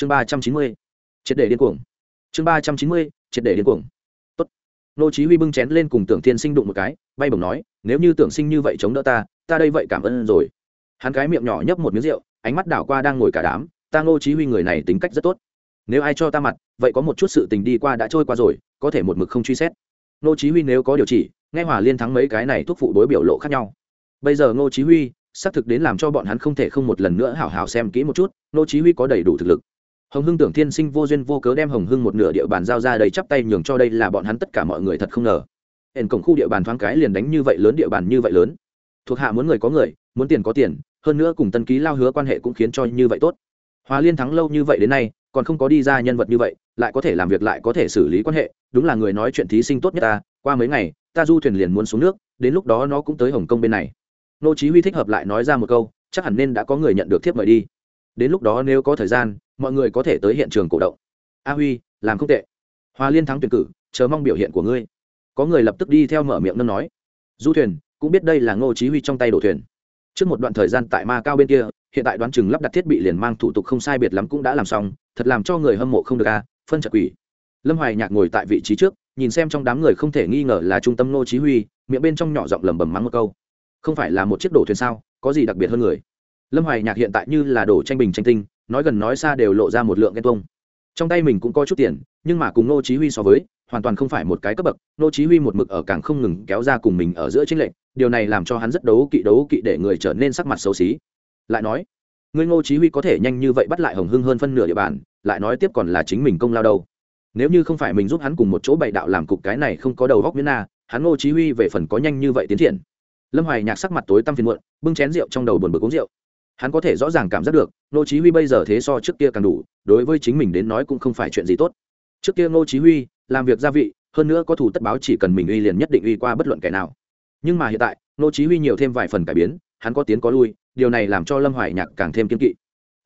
chương ba trăm chín mươi, triệt để điên cuồng. Chương ba trăm chín mươi, triệt để điên cuồng. Tốt. Nô chí huy bưng chén lên cùng tưởng thiên sinh đụng một cái, bay bổng nói, nếu như tưởng sinh như vậy chống đỡ ta ta đây vậy cảm ơn rồi. Hắn cái miệng nhỏ nhấp một miếng rượu, ánh mắt đảo qua đang ngồi cả đám, ta nô chí huy người này tính cách rất tốt. Nếu ai cho ta mặt, vậy có một chút sự tình đi qua đã trôi qua rồi, có thể một mực không truy xét. Nô chí huy nếu có điều chỉ, nghe hòa liên thắng mấy cái này thuốc phụ đối biểu lộ khác nhau. Bây giờ nô chí huy xác thực đến làm cho bọn hắn không thể không một lần nữa hảo hảo xem kỹ một chút nô chí huy có đầy đủ thực lực hồng hưng tưởng thiên sinh vô duyên vô cớ đem hồng hưng một nửa địa bàn giao ra đầy chắp tay nhường cho đây là bọn hắn tất cả mọi người thật không ngờ. Hển cổng khu địa bàn thoáng cái liền đánh như vậy lớn, địa bàn như vậy lớn. Thuộc hạ muốn người có người, muốn tiền có tiền, hơn nữa cùng tân ký lao hứa quan hệ cũng khiến cho như vậy tốt. Hòa liên thắng lâu như vậy đến nay, còn không có đi ra nhân vật như vậy, lại có thể làm việc lại có thể xử lý quan hệ, đúng là người nói chuyện thí sinh tốt nhất ta, qua mấy ngày, ta du thuyền liền muốn xuống nước, đến lúc đó nó cũng tới hồng kông bên này. Nô chí huy thích hợp lại nói ra một câu, chắc hẳn nên đã có người nhận được thiếp mời đi. Đến lúc đó nếu có thời gian mọi người có thể tới hiện trường cổ động. A huy, làm không tệ. Hòa liên thắng tuyển cử, chờ mong biểu hiện của ngươi. Có người lập tức đi theo mở miệng nâng nói. Du thuyền, cũng biết đây là ngô chí huy trong tay đổ thuyền. Trước một đoạn thời gian tại ma cao bên kia, hiện tại đoán chừng lắp đặt thiết bị liền mang thủ tục không sai biệt lắm cũng đã làm xong, thật làm cho người hâm mộ không được a, phân trợ quỷ. Lâm hoài nhạc ngồi tại vị trí trước, nhìn xem trong đám người không thể nghi ngờ là trung tâm ngô chí huy, miệng bên trong nhỏ giọng lẩm bẩm mắng một câu. Không phải là một chiếc đổ thuyền sao, có gì đặc biệt hơn người? Lâm hoài nhạc hiện tại như là đổ tranh bình tranh tinh nói gần nói xa đều lộ ra một lượng ghen tuông. Trong tay mình cũng có chút tiền, nhưng mà cùng nô chí huy so với, hoàn toàn không phải một cái cấp bậc nô chí huy một mực ở càng không ngừng kéo ra cùng mình ở giữa chính lệnh điều này làm cho hắn rất đấu kỵ đấu kỵ để người trở nên sắc mặt xấu xí. Lại nói, người nô chí huy có thể nhanh như vậy bắt lại hồng hưng hơn phân nửa địa bàn, lại nói tiếp còn là chính mình công lao đâu. Nếu như không phải mình giúp hắn cùng một chỗ bày đạo làm cục cái này không có đầu góc miễn na, hắn nô chí huy về phần có nhanh như vậy tiến triển. Lâm hoài nhạc sắc mặt tối tăm phiền muộn, bưng chén rượu trong đầu buồn bực uống rượu hắn có thể rõ ràng cảm giác được, ngô chí huy bây giờ thế so trước kia càng đủ, đối với chính mình đến nói cũng không phải chuyện gì tốt. Trước kia ngô chí huy, làm việc gia vị, hơn nữa có thủ tất báo chỉ cần mình uy liền nhất định uy qua bất luận kẻ nào. Nhưng mà hiện tại, ngô chí huy nhiều thêm vài phần cải biến, hắn có tiến có lui, điều này làm cho lâm hoài nhạc càng thêm kiên kỵ.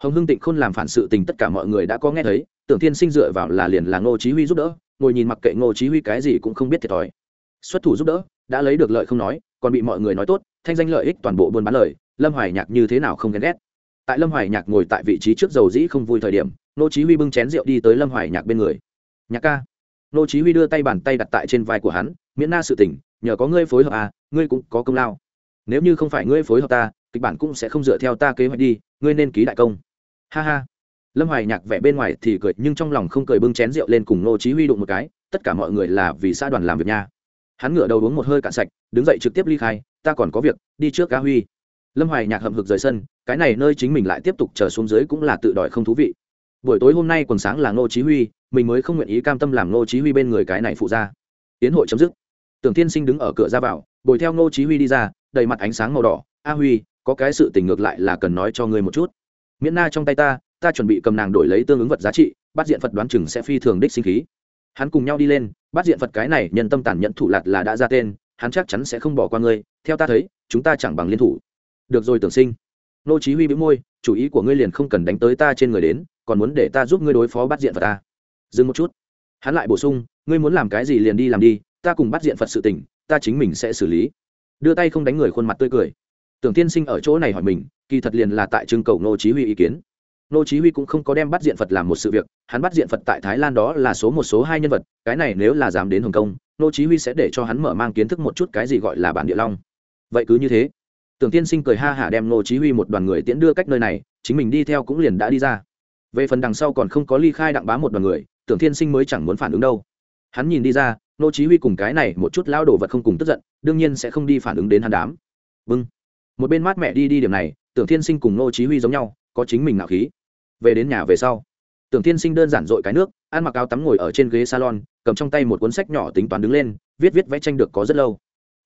Hồng hưng tịnh khôn làm phản sự tình tất cả mọi người đã có nghe thấy, tưởng thiên sinh dựa vào là liền là ngô chí huy giúp đỡ, ngồi nhìn mặc kệ ngô chí huy cái gì cũng không biết thiệt thòi. Xuất thủ giúp đỡ, đã lấy được lợi không nói, còn bị mọi người nói tốt, thanh danh lợi ích toàn bộ buôn bán lời lâm hoài nhạc như thế nào không ghen ghét. Tại lâm hoài nhạc ngồi tại vị trí trước dầu dĩ không vui thời điểm, nô chí huy bưng chén rượu đi tới lâm hoài nhạc bên người. Nhạc ca. Nô chí huy đưa tay bàn tay đặt tại trên vai của hắn, miễn na sự tình, nhờ có ngươi phối hợp à ngươi cũng có công lao. Nếu như không phải ngươi phối hợp ta, kịch bản cũng sẽ không dựa theo ta kế hoạch đi, ngươi nên ký đại công. Ha ha. Lâm hoài nhạc vẻ bên ngoài thì cười, nhưng trong lòng không cười bưng chén rượu lên cùng nô chí huy đụng một cái, tất cả mọi người là vì xã đoàn làm việc nha. Hắn ngửa đầu uống một hơi cạn sạch, đứng dậy trực tiếp ly khai, ta còn có việc, đi trước cá huy lâm hoài nhạc hậm hực rời sân, cái này nơi chính mình lại tiếp tục chờ xuống dưới cũng là tự đòi không thú vị. Buổi tối hôm nay còn sáng là ngô chí huy, mình mới không nguyện ý cam tâm làm ngô chí huy bên người cái này phụ ra tiến hội chấm dứt. Tưởng thiên sinh đứng ở cửa ra vào, bồi theo ngô chí huy đi ra, đầy mặt ánh sáng màu đỏ. A huy, có cái sự tình ngược lại là cần nói cho ngươi một chút. Miễn na trong tay ta ta chuẩn bị cầm nàng đổi lấy tương ứng vật giá trị, bắt diện phật đoán chừng sẽ phi thường đích sinh khí. Hắn cùng nhau đi lên, bắt diện phật cái này nhân tâm tàn nhẫn thủ lạt là đã ra tên, hắn chắc chắn sẽ không bỏ qua ngươi. Theo ta thấy, chúng ta chẳng bằng liên thủ được rồi tưởng sinh. Nô chí huy bĩu môi, chủ ý của ngươi liền không cần đánh tới ta trên người đến, còn muốn để ta giúp ngươi đối phó bắt diện phật ta. Dừng một chút. Hắn lại bổ sung, ngươi muốn làm cái gì liền đi làm đi, ta cùng bắt diện phật sự tình, ta chính mình sẽ xử lý. Đưa tay không đánh người khuôn mặt tươi cười. Tưởng tiên sinh ở chỗ này hỏi mình, kỳ thật liền là tại trưng cầu nô chí huy ý kiến. Nô chí huy cũng không có đem bắt diện phật làm một sự việc, hắn bắt diện phật tại thái lan đó là số một, số hai nhân vật, cái này nếu là dám đến hồng kông, nô chí huy sẽ để cho hắn mở mang kiến thức một chút cái gì gọi là bản địa long. Vậy cứ như thế tưởng tiên sinh cười ha hả đem Ngô chí huy một đoàn người tiễn đưa cách nơi này, chính mình đi theo cũng liền đã đi ra. Về phần đằng sau còn không có ly khai đặng bá một đoàn người, tưởng tiên sinh mới chẳng muốn phản ứng đâu. Hắn nhìn đi ra, Ngô chí huy cùng cái này một chút lao đổ vật không cùng tức giận, đương nhiên sẽ không đi phản ứng đến hắn đám. Vâng. Một bên mát mẹ đi đi điểm này, tưởng tiên sinh cùng Ngô chí huy giống nhau, có chính mình ngạo khí. Về đến nhà về sau, tưởng tiên sinh đơn giản dội cái nước, ăn mặc áo tắm ngồi ở trên ghế salon, cầm trong tay một cuốn sách nhỏ tính toán đứng lên, viết viết vẽ tranh được có rất lâu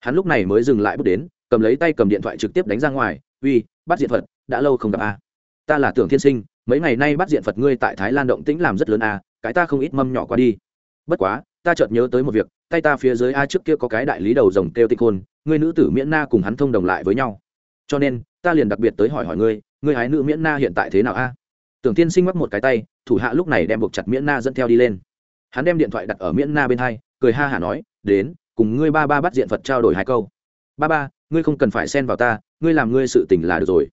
hắn lúc này mới dừng lại bước đến, cầm lấy tay cầm điện thoại trực tiếp đánh ra ngoài, uy bắt diện phật, đã lâu không gặp a. Ta là tưởng thiên sinh, mấy ngày nay bắt diện phật ngươi tại thái lan động tĩnh làm rất lớn a, cái ta không ít mâm nhỏ qua đi. Bất quá, ta chợt nhớ tới một việc, tay ta phía dưới a trước kia có cái đại lý đầu rồng kêu tinh khôn, ngươi nữ tử miễn na cùng hắn thông đồng lại với nhau. Cho nên, ta liền đặc biệt tới hỏi hỏi ngươi ngươi hái nữ miễn na hiện tại thế nào a? Tưởng tiên sinh mắc một cái tay, thủ hạ lúc này đem buộc chặt miễn na dẫn theo đi lên. Hắn đem điện thoại đặt ở miễn na bên hai, cười ha hả nói, đến cùng ngươi ba ba bắt diện phật trao đổi hai câu. Ba ba, ngươi không cần phải xen vào ta, ngươi làm ngươi sự tình là được rồi.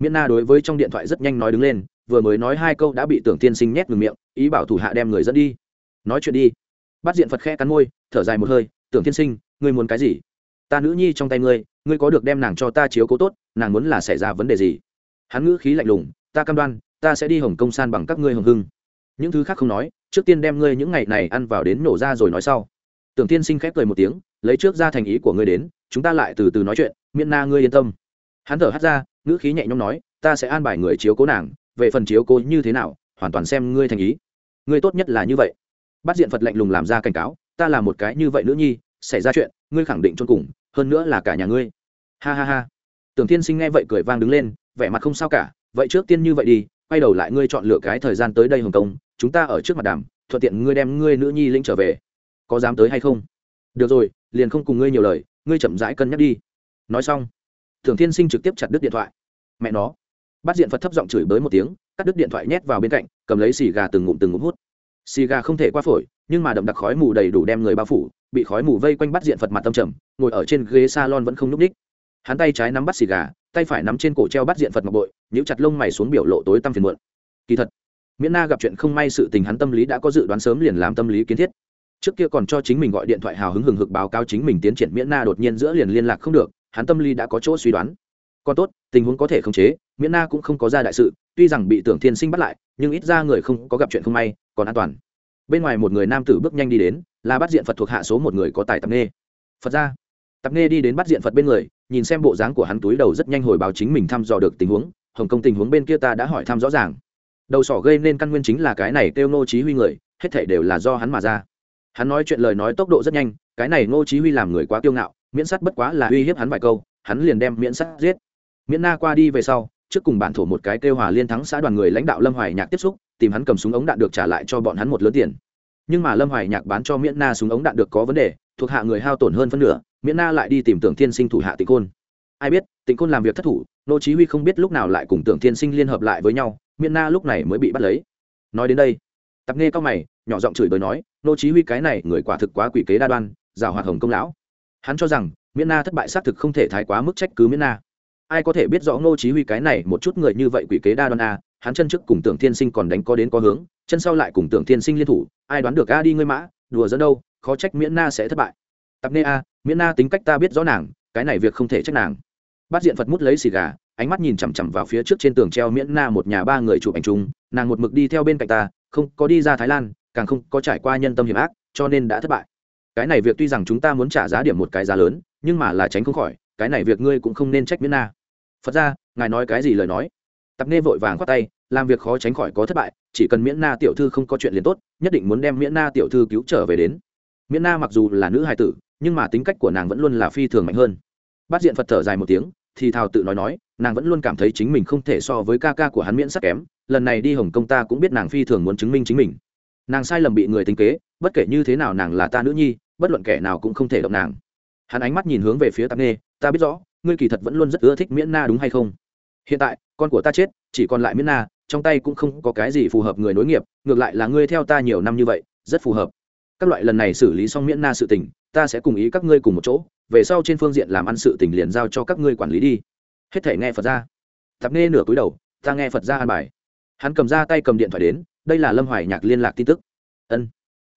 Miễn na đối với trong điện thoại rất nhanh nói đứng lên, vừa mới nói hai câu đã bị tưởng tiên sinh nhét ngừng miệng, ý bảo thủ hạ đem người dẫn đi. Nói chuyện đi. Bắt diện phật khẽ cắn môi, thở dài một hơi, tưởng tiên sinh, ngươi muốn cái gì? Ta nữ nhi trong tay ngươi ngươi có được đem nàng cho ta chiếu cố tốt, nàng muốn là xảy ra vấn đề gì? Hắn ngữ khí lạnh lùng, ta cam đoan, ta sẽ đi hồng công san bằng các ngươi hồng hưng. Những thứ khác không nói, trước tiên đem ngươi những ngày này ăn vào đến nổ ra rồi nói sau tưởng tiên sinh khép cười một tiếng, lấy trước ra thành ý của ngươi đến, chúng ta lại từ từ nói chuyện, miễn na ngươi yên tâm. Hắn thở hắt ra, ngữ khí nhẹ nhõm nói, ta sẽ an bài người chiếu cố nàng, về phần chiếu cố như thế nào, hoàn toàn xem ngươi thành ý. Ngươi tốt nhất là như vậy. Bắt diện phật lạnh lùng làm ra cảnh cáo, ta là một cái như vậy nữ nhi, xảy ra chuyện, ngươi khẳng định chôn cùng, hơn nữa là cả nhà ngươi. Ha ha ha. Tưởng tiên sinh nghe vậy cười vang đứng lên, vẻ mặt không sao cả, vậy trước tiên như vậy đi, quay đầu lại ngươi chọn lựa cái thời gian tới đây hồng kông, chúng ta ở trước mặt đàm, thuận tiện ngươi đem ngươi nữ nhi lĩnh trở về có dám tới hay không? Được rồi, liền không cùng ngươi nhiều lời, ngươi chậm rãi cân nhắc đi. Nói xong thường thiên sinh trực tiếp chặt đứt điện thoại. Mẹ nó. Bắt diện phật thấp giọng chửi bới một tiếng, cắt đứt điện thoại nhét vào bên cạnh, cầm lấy xì gà từng ngụm từng ngụm hút. Xì gà không thể qua phổi, nhưng mà đậm đặc khói mù đầy đủ đem người bao phủ, bị khói mù vây quanh bắt diện phật mặt tâm trầm, ngồi ở trên ghế s a lon vẫn không n ú c ních hắn tay trái nắm bắt xì gà, tay phải nắm trên cổ treo bắt diện phật ngọc bội nhũ chặt lông mày xuống biểu lộ tối tăm phiền muộn. Kỳ thật, miễn na gặp chuyện không may sự tình hắn tâm lý đã có dự đoán sớm liền làm tâm lý kiến thiết trước kia còn cho chính mình gọi điện thoại hào hứng hừng hực báo cáo chính mình tiến triển miễn na đột nhiên giữa liền liên lạc không được, hắn tâm lý đã có chỗ suy đoán. Còn tốt, tình huống có thể khống chế, miễn na cũng không có ra đại sự, tuy rằng bị tưởng thiên sinh bắt lại, nhưng ít ra người không có gặp chuyện không may, còn an toàn. Bên ngoài một người nam tử bước nhanh đi đến, là bắt diện phật thuộc hạ số một người có tài tập nghê phật ra. Tập nghê đi đến bắt diện phật bên người, nhìn xem bộ dáng của hắn túi đầu rất nhanh hồi báo chính mình thăm dò được tình huống, hồng kông tình huống bên kia ta đã hỏi thăm rõ ràng. Đầu sỏ gây nên căn nguyên chính là cái này kêu nô chí huy người, hết thảy đều là do hắn mà ra hắn nói chuyện lời nói tốc độ rất nhanh, cái này ngô chí huy làm người quá kiêu ngạo, miễn sát bất quá là uy hiếp hắn vài câu, hắn liền đem miễn sát giết. Miễn na qua đi về sau, trước cùng bản thổ một cái kêu hòa liên thắng xã đoàn người lãnh đạo lâm hoài nhạc tiếp xúc, tìm hắn cầm súng ống đạn được trả lại cho bọn hắn một lớn tiền. Nhưng mà lâm hoài nhạc bán cho miễn na súng ống đạn được có vấn đề, thuộc hạ người hao tổn hơn phân nửa, miễn na lại đi tìm tưởng thiên sinh thủ hạ tịnh côn. Ai biết, tịnh côn làm việc thất thủ nô chí huy không biết lúc nào lại cùng tưởng thiên sinh liên hợp lại với nhau, miễn na lúc này mới bị bắt lấy. Nói đến đây, tập nghe cao mày nhỏ giọng chửi bới nói, nô chí huy, cái này người quả thực quá quỷ kế đa đoan, giảo hoạt hồng công lão. Hắn cho rằng, miễn na thất bại xác thực không thể thái quá mức trách cứ miễn na. Ai có thể biết rõ nô chí huy cái này một chút người như vậy quỷ kế đa đoan a hắn chân trước cùng tưởng thiên sinh còn đánh có đến có hướng, chân sau lại cùng tưởng thiên sinh liên thủ, ai đoán được a đi ngươi mã, đùa dẫn đâu, khó trách miễn na sẽ thất bại. Tập nê a, miễn na tính cách ta biết rõ nàng, cái này việc không thể trách nàng. Bát diện phật mút lấy xì gà, ánh mắt nhìn chằm chằm vào phía trước trên tường treo miễn na một nhà ba người chụp ảnh chung, nàng một mực đi theo bên cạnh ta, không có đi ra thái lan càng không có trải qua nhân tâm hiểm ác, cho nên đã thất bại. Cái này việc tuy rằng chúng ta muốn trả giá điểm một cái giá lớn, nhưng mà là tránh không khỏi, cái này việc ngươi cũng không nên trách miễn na. Phật ra, ngài nói cái gì lời nói? Tập nê vội vàng khoát tay, làm việc khó tránh khỏi có thất bại, chỉ cần miễn na tiểu thư không có chuyện liền tốt, nhất định muốn đem miễn na tiểu thư cứu trở về đến. Miễn na mặc dù là nữ hài tử, nhưng mà tính cách của nàng vẫn luôn là phi thường mạnh hơn. Bát diện phật thở dài một tiếng, thì thào tự nói nói, nàng vẫn luôn cảm thấy chính mình không thể so với ca ca của hắn miễn sắc kém, lần này đi hồng Công ta cũng biết nàng phi thường muốn chứng minh chính mình nàng sai lầm bị người tính kế, bất kể như thế nào nàng là ta nữ nhi, bất luận kẻ nào cũng không thể động nàng. Hắn ánh mắt nhìn hướng về phía tạp nghê, ta biết rõ, ngươi kỳ thật vẫn luôn rất ưa thích miễn na đúng hay không? Hiện tại, con của ta chết, chỉ còn lại miễn na, trong tay cũng không có cái gì phù hợp người nối nghiệp, ngược lại là ngươi theo ta nhiều năm như vậy, rất phù hợp. Các loại lần này xử lý xong miễn na sự tình, ta sẽ cùng ý các ngươi cùng một chỗ, về sau trên phương diện làm ăn sự tình liền giao cho các ngươi quản lý đi. Hết thể nghe phật ra. Tạp nghê nửa cúi đầu, ta nghe phật ra an bài. Hắn cầm ra tay cầm điện thoại đến đây là lâm hoài nhạc liên lạc tin tức. Ân.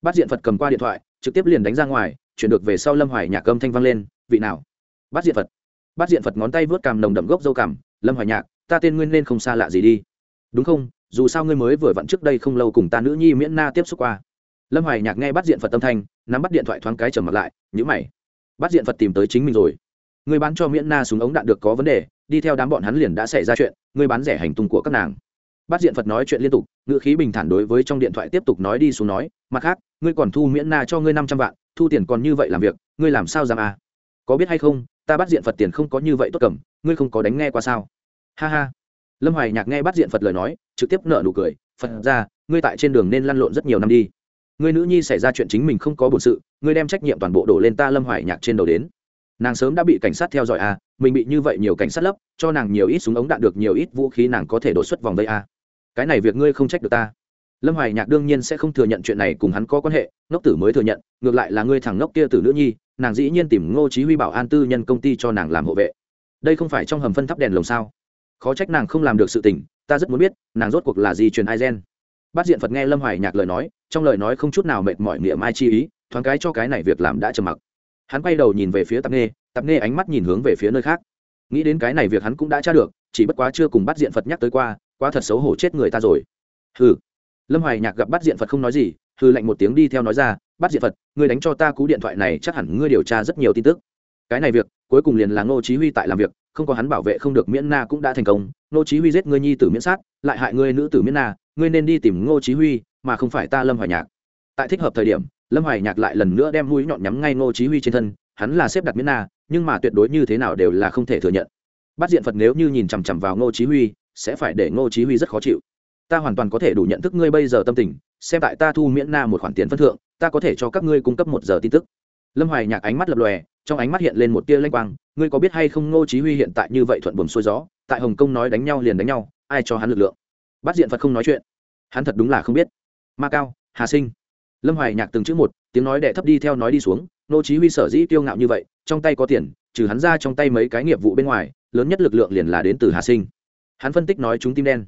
Bát diện phật cầm qua điện thoại, trực tiếp liền đánh ra ngoài, chuyển được về sau lâm hoài nhạc âm thanh vang lên, vị nào? Bát diện phật. Bát diện phật ngón tay vớt cằm nồng đậm gốc dâu cằm, lâm hoài nhạc, ta tên nguyên nên không xa lạ gì đi. Đúng không? Dù sao ngươi mới vừa vặn trước đây không lâu cùng ta nữ nhi miễn na tiếp xúc qua. Lâm hoài nhạc nghe bắt diện phật tâm thanh, nắm bắt điện thoại thoáng cái trầm mặt lại nhữ mày. Bắt diện phật tìm tới chính mình rồi. Người bán cho miễn na súng ống đạn được có vấn đề, đi theo đám bọn hắn liền đã xảy ra chuyện người bán rẻ hành tung của các nàng. Bát diện phật nói chuyện liên tục, ngữ khí bình thản đối với trong điện thoại tiếp tục nói đi xuống nói, mặt khác, ngươi còn thu miễn na cho ngươi năm trăm vạn, thu tiền còn như vậy làm việc, ngươi làm sao dám à? Có biết hay không, ta bắt diện phật tiền không có như vậy tốt cầm, ngươi không có đánh nghe qua sao? Ha ha. Lâm hoài nhạc nghe bắt diện phật lời nói, trực tiếp nợ nụ cười, phật ra, ngươi tại trên đường nên lăn lộn rất nhiều năm đi. Ngươi nữ nhi xảy ra chuyện chính mình không có bổn sự, ngươi đem trách nhiệm toàn bộ đổ lên ta lâm hoài nhạc trên đầu đến. Nàng sớm đã bị cảnh sát theo dõi à mình bị như vậy nhiều cảnh sát lấp, cho nàng nhiều ít súng ống đạn được nhiều ít vũ khí nàng có thể đột xuất vòng đây à cái này việc ngươi không trách được ta. Lâm hoài nhạc đương nhiên sẽ không thừa nhận chuyện này cùng hắn có quan hệ, ngốc tử mới thừa nhận, ngược lại là ngươi thằng ngốc kia tử nữ nhi, nàng dĩ nhiên tìm ngô chí huy bảo an tư nhân công ty cho nàng làm hộ vệ. Đây không phải trong hầm phân thắp đèn lồng sao? Khó trách nàng không làm được sự tình, ta rất muốn biết, nàng rốt cuộc là gì truyền ai gen? Bát diện phật nghe lâm hoài nhạc lời nói, trong lời nói không chút nào mệt mỏi niệm ai chi ý, thoáng cái cho cái này việc làm đã trầm mặc. Hắn quay đầu nhìn về phía tạp nghe tạp nghe ánh mắt nhìn hướng về phía nơi khác. Nghĩ đến cái này việc hắn cũng đã tra được, chỉ bất quá chưa cùng bắt diện phật nhắc tới qua quá thật xấu hổ chết người ta rồi. Hừ. Lâm hoài nhạc gặp bắt diện phật không nói gì, hừ lạnh một tiếng đi theo nói ra bắt diện phật, ngươi đánh cho ta cú điện thoại này chắc hẳn ngươi điều tra rất nhiều tin tức. Cái này việc, cuối cùng liền là ngô chí huy tại làm việc, không có hắn bảo vệ không được miễn na cũng đã thành công. Ngô chí huy giết ngươi nhi tử miễn sát, lại hại ngươi nữ tử miễn na, ngươi nên đi tìm ngô chí huy, mà không phải ta lâm hoài nhạc. Tại thích hợp thời điểm, lâm hoài nhạc lại lần nữa đem mũi nhọn nhắm ngay ngô chí huy trên thân, hắn là xếp đặt miễn na, nhưng mà tuyệt đối như thế nào đều là không thể thừa nhận. Bắt diện phật nếu như nhìn chằm chằm vào ngô chí huy sẽ phải để ngô chí huy rất khó chịu. Ta hoàn toàn có thể đủ nhận thức ngươi bây giờ tâm tình, xem tại ta thu miễn na một khoản tiền phân thượng, ta có thể cho các ngươi cung cấp một giờ tin tức. Lâm hoài nhạc ánh mắt lập lòe, trong ánh mắt hiện lên một tia lanh quang, ngươi có biết hay không ngô chí huy hiện tại như vậy thuận buồm xuôi gió, tại hồng kông nói đánh nhau liền đánh nhau, ai cho hắn lực lượng? Bắt diện phật không nói chuyện. Hắn thật đúng là không biết. Ma cao, hà sinh. Lâm hoài nhạc từng chữ một, tiếng nói đệ thấp đi theo nói đi xuống, ngô chí huy sở dĩ kiêu ngạo như vậy, trong tay có tiền, trừ hắn ra trong tay mấy cái nghiệp vụ bên ngoài, lớn nhất lực lượng liền là đến từ hà sinh hắn phân tích nói chúng tim đen.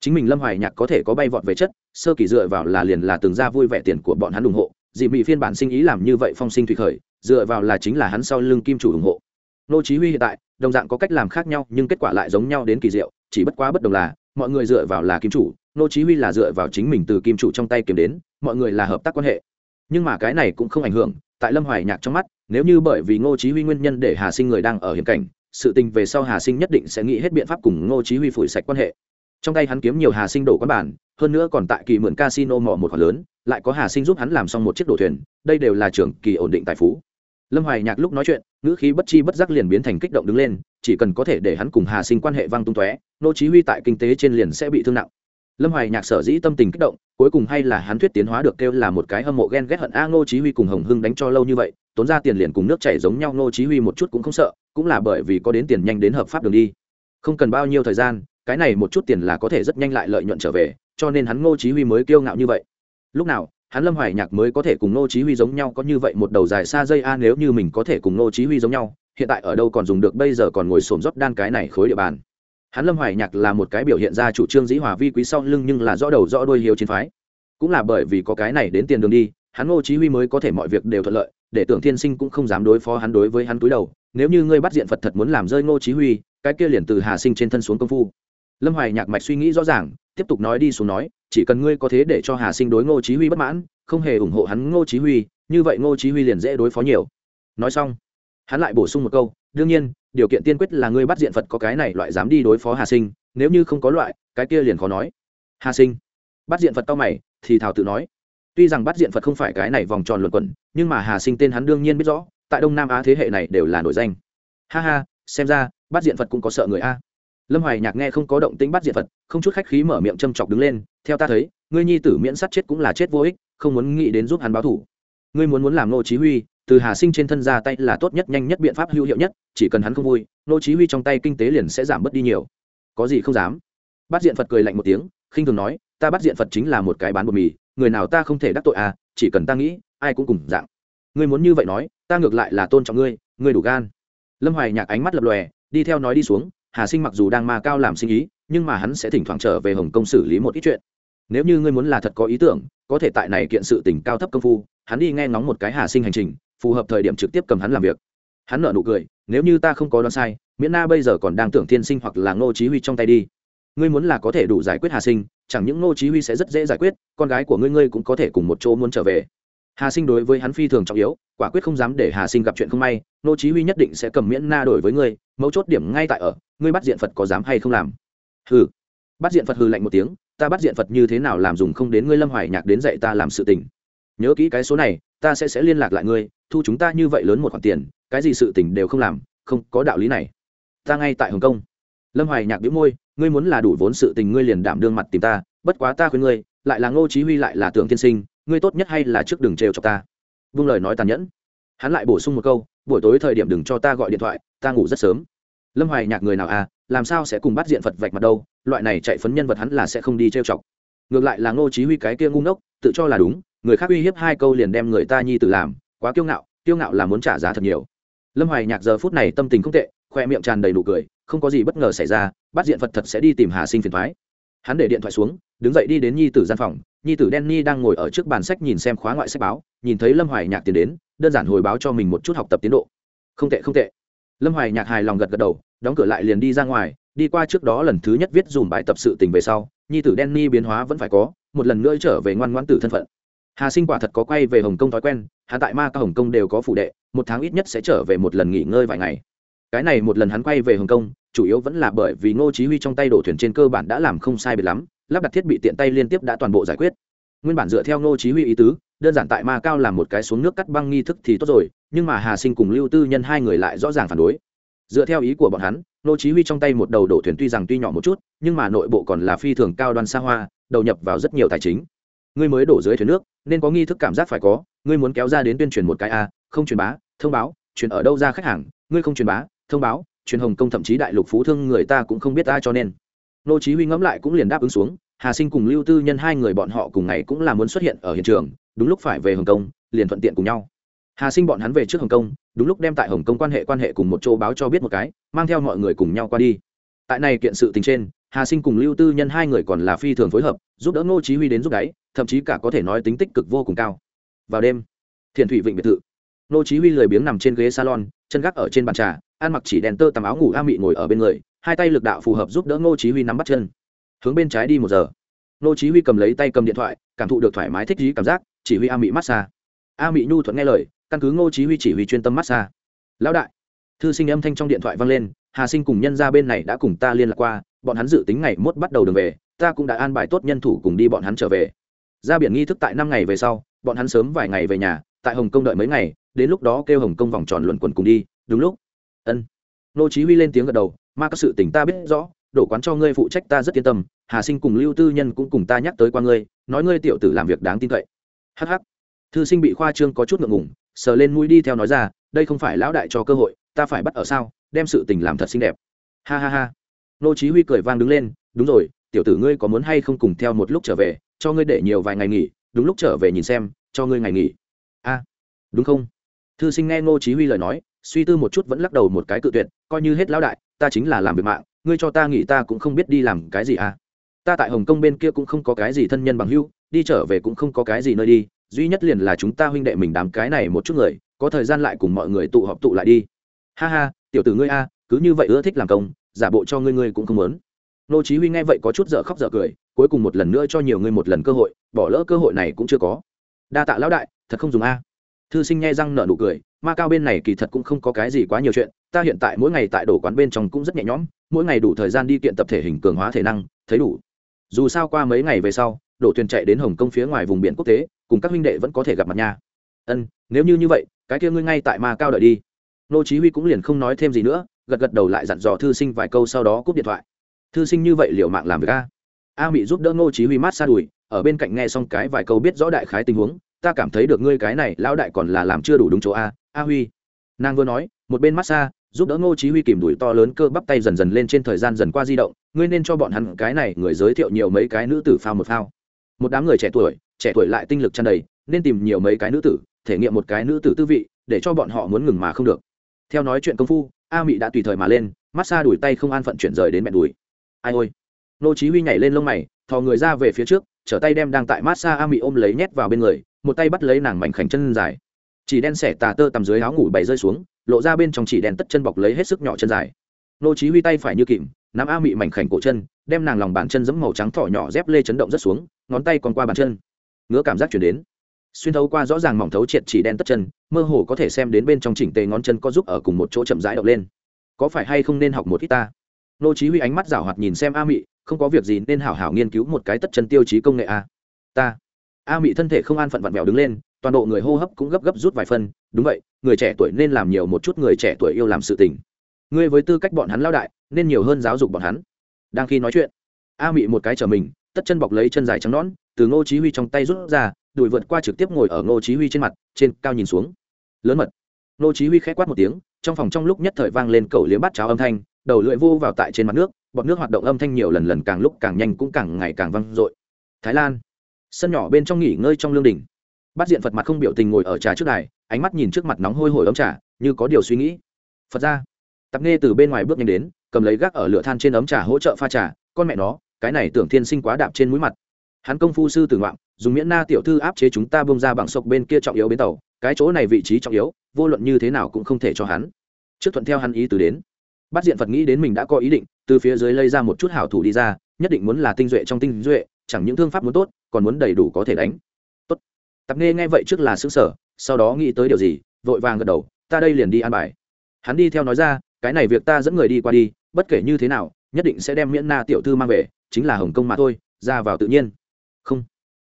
Chính mình lâm hoài nhạc có thể có bay vọt về chất, sơ kỳ dựa vào là liền là từng ra vui vẻ tiền của bọn hắn ủng hộ dị Mị phiên bản sinh ý làm như vậy phong sinh thủy khởi, dựa vào là chính là hắn sau lưng kim chủ ủng hộ. Nô chí huy hiện tại, đồng dạng có cách làm khác nhau, nhưng kết quả lại giống nhau đến kỳ diệu, chỉ bất quá bất đồng là, mọi người dựa vào là kim chủ, nô chí huy là dựa vào chính mình từ kim chủ trong tay kiếm đến, mọi người là hợp tác quan hệ. Nhưng mà cái này cũng không ảnh hưởng, tại lâm hoài nhạc trong mắt, nếu như bởi vì ngô chí huy nguyên nhân để hà sinh người đang ở hiểm cảnh sự tình về sau hà sinh nhất định sẽ nghĩ hết biện pháp cùng ngô chí huy phủi sạch quan hệ. Trong tay hắn kiếm nhiều hà sinh đổ quán bản hơn nữa còn tại kỳ mượn casino mỏ một khoản lớn, lại có hà sinh giúp hắn làm xong một chiếc đồ thuyền, đây đều là trưởng kỳ ổn định tài phú. Lâm hoài nhạc lúc nói chuyện, ngữ khí bất chi bất giác liền biến thành kích động đứng lên, chỉ cần có thể để hắn cùng hà sinh quan hệ vang tung tóe, Ngô chí huy tại kinh tế trên liền sẽ bị thương nặng. Lâm hoài nhạc sở dĩ tâm tình kích động, cuối cùng hay là hắn thuyết tiến hóa được kêu là một cái hâm mộ ghen ghét hận a ngô chí huy cùng hồng hưng đánh cho lâu như vậy tốn ra tiền liền cùng nước chảy giống nhau, ngô chí huy một chút cũng không sợ, cũng là bởi vì có đến tiền nhanh đến hợp pháp đường đi. Không cần bao nhiêu thời gian, cái này một chút tiền là có thể rất nhanh lại lợi nhuận trở về, cho nên hắn ngô chí huy mới kiêu ngạo như vậy. Lúc nào, hắn lâm hoài nhạc mới có thể cùng ngô chí huy giống nhau, có như vậy một đầu dài xa dây a, nếu như mình có thể cùng ngô chí huy giống nhau, hiện tại ở đâu còn dùng được, bây giờ còn ngồi sồn rót đan cái này khối địa bàn. Hắn lâm hoài nhạc là một cái biểu hiện ra chủ trương dĩ hòa vi quý sau lưng nhưng là rõ đầu rõ đuôi hiếu chiến phái. Cũng là bởi vì có cái này đến tiền đường đi, hắn ngô chí huy mới có thể mọi việc đều thuận lợi để tưởng thiên sinh cũng không dám đối phó hắn đối với hắn túi đầu, nếu như ngươi bắt diện phật thật muốn làm rơi ngô chí huy, cái kia liền từ hà sinh trên thân xuống công phu. Lâm hoài nhạc mạch suy nghĩ rõ ràng, tiếp tục nói đi xuống nói, chỉ cần ngươi có thế để cho hà sinh đối ngô chí huy bất mãn, không hề ủng hộ hắn ngô chí huy, như vậy ngô chí huy liền dễ đối phó nhiều. Nói xong, hắn lại bổ sung một câu, đương nhiên, điều kiện tiên quyết là ngươi bắt diện phật có cái này loại dám đi đối phó hà sinh, nếu như không có loại, cái kia liền khó nói. Hà sinh, bắt diện phật tao mày, thì thảo tự nói tuy rằng bắt diện phật không phải cái này vòng tròn luận quẩn, nhưng mà hà sinh tên hắn đương nhiên biết rõ, tại đông nam á thế hệ này đều là nổi danh. Ha ha, xem ra, bắt diện phật cũng có sợ người a. Lâm hoài nhạc nghe không có động tĩnh bắt diện phật, không chút khách khí mở miệng châm chọc đứng lên, theo ta thấy, ngươi nhi tử miễn sát chết cũng là chết vô ích, không muốn nghĩ đến giúp hắn báo thủ. Ngươi muốn muốn làm nô chí huy, từ hà sinh trên thân ra tay là tốt nhất, nhanh nhất biện pháp hữu hiệu nhất, chỉ cần hắn không vui nô chí huy trong tay kinh tế liền sẽ giảm bớt đi nhiều. Có gì không dám? Bắt diện phật cười lạnh một tiếng, khinh thường nói ta bắt diện phật chính là một cái bán bột mì, người nào ta không thể đắc tội à chỉ cần ta nghĩ, ai cũng cùng dạng. Ngươi muốn như vậy nói, ta ngược lại là tôn trọng ngươi ngươi đủ gan. Lâm hoài nhạc ánh mắt lập lòe, đi theo nói đi xuống, hà sinh mặc dù đang ma cao làm sinh ý, nhưng mà hắn sẽ thỉnh thoảng trở về hồng kông xử lý một ít chuyện. Nếu như ngươi muốn là thật có ý tưởng, có thể tại này kiện sự tình cao thấp công phu, hắn đi nghe ngóng một cái hà sinh hành trình, phù hợp thời điểm trực tiếp cầm hắn làm việc. Hắn nợ nụ cười, nếu như ta không có đoán sai, miễn na bây giờ còn đang tưởng thiên sinh hoặc là ngô chí huy trong tay đi ngươi muốn là có thể đủ giải quyết hà sinh, chẳng những ngô chí huy sẽ rất dễ giải quyết, con gái của ngươi ngươi cũng có thể cùng một chỗ muốn trở về. Hà sinh đối với hắn phi thường trọng yếu, quả quyết không dám để hà sinh gặp chuyện không may, ngô chí huy nhất định sẽ cầm miễn na đổi với ngươi, mấu chốt điểm ngay tại ở, ngươi bắt diện phật có dám hay không làm? Hừ. Bắt diện phật hừ lạnh một tiếng, ta bắt diện phật như thế nào làm dùng không đến ngươi lâm hoài nhạc đến dạy ta làm sự tình. Nhớ kỹ cái số này, ta sẽ sẽ liên lạc lại ngươi, thu chúng ta như vậy lớn một khoản tiền, cái gì sự tình đều không làm, không có đạo lý này. Ta ngay tại hồng kông. Lâm hoài nhạc bĩu môi ngươi muốn là đủ vốn sự tình ngươi liền đảm đương mặt tìm ta, bất quá ta khuyên ngươi, lại là ngô chí huy lại là tưởng thiên sinh, ngươi tốt nhất hay là trước đường trêu cho ta. Vương lời nói tàn nhẫn. Hắn lại bổ sung một câu, buổi tối thời điểm đừng cho ta gọi điện thoại, ta ngủ rất sớm. Lâm hoài nhạc người nào à làm sao sẽ cùng bắt diện phật vạch mặt đâu, loại này chạy phấn nhân vật hắn là sẽ không đi trêu chọc. Ngược lại là ngô chí huy cái kia ngu ngốc, tự cho là đúng, người khác uy hiếp hai câu liền đem người ta nhi tử làm, quá kiêu ngạo kiêu ngạo là muốn trả giá thật nhiều. Lâm hoài nhạc giờ phút này tâm tình không tệ khoe miệng tràn đầy nụ cười, không có gì bất ngờ xảy ra, bắt diện phật thật sẽ đi tìm hà sinh phiền thoái hắn để điện thoại xuống, đứng dậy đi đến nhi tử gian phòng, nhi tử Danny đang ngồi ở trước bàn sách nhìn xem khóa ngoại sách báo, nhìn thấy lâm hoài nhạc tiến đến, đơn giản hồi báo cho mình một chút học tập tiến độ. Không tệ không tệ. Lâm hoài nhạc hài lòng gật gật đầu, đóng cửa lại liền đi ra ngoài, đi qua trước đó lần thứ nhất viết dùm bài tập sự tình về sau, nhi tử Danny biến hóa vẫn phải có, một lần nữa trở về ngoan ngoãn tử thân phận. Hà sinh quả thật có quay về hồng kông thói quen, hắn tại ma ca hồng kông đều có phụ đệ, một tháng ít nhất sẽ trở về một lần nghỉ ngơi vài ngày cái này một lần hắn quay về hồng kông, chủ yếu vẫn là bởi vì ngô chí huy trong tay đổ thuyền trên cơ bản đã làm không sai biệt lắm, lắp đặt thiết bị tiện tay liên tiếp đã toàn bộ giải quyết. Nguyên bản dựa theo ngô chí huy ý tứ, đơn giản tại ma cao làm một cái xuống nước cắt băng nghi thức thì tốt rồi, nhưng mà hà sinh cùng lưu tư nhân hai người lại rõ ràng phản đối. Dựa theo ý của bọn hắn, ngô chí huy trong tay một đầu đổ thuyền tuy rằng tuy nhỏ một chút, nhưng mà nội bộ còn là phi thường cao đoan xa hoa, đầu nhập vào rất nhiều tài chính. Ngươi mới đổ dưới thuyền nước, nên có nghi thức cảm giác phải có, ngươi muốn kéo ra đến tuyên truyền một cái a không truyền bá, thông báo, truyền ở đâu ra khách hàng, ngươi không truyền bá thông báo, truyền hồng công thậm chí đại lục phú thương người ta cũng không biết ta cho nên. Nô chí huy ngẫm lại cũng liền đáp ứng xuống, hà sinh cùng lưu tư nhân hai người bọn họ cùng ngày cũng là muốn xuất hiện ở hiện trường, đúng lúc phải về hồng kông, liền thuận tiện cùng nhau. Hà sinh bọn hắn về trước hồng kông, đúng lúc đem tại hồng kông quan hệ quan hệ cùng một chỗ báo cho biết một cái, mang theo mọi người cùng nhau qua đi. Tại này kiện sự tình trên, hà sinh cùng lưu tư nhân hai người còn là phi thường phối hợp, giúp đỡ ngô chí huy đến giúp đáy, thậm chí cả có thể nói tính tích cực vô cùng cao. Vào đêm thiền thủy vịnh biệt thự. Ngô chí huy lười biếng nằm trên ghế salon, chân gác ở trên bàn trà ăn mặc chỉ đèn tơ tầm áo ngủ a mị ngồi ở bên người, hai tay lực đạo phù hợp giúp đỡ ngô chí huy nắm bắt chân. Hướng bên trái đi một giờ. Ngô chí huy cầm lấy tay cầm điện thoại, cảm thụ được thoải mái thích trí cảm giác, chỉ huy a mị massage a mị nhu thuận nghe lời, căn cứ ngô chí huy chỉ huy chuyên tâm massage lão đại, thư sinh âm thanh trong điện thoại vang lên, hà sinh cùng nhân gia bên này đã cùng ta liên lạc qua, bọn hắn dự tính ngày mốt bắt đầu đường về, ta cũng đã an bài tốt nhân thủ cùng đi bọn hắn trở về. Ra biển nghi thức tại năm ngày về sau, bọn hắn sớm vài ngày về nhà, tại hồng kông đợi mấy ngày, đến lúc đó kêu hồng kông vòng tròn luận quần cùng đi, đúng lúc ân. Nô chí huy lên tiếng gật đầu, ma các sự tình ta biết rõ đổ quán cho ngươi phụ trách ta rất yên tâm, hà sinh cùng lưu tư nhân cũng cùng ta nhắc tới qua ngươi, nói ngươi tiểu tử làm việc đáng tin cậy. Hắc hắc. Thư sinh bị khoa trương có chút ngượng ngùng, sờ lên mũi đi theo nói ra, đây không phải lão đại cho cơ hội, ta phải bắt ở sao, đem sự tình làm thật xinh đẹp. Ha ha ha. Nô chí huy cười vang đứng lên, đúng rồi, tiểu tử ngươi có muốn hay không cùng theo một lúc trở về, cho ngươi để nhiều vài ngày nghỉ, đúng lúc trở về nhìn xem, cho ngươi ngày nghỉ. A. Đúng không? Thư sinh nghe nô chí huy lời nói suy tư một chút vẫn lắc đầu một cái cự tuyệt, coi như hết lão đại, ta chính là làm việc mạng, ngươi cho ta nghỉ ta cũng không biết đi làm cái gì à. Ta tại hồng kông bên kia cũng không có cái gì thân nhân bằng hữu, đi trở về cũng không có cái gì nơi đi, duy nhất liền là chúng ta huynh đệ mình đám cái này một chút người, có thời gian lại cùng mọi người tụ họp tụ lại đi. Ha ha, tiểu tử ngươi a, cứ như vậy ưa thích làm công, giả bộ cho ngươi ngươi cũng không muốn. Nô chí huy nghe vậy có chút dở khóc dở cười, cuối cùng một lần nữa cho nhiều người một lần cơ hội, bỏ lỡ cơ hội này cũng chưa có. Đa tạ lão đại, thật không dùng a. Thư sinh nghe răng nở nụ cười ma cao bên này kỳ thật cũng không có cái gì quá nhiều chuyện, ta hiện tại mỗi ngày tại đổ quán bên trong cũng rất nhẹ nhõm, mỗi ngày đủ thời gian đi kiện tập thể hình cường hóa thể năng, thấy đủ. Dù sao qua mấy ngày về sau, đổ thuyền chạy đến hồng kông phía ngoài vùng biển quốc tế, cùng các huynh đệ vẫn có thể gặp mặt nha. Ân, nếu như như vậy, cái kia ngươi ngay tại ma cao đợi đi. Nô chí huy cũng liền không nói thêm gì nữa, gật gật đầu lại dặn dò thư sinh vài câu sau đó cúp điện thoại. Thư sinh như vậy liệu mạng làm việc a? A mỹ giúp đỡ nô chí huy mát xa đùi, ở bên cạnh nghe xong cái vài câu biết rõ đại khái tình huống, ta cảm thấy được ngươi cái này lão đại còn là làm chưa đủ đúng chỗ a a huy. Nàng vừa nói, một bên massage, giúp đỡ ngô chí huy kìm đuổi to lớn cơ bắp tay dần dần lên trên thời gian dần qua di động, ngươi nên cho bọn hắn cái này người giới thiệu nhiều mấy cái nữ tử phao một phao. Một đám người trẻ tuổi trẻ tuổi lại tinh lực tràn đầy, nên tìm nhiều mấy cái nữ tử, thể nghiệm một cái nữ tử tư vị, để cho bọn họ muốn ngừng mà không được. Theo nói chuyện công phu, a mị đã tùy thời mà lên, massage đuổi tay không an phận chuyển rời đến mẹ đuổi ai ôi. Ngô chí huy nhảy lên lông mày, thò người ra về phía trước, trở tay đem đang tại massage a mị ôm lấy nhét vào bên người, một tay bắt lấy nàng mảnh khảnh chân dài chỉ đen xẻ tà tơ tầm dưới áo ngủ bày rơi xuống, lộ ra bên trong chỉ đen tất chân bọc lấy hết sức nhỏ chân dài. Nô chí huy tay phải như kìm, nắm a mị mảnh khảnh cổ chân, đem nàng lòng bàn chân giẫm màu trắng thỏ nhỏ dép lê chấn động rất xuống, ngón tay còn qua bàn chân. Ngứa cảm giác truyền đến. Xuyên thấu qua rõ ràng mỏng thấu triệt chỉ đen tất chân, mơ hồ có thể xem đến bên trong chỉnh tề ngón chân có giúp ở cùng một chỗ chậm rãi động lên. Có phải hay không nên học một ít ta? Nô chí huy ánh mắt rảo hoạt nhìn xem a mị, không có việc gì nên hảo hảo nghiên cứu một cái tất chân tiêu chí công nghệ a. Ta. A mị thân thể không an phận vặn vẹo đứng lên toàn bộ người hô hấp cũng gấp gấp rút vài phân, đúng vậy, người trẻ tuổi nên làm nhiều một chút người trẻ tuổi yêu làm sự tình. Ngươi với tư cách bọn hắn lao đại, nên nhiều hơn giáo dục bọn hắn. Đang khi nói chuyện, a mị một cái trở mình, tất chân bọc lấy chân dài trắng nón từ ngô chí huy trong tay rút ra đuổi vượt qua trực tiếp ngồi ở ngô chí huy trên mặt, trên cao nhìn xuống. Lớn mật. Ngô chí huy khẽ quát một tiếng, trong phòng trong lúc nhất thời vang lên cầu liếm bát cháo âm thanh, đầu lưỡi vô vào tại trên mặt nước, bọt nước hoạt động âm thanh nhiều lần lần càng lúc càng nhanh cũng càng ngày càng vang dội. Thái lan. Sân nhỏ bên trong nghỉ ngơi trong lương đỉnh bát diện phật mặt không biểu tình ngồi ở trà trước đài, ánh mắt nhìn trước mặt nóng hôi hổi ấm trà, như có điều suy nghĩ. Phật ra. Tập nghe từ bên ngoài bước nhanh đến, cầm lấy gác ở lửa than trên ấm trà hỗ trợ pha trà, con mẹ nó, cái này tưởng thiên sinh quá đạp trên mũi mặt. Hắn công phu sư tử ngoạm, dùng miễn na tiểu thư áp chế chúng ta bông ra bằng sộc bên kia trọng yếu bến tàu, cái chỗ này vị trí trọng yếu, vô luận như thế nào cũng không thể cho hắn. Trước thuận theo hắn ý từ đến bắt diện phật nghĩ đến mình đã có ý định, từ phía dưới lây ra một chút hảo thủ đi ra, nhất định muốn là tinh duệ trong tinh duệ, chẳng những thương pháp muốn tốt, còn muốn đầy đủ có thể đánh tạp tập nghe nghe vậy trước là xứng sở sau đó nghĩ tới điều gì vội vàng gật đầu ta đây liền đi an bài. Hắn đi theo nói ra cái này việc ta dẫn người đi qua đi bất kể như thế nào nhất định sẽ đem miễn na tiểu thư mang về chính là hồng kông mà thôi ra vào tự nhiên. Không.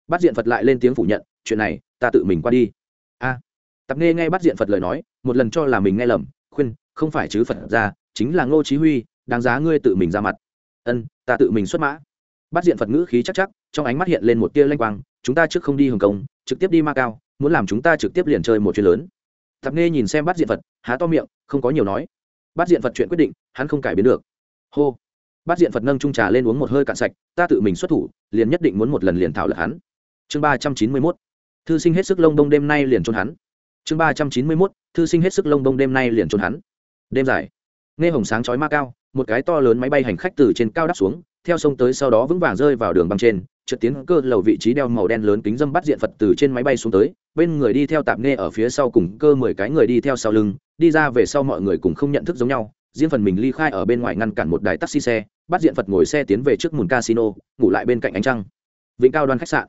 Bắt diện phật lại lên tiếng phủ nhận chuyện này ta tự mình qua đi. A. À, tập nghe nghe bắt diện phật lời nói một lần cho là mình nghe lầm khuyên không phải chứ phật ra chính là ngô chí huy đáng giá ngươi tự mình ra mặt. Ân ta tự mình xuất mã. Bắt diện phật ngữ khí chắc chắc trong ánh mắt hiện lên một tia lanh quang chúng ta trước không đi hồng kông trực tiếp đi ma cao, muốn làm chúng ta trực tiếp liền chơi một chuyện lớn. Thập nghe nhìn xem bắt diện phật, há to miệng, không có nhiều nói. Bắt diện phật chuyện quyết định, hắn không cải biến được. Hô. Bắt diện phật nâng trung trà lên uống một hơi cạn sạch, ta tự mình xuất thủ, liền nhất định muốn một lần liền thảo lật hắn. Chương ba trăm chín mươi mốt. Thư sinh hết sức lông đông đêm nay liền trốn hắn. Chương ba trăm chín mươi mốt. Thư sinh hết sức lông đông đêm nay liền trốn hắn. Đêm dài. Nghe hồng sáng chói ma cao, một cái to lớn máy bay hành khách từ trên cao đắp xuống, theo sông tới sau đó vững vàng rơi vào đường băng trên trượt tiến cơ lầu vị trí đeo màu đen lớn kính dâm bắt diện phật từ trên máy bay xuống tới, bên người đi theo tạp nghe ở phía sau cùng cơ mười cái người đi theo sau lưng, đi ra về sau mọi người cùng không nhận thức giống nhau, riêng phần mình ly khai ở bên ngoài ngăn cản một đài taxi xe, bắt diện phật ngồi xe tiến về trước mùn casino, ngủ lại bên cạnh ánh trăng. Vĩnh cao đoàn khách sạn.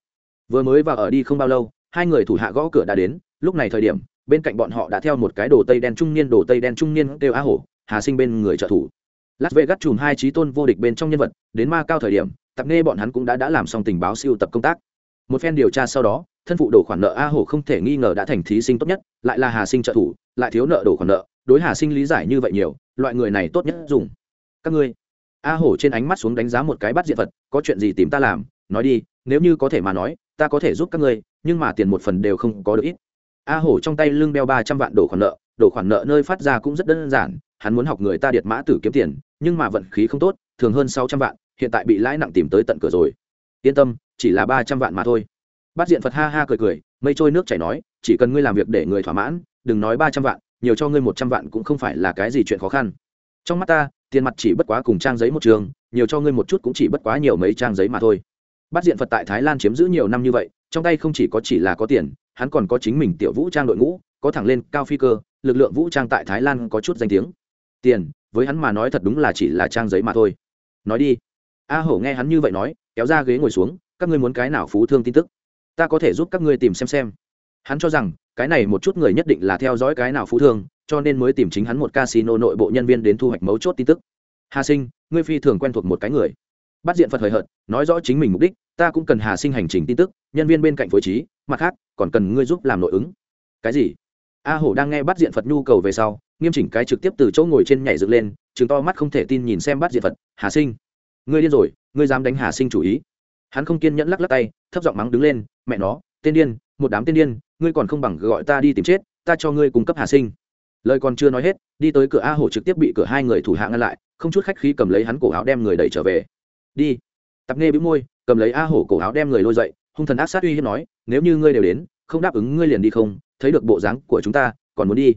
Vừa mới vào ở đi không bao lâu, hai người thủ hạ gõ cửa đã đến, lúc này thời điểm, bên cạnh bọn họ đã theo một cái đồ tây đen trung niên, đồ tây đen trung niên kêu á hổ, hà sinh bên người trợ thủ. Lát vệ gắt chùm hai trí tôn vô địch bên trong nhân vật, đến ma cao thời điểm tập nghe bọn hắn cũng đã đã làm xong tình báo siêu tập công tác. Một phen điều tra sau đó, thân phụ đổ khoản nợ a hổ không thể nghi ngờ đã thành thí sinh tốt nhất, lại là hà sinh trợ thủ, lại thiếu nợ đổ khoản nợ, đối hà sinh lý giải như vậy nhiều, loại người này tốt nhất dùng. Các ngươi. A hổ trên ánh mắt xuống đánh giá một cái bắt diện vật, có chuyện gì tìm ta làm, nói đi, nếu như có thể mà nói, ta có thể giúp các ngươi, nhưng mà tiền một phần đều không có được ít. A hổ trong tay lưng đeo ba trăm vạn đổ khoản nợ đổ khoản nợ nơi phát ra cũng rất đơn giản, hắn muốn học người ta điệt mã tử kiếm tiền, nhưng mà vận khí không tốt, thường hơn sáu trăm vạn hiện tại bị lãi nặng tìm tới tận cửa rồi. Yên tâm, chỉ là ba trăm vạn mà thôi. Bát diện phật ha ha cười cười, mây trôi nước chảy nói, chỉ cần ngươi làm việc để người thỏa mãn, đừng nói ba trăm vạn, nhiều cho ngươi một trăm vạn cũng không phải là cái gì chuyện khó khăn. Trong mắt ta, tiền mặt chỉ bất quá cùng trang giấy một trường, nhiều cho ngươi một chút cũng chỉ bất quá nhiều mấy trang giấy mà thôi. Bát diện phật tại thái lan chiếm giữ nhiều năm như vậy, trong tay không chỉ có chỉ là có tiền, hắn còn có chính mình tiểu vũ trang đội ngũ, có thẳng lên cao phi cơ, lực lượng vũ trang tại thái lan có chút danh tiếng. Tiền, với hắn mà nói thật đúng là chỉ là trang giấy mà thôi. Nói đi a hổ nghe hắn như vậy nói, kéo ra ghế ngồi xuống, các ngươi muốn cái nào phú thương tin tức? Ta có thể giúp các ngươi tìm xem xem. Hắn cho rằng, cái này một chút người nhất định là theo dõi cái nào phú thương, cho nên mới tìm chính hắn một casino nội bộ nhân viên đến thu hoạch mấu chốt tin tức. Hà sinh, ngươi phi thường quen thuộc một cái người. Bắt diện phật hời hợt, nói rõ chính mình mục đích, ta cũng cần hà sinh hành trình tin tức, nhân viên bên cạnh phối trí, mặt khác, còn cần ngươi giúp làm nội ứng. Cái gì? A hổ đang nghe bắt diện phật nhu cầu về sau, nghiêm chỉnh cái trực tiếp từ chỗ ngồi trên nhảy dựng lên chứng to mắt không thể tin nhìn xem bắt diện phật. Hà sinh ngươi điên rồi, ngươi dám đánh hà sinh chủ ý. Hắn không kiên nhẫn lắc lắc tay, thấp giọng mắng đứng lên, mẹ nó, tên điên, một đám tên điên, ngươi còn không bằng gọi ta đi tìm chết, ta cho ngươi cung cấp hà sinh. Lời còn chưa nói hết, đi tới cửa a hổ trực tiếp bị cửa hai người thủ hạ ngăn lại, không chút khách khí cầm lấy hắn cổ áo đem người đẩy trở về. Đi. Tập nghe bĩu môi, cầm lấy a hổ cổ áo đem người lôi dậy, hung thần ác sát uy hiếp nói, nếu như ngươi đều đến, không đáp ứng ngươi liền đi không, thấy được bộ dáng của chúng ta, còn muốn đi.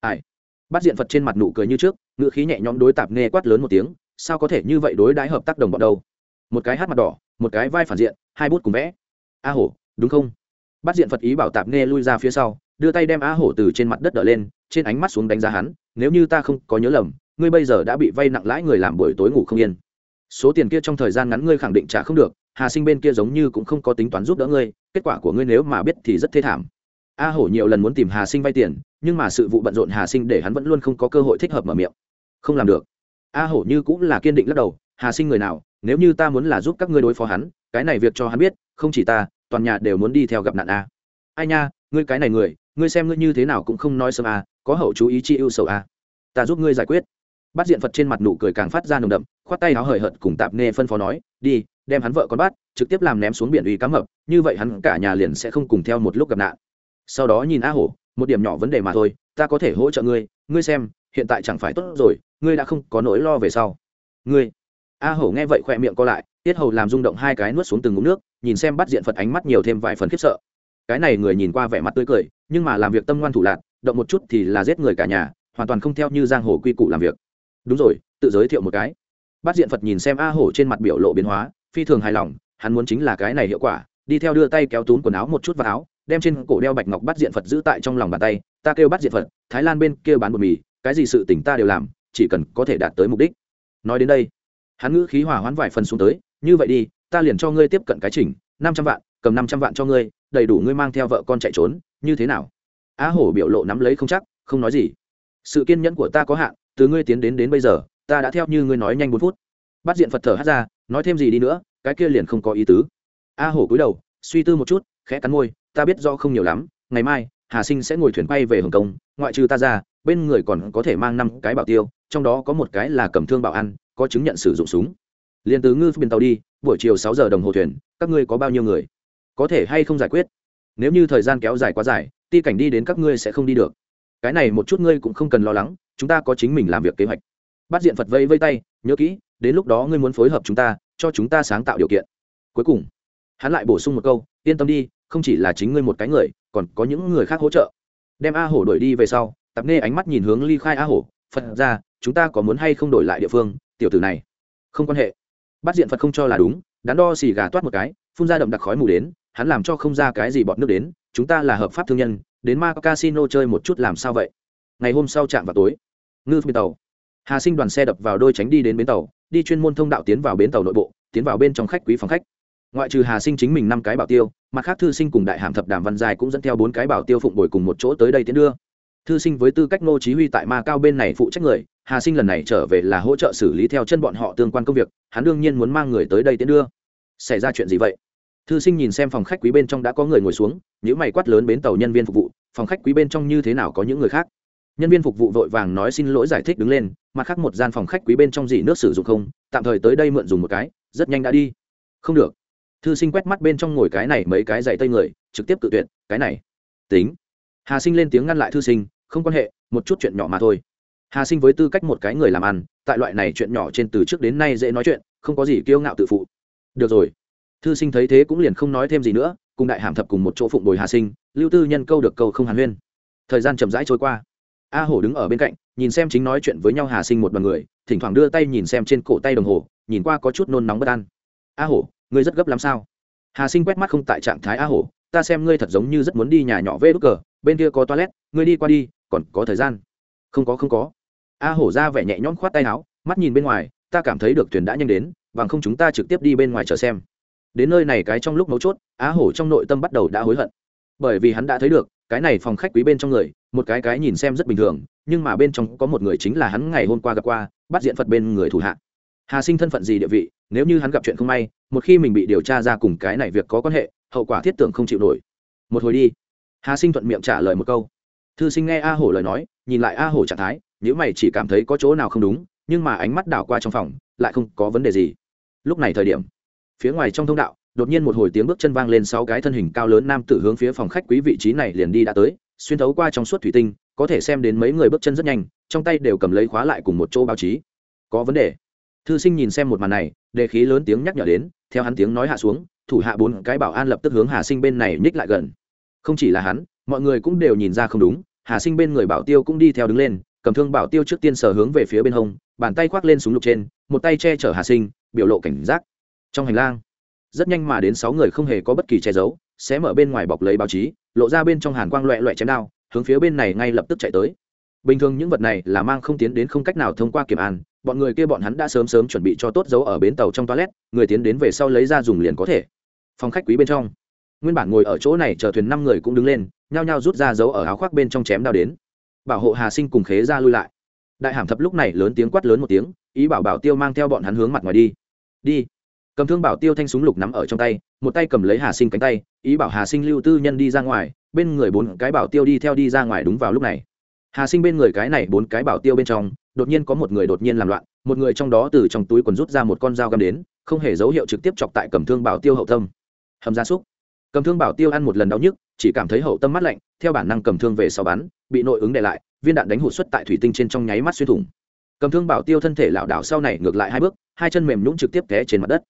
Ai? Bắt diện phật trên mặt nụ cười như trước, ngữ khí nhẹ nhõm đối tạp nghe quát lớn một tiếng sao có thể như vậy đối đãi hợp tác đồng bọn đâu? Một cái hát mặt đỏ, một cái vai phản diện, hai bút cùng vẽ. A hổ, đúng không? Bắt diện phật ý bảo tạp nghe lui ra phía sau, đưa tay đem a hổ từ trên mặt đất đỡ lên, trên ánh mắt xuống đánh giá hắn, nếu như ta không có nhớ lầm, ngươi bây giờ đã bị vay nặng lãi người làm buổi tối ngủ không yên. Số tiền kia trong thời gian ngắn ngươi khẳng định trả không được, hà sinh bên kia giống như cũng không có tính toán giúp đỡ ngươi, kết quả của ngươi nếu mà biết thì rất thê thảm. A hổ nhiều lần muốn tìm hà sinh vay tiền, nhưng mà sự vụ bận rộn hà sinh để hắn vẫn luôn không có cơ hội thích hợp mở miệng. Không làm được a hổ như cũng là kiên định lắc đầu, hà sinh người nào, nếu như ta muốn là giúp các ngươi đối phó hắn, cái này việc cho hắn biết, không chỉ ta, toàn nhà đều muốn đi theo gặp nạn a. Ai nha, ngươi cái này người, ngươi xem ngươi như thế nào cũng không nói sớm a, có hậu chú ý chi ưu sầu a. Ta giúp ngươi giải quyết. Bắt diện phật trên mặt nụ cười càng phát ra nồng đậm, khoát tay áo hời hợt cùng tạp nghe phân phó nói, đi, đem hắn vợ con bắt, trực tiếp làm ném xuống biển uy cá mập, như vậy hắn cả nhà liền sẽ không cùng theo một lúc gặp nạn. Sau đó nhìn a hổ, một điểm nhỏ vấn đề mà thôi, ta có thể hỗ trợ ngươi ngươi xem, hiện tại chẳng phải tốt rồi ngươi đã không có nỗi lo về sau. Ngươi. A hổ nghe vậy khỏe miệng co lại, tiết hầu làm rung động hai cái nuốt xuống từng ngụm nước, nhìn xem bắt diện phật ánh mắt nhiều thêm vài phần khiếp sợ. Cái này người nhìn qua vẻ mặt tươi cười, nhưng mà làm việc tâm ngoan thủ lạc động một chút thì là giết người cả nhà, hoàn toàn không theo như giang hồ quy củ làm việc. Đúng rồi, tự giới thiệu một cái. Bắt diện phật nhìn xem a hổ trên mặt biểu lộ biến hóa, phi thường hài lòng, hắn muốn chính là cái này hiệu quả, đi theo đưa tay kéo túm quần áo một chút vào áo, đem trên cổ đeo bạch ngọc bắt diện phật giữ tại trong lòng bàn tay, ta kêu bắt diện phật, thái lan bên kia bán bột mì, cái gì sự tỉnh ta đều làm chỉ cần có thể đạt tới mục đích. Nói đến đây, hắn ngữ khí hòa hoãn vài phần xuống tới, như vậy đi, ta liền cho ngươi tiếp cận cái chỉnh, năm trăm vạn, cầm năm trăm vạn cho ngươi, đầy đủ ngươi mang theo vợ con chạy trốn, như thế nào? Á hổ biểu lộ nắm lấy không chắc, không nói gì. Sự kiên nhẫn của ta có hạn, từ ngươi tiến đến đến bây giờ, ta đã theo như ngươi nói nhanh bốn phút. Bắt diện phật thở hát ra, nói thêm gì đi nữa, cái kia liền không có ý tứ. A hổ cúi đầu, suy tư một chút, khẽ cắn môi, ta biết do không nhiều lắm, ngày mai, hà sinh sẽ ngồi thuyền bay về hồng kông, ngoại trừ ta ra bên người còn có thể mang năm cái bảo tiêu, trong đó có một cái là cầm thương bảo ăn, có chứng nhận sử dụng súng. Liền từ ngư phiên tàu đi, buổi chiều sáu giờ đồng hồ thuyền, các ngươi có bao nhiêu người? Có thể hay không giải quyết? Nếu như thời gian kéo dài quá dài, ti cảnh đi đến các ngươi sẽ không đi được. Cái này một chút ngươi cũng không cần lo lắng, chúng ta có chính mình làm việc kế hoạch. Bắt diện phật vây vây tay, nhớ kỹ, đến lúc đó ngươi muốn phối hợp chúng ta, cho chúng ta sáng tạo điều kiện. Cuối cùng, hắn lại bổ sung một câu, yên tâm đi, không chỉ là chính ngươi một cái người, còn có những người khác hỗ trợ. Đem a hổ đuổi đi về sau tập nghe ánh mắt nhìn hướng ly khai a hổ, phật ra, chúng ta có muốn hay không đổi lại địa phương, tiểu tử này? Không quan hệ. Bắt diện phật không cho là đúng, đắn đo xì gà toát một cái, phun ra đậm đặc khói mù đến, hắn làm cho không ra cái gì bọn nước đến, chúng ta là hợp pháp thương nhân, đến ma casino chơi một chút làm sao vậy? Ngày hôm sau chạm vào tối, ngư bến tàu. Hà sinh đoàn xe đập vào đôi tránh đi đến bến tàu, đi chuyên môn thông đạo tiến vào bến tàu nội bộ, tiến vào bên trong khách quý phòng khách. Ngoại trừ hà sinh chính mình năm cái bảo tiêu, mặt khác thư sinh cùng đại hàm thập đàm văn dài cũng dẫn theo bốn cái bảo tiêu phụng bồi cùng một chỗ tới đây tiến đưa thư sinh với tư cách ngô chí huy tại ma cao bên này phụ trách người, hà sinh lần này trở về là hỗ trợ xử lý theo chân bọn họ tương quan công việc, hắn đương nhiên muốn mang người tới đây tiến đưa. Xảy ra chuyện gì vậy? Thư sinh nhìn xem phòng khách quý bên trong đã có người ngồi xuống những mày quát lớn bến tàu nhân viên phục vụ, phòng khách quý bên trong như thế nào có những người khác? Nhân viên phục vụ vội vàng nói xin lỗi giải thích đứng lên, mặt khác một gian phòng khách quý bên trong gì nước sử dụng không, tạm thời tới đây mượn dùng một cái, rất nhanh đã đi. Không được. Thư sinh quét mắt bên trong ngồi cái này mấy cái dạy tây người, trực tiếp cự tuyệt, cái này. Tính hà sinh lên tiếng ngăn lại thư sinh, không quan hệ, một chút chuyện nhỏ mà thôi. Hà sinh với tư cách một cái người làm ăn, tại loại này chuyện nhỏ trên từ trước đến nay dễ nói chuyện, không có gì kiêu ngạo tự phụ. Được rồi. Thư sinh thấy thế cũng liền không nói thêm gì nữa, cùng đại hàm thập cùng một chỗ phụng bồi hà sinh, lưu tư nhân câu được câu không hàn huyên. Thời gian chậm rãi trôi qua. A hổ đứng ở bên cạnh, nhìn xem chính nói chuyện với nhau hà sinh một đoàn người, thỉnh thoảng đưa tay nhìn xem trên cổ tay đồng hồ, nhìn qua có chút nôn nóng bất an. A hổ, ngươi rất gấp lắm sao? Hà sinh quét mắt không tại trạng thái a hổ ta xem ngươi thật giống như rất muốn đi nhà nhỏ vê đ cờ, bên kia có toilet, ngươi đi qua đi, còn có thời gian. Không có không có. A hổ ra vẻ nhẹ nhõm khoát tay áo, mắt nhìn bên ngoài, ta cảm thấy được thuyền đã nhanh đến, bằng không chúng ta trực tiếp đi bên ngoài chờ xem. Đến nơi này cái trong lúc mấu chốt á hổ trong nội tâm bắt đầu đã hối hận. Bởi vì hắn đã thấy được, cái này phòng khách quý bên trong người, một cái cái nhìn xem rất bình thường, nhưng mà bên trong có một người chính là hắn ngày hôm qua gặp qua, bắt diện phật bên người thủ hạ. Hà sinh thân phận gì địa vị, nếu như hắn gặp chuyện không may, một khi mình bị điều tra ra cùng cái này việc có quan hệ hậu quả thiết tưởng không chịu nổi. Một hồi đi. Hà sinh thuận miệng trả lời một câu. Thư sinh nghe a hổ lời nói, nhìn lại a hổ trạng thái nếu mày chỉ cảm thấy có chỗ nào không đúng, nhưng mà ánh mắt đảo qua trong phòng, lại không có vấn đề gì. Lúc này thời điểm, phía ngoài trong thông đạo, đột nhiên một hồi tiếng bước chân vang lên sáu cái thân hình cao lớn nam tử hướng phía phòng khách quý vị trí này liền đi đã tới, xuyên thấu qua trong suốt thủy tinh, có thể xem đến mấy người bước chân rất nhanh, trong tay đều cầm lấy khóa lại cùng một chỗ báo chí. Có vấn đề. Thư sinh nhìn xem một màn này, đề khí lớn tiếng nhắc nhở đến, theo hắn tiếng nói hạ xuống thủ hạ bốn cái bảo an lập tức hướng hà sinh bên này nhích lại gần. Không chỉ là hắn, mọi người cũng đều nhìn ra không đúng, hà sinh bên người bảo tiêu cũng đi theo đứng lên, cầm thương bảo tiêu trước tiên sờ hướng về phía bên hông, bàn tay khoác lên súng lục trên, một tay che chở hà sinh, biểu lộ cảnh giác. Trong hành lang, rất nhanh mà đến sáu người không hề có bất kỳ che giấu, xé mở bên ngoài bọc lấy báo chí, lộ ra bên trong hàn quang loẹ loẹ chém đao, hướng phía bên này ngay lập tức chạy tới. Bình thường những vật này là mang không tiến đến không cách nào thông qua kiểm an, bọn người kia bọn hắn đã sớm sớm chuẩn bị cho tốt dấu ở bến tàu trong toilet, người tiến đến về sau lấy ra dùng liền có thể phòng khách quý bên trong. Nguyên bản ngồi ở chỗ này chờ thuyền năm người cũng đứng lên, nhao nhao rút ra dấu ở áo khoác bên trong chém đao đến. Bảo hộ hà sinh cùng khế ra lui lại. Đại hàm thập lúc này lớn tiếng quát lớn một tiếng, ý bảo bảo tiêu mang theo bọn hắn hướng mặt ngoài đi. Đi. Cầm thương bảo tiêu thanh súng lục nắm ở trong tay, một tay cầm lấy hà sinh cánh tay, ý bảo hà sinh lưu tư nhân đi ra ngoài, bên người bốn cái bảo tiêu đi theo đi ra ngoài đúng vào lúc này. Hà sinh bên người cái này bốn cái bảo tiêu bên trong, đột nhiên có một người đột nhiên làm loạn, một người trong đó từ trong túi quần rút ra một con dao găm đến, không hề dấu hiệu trực tiếp chọc tại cầm thương bảo tiêu hậu tâm hầm gia súc. Cầm thương bảo tiêu ăn một lần đau nhức, chỉ cảm thấy hậu tâm mắt lạnh, theo bản năng cầm thương về sau bắn, bị nội ứng để lại, viên đạn đánh hụt xuất tại thủy tinh trên trong nháy mắt xuyên thủng. Cầm thương bảo tiêu thân thể lảo đảo sau này ngược lại hai bước, hai chân mềm nhũng trực tiếp té trên mặt đất.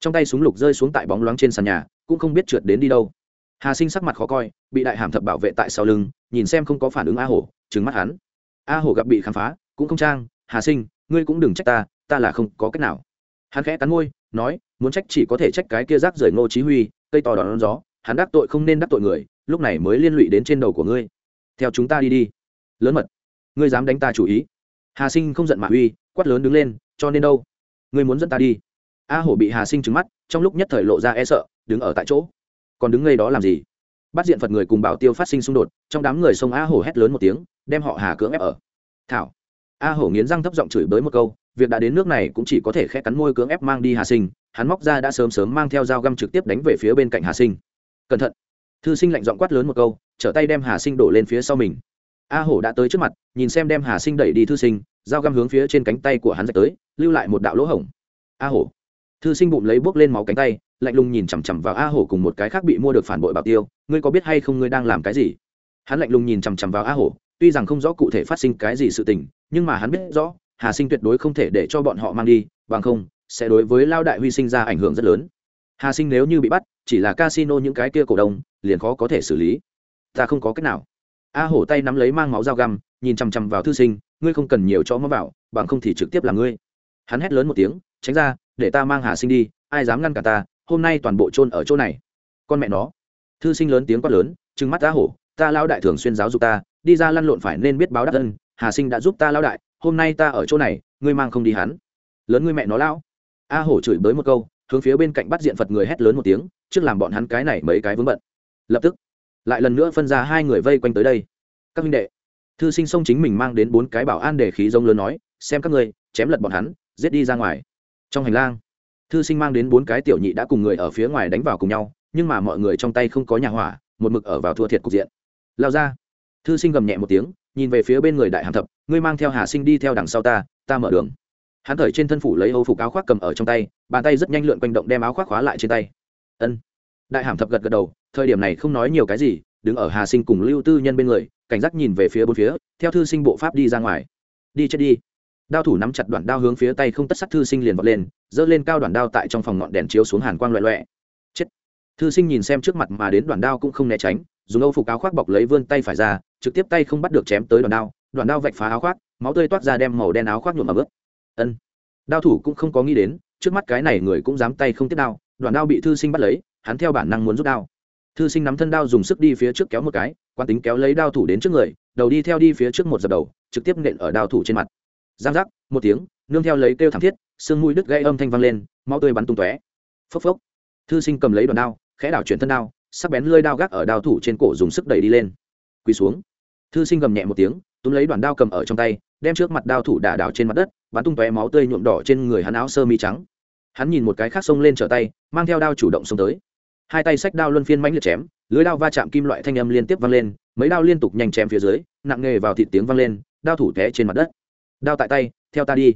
Trong tay súng lục rơi xuống tại bóng loáng trên sàn nhà, cũng không biết trượt đến đi đâu. Hà sinh sắc mặt khó coi, bị đại hàm thập bảo vệ tại sau lưng, nhìn xem không có phản ứng a hổ trứng mắt hắn. A hổ gặp bị khám phá, cũng không trang, hà sinh, ngươi cũng đừng trách ta ta là không có cách nào. Hắn khẽ cắn môi, nói, muốn trách chỉ có thể trách cái kia rác rời ngô chí huy cây to đón gió, hắn đắc tội không nên đắc tội người, lúc này mới liên lụy đến trên đầu của ngươi. Theo chúng ta đi đi. Lớn mật, ngươi dám đánh ta chủ ý. Hà sinh không giận mà uy, quát lớn đứng lên, cho nên đâu? Ngươi muốn dẫn ta đi? A hổ bị hà sinh trứng mắt, trong lúc nhất thời lộ ra e sợ, đứng ở tại chỗ. Còn đứng ngay đó làm gì? Bắt diện phật người cùng bảo tiêu phát sinh xung đột, trong đám người sông a hổ hét lớn một tiếng, đem họ hà cưỡng ép ở. Thảo. A hổ nghiến răng thấp giọng chửi bới một câu, việc đã đến nước này cũng chỉ có thể khẽ cắn môi cưỡng ép mang đi hà sinh hắn móc ra đã sớm sớm mang theo dao găm trực tiếp đánh về phía bên cạnh hà sinh. Cẩn thận. Thư sinh lạnh giọng quát lớn một câu, trở tay đem hà sinh đổ lên phía sau mình. A hổ đã tới trước mặt, nhìn xem đem hà sinh đẩy đi thư sinh, dao găm hướng phía trên cánh tay của hắn rạch tới, lưu lại một đạo lỗ hổng. A hổ. Thư sinh bụng lấy bước lên máu cánh tay, lạnh lùng nhìn chằm chằm vào a hổ cùng một cái khác bị mua được phản bội bảo tiêu, ngươi có biết hay không ngươi đang làm cái gì? Hắn lạnh lùng nhìn chằm chằm vào a hổ, tuy rằng không rõ cụ thể phát sinh cái gì sự tình, nhưng mà hắn biết rõ, hà sinh tuyệt đối không thể để cho bọn họ mang đi, bằng không sẽ đối với lao đại huy sinh ra ảnh hưởng rất lớn. Hà sinh nếu như bị bắt, chỉ là casino những cái kia cổ đông, liền khó có thể xử lý. Ta không có cách nào. A hổ tay nắm lấy mang máu dao găm, nhìn chằm chằm vào thư sinh, ngươi không cần nhiều cho mó vào, bằng không thì trực tiếp là ngươi. Hắn hét lớn một tiếng, tránh ra, để ta mang hà sinh đi, ai dám ngăn cả ta, hôm nay toàn bộ chôn ở chỗ này. Con mẹ nó. Thư sinh lớn tiếng quát lớn, trừng mắt a hổ, ta lao đại thường xuyên giáo dục ta, đi ra lăn lộn phải nên biết báo đáp ân, hà sinh đã giúp ta lao đại, hôm nay ta ở chỗ này, ngươi mang không đi hắn. Lớn ngươi mẹ nó lão a hổ chửi bới một câu, hướng phía bên cạnh bắt diện phật người hét lớn một tiếng, trước làm bọn hắn cái này mấy cái vướng bận. Lập tức, lại lần nữa phân ra hai người vây quanh tới đây. Các minh đệ, thư sinh sông chính mình mang đến bốn cái bảo an để khí rông lớn nói, xem các ngươi, chém lật bọn hắn, giết đi ra ngoài. Trong hành lang, thư sinh mang đến bốn cái tiểu nhị đã cùng người ở phía ngoài đánh vào cùng nhau, nhưng mà mọi người trong tay không có nhà hỏa, một mực ở vào thua thiệt cục diện. Lao ra, thư sinh gầm nhẹ một tiếng, nhìn về phía bên người đại hàm thập, ngươi mang theo hà sinh đi theo đằng sau ta ta mở đường hắn thời trên thân phủ lấy âu phục áo khoác cầm ở trong tay, bàn tay rất nhanh lượn quanh động đem áo khoác khóa lại trên tay. Ân. Đại hàm thập gật gật đầu, thời điểm này không nói nhiều cái gì, đứng ở hà sinh cùng lưu tư nhân bên người, cảnh giác nhìn về phía bốn phía, theo thư sinh bộ pháp đi ra ngoài. Đi chết đi. Đao thủ nắm chặt đoạn đao hướng phía tay không tất sắc thư sinh liền vọt lên, giơ lên cao đoạn đao tại trong phòng ngọn đèn chiếu xuống hàn quang loẹ loẹ chết. Thư sinh nhìn xem trước mặt mà đến đoạn đao cũng không né tránh, dùng âu phục áo khoác bọc lấy vươn tay phải ra, trực tiếp tay không bắt được chém tới đoạn đao đoạn đao vạch phá áo khoác, máu tươi toát ra đem màu đen áo khoác nhuộm ở ướt ân. Đao thủ cũng không có nghĩ đến, trước mắt cái này người cũng dám tay không tiếp đao, đoạn đao bị thư sinh bắt lấy, hắn theo bản năng muốn rút đao. Thư sinh nắm thân đao dùng sức đi phía trước kéo một cái quan tính kéo lấy đao thủ đến trước người, đầu đi theo đi phía trước một dập đầu, trực tiếp nện ở đao thủ trên mặt. Giang giác, một tiếng, nương theo lấy kêu thảm thiết, xương mũi đứt gây âm thanh vang lên, máu tươi bắn tung tóe. Phốc phốc. Thư sinh cầm lấy đoạn đao, khẽ đảo chuyển thân đao, sắc bén lơi đao gác ở đao thủ trên cổ dùng sức đẩy đi lên. Quỳ xuống. Thư sinh gầm nhẹ một tiếng, túm lấy đoạn đao cầm ở trong tay đem trước mặt đao thủ đả đảo trên mặt đất, bắn tung tóe máu tươi nhuộm đỏ trên người hắn áo sơ mi trắng. Hắn nhìn một cái khác xông lên trở tay, mang theo đao chủ động xông tới. Hai tay sách đao luân phiên mãnh liệt chém, lưới đao va chạm kim loại thanh âm liên tiếp vang lên, mấy đao liên tục nhanh chém phía dưới, nặng nghề vào thịt tiếng vang lên, đao thủ té trên mặt đất. Đao tại tay, theo ta đi.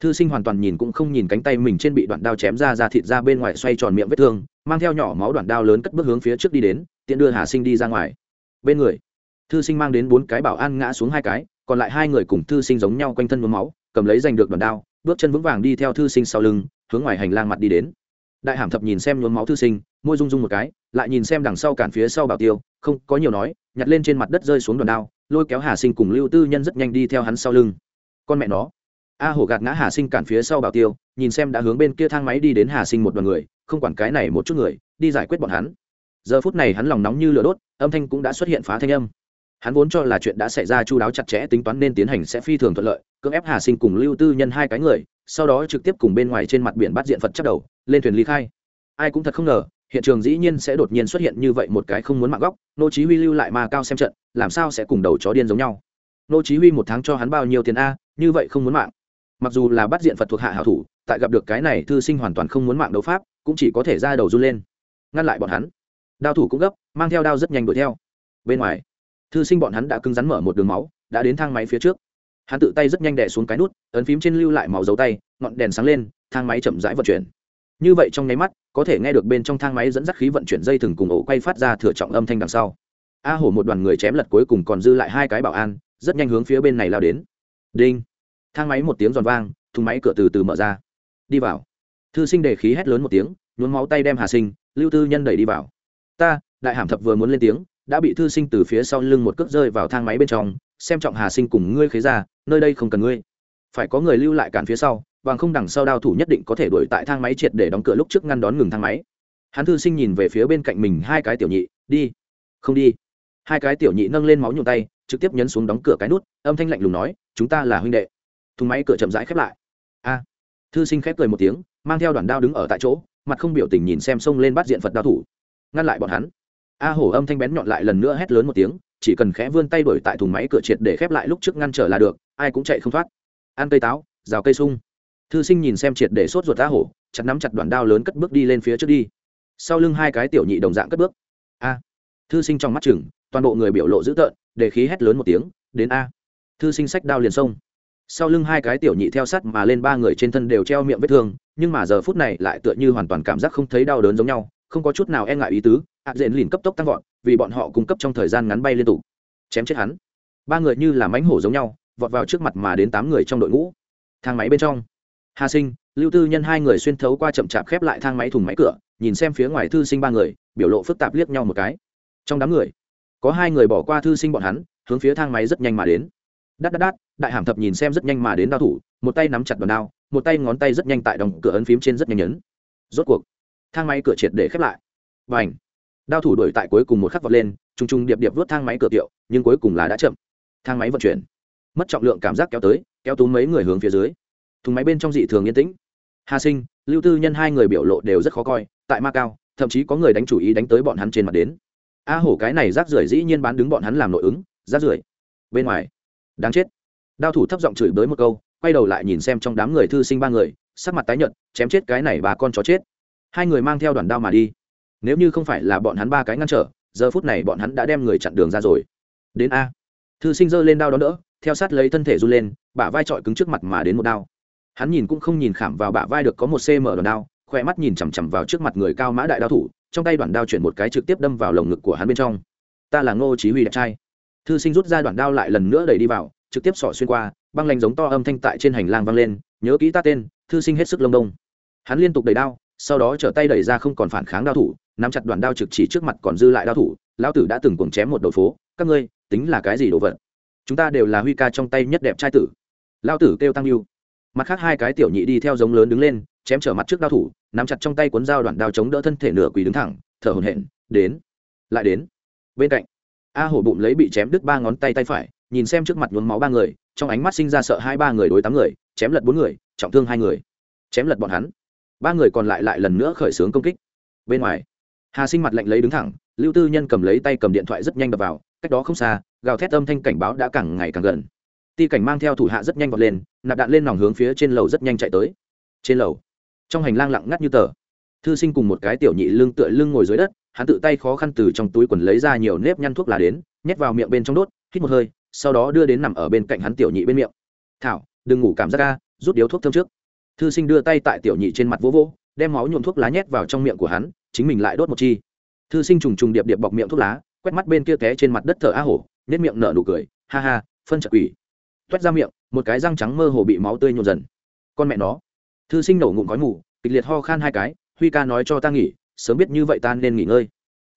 Thư sinh hoàn toàn nhìn cũng không nhìn cánh tay mình trên bị đoạn đao chém ra ra thịt ra bên ngoài xoay tròn miệng vết thương, mang theo nhỏ máu đoạn đao lớn cất bước hướng phía trước đi đến, tiện đưa hà sinh đi ra ngoài. Bên người, thư sinh mang đến bốn cái bảo an ngã xuống hai cái còn lại hai người cùng thư sinh giống nhau quanh thân mướm máu, cầm lấy giành được đòn đao, bước chân vững vàng đi theo thư sinh sau lưng, hướng ngoài hành lang mặt đi đến. Đại hàm thập nhìn xem nhuốm máu thư sinh, môi rung rung một cái, lại nhìn xem đằng sau cản phía sau bảo tiêu, không có nhiều nói, nhặt lên trên mặt đất rơi xuống đòn đao, lôi kéo hà sinh cùng lưu tư nhân rất nhanh đi theo hắn sau lưng. Con mẹ nó. A hổ gạt ngã hà sinh cản phía sau bảo tiêu, nhìn xem đã hướng bên kia thang máy đi đến hà sinh một đoàn người, không quản cái này một chút người, đi giải quyết bọn hắn. Giờ phút này hắn lòng nóng như lửa đốt, âm thanh cũng đã xuất hiện phá thanh âm hắn vốn cho là chuyện đã xảy ra chu đáo chặt chẽ, tính toán nên tiến hành sẽ phi thường thuận lợi, cưỡng ép hà sinh cùng lưu tư nhân hai cái người, sau đó trực tiếp cùng bên ngoài trên mặt biển bắt diện phật chắc đầu, lên thuyền ly khai. Ai cũng thật không ngờ, hiện trường dĩ nhiên sẽ đột nhiên xuất hiện như vậy một cái không muốn mạng góc, nô chí huy lưu lại mà cao xem trận, làm sao sẽ cùng đầu chó điên giống nhau? Nô chí huy một tháng cho hắn bao nhiêu tiền a, như vậy không muốn mạng. Mặc dù là bắt diện phật thuộc hạ hảo thủ, tại gặp được cái này thư sinh hoàn toàn không muốn mạng đấu pháp, cũng chỉ có thể ra đầu run lên, ngăn lại bọn hắn. Đao thủ cũng gấp, mang theo đao rất nhanh đuổi theo. Bên ngoài thư sinh bọn hắn đã cứng rắn mở một đường máu, đã đến thang máy phía trước. Hắn tự tay rất nhanh đè xuống cái nút, ấn phím trên lưu lại màu dấu tay, ngọn đèn sáng lên, thang máy chậm rãi vận chuyển. Như vậy trong nháy mắt, có thể nghe được bên trong thang máy dẫn dắt khí vận chuyển dây thừng cùng ổ quay phát ra thừa trọng âm thanh đằng sau. A hổ một đoàn người chém lật cuối cùng còn dư lại hai cái bảo an, rất nhanh hướng phía bên này lao đến. Đinh. Thang máy một tiếng giòn vang, thùng máy cửa từ từ mở ra. Đi vào. Thư sinh để khí hét lớn một tiếng, nhuốm máu tay đem hà sinh, lưu tư nhân đẩy đi vào. Ta, đại hàm thập vừa muốn lên tiếng đã bị thư sinh từ phía sau lưng một cước rơi vào thang máy bên trong, xem trọng hà sinh cùng ngươi khế ra nơi đây không cần ngươi. Phải có người lưu lại cản phía sau, bằng không đằng sau đao thủ nhất định có thể đuổi tại thang máy triệt để đóng cửa lúc trước ngăn đón ngừng thang máy. Hắn thư sinh nhìn về phía bên cạnh mình hai cái tiểu nhị, đi. Không đi. Hai cái tiểu nhị nâng lên máu nhuộm tay, trực tiếp nhấn xuống đóng cửa cái nút, âm thanh lạnh lùng nói, chúng ta là huynh đệ. Thùng máy cửa chậm rãi khép lại. A. Thư sinh khép cười một tiếng, mang theo đoàn đao đứng ở tại chỗ, mặt không biểu tình nhìn xem xông lên bắt diện phật đao thủ. Ngăn lại bọn hắn a hổ âm thanh bén nhọn lại lần nữa hét lớn một tiếng, chỉ cần khẽ vươn tay đuổi tại thùng máy cửa triệt để khép lại lúc trước ngăn trở là được, ai cũng chạy không thoát. Ăn cây táo, rào cây sung. Thư sinh nhìn xem triệt để sốt ruột a hổ, chặt nắm chặt đoạn đao lớn cất bước đi lên phía trước đi. Sau lưng hai cái tiểu nhị đồng dạng cất bước. A. Thư sinh trong mắt chừng, toàn bộ người biểu lộ dữ tợn, để khí hét lớn một tiếng, đến a. Thư sinh sách đao liền sông sau lưng hai cái tiểu nhị theo sắt mà lên ba người trên thân đều treo miệng vết thương, nhưng mà giờ phút này lại tựa như hoàn toàn cảm giác không thấy đau đớn giống nhau, không có chút nào e ngại ý tứ ạ dện lìn cấp tốc tăng vọt, vì bọn họ cung cấp trong thời gian ngắn bay liên tục. Chém chết hắn. Ba người như là mánh hổ giống nhau, vọt vào trước mặt mà đến tám người trong đội ngũ. Thang máy bên trong. Hà sinh, lưu tư nhân hai người xuyên thấu qua chậm chạp khép lại thang máy thùng máy cửa, nhìn xem phía ngoài thư sinh ba người, biểu lộ phức tạp liếc nhau một cái. Trong đám người, có hai người bỏ qua thư sinh bọn hắn, hướng phía thang máy rất nhanh mà đến. Đắt đắt đắt, đại hàm thập nhìn xem rất nhanh mà đến đao thủ, một tay nắm chặt đòn đao, một tay ngón tay rất nhanh tại đồng cửa ấn phím trên rất nhanh nhấn. Rốt cuộc, thang máy cửa triệt để khép lại. Và ảnh đao thủ đuổi tại cuối cùng một khắc vọt lên t r u n g t r u n g điệp điệp vớt thang máy cửa tiệu, nhưng cuối cùng là đã chậm. Thang máy vận chuyển. Mất trọng lượng cảm giác kéo tới, kéo túm mấy người hướng phía dưới. Thùng máy bên trong dị thường yên tĩnh. Hà sinh, lưu tư nhân hai người biểu lộ đều rất khó coi, tại ma cao, thậm chí có người đánh chủ ý đánh tới bọn hắn trên mặt đến. A hổ cái này rác rưởi dĩ nhiên bán đứng bọn hắn làm nội ứng, rác rưởi. Bên ngoài. Đáng chết. Đao thủ thấp giọng chửi bới một câu, quay đầu lại nhìn xem trong đám người thư sinh ba người, sắc mặt tái nhợt, chém chết cái này bà con chó chết. Hai người mang theo đoàn đao mà đi nếu như không phải là bọn hắn ba cái ngăn trở, giờ phút này bọn hắn đã đem người chặn đường ra rồi. Đến a. Thư sinh giơ lên đao đó đỡ, theo sát lấy thân thể run lên, bả vai trọi cứng trước mặt mà đến một đao. Hắn nhìn cũng không nhìn khảm vào bả vai được có một cm đòn đao khoe mắt nhìn chằm chằm vào trước mặt người cao mã đại đao thủ, trong tay đoàn đao chuyển một cái trực tiếp đâm vào lồng ngực của hắn bên trong. Ta là ngô chí huy đẹp trai. Thư sinh rút ra đoàn đao lại lần nữa đẩy đi vào, trực tiếp sỏ xuyên qua, băng lanh giống to âm thanh tại trên hành lang vang lên, nhớ kỹ ta tên, thư sinh hết sức lông đông. Hắn liên tục đẩy đao sau đó trở tay đẩy ra không còn phản kháng đao thủ, nắm chặt đoàn đao trực chỉ trước mặt còn dư lại đao thủ, lão tử đã từng cuồng chém một đội phố, các ngươi, tính là cái gì đồ vật? Chúng ta đều là huy ca trong tay nhất đẹp trai tử. Lão tử kêu tăng yêu mặt khác hai cái tiểu nhị đi theo giống lớn đứng lên, chém trở mặt trước đao thủ, nắm chặt trong tay cuốn dao đoạn đao chống đỡ thân thể nửa quỳ đứng thẳng, thở hổn hển, đến, lại đến. Bên cạnh, a hổ bụng lấy bị chém đứt ba ngón tay tay phải, nhìn xem trước mặt nhuốm máu ba người, trong ánh mắt sinh ra sợ hai ba người đối tám người, chém lật bốn người, trọng thương hai người. Chém lật bọn hắn ba người còn lại lại lần nữa khởi xướng công kích. Bên ngoài, hà sinh mặt lạnh lấy đứng thẳng, lưu tư nhân cầm lấy tay cầm điện thoại rất nhanh đập vào, cách đó không xa, gào thét âm thanh cảnh báo đã càng ngày càng gần. Ti cảnh mang theo thủ hạ rất nhanh vọt lên, nạp đạn lên nòng hướng phía trên lầu rất nhanh chạy tới. Trên lầu, trong hành lang lặng ngắt như tờ, thư sinh cùng một cái tiểu nhị lưng tựa lưng ngồi dưới đất, hắn tự tay khó khăn từ trong túi quần lấy ra nhiều nếp nhăn thuốc lá đến, nhét vào miệng bên trong đốt, hít một hơi, sau đó đưa đến nằm ở bên cạnh hắn tiểu nhị bên miệng. Thảo, đừng ngủ cảm giác ca rút điếu thuốc thơm trước thư sinh đưa tay tại tiểu nhị trên mặt vỗ vỗ, đem máu nhuộm thuốc lá nhét vào trong miệng của hắn, chính mình lại đốt một chi. Thư sinh trùng trùng điệp điệp bọc miệng thuốc lá, quét mắt bên kia té trên mặt đất thở a hổ nết miệng nở nụ cười, ha ha, phân chật quỷ. Toét ra miệng, một cái răng trắng mơ hồ bị máu tươi nhuộm dần. Con mẹ nó. Thư sinh nổ ngụm khói mù, kịch liệt ho khan hai cái, huy ca nói cho ta nghỉ, sớm biết như vậy ta nên nghỉ ngơi.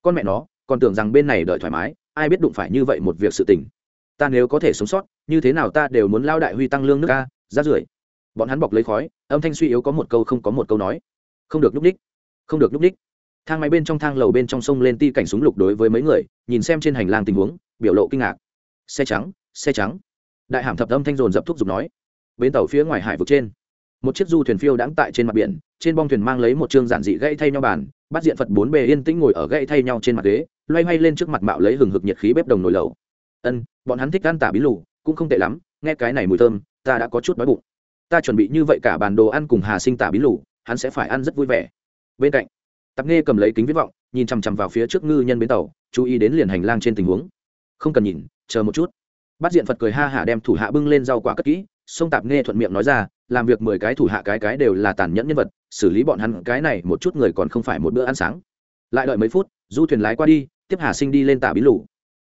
Con mẹ nó, còn tưởng rằng bên này đợi thoải mái, ai biết đụng phải như vậy một việc sự tình. Ta nếu có thể sống sót, như thế nào ta đều muốn lao đại huy tăng lương nước ca ra rưởi bọn hắn bọc lấy khói, âm thanh suy yếu có một câu không có một câu nói. Không được nhúc ních không được nhúc ních thang máy bên trong thang lầu bên trong sông lên ti cảnh súng lục đối với mấy người, nhìn xem trên hành lang tình huống, biểu lộ kinh ngạc. Xe trắng xe trắng. Đại hàm thập âm thanh dồn dập thúc giục nói. Bến tàu phía ngoài hải vực trên, một chiếc du thuyền phiêu đãng tại trên mặt biển, trên bong thuyền mang lấy một chương giản dị gãy thay nhau bàn, bắt diện phật bốn bề yên tĩnh ngồi ở gãy thay nhau trên mặt ghế, loay hoay lên trước mặt mạo lấy hừng hực nhiệt khí bếp đồng nồi lẩu. Ân, bọn hắn thích ăn tả bí lù, cũng không tệ lắm, nghe cái này mùi thơm, ta đã có chút đói bụng ta chuẩn bị như vậy cả bàn đồ ăn cùng hà sinh tả bí lủ hắn sẽ phải ăn rất vui vẻ. Bên cạnh tạp nghe cầm lấy kính viết vọng, nhìn chằm chằm vào phía trước ngư nhân bến tàu, chú ý đến liền hành lang trên tình huống. Không cần nhìn, chờ một chút. Bắt diện phật cười ha hả đem thủ hạ bưng lên rau quả cất kỹ, sông tạp nghe thuận miệng nói ra, làm việc mười cái thủ hạ cái cái đều là tàn nhẫn nhân vật, xử lý bọn hắn cái này một chút người còn không phải một bữa ăn sáng. Lại đợi mấy phút, du thuyền lái qua đi, tiếp hà sinh đi lên tả bí lù.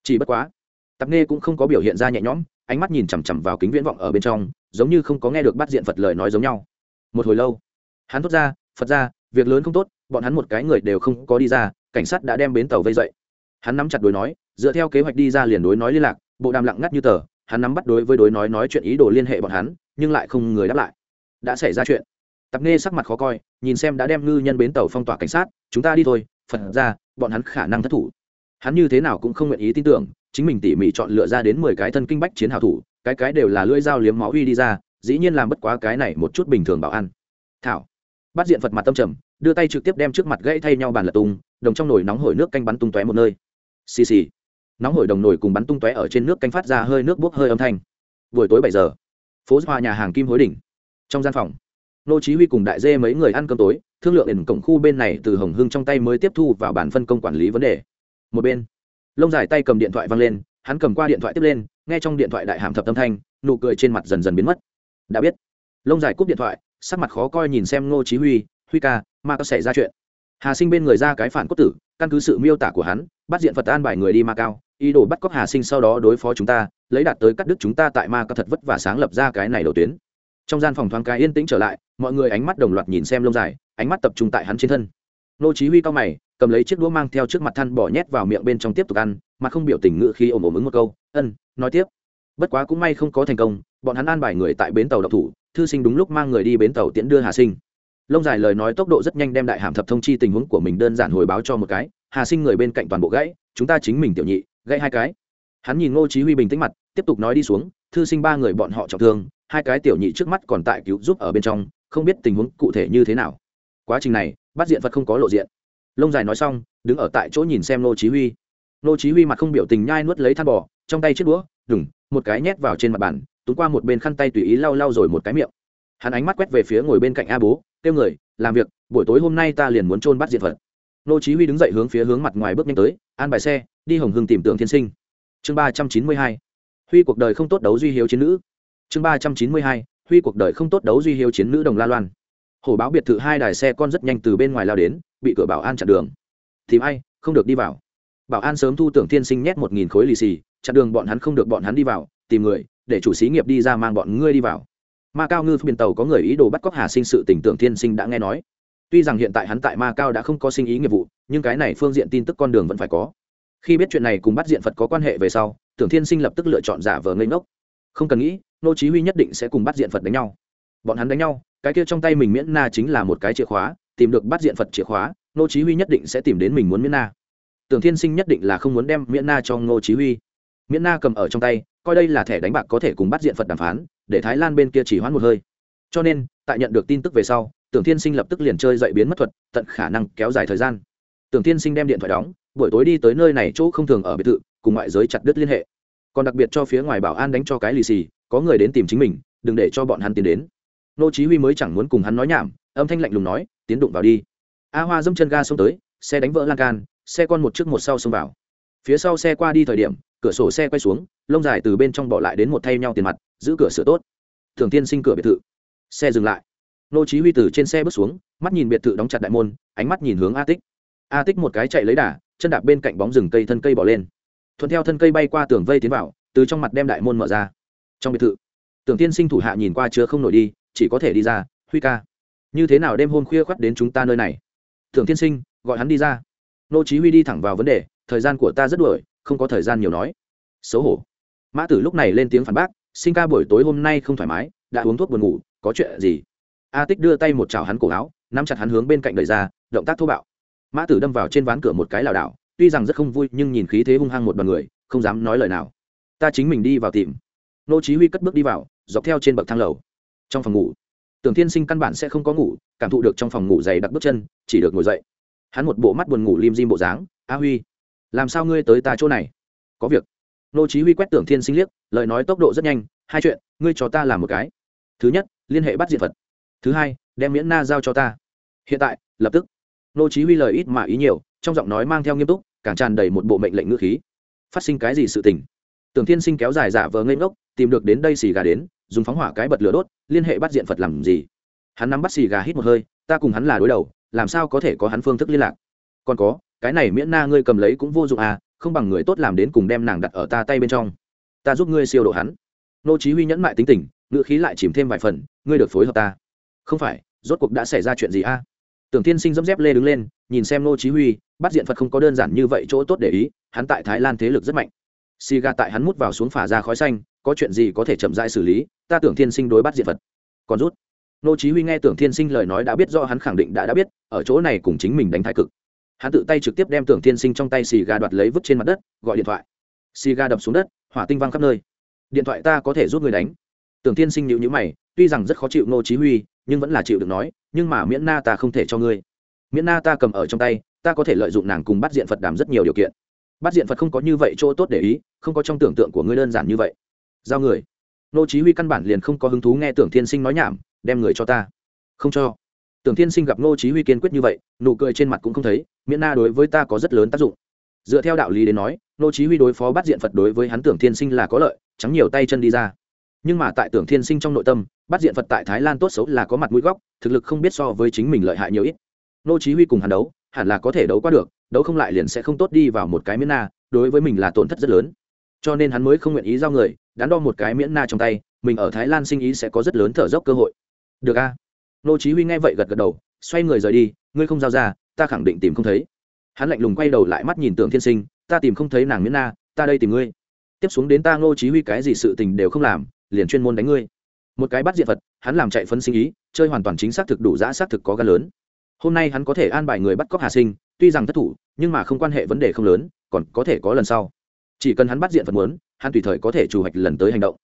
Chỉ bất quá, tạp nghe cũng không có biểu hiện ra nhẹ nhõm, ánh mắt nhìn chằm chằm vào kính viễn vọng ở bên trong giống như không có nghe được bắt diện phật lời nói giống nhau. Một hồi lâu, hắn thốt ra, phật ra việc lớn không tốt, bọn hắn một cái người đều không có đi ra, cảnh sát đã đem bến tàu vây dậy. Hắn nắm chặt đối nói, dựa theo kế hoạch đi ra liền đối nói liên lạc, bộ đàm lặng ngắt như tờ, hắn nắm bắt đối với đối nói nói chuyện ý đồ liên hệ bọn hắn, nhưng lại không người đáp lại. Đã xảy ra chuyện. Tập nghe sắc mặt khó coi, nhìn xem đã đem ngư nhân bến tàu phong tỏa cảnh sát, chúng ta đi thôi, phật ra bọn hắn khả năng thất thủ. Hắn như thế nào cũng không nguyện ý tin tưởng, chính mình tỉ mỉ chọn lựa ra đến mười cái thân kinh bách chiến hào thủ cái cái đều là lưỡi dao liếm máu uy đi ra, dĩ nhiên làm bất quá cái này một chút bình thường bảo ăn. Thảo. Bắt diện phật mặt tâm trầm, đưa tay trực tiếp đem trước mặt gãy thay nhau bàn lật tung, đồng trong nồi nóng hổi nước canh bắn tung tóe một nơi. Xì xì. Nóng hổi đồng nồi cùng bắn tung tóe ở trên nước canh phát ra hơi nước bốc hơi âm thanh. Buổi tối bảy giờ, phố hoa nhà hàng kim hối đỉnh. Trong gian phòng, nô chí huy cùng đại dê mấy người ăn cơm tối, thương lượng đến cổng khu bên này từ hồng hưng trong tay mới tiếp thu vào bản phân công quản lý vấn đề. Một bên, lông dài tay cầm điện thoại văng lên, hắn cầm qua điện thoại tiếp lên nghe trong điện thoại đại hàm thập tâm thanh, nụ cười trên mặt dần dần biến mất. Đã biết. Lông dài cúp điện thoại, sắc mặt khó coi nhìn xem ngô chí huy huy ca, ma có xảy ra chuyện. Hà sinh bên người ra cái phản cốt tử, căn cứ sự miêu tả của hắn, bắt diện phật an bài người đi ma cao, ý đồ bắt cóc hà sinh sau đó đối phó chúng ta, lấy đạt tới cắt đứt chúng ta tại ma cao thật vất và sáng lập ra cái này đầu tuyến. Trong gian phòng thoáng cái yên tĩnh trở lại, mọi người ánh mắt đồng loạt nhìn xem lông dài, ánh mắt tập trung tại hắn trên thân. Nô chí huy cao mày, cầm lấy chiếc đũa mang theo trước mặt than bỏ nhét vào miệng bên trong tiếp tục ăn mà không biểu tình ngữ khi ồm ồm ứng một câu, ân, nói tiếp. Bất quá cũng may không có thành công, bọn hắn an bài người tại bến tàu độc thủ, thư sinh đúng lúc mang người đi bến tàu tiễn đưa hà sinh. Lông dài lời nói tốc độ rất nhanh đem đại hàm thập thông chi tình huống của mình đơn giản hồi báo cho một cái, hà sinh người bên cạnh toàn bộ gãy, chúng ta chính mình tiểu nhị, gãy hai cái. Hắn nhìn ngô chí huy bình tĩnh mặt, tiếp tục nói đi xuống, thư sinh ba người bọn họ trọng thương, hai cái tiểu nhị trước mắt còn tại cứu giúp ở bên trong, không biết tình huống cụ thể như thế nào. Quá trình này, bắt diện phật không có lộ diện. Lông dài nói xong, đứng ở tại chỗ nhìn xem ngô chí huy. Nô chí huy mặt không biểu tình nhai nuốt lấy than bò, trong tay chiếc đũa, đùng, một cái nhét vào trên mặt bàn, túm qua một bên khăn tay tùy ý lau lau rồi một cái miệng. Hắn ánh mắt quét về phía ngồi bên cạnh a bố, kêu người, làm việc, buổi tối hôm nay ta liền muốn trôn bắt diệt phật nô chí huy đứng dậy hướng phía hướng mặt ngoài bước nhanh tới, an bài xe, đi hồng hương tìm tượng thiên sinh. Chương ba trăm chín mươi hai, huy cuộc đời không tốt đấu duy hiếu chiến nữ. Chương ba trăm chín mươi hai, huy cuộc đời không tốt đấu duy hiếu chiến nữ đồng la loan. Hổ báo biệt thự hai đài xe con rất nhanh từ bên ngoài lao đến, bị cửa bảo an chặn đường. Tìm ai, không được đi vào bảo an sớm thu tưởng thiên sinh nhét một nghìn khối lì xì, chặn đường bọn hắn không được bọn hắn đi vào, tìm người, để chủ xí nghiệp đi ra mang bọn ngươi đi vào. Ma cao ngư biển tàu có người ý đồ bắt cóc hà sinh sự tỉnh tưởng thiên sinh đã nghe nói. Tuy rằng hiện tại hắn tại ma cao đã không có sinh ý nghiệp vụ, nhưng cái này phương diện tin tức con đường vẫn phải có. Khi biết chuyện này cùng bắt diện phật có quan hệ về sau, tưởng thiên sinh lập tức lựa chọn giả vờ ngây ngốc. Không cần nghĩ, nô chí huy nhất định sẽ cùng bắt diện phật đánh nhau. Bọn hắn đánh nhau, cái kia trong tay mình miễn na chính là một cái chìa khóa, tìm được bắt diện phật chìa khóa, nô chí huy nhất định sẽ tìm đến mình muốn miễn na tưởng thiên sinh nhất định là không muốn đem miễn na cho Ngô chí huy. Miễn na cầm ở trong tay, coi đây là thẻ đánh bạc có thể cùng bắt diện phật đàm phán, để thái lan bên kia chỉ hoãn một hơi. Cho nên, tại nhận được tin tức về sau, tưởng thiên sinh lập tức liền chơi dậy biến mất thuật, tận khả năng kéo dài thời gian. Tưởng thiên sinh đem điện thoại đóng, buổi tối đi tới nơi này chỗ không thường ở biệt thự, cùng ngoại giới chặt đứt liên hệ. Còn đặc biệt cho phía ngoài bảo an đánh cho cái lì xì, có người đến tìm chính mình, đừng để cho bọn hắn tiến đến. Nô chí huy mới chẳng muốn cùng hắn nói nhảm, âm thanh lạnh lùng nói, tiến đụng vào đi. A hoa dâm chân ga xông tới, xe đánh vỡ lan can xe con một trước một sau xông vào. Phía sau xe qua đi thời điểm, cửa sổ xe quay xuống, lông dài từ bên trong bỏ lại đến một thay nhau tiền mặt, giữ cửa sửa tốt. Thường tiên sinh cửa biệt thự. Xe dừng lại. Nô chí huy từ trên xe bước xuống, mắt nhìn biệt thự đóng chặt đại môn, ánh mắt nhìn hướng a tích. A tích một cái chạy lấy đà, chân đạp bên cạnh bóng rừng cây thân cây bỏ lên. Thuận theo thân cây bay qua tường vây tiến vào, từ trong mặt đem đại môn mở ra. Trong biệt thự, tưởng tiên sinh thủ hạ nhìn qua chứa không nổi đi, chỉ có thể đi ra, huy ca, như thế nào đêm hôm khuya khoắt đến chúng ta nơi này? Tưởng tiên sinh, gọi hắn đi ra nô chí huy đi thẳng vào vấn đề, thời gian của ta rất đuổi, không có thời gian nhiều nói. Xấu hổ. Mã tử lúc này lên tiếng phản bác, sinh ca buổi tối hôm nay không thoải mái, đã uống thuốc buồn ngủ, có chuyện gì? A tích đưa tay một chảo hắn cổ áo, nắm chặt hắn hướng bên cạnh đẩy ra, động tác thô bạo. Mã tử đâm vào trên ván cửa một cái lảo đảo, tuy rằng rất không vui nhưng nhìn khí thế hung hăng một đoàn người, không dám nói lời nào. Ta chính mình đi vào tìm. Nô chí huy cất bước đi vào, dọc theo trên bậc thang lầu. Trong phòng ngủ, tưởng thiên sinh căn bản sẽ không có ngủ, cảm thụ được trong phòng ngủ dày đặc bước chân, chỉ được ngồi dậy hắn một bộ mắt buồn ngủ lim dim bộ dáng. A huy, làm sao ngươi tới ta chỗ này? Có việc. Nô chí huy quét tưởng thiên sinh liếc, lời nói tốc độ rất nhanh. Hai chuyện, ngươi cho ta làm một cái. Thứ nhất, liên hệ bắt diện phật. Thứ hai, đem miễn na giao cho ta. Hiện tại, lập tức. Nô chí huy lời ít mà ý nhiều, trong giọng nói mang theo nghiêm túc, càng tràn đầy một bộ mệnh lệnh ngữ khí. Phát sinh cái gì sự tình? Tưởng thiên sinh kéo dài giả vờ ngây ngốc, tìm được đến đây xì gà đến, dùng phóng hỏa cái bật lửa đốt, liên hệ bắt diện phật làm gì? Hắn nắm bắt xì gà hít một hơi ta cùng hắn là đối đầu, làm sao có thể có hắn phương thức liên lạc? Còn có, cái này miễn na ngươi cầm lấy cũng vô dụng à không bằng người tốt làm đến cùng đem nàng đặt ở ta tay bên trong. Ta giúp ngươi siêu độ hắn. Nô chí huy nhẫn mại tính tình ngựa khí lại chìm thêm vài phần, ngươi được phối hợp ta. Không phải, rốt cuộc đã xảy ra chuyện gì a à? tưởng thiên sinh dẫm dép lê đứng lên, nhìn xem nô chí huy, bắt diện phật không có đơn giản như vậy chỗ tốt để ý, hắn tại thái lan thế lực rất mạnh. Xì gà tại hắn mút vào xuống phả ra khói xanh, có chuyện gì có thể chậm rãi xử lý, ta tưởng thiên sinh đối bắt diện phật. Còn rút nô chí huy nghe tưởng thiên sinh lời nói đã biết rõ hắn khẳng định đã đã biết, ở chỗ này cùng chính mình đánh thái cực. Hắn tự tay trực tiếp đem tưởng thiên sinh trong tay xì gà đoạt lấy vứt trên mặt đất, gọi điện thoại. Xì gà đập xuống đất, hỏa tinh văng khắp nơi. Điện thoại ta có thể giúp người đánh. Tưởng thiên sinh nhíu nhíu mày, tuy rằng rất khó chịu nô chí huy, nhưng vẫn là chịu được nói, nhưng mà miễn na ta không thể cho ngươi. Miễn na ta cầm ở trong tay, ta có thể lợi dụng nàng cùng bắt diện phật đàm rất nhiều điều kiện. Bắt diện phật không có như vậy chỗ tốt để ý, không có trong tưởng tượng của ngươi đơn giản như vậy. Giao người. Nô chí huy căn bản liền không có hứng thú nghe tưởng thiên sinh nói nhảm đem người cho ta. Không cho. Tưởng thiên sinh gặp nô chí huy kiên quyết như vậy, nụ cười trên mặt cũng không thấy, miễn na đối với ta có rất lớn tác dụng. Dựa theo đạo lý đến nói nô chí huy đối phó bắt diện phật đối với hắn tưởng thiên sinh là có lợi trắng nhiều tay chân đi ra. Nhưng mà tại tưởng thiên sinh trong nội tâm, bắt diện phật tại thái lan tốt xấu là có mặt mũi góc thực lực không biết so với chính mình lợi hại nhiều ít. Nô chí huy cùng hắn đấu, hẳn là có thể đấu qua được, đấu không lại liền sẽ không tốt đi vào một cái miễn na, đối với mình là tổn thất rất lớn. Cho nên hắn mới không nguyện ý giao người, đắn đo một cái miễn na trong tay, mình ở thái lan sinh ý sẽ có rất lớn thở dốc cơ hội được a. Nô chí huy nghe vậy gật gật đầu, xoay người rời đi, ngươi không giao ra, ta khẳng định tìm không thấy. Hắn lạnh lùng quay đầu lại mắt nhìn tưởng thiên sinh, ta tìm không thấy nàng miễn na, ta đây tìm ngươi. Tiếp xuống đến ta nô chí huy cái gì sự tình đều không làm, liền chuyên môn đánh ngươi. Một cái bắt diện vật hắn làm chạy phân sinh ý, chơi hoàn toàn chính xác thực đủ dã xác thực có gan lớn. Hôm nay hắn có thể an bài người bắt cóc hà sinh, tuy rằng thất thủ, nhưng mà không quan hệ vấn đề không lớn, còn có thể có lần sau. Chỉ cần hắn bắt diện vật muốn, hắn tùy thời có thể chủ hoạch lần tới hành động.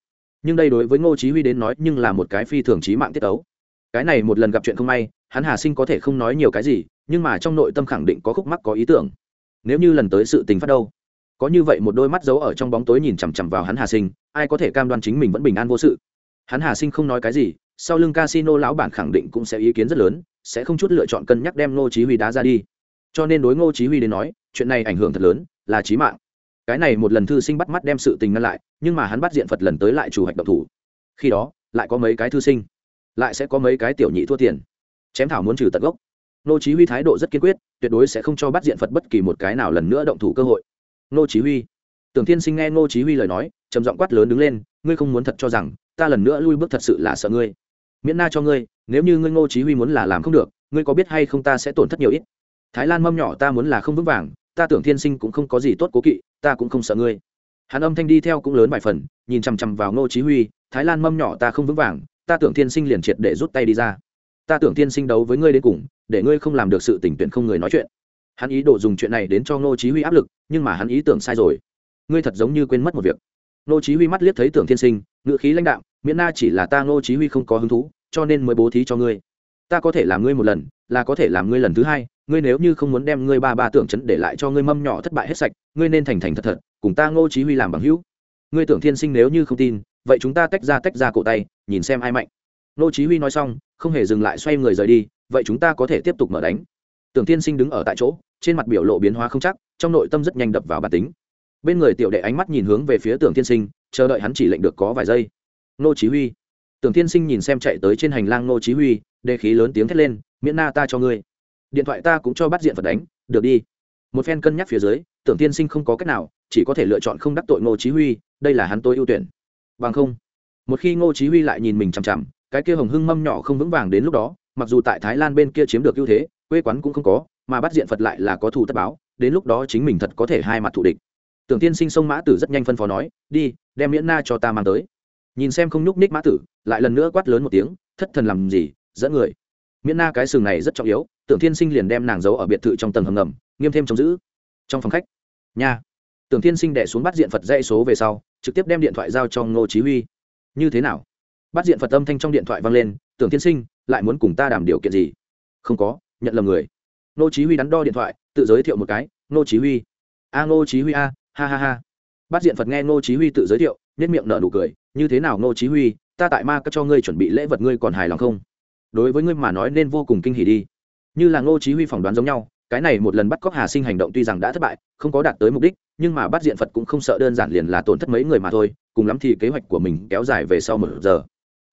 Nhưng đây đối với ngô chí huy đến nói nhưng là một cái phi thường chí mạng tiết ấu cái này một lần gặp chuyện không may, hắn hà sinh có thể không nói nhiều cái gì, nhưng mà trong nội tâm khẳng định có khúc mắc, có ý tưởng. Nếu như lần tới sự tình phát đâu, có như vậy một đôi mắt giấu ở trong bóng tối nhìn chằm chằm vào hắn hà sinh, ai có thể cam đoan chính mình vẫn bình an vô sự? Hắn hà sinh không nói cái gì, sau lưng casino lão bản khẳng định cũng sẽ ý kiến rất lớn, sẽ không chút lựa chọn cân nhắc đem ngô chí huy đá ra đi. Cho nên đối ngô chí huy đến nói, chuyện này ảnh hưởng thật lớn, là chí mạng. Cái này một lần thư sinh bắt mắt đem sự tình ngăn lại, nhưng mà hắn bắt diện phật lần tới lại chủ hạch động thủ. Khi đó, lại có mấy cái thư sinh lại sẽ có mấy cái tiểu nhị thua tiền. Chém thảo muốn trừ tận gốc. Nô chí huy thái độ rất kiên quyết, tuyệt đối sẽ không cho bắt diện phật bất kỳ một cái nào lần nữa động thủ cơ hội. Nô chí huy. Tưởng thiên sinh nghe nô chí huy lời nói, trầm giọng quát lớn đứng lên, ngươi không muốn thật cho rằng, ta lần nữa lui bước thật sự là sợ ngươi. Miễn na cho ngươi, nếu như ngươi nô chí huy muốn là làm không được, ngươi có biết hay không ta sẽ tổn thất nhiều ít. Thái lan mâm nhỏ ta muốn là không vững vàng, ta tưởng thiên sinh cũng không có gì tốt cố kỵ, ta cũng không sợ ngươi. Hắn âm thanh đi theo cũng lớn vài phần, nhìn chằm chằm vào nô chí huy, thái lan mâm nhỏ ta không vững vàng ta tưởng thiên sinh liền triệt để rút tay đi ra. Ta tưởng thiên sinh đấu với ngươi đến cùng, để ngươi không làm được sự tình tuyển không người nói chuyện. Hắn ý đồ dùng chuyện này đến cho ngô chí huy áp lực, nhưng mà hắn ý tưởng sai rồi. Ngươi thật giống như quên mất một việc. Ngô chí huy mắt liếc thấy tưởng thiên sinh ngựa khí lãnh đạm, miễn na chỉ là ta ngô chí huy không có hứng thú, cho nên mới bố thí cho ngươi. Ta có thể làm ngươi một lần, là có thể làm ngươi lần thứ hai, ngươi nếu như không muốn đem ngươi ba ba tưởng chấn để lại cho ngươi mâm nhỏ thất bại hết sạch, ngươi nên thành thành thật thật, cùng ta ngô chí huy làm bằng hữu. Ngươi tưởng thiên sinh nếu như không tin vậy chúng ta tách ra tách ra cổ tay, nhìn xem ai mạnh. Nô chí huy nói xong, không hề dừng lại xoay người rời đi, vậy chúng ta có thể tiếp tục mở đánh. Tưởng thiên sinh đứng ở tại chỗ, trên mặt biểu lộ biến hóa không chắc, trong nội tâm rất nhanh đập vào bản tính. Bên người tiểu đệ ánh mắt nhìn hướng về phía tưởng thiên sinh, chờ đợi hắn chỉ lệnh được có vài giây. Nô chí huy. Tưởng thiên sinh nhìn xem chạy tới trên hành lang nô chí huy, đề khí lớn tiếng thét lên, miễn na ta cho ngươi. Điện thoại ta cũng cho bắt diện phật đánh, được đi. Một phen cân nhắc phía dưới, tưởng tiên sinh không có cách nào, chỉ có thể lựa chọn không đắc tội nô chí huy, đây là hắn tôi ưu tuyển bằng không. Một khi ngô chí huy lại nhìn mình chằm chằm, cái kia hồng hưng mâm nhỏ không vững vàng đến lúc đó, mặc dù tại thái lan bên kia chiếm được ưu thế, quê quán cũng không có, mà bắt diện phật lại là có thủ tất báo, đến lúc đó chính mình thật có thể hai mặt thủ địch. Tưởng tiên sinh sông mã tử rất nhanh phân phó nói, đi, đem miễn na cho ta mang tới. Nhìn xem không nhúc ních mã tử, lại lần nữa quát lớn một tiếng, thất thần làm gì, dẫn người. Miễn na cái sừng này rất trọng yếu, tưởng thiên sinh liền đem nàng giấu ở biệt thự trong tầng hầm ngầm, nghiêm thêm trông giữ. Trong phòng khách nha tưởng thiên sinh đẻ xuống bắt diện phật dãy số về sau trực tiếp đem điện thoại giao cho ngô chí huy. Như thế nào? Bắt diện phật âm thanh trong điện thoại vang lên, tưởng thiên sinh, lại muốn cùng ta đàm điều kiện gì? Không có, nhận lầm người. Ngô chí huy đắn đo điện thoại, tự giới thiệu một cái, ngô chí huy. A ngô chí huy a, ha ha ha. Bắt diện phật nghe ngô chí huy tự giới thiệu nhất miệng nở nụ cười, như thế nào ngô chí huy, ta tại ma cấp cho ngươi chuẩn bị lễ vật ngươi còn hài lòng không? Đối với ngươi mà nói nên vô cùng kinh hỉ đi. Như là ngô chí huy phỏng đoán giống nhau cái này một lần bắt cóc hà sinh hành động tuy rằng đã thất bại, không có đạt tới mục đích, nhưng mà bắt diện phật cũng không sợ đơn giản liền là tổn thất mấy người mà thôi, cùng lắm thì kế hoạch của mình kéo dài về sau một giờ.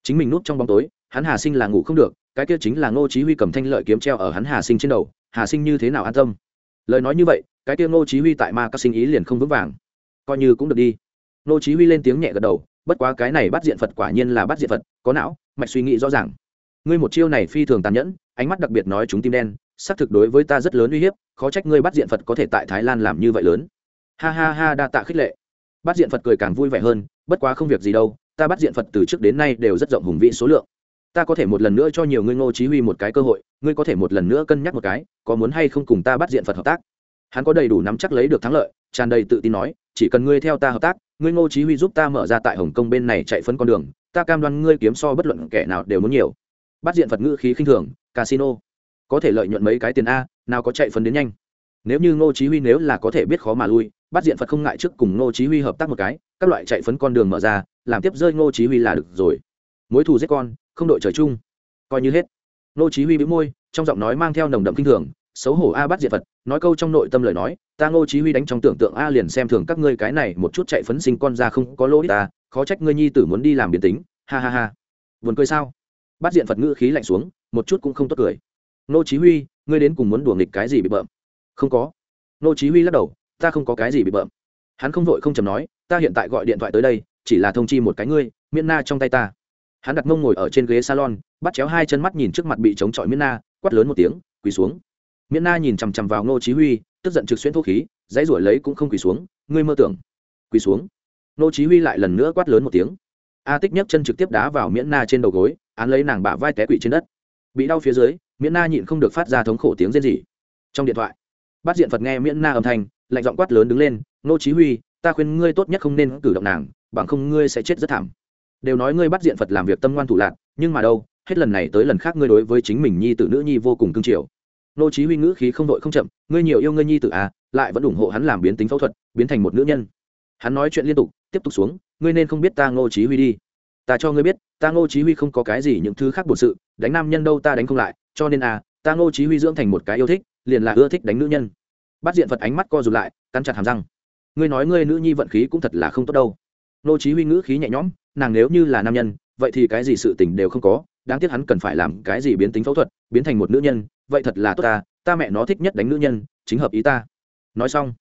Chính mình núp trong bóng tối, hắn hà sinh là ngủ không được, cái kia chính là ngô chí huy cầm thanh lợi kiếm treo ở hắn hà sinh trên đầu, hà sinh như thế nào an tâm? Lời nói như vậy, cái kia ngô chí huy tại ma các sinh ý liền không vững vàng. Coi như cũng được đi. Ngô chí huy lên tiếng nhẹ gật đầu, bất quá cái này bắt diện phật quả nhiên là bắt diện phật, có não, mạch suy nghĩ rõ ràng. Ngươi một chiêu này phi thường tàn nhẫn, ánh mắt đặc biệt nói chúng tim đen xác thực đối với ta rất lớn uy hiếp, khó trách ngươi bắt diện phật có thể tại thái lan làm như vậy lớn. Ha ha ha, đa tạ khích lệ. Bắt diện phật cười càng vui vẻ hơn, bất quá không việc gì đâu, ta bắt diện phật từ trước đến nay đều rất rộng hùng vĩ số lượng. Ta có thể một lần nữa cho nhiều ngươi ngô chí huy một cái cơ hội, ngươi có thể một lần nữa cân nhắc một cái, có muốn hay không cùng ta bắt diện phật hợp tác? Hắn có đầy đủ nắm chắc lấy được thắng lợi, tràn đầy tự tin nói, chỉ cần ngươi theo ta hợp tác, ngươi ngô chí huy giúp ta mở ra tại hồng kông bên này chạy phân con đường, ta cam đoan ngươi kiếm so bất luận kẻ nào đều muốn nhiều. Bắt diện phật ngữ khí khinh thường, casino có thể lợi nhuận mấy cái tiền a, nào có chạy phấn đến nhanh. Nếu như ngô chí huy nếu là có thể biết khó mà lui, bắt diện phật không ngại trước cùng ngô chí huy hợp tác một cái, các loại chạy phấn con đường mở ra, làm tiếp rơi ngô chí huy là được rồi. Mối thù giết con, không đội trời chung. Coi như hết. Ngô chí huy bĩu môi, trong giọng nói mang theo nồng đậm kinh thường, xấu hổ a bắt diện phật, nói câu trong nội tâm lời nói, ta ngô chí huy đánh trong tưởng tượng a liền xem thường các ngươi cái này một chút chạy phấn sinh con ra không có lỗi ta, khó trách ngươi nhi tử muốn đi làm biến tính, ha ha ha. Buồn cười sao? Bắt diện phật ngữ khí lạnh xuống, một chút cũng không tốt cười nô chí huy, ngươi đến cùng muốn đùa nghịch cái gì bị bợm? Không có. Nô chí huy lắc đầu, ta không có cái gì bị bợm. Hắn không vội không chầm nói, ta hiện tại gọi điện thoại tới đây, chỉ là thông chi một cái ngươi, miễn na trong tay ta. Hắn đặt mông ngồi ở trên ghế salon, bắt chéo hai chân mắt nhìn trước mặt bị chống chọi miễn na, quát lớn một tiếng, quỳ xuống. Miễn na nhìn chằm chằm vào nô chí huy, tức giận trực xuyên thuốc khí, dãy ruổi lấy cũng không quỳ xuống, ngươi mơ tưởng. Quỳ xuống. Nô chí huy lại lần nữa quát lớn một tiếng. A tích nhấc chân trực tiếp đá vào miễn na trên đầu gối, án lấy nàng bả vai té quỵ trên đất bị đau phía dưới miễn na nhịn không được phát ra thống khổ tiếng rên rỉ. Trong điện thoại bắt diện phật nghe miễn na âm thanh lạnh giọng quát lớn đứng lên nô chí huy ta khuyên ngươi tốt nhất không nên cử động nàng bằng không ngươi sẽ chết rất thảm. Đều nói ngươi bắt diện phật làm việc tâm ngoan thủ lạn, nhưng mà đâu hết lần này tới lần khác ngươi đối với chính mình nhi tử nữ nhi vô cùng cương triều nô chí huy ngữ khí không đội không chậm ngươi nhiều yêu ngươi nhi tử à lại vẫn ủng hộ hắn làm biến tính phẫu thuật biến thành một nữ nhân. Hắn nói chuyện liên tục tiếp tục xuống ngươi nên không biết ta ngô chí huy đi ta cho ngươi biết, ta ngô chí huy không có cái gì những thứ khác bổn sự, đánh nam nhân đâu ta đánh không lại, cho nên à ta ngô chí huy dưỡng thành một cái yêu thích, liền là ưa thích đánh nữ nhân. Bắt diện phật ánh mắt co rụt lại, cắn chặt hàm răng. Ngươi nói ngươi nữ nhi vận khí cũng thật là không tốt đâu. Nô chí huy ngữ khí nhẹ nhõm, nàng nếu như là nam nhân, vậy thì cái gì sự tình đều không có, đáng tiếc hắn cần phải làm cái gì biến tính phẫu thuật, biến thành một nữ nhân, vậy thật là tốt ta ta mẹ nó thích nhất đánh nữ nhân, chính hợp ý ta. Nói xong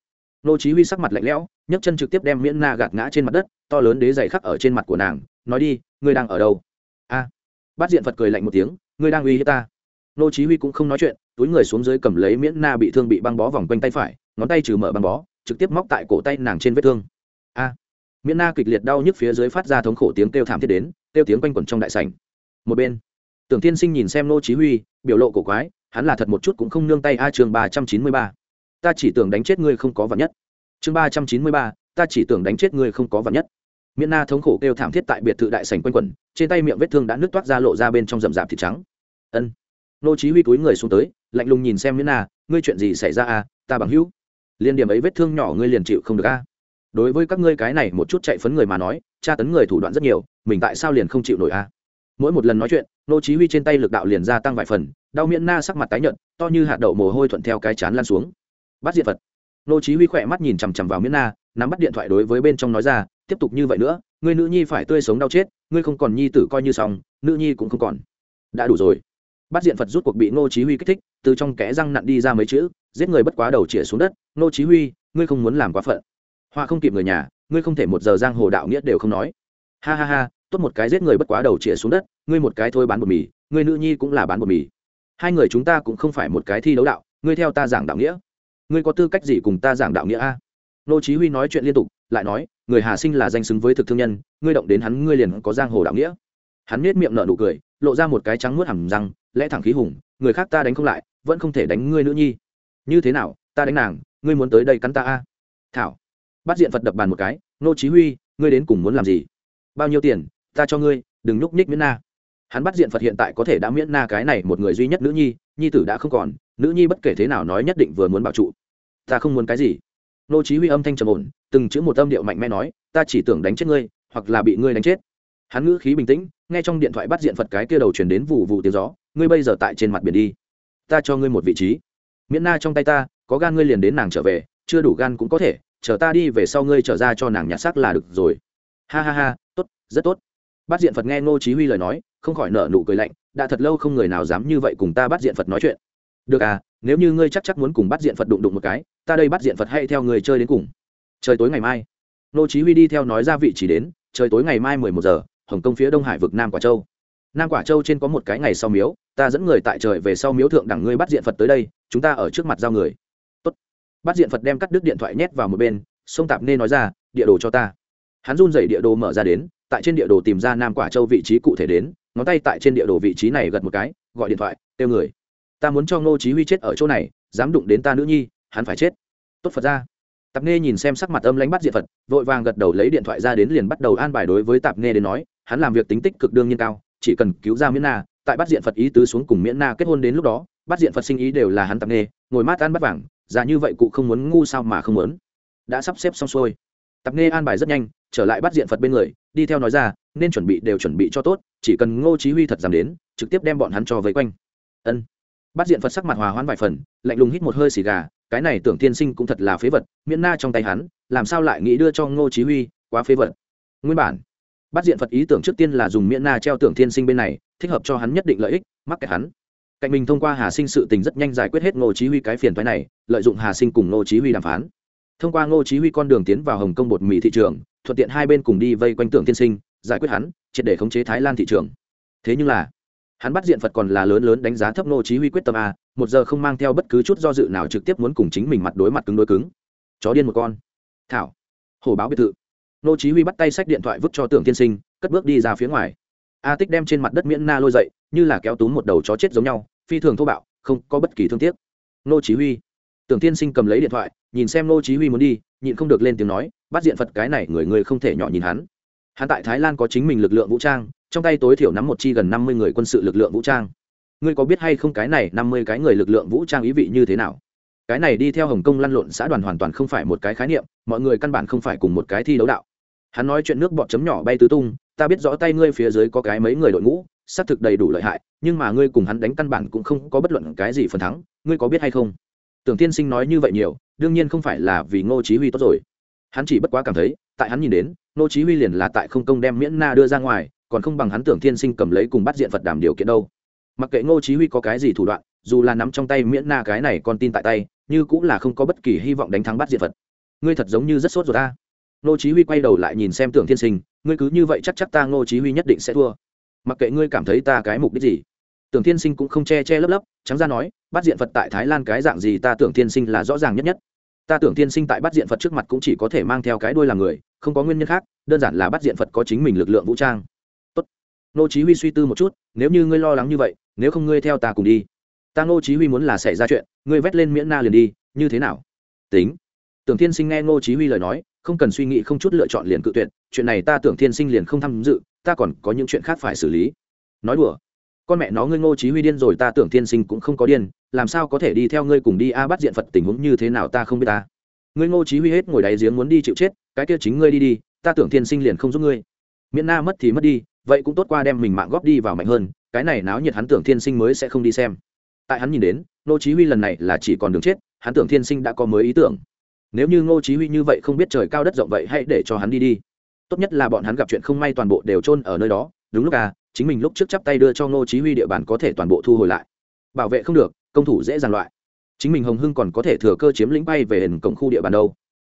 nô chí huy sắc mặt lạnh lẽo nhấc chân trực tiếp đem miễn na gạt ngã trên mặt đất to lớn đế giày khắc ở trên mặt của nàng nói đi ngươi đang ở đâu? A. À, bát diện phật cười lạnh một tiếng ngươi đang uy hiếp ta. Nô chí huy cũng không nói chuyện túi người xuống dưới cầm lấy miễn na bị thương bị băng bó vòng quanh tay phải ngón tay trừ mở băng bó trực tiếp móc tại cổ tay nàng trên vết thương. A. Miễn na kịch liệt đau nhức phía dưới phát ra thống khổ tiếng kêu thảm thiết đến kêu tiếng quanh quẩn trong đại sảnh. Một bên tưởng tiên sinh nhìn xem nô chí huy biểu lộ cổ quái hắn là thật một chút cũng không nương tay a chương ba ta chỉ tưởng đánh chết ngươi không có vật nhất. Chương ba trăm chín mươi ba, ta chỉ tưởng đánh chết ngươi không có vật nhất. Miễn na thống khổ kêu thảm thiết tại biệt thự đại sảnh quanh quẩn, trên tay miệng vết thương đã nứt toát ra lộ ra bên trong rậm rạp thịt trắng. Ân. Nô chí huy cúi người xuống tới, lạnh lùng nhìn xem miễn na, ngươi chuyện gì xảy ra a ta bằng hữu. Liên điểm ấy vết thương nhỏ ngươi liền chịu không được a đối với các ngươi cái này một chút chạy phấn người mà nói, tra tấn người thủ đoạn rất nhiều, mình tại sao liền không chịu nổi a mỗi một lần nói chuyện, nô chí huy trên tay lực đạo liền gia tăng vài phần, đau miễn na sắc mặt tái nhợt, to như hạt đậu mồ hôi thuận theo cái chán lan xuống bắt diệt Phật, nô chí huy khỏe mắt nhìn chằm chằm vào miễn na nắm bắt điện thoại đối với bên trong nói ra tiếp tục như vậy nữa ngươi nữ nhi phải tươi sống đau chết ngươi không còn nhi tử coi như xong nữ nhi cũng không còn. Đã đủ rồi. Bắt diện phật rút cuộc bị nô chí huy kích thích từ trong kẽ răng nặn đi ra mấy chữ giết người bất quá đầu chĩa xuống đất nô chí huy ngươi không muốn làm quá phận. Hoa không kịp người nhà ngươi không thể một giờ giang hồ đạo nghĩa đều không nói. Ha ha ha tốt một cái giết người bất quá đầu chĩa xuống đất ngươi một cái thôi bán bột mì ngươi nữ nhi cũng là bán bột mì. Hai người chúng ta cũng không phải một cái thi đấu đạo ngươi theo ta giảng đạo nghĩa ngươi có tư cách gì cùng ta giảng đạo nghĩa a? Nô chí huy nói chuyện liên tục, lại nói, người hà sinh là danh xứng với thực thương nhân, ngươi động đến hắn, ngươi liền có giang hồ đạo nghĩa. Hắn nét miệng nở nụ cười, lộ ra một cái trắng muốt hầm răng, lẽ thẳng khí hùng, người khác ta đánh không lại, vẫn không thể đánh ngươi nữ nhi. Như thế nào, ta đánh nàng, ngươi muốn tới đây cắn ta a? Thảo. Bắt diện phật đập bàn một cái, nô chí huy, ngươi đến cùng muốn làm gì? Bao nhiêu tiền, ta cho ngươi, đừng nhúc nhích miễn na. Hắn bắt diện phật hiện tại có thể đã miễn na cái này một người duy nhất nữ nhi nhi tử đã không còn, nữ nhi bất kể thế nào nói nhất định vừa muốn bảo trụ ta không muốn cái gì. Nô chí huy âm thanh trầm ổn, từng chữ một âm điệu mạnh mẽ nói, ta chỉ tưởng đánh chết ngươi, hoặc là bị ngươi đánh chết. Hắn ngữ khí bình tĩnh, nghe trong điện thoại bắt diện phật cái kia đầu truyền đến vụ vụ tiếng gió, ngươi bây giờ tại trên mặt biển đi. Ta cho ngươi một vị trí. Miễn na trong tay ta, có gan ngươi liền đến nàng trở về, chưa đủ gan cũng có thể, chờ ta đi về sau ngươi trở ra cho nàng nhặt xác là được rồi. Ha ha ha, tốt, rất tốt. Bắt diện phật nghe ngô chí huy lời nói, không khỏi nở nụ cười lạnh, đã thật lâu không người nào dám như vậy cùng ta bắt diện phật nói chuyện. Được à nếu như ngươi chắc chắc muốn cùng bắt diện phật đụng đụng một cái, ta đây bắt diện phật hay theo người chơi đến cùng. Trời tối ngày mai. Nô chí huy đi theo nói ra vị trí đến, trời tối ngày mai 11 giờ, hồng công phía đông hải vực nam quả châu. Nam quả châu trên có một cái ngày sau miếu, ta dẫn người tại trời về sau miếu thượng đẳng ngươi bắt diện phật tới đây, chúng ta ở trước mặt giao người. Tốt. Bắt diện phật đem cắt đứt điện thoại nhét vào một bên, sông tạp nên nói ra, địa đồ cho ta. Hắn run rẩy địa đồ mở ra đến, tại trên địa đồ tìm ra nam quả châu vị trí cụ thể đến, ngón tay tại trên địa đồ vị trí này gật một cái, gọi điện thoại tiêu người ta muốn cho ngô chí huy chết ở chỗ này, dám đụng đến ta nữ nhi, hắn phải chết. Tốt phật ra. Tạp nghe nhìn xem sắc mặt âm lãnh bắt diện phật, vội vàng gật đầu lấy điện thoại ra đến liền bắt đầu an bài đối với tạp nghe đến nói, hắn làm việc tính tích cực đương nhiên cao, chỉ cần cứu ra miễn na, tại bắt diện phật ý tứ xuống cùng miễn na kết hôn đến lúc đó, bắt diện phật sinh ý đều là hắn tạp nghe ngồi mát ăn bắt vàng, già như vậy cụ không muốn ngu sao mà không muốn. Đã sắp xếp xong xuôi. Tạp nghe an bài rất nhanh, trở lại bắt diện phật bên người, đi theo nói ra, nên chuẩn bị đều chuẩn bị cho tốt, chỉ cần ngô chí huy thật dám đến, trực tiếp đem bọn hắn cho vây quanh. Ân bắt diện phật sắc mặt hòa hoãn vài phần, lạnh lùng hít một hơi xì gà, cái này tưởng tiên sinh cũng thật là phế vật, miễn na trong tay hắn, làm sao lại nghĩ đưa cho ngô chí huy quá phế vật? Nguyên bản bắt diện phật ý tưởng trước tiên là dùng miễn na treo tưởng tiên sinh bên này, thích hợp cho hắn nhất định lợi ích, mắc kẹt hắn. Cạnh mình thông qua hà sinh sự tình rất nhanh giải quyết hết ngô chí huy cái phiền toái này, lợi dụng hà sinh cùng ngô chí huy đàm phán. Thông qua ngô chí huy con đường tiến vào hồng kông bột mì thị trường, thuận tiện hai bên cùng đi vây quanh tưởng tiên sinh, giải quyết hắn, triệt để khống chế thái lan thị trường. Thế nhưng là hắn bắt diện phật còn là lớn lớn đánh giá thấp nô chí huy quyết tâm a, một giờ không mang theo bất cứ chút do dự nào trực tiếp muốn cùng chính mình mặt đối mặt cứng đối cứng. Chó điên một con. Thảo. Hổ báo biệt thự. Nô chí huy bắt tay sách điện thoại vứt cho tưởng thiên sinh, cất bước đi ra phía ngoài. A tích đem trên mặt đất miễn na lôi dậy, như là kéo túm một đầu chó chết giống nhau, phi thường thô bạo, không có bất kỳ thương tiếc. Nô chí huy. Tưởng thiên sinh cầm lấy điện thoại, nhìn xem nô chí huy muốn đi, nhịn không được lên tiếng nói, bắt diện phật cái này người người không thể nhỏ nhìn hắn. Hắn tại thái lan có chính mình lực lượng vũ trang trong tay tối thiểu nắm một chi gần năm mươi người quân sự lực lượng vũ trang. Ngươi có biết hay không cái này năm mươi cái người lực lượng vũ trang ý vị như thế nào? Cái này đi theo hồng kông lăn lộn xã đoàn hoàn toàn không phải một cái khái niệm, mọi người căn bản không phải cùng một cái thi đấu đạo. Hắn nói chuyện nước bọt chấm nhỏ bay tứ tung, ta biết rõ tay ngươi phía dưới có cái mấy người đội ngũ, xác thực đầy đủ lợi hại, nhưng mà ngươi cùng hắn đánh căn bản cũng không có bất luận cái gì phần thắng, ngươi có biết hay không? Tưởng tiên sinh nói như vậy nhiều, đương nhiên không phải là vì ngô chí huy tốt rồi. Hắn chỉ bất quá cảm thấy, tại hắn nhìn đến, ngô chí huy liền là tại không công đem miễn na đưa ra ngoài còn không bằng hắn tưởng Thiên sinh cầm lấy cùng bắt diện phật đàm điều kiện đâu. Mặc kệ ngô chí huy có cái gì thủ đoạn, dù là nắm trong tay miễn na cái này còn tin tại tay, như cũng là không có bất kỳ hy vọng đánh thắng bắt diện phật. Ngươi thật giống như rất sốt rồi ta. Ngô chí huy quay đầu lại nhìn xem tưởng Thiên sinh, ngươi cứ như vậy chắc chắc ta ngô chí huy nhất định sẽ thua. Mặc kệ ngươi cảm thấy ta cái mục đích gì. Tưởng Thiên sinh cũng không che che lấp lấp, trắng ra nói, bắt diện phật tại thái lan cái dạng gì ta tưởng Thiên sinh là rõ ràng nhất nhất. Ta tưởng Thiên sinh tại bắt diện phật trước mặt cũng chỉ có thể mang theo cái đuôi làm người, không có nguyên nhân khác, đơn giản là bắt diện phật có chính mình lực lượng vũ trang nô chí huy suy tư một chút, nếu như ngươi lo lắng như vậy, nếu không ngươi theo ta cùng đi. Ta nô chí huy muốn là xảy ra chuyện, ngươi vét lên miễn na liền đi, như thế nào? Tính. Tưởng Thiên sinh nghe nô chí huy lời nói, không cần suy nghĩ, không chút lựa chọn liền cự tuyệt, chuyện này ta tưởng Thiên sinh liền không tham dự, ta còn có những chuyện khác phải xử lý. Nói đùa. Con mẹ nó, ngươi ngô chí huy điên rồi, ta tưởng Thiên sinh cũng không có điên, làm sao có thể đi theo ngươi cùng đi a, bắt diện phật tình huống như thế nào ta không biết ta ngươi ngô chí huy hết ngồi đáy giếng muốn đi chịu chết, cái kia chính ngươi đi đi, ta tưởng Thiên sinh liền không giúp ngươi. Miễn na mất thì mất đi vậy cũng tốt qua đem mình mạng góp đi vào mạnh hơn, cái này náo nhiệt hắn tưởng thiên sinh mới sẽ không đi xem. Tại hắn nhìn đến, ngô chí huy lần này là chỉ còn đường chết, hắn tưởng thiên sinh đã có mới ý tưởng. Nếu như ngô chí huy như vậy không biết trời cao đất rộng vậy hãy để cho hắn đi đi. Tốt nhất là bọn hắn gặp chuyện không may toàn bộ đều trôn ở nơi đó, đúng lúc à chính mình lúc trước chắp tay đưa cho ngô chí huy địa bàn có thể toàn bộ thu hồi lại. Bảo vệ không được, công thủ dễ dàng loại. Chính mình hồng hưng còn có thể thừa cơ chiếm lĩnh bay về hình cổng khu địa bàn đâu.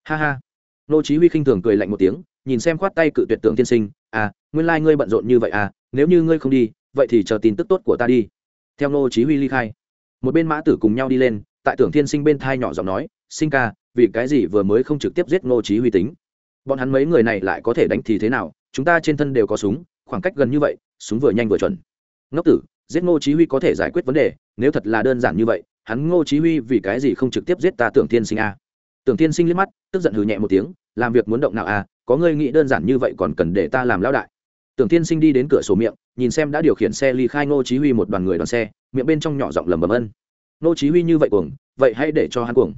Ha ha. Ngô chí huy khinh thường cười lạnh một tiếng, nhìn xem khoát tay cự tuyệt tưởng thiên sinh à nguyên lai ngươi bận rộn như vậy à nếu như ngươi không đi, vậy thì chờ tin tức tốt của ta đi. Theo ngô chí huy ly khai. Một bên mã tử cùng nhau đi lên, tại tưởng Thiên sinh bên thai nhỏ giọng nói, sinh ca, vì cái gì vừa mới không trực tiếp giết ngô chí huy tính? Bọn hắn mấy người này lại có thể đánh thì thế nào? Chúng ta trên thân đều có súng, khoảng cách gần như vậy, súng vừa nhanh vừa chuẩn. Ngốc tử, giết ngô chí huy có thể giải quyết vấn đề, nếu thật là đơn giản như vậy, hắn ngô chí huy vì cái gì không trực tiếp giết ta tưởng thiên sinh a tưởng thiên sinh liếc mắt, tức giận hừ nhẹ một tiếng, làm việc muốn động nào a có ngươi nghĩ đơn giản như vậy còn cần để ta làm lão đại? Tưởng thiên sinh đi đến cửa sổ miệng, nhìn xem đã điều khiển xe ly khai ngô chí huy một đoàn người đoàn xe, miệng bên trong nhỏ giọng lẩm bẩm ân. Ngô chí huy như vậy cuồng, vậy hãy để cho hắn cuồng.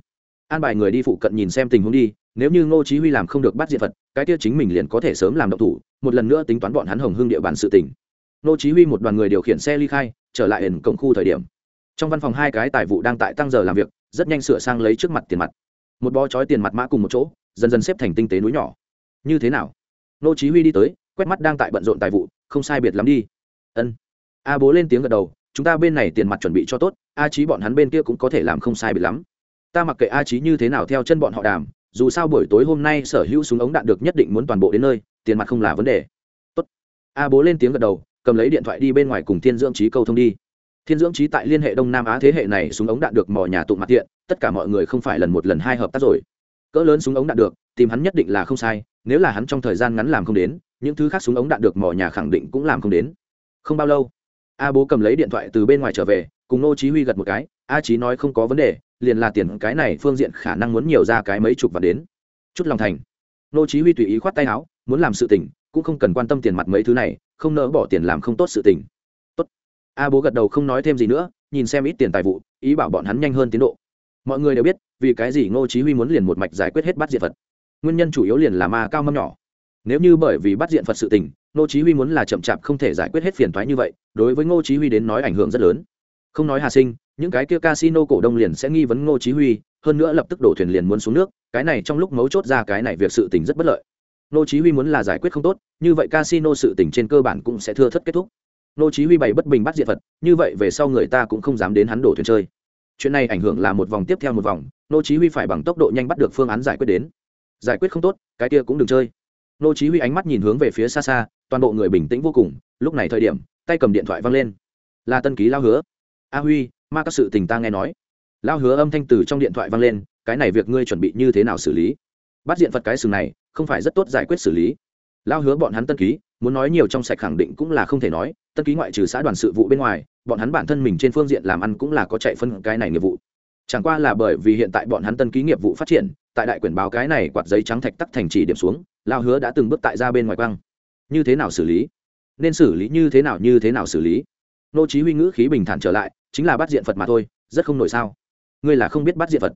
An bài người đi phụ cận nhìn xem tình huống đi, nếu như ngô chí huy làm không được bắt diện phật, cái kia chính mình liền có thể sớm làm động thủ, một lần nữa tính toán bọn hắn hồng hương địa bàn sự tình. Ngô chí huy một đoàn người điều khiển xe ly khai, trở lại ẩn cổng khu thời điểm. Trong văn phòng hai cái tài vụ đang tại tăng giờ làm việc, rất nhanh sửa sang lấy trước mặt tiền mặt. Một bó chói tiền mặt mã cùng một chỗ, dần dần xếp thành tinh tế núi nhỏ như thế nào? Nô chí huy đi tới, quét mắt đang tại bận rộn tài vụ, không sai biệt lắm đi. Ân. A bố lên tiếng gật đầu, chúng ta bên này tiền mặt chuẩn bị cho tốt, a chí bọn hắn bên kia cũng có thể làm không sai biệt lắm. Ta mặc kệ a chí như thế nào theo chân bọn họ đàm, dù sao buổi tối hôm nay sở hữu súng ống đạn được nhất định muốn toàn bộ đến nơi, tiền mặt không là vấn đề. Tốt. a bố lên tiếng gật đầu, cầm lấy điện thoại đi bên ngoài cùng thiên dưỡng trí câu thông đi. Thiên dưỡng trí tại liên hệ đông nam á thế hệ này súng ống đạn được mò nhà tụ mặt tiện, tất cả mọi người không phải lần một lần hai hợp tác rồi cỡ lớn súng ống đạn được, tìm hắn nhất định là không sai, nếu là hắn trong thời gian ngắn làm không đến, những thứ khác súng ống đạn được mỏ nhà khẳng định cũng làm không đến. Không bao lâu, a bố cầm lấy điện thoại từ bên ngoài trở về, cùng nô chí huy gật một cái, a chí nói không có vấn đề, liền là tiền cái này phương diện khả năng muốn nhiều ra cái mấy chục vạn đến. Chút lòng thành. Nô chí huy tùy ý khoát tay áo, muốn làm sự tình, cũng không cần quan tâm tiền mặt mấy thứ này, không nỡ bỏ tiền làm không tốt sự tình. Tốt. A bố gật đầu không nói thêm gì nữa, nhìn xem ít tiền tài vụ, ý bảo bọn hắn nhanh hơn tiến độ mọi người đều biết, vì cái gì ngô chí huy muốn liền một mạch giải quyết hết bắt diện phật. Nguyên nhân chủ yếu liền là ma cao mâm nhỏ. Nếu như bởi vì bắt diện phật sự tình, ngô chí huy muốn là chậm chạp không thể giải quyết hết phiền toái như vậy, đối với ngô chí huy đến nói ảnh hưởng rất lớn. Không nói hà sinh, những cái kia casino cổ đông liền sẽ nghi vấn ngô chí huy, hơn nữa lập tức đổ thuyền liền muốn xuống nước, cái này trong lúc mấu chốt ra cái này việc sự tình rất bất lợi. Ngô chí huy muốn là giải quyết không tốt, như vậy casino sự tình trên cơ bản cũng sẽ thưa thất kết thúc. Ngô chí huy bày bất bình bắt diện phật, như vậy về sau người ta cũng không dám đến hắn đổ thuyền chơi chuyện này ảnh hưởng là một vòng tiếp theo một vòng, nô chí huy phải bằng tốc độ nhanh bắt được phương án giải quyết đến. Giải quyết không tốt, cái kia cũng đừng chơi. Nô chí huy ánh mắt nhìn hướng về phía xa xa, toàn bộ người bình tĩnh vô cùng, lúc này thời điểm, tay cầm điện thoại văng lên. Là tân ký lao hứa. A huy, ma các sự tình ta nghe nói. Lao hứa âm thanh từ trong điện thoại văng lên, cái này việc ngươi chuẩn bị như thế nào xử lý? Bắt diện phật cái sừng này, không phải rất tốt giải quyết xử lý. Lao hứa bọn hắn tân ký muốn nói nhiều trong sạch khẳng định cũng là không thể nói, tân ký ngoại trừ xã đoàn sự vụ bên ngoài, bọn hắn bản thân mình trên phương diện làm ăn cũng là có chạy phân cái này nghiệp vụ. Chẳng qua là bởi vì hiện tại bọn hắn tân ký nghiệp vụ phát triển, tại đại quyển báo cái này quạt giấy trắng thạch tắc thành chỉ điểm xuống, lao hứa đã từng bước tại ra bên ngoài quăng. Như thế nào xử lý? Nên xử lý như thế nào như thế nào xử lý? Nô chí huy ngữ khí bình thản trở lại, chính là bắt diện phật mà thôi, rất không nổi sao. Ngươi là không biết bắt diện phật.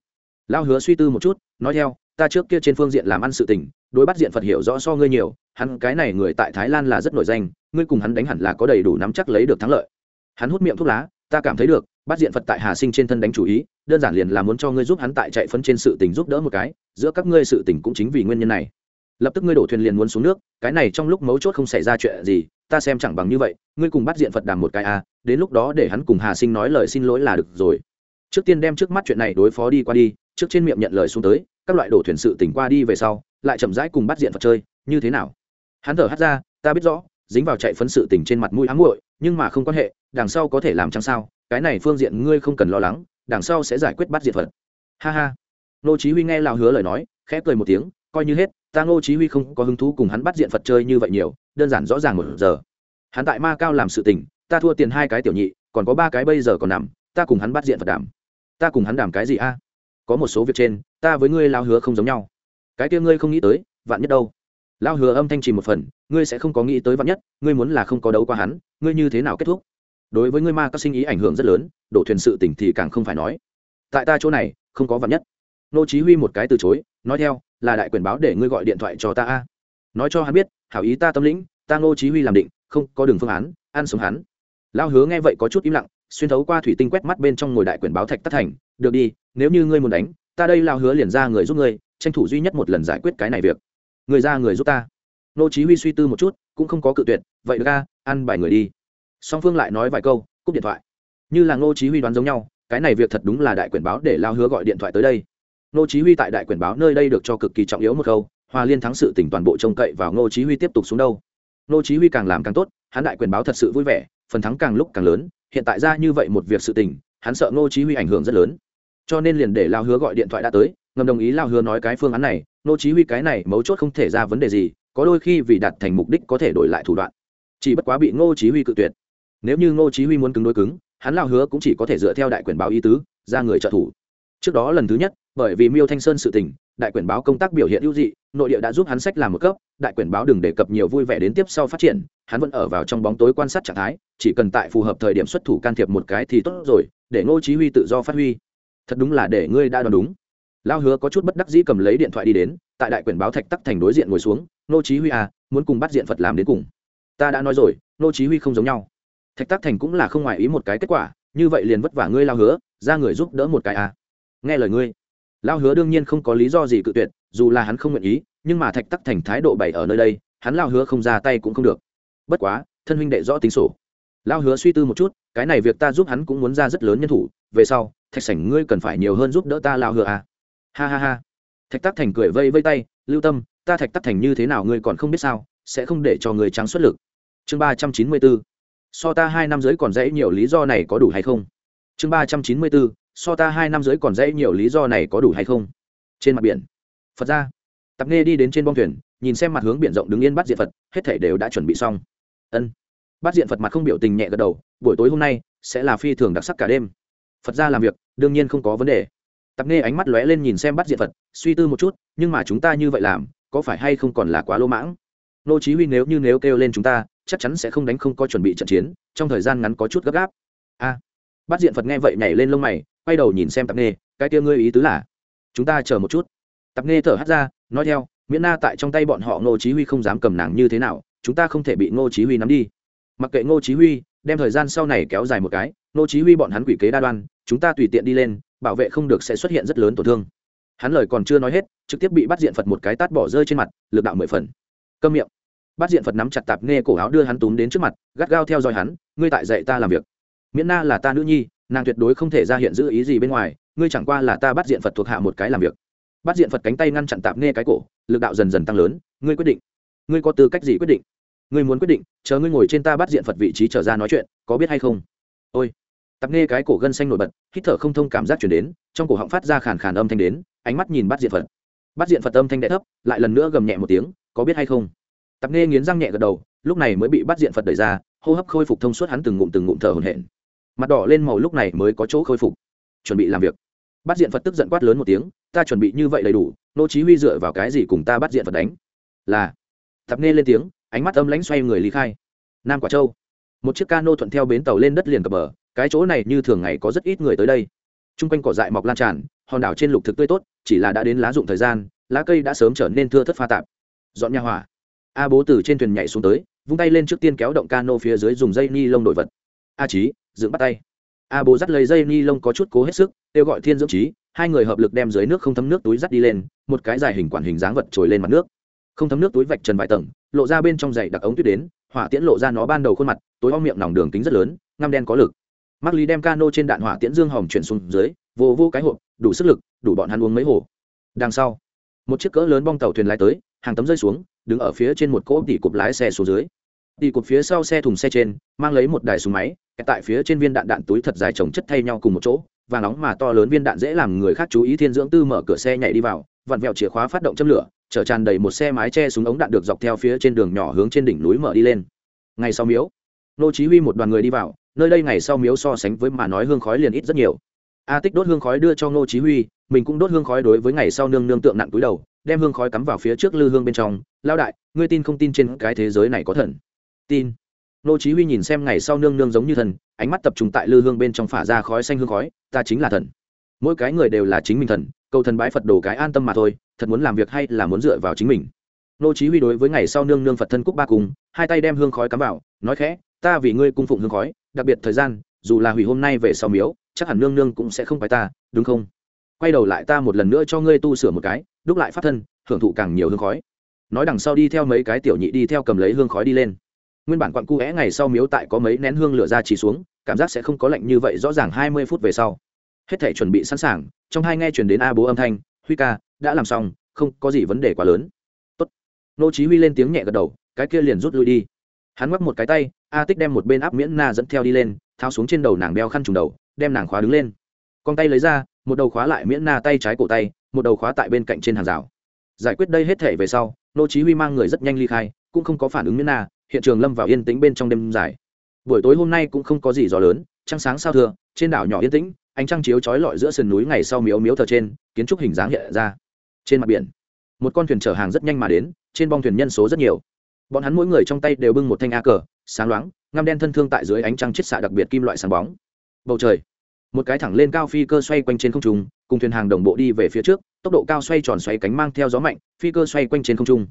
Lao hứa suy tư một chút, nói theo, ta trước kia trên phương diện làm ăn sự tình đối bắt diện phật hiểu rõ so ngươi nhiều hắn cái này người tại thái lan là rất nổi danh ngươi cùng hắn đánh hẳn là có đầy đủ nắm chắc lấy được thắng lợi. Hắn hút miệng thuốc lá ta cảm thấy được bắt diện phật tại hà sinh trên thân đánh chủ ý đơn giản liền là muốn cho ngươi giúp hắn tại chạy phấn trên sự tình giúp đỡ một cái giữa các ngươi sự tình cũng chính vì nguyên nhân này. Lập tức ngươi đổ thuyền liền muốn xuống nước cái này trong lúc mấu chốt không xảy ra chuyện gì ta xem chẳng bằng như vậy ngươi cùng bắt diện phật đàm một cái a à, đến lúc đó để hắn cùng hà sinh nói lời xin lỗi là được rồi. Trước tiên đem trước mắt chuyện này đối phó đi qua đi trước trên miệng nhận lời xuống tới các loại đổ thuyền sự tỉnh qua đi về sau lại chậm rãi cùng bắt diện phật chơi, như thế nào? Hắn thở hắt ra, ta biết rõ, dính vào chạy phấn sự tình trên mặt mũi áng muội, nhưng mà không quan hệ, đằng sau có thể làm chăng sao? Cái này phương diện ngươi không cần lo lắng, đằng sau sẽ giải quyết bắt diện phật. Ha ha. Nô chí huy nghe lão hứa lời nói, khẽ cười một tiếng, coi như hết, ta ngô chí huy không có hứng thú cùng hắn bắt diện phật chơi như vậy nhiều, đơn giản rõ ràng một giờ. Hắn tại ma cao làm sự tình, ta thua tiền hai cái tiểu nhị, còn có ba cái bây giờ còn nằm, ta cùng hắn bắt diện phật đảm ta cùng hắn đảm cái gì a? Có một số việc trên, ta với ngươi lao hứa không giống nhau cái kia ngươi không nghĩ tới, vạn nhất đâu. Lao hứa âm thanh trì một phần, ngươi sẽ không có nghĩ tới vạn nhất, ngươi muốn là không có đấu qua hắn, ngươi như thế nào kết thúc? Đối với ngươi ma các sinh ý ảnh hưởng rất lớn, đổ thuyền sự tỉnh thì càng không phải nói. Tại ta chỗ này, không có vạn nhất. Nô chí huy một cái từ chối, nói theo, là đại quyền báo để ngươi gọi điện thoại cho ta a. Nói cho hắn biết, hảo ý ta tâm lĩnh, ta ngô chí huy làm định, không có đường phương án, ăn sống hắn. Lao hứa nghe vậy có chút im lặng, xuyên thấu qua thủy tinh quét mắt bên trong ngồi đại quyền báo thạch tất thành, được đi, nếu như ngươi muốn đánh, ta đây lao hứa liền ra người giúp ngươi tranh thủ duy nhất một lần giải quyết cái này việc. Người ra người giúp ta. Nô chí huy suy tư một chút, cũng không có cự tuyệt, vậy ra ăn bài người đi. Song phương lại nói vài câu, cúp điện thoại. Như là nô chí huy đoán giống nhau, cái này việc thật đúng là đại quyền báo để lao hứa gọi điện thoại tới đây. Nô chí huy tại đại quyền báo nơi đây được cho cực kỳ trọng yếu một câu, hòa liên thắng sự tỉnh toàn bộ trông cậy vào nô chí huy tiếp tục xuống đâu. Nô chí huy càng làm càng tốt, hắn đại quyền báo thật sự vui vẻ, phần thắng càng lúc càng lớn, hiện tại ra như vậy một việc sự tình, hắn sợ nô chí huy ảnh hưởng rất lớn. Cho nên liền để lao hứa gọi điện thoại đã tới ngầm đồng ý lao hứa nói cái phương án này, nô chí huy cái này mấu chốt không thể ra vấn đề gì, có đôi khi vì đạt thành mục đích có thể đổi lại thủ đoạn. Chỉ bất quá bị ngô chí huy cự tuyệt. Nếu như ngô chí huy muốn cứng đối cứng, hắn lao hứa cũng chỉ có thể dựa theo đại quyền báo ý tứ, ra người trợ thủ. Trước đó lần thứ nhất, bởi vì miêu thanh sơn sự tình, đại quyền báo công tác biểu hiện ưu dị, nội địa đã giúp hắn sách làm một cấp, đại quyền báo đừng đề cập nhiều vui vẻ đến tiếp sau phát triển, hắn vẫn ở vào trong bóng tối quan sát trạng thái, chỉ cần tại phù hợp thời điểm xuất thủ can thiệp một cái thì tốt rồi, để ngô chí huy tự do phát huy. Thật đúng là để ngươi đã đoán đúng lao hứa có chút bất đắc dĩ cầm lấy điện thoại đi đến, tại đại quyền báo thạch tắc thành đối diện ngồi xuống, Nô chí huy à muốn cùng bắt diện phật làm đến cùng. Ta đã nói rồi, nô chí huy không giống nhau. Thạch tắc thành cũng là không ngoài ý một cái kết quả, như vậy liền vất vả ngươi lao hứa, ra người giúp đỡ một cái à. Nghe lời ngươi. Lao hứa đương nhiên không có lý do gì cự tuyệt, dù là hắn không nguyện ý, nhưng mà thạch tắc thành thái độ bày ở nơi đây, hắn lao hứa không ra tay cũng không được. Bất quá, thân huynh đệ rõ tính sổ. Lao hứa suy tư một chút, cái này việc ta giúp hắn cũng muốn ra rất lớn nhân thủ, về sau, thạch sảnh ngươi cần phải nhiều hơn giúp đỡ ta lao hứa à ha ha ha. Thạch tắc thành cười vây vây tay, lưu tâm, ta thạch tắc thành như thế nào ngươi còn không biết sao, sẽ không để cho người trắng xuất lực. Chương ba trăm chín mươi bốn so ta hai năm dưới còn dễ, nhiều lý do này có đủ hay không? Chương ba trăm chín mươi bốn so ta hai năm dưới còn dễ, nhiều lý do này có đủ hay không? Trên mặt biển. Phật ra. Tập nghe đi đến trên bong thuyền, nhìn xem mặt hướng biển rộng đứng yên bắt diện phật, hết thể đều đã chuẩn bị xong. Ân. Bắt diện phật mặt không biểu tình nhẹ gật đầu, buổi tối hôm nay sẽ là phi thường đặc sắc cả đêm. Phật ra làm việc, đương nhiên không có vấn đề tập nghe ánh mắt lóe lên nhìn xem bắt diện phật suy tư một chút nhưng mà chúng ta như vậy làm có phải hay không còn là quá lỗ mãng? Nô chí huy nếu như nếu kêu lên chúng ta chắc chắn sẽ không đánh không có chuẩn bị trận chiến trong thời gian ngắn có chút gấp gáp. A. À, bắt diện phật nghe vậy nhảy lên lông mày quay đầu nhìn xem tập nghe cái kia ngươi ý tứ là? Chúng ta chờ một chút. Tập nghe thở hắt ra nói theo miễn na tại trong tay bọn họ ngô chí huy không dám cầm nàng như thế nào chúng ta không thể bị ngô chí huy nắm đi. Mặc kệ ngô chí huy đem thời gian sau này kéo dài một cái ngô chí huy bọn hắn quỷ kế đa đoan chúng ta tùy tiện đi lên bảo vệ không được sẽ xuất hiện rất lớn tổn thương. Hắn lời còn chưa nói hết, trực tiếp bị bắt diện phật một cái tát bỏ rơi trên mặt, lực đạo mười phần. Câm miệng. Bắt diện phật nắm chặt tạp nghe cổ áo đưa hắn túm đến trước mặt, gắt gao theo dõi hắn, ngươi tại dạy ta làm việc. Miễn na là ta nữ nhi, nàng tuyệt đối không thể ra hiện giữ ý gì bên ngoài, ngươi chẳng qua là ta bắt diện phật thuộc hạ một cái làm việc. Bắt diện phật cánh tay ngăn chặn tạp nghe cái cổ, lực đạo dần dần tăng lớn, ngươi quyết định. Ngươi có tư cách gì quyết định? Ngươi muốn quyết định, chờ ngươi ngồi trên ta bắt diện phật vị trí trở ra nói chuyện, có biết hay không? Ôi tạp nghe cái cổ gân xanh nổi bật, hít thở không thông cảm giác chuyển đến, trong cổ họng phát ra khàn khàn âm thanh đến, ánh mắt nhìn bắt diện phật. Bắt diện phật âm thanh đ thấp, lại lần nữa gầm nhẹ một tiếng, có biết hay không? Tạp nghe nghiến răng nhẹ gật đầu, lúc này mới bị bắt diện phật đẩy ra, hô hấp khôi phục thông suốt hắn từng ngụm từng ngụm thở hổn hển. Mặt đỏ lên màu lúc này mới có chỗ khôi phục. Chuẩn bị làm việc. Bắt diện phật tức giận quát lớn một tiếng, ta chuẩn bị như vậy đầy đủ, nô chí huy dựa vào cái gì cùng ta bắt diện phật đánh? Là. Tạp nghe lên tiếng, ánh mắt âm lãnh xoay người lý khai. Nam quả châu. Một chiếc cano thuận theo bến tàu lên đất liền cập bờ cái chỗ này như thường ngày có rất ít người tới đây. Trung quanh cỏ dại mọc lan tràn, hòn đảo trên lục thực tươi tốt, chỉ là đã đến lá dụng thời gian, lá cây đã sớm trở nên thưa thất pha tạp. Dọn nhà hỏa. A bố từ trên thuyền nhảy xuống tới, vung tay lên trước tiên kéo động cano phía dưới dùng dây ni lông đổi vật. A trí dưỡng bắt tay. A bố dắt lấy dây ni lông có chút cố hết sức, kêu gọi thiên dưỡng trí hai người hợp lực đem dưới nước không thấm nước túi dắt đi lên, một cái dài hình quản hình dáng vật trồi lên mặt nước. Không thấm nước túi vạch trần vài tầng, lộ ra bên trong dày đặc ống tuyết đến, hỏa tiễn lộ ra nó ban đầu khuôn mặt, tối ho miệng nòng đường kính rất lớn, ngăm đen có lực mắc lý đem cano trên đạn hỏa tiễn dương hồng chuyển xuống dưới, vô vô cái hộp, đủ sức lực, đủ bọn hắn uống mấy hồ. Đằng sau, một chiếc cỡ lớn bong tàu thuyền lái tới, hàng tấm rơi xuống, đứng ở phía trên một cỗ tỉ cụp lái xe xuống dưới. Tỉ cụp phía sau xe thùng xe trên, mang lấy một đài súng máy tại phía trên viên đạn đạn túi thật dài chồng chất thay nhau cùng một chỗ và nóng mà to lớn viên đạn dễ làm người khác chú ý thiên dưỡng tư mở cửa xe nhảy đi vào, vặn vẹo chìa khóa phát động châm lửa, chở tràn đầy một xe mái che súng ống đạn được dọc theo phía trên đường nhỏ hướng trên đỉnh núi mở đi lên. Ngày sau miếu, nô chí huy một đoàn người đi vào nơi đây ngày sau miếu so sánh với mà nói hương khói liền ít rất nhiều. A tích đốt hương khói đưa cho Ngô chí huy, mình cũng đốt hương khói đối với ngày sau nương nương tượng nặng túi đầu, đem hương khói cắm vào phía trước lư hương bên trong. Lao đại, ngươi tin không tin trên cái thế giới này có thần? Tin. Ngô chí huy nhìn xem ngày sau nương nương giống như thần, ánh mắt tập trung tại lư hương bên trong phả ra khói xanh hương khói, ta chính là thần. Mỗi cái người đều là chính mình thần, cầu thần bái phật đồ cái an tâm mà thôi, thật muốn làm việc hay là muốn dựa vào chính mình? Ngô chí huy đối với ngày sau nương nương phật thân cúc ba cùng, hai tay đem hương khói cắm vào, nói khẽ ta vì ngươi cung phụng hương khói, đặc biệt thời gian, dù là hủy hôm nay về sau miếu, chắc hẳn nương nương cũng sẽ không phải ta, đúng không? Quay đầu lại ta một lần nữa cho ngươi tu sửa một cái, đúc lại pháp thân hưởng thụ càng nhiều hương khói. Nói đằng sau đi theo mấy cái tiểu nhị đi theo cầm lấy hương khói đi lên. Nguyên bản quặn cu é ngày sau miếu tại có mấy nén hương lửa ra chỉ xuống, cảm giác sẽ không có lạnh như vậy rõ ràng hai mươi phút về sau. Hết thể chuẩn bị sẵn sàng, trong hai nghe chuyển đến a bố âm thanh, huy ca, đã làm xong, không có gì vấn đề quá lớn. Tốt. nô chí huy lên tiếng nhẹ gật đầu, cái kia liền rút lui đi. Hắn ngoắc một cái tay a tích đem một bên áp miễn na dẫn theo đi lên, tháo xuống trên đầu nàng đeo khăn trùng đầu, đem nàng khóa đứng lên. Con tay lấy ra, một đầu khóa lại miễn na tay trái cổ tay, một đầu khóa tại bên cạnh trên hàng rào. Giải quyết đây hết thể về sau, nô chí huy mang người rất nhanh ly khai, cũng không có phản ứng miễn na, hiện trường lâm vào yên tĩnh bên trong đêm dài. Buổi tối hôm nay cũng không có gì gió lớn, trăng sáng sao thừa, trên đảo nhỏ yên tĩnh, ánh trăng chiếu chói lọi giữa sườn núi ngày sau miếu miếu thờ trên, kiến trúc hình dáng hiện ra. Trên mặt biển, một con thuyền chở hàng rất nhanh mà đến, trên bong thuyền nhân số rất nhiều bọn hắn mỗi người trong tay đều bưng một thanh a cờ, sáng loáng, ngăm đen thân thương tại dưới ánh trăng chiết xạ đặc biệt kim loại sáng bóng. Bầu trời, một cái thẳng lên cao phi cơ xoay quanh trên không trung, cùng thuyền hàng đồng bộ đi về phía trước, tốc độ cao xoay tròn xoay cánh mang theo gió mạnh, phi cơ xoay quanh trên không trung.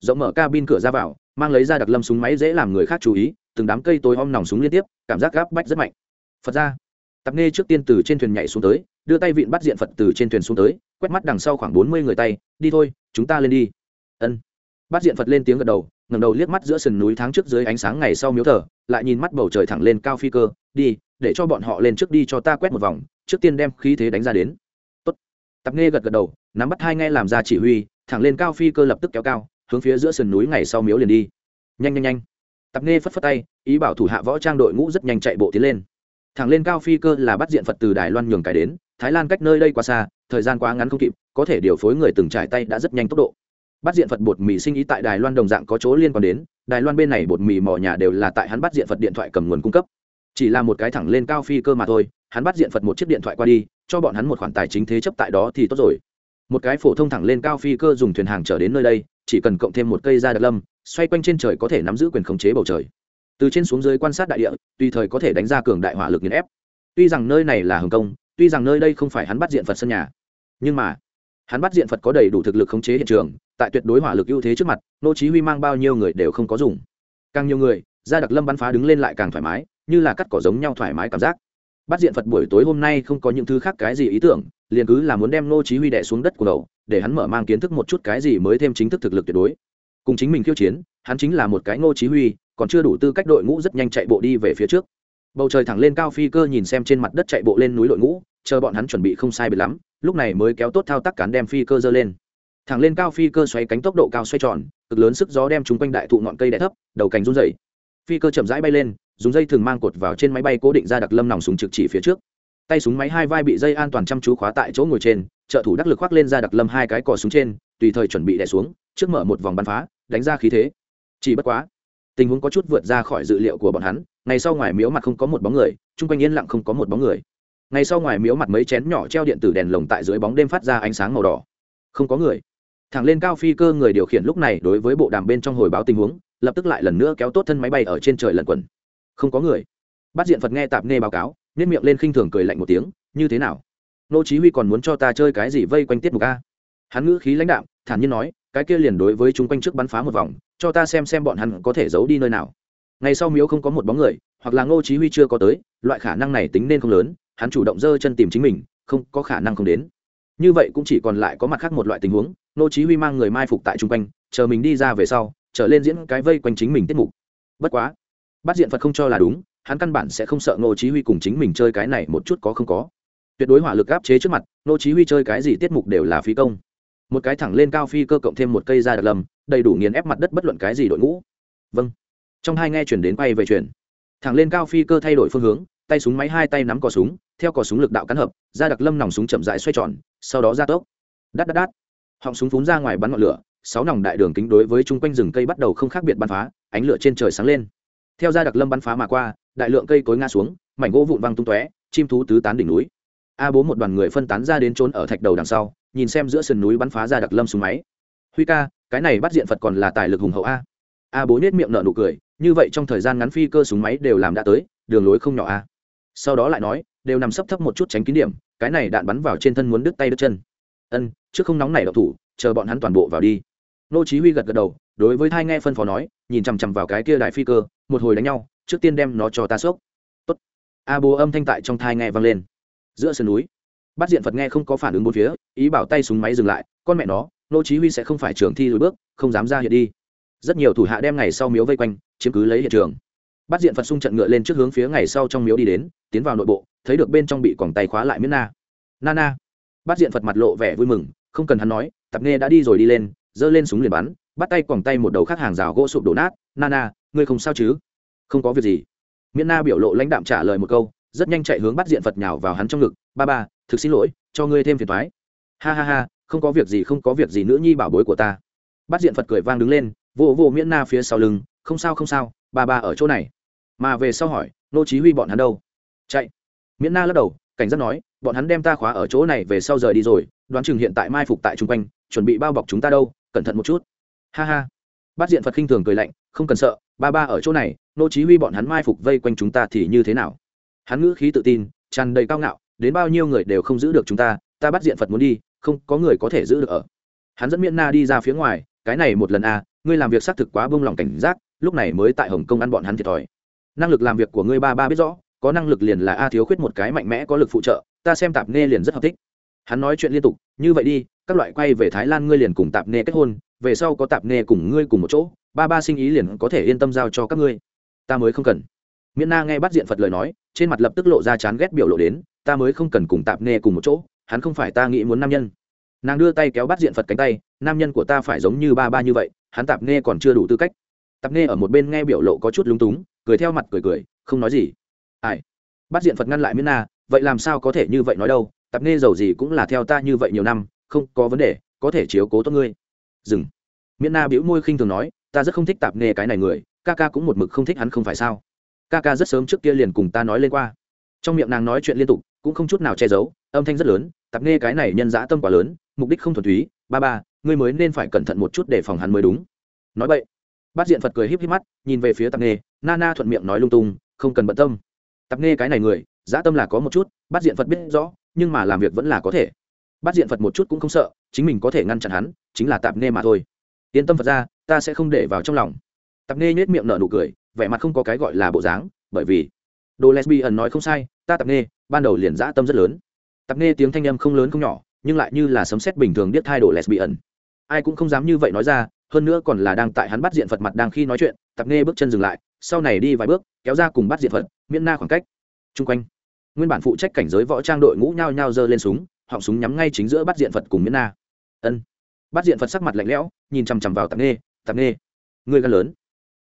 Rộng mở cabin cửa ra vào, mang lấy ra đặc lâm súng máy dễ làm người khác chú ý, từng đám cây tối om nòng súng liên tiếp, cảm giác gáp bách rất mạnh. Phật ra, tập nghe trước tiên từ trên thuyền nhảy xuống tới, đưa tay vịn bắt diện phật từ trên thuyền xuống tới, quét mắt đằng sau khoảng bốn mươi người tay, đi thôi, chúng ta lên đi. Ân bắt diện phật lên tiếng gật đầu ngầm đầu liếc mắt giữa sườn núi tháng trước dưới ánh sáng ngày sau miếu thờ, lại nhìn mắt bầu trời thẳng lên cao phi cơ, đi, để cho bọn họ lên trước đi cho ta quét một vòng, trước tiên đem khí thế đánh ra đến. Tốt. tập nghe gật gật đầu, nắm bắt hai nghe làm ra chỉ huy, thẳng lên cao phi cơ lập tức kéo cao, hướng phía giữa sườn núi ngày sau miếu liền đi. Nhanh nhanh nhanh. Tập nghe phất phất tay, ý bảo thủ hạ võ trang đội ngũ rất nhanh chạy bộ tiến lên. Thẳng lên cao phi cơ là bắt diện phật từ đài loan nhường cải đến, thái lan cách nơi đây quá xa, thời gian quá ngắn không kịp, có thể điều phối người từng trải tay đã rất nhanh tốc độ bắt diện phật bột mì sinh ý tại đài loan đồng dạng có chỗ liên quan đến, đài loan bên này bột mì mò nhà đều là tại hắn bắt diện phật điện thoại cầm nguồn cung cấp. Chỉ là một cái thẳng lên cao phi cơ mà thôi, hắn bắt diện phật một chiếc điện thoại qua đi, cho bọn hắn một khoản tài chính thế chấp tại đó thì tốt rồi. Một cái phổ thông thẳng lên cao phi cơ dùng thuyền hàng trở đến nơi đây, chỉ cần cộng thêm một cây ra đặc lâm, xoay quanh trên trời có thể nắm giữ quyền khống chế bầu trời. Từ trên xuống dưới quan sát đại địa, tùy thời có thể đánh ra cường đại hỏa lực nghiền ép. Tuy rằng nơi này là hồng kông, tuy rằng nơi đây không phải hắn bắt diện phật sân nhà, nhưng mà hắn bắt diện phật có đầy đủ thực lực khống chế hiện trường, tại tuyệt đối hỏa lực ưu thế trước mặt, nô chí huy mang bao nhiêu người đều không có dùng. Càng nhiều người, gia đặc lâm bắn phá đứng lên lại càng thoải mái, như là cắt cỏ giống nhau thoải mái cảm giác. Bắt diện phật buổi tối hôm nay không có những thứ khác cái gì ý tưởng, liền cứ là muốn đem nô chí huy đè xuống đất của đầu, để hắn mở mang kiến thức một chút cái gì mới thêm chính thức thực lực tuyệt đối. Cùng chính mình khiêu chiến, hắn chính là một cái nô chí huy, còn chưa đủ tư cách đội ngũ rất nhanh chạy bộ đi về phía trước. Bầu trời thẳng lên cao phi cơ nhìn xem trên mặt đất chạy bộ lên núi đội ngũ, chờ bọn hắn chuẩn bị không sai biệt lắm lúc này mới kéo tốt thao tác cán đem phi cơ dơ lên. Thẳng lên cao phi cơ xoay cánh tốc độ cao xoay tròn, cực lớn sức gió đem chúng quanh đại thụ ngọn cây đẻ thấp, đầu cành run dày phi cơ chậm rãi bay lên, dùng dây thường mang cột vào trên máy bay cố định ra đặc lâm nòng súng trực chỉ phía trước. Tay súng máy hai vai bị dây an toàn chăm chú khóa tại chỗ ngồi trên, trợ thủ đắc lực khoác lên ra đặc lâm hai cái cò súng trên, tùy thời chuẩn bị đẻ xuống, trước mở một vòng bắn phá, đánh ra khí thế. Chỉ bất quá, tình huống có chút vượt ra khỏi dự liệu của bọn hắn ngày sau ngoài miếu mặt không có một bóng người, chung quanh yên lặng không có một bóng người ngày sau ngoài miếu mặt mấy chén nhỏ treo điện tử đèn lồng tại dưới bóng đêm phát ra ánh sáng màu đỏ. Không có người. Thẳng lên cao phi cơ người điều khiển lúc này đối với bộ đàm bên trong hồi báo tình huống, lập tức lại lần nữa kéo tốt thân máy bay ở trên trời lần quẩn. Không có người. Bắt diện phật nghe tạp nghe báo cáo nếp miệng lên khinh thường cười lạnh một tiếng, như thế nào? Nô chí huy còn muốn cho ta chơi cái gì vây quanh tiết mục a? Hắn ngữ khí lãnh đạm, thản nhiên nói, cái kia liền đối với chúng quanh trước bắn phá một vòng, cho ta xem xem bọn hắn có thể giấu đi nơi nào. Ngày sau miếu không có một bóng người, hoặc là ngô chí huy chưa có tới, loại khả năng này tính nên không lớn hắn chủ động dơ chân tìm chính mình, không có khả năng không đến. Như vậy cũng chỉ còn lại có mặt khác một loại tình huống Nô chí huy mang người mai phục tại trung quanh, chờ mình đi ra về sau, trở lên diễn cái vây quanh chính mình tiết mục. Bất quá, bắt diện phật không cho là đúng, hắn căn bản sẽ không sợ Nô chí huy cùng chính mình chơi cái này một chút có không có. Tuyệt đối hỏa lực áp chế trước mặt Nô chí huy chơi cái gì tiết mục đều là phi công. Một cái thẳng lên cao phi cơ cộng thêm một cây ra đặc lầm, đầy đủ nghiền ép mặt đất bất luận cái gì đội ngũ. Vâng. Trong hai nghe chuyển đến quay về chuyển. Thẳng lên cao phi cơ thay đổi phương hướng tay súng máy hai tay nắm cò súng, theo cò súng lực đạo cắn hợp ra đặc lâm nòng súng chậm rãi xoay tròn, sau đó ra tốc. Đắt đắt đắt họng súng phúng ra ngoài bắn ngọn lửa, sáu nòng đại đường kính đối với chung quanh rừng cây bắt đầu không khác biệt bắn phá, ánh lửa trên trời sáng lên. Theo ra đặc lâm bắn phá mà qua, đại lượng cây cối ngã xuống, mảnh gỗ vụn văng tung tóe, chim thú tứ tán đỉnh núi. A bố một đoàn người phân tán ra đến trốn ở thạch đầu đằng sau, nhìn xem giữa sườn núi bắn phá ra đặc lâm súng máy. Huy ca, cái này bắt diện phật còn là tài lực hùng hậu a. A bố nết miệng nở nụ cười, như vậy trong thời gian ngắn phi cơ súng máy đều làm đã tới, đường lối không nhỏ a sau đó lại nói, đều nằm sấp thấp một chút tránh kín điểm, cái này đạn bắn vào trên thân muốn đứt tay đứt chân. Ân, trước không nóng này đậu thủ, chờ bọn hắn toàn bộ vào đi. Nô chí huy gật gật đầu, đối với thai nghe phân phó nói, nhìn chằm chằm vào cái kia đại phi cơ, một hồi đánh nhau, trước tiên đem nó cho ta sốc. Tốt. A bố âm thanh tại trong thai nghe vang lên. Giữa sườn núi bắt diện phật nghe không có phản ứng bốn phía, ý bảo tay súng máy dừng lại, con mẹ nó, nô chí huy sẽ không phải trường thi lùi bước, không dám ra hiện đi. Rất nhiều thủ hạ đem ngày sau miếu vây quanh, chiếm cứ lấy hiện trường bắt diện phật xung trận ngựa lên trước hướng phía ngày sau trong miếu đi đến, tiến vào nội bộ, thấy được bên trong bị quòng tay khóa lại miễn na. Na na. Bắt diện phật mặt lộ vẻ vui mừng, không cần hắn nói, tập nghe đã đi rồi đi lên, giơ lên súng liền bắn, bắt tay quòng tay một đầu khác hàng rào gỗ sụp đổ nát. Na na, ngươi không sao chứ? Không có việc gì. Miễn na biểu lộ lãnh đạm trả lời một câu, rất nhanh chạy hướng bắt diện phật nhào vào hắn trong ngực. Ba ba, thực xin lỗi, cho ngươi thêm phiền thoái ha ha ha, không có việc gì, không có việc gì nữ nhi bảo bối của ta. Bắt diện phật cười vang đứng lên, vô vô miễn na phía sau lưng, không sao không sao, ba ba ở chỗ này mà về sau hỏi nô chí huy bọn hắn đâu? Chạy. Miễn na lắc đầu cảnh giác nói bọn hắn đem ta khóa ở chỗ này về sau rời đi rồi đoán chừng hiện tại mai phục tại trung quanh chuẩn bị bao bọc chúng ta đâu cẩn thận một chút. Ha ha. Bát diện phật khinh thường cười lạnh không cần sợ ba ba ở chỗ này nô chí huy bọn hắn mai phục vây quanh chúng ta thì như thế nào? Hắn ngữ khí tự tin tràn đầy cao ngạo đến bao nhiêu người đều không giữ được chúng ta ta bắt diện phật muốn đi không có người có thể giữ được ở. Hắn dẫn miễn na đi ra phía ngoài cái này một lần a à, ngươi làm việc xác thực quá bông lòng cảnh giác lúc này mới tại hồng kông ăn bọn hắn thiệt thòi năng lực làm việc của ngươi ba ba biết rõ, có năng lực liền là a thiếu khuyết một cái mạnh mẽ có lực phụ trợ, ta xem tạp nghe liền rất hợp thích. Hắn nói chuyện liên tục, như vậy đi, các loại quay về thái lan ngươi liền cùng tạp nghe kết hôn, về sau có tạp nghe cùng ngươi cùng một chỗ, ba ba sinh ý liền có thể yên tâm giao cho các ngươi. Ta mới không cần. Miễn na nghe bắt diện phật lời nói, trên mặt lập tức lộ ra chán ghét biểu lộ đến, ta mới không cần cùng tạp nghe cùng một chỗ, hắn không phải ta nghĩ muốn nam nhân. Nàng đưa tay kéo bắt diện phật cánh tay, nam nhân của ta phải giống như ba ba như vậy, hắn tạp nghe còn chưa đủ tư cách. Tạp nghe ở một bên nghe biểu lộ có chút lúng túng cười theo mặt cười cười, không nói gì. Ai? Bắt diện phật ngăn lại miễn na, vậy làm sao có thể như vậy nói đâu? Tạp nghe giàu gì cũng là theo ta như vậy nhiều năm, không có vấn đề, có thể chiếu cố tốt ngươi. Dừng. Miễn na bĩu môi khinh thường nói, ta rất không thích tạp nghe cái này người, ca ca cũng một mực không thích hắn không phải sao? Ca ca rất sớm trước kia liền cùng ta nói lên qua. Trong miệng nàng nói chuyện liên tục, cũng không chút nào che giấu, âm thanh rất lớn tạp nghe cái này nhân dã tâm quá lớn, mục đích không thuần túy, ba ba, ngươi mới nên phải cẩn thận một chút để phòng hắn mới đúng. Nói vậy, bát diện phật cười híp híp mắt, nhìn về phía tạp nghe na na thuận miệng nói lung tung, không cần bận tâm. Tập nghe cái này người, dã tâm là có một chút bát diện phật biết rõ, nhưng mà làm việc vẫn là có thể. Bát diện phật một chút cũng không sợ, chính mình có thể ngăn chặn hắn, chính là tạp nghe mà thôi. Yên tâm phật ra, ta sẽ không để vào trong lòng. Tạp nghe nhếch miệng nở nụ cười, vẻ mặt không có cái gọi là bộ dáng, bởi vì đồ lesbian nói không sai, ta tạp nghe, ban đầu liền dã tâm rất lớn. Tạp nghe tiếng thanh âm không lớn không nhỏ, nhưng lại như là sấm sét bình thường biết thay đồ lesbian. Ai cũng không dám như vậy nói ra, hơn nữa còn là đang tại hắn bắt diện phật mặt đang khi nói chuyện tạp nghe bước chân dừng lại sau này đi vài bước, kéo ra cùng bắt Diệt phật, miễn na khoảng cách. Chung quanh, nguyên bản phụ trách cảnh giới võ trang đội ngũ nhao nhao giơ lên súng, họng súng nhắm ngay chính giữa bắt diện phật cùng miễn na. Ân. Bắt diện phật sắc mặt lạnh lẽo, nhìn chằm chằm vào tạp nghê tạp nghê, ngươi gan lớn,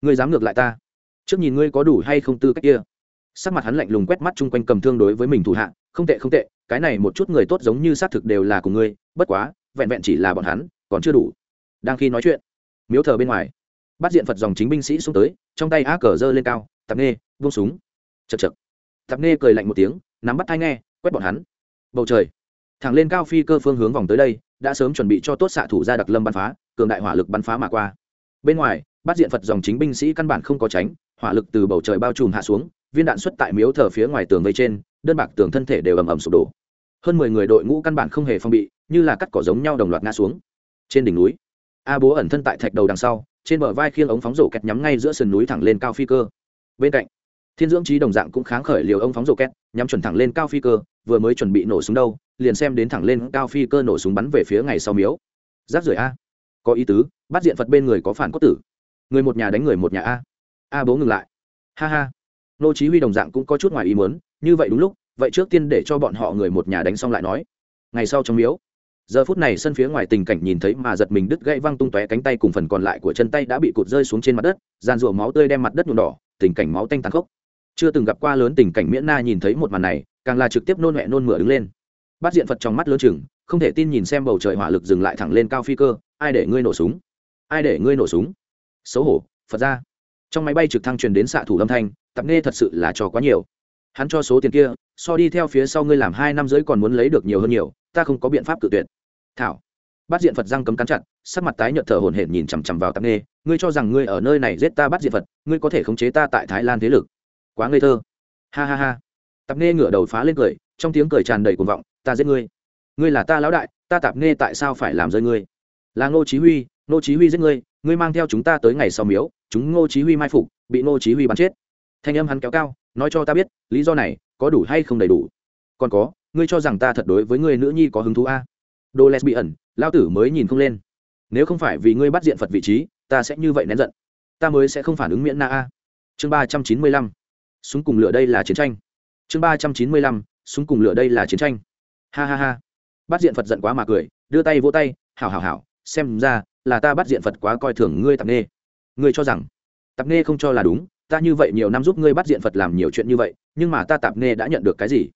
ngươi dám ngược lại ta. Trước nhìn ngươi có đủ hay không tư cách kia. Sắc mặt hắn lạnh lùng quét mắt chung quanh cầm thương đối với mình thủ hạ, không tệ không tệ, cái này một chút người tốt giống như xác thực đều là của ngươi, bất quá, vẹn vẹn chỉ là bọn hắn, còn chưa đủ. Đang khi nói chuyện, miếu thờ bên ngoài bắt diện phật dòng chính binh sĩ xuống tới, trong tay á cờ dơ lên cao, tạp nghe vung súng. Chật chật tạp nghe cười lạnh một tiếng, nắm bắt thai nghe, quét bọn hắn. Bầu trời. Thẳng lên cao phi cơ phương hướng vòng tới đây, đã sớm chuẩn bị cho tốt xạ thủ ra đặc lâm bắn phá, cường đại hỏa lực bắn phá mà qua. Bên ngoài, bắt diện phật dòng chính binh sĩ căn bản không có tránh, hỏa lực từ bầu trời bao trùm hạ xuống, viên đạn xuất tại miếu thờ phía ngoài tường vây trên, đơn bạc tường thân thể đều ầm ầm sụp đổ. Hơn mười người đội ngũ căn bản không hề phong bị, như là cắt cỏ giống nhau đồng loạt ngã xuống. Trên đỉnh núi, a bố ẩn thân tại thạch đầu đằng sau trên bờ vai khiêng ống phóng rổ kẹt nhắm ngay giữa sườn núi thẳng lên cao phi cơ. Bên cạnh, thiên dưỡng trí đồng dạng cũng kháng khởi liều ông phóng rổ kẹt, nhắm chuẩn thẳng lên cao phi cơ, vừa mới chuẩn bị nổ súng đâu, liền xem đến thẳng lên cao phi cơ nổ súng bắn về phía ngày sau miếu. Giáp rưỡi a. Có ý tứ, bắt diện phật bên người có phản cốt tử. Người một nhà đánh người một nhà a. A bố ngừng lại. Ha ha. Nô chí huy đồng dạng cũng có chút ngoài ý muốn, như vậy đúng lúc, vậy trước tiên để cho bọn họ người một nhà đánh xong lại nói. Ngày sau trong miếu giờ phút này sân phía ngoài tình cảnh nhìn thấy mà giật mình đứt gãy văng tung tóe cánh tay cùng phần còn lại của chân tay đã bị cụt rơi xuống trên mặt đất gian rủa máu tươi đem mặt đất nhuộm đỏ, tình cảnh máu tanh tàn khốc. Chưa từng gặp qua lớn tình cảnh miễn na nhìn thấy một màn này, càng là trực tiếp nôn mẹ nôn mửa đứng lên. Bắt diện phật trong mắt lớn chừng, không thể tin nhìn xem bầu trời hỏa lực dừng lại thẳng lên cao phi cơ, ai để ngươi nổ súng? Ai để ngươi nổ súng? Xấu hổ, phật ra. Trong máy bay trực thăng truyền đến xạ thủ âm thanh, tập nghe thật sự là cho quá nhiều. Hắn cho số tiền kia, so đi theo phía sau ngươi làm hai năm rưỡi còn muốn lấy được nhiều hơn nhiều, ta không có biện pháp cự tuyệt thảo. Bắt diện phật răng cấm cắn chặt, sắc mặt tái nhợt thở hổn hển nhìn chằm chằm vào tạp nghê. Ngươi cho rằng ngươi ở nơi này giết ta bắt diện phật, ngươi có thể khống chế ta tại thái lan thế lực. Quá ngây thơ. Ha ha ha. Tạp nghê ngửa đầu phá lên cười, trong tiếng cười tràn đầy cuồng vọng, ta giết ngươi. Ngươi là ta lão đại, ta tạp nghê tại sao phải làm rơi ngươi? Là ngô chí huy, ngô chí huy giết ngươi ngươi mang theo chúng ta tới ngày sau miếu, chúng ngô chí huy mai phục, bị ngô chí huy bắn chết. Thanh âm hắn kéo cao, nói cho ta biết, lý do này có đủ hay không đầy đủ? Còn có, ngươi cho rằng ta thật đối với ngươi nữ nhi có hứng thú a? à? Đồ ẩn, lao tử mới nhìn không lên. Nếu không phải vì ngươi bắt diện phật vị trí ta sẽ như vậy nén giận. Ta mới sẽ không phản ứng miễn na a. Chương ba trăm chín mươi lăm. Súng cùng lửa đây là chiến tranh. Chương ba trăm chín mươi lăm. Súng cùng lửa đây là chiến tranh. Ha ha ha. Bắt diện phật giận quá mà cười đưa tay vỗ tay hảo hảo hảo xem ra là ta bắt diện phật quá coi thường ngươi tạp nghê ngươi cho rằng tạp nghê không cho là đúng ta như vậy nhiều năm giúp ngươi bắt diện phật làm nhiều chuyện như vậy nhưng mà ta tạp nghê đã nhận được cái gì?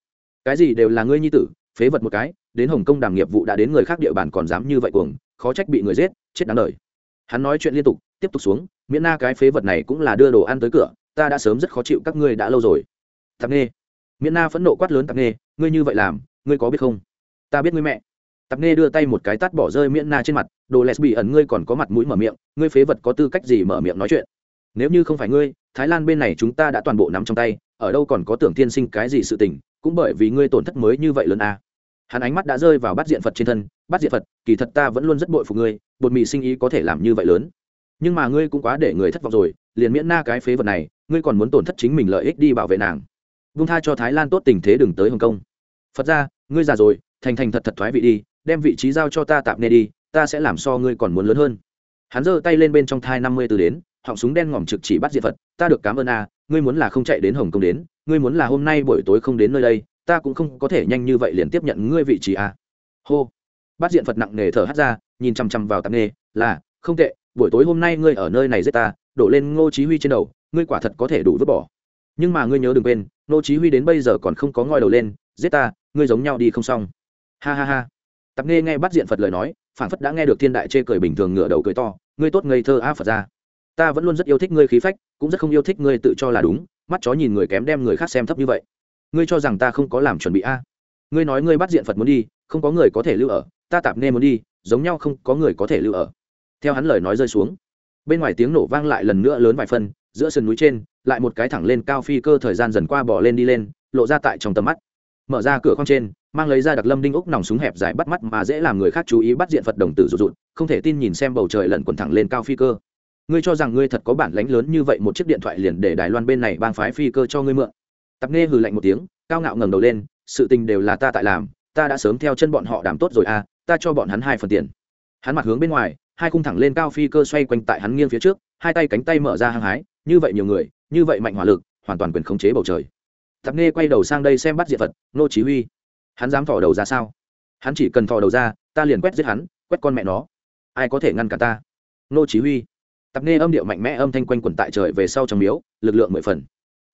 Cái gì đều là ngươi nhi tử phế vật một cái, đến hồng kông đàm nghiệp vụ đã đến người khác địa bàn còn dám như vậy cuồng, khó trách bị người giết, chết đáng đời. Hắn nói chuyện liên tục, tiếp tục xuống, miễn na cái phế vật này cũng là đưa đồ ăn tới cửa, ta đã sớm rất khó chịu, các ngươi đã lâu rồi. Tạp nghê. Miễn na phẫn nộ quát lớn tạp nghê, ngươi như vậy làm, ngươi có biết không? Ta biết ngươi mẹ. Tạp nghê đưa tay một cái tát bỏ rơi miễn na trên mặt, đồ lẹt bị ẩn ngươi còn có mặt mũi mở miệng, ngươi phế vật có tư cách gì mở miệng nói chuyện? Nếu như không phải ngươi, thái lan bên này chúng ta đã toàn bộ nắm trong tay, ở đâu còn có tưởng tiên sinh cái gì sự tình cũng bởi vì ngươi tổn thất mới như vậy lớn à. hắn ánh mắt đã rơi vào bát diện phật trên thân, bát diện phật, kỳ thật ta vẫn luôn rất bội phục ngươi, bột mì sinh ý có thể làm như vậy lớn. Nhưng mà ngươi cũng quá để người thất vọng rồi, liền miễn na cái phế vật này, ngươi còn muốn tổn thất chính mình lợi ích đi bảo vệ nàng. Vung tha cho thái lan tốt tình thế đừng tới hồng kông. Phật ra, ngươi già rồi, thành thành thật thật thoái vị đi, đem vị trí giao cho ta tạm nê đi, ta sẽ làm so ngươi còn muốn lớn hơn. Hắn giơ tay lên bên trong thai năm mươi từ đến, họng súng đen ngòm trực chỉ bắt diệt phật, ta được cảm ơn a ngươi muốn là không chạy đến hồng kông đến, ngươi muốn là hôm nay buổi tối không đến nơi đây, ta cũng không có thể nhanh như vậy liền tiếp nhận ngươi vị trí a hô. Bát diện phật nặng nề thở hắt ra, nhìn chằm chằm vào Tạp nê là, không tệ, buổi tối hôm nay ngươi ở nơi này giết ta, đổ lên ngô chí huy trên đầu, ngươi quả thật có thể đủ vứt bỏ. Nhưng mà ngươi nhớ đừng quên, ngô chí huy đến bây giờ còn không có ngoi đầu lên, giết ta, ngươi giống nhau đi không xong. Ha ha ha. Tạp nghe nghe Bát diện phật lời nói phản phất đã nghe được thiên đại chê cười bình thường ngửa đầu cười to, ngươi tốt ngây thơ a phật ra ta vẫn luôn rất yêu thích ngươi khí phách, cũng rất không yêu thích ngươi tự cho là đúng, mắt chó nhìn người kém đem người khác xem thấp như vậy. Ngươi cho rằng ta không có làm chuẩn bị a? Ngươi nói ngươi bắt diện phật muốn đi, không có người có thể lưu ở, ta tạp nghe muốn đi, giống nhau không có người có thể lưu ở. Theo hắn lời nói rơi xuống, bên ngoài tiếng nổ vang lại lần nữa lớn vài phân giữa sườn núi trên, lại một cái thẳng lên cao phi cơ thời gian dần qua bỏ lên đi lên, lộ ra tại trong tầm mắt. Mở ra cửa khoang trên, mang lấy ra đặc lâm đinh úc nòng súng hẹp dài bắt mắt mà dễ làm người khác chú ý bắt diện phật đồng tử rụt rụt, không thể tin nhìn xem bầu trời lần quần thẳng lên cao phi cơ ngươi cho rằng ngươi thật có bản lãnh lớn như vậy, một chiếc điện thoại liền để đài loan bên này bang phái phi cơ cho ngươi mượn. Tập nghe hừ lạnh một tiếng, cao ngạo ngẩng đầu lên, sự tình đều là ta tại làm, ta đã sớm theo chân bọn họ đảm tốt rồi à ta cho bọn hắn hai phần tiền. Hắn mặt hướng bên ngoài, hai khung thẳng lên cao phi cơ xoay quanh tại hắn nghiêng phía trước, hai tay cánh tay mở ra hăng hái, như vậy nhiều người, như vậy mạnh hỏa lực, hoàn toàn quyền khống chế bầu trời. Tập nghe quay đầu sang đây xem bắt diệt vật nô chí huy. Hắn dám thò đầu ra sao? Hắn chỉ cần thò đầu ra, ta liền quét giết hắn, quét con mẹ nó. Ai có thể ngăn cả ta? Nô chí huy tập nghe âm điệu mạnh mẽ âm thanh quanh quẩn tại trời về sau trong miếu, lực lượng mười phần.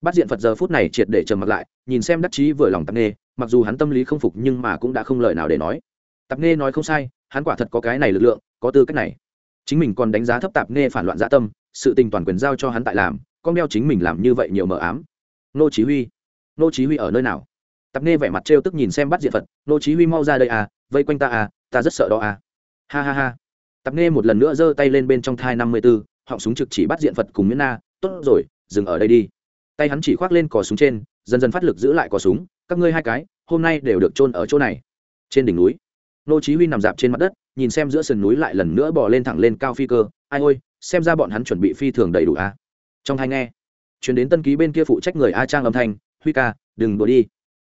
Bắt diện phật giờ phút này triệt để trầm mặt lại, nhìn xem đắc chí vừa lòng tập nghe, mặc dù hắn tâm lý không phục nhưng mà cũng đã không lời nào để nói. Tập nghe nói không sai, hắn quả thật có cái này lực lượng, có tư cách này. Chính mình còn đánh giá thấp tạp nghe phản loạn dã tâm, sự tình toàn quyền giao cho hắn tại làm, con đeo chính mình làm như vậy nhiều mờ ám. Nô chí huy, nô chí huy ở nơi nào? Tạp nghe vẻ mặt trêu tức nhìn xem bắt diện phật, nô chí huy mau ra đây à vây quanh ta à ta rất sợ đó à. Ha ha ha tạp nghe một lần nữa giơ tay lên bên trong thai 54, họng súng trực chỉ bắt diện phật cùng miễn na tốt rồi dừng ở đây đi. Tay hắn chỉ khoác lên cò súng trên dần dần phát lực giữ lại cò súng các ngươi hai cái hôm nay đều được trôn ở chỗ này. Trên đỉnh núi nô chí huy nằm dạp trên mặt đất nhìn xem giữa sườn núi lại lần nữa bò lên thẳng lên cao phi cơ ai ôi xem ra bọn hắn chuẩn bị phi thường đầy đủ à? Trong hai nghe truyền đến tân ký bên kia phụ trách người a trang âm thanh huy ca đừng đùa đi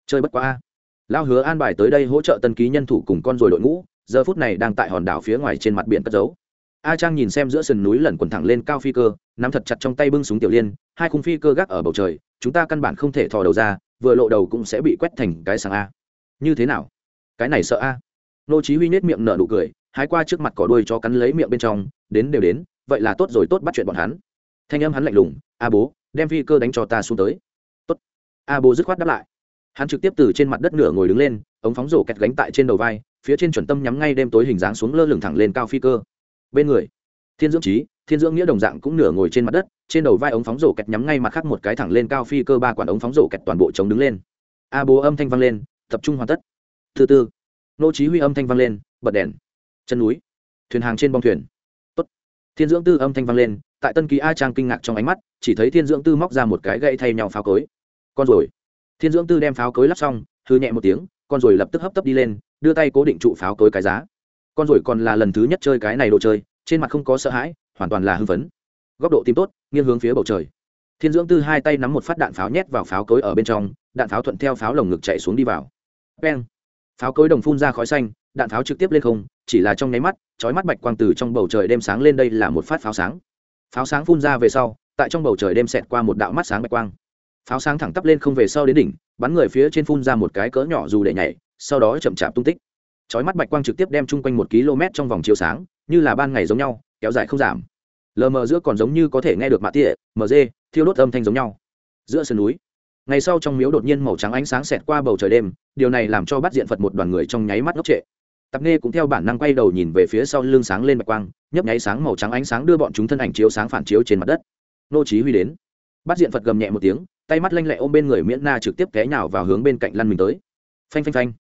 chơi bất quá a. Lao hứa an bài tới đây hỗ trợ tân ký nhân thủ cùng con rồi đội ngũ giờ phút này đang tại hòn đảo phía ngoài trên mặt biển cất giấu. A trang nhìn xem giữa sườn núi lẩn quần thẳng lên cao phi cơ, nắm thật chặt trong tay bưng súng tiểu liên, hai khung phi cơ gác ở bầu trời, chúng ta căn bản không thể thò đầu ra, vừa lộ đầu cũng sẽ bị quét thành cái sáng a. Như thế nào? Cái này sợ a. Nô chí huy nết miệng nở nụ cười, hái qua trước mặt cỏ đuôi cho cắn lấy miệng bên trong, đến đều đến, vậy là tốt rồi, tốt bắt chuyện bọn hắn. Thanh âm hắn lạnh lùng, a bố, đem phi cơ đánh cho ta xuống tới. Tốt. A bố dứt khoát đáp lại. Hắn trực tiếp từ trên mặt đất nửa ngồi đứng lên, ống phóng rổ kẹt gánh tại trên đầu vai phía trên chuẩn tâm nhắm ngay đêm tối hình dáng xuống lơ lửng thẳng lên cao phi cơ. Bên người, thiên dưỡng trí thiên dưỡng nghĩa đồng dạng cũng nửa ngồi trên mặt đất, trên đầu vai ống phóng rổ kẹt nhắm ngay mặt khác một cái thẳng lên cao phi cơ ba quản ống phóng rổ kẹt toàn bộ chống đứng lên. A bố âm thanh vang lên, tập trung hoàn tất. Thứ tư nô chí huy âm thanh vang lên, bật đèn. Chân núi, thuyền hàng trên bong thuyền. Tốt. Thiên dưỡng tư âm thanh vang lên, tại tân ký a trang kinh ngạc trong ánh mắt, chỉ thấy thiên dưỡng tư móc ra một cái gậy thay nhau pháo cối. Con rồi. Thiên dưỡng tư đem pháo cối lắp xong hư nhẹ một tiếng, con rồi lập tức hấp tấp đi lên đưa tay cố định trụ pháo tối cái giá. Con rồi còn là lần thứ nhất chơi cái này đồ chơi, trên mặt không có sợ hãi, hoàn toàn là hưng phấn. Góc độ tìm tốt, nghiêng hướng phía bầu trời. Thiên dưỡng tư hai tay nắm một phát đạn pháo nhét vào pháo cối ở bên trong, đạn pháo thuận theo pháo lồng ngực chạy xuống đi vào. Peng pháo cối đồng phun ra khói xanh, đạn pháo trực tiếp lên không, chỉ là trong nháy mắt, chói mắt bạch quang từ trong bầu trời đêm sáng lên đây là một phát pháo sáng. Pháo sáng phun ra về sau, tại trong bầu trời đêm xẹt qua một đạo mắt sáng bạch quang. Pháo sáng thẳng tắp lên không về sau đến đỉnh, bắn người phía trên phun ra một cái cỡ nhỏ dù để nhảy sau đó chậm chạp tung tích. Chói mắt bạch quang trực tiếp đem chung quanh một km trong vòng chiếu sáng như là ban ngày giống nhau kéo dài không giảm. Lờ mờ giữa còn giống như có thể nghe được mạ tỉa dê, thiêu đốt âm thanh giống nhau. Giữa sườn núi ngày sau trong miếu đột nhiên màu trắng ánh sáng xẹt qua bầu trời đêm điều này làm cho bắt diện phật một đoàn người trong nháy mắt ngốc trệ. Tập nghe cũng theo bản năng quay đầu nhìn về phía sau lưng sáng lên bạch quang nhấp nháy sáng màu trắng ánh sáng đưa bọn chúng thân ảnh chiếu sáng phản chiếu trên mặt đất. Nô chí huy đến. Bắt diện phật gầm nhẹ một tiếng tay mắt lanh lẹ ôm bên người miễn na trực tiếp té nhào vào hướng bên cạnh lăn mình tới. Phanh phanh phanh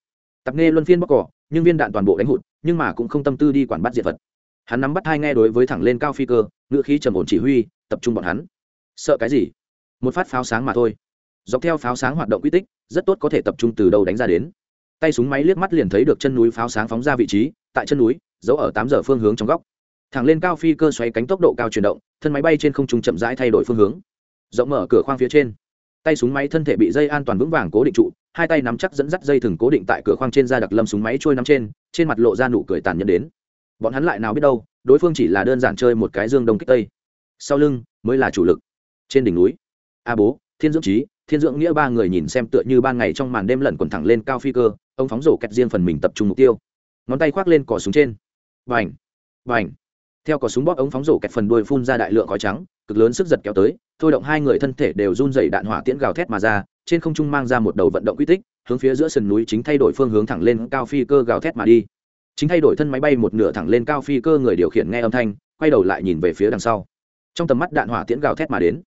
tập nghe luân phiên bóc cỏ, nhưng viên đạn toàn bộ đánh hụt, nhưng mà cũng không tâm tư đi quản bắt diệt vật. Hắn nắm bắt hai nghe đối với thẳng lên cao phi cơ, ngựa khí trầm ổn chỉ huy, tập trung bọn hắn. Sợ cái gì? Một phát pháo sáng mà thôi. Dọc theo pháo sáng hoạt động quy tích, rất tốt có thể tập trung từ đầu đánh ra đến. Tay súng máy liếc mắt liền thấy được chân núi pháo sáng phóng ra vị trí, tại chân núi, giấu ở tám giờ phương hướng trong góc. Thẳng lên cao phi cơ xoay cánh tốc độ cao chuyển động, thân máy bay trên không trung chậm rãi thay đổi phương hướng. Rộng mở cửa khoang phía trên. Tay súng máy thân thể bị dây an toàn vững vàng cố định trụ hai tay nắm chắc dẫn dắt dây thừng cố định tại cửa khoang trên da đặc lâm súng máy trôi nắm trên trên mặt lộ ra nụ cười tàn nhẫn đến. Bọn hắn lại nào biết đâu, đối phương chỉ là đơn giản chơi một cái dương đông kích tây. Sau lưng, mới là chủ lực. Trên đỉnh núi, a bố, thiên dưỡng trí thiên dưỡng nghĩa ba người nhìn xem tựa như ban ngày trong màn đêm lẩn quần thẳng lên cao phi cơ, ông phóng rổ kẹt riêng phần mình tập trung mục tiêu. Ngón tay khoác lên cỏ súng trên. Vành vành. Theo cỏ súng bóp ống phóng rổ kẹt phần đuôi phun ra đại lượng khói trắng, cực lớn sức giật kéo tới, thôi động hai người thân thể đều run dày đạn hỏa tiễn gào thét mà ra trên không trung mang ra một đầu vận động quy tích, hướng phía giữa sườn núi chính thay đổi phương hướng thẳng lên cao phi cơ gào thét mà đi. Chính thay đổi thân máy bay một nửa thẳng lên cao phi cơ người điều khiển nghe âm thanh, quay đầu lại nhìn về phía đằng sau. Trong tầm mắt đạn hỏa tiễn gào thét mà đến.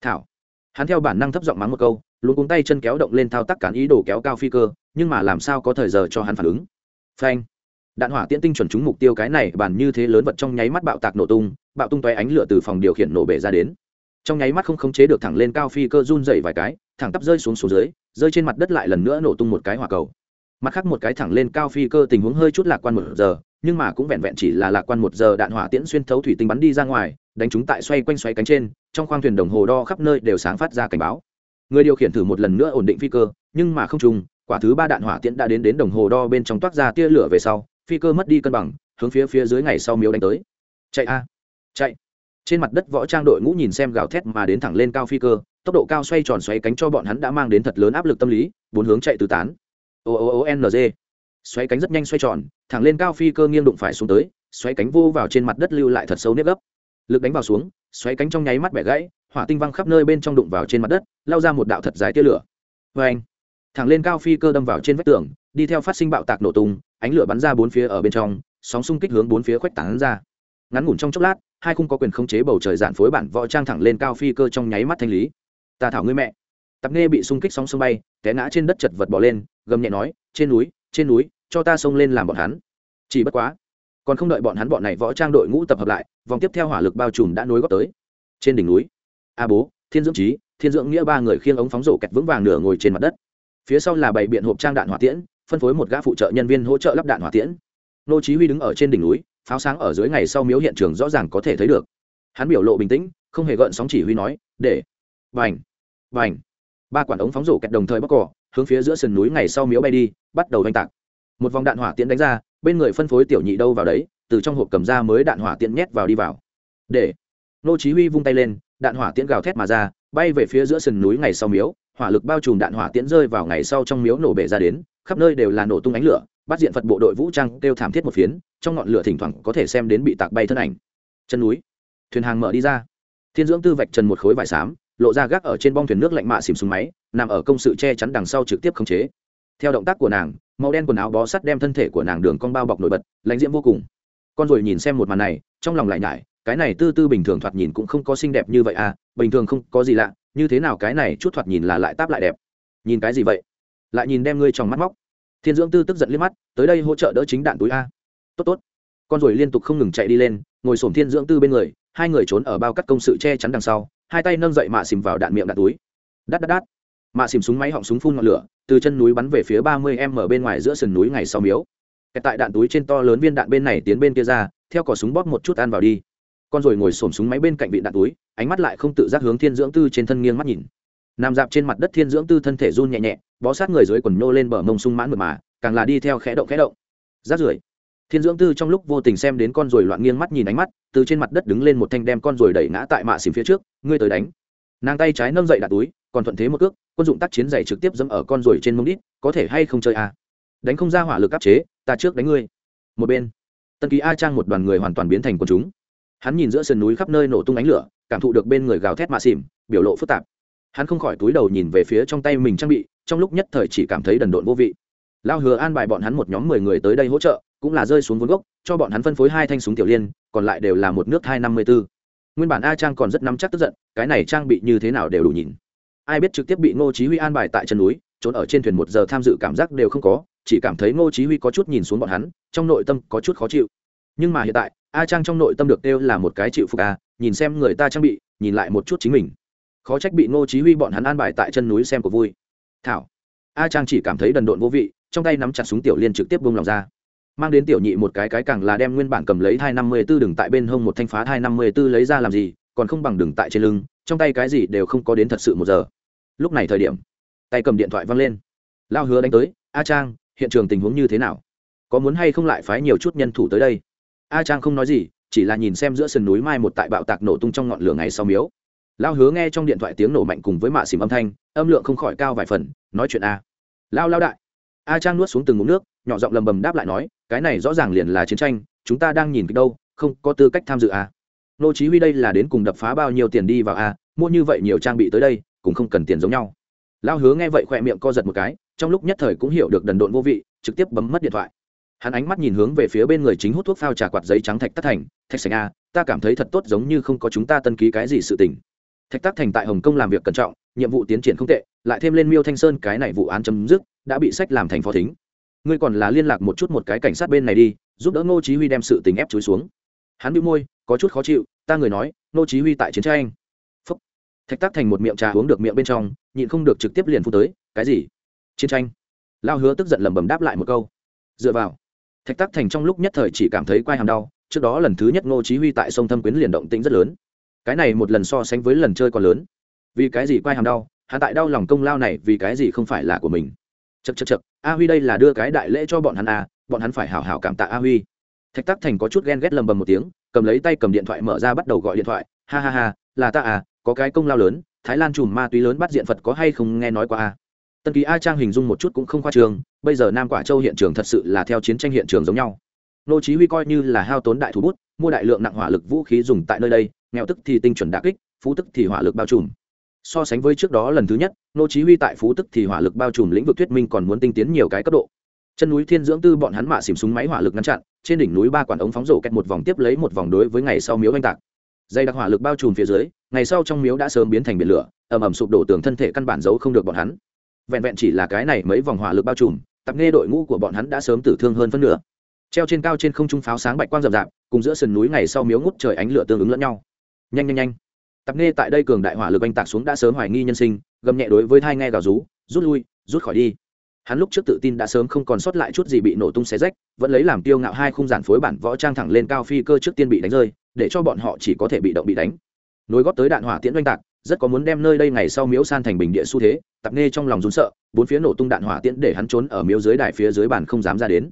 Thảo. Hắn theo bản năng thấp giọng mắng một câu luôn cuống tay chân kéo động lên thao tác cản ý đồ kéo cao phi cơ, nhưng mà làm sao có thời giờ cho hắn phản ứng? Phanh. Đạn hỏa tiễn tinh chuẩn trúng mục tiêu cái này bản như thế lớn vật trong nháy mắt bạo tạc nổ tung, bạo tung toé ánh lửa từ phòng điều khiển nổ bể ra đến trong nháy mắt không khống chế được thẳng lên cao phi cơ run dày vài cái, thẳng tắp rơi xuống xuống dưới, rơi trên mặt đất lại lần nữa nổ tung một cái hỏa cầu. Mặt khác một cái thẳng lên cao phi cơ tình huống hơi chút lạc quan một giờ, nhưng mà cũng vẹn vẹn chỉ là lạc quan một giờ đạn hỏa tiễn xuyên thấu thủy tinh bắn đi ra ngoài, đánh chúng tại xoay quanh xoay cánh trên, trong khoang thuyền đồng hồ đo khắp nơi đều sáng phát ra cảnh báo. Người điều khiển thử một lần nữa ổn định phi cơ, nhưng mà không trùng, quả thứ ba đạn hỏa tiễn đã đến đến đồng hồ đo bên trong toát ra tia lửa về sau, phi cơ mất đi cân bằng, hướng phía phía dưới ngày sau miếu đánh tới. Chạy a! Chạy! Trên mặt đất võ trang đội ngũ nhìn xem gào thét mà đến thẳng lên cao phi cơ, tốc độ cao xoay tròn xoay cánh cho bọn hắn đã mang đến thật lớn áp lực tâm lý, bốn hướng chạy tứ tán. O o o n g. Xoay cánh rất nhanh xoay tròn, thẳng lên cao phi cơ nghiêng đụng phải xuống tới xoay cánh vô vào trên mặt đất lưu lại thật sâu nếp gấp. Lực đánh vào xuống xoay cánh trong nháy mắt bẻ gãy, hỏa tinh văng khắp nơi bên trong đụng vào trên mặt đất, lao ra một đạo thật dài tia lửa. Vê anh thẳng lên cao phi cơ đâm vào trên vách tường, đi theo phát sinh bạo tạc nổ tung, ánh lửa bắn ra bốn phía ở bên trong, sóng xung kích hướng bốn phía khuếch tán ra ngắn ngủn trong chốc lát, hai khung có quyền khống chế bầu trời giản phối bản võ trang thẳng lên cao phi cơ trong nháy mắt thanh lý. Ta thảo ngươi mẹ. Tập nghe bị xung kích sóng sông bay, té ngã trên đất chật vật bỏ lên, gầm nhẹ nói, trên núi trên núi, cho ta xông lên làm bọn hắn. Chỉ bất quá, còn không đợi bọn hắn bọn này võ trang đội ngũ tập hợp lại, vòng tiếp theo hỏa lực bao trùm đã nối góp tới. Trên đỉnh núi, a bố, thiên dưỡng trí thiên dưỡng nghĩa ba người khiêng ống phóng rổ kẹt vững vàng nửa ngồi trên mặt đất. Phía sau là bảy biện hộp trang đạn hỏa tiễn, phân phối một gã phụ trợ nhân viên hỗ trợ lắp đạn hỏa tiễn. Nô chí huy đứng ở trên đỉnh núi pháo sáng ở dưới ngày sau miếu hiện trường rõ ràng có thể thấy được. Hắn biểu lộ bình tĩnh, không hề gợn sóng chỉ huy nói, để. Vành vành ba quản ống phóng rổ kẹt đồng thời bóc cỏ, hướng phía giữa sườn núi ngày sau miếu bay đi, bắt đầu đánh tạc. Một vòng đạn hỏa tiễn đánh ra, bên người phân phối tiểu nhị đâu vào đấy, từ trong hộp cầm ra mới đạn hỏa tiễn nhét vào đi vào. Để. Nô chí huy vung tay lên, đạn hỏa tiễn gào thét mà ra, bay về phía giữa sườn núi ngày sau miếu, hỏa lực bao trùm đạn hỏa tiễn rơi vào ngày sau trong miếu nổ bể ra đến, khắp nơi đều là nổ tung ánh lửa bắt diện phật bộ đội vũ trang kêu thảm thiết một phiến, trong ngọn lửa thỉnh thoảng có thể xem đến bị tạc bay thân ảnh. Chân núi, thuyền hàng mở đi ra. Thiên dưỡng tư vạch trần một khối vải xám, lộ ra gác ở trên bong thuyền nước lạnh mạ xìm xuống máy, nằm ở công sự che chắn đằng sau trực tiếp khống chế. Theo động tác của nàng, màu đen quần áo bó sắt đem thân thể của nàng đường cong bao bọc nổi bật, lãnh diễm vô cùng. Con rồi nhìn xem một màn này, trong lòng lại nhải, cái này tư tư bình thường thoạt nhìn cũng không có xinh đẹp như vậy à bình thường không có gì lạ, như thế nào cái này chút thoạt nhìn là lại táp lại đẹp. Nhìn cái gì vậy? Lại nhìn đem ngươi trong mắt móc thiên dưỡng tư tức giận liếc mắt, tới đây hỗ trợ đỡ chính đạn túi a. Tốt tốt. Con rồi liên tục không ngừng chạy đi lên, ngồi sổm thiên dưỡng tư bên người, hai người trốn ở bao cắt công sự che chắn đằng sau, hai tay nâng dậy mạ xìm vào đạn miệng đạn túi. Đắt đắt đắt mạ xìm súng máy họng súng phun ngọn lửa, từ chân núi bắn về phía ba mươi m bên ngoài giữa sườn núi ngày sau miếu. Kẹt tại đạn túi trên to lớn viên đạn bên này tiến bên kia ra, theo cỏ súng bóp một chút ăn vào đi. Con rồi ngồi xổm súng máy bên cạnh vị đạn túi, ánh mắt lại không tự giác hướng thiên dưỡng tư trên thân nghiêng mắt nhìn nằm dạp trên mặt đất thiên dưỡng tư thân thể run nhẹ nhẹ, bó sát người dưới quần nhô lên bờ mông sung mãn mượt mà, càng là đi theo khẽ động khẽ động. Rát rưởi, thiên dưỡng tư trong lúc vô tình xem đến con ruồi loạn nghiêng mắt nhìn ánh mắt, từ trên mặt đất đứng lên một thanh đem con ruồi đẩy ngã tại mạ xìm phía trước, ngươi tới đánh. Nàng tay trái nâng dậy đặt túi, còn thuận thế một cước, quân dụng tác chiến dày trực tiếp dẫm ở con ruồi trên mông đít, có thể hay không chơi à. đánh không ra hỏa lực áp chế, ta trước đánh ngươi. Một bên, tân ký a trang một đoàn người hoàn toàn biến thành quần chúng. Hắn nhìn giữa sườn núi khắp nơi nổ tung ánh lửa, cảm thụ được bên người gào thét mạ xỉm, biểu lộ phức tạp hắn không khỏi túi đầu nhìn về phía trong tay mình trang bị, trong lúc nhất thời chỉ cảm thấy đần độn vô vị. Lao hứa an bài bọn hắn một nhóm mười người tới đây hỗ trợ, cũng là rơi xuống vốn gốc, cho bọn hắn phân phối hai thanh súng tiểu liên, còn lại đều là một nước hai năm mươi b ố nguyên bản a trang còn rất nắm chắc tức giận, cái này trang bị như thế nào đều đủ nhìn. Ai biết trực tiếp bị ngô chí huy an bài tại chân núi, trốn ở trên thuyền một giờ tham dự cảm giác đều không có, chỉ cảm thấy ngô chí huy có chút nhìn xuống bọn hắn, trong nội tâm có chút khó chịu. Nhưng mà hiện tại, a trang trong nội tâm được kêu là một cái chịu phục a, nhìn xem người ta trang bị, nhìn lại một chút chính mình khó trách bị ngô chí huy bọn hắn an bài tại chân núi xem của vui. Thảo. A trang chỉ cảm thấy đần độn vô vị, trong tay nắm chặt súng tiểu liên trực tiếp buông lòng ra. Mang đến tiểu nhị một cái cái càng là đem nguyên bản cầm lấy thai năm mươi tư đừng tại bên hông một thanh phá thai năm mươi tư lấy ra làm gì, còn không bằng đừng tại trên lưng, trong tay cái gì đều không có đến thật sự một giờ. Lúc này thời điểm, tay cầm điện thoại văng lên. Lao hứa đánh tới, a trang, hiện trường tình huống như thế nào? Có muốn hay không lại phái nhiều chút nhân thủ tới đây? A trang không nói gì, chỉ là nhìn xem giữa sườn núi mai một tại bạo tạc nổ tung trong ngọn lửa ngày sau miếu lao hứa nghe trong điện thoại tiếng nổ mạnh cùng với mạ xìm âm thanh, âm lượng không khỏi cao vài phần, nói chuyện a lao lao đại. A trang nuốt xuống từng ngụm nước, nhỏ giọng lầm bầm đáp lại nói, cái này rõ ràng liền là chiến tranh, chúng ta đang nhìn cái đâu, không có tư cách tham dự a nô chí huy đây là đến cùng đập phá bao nhiêu tiền đi vào a mua như vậy nhiều trang bị tới đây, cũng không cần tiền giống nhau. Lao hứa nghe vậy khoe miệng co giật một cái, trong lúc nhất thời cũng hiểu được đần độn vô vị, trực tiếp bấm mất điện thoại. Hắn ánh mắt nhìn hướng về phía bên người chính hút thuốc phao trà quạt giấy trắng thạch tất thành, thạch sành a ta cảm thấy thật tốt giống như không có chúng ta tân ký cái gì sự tình thạch tắc thành tại hồng kông làm việc cẩn trọng, nhiệm vụ tiến triển không tệ, lại thêm lên miêu thanh sơn cái này vụ án chấm dứt, đã bị sách làm thành phó thính. Ngươi còn là liên lạc một chút một cái cảnh sát bên này đi, giúp đỡ ngô chí huy đem sự tình ép chối xuống. Hắn bĩu môi, có chút khó chịu, ta người nói, ngô chí huy tại chiến tranh. Phúc. thạch tắc thành một miệng trà uống được miệng bên trong, nhịn không được trực tiếp liền phu tới, cái gì? Chiến tranh. Lao hứa tức giận lẩm bẩm đáp lại một câu. Dựa vào. Thạch tắc thành trong lúc nhất thời chỉ cảm thấy quai hàm đau, trước đó lần thứ nhất ngô chí huy tại sông thâm quyến liền động tĩnh rất lớn cái này một lần so sánh với lần chơi còn lớn. Vì cái gì quai hàm đau hạ tại đau lòng công lao này vì cái gì không phải là của mình? Chật chật chật a huy đây là đưa cái đại lễ cho bọn hắn à bọn hắn phải hảo hảo cảm tạ a huy. Thạch tắc thành có chút ghen ghét lầm bầm một tiếng, cầm lấy tay cầm điện thoại mở ra bắt đầu gọi điện thoại. Ha ha ha, là ta à có cái công lao lớn, thái lan chùm ma túy lớn bắt diện phật có hay không nghe nói qua a tân ký a trang hình dung một chút cũng không khoa trường, bây giờ nam quả châu hiện trường thật sự là theo chiến tranh hiện trường giống nhau. Nô chí huy coi như là hao tốn đại thủ bút, mua đại lượng nặng hỏa lực vũ khí dùng tại nơi đây nghèo tức thì tinh chuẩn đả kích, phú tức thì hỏa lực bao trùm. So sánh với trước đó lần thứ nhất, nô chí huy tại phú tức thì hỏa lực bao trùm lĩnh vực thuyết minh còn muốn tinh tiến nhiều cái cấp độ. Chân núi thiên dưỡng tư bọn hắn mạ xỉm súng máy hỏa lực ngăn chặn, trên đỉnh núi ba quản ống phóng rổ kẹt một vòng tiếp lấy một vòng đối với ngày sau miếu anh tạc. Dây đặc hỏa lực bao trùm phía dưới, ngày sau trong miếu đã sớm biến thành biển lửa, ầm ầm sụp đổ tường thân thể căn bản giấu không được bọn hắn. Vẹn vẹn chỉ là cái này mấy vòng hỏa lực bao trùm, tập nghe đội ngũ của bọn hắn đã sớm tử thương hơn phân nửa. Treo trên cao trên không trung pháo sáng bạch quang rậm rạp, cùng giữa sườn núi ngày sau miếu ngút trời ánh lửa tương ứng lẫn nhau nhanh nhanh nhanh. Tập nghe tại đây cường đại hỏa lực anh tạc xuống đã sớm hoài nghi nhân sinh, gầm nhẹ đối với thai nghe gào rú, rút lui, rút khỏi đi. Hắn lúc trước tự tin đã sớm không còn sót lại chút gì bị nổ tung xé rách, vẫn lấy làm tiêu ngạo hai khung giản phối bản võ trang thẳng lên cao phi cơ trước tiên bị đánh rơi, để cho bọn họ chỉ có thể bị động bị đánh. Nối góp tới đạn hỏa tiễn oanh tạc, rất có muốn đem nơi đây ngày sau miếu san thành bình địa xu thế, tập nghe trong lòng rún sợ, bốn phía nổ tung đạn hỏa tiễn để hắn trốn ở miếu dưới đài phía dưới bàn không dám ra đến.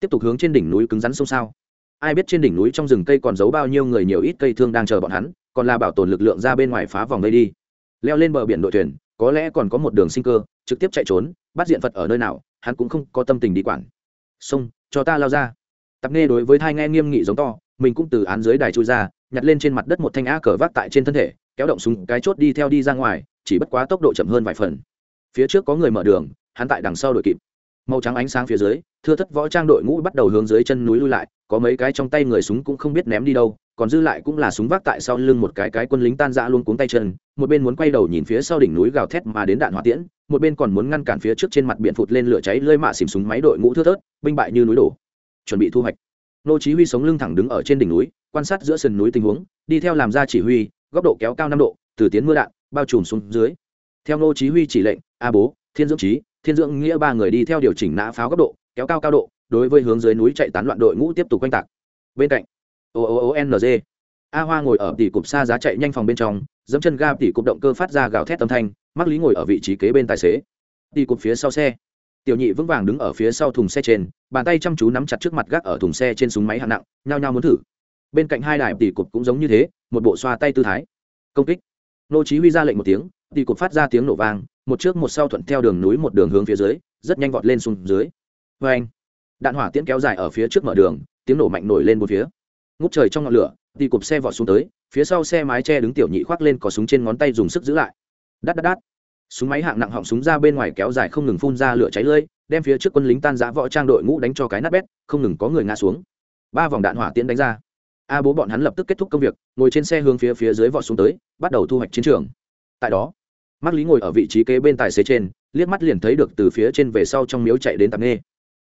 Tiếp tục hướng trên đỉnh núi cứng rắn sông sao ai biết trên đỉnh núi trong rừng cây còn giấu bao nhiêu người nhiều ít cây thương đang chờ bọn hắn còn là bảo tồn lực lượng ra bên ngoài phá vòng đây đi. Leo lên bờ biển đội thuyền có lẽ còn có một đường sinh cơ trực tiếp chạy trốn bắt diện phật ở nơi nào hắn cũng không có tâm tình đi quản. Xong, cho ta lao ra. Tập nghe đối với thai nghe nghiêm nghị giống to mình cũng từ án dưới đài chui ra nhặt lên trên mặt đất một thanh á cờ vác tại trên thân thể kéo động súng cái chốt đi theo đi ra ngoài chỉ bất quá tốc độ chậm hơn vài phần. Phía trước có người mở đường hắn tại đằng sau đội kịp. Màu trắng ánh sáng phía dưới thưa thất võ trang đội ngũ bắt đầu hướng dưới chân núi lui lại, có mấy cái trong tay người súng cũng không biết ném đi đâu, còn dư lại cũng là súng vác tại sau lưng một cái cái quân lính tan rã luôn cuống tay chân, một bên muốn quay đầu nhìn phía sau đỉnh núi gào thét mà đến đạn hỏa tiễn, một bên còn muốn ngăn cản phía trước trên mặt biển phụt lên lửa cháy lơi mạ xìm súng máy đội ngũ thưa thớt, binh bại như núi đổ. Chuẩn bị thu hoạch. Nô chí huy sống lưng thẳng đứng ở trên đỉnh núi, quan sát giữa sườn núi tình huống, đi theo làm ra chỉ huy, góc độ kéo cao năm độ, từ tiến mưa đạn, bao trùm xuống dưới. Theo nô chí huy chỉ lệnh, a bố, thiên dưỡng trí thiên dưỡng nghĩa ba người đi theo điều chỉnh nã pháo góc độ kéo cao cao độ, đối với hướng dưới núi chạy tán loạn đội ngũ tiếp tục quanh tạc. Bên cạnh o o o n g, a hoa ngồi ở tỉ cục xa giá chạy nhanh phòng bên trong, dẫm chân ga tỉ cục động cơ phát ra gào thét âm thanh mắc lý ngồi ở vị trí kế bên tài xế. Tỉ cục phía sau xe. Tiểu nhị vững vàng đứng ở phía sau thùng xe trên, bàn tay chăm chú nắm chặt trước mặt gác ở thùng xe trên súng máy hạng nặng, nhao nhao muốn thử. Bên cạnh hai đài tỉ cục cũng giống như thế, một bộ xoa tay tư thái. Công kích. Nô chí huy ra lệnh một tiếng, tỉ cục phát ra tiếng nổ vang, một trước một sau thuận theo đường núi một đường hướng phía dưới, rất nhanh vọt lên xuống dưới vê anh. Đạn hỏa tiễn kéo dài ở phía trước mở đường, tiếng nổ mạnh nổi lên một phía. Ngút trời trong ngọn lửa đi cụp xe vọt xuống tới, phía sau xe mái che đứng tiểu nhị khoác lên có súng trên ngón tay dùng sức giữ lại. Đắt đắt đắt. Súng máy hạng nặng họng súng ra bên ngoài kéo dài không ngừng phun ra lửa cháy lơi đem phía trước quân lính tan giã võ trang đội ngũ đánh cho cái nát bét, không ngừng có người ngã xuống. Ba vòng đạn hỏa tiễn đánh ra. A bố bọn hắn lập tức kết thúc công việc, ngồi trên xe hướng phía phía dưới vọt xuống tới, bắt đầu thu hoạch chiến trường. Tại đó mắc lý ngồi ở vị trí kế bên tài xế trên, liếc mắt liền thấy được từ phía trên về sau trong miếu chạy đến tạp nghê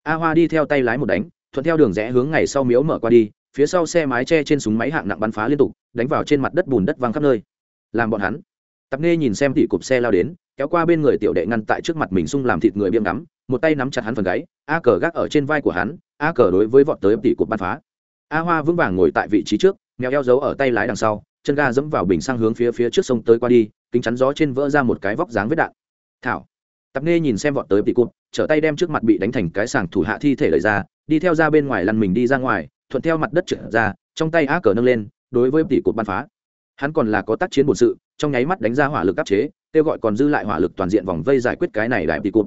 a hoa đi theo tay lái một đánh, thuận theo đường rẽ hướng ngày sau miếu mở qua đi, phía sau xe mái che trên súng máy hạng nặng bắn phá liên tục, đánh vào trên mặt đất bùn đất văng khắp nơi. Làm bọn hắn. Tập nghe nhìn xem tỉ cụp xe lao đến, kéo qua bên người tiểu đệ ngăn tại trước mặt mình sung làm thịt người biêm ngắm, một tay nắm chặt hắn phần gáy, a cờ gác ở trên vai của hắn, a cờ đối với vọt tới tỉ cụp bắn phá. A hoa vững vàng ngồi tại vị trí trước, mèo eo giấu ở tay lái đằng sau, chân ga dẫm vào bình sang hướng phía phía trước sông tới qua đi, kính chắn gió trên vỡ ra một cái vóc dáng vết đạn. Thảo tạp nghe nhìn xem vọt tới bị cụt, trở tay đem trước mặt bị đánh thành cái sàng thủ hạ thi thể lời ra, đi theo ra bên ngoài lăn mình đi ra ngoài, thuận theo mặt đất trở ra, trong tay á cờ nâng lên, đối với tỷ cụt bắn phá. Hắn còn là có tác chiến bổn sự, trong nháy mắt đánh ra hỏa lực áp chế, kêu gọi còn dư lại hỏa lực toàn diện vòng vây giải quyết cái này đại tỷ cụt.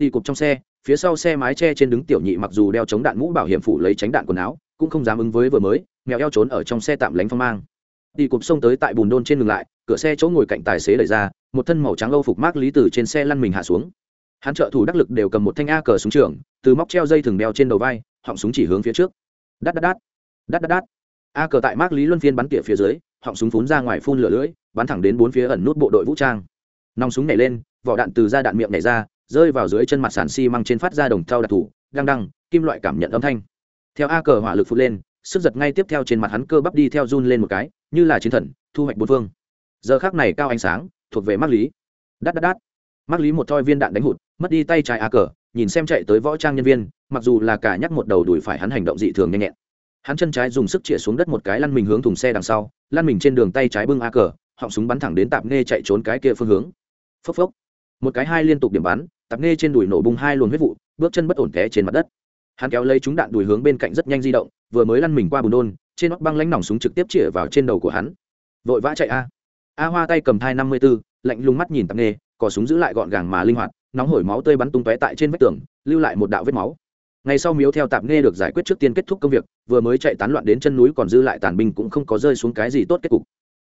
Tỷ cụt trong xe, phía sau xe mái che trên đứng tiểu nhị mặc dù đeo chống đạn mũ bảo hiểm phủ lấy tránh đạn quần áo, cũng không dám ứng với vừa mới, mèo eo trốn ở trong xe tạm lánh phong mang. Tỷ cụp xông tới tại bùn đôn trên ngừng lại, cửa xe chỗ ngồi cạnh tài xế đẩy ra một thân màu trắng âu phục mác lý từ trên xe lăn mình hạ xuống. Hắn trợ thủ đắc lực đều cầm một thanh a cờ súng trường, từ móc treo dây thừng đeo trên đầu vai, họng súng chỉ hướng phía trước. Đắt đắt đắt đắt đắt đắt a cờ tại mark lý luân phiên bắn tỉa phía dưới, họng súng phún ra ngoài phun lửa lưỡi, bắn thẳng đến bốn phía ẩn nút bộ đội vũ trang. Nòng súng nhảy lên, vỏ đạn từ ra đạn miệng nhảy ra, rơi vào dưới chân mặt sàn xi măng trên phát ra đồng thau đặc thủ, đăng đăng, kim loại cảm nhận âm thanh. Theo a cờ hỏa lực phụt lên, sức giật ngay tiếp theo trên mặt hắn cơ bắp đi theo run lên một cái, như là chiến thần, thu hoạch bốn phương. Giờ khác này cao ánh sáng thuộc về mắc lý đắt đắt đắt mắc lý một thoi viên đạn đánh hụt, mất đi tay trái a cờ, nhìn xem chạy tới võ trang nhân viên, mặc dù là cả nhắc một đầu đuổi phải hắn hành động dị thường nhanh nhẹn. Hắn chân trái dùng sức chĩa xuống đất một cái lăn mình hướng thùng xe đằng sau, lăn mình trên đường tay trái bưng a cờ, họng súng bắn thẳng đến tạp nghe chạy trốn cái kia phương hướng. Phốc phốc. Một cái hai liên tục điểm bắn, tạp nghe trên đùi nổ bung hai luồn huyết vụ, bước chân bất ổn té trên mặt đất. Hắn kéo lấy chúng đạn đùi hướng bên cạnh rất nhanh di động, vừa mới lăn mình qua bùn đôn, trên nót băng lãnh nòng súng trực tiếp chĩa vào trên đầu của hắn. Vội vã chạy a a hoa tay cầm thai năm mươi b ố lạnh lùng mắt nhìn tạp nghe cò súng giữ lại gọn gàng mà linh hoạt, nóng hổi máu tươi bắn tung tóe tại trên vách tường, lưu lại một đạo vết máu. Ngày sau miếu theo tạp nghe được giải quyết trước tiên kết thúc công việc, vừa mới chạy tán loạn đến chân núi còn dư lại tàn binh cũng không có rơi xuống cái gì tốt kết cục.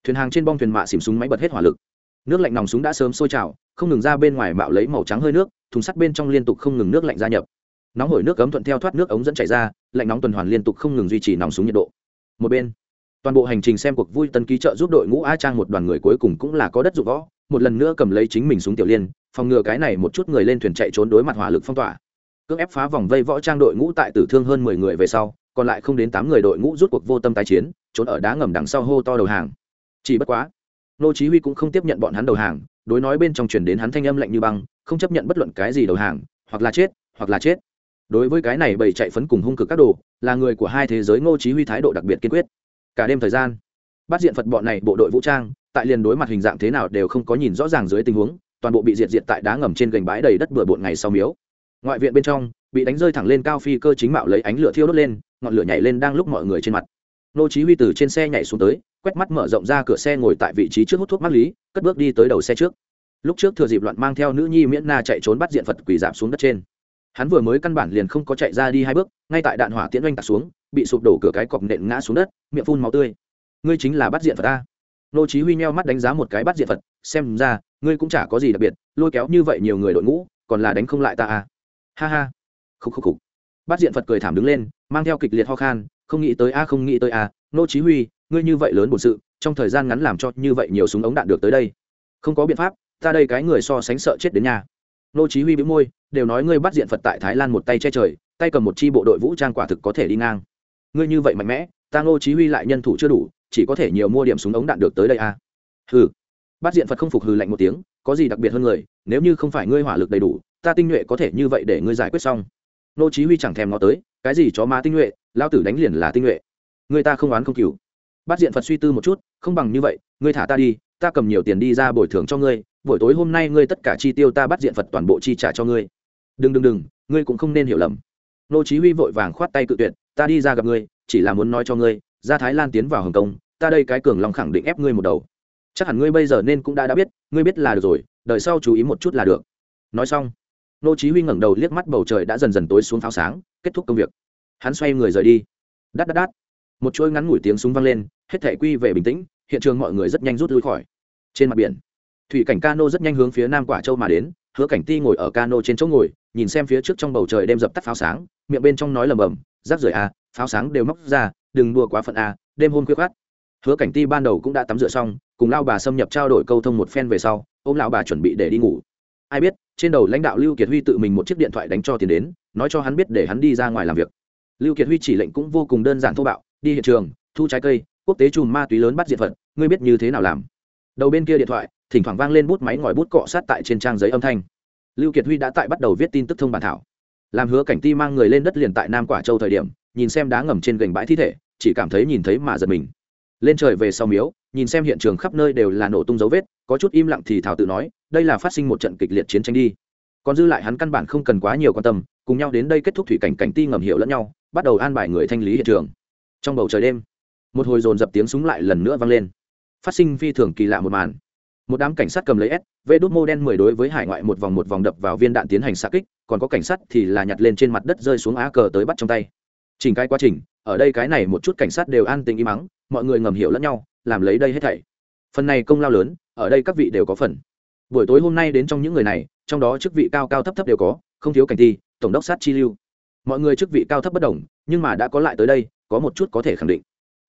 Thuyền hàng trên bong thuyền mạ xìm súng máy bật hết hỏa lực. Nước lạnh nòng súng đã sớm sôi trào, không ngừng ra bên ngoài mạo lấy màu trắng hơi nước, thùng sắt bên trong liên tục không ngừng nước lạnh gia nhập. Nóng hổi nước cấm thuận theo thoát nước ống dẫn chảy ra, lạnh nóng tuần hoàn liên tục không ngừng duy trì nòng súng nhiệt độ. Một bên toàn bộ hành trình xem cuộc vui tân ký trợ giúp đội ngũ a trang một đoàn người cuối cùng cũng là có đất dụng võ, một lần nữa cầm lấy chính mình súng tiểu liên, phòng ngừa cái này một chút người lên thuyền chạy trốn đối mặt hỏa lực phong tỏa. Cưỡng ép phá vòng vây võ trang đội ngũ tại tử thương hơn mười người về sau, còn lại không đến tám người đội ngũ rút cuộc vô tâm tái chiến, trốn ở đá ngầm đằng sau hô to đầu hàng. Chỉ bất quá, nô chí huy cũng không tiếp nhận bọn hắn đầu hàng, đối nói bên trong truyền đến hắn thanh âm lạnh như băng, không chấp nhận bất luận cái gì đầu hàng, hoặc là chết, hoặc là chết. Đối với cái này bầy chạy phấn cùng hung cực các đồ, là người của hai thế giới ngô chí huy thái độ đặc biệt kiên quyết cả đêm thời gian. Bắt diện phật bọn này, bộ đội vũ trang, tại liền đối mặt hình dạng thế nào đều không có nhìn rõ ràng dưới tình huống, toàn bộ bị diệt diệt tại đá ngầm trên gành bãi đầy đất bừa bộn ngày sau miếu. Ngoại viện bên trong, bị đánh rơi thẳng lên cao phi cơ chính mạo lấy ánh lửa thiêu đốt lên, ngọn lửa nhảy lên đang lúc mọi người trên mặt. Nô chí huy từ trên xe nhảy xuống tới, quét mắt mở rộng ra cửa xe ngồi tại vị trí trước hút thuốc mắc lý, cất bước đi tới đầu xe trước. Lúc trước thừa dịp loạn mang theo nữ nhi miễn na chạy trốn bắt diện phật quỳ giảm xuống đất trên hắn vừa mới căn bản liền không có chạy ra đi hai bước, ngay tại đạn hỏa tiễn oanh tạc xuống, bị sụp đổ cửa cái cọc nện ngã xuống đất, miệng phun máu tươi. Ngươi chính là bắt diện phật ta. Nô chí huy meo mắt đánh giá một cái bắt diện phật, xem ra, ngươi cũng chả có gì đặc biệt, lôi kéo như vậy nhiều người đội ngũ, còn là đánh không lại ta à. Ha ha. Khục khục khục. Bắt diện phật cười thảm đứng lên, mang theo kịch liệt ho khan, không nghĩ tới a, không nghĩ tới a. Nô chí huy, ngươi như vậy lớn bổn sự, trong thời gian ngắn làm cho như vậy nhiều súng ống đạn được tới đây. Không có biện pháp, ta đây cái người so sánh sợ chết đến nhà. Nô chí huy bĩu môi đều nói ngươi bắt diện phật tại thái lan một tay che trời, tay cầm một chi bộ đội vũ trang quả thực có thể đi ngang. Ngươi như vậy mạnh mẽ, ta ngô chí huy lại nhân thủ chưa đủ, chỉ có thể nhiều mua điểm súng ống đạn được tới đây à? hừ. Bắt diện phật không phục hừ lạnh một tiếng, có gì đặc biệt hơn người, nếu như không phải ngươi hỏa lực đầy đủ, ta tinh nhuệ có thể như vậy để ngươi giải quyết xong. Nô chí huy chẳng thèm ngó tới, cái gì chó má tinh nhuệ, lao tử đánh liền là tinh nhuệ. Người ta không oán không cừu. Bắt diện phật suy tư một chút, không bằng như vậy, ngươi thả ta đi, ta cầm nhiều tiền đi ra bồi thường cho ngươi, buổi tối hôm nay ngươi tất cả chi tiêu ta bắt diện phật toàn bộ chi trả cho ngươi đừng đừng đừng, ngươi cũng không nên hiểu lầm. Nô chí huy vội vàng khoát tay cự tuyệt, ta đi ra gặp ngươi, chỉ là muốn nói cho ngươi, ra thái lan tiến vào hồng kông, ta đây cái cường long khẳng định ép ngươi một đầu. Chắc hẳn ngươi bây giờ nên cũng đã đã biết, ngươi biết là được rồi đợi sau chú ý một chút là được. Nói xong, nô chí huy ngẩng đầu liếc mắt bầu trời đã dần dần tối xuống pháo sáng, kết thúc công việc. Hắn xoay người rời đi. Đát đát đát. Một chuỗi ngắn ngủi tiếng súng vang lên, hết thể quy về bình tĩnh, hiện trường mọi người rất nhanh rút lui khỏi. Trên mặt biển, thủy cảnh cano rất nhanh hướng phía nam quả châu mà đến, hứa cảnh ti ngồi ở cano trên chỗ ngồi nhìn xem phía trước trong bầu trời đêm dập tắt pháo sáng miệng bên trong nói lầm bầm rác rưởi a à, pháo sáng đều móc ra đừng đua quá phận a à, đêm hôm khuya khát hứa cảnh ti ban đầu cũng đã tắm rửa xong cùng lao bà xâm nhập trao đổi câu thông một phen về sau ôm lão bà chuẩn bị để đi ngủ. Ai biết trên đầu lãnh đạo lưu kiệt huy tự mình một chiếc điện thoại đánh cho tiền đến nói cho hắn biết để hắn đi ra ngoài làm việc. Lưu kiệt huy chỉ lệnh cũng vô cùng đơn giản thô bạo đi hiện trường thu trái cây quốc tế chùm ma túy lớn bắt diện vật, ngươi biết như thế nào làm? Đầu bên kia điện thoại thỉnh thoảng vang lên bút máy ngòi bút cọ sát tại trên trang giấy âm thanh lưu kiệt huy đã tại bắt đầu viết tin tức thông bản thảo. Làm hứa cảnh ti mang người lên đất liền tại nam quả châu thời điểm, nhìn xem đá ngầm trên gành bãi thi thể, chỉ cảm thấy nhìn thấy mà giật mình. Lên trời về sau miếu, nhìn xem hiện trường khắp nơi đều là nổ tung dấu vết, có chút im lặng thì thảo tự nói, đây là phát sinh một trận kịch liệt chiến tranh đi. Còn dư lại hắn căn bản không cần quá nhiều quan tâm, cùng nhau đến đây kết thúc thủy cảnh cảnh ti ngầm hiểu lẫn nhau, bắt đầu an bài người thanh lý hiện trường. Trong bầu trời đêm, một hồi dồn dập tiếng súng lại lần nữa vang lên. Phát sinh phi thường kỳ lạ một màn một đám cảnh sát cầm lấy s vê đốt mô đen mười đối với hải ngoại một vòng một vòng đập vào viên đạn tiến hành xa kích, còn có cảnh sát thì là nhặt lên trên mặt đất rơi xuống á cờ tới bắt trong tay. Chỉnh cái quá trình, ở đây cái này một chút cảnh sát đều an tình im mắng mọi người ngầm hiểu lẫn nhau, làm lấy đây hết thảy. Phần này công lao lớn, ở đây các vị đều có phần. Buổi tối hôm nay đến trong những người này, trong đó chức vị cao cao thấp thấp đều có, không thiếu cảnh thi, tổng đốc sát chi lưu. Mọi người chức vị cao thấp bất đồng, nhưng mà đã có lại tới đây, có một chút có thể khẳng định.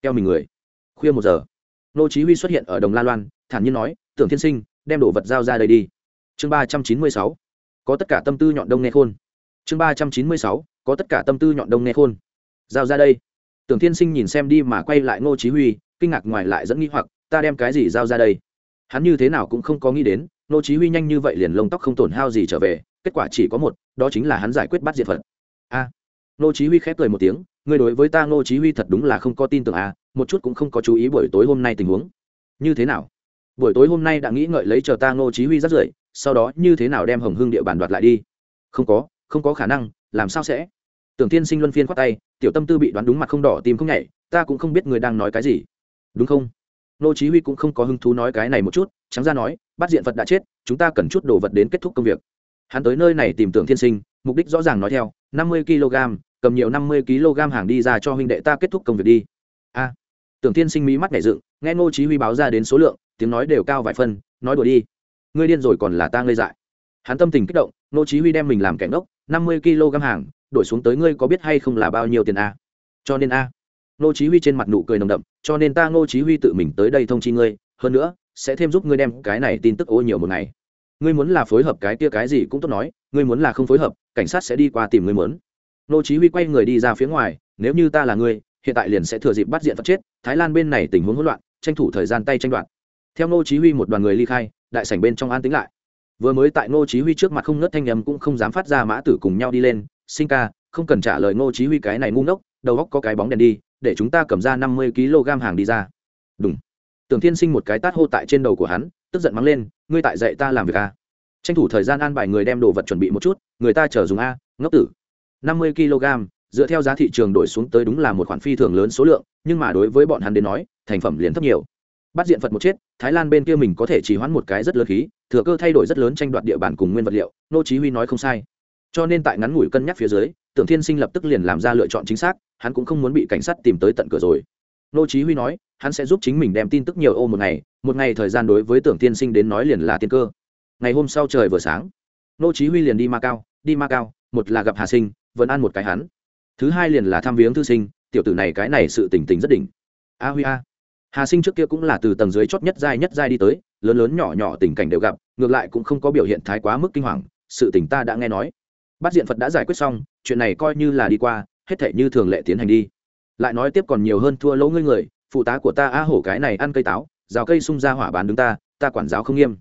Theo mình người. Khuya một giờ, nô chí huy xuất hiện ở đồng la loan, thản nhiên nói tưởng thiên sinh, đem đồ vật giao ra đây đi. Chương ba trăm chín mươi sáu, có tất cả tâm tư nhọn đông nghe khôn. Chương ba trăm chín mươi sáu, có tất cả tâm tư nhọn đông nghe khôn. Giao ra đây. Tưởng thiên sinh nhìn xem đi mà quay lại ngô chí huy, kinh ngạc ngoài lại dẫn nghĩ hoặc, ta đem cái gì giao ra đây? Hắn như thế nào cũng không có nghĩ đến, ngô chí huy nhanh như vậy liền lông tóc không tổn hao gì trở về, kết quả chỉ có một, đó chính là hắn giải quyết bắt diệt phật. A. Ngô chí huy khép cười một tiếng, ngươi đối với ta ngô chí huy thật đúng là không có tin tưởng a một chút cũng không có chú ý buổi tối hôm nay tình huống. Như thế nào? Buổi tối hôm nay đã nghĩ ngợi lấy chờ ta ngô chí huy rất rưởi, sau đó như thế nào đem hồng hương địa bàn đoạt lại đi? Không có không có khả năng, làm sao sẽ? Tưởng tiên sinh luân phiên khoát tay, tiểu tâm tư bị đoán đúng mặt không đỏ tim không nhảy, ta cũng không biết người đang nói cái gì. Đúng không? Ngô chí huy cũng không có hứng thú nói cái này một chút, trắng ra nói, bắt diện vật đã chết, chúng ta cần chút đồ vật đến kết thúc công việc. Hắn tới nơi này tìm tưởng thiên sinh, mục đích rõ ràng nói theo 50 kg, cầm nhiều 50 kg hàng đi ra cho huynh đệ ta kết thúc công việc đi. A. Tưởng thiên sinh mí mắt nhảy dựng nghe Ngô chí huy báo ra đến số lượng, tiếng nói đều cao vài phân, nói đùa đi. Ngươi điên rồi còn là ta ngây dại. Hắn tâm tình kích động, Ngô chí huy đem mình làm kẻ ngốc 50 kg hàng, đổi xuống tới ngươi có biết hay không là bao nhiêu tiền a? Cho nên a. Ngô chí huy trên mặt nụ cười nồng đậm, cho nên ta Ngô chí huy tự mình tới đây thông chi ngươi, hơn nữa, sẽ thêm giúp ngươi đem cái này tin tức ô nhiều một ngày. Ngươi muốn là phối hợp cái kia cái gì cũng tốt nói, ngươi muốn là không phối hợp, cảnh sát sẽ đi qua tìm ngươi muốn. Ngô chí huy quay người đi ra phía ngoài, nếu như ta là ngươi, hiện tại liền sẽ thừa dịp bắt diện phát chết, thái lan bên này tình huống hỗn loạn tranh thủ thời gian tay tranh đoạt. Theo Ngô chí huy một đoàn người ly khai, đại sảnh bên trong an tĩnh lại. Vừa mới tại Ngô chí huy trước mặt không nứt thanh âm cũng không dám phát ra mã tử cùng nhau đi lên, sinh ca, không cần trả lời Ngô chí huy cái này ngu ngốc, đầu óc có cái bóng đèn đi, để chúng ta cầm ra 50 kg hàng đi ra. Đúng tưởng thiên sinh một cái tát hô tại trên đầu của hắn, tức giận mắng lên, ngươi tại dạy ta làm việc à? tranh thủ thời gian an bài người đem đồ vật chuẩn bị một chút, người ta chờ dùng a, ngốc tử. 50 kg, dựa theo giá thị trường đổi xuống tới đúng là một khoản phi thường lớn số lượng, nhưng mà đối với bọn hắn đến nói thành phẩm liền thấp nhiều. Bắt diện phật một chết, thái lan bên kia mình có thể chỉ hoãn một cái rất lớn khí, thừa cơ thay đổi rất lớn tranh đoạt địa bàn cùng nguyên vật liệu, nô chí huy nói không sai. Cho nên tại ngắn ngủi cân nhắc phía dưới, tưởng thiên sinh lập tức liền làm ra lựa chọn chính xác, hắn cũng không muốn bị cảnh sát tìm tới tận cửa rồi. Nô chí huy nói, hắn sẽ giúp chính mình đem tin tức nhiều ô một ngày một ngày thời gian đối với tưởng thiên sinh đến nói liền là tiên cơ. Ngày hôm sau trời vừa sáng, nô chí huy liền đi ma cao, đi ma cao, một là gặp hà sinh, vẫn ăn một cái hắn. Thứ hai liền là thăm viếng thư sinh, tiểu tử này cái này sự tình tình rất đỉnh. A huy a hà sinh trước kia cũng là từ tầng dưới chót nhất giai nhất giai đi tới, lớn lớn nhỏ nhỏ tình cảnh đều gặp, ngược lại cũng không có biểu hiện thái quá mức kinh hoàng, sự tình ta đã nghe nói. Bắt diện phật đã giải quyết xong, chuyện này coi như là đi qua, hết thể như thường lệ tiến hành đi. Lại nói tiếp còn nhiều hơn thua lỗ ngươi người, phụ tá của ta a hổ cái này ăn cây táo, rào cây sung ra hỏa bán đứng ta ta quản giáo không nghiêm.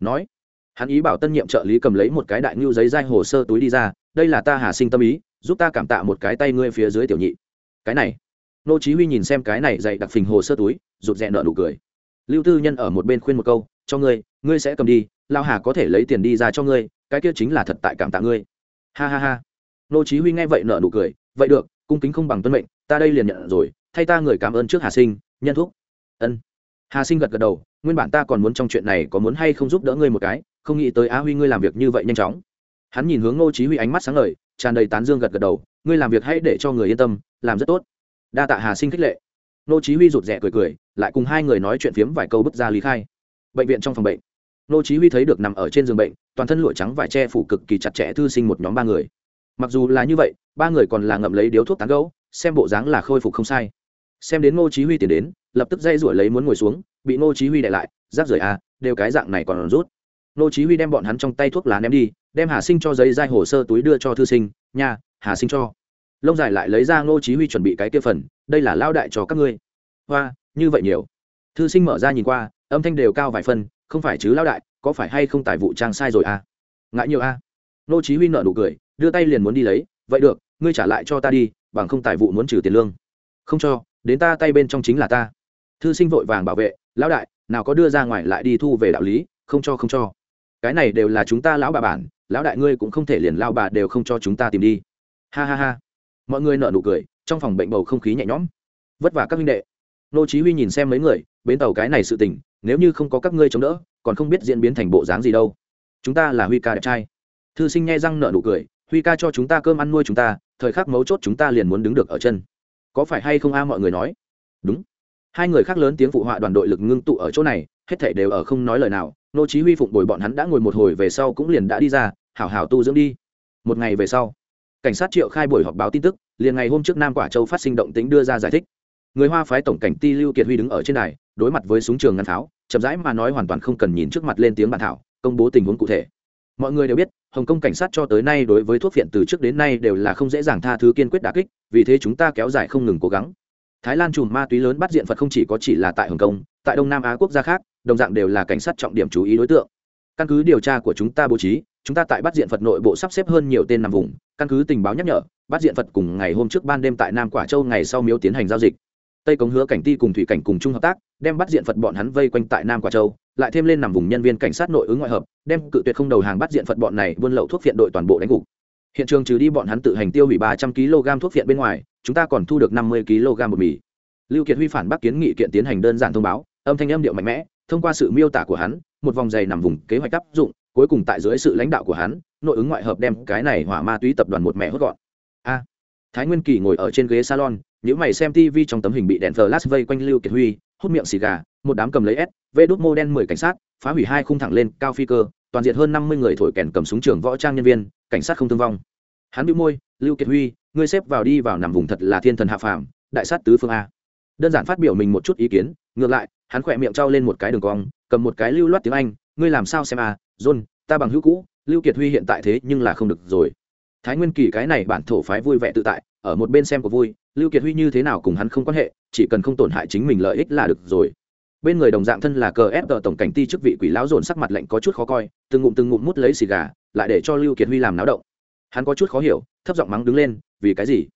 Nói, hắn ý bảo tân nhiệm trợ lý cầm lấy một cái đại ngưu giấy dai hồ sơ túi đi ra, đây là ta hà sinh tâm ý, giúp ta cảm tạ một cái tay ngươi phía dưới tiểu nhị. Cái này nô chí huy nhìn xem cái này dày đặc phình hồ sơ túi, rụt rè nợ nụ cười. Lưu tư nhân ở một bên khuyên một câu, cho ngươi ngươi sẽ cầm đi lao hà có thể lấy tiền đi ra cho ngươi, cái kia chính là thật tại cảm tạ ngươi. Ha ha ha. Nô chí huy nghe vậy nở nụ cười, vậy được, cung kính không bằng tuân mệnh, ta đây liền nhận rồi, thay ta người cảm ơn trước hà sinh, nhân thúc. Ân. Hà sinh gật gật đầu, nguyên bản ta còn muốn trong chuyện này có muốn hay không giúp đỡ ngươi một cái, không nghĩ tới á huy ngươi làm việc như vậy nhanh chóng. Hắn nhìn hướng nô chí huy ánh mắt sáng ngời, tràn đầy tán dương gật gật đầu, ngươi làm việc hãy để cho người yên tâm, làm rất tốt đa tạ hà sinh khích lệ. Nô chí huy rụt rè cười cười, lại cùng hai người nói chuyện phiếm vài câu bước ra lý khai. Bệnh viện trong phòng bệnh. Nô chí huy thấy được nằm ở trên giường bệnh, toàn thân lụa trắng vải che phủ cực kỳ chặt chẽ thư sinh một nhóm ba người. Mặc dù là như vậy, ba người còn là ngậm lấy điếu thuốc tán gấu xem bộ dáng là khôi phục không sai. Xem đến ngô chí huy tiến đến, lập tức dây ruổi lấy muốn ngồi xuống, bị ngô chí huy đè lại giáp rời à đều cái dạng này còn rút. Ngô chí huy đem bọn hắn trong tay thuốc lá ném đi, đem hà sinh cho giấy dai hồ sơ túi đưa cho thư sinh, nha, hà sinh cho lông dài lại lấy ra ngô chí huy chuẩn bị cái kia phần, đây là lao đại cho các ngươi. Hoa, như vậy nhiều. Thư sinh mở ra nhìn qua, âm thanh đều cao vài phần, không phải chứ lao đại, có phải hay không tài vụ trang sai rồi à? Ngại nhiều à? Ngô chí huy nở nụ cười, đưa tay liền muốn đi lấy, vậy được, ngươi trả lại cho ta đi, bằng không tài vụ muốn trừ tiền lương. Không cho, đến ta tay bên trong chính là ta. Thư sinh vội vàng bảo vệ, lão đại, nào có đưa ra ngoài lại đi thu về đạo lý, không cho không cho. Cái này đều là chúng ta lão bà bản, lão đại ngươi cũng không thể liền lao bà đều không cho chúng ta tìm đi. Ha ha ha mọi người nợ nụ cười, trong phòng bệnh bầu không khí nhẹ nhõm. Vất vả các huynh đệ. Nô chí huy nhìn xem mấy người, bến tàu cái này sự tình, nếu như không có các ngươi chống đỡ, còn không biết diễn biến thành bộ dáng gì đâu. Chúng ta là huy ca đẹp trai. Thư sinh nghe răng nợ nụ cười, huy ca cho chúng ta cơm ăn nuôi chúng ta, thời khắc mấu chốt chúng ta liền muốn đứng được ở chân. Có phải hay không a, mọi người nói? Đúng. Hai người khác lớn tiếng phụ họa đoàn đội lực ngưng tụ ở chỗ này, hết thảy đều ở không nói lời nào. Nô chí huy phụng bồi bọn hắn đã ngồi một hồi về sau cũng liền đã đi ra, hảo hảo tu dưỡng đi. Một ngày về sau, cảnh sát triệu khai buổi họp báo tin tức liền ngày hôm trước nam quả châu phát sinh động tĩnh đưa ra giải thích. Người hoa phái tổng cảnh ti lưu kiệt huy đứng ở trên đài, đối mặt với súng trường ngăn pháo, chậm rãi mà nói hoàn toàn không cần nhìn trước mặt lên tiếng bản thảo, công bố tình huống cụ thể. Mọi người đều biết, hồng kông cảnh sát cho tới nay đối với thuốc phiện từ trước đến nay đều là không dễ dàng tha thứ kiên quyết đà kích, vì thế chúng ta kéo dài không ngừng cố gắng. Thái lan chùm ma túy lớn bắt diện phật không chỉ có chỉ là tại hồng kông, tại đông nam á quốc gia khác, đồng dạng đều là cảnh sát trọng điểm chú ý đối tượng. Căn cứ điều tra của chúng ta bố trí, chúng ta tại bắt diện phật nội bộ sắp xếp hơn nhiều tên nằm vùng, căn cứ tình báo nhắc nhở bắt diện phật cùng ngày hôm trước ban đêm tại nam quả châu ngày sau miếu tiến hành giao dịch. Tây cống hứa cảnh ti cùng thủy cảnh cùng chung hợp tác đem bắt diện phật bọn hắn vây quanh tại nam quả châu, lại thêm lên nằm vùng nhân viên cảnh sát nội ứng ngoại hợp, đem cự tuyệt không đầu hàng bắt diện phật bọn này buôn lậu thuốc viện đội toàn bộ đánh gục. Hiện trường trừ đi bọn hắn tự hành tiêu hủy ba trăm kg thuốc viện bên ngoài, chúng ta còn thu được năm mươi kg bột mì. Lưu kiệt huy phản bác kiến nghị kiện tiến hành đơn giản thông báo, âm thanh âm điệu mạnh mẽ, thông qua sự miêu tả của hắn, một vòng dày nằm vùng kế hoạch áp dụng, cuối cùng tại dưới sự lãnh đạo của hắn, nội ứng ngoại hợp đem cái này hỏa ma túy tập đoàn một mẹ hốt gọn a thái nguyên kỳ ngồi ở trên ghế salon những mày xem tv trong tấm hình bị đèn flash vây quanh lưu kiệt huy, hút miệng xì gà, một đám cầm lấy s vê đốt mô đen mười cảnh sát, phá hủy hai khung thẳng lên, cao phi cơ, toàn diện hơn năm mươi người thổi kèn cầm súng trường võ trang nhân viên, cảnh sát không thương vong. Hắn bị môi, lưu kiệt huy, ngươi xếp vào đi vào nằm vùng thật là thiên thần hạ phàm, đại sát tứ phương a. Đơn giản phát biểu mình một chút ý kiến, ngược lại, hắn khỏe miệng trao lên một cái đường cong, cầm một cái lưu loát tiếng anh, ngươi làm sao xem a? John, ta bằng hữu cũ, lưu kiệt huy hiện tại thế nhưng là không được rồi thái nguyên kỳ cái này bản thổ phái vui vẻ tự tại, ở một bên xem có vui, lưu kiệt huy như thế nào cùng hắn không quan hệ, chỉ cần không tổn hại chính mình lợi ích là được rồi. Bên người đồng dạng thân là cờ ép tờ tổng cảnh ti chức vị quỷ lão dồn sắc mặt lạnh có chút khó coi, từng ngụm từng ngụm mút lấy xì gà, lại để cho lưu kiệt huy làm náo động. Hắn có chút khó hiểu, thấp giọng mắng đứng lên, vì cái gì?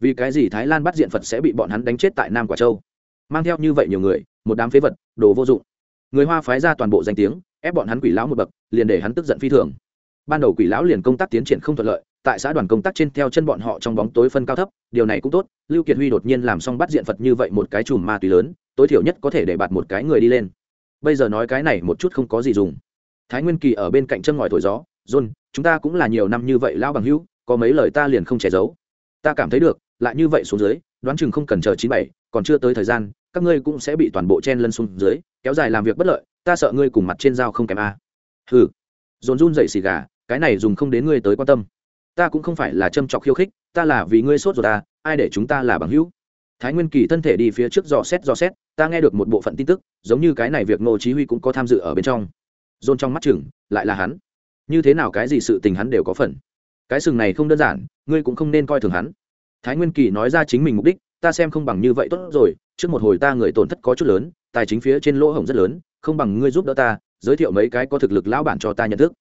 Vì cái gì thái lan bắt diện phật sẽ bị bọn hắn đánh chết tại nam quả châu? Mang theo như vậy nhiều người, một đám phế vật, đồ vô dụng. Người hoa phái ra toàn bộ danh tiếng, ép bọn hắn quỷ lão một bậc, liền để hắn tức giận phi thường. Ban đầu quỷ lão liền công tác tiến triển không thuận lợi tại xã đoàn công tác trên theo chân bọn họ trong bóng tối phân cao thấp, điều này cũng tốt, lưu kiệt huy đột nhiên làm xong bắt diện phật như vậy một cái chùm ma túy lớn, tối thiểu nhất có thể để bạt một cái người đi lên. Bây giờ nói cái này một chút không có gì dùng. Thái nguyên kỳ ở bên cạnh chân ngòi thổi gió, john, chúng ta cũng là nhiều năm như vậy lao bằng hữu, có mấy lời ta liền không che giấu. Ta cảm thấy được, lại như vậy xuống dưới, đoán chừng không cần chờ chín bảy, còn chưa tới thời gian, các ngươi cũng sẽ bị toàn bộ chen lân xuống dưới, kéo dài làm việc bất lợi, ta sợ ngươi cùng mặt trên dao không kém a. Hừ. Dồn run dậy xì gà, cái này dùng không đến ngươi tới quan tâm ta cũng không phải là châm chọc khiêu khích, ta là vì ngươi sốt rồi ta à, ai để chúng ta là bằng hữu? Thái nguyên kỳ thân thể đi phía trước dò xét dò xét, ta nghe được một bộ phận tin tức, giống như cái này việc ngô chí huy cũng có tham dự ở bên trong. Dồn trong mắt chừng, lại là hắn. Như thế nào cái gì sự tình hắn đều có phần. Cái sừng này không đơn giản, ngươi cũng không nên coi thường hắn. Thái nguyên kỳ nói ra chính mình mục đích, ta xem không bằng như vậy tốt rồi, trước một hồi ta người tổn thất có chút lớn, tài chính phía trên lỗ hổng rất lớn, không bằng ngươi giúp đỡ ta, giới thiệu mấy cái có thực lực lão bản cho ta nhận thức.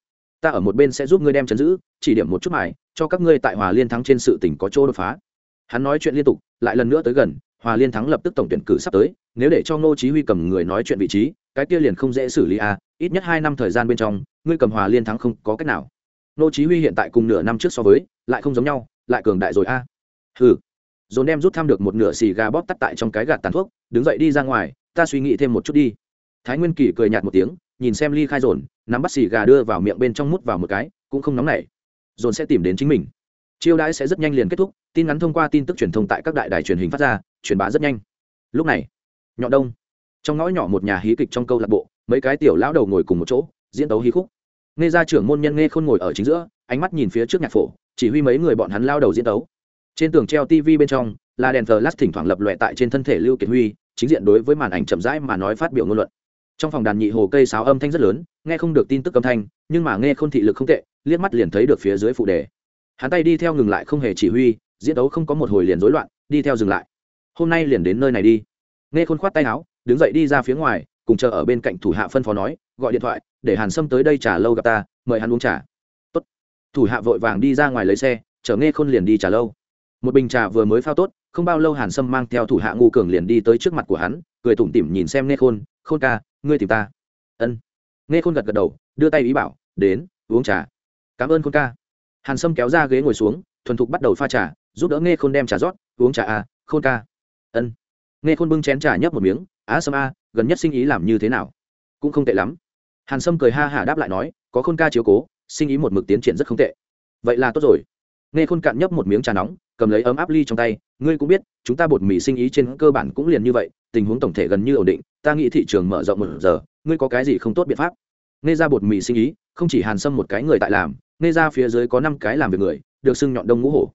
Ta ở một bên sẽ giúp ngươi đem chấn giữ, chỉ điểm một chút mải cho các ngươi tại hòa liên thắng trên sự tỉnh có chỗ đột phá. Hắn nói chuyện liên tục, lại lần nữa tới gần, hòa liên thắng lập tức tổng tuyển cử sắp tới, nếu để cho ngô chí huy cầm người nói chuyện vị trí, cái kia liền không dễ xử lý à ít nhất hai năm thời gian bên trong, ngươi cầm hòa liên thắng không có cách nào. Ngô chí huy hiện tại cùng nửa năm trước so với, lại không giống nhau, lại cường đại rồi a à. hừ. Dồn đem rút tham được một nửa xì gà bóp tắt tại trong cái gạt tàn thuốc, đứng dậy đi ra ngoài, ta suy nghĩ thêm một chút đi. Thái nguyên kỳ cười nhạt một tiếng, nhìn xem ly khai dồn, nắm bắt xì gà đưa vào miệng bên trong mút vào một cái, cũng không nóng nảy dồn sẽ tìm đến chính mình. Chiêu đãi sẽ rất nhanh liền kết thúc, tin ngắn thông qua tin tức truyền thông tại các đại đài truyền hình phát ra, truyền bá rất nhanh. Lúc này nhọn đông, trong ngõ nhỏ một nhà hí kịch trong câu lạc bộ, mấy cái tiểu lão đầu ngồi cùng một chỗ, diễn tấu hí khúc. Nghe ra trưởng môn nhân nghe khôn ngồi ở chính giữa, ánh mắt nhìn phía trước nhạc phổ, chỉ huy mấy người bọn hắn lao đầu diễn tấu. Trên tường treo tv bên trong, là đèn thờ lát thỉnh thoảng lập lòe tại trên thân thể lưu kiệt huy, chính diện đối với màn ảnh chậm rãi mà nói phát biểu ngôn luận trong phòng đàn nhị hồ cây sáo âm thanh rất lớn, nghe không được tin tức âm thanh, nhưng mà nghe không thị lực không tệ, liếc mắt liền thấy được phía dưới phụ đề. Hắn tay đi theo ngừng lại không hề chỉ huy, diễn đấu không có một hồi liền rối loạn, đi theo dừng lại. Hôm nay liền đến nơi này đi. Nghe khôn khoát tay áo, đứng dậy đi ra phía ngoài, cùng chờ ở bên cạnh thủ hạ phân phó nói, gọi điện thoại, để hàn sâm tới đây trả lâu gặp ta, mời hắn uống trà. Tốt. thủ hạ vội vàng đi ra ngoài lấy xe chở nghe khôn liền đi trả lâu. Một bình trà vừa mới phao tốt không bao lâu hàn sâm mang theo thủ hạ ngu cường liền đi tới trước mặt của hắn, cười tủm tỉm nhìn xem nghe khôn khôn ca, ngươi tìm ta. Ân. Nghe khôn gật gật đầu, đưa tay ý bảo, đến, uống trà. Cảm ơn khôn ca. Hàn sâm kéo ra ghế ngồi xuống, thuần thục bắt đầu pha trà, giúp đỡ nghe khôn đem trà rót, uống trà à khôn ca. Ân. Nghe khôn bưng chén trà nhấp một miếng, á sâm a, gần nhất sinh ý làm như thế nào? Cũng không tệ lắm. Hàn sâm cười ha hả đáp lại nói, có khôn ca chiếu cố, sinh ý một mực tiến triển rất không tệ. Vậy là tốt rồi nghe khôn cạn nhấp một miếng trà nóng, cầm lấy ấm áp ly trong tay, ngươi cũng biết, chúng ta bột mì sinh ý trên cơ bản cũng liền như vậy, tình huống tổng thể gần như ổn định, ta nghĩ thị trường mở rộng một giờ, ngươi có cái gì không tốt biện pháp? Nghe ra bột mì sinh ý, không chỉ hàn sâm một cái người tại làm, nghe ra phía dưới có năm cái làm việc người, được xưng nhọn đông ngũ hổ.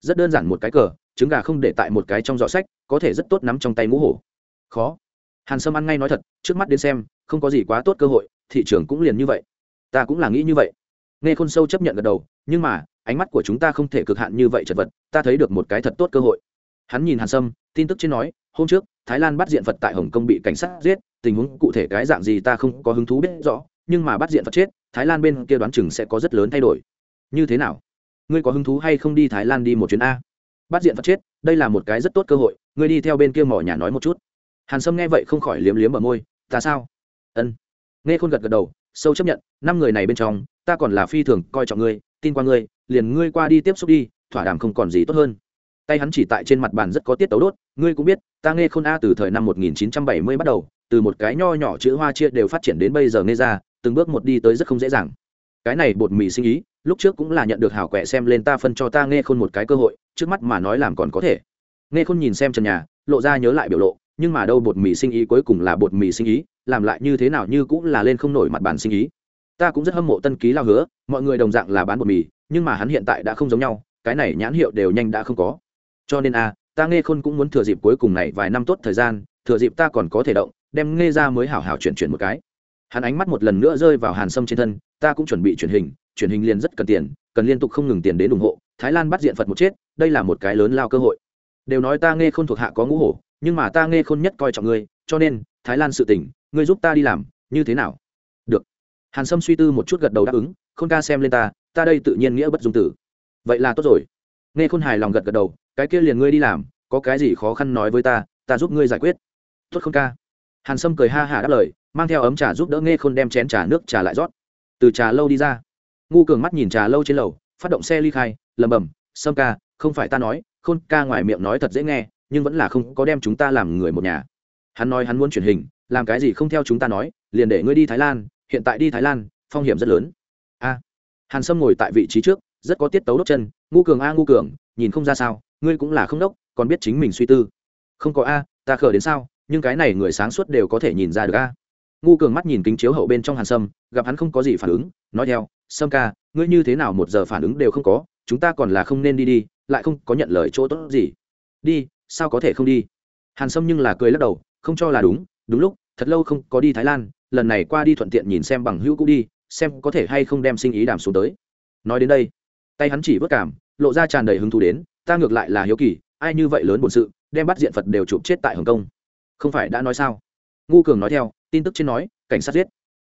Rất đơn giản một cái cờ, trứng gà không để tại một cái trong giỏ sách, có thể rất tốt nắm trong tay ngũ hổ. Khó. Hàn sâm ăn ngay nói thật, trước mắt đến xem, không có gì quá tốt cơ hội, thị trường cũng liền như vậy. Ta cũng là nghĩ như vậy. Nghe khôn sâu chấp nhận gật đầu nhưng mà, ánh mắt của chúng ta không thể cực hạn như vậy chật vật, ta thấy được một cái thật tốt cơ hội. Hắn nhìn hàn sâm, tin tức trên nói, hôm trước, thái lan bắt diện phật tại hồng kông bị cảnh sát giết, tình huống cụ thể cái dạng gì ta không có hứng thú biết rõ, nhưng mà bắt diện phật chết, thái lan bên kia đoán chừng sẽ có rất lớn thay đổi. Như thế nào? Ngươi có hứng thú hay không đi thái lan đi một chuyến a? Bắt diện phật chết, đây là một cái rất tốt cơ hội, ngươi đi theo bên kia mỏ nhà nói một chút. Hàn sâm nghe vậy không khỏi liếm liếm ở môi, ta sao? Ân. Nghe khôn gật gật đầu, sâu chấp nhận, năm người này bên trong, ta còn là phi thường coi trọng ngươi tin qua ngươi, liền ngươi qua đi tiếp xúc đi, thỏa đàm không còn gì tốt hơn. Tay hắn chỉ tại trên mặt bàn rất có tiết tấu đốt, ngươi cũng biết, ta nghe khôn a từ thời năm 1970 bắt đầu, từ một cái nho nhỏ chữ hoa chia đều phát triển đến bây giờ nghe ra, từng bước một đi tới rất không dễ dàng. Cái này bột mì sinh ý, lúc trước cũng là nhận được hảo quẹ xem lên ta phân cho ta nghe khôn một cái cơ hội, trước mắt mà nói làm còn có thể. Nghe khôn nhìn xem trần nhà, lộ ra nhớ lại biểu lộ, nhưng mà đâu bột mì sinh ý cuối cùng là bột mì sinh ý, làm lại như thế nào như cũng là lên không nổi mặt bàn sinh ý ta cũng rất hâm mộ tân ký lao hứa, mọi người đồng dạng là bán bột mì, nhưng mà hắn hiện tại đã không giống nhau, cái này nhãn hiệu đều nhanh đã không có. Cho nên a ta nghe khôn cũng muốn thừa dịp cuối cùng này vài năm tốt thời gian, thừa dịp ta còn có thể động, đem nghe ra mới hảo hảo chuyển chuyển một cái. Hắn ánh mắt một lần nữa rơi vào hàn sâm trên thân, ta cũng chuẩn bị chuyển hình chuyển hình liền rất cần tiền, cần liên tục không ngừng tiền đến ủng hộ, thái lan bắt diện phật một chết, đây là một cái lớn lao cơ hội. Đều nói ta nghe khôn thuộc hạ có ngũ hổ, nhưng mà ta nghe khôn nhất coi trọng ngươi, cho nên, thái lan sự tỉnh ngươi giúp ta đi làm, như thế nào? Hàn sâm suy tư một chút gật đầu đáp ứng, khôn ca xem lên ta ta đây tự nhiên nghĩa bất dung tử. Vậy là tốt rồi. Nghe khôn hài lòng gật gật đầu, cái kia liền ngươi đi làm, có cái gì khó khăn nói với ta ta giúp ngươi giải quyết. Tốt khôn ca. Hàn sâm cười ha hả đáp lời, mang theo ấm trà giúp đỡ nghe khôn đem chén trà nước trà lại rót. Từ trà lâu đi ra, ngu cường mắt nhìn trà lâu trên lầu, phát động xe ly khai lầm bầm sâm ca, không phải ta nói, khôn ca ngoài miệng nói thật dễ nghe, nhưng vẫn là không có đem chúng ta làm người một nhà. Hắn nói hắn muốn truyền hình, làm cái gì không theo chúng ta nói, liền để ngươi đi thái lan hiện tại đi thái lan, phong hiểm rất lớn. A, hàn sâm ngồi tại vị trí trước, rất có tiết tấu đốt chân, ngu cường a ngu cường, nhìn không ra sao, ngươi cũng là không đốc, còn biết chính mình suy tư. Không có a, ta khờ đến sao, nhưng cái này người sáng suốt đều có thể nhìn ra được a. Ngu cường mắt nhìn kính chiếu hậu bên trong hàn sâm, gặp hắn không có gì phản ứng, nói theo, sâm ca, ngươi như thế nào một giờ phản ứng đều không có, chúng ta còn là không nên đi đi, lại không có nhận lời chỗ tốt gì. Đi, sao có thể không đi? Hàn sâm nhưng là cười lắc đầu, không cho là đúng đúng lúc, thật lâu không có đi thái lan lần này qua đi thuận tiện nhìn xem bằng hữu cũ đi, xem có thể hay không đem sinh ý đàm xuống tới. Nói đến đây, tay hắn chỉ vất cảm, lộ ra tràn đầy hứng thú đến, ta ngược lại là hiếu kỳ, ai như vậy lớn bổn sự, đem bắt diện phật đều chụp chết tại hồng kông. Không phải đã nói sao? Ngu cường nói theo, tin tức trên nói, cảnh sát giết.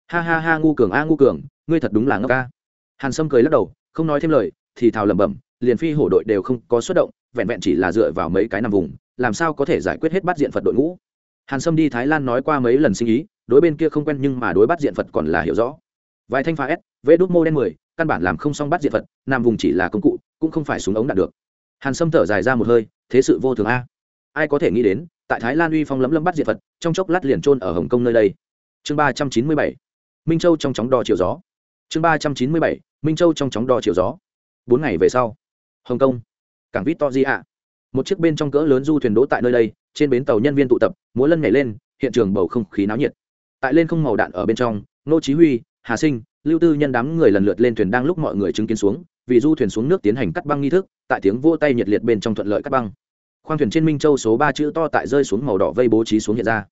Ha ha ha, ngu cường a, ngu cường, ngươi thật đúng là ngốc ca hàn sâm cười lắc đầu, không nói thêm lời, thì thào lẩm bẩm, liền phi hổ đội đều không có xuất động, vẹn vẹn chỉ là dựa vào mấy cái nằm vùng, làm sao có thể giải quyết hết bắt diện phật đội ngũ? Hàn sâm đi thái lan nói qua mấy lần sinh ý đối bên kia không quen nhưng mà đối bắt diện phật còn là hiểu rõ. Vài thanh phá s vê đốt mô đen mười, căn bản làm không xong bắt diện phật, nam vùng chỉ là công cụ, cũng không phải súng ống đạt được. Hàn sâm thở dài ra một hơi, thế sự vô thường a. Ai có thể nghĩ đến, tại thái lan uy phong lấm lấm bắt diện phật, trong chốc lát liền trôn ở hồng kông nơi đây. Chương ba trăm chín mươi bảy, minh châu trong chóng đo chiều gió. Chương ba trăm chín mươi bảy, minh châu trong chóng đo chiều gió. Bốn ngày về sau, hồng kông, cảng victoria. Một chiếc bên trong cỡ lớn du thuyền đỗ tại nơi đây, trên bến tàu nhân viên tụ tập, múa lân nhảy lên, hiện trường bầu không khí náo nhiệt tại lên không màu đạn ở bên trong nô chí huy, hà sinh, lưu tư nhân đám người lần lượt lên thuyền đang lúc mọi người chứng kiến xuống, vì du thuyền xuống nước tiến hành cắt băng nghi thức, tại tiếng vỗ tay nhiệt liệt bên trong thuận lợi cắt băng. Khoang thuyền trên minh châu số ba chữ to tại rơi xuống màu đỏ vây bố trí xuống hiện ra.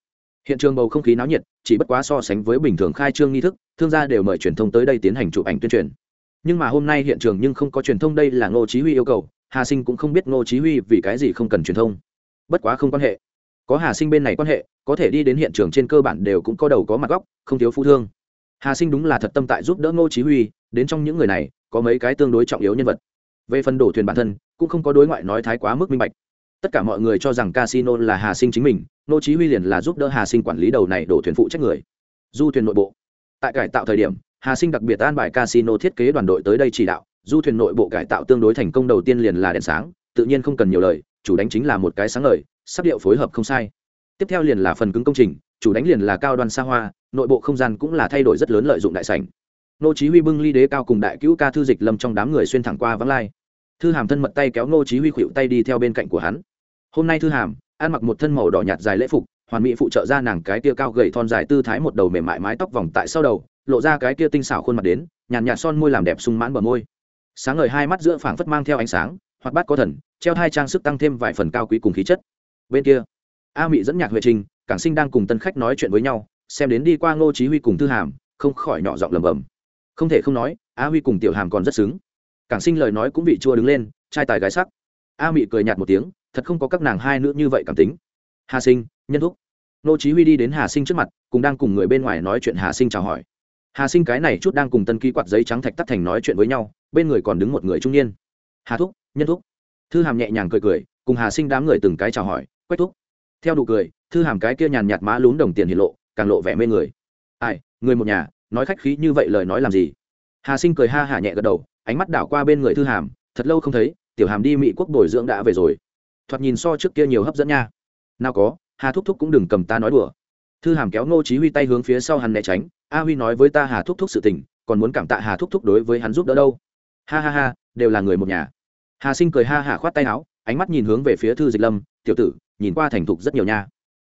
Hiện trường bầu không khí náo nhiệt, chỉ bất quá so sánh với bình thường khai trương nghi thức, thương gia đều mời truyền thông tới đây tiến hành chụp ảnh tuyên truyền. Nhưng mà hôm nay hiện trường nhưng không có truyền thông, đây là ngô chí huy yêu cầu, hà sinh cũng không biết ngô chí huy vì cái gì không cần truyền thông. Bất quá không quan hệ có hà sinh bên này quan hệ, có thể đi đến hiện trường trên cơ bản đều cũng có đầu có mặt góc, không thiếu phụ thương. Hà sinh đúng là thật tâm tại giúp đỡ ngô chí huy, đến trong những người này, có mấy cái tương đối trọng yếu nhân vật. Về phần đổ thuyền bản thân, cũng không có đối ngoại nói thái quá mức minh bạch. Tất cả mọi người cho rằng casino là hà sinh chính mình, ngô chí huy liền là giúp đỡ hà sinh quản lý đầu này đổ thuyền phụ trách người. Du thuyền nội bộ. Tại cải tạo thời điểm, hà sinh đặc biệt an bài casino thiết kế đoàn đội tới đây chỉ đạo, du thuyền nội bộ cải tạo tương đối thành công đầu tiên liền là đèn sáng, tự nhiên không cần nhiều lời chủ đánh chính là một cái sáng lời sắp điệu phối hợp không sai. Tiếp theo liền là phần cứng công trình, chủ đánh liền là cao đoan xa hoa, nội bộ không gian cũng là thay đổi rất lớn lợi dụng đại sảnh. Nô chí huy bưng ly đế cao cùng đại cứu ca thư dịch lâm trong đám người xuyên thẳng qua vắng lai. Thư hàm thân mật tay kéo nô chí huy khuỵu tay đi theo bên cạnh của hắn. Hôm nay thư hàm, ăn mặc một thân màu đỏ nhạt dài lễ phục, hoàn mỹ phụ trợ ra nàng cái tia cao gầy thon dài tư thái một đầu mềm mại mái tóc vòng tại sau đầu, lộ ra cái kia tinh xảo khuôn mặt đến, nhàn nhạt son môi làm đẹp sung mãn bờ môi. Sáng ngời hai mắt giữa phảng phất mang theo ánh sáng hoặc bát có thần, treo hai trang sức tăng thêm vài phần cao quý cùng khí chất. Bên kia, a mị dẫn nhạc huệ trình, cảng sinh đang cùng tân khách nói chuyện với nhau, xem đến đi qua ngô chí huy cùng thư hàm, không khỏi nhỏ giọng lẩm bẩm. Không thể không nói, a huy cùng tiểu hàm còn rất sướng. cảng sinh lời nói cũng bị chua đứng lên, trai tài gái sắc. A mị cười nhạt một tiếng, thật không có các nàng hai nữ như vậy cảm tính. Hà sinh, nhân thúc. Ngô chí huy đi đến hà sinh trước mặt, cùng đang cùng người bên ngoài nói chuyện hà sinh chào hỏi. Hà sinh cái này chút đang cùng tân ký quạt giấy trắng thạch tắt thành nói chuyện với nhau, bên người còn đứng một người trung niên. Hà thúc nhân thúc. Thư hàm nhẹ nhàng cười cười, cùng hà sinh đám người từng cái chào hỏi, quách thúc. Theo đủ cười, thư hàm cái kia nhàn nhạt má lún đồng tiền hiện lộ, càng lộ vẻ mê người. Ai, người một nhà, nói khách khí như vậy lời nói làm gì? Hà sinh cười ha hả nhẹ gật đầu, ánh mắt đảo qua bên người thư hàm, thật lâu không thấy, tiểu hàm đi mỹ quốc bồi dưỡng đã về rồi. Thoạt nhìn so trước kia nhiều hấp dẫn nha. Nào có, hà thúc thúc cũng đừng cầm ta nói đùa. Thư hàm kéo ngô chí huy tay hướng phía sau hắn né tránh, a huy nói với ta hà thúc thúc sự tình, còn muốn cảm tạ hà thúc thúc đối với hắn giúp đỡ đâu? Ha ha ha, đều là người một nhà hà sinh cười ha hả khoát tay áo, ánh mắt nhìn hướng về phía thư dịch lâm, tiểu tử, nhìn qua thành thục rất nhiều nha.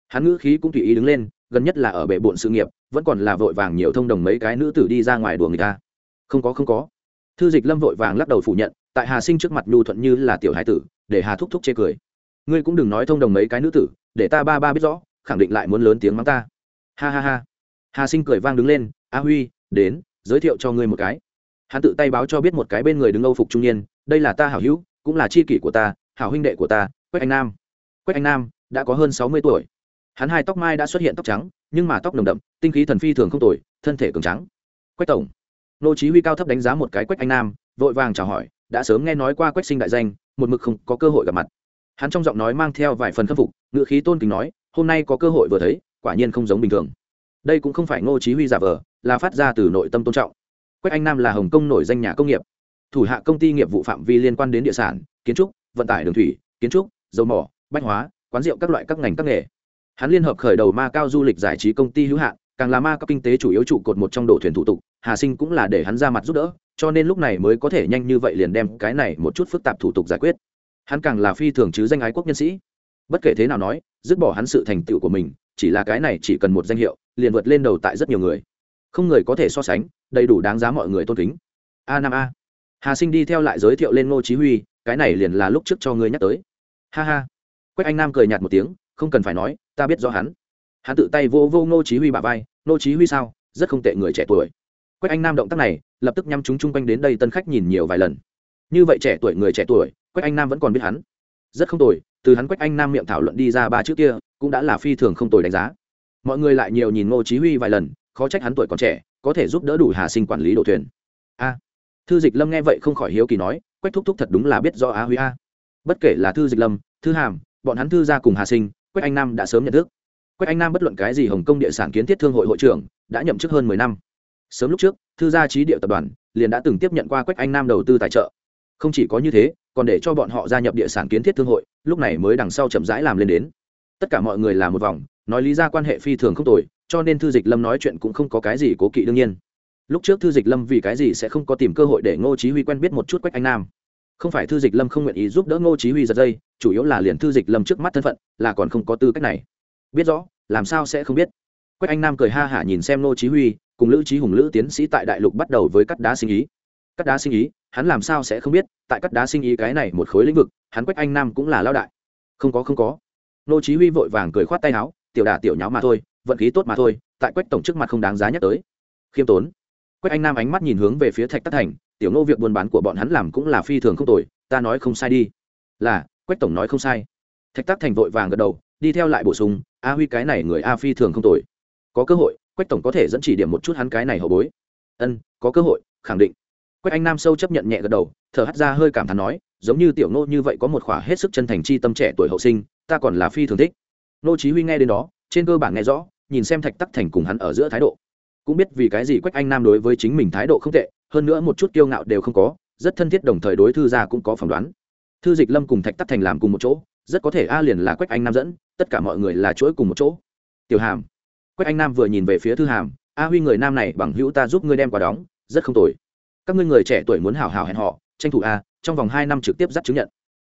Hắn ngữ khí cũng tùy ý đứng lên, gần nhất là ở bệ bộn sự nghiệp, vẫn còn là vội vàng nhiều thông đồng mấy cái nữ tử đi ra ngoài đùa người ta. Không có không có. Thư dịch lâm vội vàng lắc đầu phủ nhận, tại hà sinh trước mặt nhu thuận như là tiểu hải tử, để hà thúc thúc chê cười. Ngươi cũng đừng nói thông đồng mấy cái nữ tử, để ta ba ba biết rõ, khẳng định lại muốn lớn tiếng mắng ta. Ha ha ha. Hà sinh cười vang đứng lên, a huy, đến, giới thiệu cho ngươi một cái hắn tự tay báo cho biết một cái bên người đứng âu phục trung niên, đây là ta hảo hữu, cũng là c h i kỷ của ta, hảo huynh đệ của ta, quách anh nam. Quách anh nam đã có hơn sáu mươi tuổi. Hắn hai tóc mai đã xuất hiện tóc trắng, nhưng mà tóc nồng đậm, tinh khí thần phi thường không tuổi thân thể cường trắng quách tổng. Nô chí huy cao thấp đánh giá một cái quách anh nam, vội vàng chào hỏi, đã sớm nghe nói qua quách sinh đại danh, một mực không có cơ hội gặp mặt. Hắn trong giọng nói mang theo vài phần khâm phục, ngữ khí tôn kính nói, hôm nay có cơ hội vừa thấy, quả nhiên không giống bình thường. Đây cũng không phải ngô chí huy giả vờ, là phát ra từ nội tâm tôn trọng quách anh nam là hồng kông nổi danh nhà công nghiệp. Thủ hạ công ty nghiệp vụ phạm vi liên quan đến địa sản, kiến trúc, vận tải đường thủy, kiến trúc, dầu mỏ, bách hóa, quán rượu các loại các ngành các nghề. Hắn liên hợp khởi đầu ma cao du lịch giải trí công ty hữu hạn, càng là ma cao kinh tế chủ yếu trụ cột một trong đổ thuyền thủ tục, hà sinh cũng là để hắn ra mặt giúp đỡ, cho nên lúc này mới có thể nhanh như vậy liền đem cái này một chút phức tạp thủ tục giải quyết. Hắn càng là phi thường chứ danh ái quốc nhân sĩ. Bất kể thế nào nói, dứt bỏ hắn sự thành tựu của mình, chỉ là cái này chỉ cần một danh hiệu, liền vượt lên đầu tại rất nhiều người không người có thể so sánh, đầy đủ đáng giá mọi người tôn kính. A năm a. Hà sinh đi theo lại giới thiệu lên ngô chí huy, cái này liền là lúc trước cho ngươi nhắc tới. Ha ha. Quách anh nam cười nhạt một tiếng, không cần phải nói, ta biết rõ hắn. Hắn tự tay vô vô ngô chí huy bả vai, ngô chí huy sao? Rất không tệ người trẻ tuổi. Quách anh nam động tác này, lập tức nhắm chúng chung quanh đến đây tân khách nhìn nhiều vài lần. Như vậy trẻ tuổi người trẻ tuổi, quách anh nam vẫn còn biết hắn. Rất không tồi, từ hắn quách anh nam miệng thảo luận đi ra ba chữ kia, cũng đã là phi thường không tồi đánh giá. Mọi người lại nhiều nhìn ngô chí huy vài lần khó trách hắn tuổi còn trẻ, có thể giúp đỡ đủ hà sinh quản lý đội thuyền. A. Thư dịch lâm nghe vậy không khỏi hiếu kỳ nói, quách thúc thúc thật đúng là biết do á huy a. Bất kể là thư dịch lâm, thư hàm, bọn hắn thư gia cùng hà sinh, quách anh nam đã sớm nhận thức. Quách anh nam bất luận cái gì hồng kông địa sản kiến thiết thương hội hội trưởng, đã nhậm chức hơn mười năm. Sớm lúc trước, thư gia trí địa tập đoàn liền đã từng tiếp nhận qua quách anh nam đầu tư tài trợ. Không chỉ có như thế, còn để cho bọn họ gia nhập địa sản kiến thiết thương hội, lúc này mới đằng sau chậm rãi làm lên đến. Tất cả mọi người là một vòng, nói lý ra quan hệ phi thường không tồi cho nên thư dịch lâm nói chuyện cũng không có cái gì cố kỵ đương nhiên. Lúc trước thư dịch lâm vì cái gì sẽ không có tìm cơ hội để ngô chí huy quen biết một chút quách anh nam? Không phải thư dịch lâm không nguyện ý giúp đỡ ngô chí huy giật dây, chủ yếu là liền thư dịch lâm trước mắt thân phận, là còn không có tư cách này. Biết rõ, làm sao sẽ không biết? Quách anh nam cười ha hả nhìn xem ngô chí huy, cùng lữ trí hùng lữ tiến sĩ tại đại lục bắt đầu với cắt đá sinh ý. Cắt đá sinh ý, hắn làm sao sẽ không biết, tại cắt đá sinh ý cái này một khối lĩnh vực, hắn quách anh nam cũng là lao đại. Không có không có. Ngô chí huy vội vàng cười khoát tay áo, tiểu đả tiểu nháo mà thôi vận khí tốt mà thôi, tại quách tổng trước mặt không đáng giá nhắc tới. Khiêm tốn. Quách anh nam ánh mắt nhìn hướng về phía thạch tắc thành, tiểu nô việc buôn bán của bọn hắn làm cũng là phi thường không tồi, ta nói không sai đi. Là, quách tổng nói không sai. Thạch tắc thành vội vàng gật đầu, đi theo lại bổ sung, a huy cái này người a phi thường không tồi. Có cơ hội, quách tổng có thể dẫn chỉ điểm một chút hắn cái này hậu bối. Ân, có cơ hội, khẳng định. Quách anh nam sâu chấp nhận nhẹ gật đầu, thở hắt ra hơi cảm thán nói, giống như tiểu nô như vậy có một khỏa hết sức chân thành chi tâm trẻ tuổi hậu sinh, ta còn là phi thường thích. Nô chí huy nghe đến đó, trên cơ bản nghe rõ nhìn xem thạch tắc thành cùng hắn ở giữa thái độ. Cũng biết vì cái gì quách anh nam đối với chính mình thái độ không tệ, hơn nữa một chút kiêu ngạo đều không có, rất thân thiết đồng thời đối thư gia cũng có phỏng đoán. Thư dịch lâm cùng thạch tắc thành làm cùng một chỗ, rất có thể a liền là quách anh nam dẫn, tất cả mọi người là chuỗi cùng một chỗ. Tiểu hàm. Quách anh nam vừa nhìn về phía thư hàm, a huy người nam này bằng hữu ta giúp ngươi đem quả đóng, rất không tồi. Các ngươi người trẻ tuổi muốn hảo hảo hẹn họ, tranh thủ a, trong vòng hai năm trực tiếp dắt chứng nhận.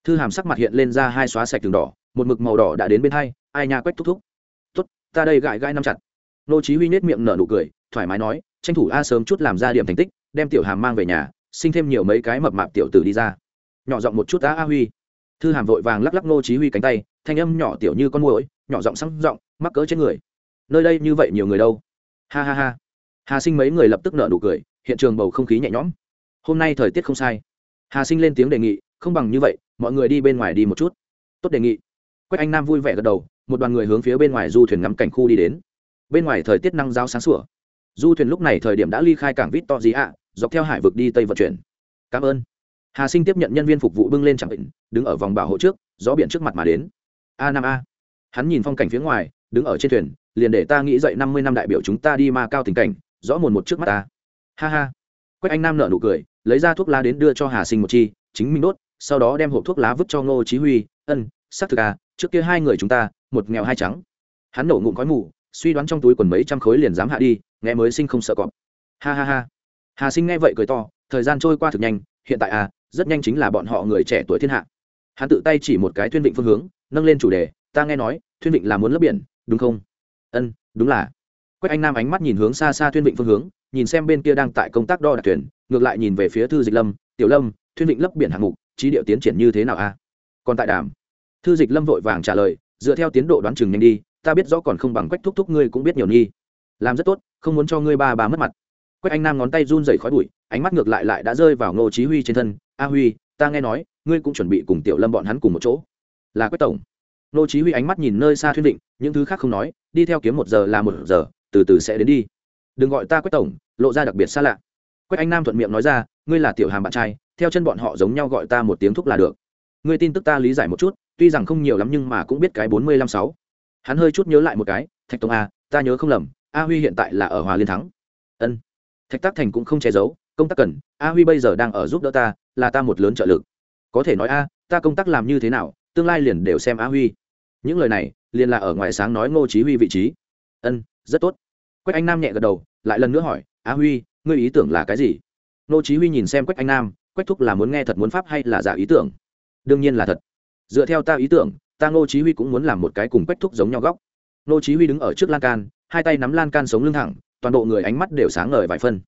Thư hàm sắc mặt hiện lên ra hai xóa sạch tường đỏ, một mực màu đỏ đã đến bên hai, ai nha quách thúc thúc ta đây gãi gãi năm chặt. Nô chí huy nết miệng nở nụ cười thoải mái nói tranh thủ a sớm chút làm ra điểm thành tích đem tiểu hàm mang về nhà sinh thêm nhiều mấy cái mập mạp tiểu tử đi ra. Nhỏ giọng một chút a a huy. Thư hàm vội vàng lắc lắc nô chí huy cánh tay thanh âm nhỏ tiểu như con muỗi nhỏ giọng sắc, giọng mắc cỡ trên người. Nơi đây như vậy nhiều người đâu? Ha ha ha. Hà sinh mấy người lập tức nở nụ cười hiện trường bầu không khí nhẹ nhõm. Hôm nay thời tiết không sai. Hà sinh lên tiếng đề nghị không bằng như vậy mọi người đi bên ngoài đi một chút. Tốt đề nghị. Quách anh nam vui vẻ gật đầu một đoàn người hướng phía bên ngoài du thuyền ngắm cảnh khu đi đến. Bên ngoài thời tiết năng giáo sáng sủa. Du thuyền lúc này thời điểm đã ly khai cảng vít to gì ạ dọc theo hải vực đi tây vận chuyển. Cảm ơn. Hà sinh tiếp nhận nhân viên phục vụ bưng lên chẳng định đứng ở vòng bảo hộ trước, gió biển trước mặt mà đến. A năm a. Hắn nhìn phong cảnh phía ngoài, đứng ở trên thuyền, liền để ta nghĩ dậy năm mươi năm đại biểu chúng ta đi ma cao tình cảnh, rõ mồn một trước mắt ta. Ha ha. Quách anh nam nợ nụ cười, lấy ra thuốc lá đến đưa cho hà sinh một chi, chính mình đốt, sau đó đem hộp thuốc lá vứt cho ngô chí huy. Ân, xác thực à trước kia hai người chúng ta một nghèo hai trắng. Hắn nổ ngụm khói mù, suy đoán trong túi quần mấy trăm khối liền dám hạ đi, nghe mới sinh không sợ cọp. Ha ha ha. Hà sinh nghe vậy cười to, thời gian trôi qua thực nhanh, hiện tại à rất nhanh chính là bọn họ người trẻ tuổi thiên hạ. Hắn tự tay chỉ một cái thuyên vịnh phương hướng, nâng lên chủ đề, ta nghe nói, thuyên vịnh là muốn lấp biển, đúng không? Ân, đúng là. Quách anh nam ánh mắt nhìn hướng xa xa thuyên vịnh phương hướng, nhìn xem bên kia đang tại công tác đo đạc thuyền, ngược lại nhìn về phía thư dịch lâm, tiểu lâm, thuyên vịnh lấp biển hạng mục, trí điệu tiến triển như thế nào a còn tại đàm. Thư dịch lâm vội vàng trả lời dựa theo tiến độ đoán chừng nhanh đi, ta biết rõ còn không bằng quách thúc thúc, ngươi cũng biết nhiều nghi làm rất tốt, không muốn cho ngươi ba bà mất mặt. Quách anh nam ngón tay run dày khói bụi, ánh mắt ngược lại lại đã rơi vào ngô chí huy trên thân. A huy, ta nghe nói, ngươi cũng chuẩn bị cùng tiểu lâm bọn hắn cùng một chỗ. Là quách tổng. Ngô chí huy ánh mắt nhìn nơi xa thuyên định, những thứ khác không nói, đi theo kiếm một giờ là một giờ, từ từ sẽ đến đi. Đừng gọi ta quách tổng, lộ ra đặc biệt xa lạ. Quách anh nam thuận miệng nói ra, ngươi là tiểu hàm bạn trai, theo chân bọn họ giống nhau gọi ta một tiếng thúc là được. Ngươi tin tức ta lý giải một chút tuy rằng không nhiều lắm nhưng mà cũng biết cái bốn mươi lăm sáu. Hắn hơi chút nhớ lại một cái, thạch tông a, ta nhớ không lầm, a huy hiện tại là ở hòa liên thắng. Ân. Thạch tác thành cũng không che giấu, công tác cần, a huy bây giờ đang ở giúp đỡ ta, là ta một lớn trợ lực. Có thể nói a, ta công tác làm như thế nào, tương lai liền đều xem a huy. Những lời này, liền là ở ngoài sáng nói ngô chí huy vị trí. Ân, rất tốt. Quách anh nam nhẹ gật đầu, lại lần nữa hỏi, a huy, ngươi ý tưởng là cái gì? Ngô chí huy nhìn xem quách anh nam, quách thúc là muốn nghe thật muốn pháp hay là giả ý tưởng? Đương nhiên là thật dựa theo ta ý tưởng, ta ngô chí huy cũng muốn làm một cái cùng quách thúc giống nhau góc. Ngô chí huy đứng ở trước lan can, hai tay nắm lan can sống lưng thẳng, toàn bộ người ánh mắt đều sáng ngời vài phân.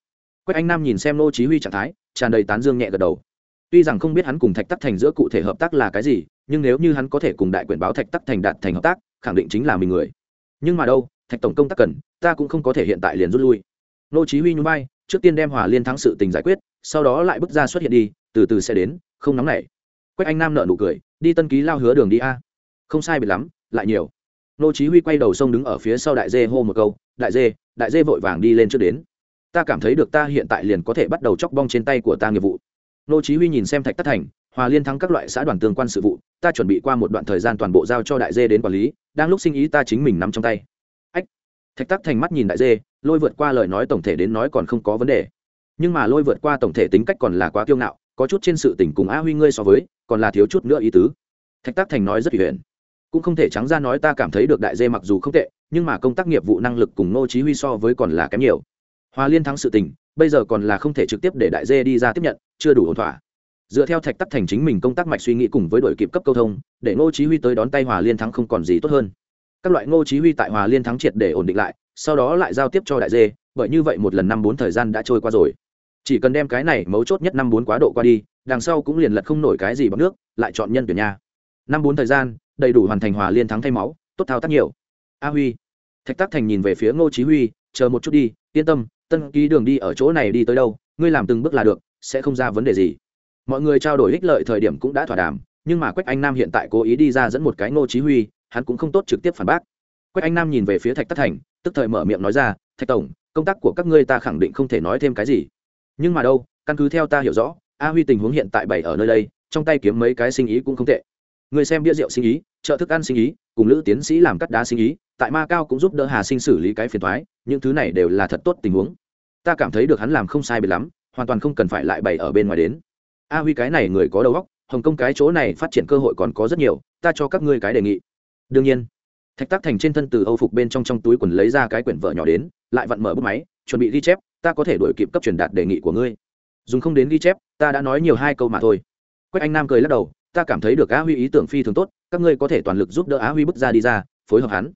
Quách anh nam nhìn xem ngô chí huy trạng thái, tràn đầy tán dương nhẹ gật đầu. Tuy rằng không biết hắn cùng thạch tắc thành giữa cụ thể hợp tác là cái gì, nhưng nếu như hắn có thể cùng đại quyền báo thạch tắc thành đạt thành hợp tác, khẳng định chính là mình người. Nhưng mà đâu, thạch tổng công tác cần, ta cũng không có thể hiện tại liền rút lui. Ngô chí huy nhún vai, trước tiên đem hòa liên thắng sự tình giải quyết, sau đó lại bước ra xuất hiện đi, từ từ sẽ đến, không nóng nảy. Quách anh nam nở nụ cười đi tân ký lao hứa đường đi a. Không sai biệt lắm, lại nhiều. Nô chí huy quay đầu sông đứng ở phía sau đại dê hô một câu, đại dê đại dê vội vàng đi lên trước đến. Ta cảm thấy được ta hiện tại liền có thể bắt đầu chọc bong trên tay của ta nghiệp vụ. Nô chí huy nhìn xem thạch tất thành, hòa liên thắng các loại xã đoàn tương quan sự vụ, ta chuẩn bị qua một đoạn thời gian toàn bộ giao cho đại dê đến quản lý, đang lúc sinh ý ta chính mình nắm trong tay. Ách. Thạch tắc thành mắt nhìn đại dê, lôi vượt qua lời nói tổng thể đến nói còn không có vấn đề. Nhưng mà lôi vượt qua tổng thể tính cách còn là quá kiêu ngạo có chút trên sự tình cùng a huy ngươi so với, còn là thiếu chút nữa ý tứ. Thạch tác thành nói rất huyền. Cũng không thể trắng ra nói ta cảm thấy được đại dê mặc dù không tệ, nhưng mà công tác nghiệp vụ năng lực cùng nô chí huy so với còn là kém nhiều. Hòa liên thắng sự tình, bây giờ còn là không thể trực tiếp để đại dê đi ra tiếp nhận, chưa đủ ổn thỏa. Dựa theo thạch tắc thành chính mình công tác mạch suy nghĩ cùng với đội kịp cấp câu thông, để ngô chí huy tới đón tay hòa liên thắng không còn gì tốt hơn. Các loại ngô chí huy tại hòa liên thắng triệt để ổn định lại, sau đó lại giao tiếp cho đại dê, bởi như vậy một lần năm bốn thời gian đã trôi qua rồi chỉ cần đem cái này mấu chốt nhất năm bốn quá độ qua đi, đằng sau cũng liền lật không nổi cái gì bằng nước, lại chọn nhân tuyển nha. Năm bốn thời gian, đầy đủ hoàn thành hòa liên thắng thay máu, tốt thao tác nhiều. A huy. Thạch tác thành nhìn về phía ngô chí huy, chờ một chút đi, yên tâm, tân ký đường đi ở chỗ này đi tới đâu, ngươi làm từng bước là được, sẽ không ra vấn đề gì. Mọi người trao đổi ích lợi thời điểm cũng đã thỏa đàm, nhưng mà quách anh nam hiện tại cố ý đi ra dẫn một cái ngô chí huy, hắn cũng không tốt trực tiếp phản bác. Quách anh nam nhìn về phía thạch tác thành, tức thời mở miệng nói ra, thạch tổng, công tác của các ngươi ta khẳng định không thể nói thêm cái gì nhưng mà đâu, căn cứ theo ta hiểu rõ, a huy tình huống hiện tại bày ở nơi đây, trong tay kiếm mấy cái sinh ý cũng không tệ. Người xem bia rượu sinh ý, chợ thức ăn sinh ý, cùng lữ tiến sĩ làm cắt đá sinh ý, tại ma cao cũng giúp đỡ hà sinh xử lý cái phiền thoái những thứ này đều là thật tốt tình huống. Ta cảm thấy được hắn làm không sai biệt lắm, hoàn toàn không cần phải lại bày ở bên ngoài đến. A huy cái này người có đầu óc, hồng kông cái chỗ này phát triển cơ hội còn có rất nhiều, ta cho các ngươi cái đề nghị. Đương nhiên, thạch tác thành trên thân từ âu phục bên trong trong túi quần lấy ra cái quyển vợ nhỏ đến, lại vặn mở bút máy, chuẩn bị ghi chép ta có thể đổi kịp cấp truyền đạt đề nghị của ngươi. Dùng không đến ghi chép ta đã nói nhiều hai câu mà thôi. Quách anh nam cười lắc đầu ta cảm thấy được á huy ý tưởng phi thường tốt các ngươi có thể toàn lực giúp đỡ á huy bước ra đi ra phối hợp hắn.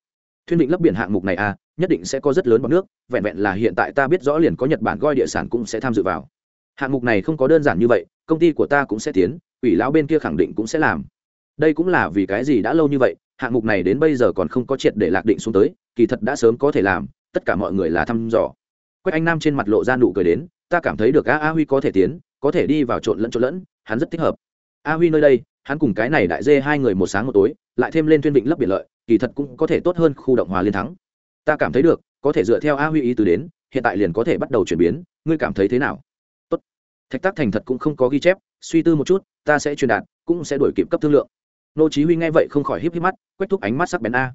Thuyên định lấp biển hạng mục này à, nhất định sẽ có rất lớn bọn nước vẹn vẹn là hiện tại ta biết rõ liền có nhật bản goi địa sản cũng sẽ tham dự vào. Hạng mục này không có đơn giản như vậy công ty của ta cũng sẽ tiến ủy lão bên kia khẳng định cũng sẽ làm. Đây cũng là vì cái gì đã lâu như vậy hạng mục này đến bây giờ còn không có triệt để lạc định xuống tới kỳ thật đã sớm có thể làm tất cả mọi người là thăm dò quách anh nam trên mặt lộ ra nụ cười đến, ta cảm thấy được a a huy có thể tiến, có thể đi vào trộn lẫn trộn lẫn, hắn rất thích hợp. A huy nơi đây, hắn cùng cái này đại dê hai người một sáng một tối, lại thêm lên tuyên vịnh lấp biển lợi, kỳ thật cũng có thể tốt hơn khu động hòa liên thắng. Ta cảm thấy được, có thể dựa theo a huy ý từ đến, hiện tại liền có thể bắt đầu chuyển biến, ngươi cảm thấy thế nào? Tốt. Thạch tác thành thật cũng không có ghi chép, suy tư một chút, ta sẽ truyền đạt, cũng sẽ đổi kịp cấp thương lượng. Nô chí huy nghe vậy không khỏi híp híp mắt, quét thúc ánh mắt sắc bén a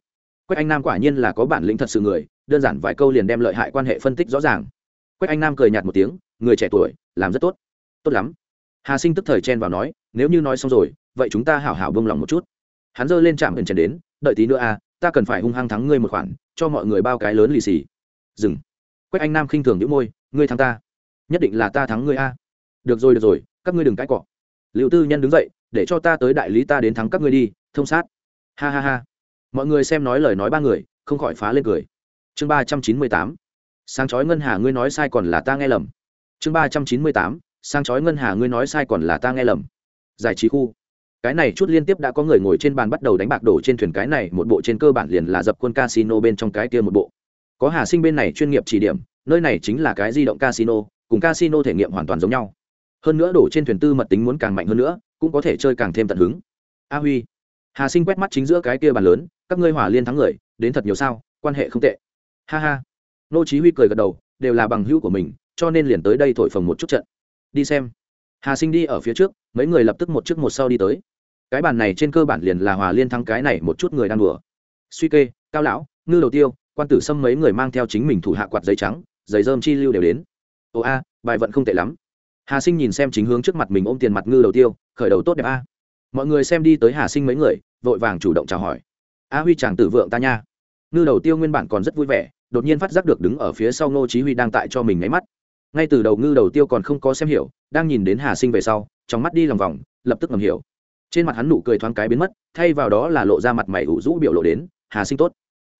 quách anh nam quả nhiên là có bản lĩnh thật sự người, đơn giản vài câu liền đem lợi hại quan hệ phân tích rõ ràng. Quách anh nam cười nhạt một tiếng, người trẻ tuổi, làm rất tốt. Tốt lắm. Hà sinh tức thời chen vào nói, nếu như nói xong rồi, vậy chúng ta hảo hảo bông lòng một chút. Hắn giơ lên trạm ẩn chèn đến, đợi tí nữa a ta cần phải hung hăng thắng ngươi một khoản, cho mọi người bao cái lớn lì xì. Dừng. Quách anh nam khinh thường những môi, ngươi thắng ta. Nhất định là ta thắng ngươi a. Được rồi được rồi, các ngươi đừng cãi cọ. Liệu tư nhân đứng dậy, để cho ta tới đại lý ta đến thắng các ngươi đi, thông sát. Ha ha ha mọi người xem nói lời nói ba người, không khỏi phá lên cười. Chương ba trăm chín mươi tám. Sáng chói ngân hà ngươi nói sai còn là ta nghe lầm. Chương ba trăm chín mươi tám. Sáng chói ngân hà ngươi nói sai còn là ta nghe lầm. Giải trí khu. Cái này chút liên tiếp đã có người ngồi trên bàn bắt đầu đánh bạc đổ trên thuyền cái này, một bộ trên cơ bản liền là dập quân casino bên trong cái kia một bộ. Có hà sinh bên này chuyên nghiệp chỉ điểm, nơi này chính là cái di động casino, cùng casino thể nghiệm hoàn toàn giống nhau. Hơn nữa đổ trên thuyền tư mật tính muốn càng mạnh hơn nữa, cũng có thể chơi càng thêm tận hứng. A huy hà sinh quét mắt chính giữa cái kia bàn lớn, các ngươi hỏa liên thắng người, đến thật nhiều sao, quan hệ không tệ. Ha ha. Nô chí huy cười gật đầu, đều là bằng hữu của mình, cho nên liền tới đây thổi phồng một chút trận. Đi xem. Hà sinh đi ở phía trước, mấy người lập tức một trước một sau đi tới. Cái bàn này trên cơ bản liền là hòa liên thắng cái này một chút người đang đùa. Suy kê, cao lão, ngư đầu tiêu, quan tử xâm mấy người mang theo chính mình thủ hạ quạt giấy trắng, giấy dơm chi lưu đều đến. Ồ a, bài vận không tệ lắm. Hà sinh nhìn xem chính hướng trước mặt mình ôm tiền mặt ngư đầu tiêu, khởi đầu tốt đẹp a mọi người xem đi tới hà sinh mấy người, vội vàng chủ động chào hỏi. A huy chàng tử vượng ta nha. Ngư đầu tiêu nguyên bản còn rất vui vẻ, đột nhiên phát giác được đứng ở phía sau ngô chí huy đang tại cho mình ngáy mắt. Ngay từ đầu ngư đầu tiêu còn không có xem hiểu, đang nhìn đến hà sinh về sau, trong mắt đi lòng vòng, lập tức ngầm hiểu. Trên mặt hắn nụ cười thoáng cái biến mất, thay vào đó là lộ ra mặt mày ủ rũ biểu lộ đến, hà sinh tốt.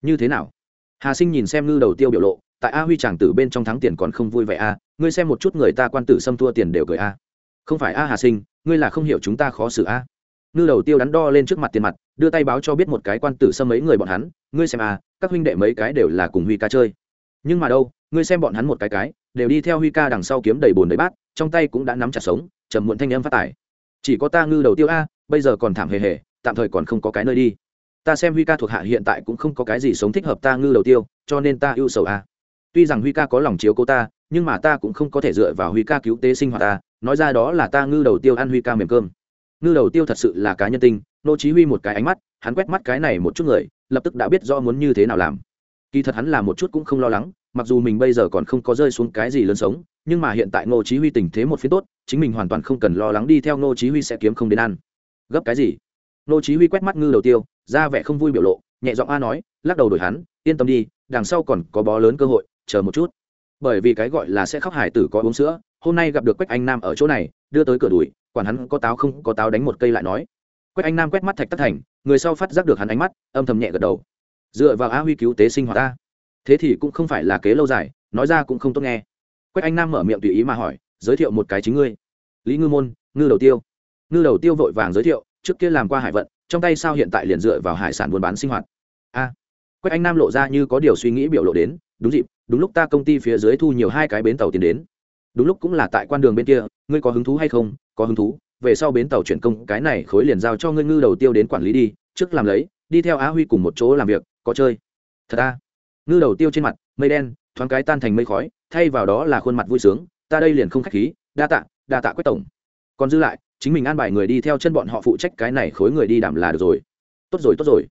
Như thế nào? Hà sinh nhìn xem ngư đầu tiêu biểu lộ, tại a huy chàng tử bên trong thắng tiền còn không vui vẻ a ngươi xem một chút người ta quan tử xâm thua tiền đều cười a không phải a hà sinh, ngươi là không hiểu chúng ta khó xử a ngư đầu tiêu đắn đo lên trước mặt tiền mặt, đưa tay báo cho biết một cái quan tử xâm mấy người bọn hắn, ngươi xem a các huynh đệ mấy cái đều là cùng huy ca chơi. Nhưng mà đâu, ngươi xem bọn hắn một cái cái, đều đi theo huy ca đằng sau kiếm đầy bồn đầy bát, trong tay cũng đã nắm chặt sống, trầm muộn thanh âm phát tải. Chỉ có ta ngư đầu tiêu a, bây giờ còn thảm hề hề, tạm thời còn không có cái nơi đi. Ta xem huy ca thuộc hạ hiện tại cũng không có cái gì sống thích hợp ta ngư đầu tiêu, cho nên ta ưu sầu a. Tuy rằng huy ca có lòng chiếu cô ta, nhưng mà ta cũng không có thể dựa vào huy ca cứu tế sinh hoạt ta, nói ra đó là ta ngư đầu tiêu ăn huy ca mềm cơm ngư đầu tiêu thật sự là cá nhân tinh, nô chí huy một cái ánh mắt, hắn quét mắt cái này một chút người, lập tức đã biết rõ muốn như thế nào làm. Kỳ thật hắn là một chút cũng không lo lắng, mặc dù mình bây giờ còn không có rơi xuống cái gì lớn sống, nhưng mà hiện tại ngô chí huy tình thế một phía tốt, chính mình hoàn toàn không cần lo lắng đi theo ngô chí huy sẽ kiếm không đến ăn. Gấp cái gì? Ngô chí huy quét mắt ngư đầu tiêu, ra vẻ không vui biểu lộ, nhẹ giọng a nói, lắc đầu đổi hắn, yên tâm đi, đằng sau còn có bó lớn cơ hội, chờ một chút. Bởi vì cái gọi là sẽ khóc hải tử có uống sữa, hôm nay gặp được quách anh nam ở chỗ này, đưa tới cửa đuổi quản hắn có táo không, có táo đánh một cây lại nói. Quách anh nam quét mắt thạch tắc thành, người sau phát giác được hắn ánh mắt, âm thầm nhẹ gật đầu. Dựa vào a huy cứu tế sinh hoạt ta. Thế thì cũng không phải là kế lâu dài, nói ra cũng không tốt nghe. Quách anh nam mở miệng tùy ý mà hỏi, giới thiệu một cái chính ngươi. Lý ngư môn, ngư đầu tiêu. Ngư đầu tiêu vội vàng giới thiệu, trước kia làm qua hải vận, trong tay sao hiện tại liền dựa vào hải sản buôn bán sinh hoạt. A. Quách anh nam lộ ra như có điều suy nghĩ biểu lộ đến, đúng dịp, đúng lúc ta công ty phía dưới thu nhiều hai cái bến tàu tiền đến. Đúng lúc cũng là tại quan đường bên kia, ngươi có hứng thú hay không? Có hứng thú, về sau bến tàu chuyển công, cái này khối liền giao cho ngươi ngư đầu tiêu đến quản lý đi, trước làm lấy, đi theo á huy cùng một chỗ làm việc, có chơi. Thật ta ngư đầu tiêu trên mặt, mây đen, thoáng cái tan thành mây khói, thay vào đó là khuôn mặt vui sướng, ta đây liền không khách khí, đa tạ đa tạ quách tổng. Còn dư lại, chính mình an bài người đi theo chân bọn họ phụ trách cái này khối người đi đảm là được rồi. Tốt rồi tốt rồi.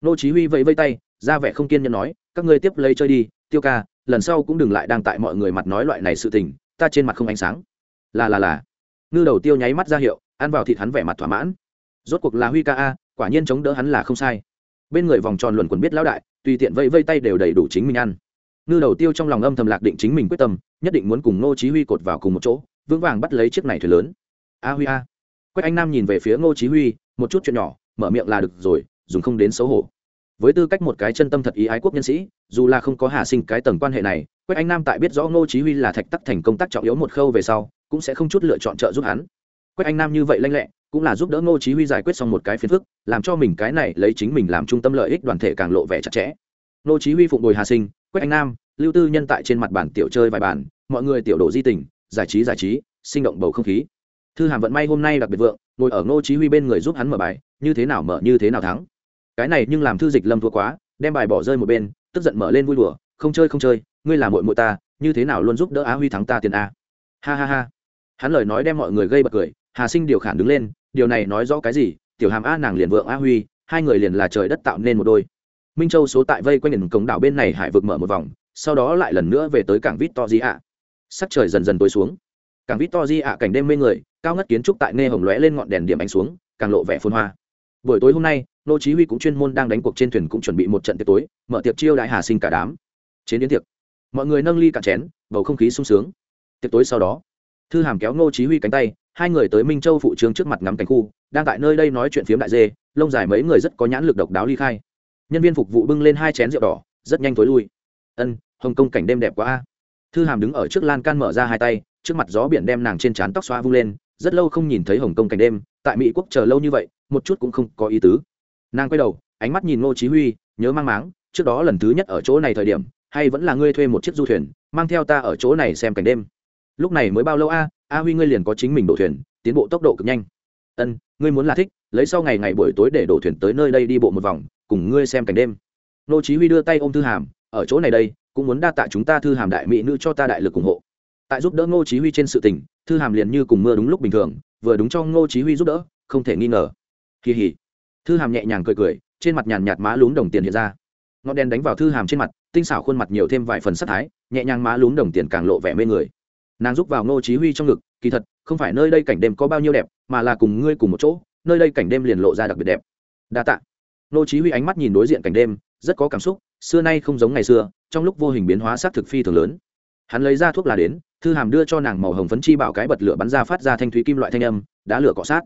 Nô chí huy vẫy vẫy tay, ra vẻ không kiên nhẫn nói, các ngươi tiếp lấy chơi đi, tiêu ca, lần sau cũng đừng lại đang tại mọi người mặt nói loại này sự tình, ta trên mặt không ánh sáng. Là là là ngư đầu tiêu nháy mắt ra hiệu, ăn vào thịt hắn vẻ mặt thỏa mãn. Rốt cuộc là huy ca a, quả nhiên chống đỡ hắn là không sai. Bên người vòng tròn luẩn quẩn biết lão đại, tùy tiện vây vây tay đều đầy đủ chính mình ăn. Ngư đầu tiêu trong lòng âm thầm lạc định chính mình quyết tâm, nhất định muốn cùng ngô chí huy cột vào cùng một chỗ, vững vàng bắt lấy chiếc này thuyền lớn. A huy a. Quách anh nam nhìn về phía ngô chí huy, một chút chuyện nhỏ, mở miệng là được rồi, dùng không đến xấu hổ. Với tư cách một cái chân tâm thật ý ái quốc nhân sĩ, dù là không có hà sinh cái tầng quan hệ này, quách anh nam tại biết rõ ngô chí huy là thạch tắc thành công tác trọng yếu một khâu về sau cũng sẽ không chút lựa chọn trợ giúp hắn. Quách anh nam như vậy lanh lẹ, cũng là giúp đỡ ngô chí huy giải quyết xong một cái phiền phức, làm cho mình cái này lấy chính mình làm trung tâm lợi ích đoàn thể càng lộ vẻ chặt chẽ. Ngô chí huy phụng bồi hà sinh, quách anh nam, lưu tư nhân tại trên mặt bàn tiểu chơi vài bàn, mọi người tiểu độ di tình, giải trí giải trí, sinh động bầu không khí. Thư hàm vận may hôm nay đặc biệt vượng, ngồi ở ngô chí huy bên người giúp hắn mở bài, như thế nào mở, như thế nào thắng. Cái này nhưng làm thư dịch lâm thua quá, đem bài bỏ rơi một bên, tức giận mở lên vui đùa, không chơi không chơi, ngươi là muội muội ta, như thế nào luôn giúp đỡ á huy thắng ta tiền a? Ha ha ha hắn lời nói đem mọi người gây bật cười, hà sinh điều khản đứng lên, điều này nói rõ cái gì? Tiểu hàm a nàng liền vượng a huy, hai người liền là trời đất tạo nên một đôi. Minh châu số tại vây quanh nền cống đảo bên này hải vực mở một vòng, sau đó lại lần nữa về tới cảng vít to di ạ sắc trời dần dần tối xuống. Cảng vít to di ạ cảnh đêm mê người, cao ngất kiến trúc tại nghe hồng lóe lên ngọn đèn điểm ánh xuống, càng lộ vẻ phun hoa. Buổi tối hôm nay nô chí huy cũng chuyên môn đang đánh cuộc trên thuyền cũng chuẩn bị một trận tiệc tối, mở tiệc chiêu đại hà sinh cả đám. Chế đến tiệc. Mọi người nâng ly cạn chén, bầu không khí sung sướng. Tiệc tối sau đó thư hàm kéo Ngô chí huy cánh tay, hai người tới minh châu phụ trương trước mặt ngắm cảnh khu, đang tại nơi đây nói chuyện phiếm đại dê, lông dài mấy người rất có nhãn lực độc đáo ly khai. Nhân viên phục vụ bưng lên hai chén rượu đỏ, rất nhanh tối lui. Ân, hồng công cảnh đêm đẹp quá a. Thư hàm đứng ở trước lan can mở ra hai tay, trước mặt gió biển đem nàng trên trán tóc xoa vung lên, rất lâu không nhìn thấy hồng công cảnh đêm, tại mỹ quốc chờ lâu như vậy, một chút cũng không có ý tứ. Nàng quay đầu, ánh mắt nhìn ngô chí huy, nhớ mang máng, trước đó lần thứ nhất ở chỗ này thời điểm, hay vẫn là ngươi thuê một chiếc du thuyền, mang theo ta ở chỗ này xem cảnh đêm lúc này mới bao lâu a? A huy ngươi liền có chính mình đổ thuyền, tiến bộ tốc độ cực nhanh. Ân, ngươi muốn là thích, lấy sau ngày ngày buổi tối để đổ thuyền tới nơi đây đi bộ một vòng, cùng ngươi xem cảnh đêm. Nô chí huy đưa tay ôm thư hàm, ở chỗ này đây, cũng muốn đa tạ chúng ta thư hàm đại mỹ nữ cho ta đại lực ủng hộ. Tại giúp đỡ ngô chí huy trên sự tình, thư hàm liền như cùng mưa đúng lúc bình thường, vừa đúng cho ngô chí huy giúp đỡ, không thể nghi ngờ. Kỳ hỉ. Thư hàm nhẹ nhàng cười cười, trên mặt nhàn nhạt má lún đồng tiền hiện ra. Ngọn đèn đánh vào thư hàm trên mặt, tinh xảo khuôn mặt nhiều thêm vài phần sắc thái, nhẹ nhàng má lún đồng tiền càng lộ vẻ mê người nàng giúp vào ngô chí huy trong ngực, kỳ thật, không phải nơi đây cảnh đêm có bao nhiêu đẹp, mà là cùng ngươi cùng một chỗ, nơi đây cảnh đêm liền lộ ra đặc biệt đẹp. Đa tạ. Ngô chí huy ánh mắt nhìn đối diện cảnh đêm, rất có cảm xúc, xưa nay không giống ngày xưa, trong lúc vô hình biến hóa sát thực phi thường lớn. Hắn lấy ra thuốc lá đến, thư hàm đưa cho nàng màu hồng phấn chi bảo cái bật lửa bắn ra phát ra thanh thúy kim loại thanh âm, đã lửa cọ sát.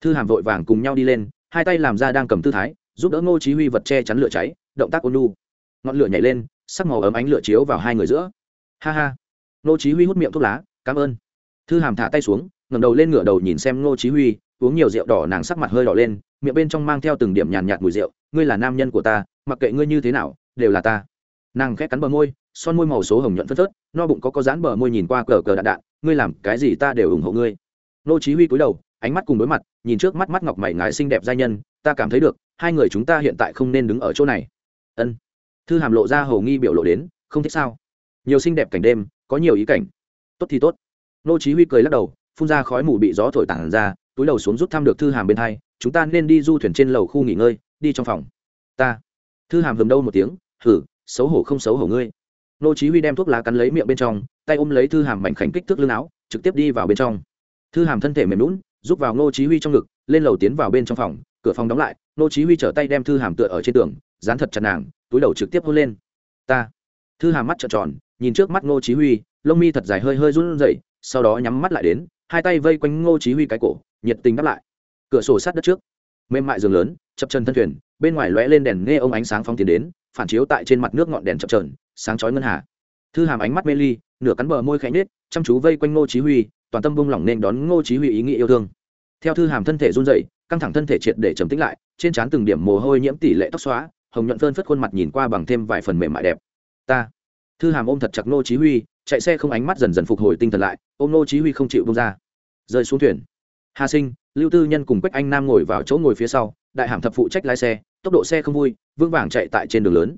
Thư hàm vội vàng cùng nhau đi lên, hai tay làm ra đang cầm tư thái, giúp đỡ ngô chí huy vật che chắn lửa cháy, động tác ôn nhu. Ngọn lửa nhảy lên, sắc màu ấm ánh lửa chiếu vào hai người giữa. Ha ha ngô chí huy hút miệng thuốc lá, cảm ơn. Thư hàm thả tay xuống, ngẩng đầu lên ngửa đầu nhìn xem ngô chí huy, uống nhiều rượu đỏ nàng sắc mặt hơi đỏ lên, miệng bên trong mang theo từng điểm nhàn nhạt mùi rượu, ngươi là nam nhân của ta, mặc kệ ngươi như thế nào, đều là ta. Nàng khẽ cắn bờ môi, son môi màu số hồng nhuận phất phớt, no bụng có có dán bờ môi nhìn qua cờ cờ đạn đạn, ngươi làm cái gì ta đều ủng hộ ngươi. Nô chí huy cúi đầu, ánh mắt cùng đối mặt, nhìn trước mắt mắt ngọc mày ngài xinh đẹp giai nhân, ta cảm thấy được, hai người chúng ta hiện tại không nên đứng ở chỗ này. Ân. Thư hàm lộ ra hầu nghi biểu lộ đến, không thích sao? Nhiều xinh đẹp cảnh đêm có nhiều ý cảnh. Tốt thì tốt. Nô chí huy cười lắc đầu, phun ra khói mù bị gió thổi tản ra, túi đầu xuống rút thăm được thư hàm bên hai, chúng ta nên đi du thuyền trên lầu khu nghỉ ngơi, đi trong phòng. Ta. Thư hàm hầm đâu một tiếng, hử, xấu hổ không xấu hổ ngươi. Nô chí huy đem thuốc lá cắn lấy miệng bên trong, tay ôm lấy thư hàm mảnh khảnh kích thước lưng áo, trực tiếp đi vào bên trong. Thư hàm thân thể mềm lún giúp vào nô chí huy trong ngực, lên lầu tiến vào bên trong phòng, cửa phòng đóng lại, nô chí huy trở tay đem thư hàm tựa ở trên tường, dán thật chặt nàng, túi đầu trực tiếp hôn lên. Ta. Thư hàm mắt trợn tròn nhìn trước mắt Ngô chí huy, lông mi thật dài hơi hơi run rẩy, sau đó nhắm mắt lại đến, hai tay vây quanh Ngô chí huy cái cổ, nhiệt tình đáp lại. Cửa sổ sát đất trước, mềm mại giường lớn, chập chân thân thuyền, bên ngoài lóe lên đèn nghe ông ánh sáng phong tiến đến, phản chiếu tại trên mặt nước ngọn đèn chập chờn, sáng chói ngân hà. Thư hàm ánh mắt mê ly, nửa cắn bờ môi khẽ nết chăm chú vây quanh ngô chí huy, toàn tâm buông lỏng nên đón ngô chí huy ý nghĩ yêu thương. Theo thư hàm thân thể run rẩy, căng thẳng thân thể triệt để trầm tĩnh lại, trên trán từng điểm mồ hôi nhiễm tỷ lệ tóc xóa, hồng nhuận phơn phất khuôn mặt nhìn qua bằng thêm vài phần mềm mại đẹp. Ta thư hàm ôm thật chặt nô chí huy, chạy xe không ánh mắt dần dần phục hồi tinh thần lại, ôm nô chí huy không chịu buông ra. Rơi xuống thuyền. Hà sinh, lưu tư nhân cùng quách anh nam ngồi vào chỗ ngồi phía sau, đại hàm thập phụ trách lái xe, tốc độ xe không vui vương vàng chạy tại trên đường lớn.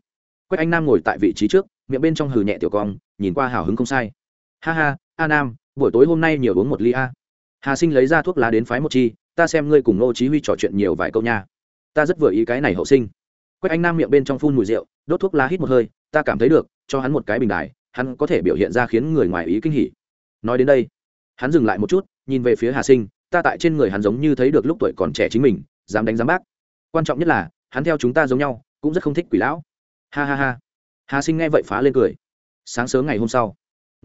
Quách anh nam ngồi tại vị trí trước, miệng bên trong hừ nhẹ tiểu cong, nhìn qua hào hứng không sai. Ha ha, a nam, buổi tối hôm nay nhiều uống một ly a. Hà sinh lấy ra thuốc lá đến phái một chi, ta xem ngươi cùng nô chí huy trò chuyện nhiều vài câu nha. Ta rất vừa ý cái này hậu sinh. Quách anh nam miệng bên trong phun mùi rượu, đốt thuốc lá hít một hơi ta cảm thấy được, cho hắn một cái bình đài, hắn có thể biểu hiện ra khiến người ngoài ý kinh hỉ. Nói đến đây, hắn dừng lại một chút, nhìn về phía hà sinh, ta tại trên người hắn giống như thấy được lúc tuổi còn trẻ chính mình, dám đánh dám bác. Quan trọng nhất là, hắn theo chúng ta giống nhau, cũng rất không thích quỷ lão. Ha ha ha. Hà sinh nghe vậy phá lên cười. Sáng sớm ngày hôm sau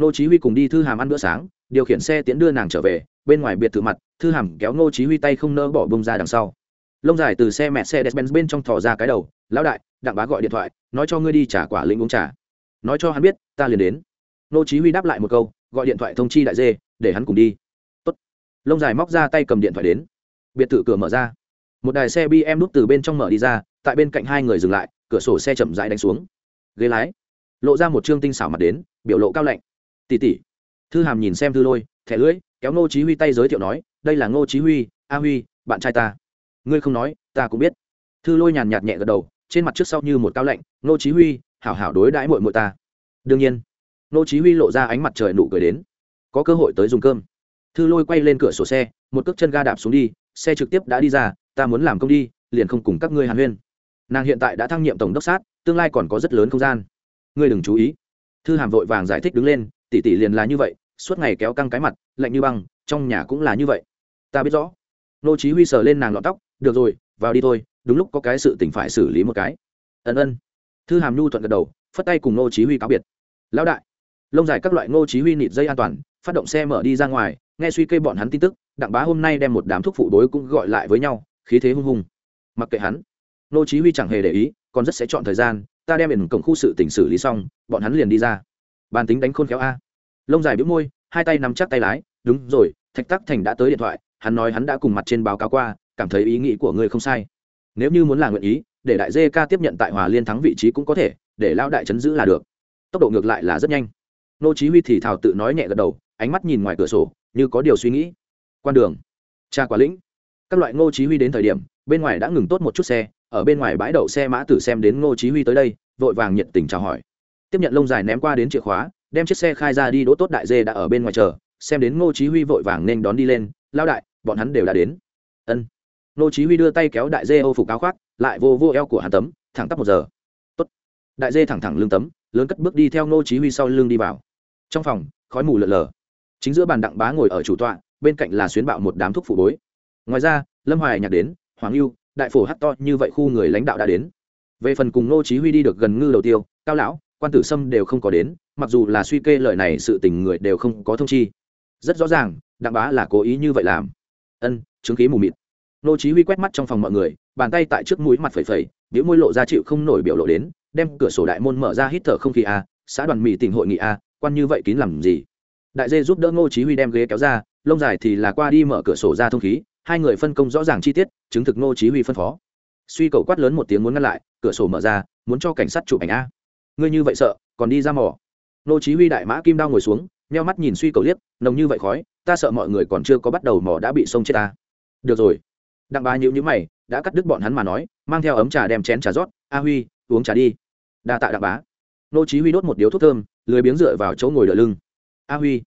nô chí huy cùng đi thư hàm ăn bữa sáng, điều khiển xe tiễn đưa nàng trở về, bên ngoài biệt thự mặt, thư hàm kéo nô chí huy tay không nỡ bỏ bông ra đằng sau. Lông dài từ xe mẹ xe despenz bên trong thò ra cái đầu, lão đại đặng bá gọi điện thoại, nói cho ngươi đi trả quả lĩnh uống trà. Nói cho hắn biết, ta liền đến. Nô chí huy đáp lại một câu, gọi điện thoại thông chi đại dê, để hắn cùng đi. Tốt. Lông dài móc ra tay cầm điện thoại đến. Biệt thự cửa mở ra. Một đài xe bm nút từ bên trong mở đi ra, tại bên cạnh hai người dừng lại, cửa sổ xe chậm rãi đánh xuống. Ghế lái. Lộ ra một trương tinh xảo mặt đến, biểu lộ cao lạnh. Tỷ tỷ thư hàm nhìn xem thư lôi, thẻ lưỡi, kéo ngô chí huy tay giới thiệu nói, đây là ngô chí huy, a huy, bạn trai ta. Ngươi không nói, ta cũng biết. Thư lôi nhàn nhạt nhẹ gật đầu trên mặt trước sau như một cao lạnh nô chí huy, hảo hảo đối đãi muội muội ta. Đương nhiên nô chí huy lộ ra ánh mặt trời nụ cười đến. Có cơ hội tới dùng cơm. Thư lôi quay lên cửa sổ xe, một cước chân ga đạp xuống đi, xe trực tiếp đã đi ra, ta muốn làm công đi, liền không cùng các ngươi hàn huyên. Nàng hiện tại đã thăng nhiệm tổng đốc sát, tương lai còn có rất lớn không gian. Ngươi đừng chú ý. Thư hàm vội vàng giải thích đứng lên, tỷ tỷ liền là như vậy, suốt ngày kéo căng cái mặt, lạnh như băng, trong nhà cũng là như vậy. Ta biết rõ. Nô chí huy sờ lên nàng lọn tóc, được rồi vào đi thôi, đúng lúc có cái sự tình phải xử lý một cái. Ân ân. Thư hàm nhu thuận gật đầu, phất tay cùng nô chí huy cáo biệt. Lão đại. Lông dài các loại nô chí huy nịt dây an toàn, phát động xe mở đi ra ngoài, nghe suy kê bọn hắn tin tức, đặng bá hôm nay đem một đám thuốc phụ đối cũng gọi lại với nhau, khí thế hung hùng. Mặc kệ hắn. Nô chí huy chẳng hề để ý, còn rất sẽ chọn thời gian, ta đem biển cổng khu sự tỉnh xử lý xong, bọn hắn liền đi ra. Bàn tính đánh khôn khéo a. Lông dài bĩu môi, hai tay nắm chắc tay lái, đúng rồi, thạch tắc thành đã tới điện thoại, hắn nói hắn đã cùng mặt trên báo cáo qua cảm thấy ý nghĩ của ngươi không sai. Nếu như muốn là nguyện ý, để đại dê ca tiếp nhận tại hòa liên thắng vị trí cũng có thể, để lão đại chấn giữ là được. Tốc độ ngược lại là rất nhanh. Nô chí huy thì thào tự nói nhẹ gật đầu, ánh mắt nhìn ngoài cửa sổ, như có điều suy nghĩ. Quan đường. Cha quả lĩnh. Các loại ngô chí huy đến thời điểm, bên ngoài đã ngừng tốt một chút xe, ở bên ngoài bãi đậu xe mã tử xem đến ngô chí huy tới đây, vội vàng nhiệt tình chào hỏi. Tiếp nhận lông dài ném qua đến chìa khóa, đem chiếc xe khai ra đi, đỗ tốt đại dê đã ở bên ngoài chờ, xem đến ngô chí huy vội vàng nên đón đi lên lao đại, bọn hắn đều đã đến. Ân. Nô chí huy đưa tay kéo đại dê ô phục áo khoác, lại vô vô eo của hắn tấm, thẳng tắp một giờ. Tốt. Đại dê thẳng thẳng lưng tấm, lớn cất bước đi theo nô chí huy sau lưng đi vào. Trong phòng, khói mù lờ lờ. Chính giữa bàn đặng bá ngồi ở chủ tọa, bên cạnh là xuyến bạo một đám thuốc phụ bối. Ngoài ra, lâm hoài nhạc đến, hoàng lưu đại phổ hát to như vậy khu người lãnh đạo đã đến. Về phần cùng nô chí huy đi được gần ngư đầu tiêu, cao lão, quan tử sâm đều không có đến, mặc dù là suy kê lời này sự tình người đều không có thông chi. Rất rõ ràng, đặng bá là cố ý như vậy làm. Ân, chứng khí mù mịt. Nô chí huy quét mắt trong phòng mọi người, bàn tay tại trước mũi mặt phẩy phẩy, biểu môi lộ ra chịu không nổi biểu lộ đến, đem cửa sổ đại môn mở ra hít thở không khí a, xã đoàn mỹ tỉnh hội nghị a, quan như vậy kín làm gì? Đại dê giúp đỡ ngô chí huy đem ghế kéo ra, lông dài thì là qua đi mở cửa sổ ra thông khí, hai người phân công rõ ràng chi tiết, chứng thực ngô chí huy phân phó. Suy cầu quát lớn một tiếng muốn ngăn lại, cửa sổ mở ra, muốn cho cảnh sát chụp ảnh a. Ngươi như vậy sợ, còn đi ra mỏ ngô chí huy đại mã kim đao ngồi xuống, nheo mắt nhìn suy cầu liếc, nồng như vậy khói, ta sợ mọi người còn chưa có bắt đầu mỏ đã bị sông chết ta. Được rồi đặng bá nhữ nhữ mày, đã cắt đứt bọn hắn mà nói, mang theo ấm trà đem chén trà rót, a huy, uống trà đi. Đa tạ đặng bá. Nô chí huy đốt một điếu thuốc thơm, lười biếng dựa vào chỗ ngồi đỡ lưng. A huy.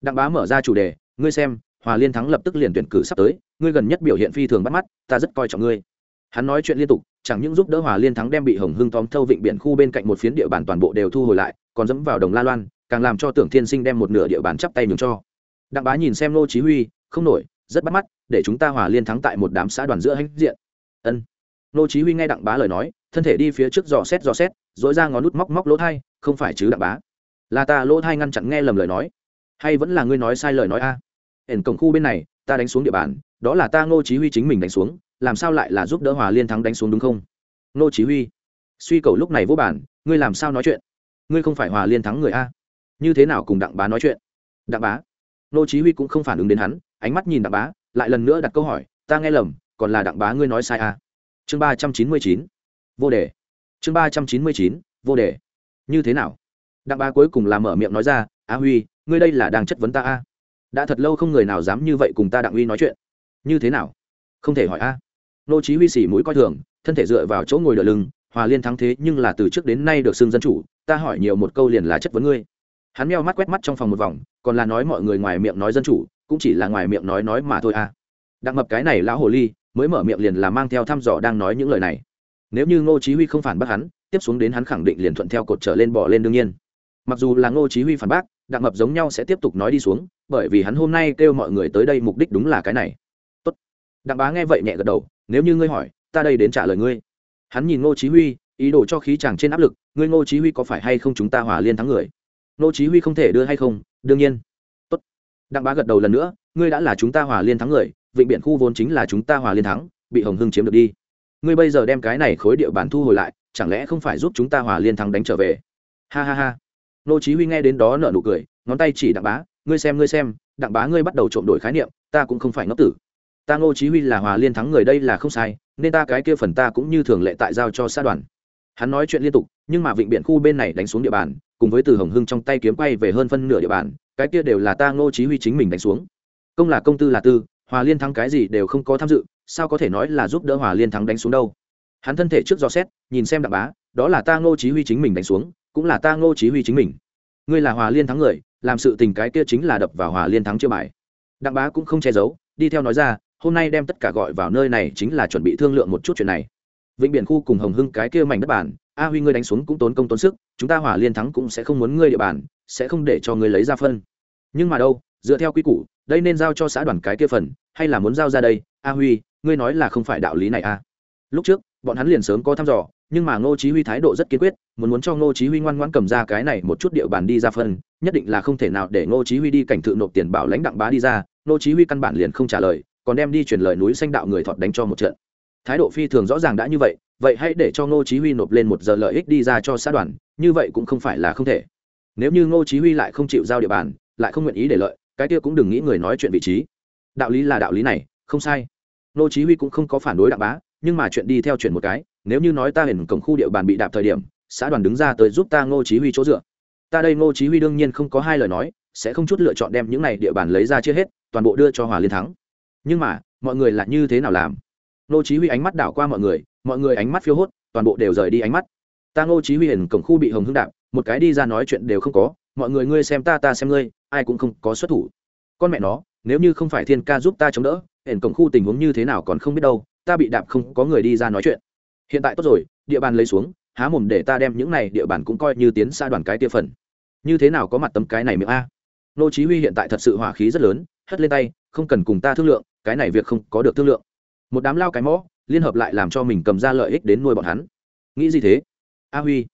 Đặng bá mở ra chủ đề, ngươi xem, hòa liên thắng lập tức liền tuyển cử sắp tới, ngươi gần nhất biểu hiện phi thường bắt mắt, ta rất coi trọng ngươi. Hắn nói chuyện liên tục, chẳng những giúp đỡ hòa liên thắng đem bị hồng hưng tóm thâu vịnh biển khu bên cạnh một phiến địa bàn toàn bộ đều thu hồi lại, còn dẫm vào đồng la loan, càng làm cho tưởng thiên sinh đem một nửa địa bàn chắp tay nhường cho. Đặng bá nhìn xem nô chí huy, không nổi rất bắt mắt, để chúng ta hòa liên thắng tại một đám xã đoàn giữa hãnh diện. Ân. Nô chí huy nghe đặng bá lời nói, thân thể đi phía trước dò xét dò xét rồi ra ngón nút móc móc lỗ thay không phải chứ đặng bá? Là ta, lỗ thay ngăn chặn nghe lầm lời nói. Hay vẫn là ngươi nói sai lời nói a? Ẩn cổng khu bên này, ta đánh xuống địa bàn, đó là ta ngô chí huy chính mình đánh xuống, làm sao lại là giúp đỡ hòa liên thắng đánh xuống đúng không? Ngô chí huy, suy cầu lúc này vô bản ngươi làm sao nói chuyện? Ngươi không phải hòa liên thắng người a? Như thế nào cùng đặng bá nói chuyện? Đặng bá, ngô chí huy cũng không phản ứng đến hắn ánh mắt nhìn đặng bá, lại lần nữa đặt câu hỏi, ta nghe lầm, còn là đặng bá ngươi nói sai à? chương ba trăm chín mươi chín, vô đề. Chương ba trăm chín mươi chín, vô đề. Như thế nào? Đặng bá cuối cùng là mở miệng nói ra, a huy, ngươi đây là đang chất vấn ta a đã thật lâu không người nào dám như vậy cùng ta đặng uy nói chuyện. Như thế nào? Không thể hỏi a nô chí huy xỉ mũi coi thường, thân thể dựa vào chỗ ngồi đỡ lưng, hòa liên thắng thế nhưng là từ trước đến nay được xưng dân chủ, ta hỏi nhiều một câu liền là chất vấn ngươi hắn meo mắt quét mắt trong phòng một vòng, còn là nói mọi người ngoài miệng nói dân chủ, cũng chỉ là ngoài miệng nói nói mà thôi à? đặng mập cái này lão hồ ly, mới mở miệng liền là mang theo thăm dò đang nói những lời này. Nếu như ngô chí huy không phản bác hắn, tiếp xuống đến hắn khẳng định liền thuận theo cột trở lên bỏ lên đương nhiên. Mặc dù là ngô chí huy phản bác, đặng mập giống nhau sẽ tiếp tục nói đi xuống, bởi vì hắn hôm nay kêu mọi người tới đây mục đích đúng là cái này. Tốt. đặng bá nghe vậy nhẹ gật đầu, nếu như ngươi hỏi, ta đây đến trả lời ngươi. Hắn nhìn ngô chí huy, ý đồ cho khí chàng trên áp lực, ngươi ngô chí huy có phải hay không chúng ta hòa liên thắng người? Nô chí huy không thể đưa hay không, đương nhiên. Tốt. đặng bá gật đầu lần nữa, ngươi đã là chúng ta hòa liên thắng người, vịnh biển khu vốn chính là chúng ta hòa liên thắng, bị hồng hưng chiếm được đi. Ngươi bây giờ đem cái này khối địa bàn thu hồi lại, chẳng lẽ không phải giúp chúng ta hòa liên thắng đánh trở về? Ha ha ha. Nô chí huy nghe đến đó nở nụ cười, ngón tay chỉ đặng bá, ngươi xem ngươi xem, đặng bá ngươi bắt đầu trộm đổi khái niệm, ta cũng không phải ngốc tử. Ta ngô chí huy là hòa liên thắng người đây là không sai, nên ta cái kia phần ta cũng như thường lệ tại giao cho xã đoàn hắn nói chuyện liên tục, nhưng mà vịnh biển khu bên này đánh xuống địa bàn, cùng với từ hồng hưng trong tay kiếm quay về hơn phân nửa địa bàn, cái kia đều là ta ngô chí huy chính mình đánh xuống. Công là công tư là tư, hòa liên thắng cái gì đều không có tham dự, sao có thể nói là giúp đỡ hòa liên thắng đánh xuống đâu? Hắn thân thể trước do xét, nhìn xem đặng bá, đó là ta ngô chí huy chính mình đánh xuống, cũng là ta ngô chí huy chính mình. Ngươi là hòa liên thắng người, làm sự tình cái kia chính là đập vào hòa liên thắng chưa bài. Đặng bá cũng không che giấu, đi theo nói ra, hôm nay đem tất cả gọi vào nơi này chính là chuẩn bị thương lượng một chút chuyện này vịnh biển khu cùng hồng hưng cái kia mảnh đất bản, a huy ngươi đánh xuống cũng tốn công tốn sức, chúng ta hòa liên thắng cũng sẽ không muốn ngươi địa bàn, sẽ không để cho ngươi lấy ra phân. Nhưng mà đâu, dựa theo quy củ, đây nên giao cho xã đoàn cái kia phần, hay là muốn giao ra đây? A huy, ngươi nói là không phải đạo lý này a à? lúc trước, bọn hắn liền sớm có thăm dò, nhưng mà ngô chí huy thái độ rất kiên quyết, muốn muốn cho ngô chí huy ngoan ngoãn cầm ra cái này một chút địa bàn đi ra phân, nhất định là không thể nào để ngô chí huy đi cảnh thự nộp tiền bảo lãnh đặng bá đi ra. Ngô chí huy căn bản liền không trả lời, còn đem đi truyền lời núi xanh đạo người thọt đánh cho một trận thái độ phi thường rõ ràng đã như vậy vậy hãy để cho ngô chí huy nộp lên một giờ lợi ích đi ra cho xã đoàn, như vậy cũng không phải là không thể. Nếu như ngô chí huy lại không chịu giao địa bàn, lại không nguyện ý để lợi, cái kia cũng đừng nghĩ người nói chuyện vị trí. Đạo lý là đạo lý này, không sai. Ngô chí huy cũng không có phản đối đặng bá, nhưng mà chuyện đi theo chuyện một cái, nếu như nói ta hiển cổng khu địa bàn bị đạp thời điểm, xã đoàn đứng ra tới giúp ta ngô chí huy chỗ dựa. Ta đây ngô chí huy đương nhiên không có hai lời nói, sẽ không chút lựa chọn đem những này địa bàn lấy ra chia hết, toàn bộ đưa cho hòa liên thắng. Nhưng mà, mọi người là như thế nào làm? nô chí huy ánh mắt đảo qua mọi người mọi người ánh mắt phiêu hốt, toàn bộ đều rời đi ánh mắt. Ta nô chí huy hiển cổng khu bị hồng hưng đạp, một cái đi ra nói chuyện đều không có, mọi người ngươi xem ta ta xem ngươi, ai cũng không có xuất thủ. Con mẹ nó, nếu như không phải thiên ca giúp ta chống đỡ, hiển cổng khu tình huống như thế nào còn không biết đâu, ta bị đạp không có người đi ra nói chuyện. Hiện tại tốt rồi, địa bàn lấy xuống, há mồm để ta đem những này địa bàn cũng coi như tiến xa đoàn cái tia phần. Như thế nào có mặt tấm cái này miệng a? Nô chí huy hiện tại thật sự hỏa khí rất lớn, hất lên tay, không cần cùng ta thương lượng, cái này việc không có được thương lượng một đám lao cái mõ, liên hợp lại làm cho mình cầm ra lợi ích đến nuôi bọn hắn. Nghĩ gì thế? A huy.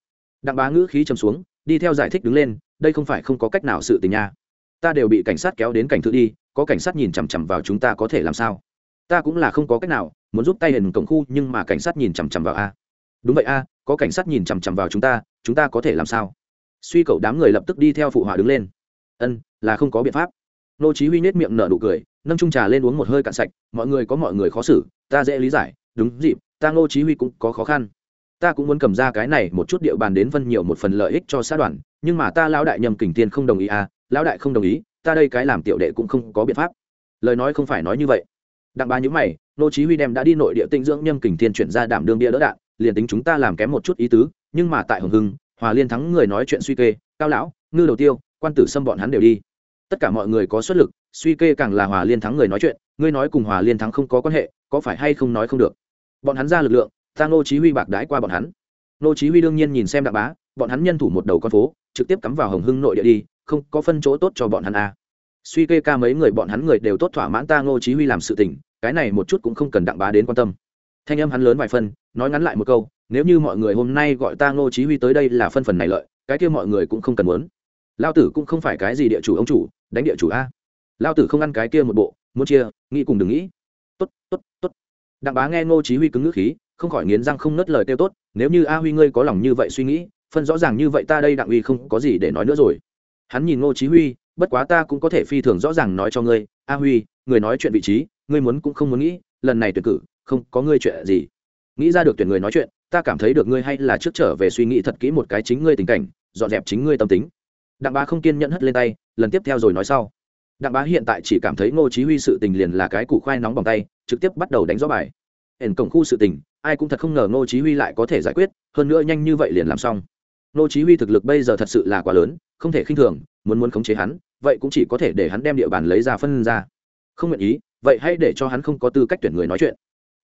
Đặng bá ngữ khí trầm xuống, đi theo giải thích đứng lên, đây không phải không có cách nào sự tình nha. Ta đều bị cảnh sát kéo đến cảnh thự đi, có cảnh sát nhìn chằm chằm vào chúng ta có thể làm sao? Ta cũng là không có cách nào, muốn giúp tay hình cổng khu, nhưng mà cảnh sát nhìn chằm chằm vào a. Đúng vậy a, có cảnh sát nhìn chằm chằm vào chúng ta chúng ta có thể làm sao? Suy cậu đám người lập tức đi theo phụ họa đứng lên. Ân, là không có biện pháp. Nô chí huy nết miệng nở nụ cười nâng chung trà lên uống một hơi cạn sạch, mọi người có mọi người khó xử, ta dễ lý giải, đúng dịp, ta ngô chí huy cũng có khó khăn. Ta cũng muốn cầm ra cái này một chút địa bàn đến phân nhiều một phần lợi ích cho xã đoàn, nhưng mà ta lão đại nhầm kình tiên không đồng ý à lão đại không đồng ý, ta đây cái làm tiểu đệ cũng không có biện pháp. Lời nói không phải nói như vậy. Đặng ba nhữ mày, ngô chí huy đem đã đi nội địa tinh dưỡng nhâm kình thiên chuyển ra đảm đương bia đỡ đạn, liền tính chúng ta làm kém một chút ý tứ, nhưng mà tại hồng hưng, hòa liên thắng người nói chuyện suy kê, cao lão, ngư đầu tiêu, quan tử xâm bọn hắn đều đi tất cả mọi người có xuất lực, suy kê càng là hòa liên thắng người nói chuyện, ngươi nói cùng hòa liên thắng không có quan hệ, có phải hay không nói không được? Bọn hắn ra lực lượng, ta ngô chí huy bạc đái qua bọn hắn. Nô chí huy đương nhiên nhìn xem đặng bá, bọn hắn nhân thủ một đầu con phố, trực tiếp cắm vào hồng hưng nội địa đi, không có phân chỗ tốt cho bọn hắn à. Suy kê ca mấy người bọn hắn người đều tốt thỏa mãn ta ngô chí huy làm sự tình, cái này một chút cũng không cần đặng bá đến quan tâm. Thanh âm hắn lớn vài phân nói ngắn lại một câu, nếu như mọi người hôm nay gọi ta ngô chí huy tới đây là phân phần này lợi, cái kia mọi người cũng không cần muốn. Lao tử cũng không phải cái gì địa chủ ông chủ đánh địa chủ a. Lao tử không ăn cái kia một bộ, muốn chia, nghĩ cùng đừng nghĩ. Tốt tốt tốt. Đặng bá nghe ngô chí huy cứng ngữ khí, không khỏi nghiến răng không nứt lời kêu tốt, nếu như a huy ngươi có lòng như vậy suy nghĩ, phân rõ ràng như vậy ta đây đặng uy không có gì để nói nữa rồi. Hắn nhìn ngô chí huy, bất quá ta cũng có thể phi thường rõ ràng nói cho ngươi, a huy, người nói chuyện vị trí, ngươi muốn cũng không muốn nghĩ, lần này tuyển cử, không có ngươi chuyện gì. Nghĩ ra được tuyển người nói chuyện, ta cảm thấy được ngươi hay là trước trở về suy nghĩ thật kỹ một cái chính ngươi tình cảnh, dọn dẹp chính ngươi tâm tính. Đặng bá không kiên nhẫn hất lên tay lần tiếp theo rồi nói sau. Đặng bá hiện tại chỉ cảm thấy ngô chí huy sự tình liền là cái củ khoai nóng bằng tay, trực tiếp bắt đầu đánh rõ bài. Ẩn cổng khu sự tình, ai cũng thật không ngờ ngô chí huy lại có thể giải quyết, hơn nữa nhanh như vậy liền làm xong. Ngô chí huy thực lực bây giờ thật sự là quá lớn, không thể khinh thường, muốn muốn khống chế hắn, vậy cũng chỉ có thể để hắn đem địa bàn lấy ra phân ra. Không nguyện ý, vậy hãy để cho hắn không có tư cách tuyển người nói chuyện.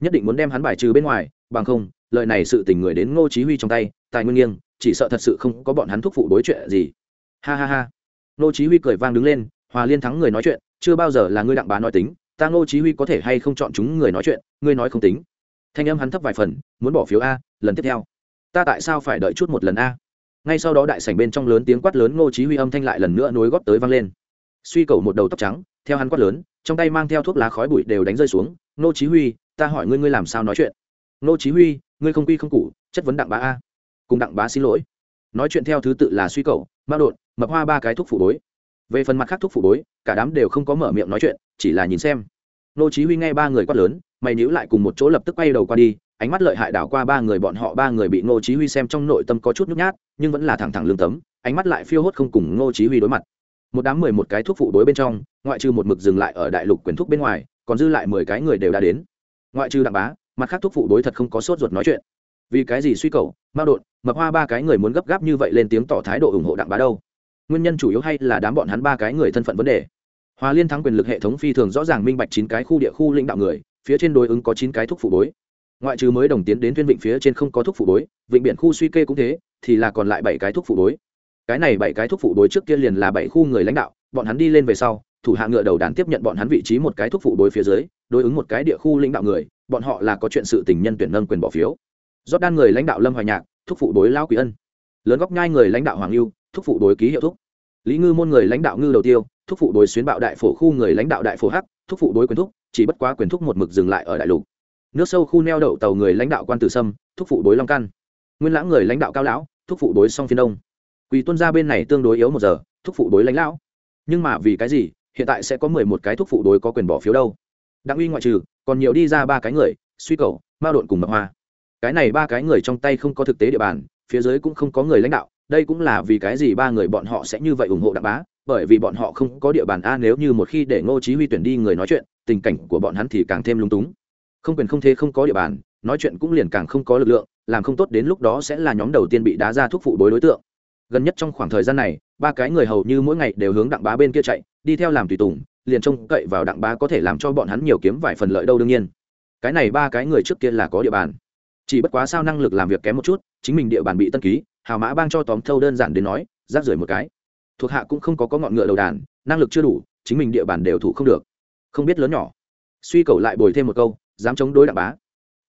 Nhất định muốn đem hắn bài trừ bên ngoài, bằng không, lời này sự tình người đến ngô chí huy trong tay, tài nguyên nghiêng, chỉ sợ thật sự không có bọn hắn thúc phụ đối chuyện gì. Ha ha ha ngô chí huy cười vang đứng lên hòa liên thắng người nói chuyện chưa bao giờ là ngươi đặng bá nói tính ta ngô chí huy có thể hay không chọn chúng người nói chuyện ngươi nói không tính. Thanh âm hắn thấp vài phần muốn bỏ phiếu a lần tiếp theo. Ta tại sao phải đợi chút một lần a? Ngay sau đó đại sảnh bên trong lớn tiếng quát lớn ngô chí huy âm thanh lại lần nữa nối góp tới vang lên. Suy cầu một đầu tóc trắng theo hắn quát lớn trong tay mang theo thuốc lá khói bụi đều đánh rơi xuống ngô chí huy ta hỏi ngươi ngươi làm sao nói chuyện? Ngô chí huy ngươi không quy không củ, chất vấn đặng bá a. Cùng đặng bá xin lỗi. Nói chuyện theo thứ tự là suy cầu mao đột, mập hoa ba cái thuốc phụ bối. Về phần mặt khác thuốc phụ bối, cả đám đều không có mở miệng nói chuyện, chỉ là nhìn xem. Nô chí huy nghe ba người quát lớn, mày nhíu lại cùng một chỗ lập tức quay đầu qua đi, ánh mắt lợi hại đảo qua ba người bọn họ, ba người bị nô chí huy xem trong nội tâm có chút nhút nhát, nhưng vẫn là thẳng thẳng lương tấm, ánh mắt lại phiêu hốt không cùng nô chí huy đối mặt. Một đám mười một cái thuốc phụ bối bên trong, ngoại trừ một mực dừng lại ở đại lục quyền thuốc bên ngoài, còn dư lại mười cái người đều đã đến. Ngoại trừ đặng bá, mặt khác thuốc phụ bối thật không có sốt ruột nói chuyện vì cái gì suy cầu, mao đột, mập hoa ba cái người muốn gấp gáp như vậy lên tiếng tỏ thái độ ủng hộ đặng bá đâu? Nguyên nhân chủ yếu hay là đám bọn hắn ba cái người thân phận vấn đề? Hòa liên thắng quyền lực hệ thống phi thường rõ ràng minh bạch chín cái khu địa khu lãnh đạo người, phía trên đối ứng có chín cái thuốc phụ bối. Ngoại trừ mới đồng tiến đến thuyên vịnh phía trên không có thuốc phụ bối, vịnh biển khu suy kê cũng thế, thì là còn lại bảy cái thuốc phụ bối. Cái này bảy cái thuốc phụ bối trước kia liền là bảy khu người lãnh đạo, bọn hắn đi lên về sau, thủ hạ ngựa đầu đàn tiếp nhận bọn hắn vị trí một cái thuốc phụ bối phía dưới, đối ứng một cái địa khu lãnh đạo người, bọn họ là có chuyện sự tình nhân tuyển nâng quyền bỏ phiếu rót đan người lãnh đạo lâm hoài nhạc, thúc phụ đối lao quý ân. Lớn góc nhai người lãnh đạo hoàng lưu thúc phụ đối ký hiệu thúc. Lý ngư môn người lãnh đạo ngư đầu tiêu, thúc phụ đối xuyến bạo đại phổ khu người lãnh đạo đại phổ hắc, thúc phụ đối quyền thúc, chỉ bất quá quyền thúc một mực dừng lại ở đại lục. Nước sâu khu neo đậu tàu người lãnh đạo quan tử sâm, thúc phụ đối long căn. Nguyên lãng người lãnh đạo cao lão, thúc phụ đối song phiên đông. Quỳ tuân ra bên này tương đối yếu một giờ, thúc phụ đối lãnh lão. Nhưng mà vì cái gì, hiện tại sẽ có mười một cái thúc phụ đối có quyền bỏ phiếu đâu? Đặng uy ngoại trừ, còn nhiều đi ra ba cái người, suy cầu, mao độn cùng mập hoa cái này ba cái người trong tay không có thực tế địa bàn, phía dưới cũng không có người lãnh đạo, đây cũng là vì cái gì ba người bọn họ sẽ như vậy ủng hộ đặng bá? Bởi vì bọn họ không có địa bàn a, nếu như một khi để ngô chí huy tuyển đi người nói chuyện, tình cảnh của bọn hắn thì càng thêm lung túng. Không quyền không thế không có địa bàn, nói chuyện cũng liền càng không có lực lượng, làm không tốt đến lúc đó sẽ là nhóm đầu tiên bị đá ra thuốc phụ đối đối tượng. Gần nhất trong khoảng thời gian này, ba cái người hầu như mỗi ngày đều hướng đặng bá bên kia chạy, đi theo làm tùy tùng, liền trông cậy vào đặng bá có thể làm cho bọn hắn nhiều kiếm vài phần lợi đâu đương nhiên. Cái này ba cái người trước kia là có địa bàn chỉ bất quá sao năng lực làm việc kém một chút, chính mình địa bàn bị tân ký, hào mã bang cho tóm thâu đơn giản đến nói, rác rưởi một cái. Thuộc hạ cũng không có có ngọn ngựa đầu đàn, năng lực chưa đủ, chính mình địa bàn đều thủ không được. Không biết lớn nhỏ. Suy cầu lại bồi thêm một câu, dám chống đối đặng bá.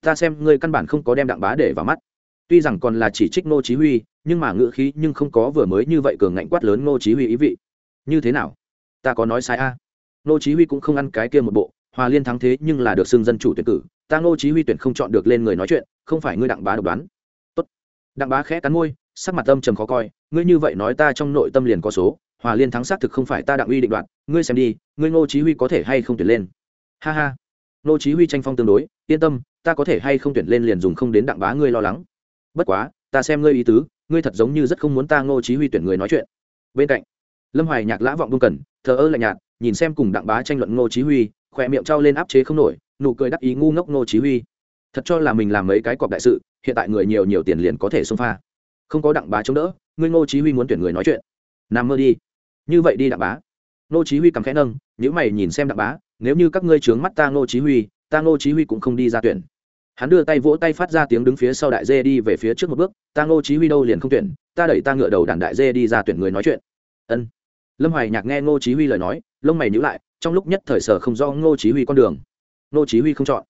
Ta xem ngươi căn bản không có đem đặng bá để vào mắt. Tuy rằng còn là chỉ trích ngô chí huy, nhưng mà ngữ khí nhưng không có vừa mới như vậy cường ngạnh quát lớn ngô chí huy ý vị. Như thế nào? Ta có nói sai a? À? ngô chí huy cũng không ăn cái kia một bộ hòa liên thắng thế nhưng là được xưng dân chủ tuyển cử, ta ngô chí huy tuyển không chọn được lên người nói chuyện, không phải ngươi đặng bá độc đoán. Tốt. Đặng bá khẽ cắn môi, sắc mặt âm trầm khó coi, ngươi như vậy nói ta trong nội tâm liền có số hòa liên thắng xác thực không phải ta đặng uy định đoạt, ngươi xem đi, ngươi ngô chí huy có thể hay không tuyển lên? Ha ha. Ngô chí huy tranh phong tương đối, yên tâm, ta có thể hay không tuyển lên liền dùng không đến đặng bá ngươi lo lắng. Bất quá, ta xem ngươi ý tứ, ngươi thật giống như rất không muốn ta ngô chí huy tuyển người nói chuyện. Bên cạnh, lâm hoài nhạc lã vọng buông cần, thờ ơ lạnh nhạt, nhìn xem cùng đặng bá tranh luận ngô chí huy khỏe miệng trao lên áp chế không nổi, nụ cười đắc ý ngu ngốc ngô chí huy. Thật cho là mình làm mấy cái cọp đại sự, hiện tại người nhiều nhiều tiền liền có thể xông pha. Không có đặng bá chống đỡ, ngươi ngô chí huy muốn tuyển người nói chuyện. Nằm mơ đi. Như vậy đi đặng bá. Ngô chí huy cầm khẽ nâng nếu mày nhìn xem đặng bá, nếu như các ngươi trướng mắt ta ngô chí huy, ta ngô chí huy cũng không đi ra tuyển. Hắn đưa tay vỗ tay phát ra tiếng đứng phía sau đại dê đi về phía trước một bước, ta ngô chí huy đâu liền không tuyển, ta đẩy ta ngựa đầu đàn đại dê đi ra tuyển người nói chuyện. Ân. Lâm hoài nhạc nghe ngô chí huy lời nói, lông mày nhíu lại trong lúc nhất thời sở không do ngô chí huy con đường. Ngô chí huy không chọn,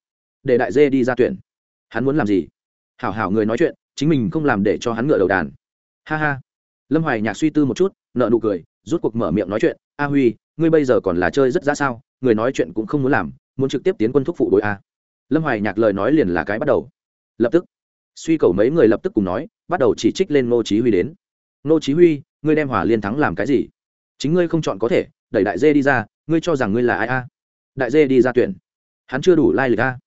để đại dê đi ra tuyển. Hắn muốn làm gì? Hảo hảo người nói chuyện, chính mình không làm để cho hắn ngựa đầu đàn. Ha ha. Lâm hoài nhạc suy tư một chút nợ nụ cười, rút cuộc mở miệng nói chuyện. A huy, ngươi bây giờ còn là chơi rất ra sao? Người nói chuyện cũng không muốn làm, muốn trực tiếp tiến quân thúc phụ đối a. Lâm hoài nhạc lời nói liền là cái bắt đầu. Lập tức, suy cầu mấy người lập tức cùng nói, bắt đầu chỉ trích lên ngô chí huy đến. Ngô chí huy, ngươi đem hỏa liên thắng làm cái gì? Chính ngươi không chọn có thể, đẩy đại dê đi ra ngươi cho rằng ngươi là ai a? Đại dê đi ra tuyển. Hắn chưa đủ lai lịch a.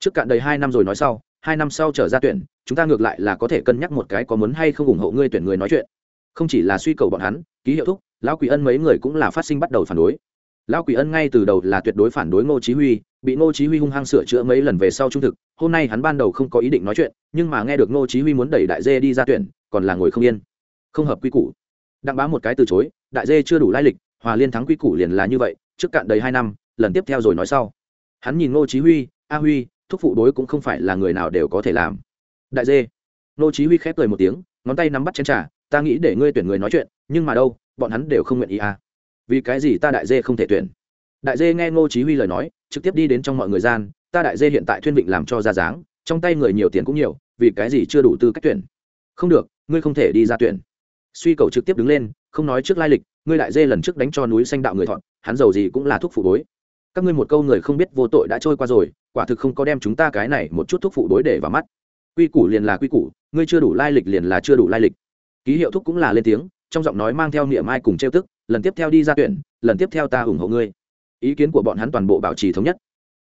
Trước cạn đầy hai năm rồi nói sau, hai năm sau trở ra tuyển, chúng ta ngược lại là có thể cân nhắc một cái có muốn hay không ủng hộ ngươi tuyển người nói chuyện. Không chỉ là suy cầu bọn hắn, ký hiệu thúc, lão quỷ ân mấy người cũng là phát sinh bắt đầu phản đối. Lão quỷ ân ngay từ đầu là tuyệt đối phản đối ngô chí huy, bị ngô chí huy hung hăng sửa chữa mấy lần về sau trung thực, hôm nay hắn ban đầu không có ý định nói chuyện, nhưng mà nghe được ngô chí huy muốn đẩy đại dê đi ra tuyển, còn là ngồi không yên. Không hợp quy củ. Đặng bá một cái từ chối, đại dê chưa đủ lai lịch, hòa liên thắng quy củ liền là như vậy trước cạn đầy hai năm, lần tiếp theo rồi nói sau. Hắn nhìn ngô chí huy, a huy, thúc phụ đối cũng không phải là người nào đều có thể làm. Đại dê. Ngô chí huy khép cười một tiếng, ngón tay nắm bắt chén trà, ta nghĩ để ngươi tuyển người nói chuyện, nhưng mà đâu, bọn hắn đều không nguyện ý à. Vì cái gì ta đại dê không thể tuyển? Đại dê nghe ngô chí huy lời nói, trực tiếp đi đến trong mọi người gian, ta đại dê hiện tại thuyên vịnh làm cho ra dáng, trong tay người nhiều tiền cũng nhiều, vì cái gì chưa đủ tư cách tuyển? Không được, ngươi không thể đi ra tuyển. Suy cầu trực tiếp đứng lên, không nói trước lai lịch ngươi đại dê lần trước đánh cho núi xanh đạo người thọn, hắn giàu gì cũng là thuốc phụ đối các ngươi một câu người không biết vô tội đã trôi qua rồi, quả thực không có đem chúng ta cái này một chút thuốc phụ đối để vào mắt. Quy củ liền là quy củ, ngươi chưa đủ lai lịch liền là chưa đủ lai lịch. Ký hiệu thúc cũng là lên tiếng, trong giọng nói mang theo niệm ai cùng trêu tức, lần tiếp theo đi ra tuyển, lần tiếp theo ta ủng hộ ngươi. Ý kiến của bọn hắn toàn bộ bảo trì thống nhất.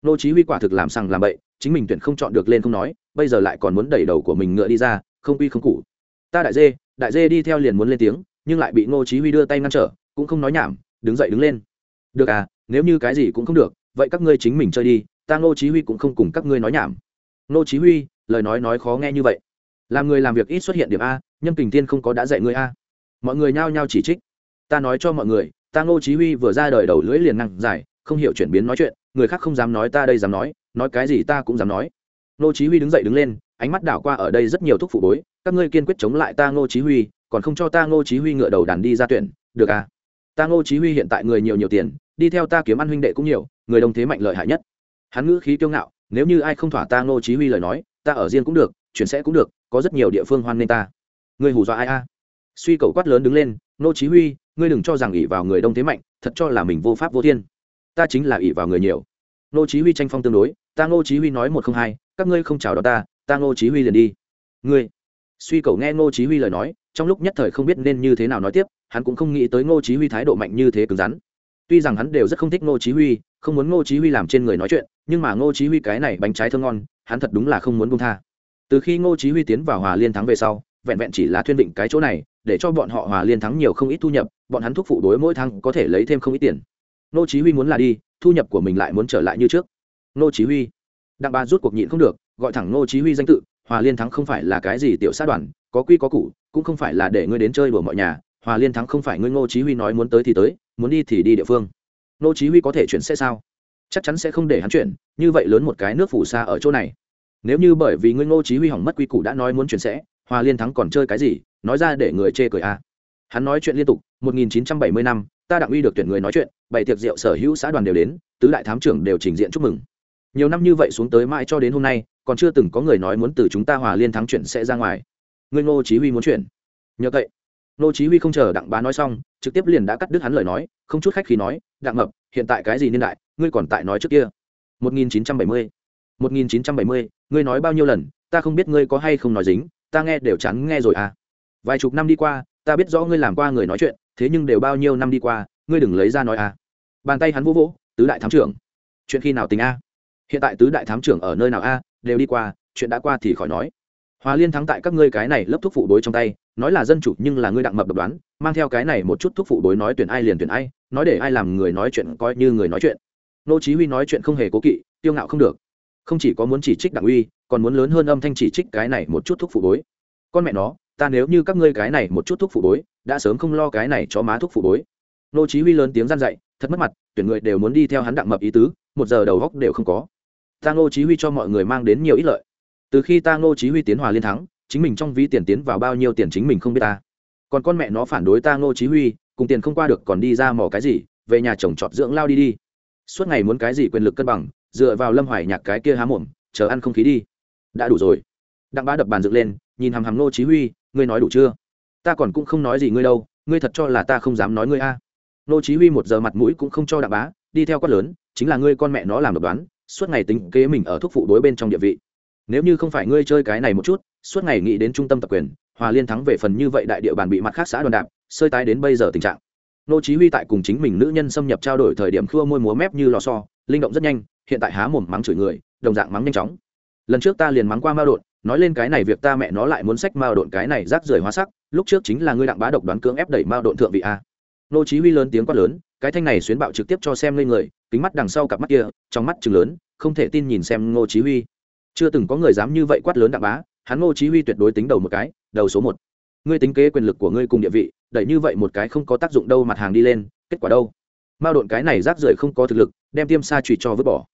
Nô chí huy quả thực làm sằng làm bậy, chính mình tuyển không chọn được lên không nói, bây giờ lại còn muốn đẩy đầu của mình ngựa đi ra, không quy không củ. Ta đại dê đại dê đi theo liền muốn lên tiếng nhưng lại bị Ngô chí huy đưa tay ngăn trở, cũng không nói nhảm, đứng dậy đứng lên. Được à nếu như cái gì cũng không được, vậy các ngươi chính mình chơi đi, ta Ngô chí huy cũng không cùng các ngươi nói nhảm. Ngô chí huy, lời nói nói khó nghe như vậy. Làm người làm việc ít xuất hiện điểm a, nhâm kình tiên không có đã dạy ngươi a. Mọi người nhao nhao chỉ trích. Ta nói cho mọi người, ta ngô chí huy vừa ra đời đầu lưỡi liền năng giải, không hiểu chuyển biến nói chuyện, người khác không dám nói ta đây dám nói nói cái gì ta cũng dám nói. Ngô chí huy đứng dậy đứng lên, ánh mắt đảo qua ở đây rất nhiều thuốc phụ bối, các ngươi kiên quyết chống lại ta ngô chí huy còn không cho ta ngô chí huy ngựa đầu đàn đi ra tuyển, được à? Ta ngô chí huy hiện tại người nhiều nhiều tiền, đi theo ta kiếm ăn huynh đệ cũng nhiều, người đông thế mạnh lợi hại nhất. Hắn ngữ khí kiêu ngạo, nếu như ai không thỏa ta ngô chí huy lời nói, ta ở riêng cũng được, chuyển sẽ cũng được, có rất nhiều địa phương hoan nghênh ta. Ngươi hù dọa ai a? Suy cầu quát lớn đứng lên, ngô chí huy, ngươi đừng cho rằng ỷ vào người đông thế mạnh, thật cho là mình vô pháp vô thiên. Ta chính là ỷ vào người nhiều. Ngô chí huy tranh phong tương đối, ta ngô chí huy nói một không hai, các ngươi không chào đón ta ta ngô chí huy liền đi. Ngươi, suy cầu nghe ngô chí huy lời nói trong lúc nhất thời không biết nên như thế nào nói tiếp, hắn cũng không nghĩ tới ngô chí huy thái độ mạnh như thế cứng rắn. Tuy rằng hắn đều rất không thích ngô chí huy, không muốn ngô chí huy làm trên người nói chuyện, nhưng mà ngô chí huy cái này bánh trái thơm ngon, hắn thật đúng là không muốn buông tha. Từ khi ngô chí huy tiến vào hòa liên thắng về sau, vẹn vẹn chỉ là thuyên định cái chỗ này, để cho bọn họ hòa liên thắng nhiều không ít thu nhập, bọn hắn thúc phụ đối mỗi tháng có thể lấy thêm không ít tiền. Ngô chí huy muốn là đi, thu nhập của mình lại muốn trở lại như trước. Ngô chí huy. Đặng ba rút cuộc nhịn không được, gọi thẳng ngô chí huy danh tự, hòa liên thắng không phải là cái gì tiểu sát đoàn, có quy có củ cũng không phải là để ngươi đến chơi đùa mọi nhà, hòa liên thắng không phải ngươi ngô chí huy nói muốn tới thì tới, muốn đi thì đi địa phương. Ngô chí huy có thể chuyển sẽ sao? Chắc chắn sẽ không để hắn chuyển, như vậy lớn một cái nước phủ xa ở chỗ này. Nếu như bởi vì ngươi ngô chí huy hỏng mất quy củ đã nói muốn chuyển sẽ, hòa liên thắng còn chơi cái gì? Nói ra để người chê cười a à. hắn nói chuyện liên tục 1970 năm, ta đặng uy được tuyển người nói chuyện, bảy tiệc rượu sở hữu xã đoàn đều đến, tứ đại thám trưởng đều trình diện chúc mừng. Nhiều năm như vậy xuống tới mãi cho đến hôm nay, còn chưa từng có người nói muốn từ chúng ta hòa liên thắng chuyển sẽ ra ngoài ngươi ngô chí huy muốn chuyển. Nhờ vậy ngô chí huy không chờ đặng bá nói xong, trực tiếp liền đã cắt đứt hắn lời nói, không chút khách khí nói, đặng mập, hiện tại cái gì niên đại, ngươi còn tại nói trước kia? 1970 1970 ngươi nói bao nhiêu lần, ta không biết ngươi có hay không nói dính, ta nghe đều chán nghe rồi à. Vài chục năm đi qua, ta biết rõ ngươi làm qua người nói chuyện, thế nhưng đều bao nhiêu năm đi qua, ngươi đừng lấy ra nói à. Bàn tay hắn vỗ vỗ, tứ đại thám trưởng. Chuyện khi nào tình a? Hiện tại tứ đại thám trưởng ở nơi nào a? Đều đi qua, chuyện đã qua thì khỏi nói hòa liên thắng tại các ngươi cái này lớp thuốc phụ đối trong tay, nói là dân chủ nhưng là ngươi đặng mập độc đoán, mang theo cái này một chút thuốc phụ đối nói tuyển ai liền tuyển ai, nói để ai làm người nói chuyện coi như người nói chuyện. Nô chí huy nói chuyện không hề cố kỵ, tiêu ngạo không được. Không chỉ có muốn chỉ trích Đặng uy, còn muốn lớn hơn âm thanh chỉ trích cái này một chút thuốc phụ đối con mẹ nó, ta nếu như các ngươi cái này một chút thuốc phụ đối đã sớm không lo cái này cho má thuốc phụ đối nô chí huy lớn tiếng gian dạy, thật mất mặt, tuyển người đều muốn đi theo hắn đặng mập ý tứ, một giờ đầu góc đều không có. Ta Nô chí huy cho mọi người mang đến nhiều ít lợi từ khi ta ngô chí huy tiến hòa liên thắng, chính mình trong ví tiền tiến vào bao nhiêu tiền chính mình không biết ta. Còn con mẹ nó phản đối ta ngô chí huy, cùng tiền không qua được còn đi ra mò cái gì, về nhà chồng trọt dưỡng lao đi đi. Suốt ngày muốn cái gì quyền lực cân bằng, dựa vào lâm hoài nhạc cái kia há mồm, chờ ăn không khí đi. Đã đủ rồi. Đặng bá đập bàn dựng lên, nhìn hằm hằm ngô chí huy, ngươi nói đủ chưa? Ta còn cũng không nói gì ngươi đâu, ngươi thật cho là ta không dám nói ngươi a. Ngô chí huy một giờ mặt mũi cũng không cho đặng bá, đi theo quát lớn, chính là ngươi con mẹ nó làm độc đoán, suốt ngày tính kế mình ở thuốc phụ đối bên trong địa vị nếu như không phải ngươi chơi cái này một chút, suốt ngày nghĩ đến trung tâm tập quyền, hòa liên thắng về phần như vậy đại địa bàn bị mặt khác xã đoàn đạp, sơi tái đến bây giờ tình trạng. Nô chí huy tại cùng chính mình nữ nhân xâm nhập trao đổi thời điểm khua môi múa mép như lò xo, linh động rất nhanh, hiện tại há mồm mắng chửi người, đồng dạng mắng nhanh chóng. Lần trước ta liền mắng qua mao đột, nói lên cái này việc ta mẹ nó lại muốn sách mao đột cái này rác rưởi hóa sắc, lúc trước chính là ngươi đặng bá độc đoán cưỡng ép đẩy mao đột thượng vị a. Nô chí huy lớn tiếng quát lớn, cái thanh này xuyến bạo trực tiếp cho xem lên người, kính mắt đằng sau cặp mắt kia, trong mắt trừng lớn, không thể tin nhìn xem ngô chí huy chưa từng có người dám như vậy quát lớn đặng bá, hắn ngô chí huy tuyệt đối tính đầu một cái, đầu số một. Ngươi tính kế quyền lực của ngươi cùng địa vị, đẩy như vậy một cái không có tác dụng đâu mặt hàng đi lên, kết quả đâu? Mao độn cái này rác rưởi không có thực lực, đem tiêm sa trụy cho vứt bỏ.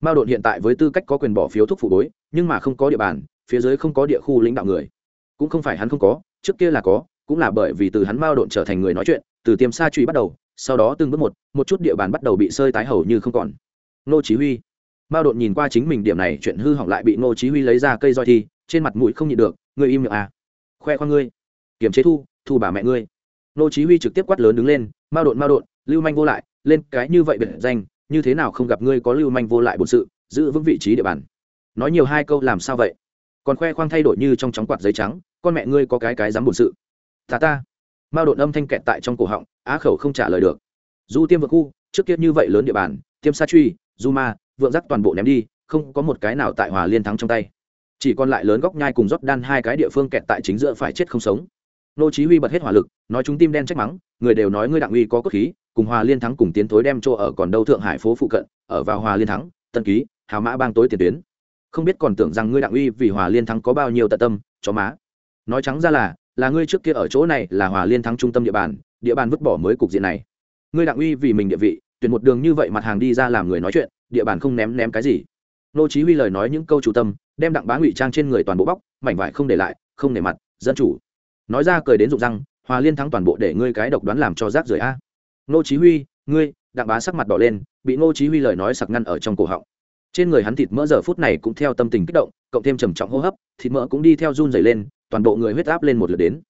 Mao độn hiện tại với tư cách có quyền bỏ phiếu thuốc phụ bối, nhưng mà không có địa bàn, phía dưới không có địa khu lãnh đạo người. Cũng không phải hắn không có, trước kia là có, cũng là bởi vì từ hắn mao độn trở thành người nói chuyện, từ tiêm sa trụy bắt đầu, sau đó từng bước một một chút địa bàn bắt đầu bị sơi tái hầu như không còn. Nô chí huy mao đột nhìn qua chính mình điểm này, chuyện hư hỏng lại bị Ngô chí huy lấy ra cây roi thi, trên mặt mũi không nhịn được ngươi im miệng à. Khoe khoang ngươi, kiểm chế thu thu bà mẹ ngươi. Ngô chí huy trực tiếp quát lớn đứng lên, mao đột mao đột, lưu manh vô lại, lên cái như vậy biệt danh, như thế nào không gặp ngươi có lưu manh vô lại bổn sự, giữ vững vị trí địa bàn. Nói nhiều hai câu làm sao vậy? Còn khoe khoang thay đổi như trong chóng quạt giấy trắng, con mẹ ngươi có cái cái dám bổn sự. Ta ta. Mao đột âm thanh kẹt tại trong cổ họng, á khẩu không trả lời được. Du tiêm vượt khu, trước kia như vậy lớn địa bàn, tiêm sa truy, du ma vượng giác toàn bộ ném đi, không có một cái nào tại hòa liên thắng trong tay. Chỉ còn lại lớn góc nhai cùng rót đan hai cái địa phương kẹt tại chính giữa phải chết không sống. Nô chí huy bật hết hỏa lực, nói chúng tim đen trách mắng, người đều nói ngươi đặng uy có cốt khí, cùng hòa liên thắng cùng tiến tối đem chỗ ở còn đâu thượng hải phố phụ cận, ở vào hòa liên thắng, tân ký, hào mã bang tối tiền tuyến. Không biết còn tưởng rằng ngươi đặng uy vì hòa liên thắng có bao nhiêu tận tâm, chó má. Nói trắng ra là là ngươi trước kia ở chỗ này là hòa liên thắng trung tâm địa bàn địa bàn vứt bỏ mới cục diện này. Ngươi đặng uy vì mình địa vị, tuyển một đường như vậy mặt hàng đi ra làm người nói chuyện địa bàn không ném ném cái gì. Nô chí huy lời nói những câu chủ tâm, đem đặng bá ngụy trang trên người toàn bộ bóc, mảnh vải không để lại, không để mặt, dân chủ. Nói ra cười đến rụng răng, hòa liên thắng toàn bộ để ngươi cái độc đoán làm cho rác rưởi a. Nô chí huy, ngươi, đặng bá sắc mặt đỏ lên, bị nô chí huy lời nói sặc ngăn ở trong cổ họng. Trên người hắn thịt mỡ giờ phút này cũng theo tâm tình kích động, cộng thêm trầm trọng hô hấp, thịt mỡ cũng đi theo run rẩy lên, toàn bộ người huyết áp lên một lượt đến.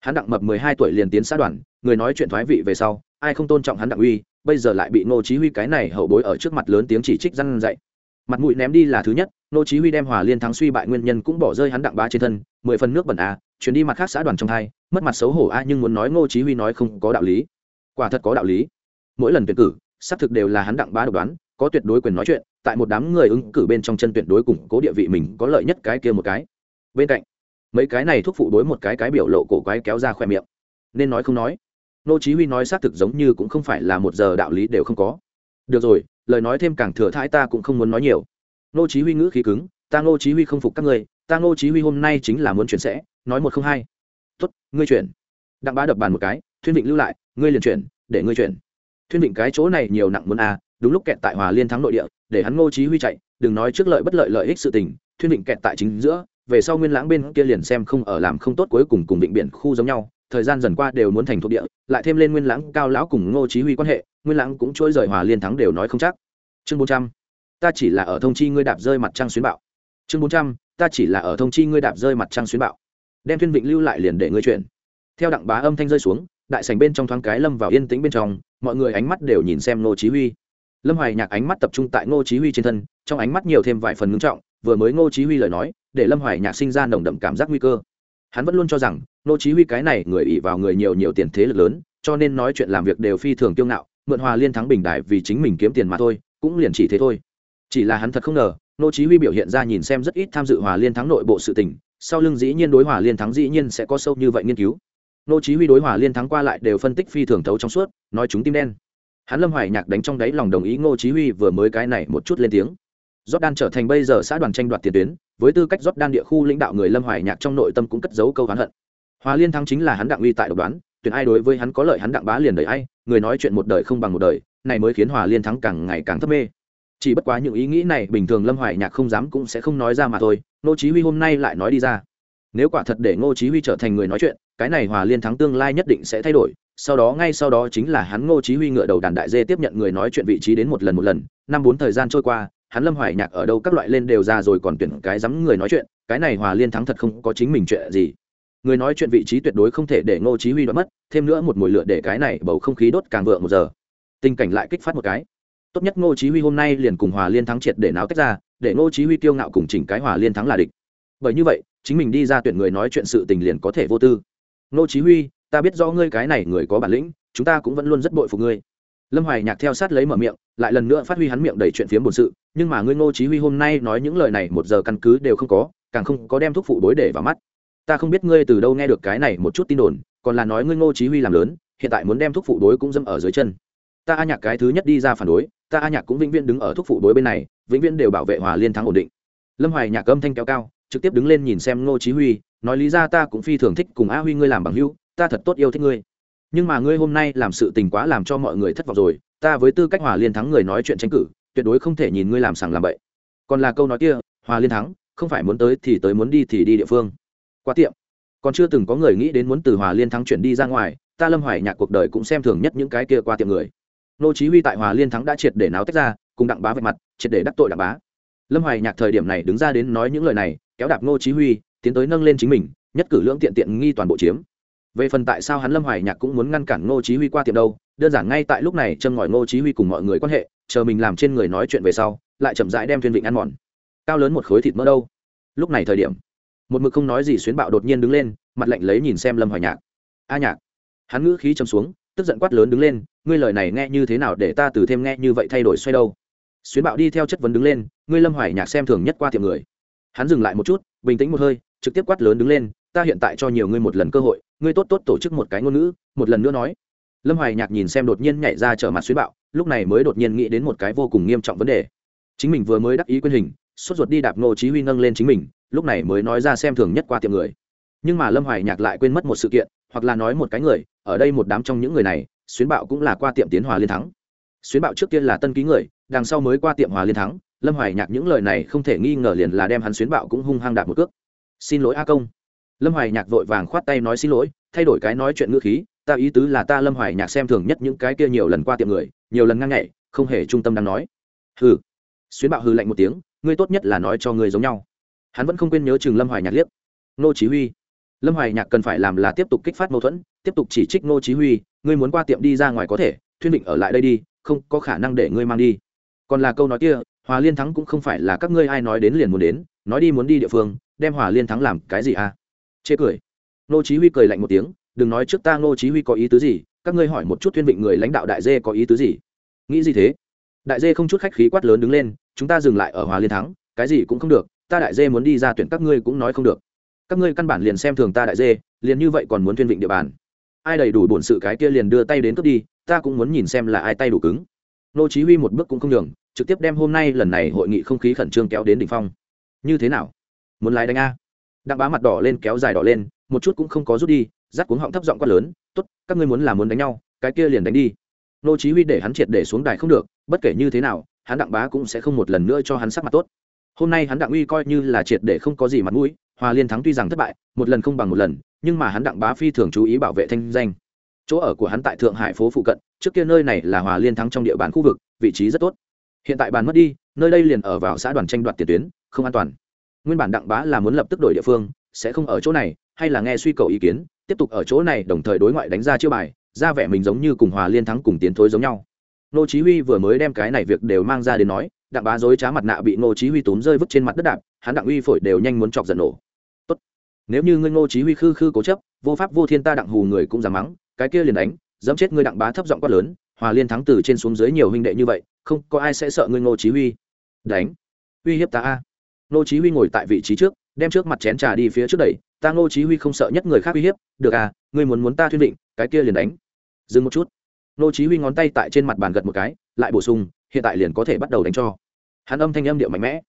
Hắn đặng mập 12 tuổi liền tiến xã đoàn, người nói chuyện thoái vị về sau, ai không tôn trọng hắn đặng uy bây giờ lại bị Ngô chí huy cái này hậu bối ở trước mặt lớn tiếng chỉ trích răn dạy. Mặt mũi ném đi là thứ nhất, Ngô chí huy đem hòa liên thắng suy bại nguyên nhân cũng bỏ rơi hắn đặng bá trên thân, mười phần nước bẩn a, chuyển đi mặt khác xã đoàn trong hai, mất mặt xấu hổ a nhưng muốn nói Ngô chí huy nói không có đạo lý. Quả thật có đạo lý. Mỗi lần tuyển cử, xác thực đều là hắn đặng bá độc đoán, có tuyệt đối quyền nói chuyện, tại một đám người ứng cử bên trong chân tuyệt đối củng cố địa vị mình có lợi nhất cái kia một cái. Bên cạnh, mấy cái này thúc phụ đối một cái cái biểu lộ cổ quái kéo ra khoe miệng. Nên nói không nói nô chí huy nói xác thực giống như cũng không phải là một giờ đạo lý đều không có. Được rồi lời nói thêm càng thừa thãi ta cũng không muốn nói nhiều. Nô chí huy ngữ khí cứng ta nô chí huy không phục các ngươi ta nô chí huy hôm nay chính là muốn chuyển sẽ nói một không hai. Tốt ngươi chuyển. Đặng bá đập bàn một cái thuyên định lưu lại ngươi liền chuyển để ngươi chuyển. Thuyên định cái chỗ này nhiều nặng muốn a à, đúng lúc kẹt tại hòa liên thắng nội địa để hắn nô chí huy chạy đừng nói trước lợi bất lợi lợi ích sự tình thuyên định kẹt tại chính giữa về sau nguyên lãng bên kia liền xem không ở làm không tốt cuối cùng cùng định biển khu giống nhau thời gian dần qua đều muốn thành thuộc địa, lại thêm lên nguyên lãng, cao lão cùng ngô chí huy quan hệ, nguyên lãng cũng trôi rời hòa liên thắng đều nói không chắc. Chương 400 ta chỉ là ở thông chi ngươi đạp rơi mặt trăng xuyến bạo. Chương 400 ta chỉ là ở thông chi ngươi đạp rơi mặt trăng xuyến bạo. Đem Thiên vịnh lưu lại liền để ngươi chuyển. Theo đặng bá âm thanh rơi xuống, đại sảnh bên trong thoáng cái lâm vào yên tĩnh bên trong, mọi người ánh mắt đều nhìn xem ngô chí huy. Lâm hoài nhạc ánh mắt tập trung tại ngô chí huy trên thân, trong ánh mắt nhiều thêm vài phần ngưng trọng, vừa mới ngô chí huy lời nói, để lâm hoài nhạc sinh ra nồng đậm cảm giác nguy cơ hắn vẫn luôn cho rằng ngô chí huy cái này người ỷ vào người nhiều nhiều tiền thế lực lớn, cho nên nói chuyện làm việc đều phi thường kiêu ngạo, mượn hòa liên thắng bình đại vì chính mình kiếm tiền mà thôi, cũng liền chỉ thế thôi. Chỉ là hắn thật không ngờ ngô chí huy biểu hiện ra nhìn xem rất ít tham dự hòa liên thắng nội bộ sự tình, sau lưng dĩ nhiên đối hòa liên thắng dĩ nhiên sẽ có sâu như vậy nghiên cứu. Ngô chí huy đối hòa liên thắng qua lại đều phân tích phi thường thấu trong suốt, nói chúng tim đen. Hắn lâm hoài nhạc đánh trong đáy lòng đồng ý ngô chí huy vừa mới cái này một chút lên tiếng. Jordan trở thành bây giờ xã đoàn tranh đoạt tiền tuyến, với tư cách Jordan địa khu lãnh đạo người Lâm Hoài Nhạc trong nội tâm cũng cất giấu câu oán hận. Hòa Liên thắng chính là hắn đặng uy tại độc đoán, tuyển ai đối với hắn có lợi hắn đặng bá liền đợi ai, người nói chuyện một đời không bằng một đời, này mới khiến Hòa Liên thắng càng ngày càng thấp mê. Chỉ bất quá những ý nghĩ này bình thường Lâm Hoài Nhạc không dám cũng sẽ không nói ra mà thôi, Ngô Chí Huy hôm nay lại nói đi ra. Nếu quả thật để Ngô Chí Huy trở thành người nói chuyện, cái này Hòa Liên thắng tương lai nhất định sẽ thay đổi, sau đó ngay sau đó chính là hắn ngô chí huy ngựa đầu đàn đại dê tiếp nhận người nói chuyện vị trí đến một lần một lần năm bốn thời gian trôi qua hắn lâm hoài nhạc ở đâu các loại lên đều ra rồi còn tuyển cái dám người nói chuyện, cái này hòa liên thắng thật không có chính mình chuyện gì. Người nói chuyện vị trí tuyệt đối không thể để ngô chí huy đoạt mất, thêm nữa một mùi lửa để cái này bầu không khí đốt càng vượng một giờ. Tình cảnh lại kích phát một cái. Tốt nhất ngô chí huy hôm nay liền cùng hòa liên thắng triệt để náo tách ra, để ngô chí huy tiêu ngạo cùng chỉnh cái hòa liên thắng là địch. Bởi như vậy, chính mình đi ra tuyển người nói chuyện sự tình liền có thể vô tư. Ngô chí huy, ta biết rõ ngươi cái này người có bản lĩnh, chúng ta cũng vẫn luôn rất bội phục ngươi lâm hoài nhạc theo sát lấy mở miệng, lại lần nữa phát huy hắn miệng đầy chuyện phiếm bổn sự, nhưng mà ngươi ngô chí huy hôm nay nói những lời này một giờ căn cứ đều không có, càng không có đem thuốc phụ đối để vào mắt. Ta không biết ngươi từ đâu nghe được cái này một chút tin đồn, còn là nói ngươi ngô chí huy làm lớn, hiện tại muốn đem thuốc phụ đối cũng dâm ở dưới chân. Ta a nhạc cái thứ nhất đi ra phản đối, ta a nhạc cũng vĩnh viễn đứng ở thuốc phụ đối bên này, vĩnh viễn đều bảo vệ hòa liên thắng ổn định. Lâm hoài nhạc âm thanh kéo cao, trực tiếp đứng lên nhìn xem ngô chí huy, nói lý ra ta cũng phi thường thích cùng a huy ngươi làm bằng hữu, ta thật tốt yêu thích ngươi nhưng mà ngươi hôm nay làm sự tình quá làm cho mọi người thất vọng rồi, ta với tư cách hòa liên thắng người nói chuyện tranh cử, tuyệt đối không thể nhìn ngươi làm sàng làm bậy. Còn là câu nói kia, hòa liên thắng, không phải muốn tới thì tới muốn đi thì đi địa phương. Qua tiệm. Còn chưa từng có người nghĩ đến muốn từ hòa liên thắng chuyển đi ra ngoài, ta lâm hoài nhạc cuộc đời cũng xem thường nhất những cái kia qua tiệm người. Nô chí huy tại hòa liên thắng đã triệt để náo tách ra, cùng đặng bá vạch mặt, triệt để đắc tội đặng bá. Lâm hoài nhạc thời điểm này đứng ra đến nói những lời này, kéo đạp nô chí huy, tiến tới nâng lên chính mình, nhất cử lưỡng tiện tiện nghi toàn bộ chiếm về phần tại sao hắn lâm hoài nhạc cũng muốn ngăn cản ngô chí huy qua tiệm đâu, đơn giản ngay tại lúc này châm ngòi ngô chí huy cùng mọi người quan hệ, chờ mình làm trên người nói chuyện về sau, lại chậm rãi đem thiên vịnh ăn mòn. Cao lớn một khối thịt mỡ đâu? Lúc này thời điểm, một mực không nói gì xuyến bạo đột nhiên đứng lên, mặt lạnh lấy nhìn xem lâm hoài nhạc. A nhạc. Hắn ngữ khí trầm xuống, tức giận quát lớn đứng lên, ngươi lời này nghe như thế nào để ta từ thêm nghe như vậy thay đổi xoay đâu? Xuyến bạo đi theo chất vấn đứng lên, ngươi lâm hoài nhạc xem thường nhất qua tiệm người. Hắn dừng lại một chút, bình tĩnh một hơi, trực tiếp quát lớn đứng lên ta hiện tại cho nhiều ngươi một lần cơ hội, ngươi tốt tốt tổ chức một cái ngôn ngữ, một lần nữa nói. Lâm hoài nhạc nhìn xem đột nhiên nhảy ra trở mặt xuyến bạo, lúc này mới đột nhiên nghĩ đến một cái vô cùng nghiêm trọng vấn đề. Chính mình vừa mới đắc ý quyền hình, sốt ruột đi đạp ngô chí huy nâng lên chính mình, lúc này mới nói ra xem thường nhất qua tiệm người. Nhưng mà lâm hoài nhạc lại quên mất một sự kiện, hoặc là nói một cái người, ở đây một đám trong những người này xuyến bạo cũng là qua tiệm tiến hòa liên thắng. Xuyến bạo trước kia là tân ký người, đằng sau mới qua tiệm hòa liên thắng, lâm hoài nhạc những lời này không thể nghi ngờ liền là đem hắn xuyến bạo cũng hung hăng đạp một cước. Xin lỗi a công lâm hoài nhạc vội vàng khoát tay nói xin lỗi, thay đổi cái nói chuyện ngữ khí, ta ý tứ là ta lâm hoài nhạc xem thường nhất những cái kia nhiều lần qua tiệm người, nhiều lần ngang nhảy, không hề trung tâm đang nói. Hừ. Xuyến bạo hừ lạnh một tiếng, ngươi tốt nhất là nói cho người giống nhau. Hắn vẫn không quên nhớ chừng lâm hoài nhạc liếc. Nô chí huy. Lâm hoài nhạc cần phải làm là tiếp tục kích phát mâu thuẫn, tiếp tục chỉ trích nô chí huy, ngươi muốn qua tiệm đi ra ngoài có thể, thuyên định ở lại đây đi, không có khả năng để ngươi mang đi. Còn là câu nói kia, hòa liên thắng cũng không phải là các ngươi ai nói đến liền muốn đến, nói đi muốn đi địa phương, đem hòa liên thắng làm cái gì à? Chê cười. Nô chí huy cười lạnh một tiếng, đừng nói trước ta nô chí huy có ý tứ gì? Các ngươi hỏi một chút thiên vịnh người lãnh đạo đại dê có ý tứ gì? Nghĩ gì thế? Đại dê không chút khách khí quát lớn đứng lên, chúng ta dừng lại ở hòa liên thắng, cái gì cũng không được, ta đại dê muốn đi ra tuyển các ngươi cũng nói không được. Các ngươi căn bản liền xem thường ta đại dê, liền như vậy còn muốn tuyên vịnh địa bàn. Ai đầy đủ bổn sự cái kia liền đưa tay đến cướp đi, ta cũng muốn nhìn xem là ai tay đủ cứng. Nô chí huy một bước cũng không nhường, trực tiếp đem hôm nay lần này hội nghị không khí khẩn trương kéo đến đỉnh phong. Như thế nào? Muốn lái đánh a? Đặng bá mặt đỏ lên, kéo dài đỏ lên, một chút cũng không có rút đi, rắc cuống họng thấp giọng quát lớn, tốt, các ngươi muốn là muốn đánh nhau, cái kia liền đánh đi. Nô chí huy để hắn triệt để xuống đài không được, bất kể như thế nào, hắn đặng bá cũng sẽ không một lần nữa cho hắn sắc mặt tốt. Hôm nay hắn đặng uy coi như là triệt để không có gì mặt mũi, hòa liên thắng tuy rằng thất bại, một lần không bằng một lần, nhưng mà hắn đặng bá phi thường chú ý bảo vệ thanh danh. Chỗ ở của hắn tại thượng hải phố phụ cận, trước kia nơi này là hòa liên thắng trong địa bàn khu vực, vị trí rất tốt. Hiện tại bàn mất đi, nơi đây liền ở vào xã đoàn tranh đoạt tiền tuyến, không an toàn nguyên bản đặng bá là muốn lập tức đổi địa phương, sẽ không ở chỗ này, hay là nghe suy cầu ý kiến, tiếp tục ở chỗ này đồng thời đối ngoại đánh ra chiêu bài, ra vẻ mình giống như cùng hòa liên thắng cùng tiến thối giống nhau. Nô chí huy vừa mới đem cái này việc đều mang ra đến nói, đặng bá dối trá mặt nạ bị nô chí huy túm rơi vứt trên mặt đất đạp, hắn đặng uy phổi đều nhanh muốn chọc giận nổ. Tốt. Nếu như ngươi nô chí huy khư khư cố chấp, vô pháp vô thiên ta đặng hù người cũng dám mắng, cái kia liền đánh, dẫm chết ngươi đặng bá thấp giọng quát lớn, hòa liên thắng từ trên xuống dưới nhiều huynh đệ như vậy, không có ai sẽ sợ ngươi nô chí huy. Đánh. Uy hiếp ta a nô chí huy ngồi tại vị trí trước, đem trước mặt chén trà đi phía trước đẩy. Ta nô chí huy không sợ nhất người khác uy hiếp. Được à ngươi muốn muốn ta thuyên định, cái kia liền đánh. Dừng một chút. Nô chí huy ngón tay tại trên mặt bàn gật một cái, lại bổ sung, hiện tại liền có thể bắt đầu đánh cho. Hắn âm thanh âm điệu mạnh mẽ.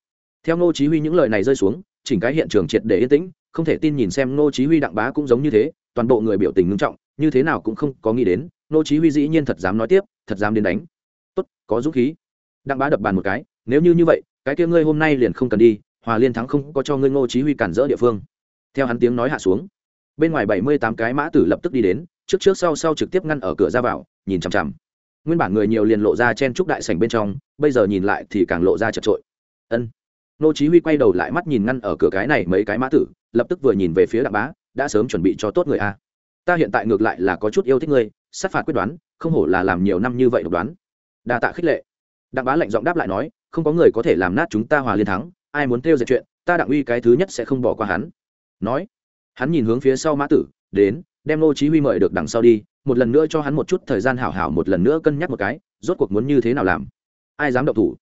Theo nô chí huy những lời này rơi xuống, chỉnh cái hiện trường triệt để yên tĩnh, không thể tin nhìn xem nô chí huy đặng bá cũng giống như thế, toàn bộ người biểu tình nghiêm trọng, như thế nào cũng không có nghĩ đến nô chí huy dĩ nhiên thật dám nói tiếp, thật dám đến đánh. Tốt, có dũng khí. Đặng bá đập bàn một cái, nếu như như vậy, cái kia ngươi hôm nay liền không cần đi hòa liên thắng không có cho ngươi Ngô chí huy cản rỡ địa phương. Theo hắn tiếng nói hạ xuống, bên ngoài 78 cái mã tử lập tức đi đến, trước trước sau sau trực tiếp ngăn ở cửa ra vào, nhìn chằm chằm. Nguyên bản người nhiều liền lộ ra chen trúc đại sảnh bên trong, bây giờ nhìn lại thì càng lộ ra chật trội. Ân. Ngô chí huy quay đầu lại mắt nhìn ngăn ở cửa cái này mấy cái mã tử, lập tức vừa nhìn về phía đặng bá, đã sớm chuẩn bị cho tốt người a. Ta hiện tại ngược lại là có chút yêu thích ngươi, sát phạt quyết đoán, không hổ là làm nhiều năm như vậy độc đoán. Đa tạ khích lệ. Đặng bá lạnh giọng đáp lại nói, không có người có thể làm nát chúng ta hòa liên thắng ai muốn tiêu diệt chuyện, ta đặng uy cái thứ nhất sẽ không bỏ qua hắn. Nói, hắn nhìn hướng phía sau mã tử, đến, đem Ngô chí huy mời được đằng sau đi, một lần nữa cho hắn một chút thời gian hảo hảo một lần nữa cân nhắc một cái, rốt cuộc muốn như thế nào làm. Ai dám động thủ?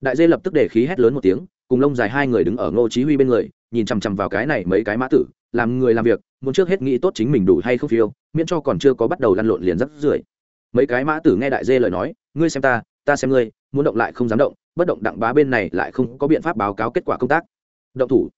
Đại dê lập tức để khí hét lớn một tiếng, cùng lông dài hai người đứng ở ngô chí huy bên người, nhìn chằm chằm vào cái này mấy cái mã tử, làm người làm việc, muốn trước hết nghĩ tốt chính mình đủ hay không phiêu, miễn cho còn chưa có bắt đầu lăn lộn liền rất rưởi. Mấy cái mã tử nghe đại dê lời nói, ngươi xem ta ta xem ngươi, muốn động lại không dám động bất động đặng bá bên này lại không có biện pháp báo cáo kết quả công tác. Động thủ.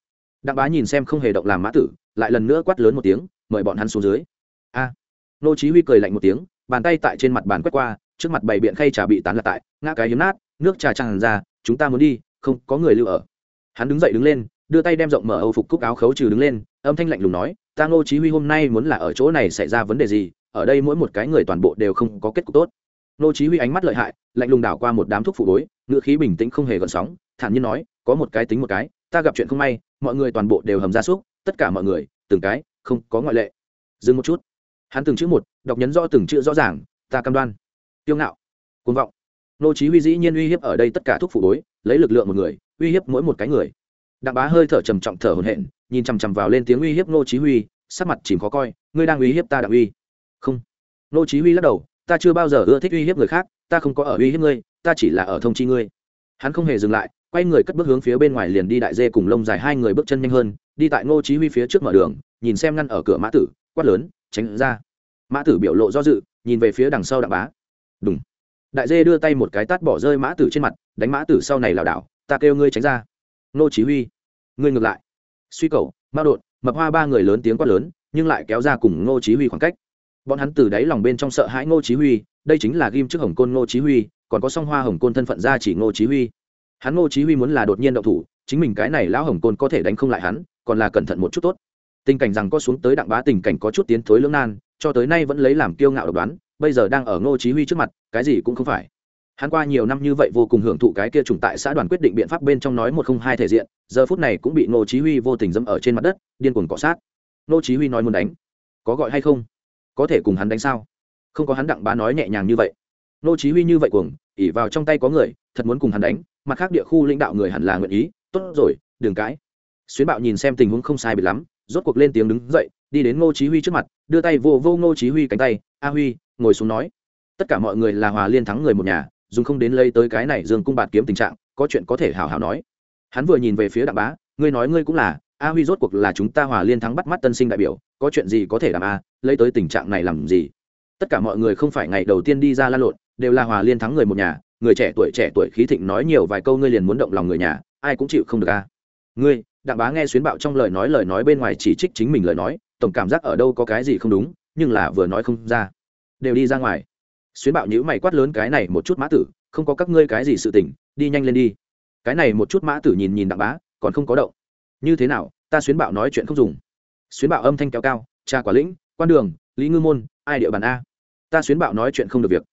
Đặng bá nhìn xem không hề động làm mã tử, lại lần nữa quát lớn một tiếng, mời bọn hắn xuống dưới. A. Nô chí huy cười lạnh một tiếng, bàn tay tại trên mặt bàn quét qua, trước mặt bảy biện khay trà bị tán lạc tại, ngã cái hiếm nát, nước trà tràn ra, chúng ta muốn đi, không có người lưu ở. Hắn đứng dậy đứng lên, đưa tay đem rộng mở âu phục cúc áo khấu trừ đứng lên, âm thanh lạnh lùng nói, ta ngô chí huy hôm nay muốn là ở chỗ này xảy ra vấn đề gì, ở đây mỗi một cái người toàn bộ đều không có kết cục tốt. Nô chí huy ánh mắt lợi hại, lạnh lùng đảo qua một đám thuốc phụ bối, ngựa khí bình tĩnh không hề gợn sóng, thản nhiên nói, có một cái tính một cái, ta gặp chuyện không may, mọi người toàn bộ đều hầm ra súc, tất cả mọi người, từng cái, không có ngoại lệ. Dừng một chút. Hắn từng chữ một, đọc nhấn rõ từng chữ rõ ràng, ta cam đoan. Tiêu ngạo. Cuồng vọng. Nô chí huy dĩ nhiên uy hiếp ở đây tất cả thuốc phụ bối, lấy lực lượng một người, uy hiếp mỗi một cái người. Đặng bá hơi thở trầm trọng thở hổn hển, nhìn chằm chằm vào lên tiếng uy hiếp Nô chí huy, sắc mặt chìm khó coi, ngươi đang uy hiếp ta đặng uy? Không. Nô chí huy lắc đầu ta chưa bao giờ ưa thích uy hiếp người khác, ta không có ở uy hiếp ngươi, ta chỉ là ở thông chi ngươi. Hắn không hề dừng lại, quay người cất bước hướng phía bên ngoài liền đi đại dê cùng lông dài hai người bước chân nhanh hơn, đi tại ngô chí huy phía trước mở đường, nhìn xem ngăn ở cửa mã tử, quát lớn, tránh ra. Mã tử biểu lộ do dự, nhìn về phía đằng sau đặng bá. Đúng đại dê đưa tay một cái tát bỏ rơi mã tử trên mặt, đánh mã tử sau này lảo đảo, ta kêu ngươi tránh ra. Ngô chí huy, ngươi ngược lại. Suy cầu mao đột, mập hoa ba người lớn tiếng quát lớn, nhưng lại kéo ra cùng ngô chí huy khoảng cách bọn hắn từ đáy lòng bên trong sợ hãi ngô chí huy, đây chính là ghim trước hồng côn ngô chí huy, còn có song hoa hồng côn thân phận ra chỉ ngô chí huy. Hắn ngô chí huy muốn là đột nhiên động thủ, chính mình cái này lão hồng côn có thể đánh không lại hắn, còn là cẩn thận một chút tốt. Tình cảnh rằng có xuống tới đặng bá tình cảnh có chút tiến thối lưỡng nan, cho tới nay vẫn lấy làm kiêu ngạo độc đoán, bây giờ đang ở ngô chí huy trước mặt, cái gì cũng không phải. Hắn qua nhiều năm như vậy vô cùng hưởng thụ cái kia trùng tại xã đoàn quyết định biện pháp bên trong nói một không hai thể diện, giờ phút này cũng bị ngô chí huy vô tình dẫm ở trên mặt đất, điên cuồng cọ sát. Ngô chí huy nói muốn đánh, có gọi hay không? Có thể cùng hắn đánh sao? Không có hắn đặng bá nói nhẹ nhàng như vậy. Ngô chí huy như vậy cuồng ỉ vào trong tay có người, thật muốn cùng hắn đánh, mặt khác địa khu lãnh đạo người hẳn là nguyện ý. Tốt rồi, đừng cãi. Xuyến bạo nhìn xem tình huống không sai biệt lắm, rốt cuộc lên tiếng đứng dậy, đi đến ngô chí huy trước mặt, đưa tay vô vô ngô chí huy cánh tay, a huy, ngồi xuống nói. Tất cả mọi người là hòa liên thắng người một nhà, dùng không đến lây tới cái này dương cung bạt kiếm tình trạng, có chuyện có thể hảo hảo nói. Hắn vừa nhìn về phía đặng bá, ngươi nói ngươi cũng là, a huy rốt cuộc là chúng ta hòa liên thắng bắt mắt tân sinh đại biểu có chuyện gì có thể làm a lấy tới tình trạng này làm gì? Tất cả mọi người không phải ngày đầu tiên đi ra la lộn, đều là hòa liên thắng người một nhà, người trẻ tuổi trẻ tuổi khí thịnh nói nhiều vài câu ngươi liền muốn động lòng người nhà, ai cũng chịu không được a ngươi, đặng bá nghe xuyến bạo trong lời nói lời nói bên ngoài chỉ trích chính mình lời nói, tổng cảm giác ở đâu có cái gì không đúng, nhưng là vừa nói không ra, đều đi ra ngoài. Xuyến bạo nhữ mày quát lớn cái này một chút mã tử, không có các ngươi cái gì sự tình, đi nhanh lên đi. Cái này một chút mã tử nhìn nhìn đặng bá, còn không có động. Như thế nào, ta xuyến bạo nói chuyện không dùng xuyến bạo âm thanh kéo cao, cha quả lĩnh, quan đường, lý ngư môn, ai địa bàn a? Ta xuyến bạo nói chuyện không được việc.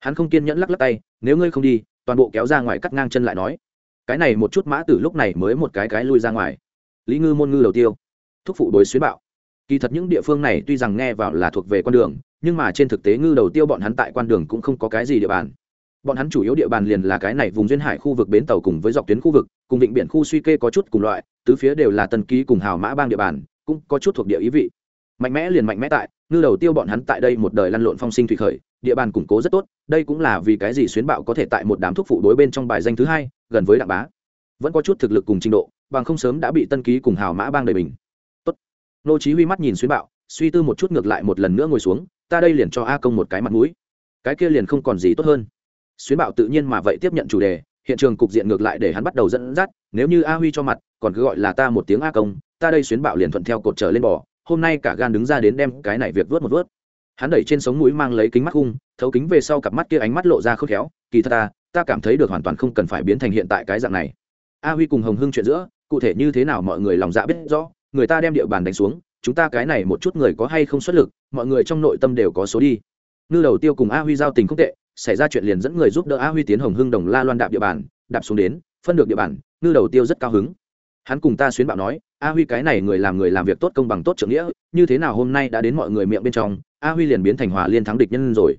Hắn không kiên nhẫn lắc lắc tay, nếu ngươi không đi, toàn bộ kéo ra ngoài cắt ngang chân lại nói. Cái này một chút mã tử lúc này mới một cái cái lui ra ngoài. Lý ngư môn ngư đầu tiêu. Thúc phụ đối xuyến bạo. Kỳ thật những địa phương này tuy rằng nghe vào là thuộc về con đường, nhưng mà trên thực tế ngư đầu tiêu bọn hắn tại quan đường cũng không có cái gì địa bàn. Bọn hắn chủ yếu địa bàn liền là cái này vùng duyên hải khu vực bến tàu cùng với dọc tuyến khu vực, cùng vịnh biển khu suy kê có chút cùng loại, tứ phía đều là tân ký cùng hào mã bang địa bàn cũng có chút thuộc địa ý vị. Mạnh mẽ liền mạnh mẽ tại, ngư đầu tiêu bọn hắn tại đây một đời lăn lộn phong sinh thủy khởi, địa bàn củng cố rất tốt, đây cũng là vì cái gì xuyến bạo có thể tại một đám thuốc phụ đối bên trong bài danh thứ hai, gần với đặng bá. Vẫn có chút thực lực cùng trình độ, bằng không sớm đã bị tân ký cùng hào mã bang đầy mình tốt. Nô chí huy mắt nhìn xuyến bạo, suy tư một chút ngược lại một lần nữa ngồi xuống, ta đây liền cho a công một cái mặt mũi. Cái kia liền không còn gì tốt hơn. Xuyến bạo tự nhiên mà vậy tiếp nhận chủ đề, hiện trường cục diện ngược lại để hắn bắt đầu dẫn dắt, nếu như a huy cho mặt, còn cứ gọi là ta một tiếng a công ta đây xuyến bạo liền thuận theo cột trở lên bò, hôm nay cả gan đứng ra đến đem cái này việc vớt một vớt. Hắn đẩy trên sống mũi mang lấy kính mắt khung thấu kính về sau cặp mắt kia ánh mắt lộ ra khớp khéo, kỳ thật ta ta cảm thấy được hoàn toàn không cần phải biến thành hiện tại cái dạng này. A huy cùng hồng hưng chuyện giữa, cụ thể như thế nào mọi người lòng dạ biết rõ, người ta đem địa bàn đánh xuống, chúng ta cái này một chút người có hay không xuất lực, mọi người trong nội tâm đều có số đi. Ngư đầu tiêu cùng a huy giao tình không tệ, xảy ra chuyện liền dẫn người giúp đỡ a huy tiến hồng hưng đồng la loan đạp địa bàn, đạp xuống đến, phân được địa bàn, ngư đầu tiêu rất cao hứng. Hắn cùng ta xuyến bạo nói a huy cái này người làm người làm việc tốt công bằng tốt trưởng nghĩa, như thế nào hôm nay đã đến mọi người miệng bên trong, a huy liền biến thành hòa liên thắng địch nhân rồi.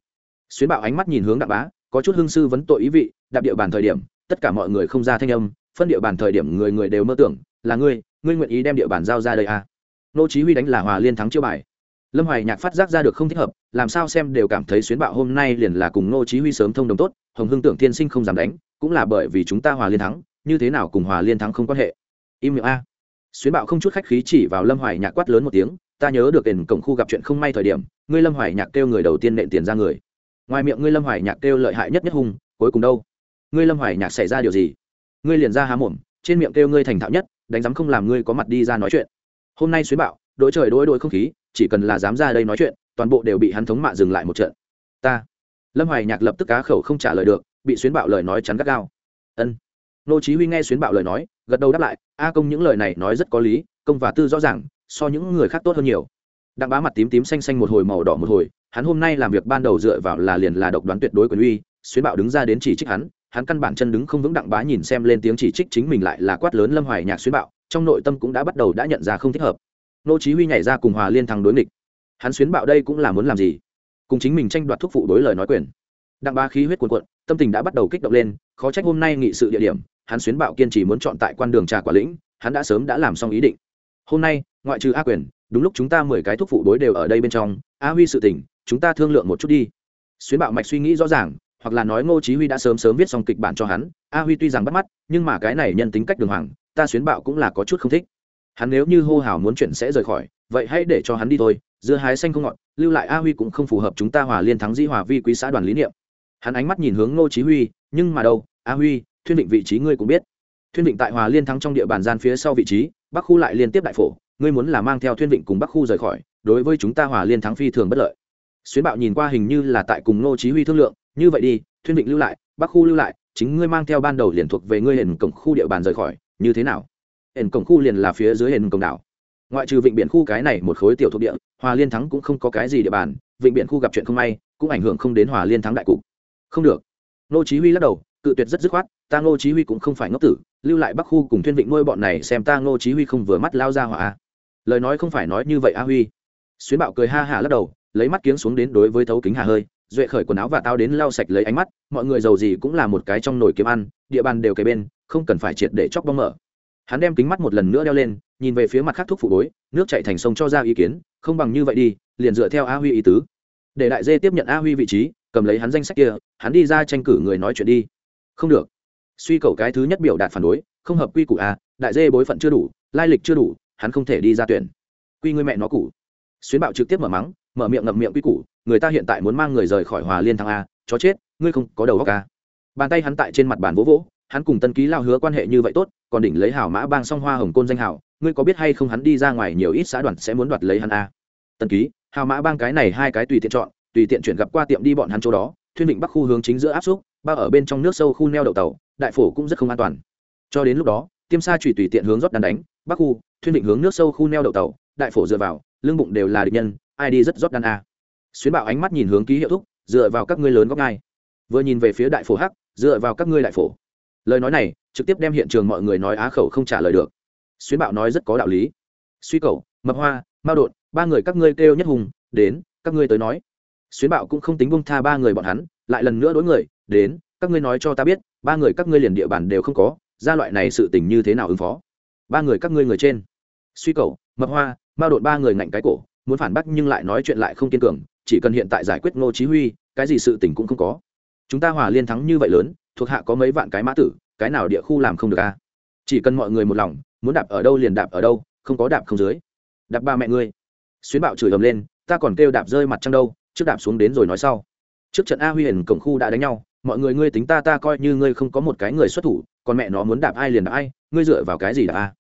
Xuyến bạo ánh mắt nhìn hướng đạp bá, có chút hương sư vấn tội ý vị, đạp địa bàn thời điểm, tất cả mọi người không ra thanh âm, phân địa bàn thời điểm người người đều mơ tưởng, là ngươi ngươi nguyện ý đem địa bàn giao ra đây à. nô chí huy đánh là hòa liên thắng chiêu bài. Lâm hoài nhạc phát giác ra được không thích hợp, làm sao xem đều cảm thấy xuyến bạo hôm nay liền là cùng nô chí huy sớm thông đồng tốt, hồng hưng tưởng thiên sinh không dám đánh, cũng là bởi vì chúng ta hòa liên thắng, như thế nào cùng hòa liên thắng không quan hệ? Im miệng a xuyến bạo không chút khách khí chỉ vào lâm hoài nhạc quát lớn một tiếng, ta nhớ được đền cổng khu gặp chuyện không may thời điểm, ngươi lâm hoài nhạc kêu người đầu tiên nện tiền ra người. Ngoài miệng ngươi lâm hoài nhạc kêu lợi hại nhất nhất hùng. cuối cùng đâu? Ngươi lâm hoài nhạc xảy ra điều gì? Ngươi liền ra há mồm, trên miệng kêu ngươi thành thạo nhất, đánh giám không làm ngươi có mặt đi ra nói chuyện. Hôm nay xuyến bạo đối trời đối đối không khí, chỉ cần là dám ra đây nói chuyện, toàn bộ đều bị hắn thống mạ dừng lại một trận. Ta. Lâm hoài nhạc lập tức cá khẩu không trả lời được, bị xuyến bạo lời nói chắn gắt gao. Ân. Nô chí huy nghe xuyến bạo lời nói, gật đầu đáp lại a công những lời này nói rất có lý, công và tư rõ ràng, so những người khác tốt hơn nhiều. Đặng bá mặt tím tím xanh xanh một hồi màu đỏ một hồi, hắn hôm nay làm việc ban đầu dựa vào là liền là độc đoán tuyệt đối quyền uy xuyến bạo đứng ra đến chỉ trích hắn hắn căn bản chân đứng không vững đặng bá nhìn xem lên tiếng chỉ trích chính mình lại là quát lớn lâm hoài nhạc xuyến bạo, trong nội tâm cũng đã bắt đầu đã nhận ra không thích hợp. Nô chí huy nhảy ra cùng hòa liên thăng đối nghịch. Hắn xuyến bạo đây cũng là muốn làm gì? Cùng chính mình tranh đoạt thuốc phụ đối lời nói quyền. Đặng bá khí huyết cuồn cuộn, tâm tình đã bắt đầu kích động lên, khó trách hôm nay nghị sự địa điểm hắn xuyến bạo kiên trì muốn chọn tại quan đường trà quả lĩnh, hắn đã sớm đã làm xong ý định. Hôm nay, ngoại trừ a quyền, đúng lúc chúng ta mười cái thuốc phụ đối đều ở đây bên trong, a huy sự tỉnh chúng ta thương lượng một chút đi. Xuyến bạo mạch suy nghĩ rõ ràng, hoặc là nói ngô chí huy đã sớm sớm viết xong kịch bản cho hắn, a huy tuy rằng bắt mắt, nhưng mà cái này nhân tính cách đường hoàng, ta xuyến bạo cũng là có chút không thích. Hắn nếu như hô hào muốn chuyển sẽ rời khỏi, vậy hãy để cho hắn đi thôi, dưa hái xanh không ngọt, lưu lại a huy cũng không phù hợp chúng ta hòa liên thắng di hòa vi quý xã đoàn lý niệm. Hắn ánh mắt nhìn hướng ngô chí huy, nhưng mà đâu, a huy thuyên định vị trí ngươi cũng biết. Thuyên định tại hòa liên thắng trong địa bàn gian phía sau vị trí, bắc khu lại liên tiếp đại phổ, ngươi muốn là mang theo thuyên định cùng bắc khu rời khỏi, đối với chúng ta hòa liên thắng phi thường bất lợi. Xuyến bạo nhìn qua hình như là tại cùng ngô chí huy thương lượng, như vậy đi, thuyên định lưu lại, bắc khu lưu lại, chính ngươi mang theo ban đầu liền thuộc về ngươi hình cổng khu địa bàn rời khỏi, như thế nào? Hình cổng khu liền là phía dưới hình cổng đảo. Ngoại trừ vịnh biển khu cái này một khối tiểu thuộc địa, hòa liên thắng cũng không có cái gì địa bàn, vịnh biển khu gặp chuyện không may, cũng ảnh hưởng không đến hòa liên thắng đại cục. Không được. Ngô chí huy lắc đầu, cự tuyệt rất dứt khoát ta ngô chí huy cũng không phải ngốc tử, lưu lại bắc khu cùng Thiên vịnh nuôi bọn này xem ta ngô chí huy không vừa mắt lao ra hỏa. Lời nói không phải nói như vậy a huy. Xuyến bạo cười ha ha lắc đầu, lấy mắt kiếng xuống đến đối với thấu kính hà hơi, duệ khởi quần áo và tao đến lau sạch lấy ánh mắt, mọi người giàu gì cũng là một cái trong nồi kiếm ăn, địa bàn đều kề bên, không cần phải triệt để chóc bong mở. Hắn đem kính mắt một lần nữa đeo lên, nhìn về phía mặt khác thuốc phụ bối, nước chạy thành sông cho ra ý kiến, không bằng như vậy đi, liền dựa theo a huy ý tứ. Để đại dê tiếp nhận a huy vị trí, cầm lấy hắn danh sách kia, hắn đi ra tranh cử người nói chuyện đi. Không được suy cầu cái thứ nhất biểu đạt phản đối, không hợp quy củ a đại dê bối phận chưa đủ, lai lịch chưa đủ, hắn không thể đi ra tuyển. Quy người mẹ nó cũ xuyến bạo trực tiếp mở mắng, mở miệng ngậm miệng quy củ, người ta hiện tại muốn mang người rời khỏi hòa liên thăng a, chó chết, ngươi không có đầu góc a à. bàn tay hắn tại trên mặt bàn vỗ vỗ, hắn cùng tân ký lao hứa quan hệ như vậy tốt, còn đỉnh lấy hảo mã bang song hoa hồng côn danh hảo, ngươi có biết hay không hắn đi ra ngoài nhiều ít xã đoàn sẽ muốn đoạt lấy hắn a. Tân ký hào mã bang cái này hai cái tùy tiện chọn, tùy tiện chuyển gặp qua tiệm đi bọn hắn chỗ đó, thuyên định bắc khu hướng chính giữa áp xúc, bao ở bên trong nước sâu khu neo đậu tàu đại phổ cũng rất không an toàn. Cho đến lúc đó, tiêm sa trùy tùy tiện hướng rót đàn đánh, bắc khu, thuyên định hướng nước sâu khu neo đậu tàu, đại phổ dựa vào, lưng bụng đều là địch nhân, ai đi rất rót đan a. Xuyến bạo ánh mắt nhìn hướng ký hiệu thúc, dựa vào các ngươi lớn góc ngai. Vừa nhìn về phía đại phổ hắc, dựa vào các ngươi đại phổ. Lời nói này, trực tiếp đem hiện trường mọi người nói á khẩu không trả lời được. Xuyến bạo nói rất có đạo lý. Suy cầu, mập hoa, mao đột, ba người các ngươi kêu nhất hùng, đến, các ngươi tới nói. Xuyến bạo cũng không tính bông tha ba người bọn hắn, lại lần nữa đối người, đến các ngươi nói cho ta biết, ba người các ngươi liền địa bàn đều không có ra loại này sự tình như thế nào ứng phó? Ba người các ngươi người trên. Suy cầu, mập hoa, mao đột ba người ngạnh cái cổ, muốn phản bác nhưng lại nói chuyện lại không kiên cường, chỉ cần hiện tại giải quyết ngô chí huy, cái gì sự tình cũng không có. Chúng ta hòa liên thắng như vậy lớn, thuộc hạ có mấy vạn cái mã tử, cái nào địa khu làm không được a à? chỉ cần mọi người một lòng, muốn đạp ở đâu liền đạp ở đâu, không có đạp không dưới. Đạp ba mẹ ngươi. Xuyến bạo chửi ầm lên, ta còn kêu đạp rơi mặt trăng đâu, trước đạp xuống đến rồi nói sau. Trước trận a huy hiển cổng khu đã đánh nhau mọi người ngươi tính ta ta coi như ngươi không có một cái người xuất thủ, còn mẹ nó muốn đạp ai liền đạp ai, ngươi dựa vào cái gì đạp a?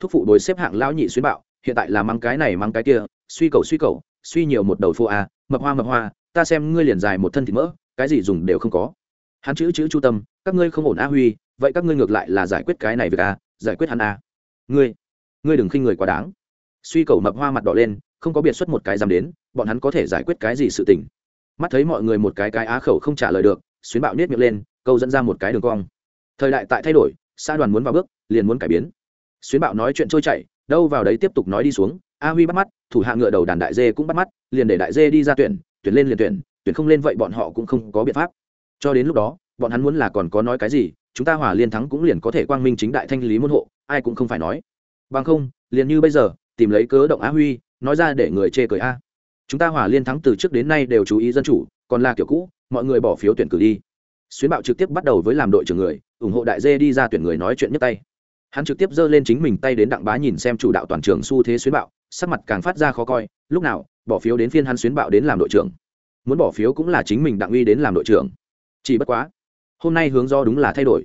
Thúc phụ đối xếp hạng lão nhị xuyên bạo, hiện tại là mắng cái này mắng cái kia, suy cầu suy cầu, suy nhiều một đầu phô a, mập hoa mập hoa, ta xem ngươi liền dài một thân thịt mỡ, cái gì dùng đều không có. Hắn chữ chữ chu tâm, các ngươi không ổn a huy, vậy các ngươi ngược lại là giải quyết cái này việc a, giải quyết hắn a. Ngươi ngươi đừng khinh người quá đáng. Suy cầu mập hoa mặt đỏ lên, không có biệt xuất một cái dám đến, bọn hắn có thể giải quyết cái gì sự tình. Mắt thấy mọi người một cái cái á khẩu không trả lời được xuyến bạo nết miệng lên, câu dẫn ra một cái đường cong. Thời đại tại thay đổi, xã đoàn muốn vào bước, liền muốn cải biến. Xuyến bạo nói chuyện trôi chảy, đâu vào đấy tiếp tục nói đi xuống, a huy bắt mắt, thủ hạ ngựa đầu đàn đại dê cũng bắt mắt, liền để đại dê đi ra tuyển tuyển lên liền tuyển tuyển không lên vậy bọn họ cũng không có biện pháp. Cho đến lúc đó, bọn hắn muốn là còn có nói cái gì, chúng ta hòa liên thắng cũng liền có thể quang minh chính đại thanh lý môn hộ, ai cũng không phải nói. Bằng không, liền như bây giờ, tìm lấy cớ động á huy, nói ra để người chê cười a. Chúng ta hòa liên thắng từ trước đến nay đều chú ý dân chủ, còn là kiểu cũ mọi người bỏ phiếu tuyển cử đi. Xuyến bạo trực tiếp bắt đầu với làm đội trưởng người, ủng hộ đại dê đi ra tuyển người nói chuyện nhất tay. Hắn trực tiếp giơ lên chính mình tay đến đặng bá nhìn xem chủ đạo toàn trường xu thế xuyến bạo, sắc mặt càng phát ra khó coi, lúc nào, bỏ phiếu đến phiên hắn xuyến bạo đến làm đội trưởng. Muốn bỏ phiếu cũng là chính mình đặng uy đến làm đội trưởng. Chỉ bất quá, hôm nay hướng do đúng là thay đổi.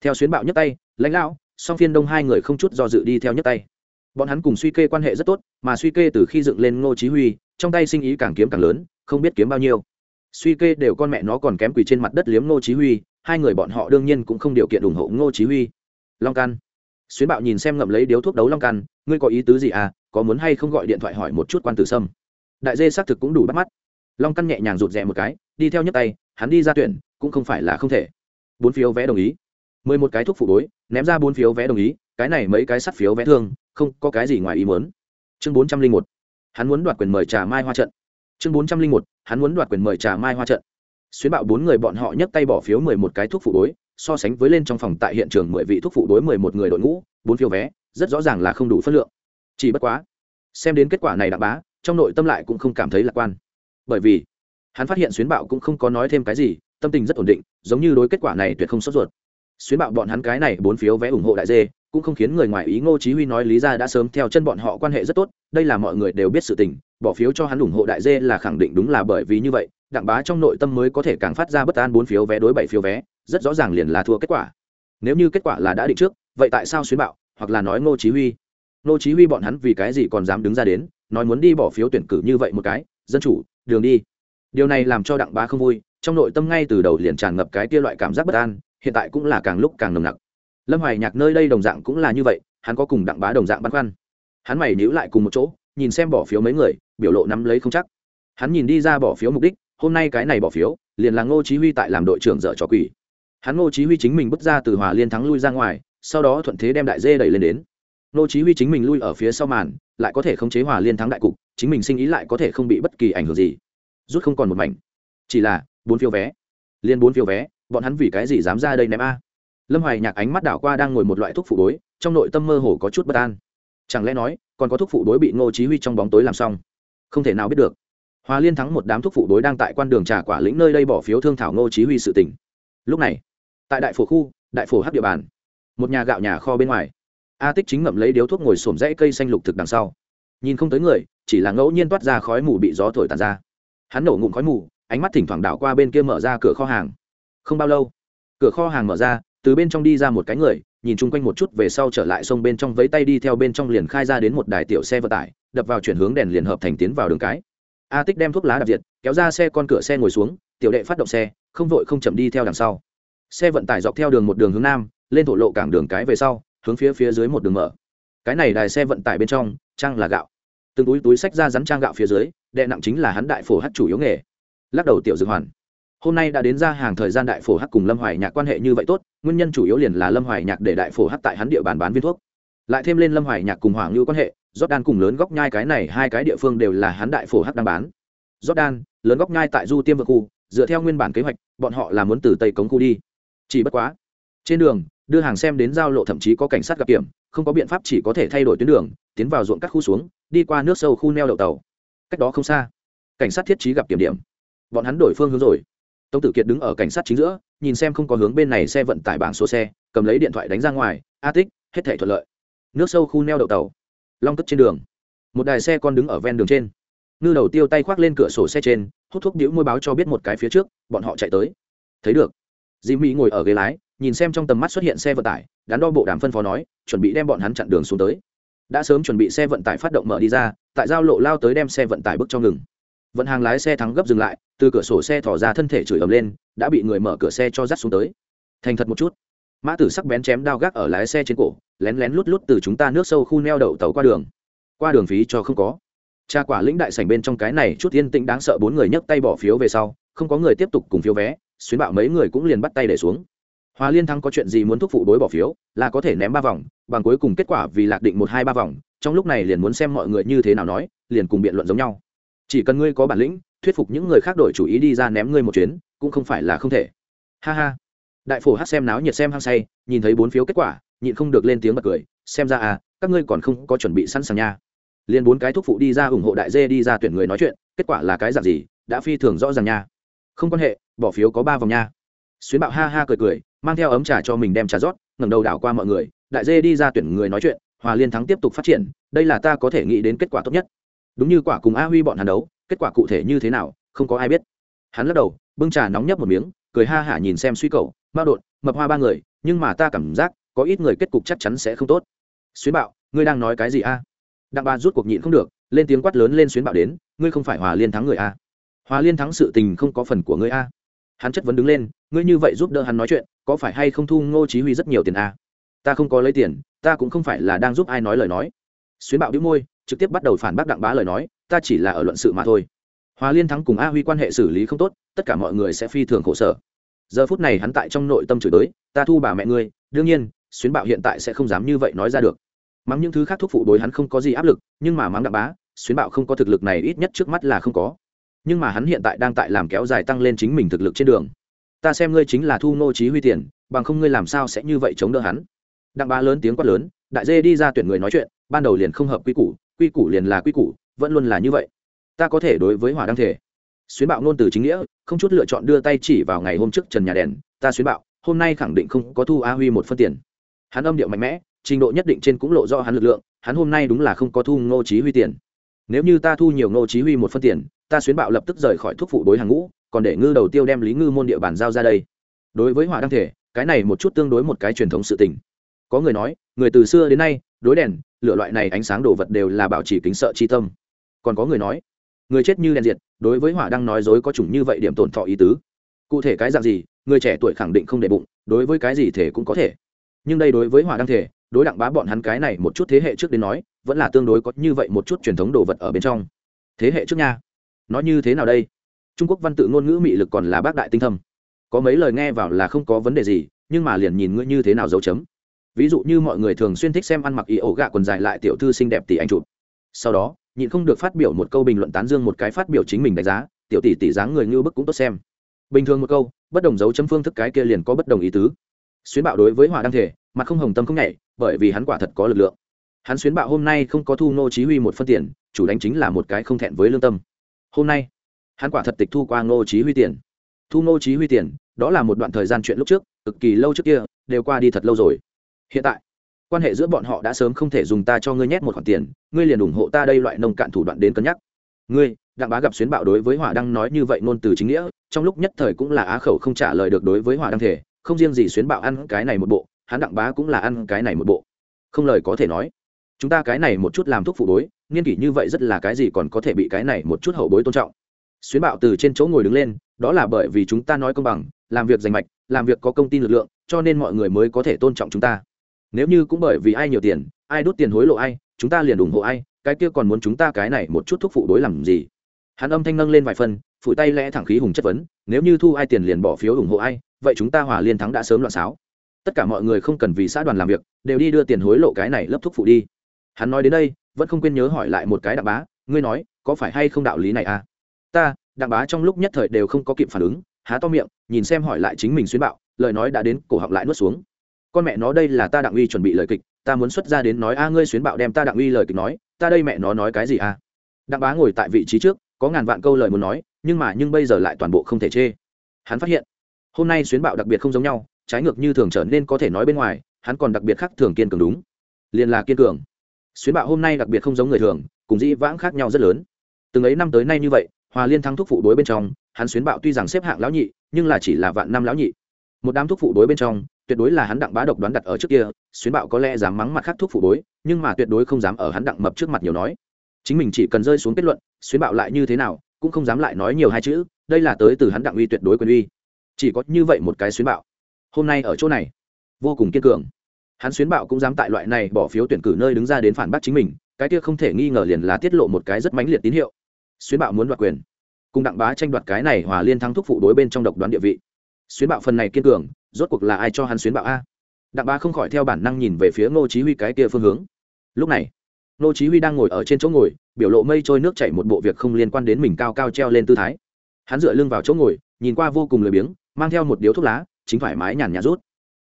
Theo xuyến bạo nhất tay, lãnh lão, song phiên đông hai người không chút do dự đi theo nhất tay. Bọn hắn cùng suy kê quan hệ rất tốt, mà suy kê từ khi dựng lên ngô chí huy, trong tay sinh ý càng kiếm càng lớn, không biết kiếm bao nhiêu suy kê đều con mẹ nó còn kém quỳ trên mặt đất liếm ngô chí huy, hai người bọn họ đương nhiên cũng không điều kiện ủng hộ ngô chí huy. Long can. Xuyến bạo nhìn xem ngậm lấy điếu thuốc đấu long can, ngươi có ý tứ gì à có muốn hay không gọi điện thoại hỏi một chút quan tử sâm? Đại dê xác thực cũng đủ bắt mắt. Long căn nhẹ nhàng rụt rè một cái, đi theo nhấc tay, hắn đi ra tuyển, cũng không phải là không thể. Bốn phiếu vé đồng ý. Mười một cái thuốc phụ bối, ném ra bốn phiếu vé đồng ý, cái này mấy cái sắt phiếu vé thương không có cái gì ngoài ý muốn. Chương bốn trăm linh một. Hắn muốn đoạt quyền mời trà mai hoa trận. Chương bốn trăm linh một hắn muốn đoạt quyền mời trà mai hoa trận. Xuyến bạo bốn người bọn họ nhấc tay bỏ phiếu mười một cái thuốc phụ đối so sánh với lên trong phòng tại hiện trường mười vị thuốc phụ đối mười một người đội ngũ, bốn phiếu vé, rất rõ ràng là không đủ phân lượng. Chỉ bất quá, xem đến kết quả này đã bá, trong nội tâm lại cũng không cảm thấy lạc quan. Bởi vì, hắn phát hiện xuyến bạo cũng không có nói thêm cái gì, tâm tình rất ổn định, giống như đối kết quả này tuyệt không sốt ruột. Xuyến bạo bọn hắn cái này bốn phiếu vé ủng hộ đại dê, cũng không khiến người ngoài ý ngô chí huy nói lý ra đã sớm theo chân bọn họ quan hệ rất tốt, đây là mọi người đều biết sự tình bỏ phiếu cho hắn ủng hộ đại dê là khẳng định đúng là bởi vì như vậy, đặng bá trong nội tâm mới có thể càng phát ra bất an bốn phiếu vé đối bảy phiếu vé, rất rõ ràng liền là thua kết quả. Nếu như kết quả là đã định trước, vậy tại sao xuyến bạo, hoặc là nói ngô chí huy? Ngô chí huy bọn hắn vì cái gì còn dám đứng ra đến, nói muốn đi bỏ phiếu tuyển cử như vậy một cái, dân chủ, đường đi. Điều này làm cho đặng bá không vui, trong nội tâm ngay từ đầu liền tràn ngập cái kia loại cảm giác bất an, hiện tại cũng là càng lúc càng nồng nặc. Lâm hoài nhạc nơi đây đồng dạng cũng là như vậy, hắn có cùng đặng bá đồng dạng băn khoăn. Hắn mày níu lại cùng một chỗ, nhìn xem bỏ phiếu mấy người biểu lộ nắm lấy không chắc. Hắn nhìn đi ra bỏ phiếu mục đích, hôm nay cái này bỏ phiếu, liền là ngô chí huy tại làm đội trưởng dở trò quỷ. Hắn ngô chí huy chính mình bước ra từ hòa liên thắng lui ra ngoài, sau đó thuận thế đem đại dê đẩy lên đến. Ngô chí huy chính mình lui ở phía sau màn, lại có thể khống chế hòa liên thắng đại cục, chính mình sinh ý lại có thể không bị bất kỳ ảnh hưởng gì. Rút không còn một mảnh. Chỉ là, bốn phiếu vé. Liên bốn phiếu vé, bọn hắn vì cái gì dám ra đây ném a? Lâm hoài nhạc ánh mắt đảo qua đang ngồi một loại thuốc phụ đối trong nội tâm mơ hồ có chút bất an. Chẳng lẽ nói, còn có thuốc phụ đối bị ngô chí huy trong bóng tối làm xong? Không thể nào biết được. Hòa liên thắng một đám thuốc phụ đối đang tại quan đường trà quả lĩnh nơi đây bỏ phiếu thương thảo ngô chí huy sự tình. Lúc này, tại đại phổ khu, đại phổ hấp địa bàn, một nhà gạo nhà kho bên ngoài, a tích chính ngậm lấy điếu thuốc ngồi sồn rễ cây xanh lục thực đằng sau. Nhìn không tới người, chỉ là ngẫu nhiên toát ra khói mù bị gió thổi tàn ra. Hắn nổ ngụm khói mù, ánh mắt thỉnh thoảng đảo qua bên kia mở ra cửa kho hàng. Không bao lâu, cửa kho hàng mở ra, từ bên trong đi ra một cái người, nhìn chung quanh một chút về sau trở lại sông bên trong vẫy tay đi theo bên trong liền khai ra đến một đài tiểu xe vận tải đập vào chuyển hướng đèn liền hợp thành tiến vào đường cái. A tích đem thuốc lá đạp diệt, kéo ra xe con cửa xe ngồi xuống, tiểu đệ phát động xe, không vội không chậm đi theo đằng sau. Xe vận tải dọc theo đường một đường hướng nam, lên thổ lộ cảng đường cái về sau, hướng phía phía dưới một đường mở. Cái này đài xe vận tải bên trong, trang là gạo. Từng túi túi sách ra rắn trang gạo phía dưới, đệ nặng chính là hắn đại phổ hát chủ yếu nghề. Lắc đầu tiểu dược hoàn. Hôm nay đã đến ra hàng thời gian đại phổ hắc cùng lâm hoài nhạc quan hệ như vậy tốt, nguyên nhân chủ yếu liền là lâm hoài nhạc để đại phổ hắc tại hắn địa bàn bán viên thuốc. Lại thêm lên lâm hoài nhạc cùng hoàng lưu quan hệ jordan cùng lớn góc nhai cái này hai cái địa phương đều là hắn đại phổ hắc đang bán. Jordan, lớn góc nhai tại du tiêm Vực khu, dựa theo nguyên bản kế hoạch, bọn họ là muốn từ tây cống khu đi. Chỉ bất quá, trên đường, đưa hàng xem đến giao lộ thậm chí có cảnh sát gặp kiểm, không có biện pháp chỉ có thể thay đổi tuyến đường, tiến vào ruộng các khu xuống, đi qua nước sâu khu neo đậu tàu. Cách đó không xa, cảnh sát thiết trí gặp kiểm điểm. Bọn hắn đổi phương hướng rồi. Tống tử kiệt đứng ở cảnh sát chính giữa, nhìn xem không có hướng bên này xe vận tải bảng số xe, cầm lấy điện thoại đánh ra ngoài, a tích, hết thể thuận lợi. Nước sâu khu neo đậu tàu long cất trên đường. Một đài xe con đứng ở ven đường trên. Ngư đầu tiêu tay khoác lên cửa sổ xe trên, hút thuốc đĩu môi báo cho biết một cái phía trước, bọn họ chạy tới. Thấy được. Dì mỹ ngồi ở ghế lái, nhìn xem trong tầm mắt xuất hiện xe vận tải, đắn đo bộ đàm phân phó nói, chuẩn bị đem bọn hắn chặn đường xuống tới. Đã sớm chuẩn bị xe vận tải phát động mở đi ra, tại giao lộ lao tới đem xe vận tải bước cho ngừng. Vận hàng lái xe thắng gấp dừng lại, từ cửa sổ xe thỏ ra thân thể chửi ầm lên, đã bị người mở cửa xe cho dắt xuống tới. Thành thật một chút. Mã tử sắc bén chém đao gác ở lái xe trên cổ lén lén lút lút từ chúng ta nước sâu khu neo đậu tàu qua đường. Qua đường phí cho không có. Cha quả lĩnh đại sảnh bên trong cái này chút yên tĩnh đáng sợ bốn người nhấc tay bỏ phiếu về sau, không có người tiếp tục cùng phiếu vé, xuyến bạo mấy người cũng liền bắt tay để xuống. Hòa liên thắng có chuyện gì muốn thúc phụ đối bỏ phiếu, là có thể ném ba vòng, bằng cuối cùng kết quả vì lạc định một hai ba vòng, trong lúc này liền muốn xem mọi người như thế nào nói, liền cùng biện luận giống nhau. Chỉ cần ngươi có bản lĩnh, thuyết phục những người khác đổi chủ ý đi ra ném ngươi một chuyến, cũng không phải là không thể. Ha ha. Đại phổ hát xem náo nhiệt xem hăng say, nhìn thấy bốn phiếu kết quả nhịn không được lên tiếng bật cười, xem ra à các ngươi còn không có chuẩn bị sẵn sàng nha. Liền bốn cái thuốc phụ đi ra ủng hộ đại dê đi ra tuyển người nói chuyện, kết quả là cái dạng gì, đã phi thường rõ ràng nha. Không quan hệ, bỏ phiếu có ba vòng nha. Xuyến bạo ha ha cười cười, mang theo ấm trà cho mình đem trà rót, ngẩng đầu đảo qua mọi người, đại dê đi ra tuyển người nói chuyện, hòa liên thắng tiếp tục phát triển, đây là ta có thể nghĩ đến kết quả tốt nhất. Đúng như quả cùng a huy bọn hắn đấu, kết quả cụ thể như thế nào, không có ai biết. Hắn lắc đầu, bưng trà nóng nhấp một miếng, cười ha hả nhìn xem suy cầu mao đột, mập hoa ba người, nhưng mà ta cảm giác có ít người kết cục chắc chắn sẽ không tốt. Xuyến bạo, ngươi đang nói cái gì a? Đặng ba rút cuộc nhịn không được, lên tiếng quát lớn lên xuyến bạo đến, ngươi không phải hòa liên thắng người a? Hòa liên thắng sự tình không có phần của ngươi a? Hắn chất vấn đứng lên, ngươi như vậy giúp đỡ hắn nói chuyện, có phải hay không thu ngô chí huy rất nhiều tiền a? Ta không có lấy tiền, ta cũng không phải là đang giúp ai nói lời nói. Xuyến bạo đĩu môi, trực tiếp bắt đầu phản bác đặng bá lời nói, ta chỉ là ở luận sự mà thôi. Hòa liên thắng cùng a huy quan hệ xử lý không tốt, tất cả mọi người sẽ phi thường khổ sở. Giờ phút này hắn tại trong nội tâm chửi tới ta thu bà mẹ ngươi, đương nhiên xuyến bạo hiện tại sẽ không dám như vậy nói ra được. Mắng những thứ khác thuốc phụ đối hắn không có gì áp lực, nhưng mà mắng đặng bá, xuyến bạo không có thực lực này ít nhất trước mắt là không có. Nhưng mà hắn hiện tại đang tại làm kéo dài tăng lên chính mình thực lực trên đường. Ta xem ngươi chính là thu nô trí huy tiền, bằng không ngươi làm sao sẽ như vậy chống đỡ hắn. Đặng bá lớn tiếng quát lớn, đại dê đi ra tuyển người nói chuyện, ban đầu liền không hợp quy củ quy củ liền là quy củ, vẫn luôn là như vậy. Ta có thể đối với hỏa đăng thể. Xuyến bạo ngôn từ chính nghĩa, không chút lựa chọn đưa tay chỉ vào ngày hôm trước trần nhà đèn, ta xuyến bạo, hôm nay khẳng định không có thu a huy một phân tiền hắn âm điệu mạnh mẽ, trình độ nhất định trên cũng lộ rõ hắn lực lượng, hắn hôm nay đúng là không có thu ngô chí huy tiền. Nếu như ta thu nhiều ngô chí huy một phân tiền, ta xuyến bạo lập tức rời khỏi thuốc phụ đối hàng ngũ, còn để ngư đầu tiêu đem lý ngư môn địa bàn giao ra đây. Đối với hỏa đăng thể, cái này một chút tương đối một cái truyền thống sự tình. Có người nói, người từ xưa đến nay, đối đèn, lửa loại này ánh sáng đồ vật đều là bảo trì kính sợ chi tâm. Còn có người nói, người chết như đèn diệt, đối với hỏa đăng nói dối có chủng như vậy điểm tổn thọ ý tứ. Cụ thể cái dạng gì, người trẻ tuổi khẳng định không để bụng, đối với cái gì thể cũng có thể nhưng đây đối với hỏa đăng thể, đối đặng bá bọn hắn cái này một chút thế hệ trước đến nói, vẫn là tương đối có như vậy một chút truyền thống đồ vật ở bên trong. Thế hệ trước nha. Nói như thế nào đây? Trung quốc văn tự ngôn ngữ mị lực còn là bác đại tinh thâm. Có mấy lời nghe vào là không có vấn đề gì, nhưng mà liền nhìn ngươi như thế nào dấu chấm. Ví dụ như mọi người thường xuyên thích xem ăn mặc y ổ gạ quần dài lại tiểu thư xinh đẹp tỷ anh chụp. Sau đó, nhịn không được phát biểu một câu bình luận tán dương một cái phát biểu chính mình đánh giá, tiểu tỷ tỷ dáng người như bức cũng tốt xem. Bình thường một câu, bất đồng dấu chấm phương thức cái kia liền có bất đồng ý tứ xuyến bạo đối với hỏa đăng thể, mặt không hồng tâm không nhảy, bởi vì hắn quả thật có lực lượng. Hắn xuyến bạo hôm nay không có thu Ngô chí huy một phân tiền, chủ đánh chính là một cái không thẹn với lương tâm. Hôm nay, hắn quả thật tịch thu qua Ngô chí huy tiền. Thu Ngô chí huy tiền, đó là một đoạn thời gian chuyện lúc trước, cực kỳ lâu trước kia, đều qua đi thật lâu rồi. Hiện tại, quan hệ giữa bọn họ đã sớm không thể dùng ta cho ngươi nhét một khoản tiền, ngươi liền ủng hộ ta đây loại nông cạn thủ đoạn đến cân nhắc. Ngươi, đặng bá gặp xuyến bạo đối với hỏa đăng nói như vậy ngôn từ chính nghĩa, trong lúc nhất thời cũng là á khẩu không trả lời được đối với hỏa đăng thể không riêng gì xuyến bạo ăn cái này một bộ, hắn đặng bá cũng là ăn cái này một bộ. Không lời có thể nói. Chúng ta cái này một chút làm thuốc phụ bối nghiên kỷ như vậy rất là cái gì còn có thể bị cái này một chút hậu bối tôn trọng. Xuyến bạo từ trên chỗ ngồi đứng lên, đó là bởi vì chúng ta nói công bằng, làm việc giành mạch, làm việc có công tin lực lượng, cho nên mọi người mới có thể tôn trọng chúng ta. Nếu như cũng bởi vì ai nhiều tiền, ai đốt tiền hối lộ ai, chúng ta liền ủng hộ ai, cái kia còn muốn chúng ta cái này một chút thuốc phụ đối làm gì? Hắn âm thanh nâng lên vài phần, phủi tay lẽ thẳng khí hùng chất vấn, nếu như thu ai tiền liền bỏ phiếu ủng hộ ai vậy chúng ta hòa liên thắng đã sớm loạn xáo. Tất cả mọi người không cần vì xã đoàn làm việc, đều đi đưa tiền hối lộ cái này lấp thuốc phụ đi. Hắn nói đến đây, vẫn không quên nhớ hỏi lại một cái đặng bá, ngươi nói, có phải hay không đạo lý này à? Ta, đặng bá trong lúc nhất thời đều không có kịp phản ứng, há to miệng, nhìn xem hỏi lại chính mình xuyên bạo, lời nói đã đến, cổ họng lại nuốt xuống. Con mẹ nó đây là ta đặng uy chuẩn bị lời kịch, ta muốn xuất ra đến nói, a, ngươi xuyến bạo đem ta đặng uy lời kịch nói, ta đây mẹ nó nói cái gì a đặng bá ngồi tại vị trí trước, có ngàn vạn câu lời muốn nói, nhưng mà, nhưng bây giờ lại toàn bộ không thể chê. Hắn phát hiện hôm nay xuyến bạo đặc biệt không giống nhau, trái ngược như thường trở nên có thể nói bên ngoài, hắn còn đặc biệt khác thường kiên cường đúng. Liền là kiên cường. Xuyến bạo hôm nay đặc biệt không giống người thường, cùng dĩ vãng khác nhau rất lớn. Từng ấy năm tới nay như vậy, hòa liên thắng thúc phụ đối bên trong, hắn xuyến bạo tuy rằng xếp hạng lão nhị, nhưng là chỉ là vạn năm lão nhị. Một đám thuốc phụ đối bên trong, tuyệt đối là hắn đặng bá độc đoán đặt ở trước kia, xuyến bạo có lẽ dám mắng mặt khác thuốc phụ đối, nhưng mà tuyệt đối không dám ở hắn đặng mập trước mặt nhiều nói. Chính mình chỉ cần rơi xuống kết luận, xuyến bạo lại như thế nào, cũng không dám lại nói nhiều hai chữ, đây là tới từ hắn đặng uy tuyệt đối quyền uy chỉ có như vậy một cái xuyến bạo. Hôm nay ở chỗ này, vô cùng kiên cường. Hắn xuyến bạo cũng dám tại loại này bỏ phiếu tuyển cử nơi đứng ra đến phản bác chính mình, cái kia không thể nghi ngờ liền là tiết lộ một cái rất mãnh liệt tín hiệu. Xuyến bạo muốn đoạt quyền. Cùng đặng bá tranh đoạt cái này hòa liên thắng thúc phụ đối bên trong độc đoán địa vị. Xuyến bạo phần này kiên cường, rốt cuộc là ai cho hắn xuyến bạo a? Đặng bá không khỏi theo bản năng nhìn về phía ngô chí huy cái kia phương hướng. Lúc này, ngô chí huy đang ngồi ở trên chỗ ngồi, biểu lộ mây trôi nước chảy một bộ việc không liên quan đến mình cao cao treo lên tư thái. Hắn dựa lưng vào chỗ ngồi, nhìn qua vô cùng lười biếng mang theo một điếu thuốc lá, chính thoải mái nhàn nhã rút.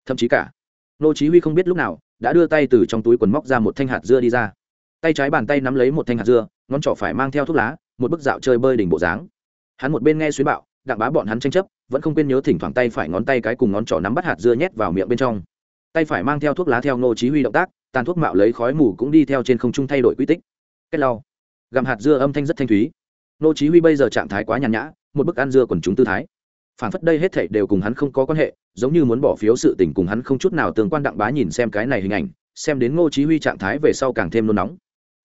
Thậm chí cả, Nô chí huy không biết lúc nào, đã đưa tay từ trong túi quần móc ra một thanh hạt dưa đi ra. Tay trái bàn tay nắm lấy một thanh hạt dưa, ngón trỏ phải mang theo thuốc lá, một bức dạo chơi bơi đỉnh bộ dáng. Hắn một bên nghe xuyến bạo, đặng bá bọn hắn tranh chấp, vẫn không quên nhớ thỉnh thoảng tay phải ngón tay cái cùng ngón trỏ nắm bắt hạt dưa nhét vào miệng bên trong. Tay phải mang theo thuốc lá theo Nô chí huy động tác, tàn thuốc mạo lấy khói mù cũng đi theo trên không trung thay đổi quy tích. Kết lau. Gặm hạt dưa âm thanh rất thanh thúy. Nô chí huy bây giờ trạng thái quá nhàn nhã, một bức ăn dưa quần chúng tư thái phản phất đây hết thảy đều cùng hắn không có quan hệ, giống như muốn bỏ phiếu sự tình cùng hắn không chút nào tương quan đặng bá nhìn xem cái này hình ảnh, xem đến ngô chí huy trạng thái về sau càng thêm nôn nóng.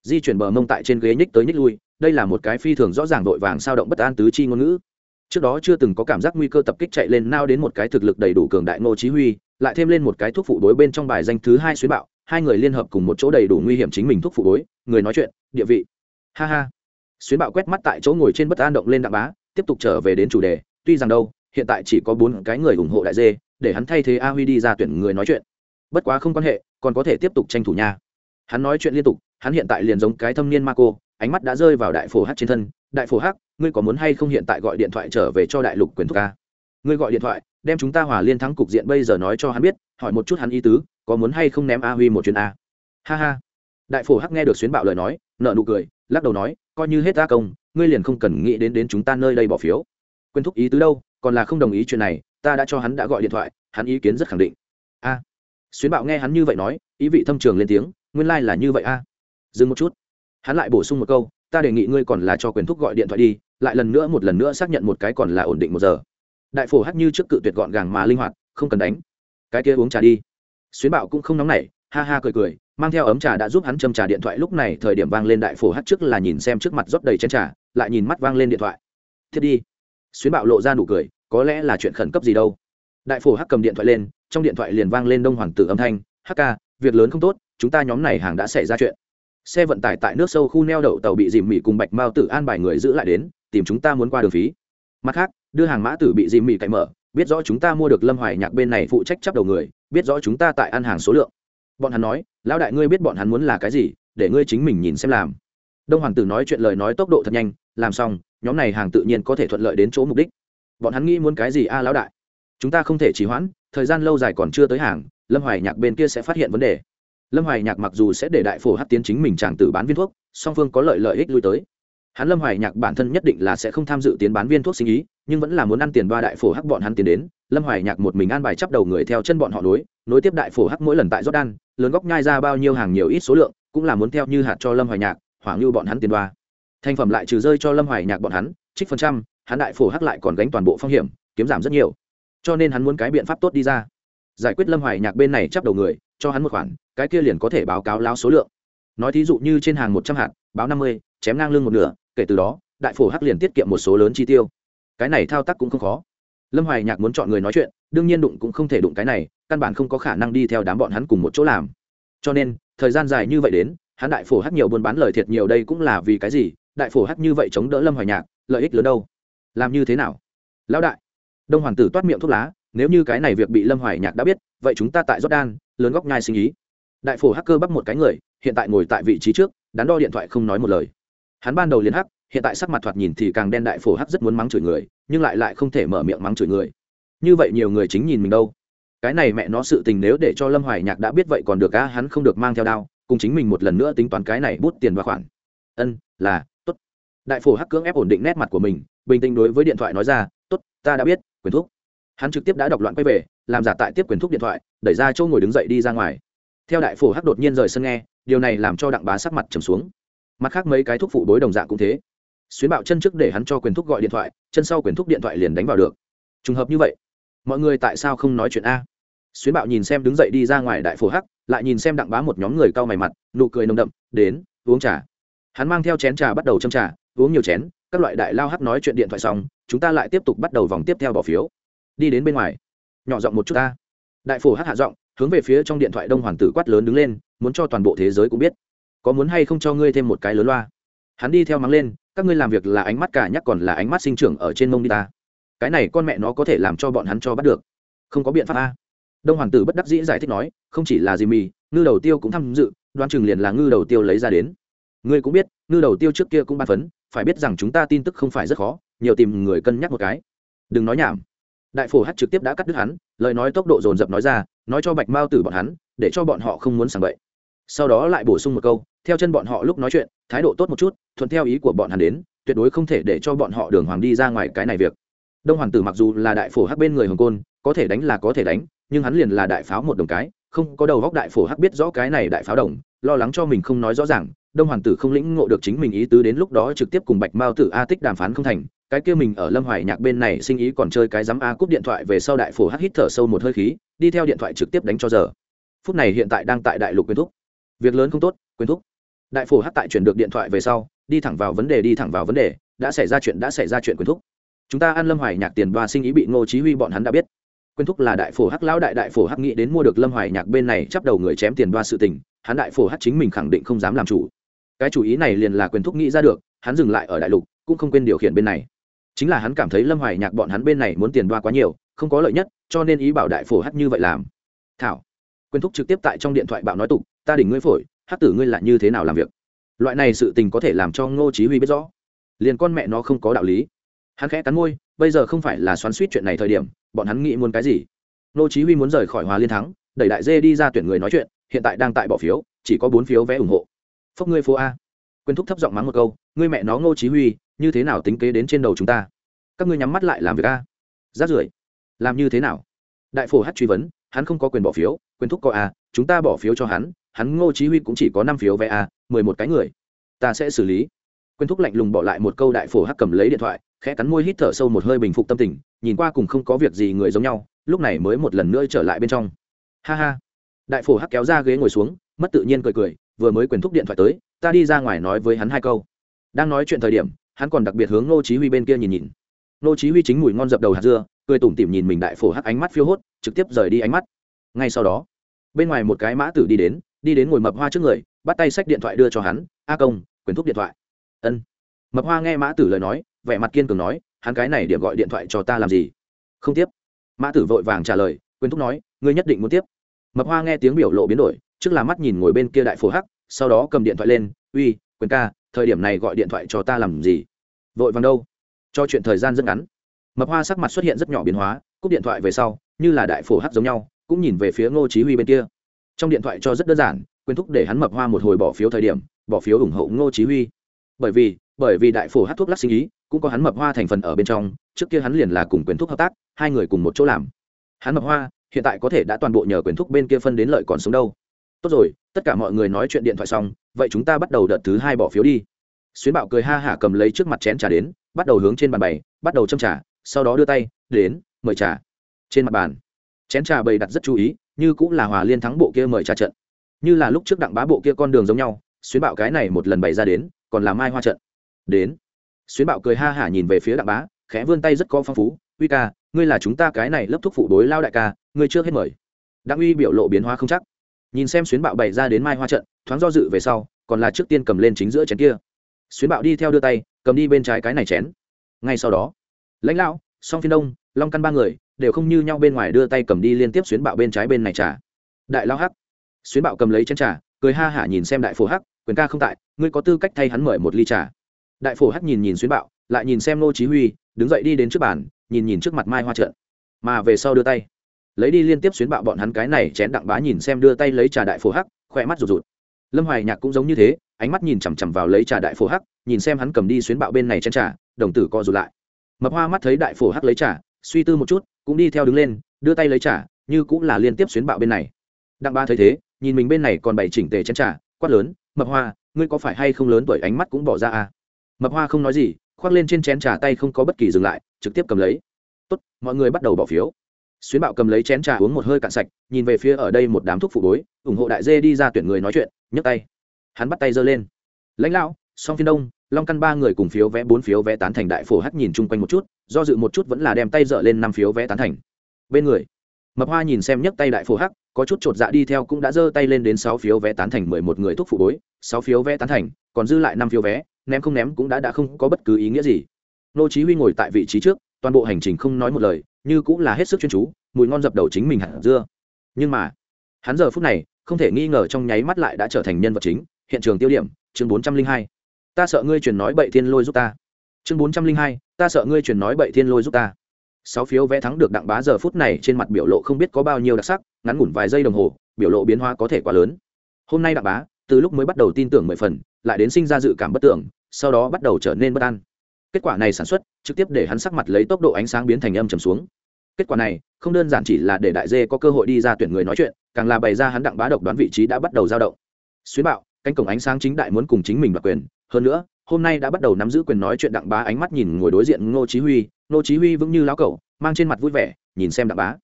Di chuyển bờ mông tại trên ghế nhích tới nhích lui, đây là một cái phi thường rõ ràng đội vàng sao động bất an tứ chi ngôn ngữ. Trước đó chưa từng có cảm giác nguy cơ tập kích chạy lên nao đến một cái thực lực đầy đủ cường đại ngô chí huy, lại thêm lên một cái thuốc phụ đối bên trong bài danh thứ hai xuyến bạo, hai người liên hợp cùng một chỗ đầy đủ nguy hiểm chính mình thuốc phụ đối, người nói chuyện, địa vị. Ha ha. Xuyến bạo quét mắt tại chỗ ngồi trên bất an động lên đặng bá, tiếp tục trở về đến chủ đề, tuy rằng đâu hiện tại chỉ có bốn cái người ủng hộ đại dê để hắn thay thế a huy đi ra tuyển người nói chuyện. Bất quá không quan hệ còn có thể tiếp tục tranh thủ nha. Hắn nói chuyện liên tục hắn hiện tại liền giống cái thâm niên marco, ánh mắt đã rơi vào đại phổ hắc trên thân. Đại phổ hắc ngươi có muốn hay không hiện tại gọi điện thoại trở về cho đại lục quyền thuộc ca? Ngươi gọi điện thoại đem chúng ta hòa liên thắng cục diện bây giờ nói cho hắn biết hỏi một chút hắn ý tứ có muốn hay không ném a huy một chuyến a? Ha ha. Đại phổ hắc nghe được xuyến bạo lời nói nợ nụ cười lắc đầu nói coi như hết ta công ngươi liền không cần nghĩ đến đến chúng ta nơi đây bỏ phiếu. Quên thúc ý tứ đâu? Còn là không đồng ý chuyện này, ta đã cho hắn đã gọi điện thoại, hắn ý kiến rất khẳng định. A. Xuyến bạo nghe hắn như vậy nói, ý vị thâm trường lên tiếng, nguyên lai là như vậy a. Dừng một chút. Hắn lại bổ sung một câu, ta đề nghị ngươi còn là cho quyền thúc gọi điện thoại đi, lại lần nữa một lần nữa xác nhận một cái còn là ổn định một giờ. Đại phổ hát như trước cự tuyệt gọn gàng mà linh hoạt, không cần đánh. Cái kia uống trà đi. Xuyến bạo cũng không nóng nảy, ha ha cười cười, mang theo ấm trà đã giúp hắn châm trà điện thoại lúc này thời điểm vang lên đại phổ hắt trước là nhìn xem trước mặt rót đầy chén trà, lại nhìn mắt vang lên điện thoại. Thiết đi xuyến bạo lộ ra nụ cười có lẽ là chuyện khẩn cấp gì đâu. Đại phổ hắc cầm điện thoại lên trong điện thoại liền vang lên đông hoàng tử âm thanh Hắc ca, việc lớn không tốt chúng ta nhóm này hàng đã xảy ra chuyện. Xe vận tải tại nước sâu khu neo đậu tàu bị dìm mỉ cùng bạch mao tử an bài người giữ lại đến tìm chúng ta muốn qua đường phí. Mặt khác đưa hàng mã tử bị dìm mỉ cậy mở biết rõ chúng ta mua được lâm hoài nhạc bên này phụ trách chấp đầu người biết rõ chúng ta tại ăn hàng số lượng. Bọn hắn nói lão đại ngươi biết bọn hắn muốn là cái gì để ngươi chính mình nhìn xem làm. Đông hoàng tử nói chuyện lời nói tốc độ thật nhanh làm xong, nhóm này hàng tự nhiên có thể thuận lợi đến chỗ mục đích. Bọn hắn nghĩ muốn cái gì a, lão đại? Chúng ta không thể trì hoãn, thời gian lâu dài còn chưa tới hàng, lâm hoài nhạc bên kia sẽ phát hiện vấn đề. Lâm hoài nhạc mặc dù sẽ để đại phổ hát tiến chính mình chàng tử bán viên thuốc, song phương có lợi lợi ích lui tới. Hắn lâm hoài nhạc bản thân nhất định là sẽ không tham dự tiến bán viên thuốc sinh ý, nhưng vẫn là muốn ăn tiền ba đại phổ hắc bọn hắn tiến đến. Lâm hoài nhạc một mình ăn bài chắp đầu người theo chân bọn họ nối nối tiếp đại phổ hắc mỗi lần tại jordan lớn góc nhai ra bao nhiêu hàng nhiều ít số lượng, cũng là muốn theo như hạt cho lâm hoài nhạc hoảng như bọn hắn tiền đoa thành phẩm lại trừ rơi cho lâm hoài nhạc bọn hắn, trích phần trăm, hắn đại phổ hắc lại còn gánh toàn bộ phong hiểm, kiếm giảm rất nhiều. Cho nên hắn muốn cái biện pháp tốt đi ra. Giải quyết lâm hoài nhạc bên này chắp đầu người, cho hắn một khoản, cái kia liền có thể báo cáo láo số lượng. Nói thí dụ như trên hàng một trăm hạt, báo năm mươi, chém ngang lưng một nửa, kể từ đó, đại phổ hắc liền tiết kiệm một số lớn chi tiêu. Cái này thao tác cũng không khó. Lâm hoài nhạc muốn chọn người nói chuyện, đương nhiên đụng cũng không thể đụng cái này, căn bản không có khả năng đi theo đám bọn hắn cùng một chỗ làm. Cho nên, thời gian dài như vậy đến, hắn đại phổ hắc nhiều buôn bán lời thiệt nhiều đây cũng là vì cái gì đại phổ hắc như vậy chống đỡ lâm hoài nhạc, lợi ích lớn đâu? Làm như thế nào? Lão đại. Đông hoàng tử toát miệng thuốc lá, nếu như cái này việc bị lâm hoài nhạc đã biết, vậy chúng ta tại jordan lớn góc nhai sinh ý. Đại phổ hacker bắt một cái người, hiện tại ngồi tại vị trí trước, đắn đo điện thoại không nói một lời. Hắn ban đầu liền hắc, hiện tại sắc mặt thoạt nhìn thì càng đen đại phổ hắc rất muốn mắng chửi người, nhưng lại lại không thể mở miệng mắng chửi người. Như vậy nhiều người chính nhìn mình đâu? Cái này mẹ nó sự tình nếu để cho lâm hoài nhạc đã biết vậy còn được á, hắn không được mang theo đao, cùng chính mình một lần nữa tính toán cái này bút tiền và khoản. Ân, là đại phổ hắc cưỡng ép ổn định nét mặt của mình bình tĩnh đối với điện thoại nói ra tốt, ta đã biết quyền thúc. Hắn trực tiếp đã đọc loạn quay về làm giả tại tiếp quyền thúc điện thoại đẩy ra chỗ ngồi đứng dậy đi ra ngoài. Theo đại phổ hắc đột nhiên rời sân nghe điều này làm cho đặng bá sắc mặt trầm xuống. Mặt khác mấy cái thúc phụ bối đồng dạng cũng thế. Xuyến bạo chân trước để hắn cho quyền thúc gọi điện thoại chân sau quyền thúc điện thoại liền đánh vào được. Trùng hợp như vậy mọi người tại sao không nói chuyện a? Xuyến bạo nhìn xem đứng dậy đi ra ngoài đại phổ hắc lại nhìn xem đặng bá một nhóm người cau mày mặt nụ cười nồng đậm đến uống trà. Hắn mang theo chén trà bắt đầu châm trà uống nhiều chén, các loại đại lao hắt nói chuyện điện thoại xong, chúng ta lại tiếp tục bắt đầu vòng tiếp theo bỏ phiếu. Đi đến bên ngoài. Nhỏ giọng một chút ta. Đại phổ hắt hạ giọng, hướng về phía trong điện thoại đông hoàng tử quát lớn đứng lên, muốn cho toàn bộ thế giới cũng biết. Có muốn hay không cho ngươi thêm một cái lớn loa? Hắn đi theo mắng lên, các ngươi làm việc là ánh mắt cả nhắc còn là ánh mắt sinh trưởng ở trên mông đi ta. Cái này con mẹ nó có thể làm cho bọn hắn cho bắt được. Không có biện pháp a. Đông hoàng tử bất đắc dĩ giải thích nói, không chỉ là gì mì, ngư đầu tiêu cũng tham dự đoan chừng liền là ngư đầu tiêu lấy ra đến. Ngươi cũng biết, ngư đầu tiêu trước kia cũng ban phấn phải biết rằng chúng ta tin tức không phải rất khó, nhiều tìm người cân nhắc một cái. Đừng nói nhảm. Đại phổ hát trực tiếp đã cắt đứt hắn, lời nói tốc độ dồn dập nói ra, nói cho bạch mao tử bọn hắn, để cho bọn họ không muốn sàng bậy. Sau đó lại bổ sung một câu, theo chân bọn họ lúc nói chuyện, thái độ tốt một chút, thuận theo ý của bọn hắn đến, tuyệt đối không thể để cho bọn họ đường hoàng đi ra ngoài cái này việc. Đông hoàng tử mặc dù là đại phổ hắc bên người hồng côn, có thể đánh là có thể đánh, nhưng hắn liền là đại pháo một đồng cái, không có đầu góc đại phổ hắc biết rõ cái này đại pháo đồng, lo lắng cho mình không nói rõ ràng đông hoàng tử không lĩnh ngộ được chính mình ý tứ đến lúc đó trực tiếp cùng bạch mao tử a tích đàm phán không thành, cái kia mình ở lâm hoài nhạc bên này sinh ý còn chơi cái dám a cúp điện thoại về sau đại phổ hắc hít thở sâu một hơi khí, đi theo điện thoại trực tiếp đánh cho giờ. Phút này hiện tại đang tại đại lục quyến thúc. Việc lớn không tốt quyến thúc. Đại phổ hắc tại chuyển được điện thoại về sau, đi thẳng vào vấn đề, đi thẳng vào vấn đề, đã xảy ra chuyện, đã xảy ra chuyện quyến thúc. Chúng ta ăn lâm hoài nhạc tiền đoa sinh ý bị ngô chí huy bọn hắn đã biết. Quyến thúc là đại phổ hắc lão đại đại phổ hắc nghĩ đến mua được lâm hoài nhạc bên này chấp đầu người chém tiền đoa sự tình, hắn đại phổ hắc chính mình khẳng định không dám làm chủ cái chủ ý này liền là quyền thúc nghĩ ra được, hắn dừng lại ở đại lục, cũng không quên điều khiển bên này. Chính là hắn cảm thấy lâm hoài nhạc bọn hắn bên này muốn tiền đoa quá nhiều, không có lợi nhất, cho nên ý bảo đại phổ hát như vậy làm. Thảo, quyền thúc trực tiếp tại trong điện thoại bảo nói tục, ta đỉnh ngươi phổi hát tử ngươi là như thế nào làm việc? Loại này sự tình có thể làm cho ngô chí huy biết rõ. Liền con mẹ nó không có đạo lý. Hắn khẽ cắn môi, bây giờ không phải là xoắn suýt chuyện này thời điểm, bọn hắn nghĩ muốn cái gì? Ngô chí huy muốn rời khỏi hòa liên thắng, đẩy đại dê đi ra tuyển người nói chuyện, hiện tại đang tại bỏ phiếu, chỉ có bốn phiếu vé ủng hộ phốc ngươi phố a. Quyền thúc thấp giọng mắng một câu, ngươi mẹ nó ngô chí huy, như thế nào tính kế đến trên đầu chúng ta? Các ngươi nhắm mắt lại làm việc a. Rát rưởi. Làm như thế nào? Đại phổ hát truy vấn, hắn không có quyền bỏ phiếu, quyền thúc có a, chúng ta bỏ phiếu cho hắn hắn ngô chí huy cũng chỉ có năm phiếu vé a, mười một cái người. Ta sẽ xử lý. Quyền thúc lạnh lùng bỏ lại một câu đại phổ hắc cầm lấy điện thoại, khẽ cắn môi hít thở sâu một hơi bình phục tâm tình, nhìn qua cùng không có việc gì người giống nhau, lúc này mới một lần nữa trở lại bên trong. Ha ha. Đại phổ hắc kéo ra ghế ngồi xuống, mất tự nhiên cười cười vừa mới quyền thúc điện thoại tới, ta đi ra ngoài nói với hắn hai câu. Đang nói chuyện thời điểm, hắn còn đặc biệt hướng ngô chí huy bên kia nhìn nhìn. Ngô chí huy chính mùi ngon dập đầu hạt dưa, cười tủm tỉm nhìn mình đại phổ hắc ánh mắt phiêu hốt, trực tiếp rời đi ánh mắt. Ngay sau đó, bên ngoài một cái mã tử đi đến đi đến ngồi mập hoa trước người, bắt tay xách điện thoại đưa cho hắn, a công, quyền thúc điện thoại. Ân. Mập hoa nghe mã tử lời nói, vẻ mặt kiên cường nói, hắn cái này điểm gọi điện thoại cho ta làm gì? Không tiếp. Mã tử vội vàng trả lời, quyền thúc nói, ngươi nhất định muốn tiếp. Mập hoa nghe tiếng biểu lộ biến đổi trước là mắt nhìn ngồi bên kia đại phổ hắc, sau đó cầm điện thoại lên, uy, quyền ca, thời điểm này gọi điện thoại cho ta làm gì? Vội vàng đâu? Cho chuyện thời gian rất ngắn. Mập hoa sắc mặt xuất hiện rất nhỏ biến hóa, cúp điện thoại về sau, như là đại phổ hắc giống nhau, cũng nhìn về phía ngô chí huy bên kia. Trong điện thoại cho rất đơn giản, quyền thúc để hắn mập hoa một hồi bỏ phiếu thời điểm, bỏ phiếu ủng hộ ngô chí huy. Bởi vì bởi vì đại phổ hắc thuốc lắc sinh ý, cũng có hắn mập hoa thành phần ở bên trong, trước kia hắn liền là cùng quyền thúc hợp tác, hai người cùng một chỗ làm. Hắn mập hoa, hiện tại có thể đã toàn bộ nhờ quyền thúc bên kia phân đến lợi còn sống đâu tốt rồi, tất cả mọi người nói chuyện điện thoại xong, vậy chúng ta bắt đầu đợt thứ hai bỏ phiếu đi. Xuyến bạo cười ha hả cầm lấy trước mặt chén trà đến, bắt đầu hướng trên bàn bày, bắt đầu châm trà, sau đó đưa tay, đến, mời trà. Trên mặt bàn, chén trà bày đặt rất chú ý, như cũng là hòa liên thắng bộ kia mời trà trận. Như là lúc trước đặng bá bộ kia con đường giống nhau, xuyến bạo cái này một lần bày ra đến, còn là mai hoa trận. Đến. Xuyến bạo cười ha hả nhìn về phía đặng bá, khẽ vươn tay rất có phong phú, uy ca, ngươi là chúng ta cái này lớp thuốc phụ đối lao đại ca, ngươi chưa hết mời. Đặng uy biểu lộ biến hóa không chắc nhìn xem xuyến bạo bày ra đến mai hoa trận, thoáng do dự về sau, còn là trước tiên cầm lên chính giữa chén kia. Xuyến bạo đi theo đưa tay, cầm đi bên trái cái này chén. Ngay sau đó, lãnh lão, song phiên đông, long căn ba người, đều không như nhau bên ngoài đưa tay cầm đi liên tiếp xuyến bạo bên trái bên này trà. Đại lao hắc. Xuyến bạo cầm lấy chén trà, cười ha hả nhìn xem đại phổ hắc, quyền ca không tại, ngươi có tư cách thay hắn mời một ly trà. Đại phổ hắc nhìn nhìn xuyến bạo, lại nhìn xem nô chí huy, đứng dậy đi đến trước bàn, nhìn nhìn trước mặt mai hoa trận. Mà về sau đưa tay lấy đi liên tiếp xuyến bạo bọn hắn cái này chén đặng bá nhìn xem đưa tay lấy trà đại phổ hắc, khỏe mắt rụt rụt. Lâm hoài nhạc cũng giống như thế, ánh mắt nhìn chằm chằm vào lấy trà đại phổ hắc, nhìn xem hắn cầm đi xuyến bạo bên này chén trà, đồng tử co rụt lại. Mập hoa mắt thấy đại phổ hắc lấy trà, suy tư một chút, cũng đi theo đứng lên, đưa tay lấy trà, như cũng là liên tiếp xuyến bạo bên này. Đặng ba thấy thế, nhìn mình bên này còn bảy chỉnh tề chén trà, quát lớn, mập hoa, ngươi có phải hay không lớn tuổi, ánh mắt cũng bỏ ra à? Mập hoa không nói gì, khoác lên trên chén trà tay không có bất kỳ dừng lại, trực tiếp cầm lấy. Tốt, mọi người bắt đầu bỏ phiếu xuyến bạo cầm lấy chén trà uống một hơi cạn sạch, nhìn về phía ở đây một đám thuốc phụ bối, ủng hộ đại dê đi ra tuyển người nói chuyện, nhấc tay. Hắn bắt tay giơ lên. Lãnh lão, song phiên đông, long căn ba người cùng phiếu vé bốn phiếu vé tán thành đại phổ hắc nhìn chung quanh một chút, do dự một chút vẫn là đem tay dở lên năm phiếu vé tán thành. Bên người, mập hoa nhìn xem nhấc tay đại phổ hắc, có chút chột dạ đi theo cũng đã giơ tay lên đến sáu phiếu vé tán thành mười một người thuốc phụ bối, sáu phiếu vé tán thành, còn dư lại năm phiếu vé, ném không ném cũng đã đã không có bất cứ ý nghĩa gì. Nô chí huy ngồi tại vị trí trước, toàn bộ hành trình không nói một lời như cũng là hết sức chuyên chú, mùi ngon dập đầu chính mình hạt dưa. Nhưng mà, hắn giờ phút này, không thể nghi ngờ trong nháy mắt lại đã trở thành nhân vật chính, hiện trường tiêu điểm, chương 402 ta sợ ngươi truyền nói bậy thiên lôi giúp ta. Chương 402 ta sợ ngươi truyền nói bậy thiên lôi giúp ta. Sáu phiếu vẽ thắng được đặng bá giờ phút này trên mặt biểu lộ không biết có bao nhiêu đặc sắc, ngắn ngủn vài giây đồng hồ, biểu lộ biến hóa có thể quá lớn. Hôm nay đặng bá, từ lúc mới bắt đầu tin tưởng mười phần, lại đến sinh ra dự cảm bất tưởng, sau đó bắt đầu trở nên bất an kết quả này sản xuất, trực tiếp để hắn sắc mặt lấy tốc độ ánh sáng biến thành âm trầm xuống. Kết quả này, không đơn giản chỉ là để đại dê có cơ hội đi ra tuyển người nói chuyện, càng là bày ra hắn đặng bá độc đoán vị trí đã bắt đầu dao động. Xuyến bạo, cánh cổng ánh sáng chính đại muốn cùng chính mình đoạt quyền. Hơn nữa, hôm nay đã bắt đầu nắm giữ quyền nói chuyện đặng bá ánh mắt nhìn ngồi đối diện ngô chí huy. Ngô chí huy vững như lão cẩu, mang trên mặt vui vẻ, nhìn xem đặng bá.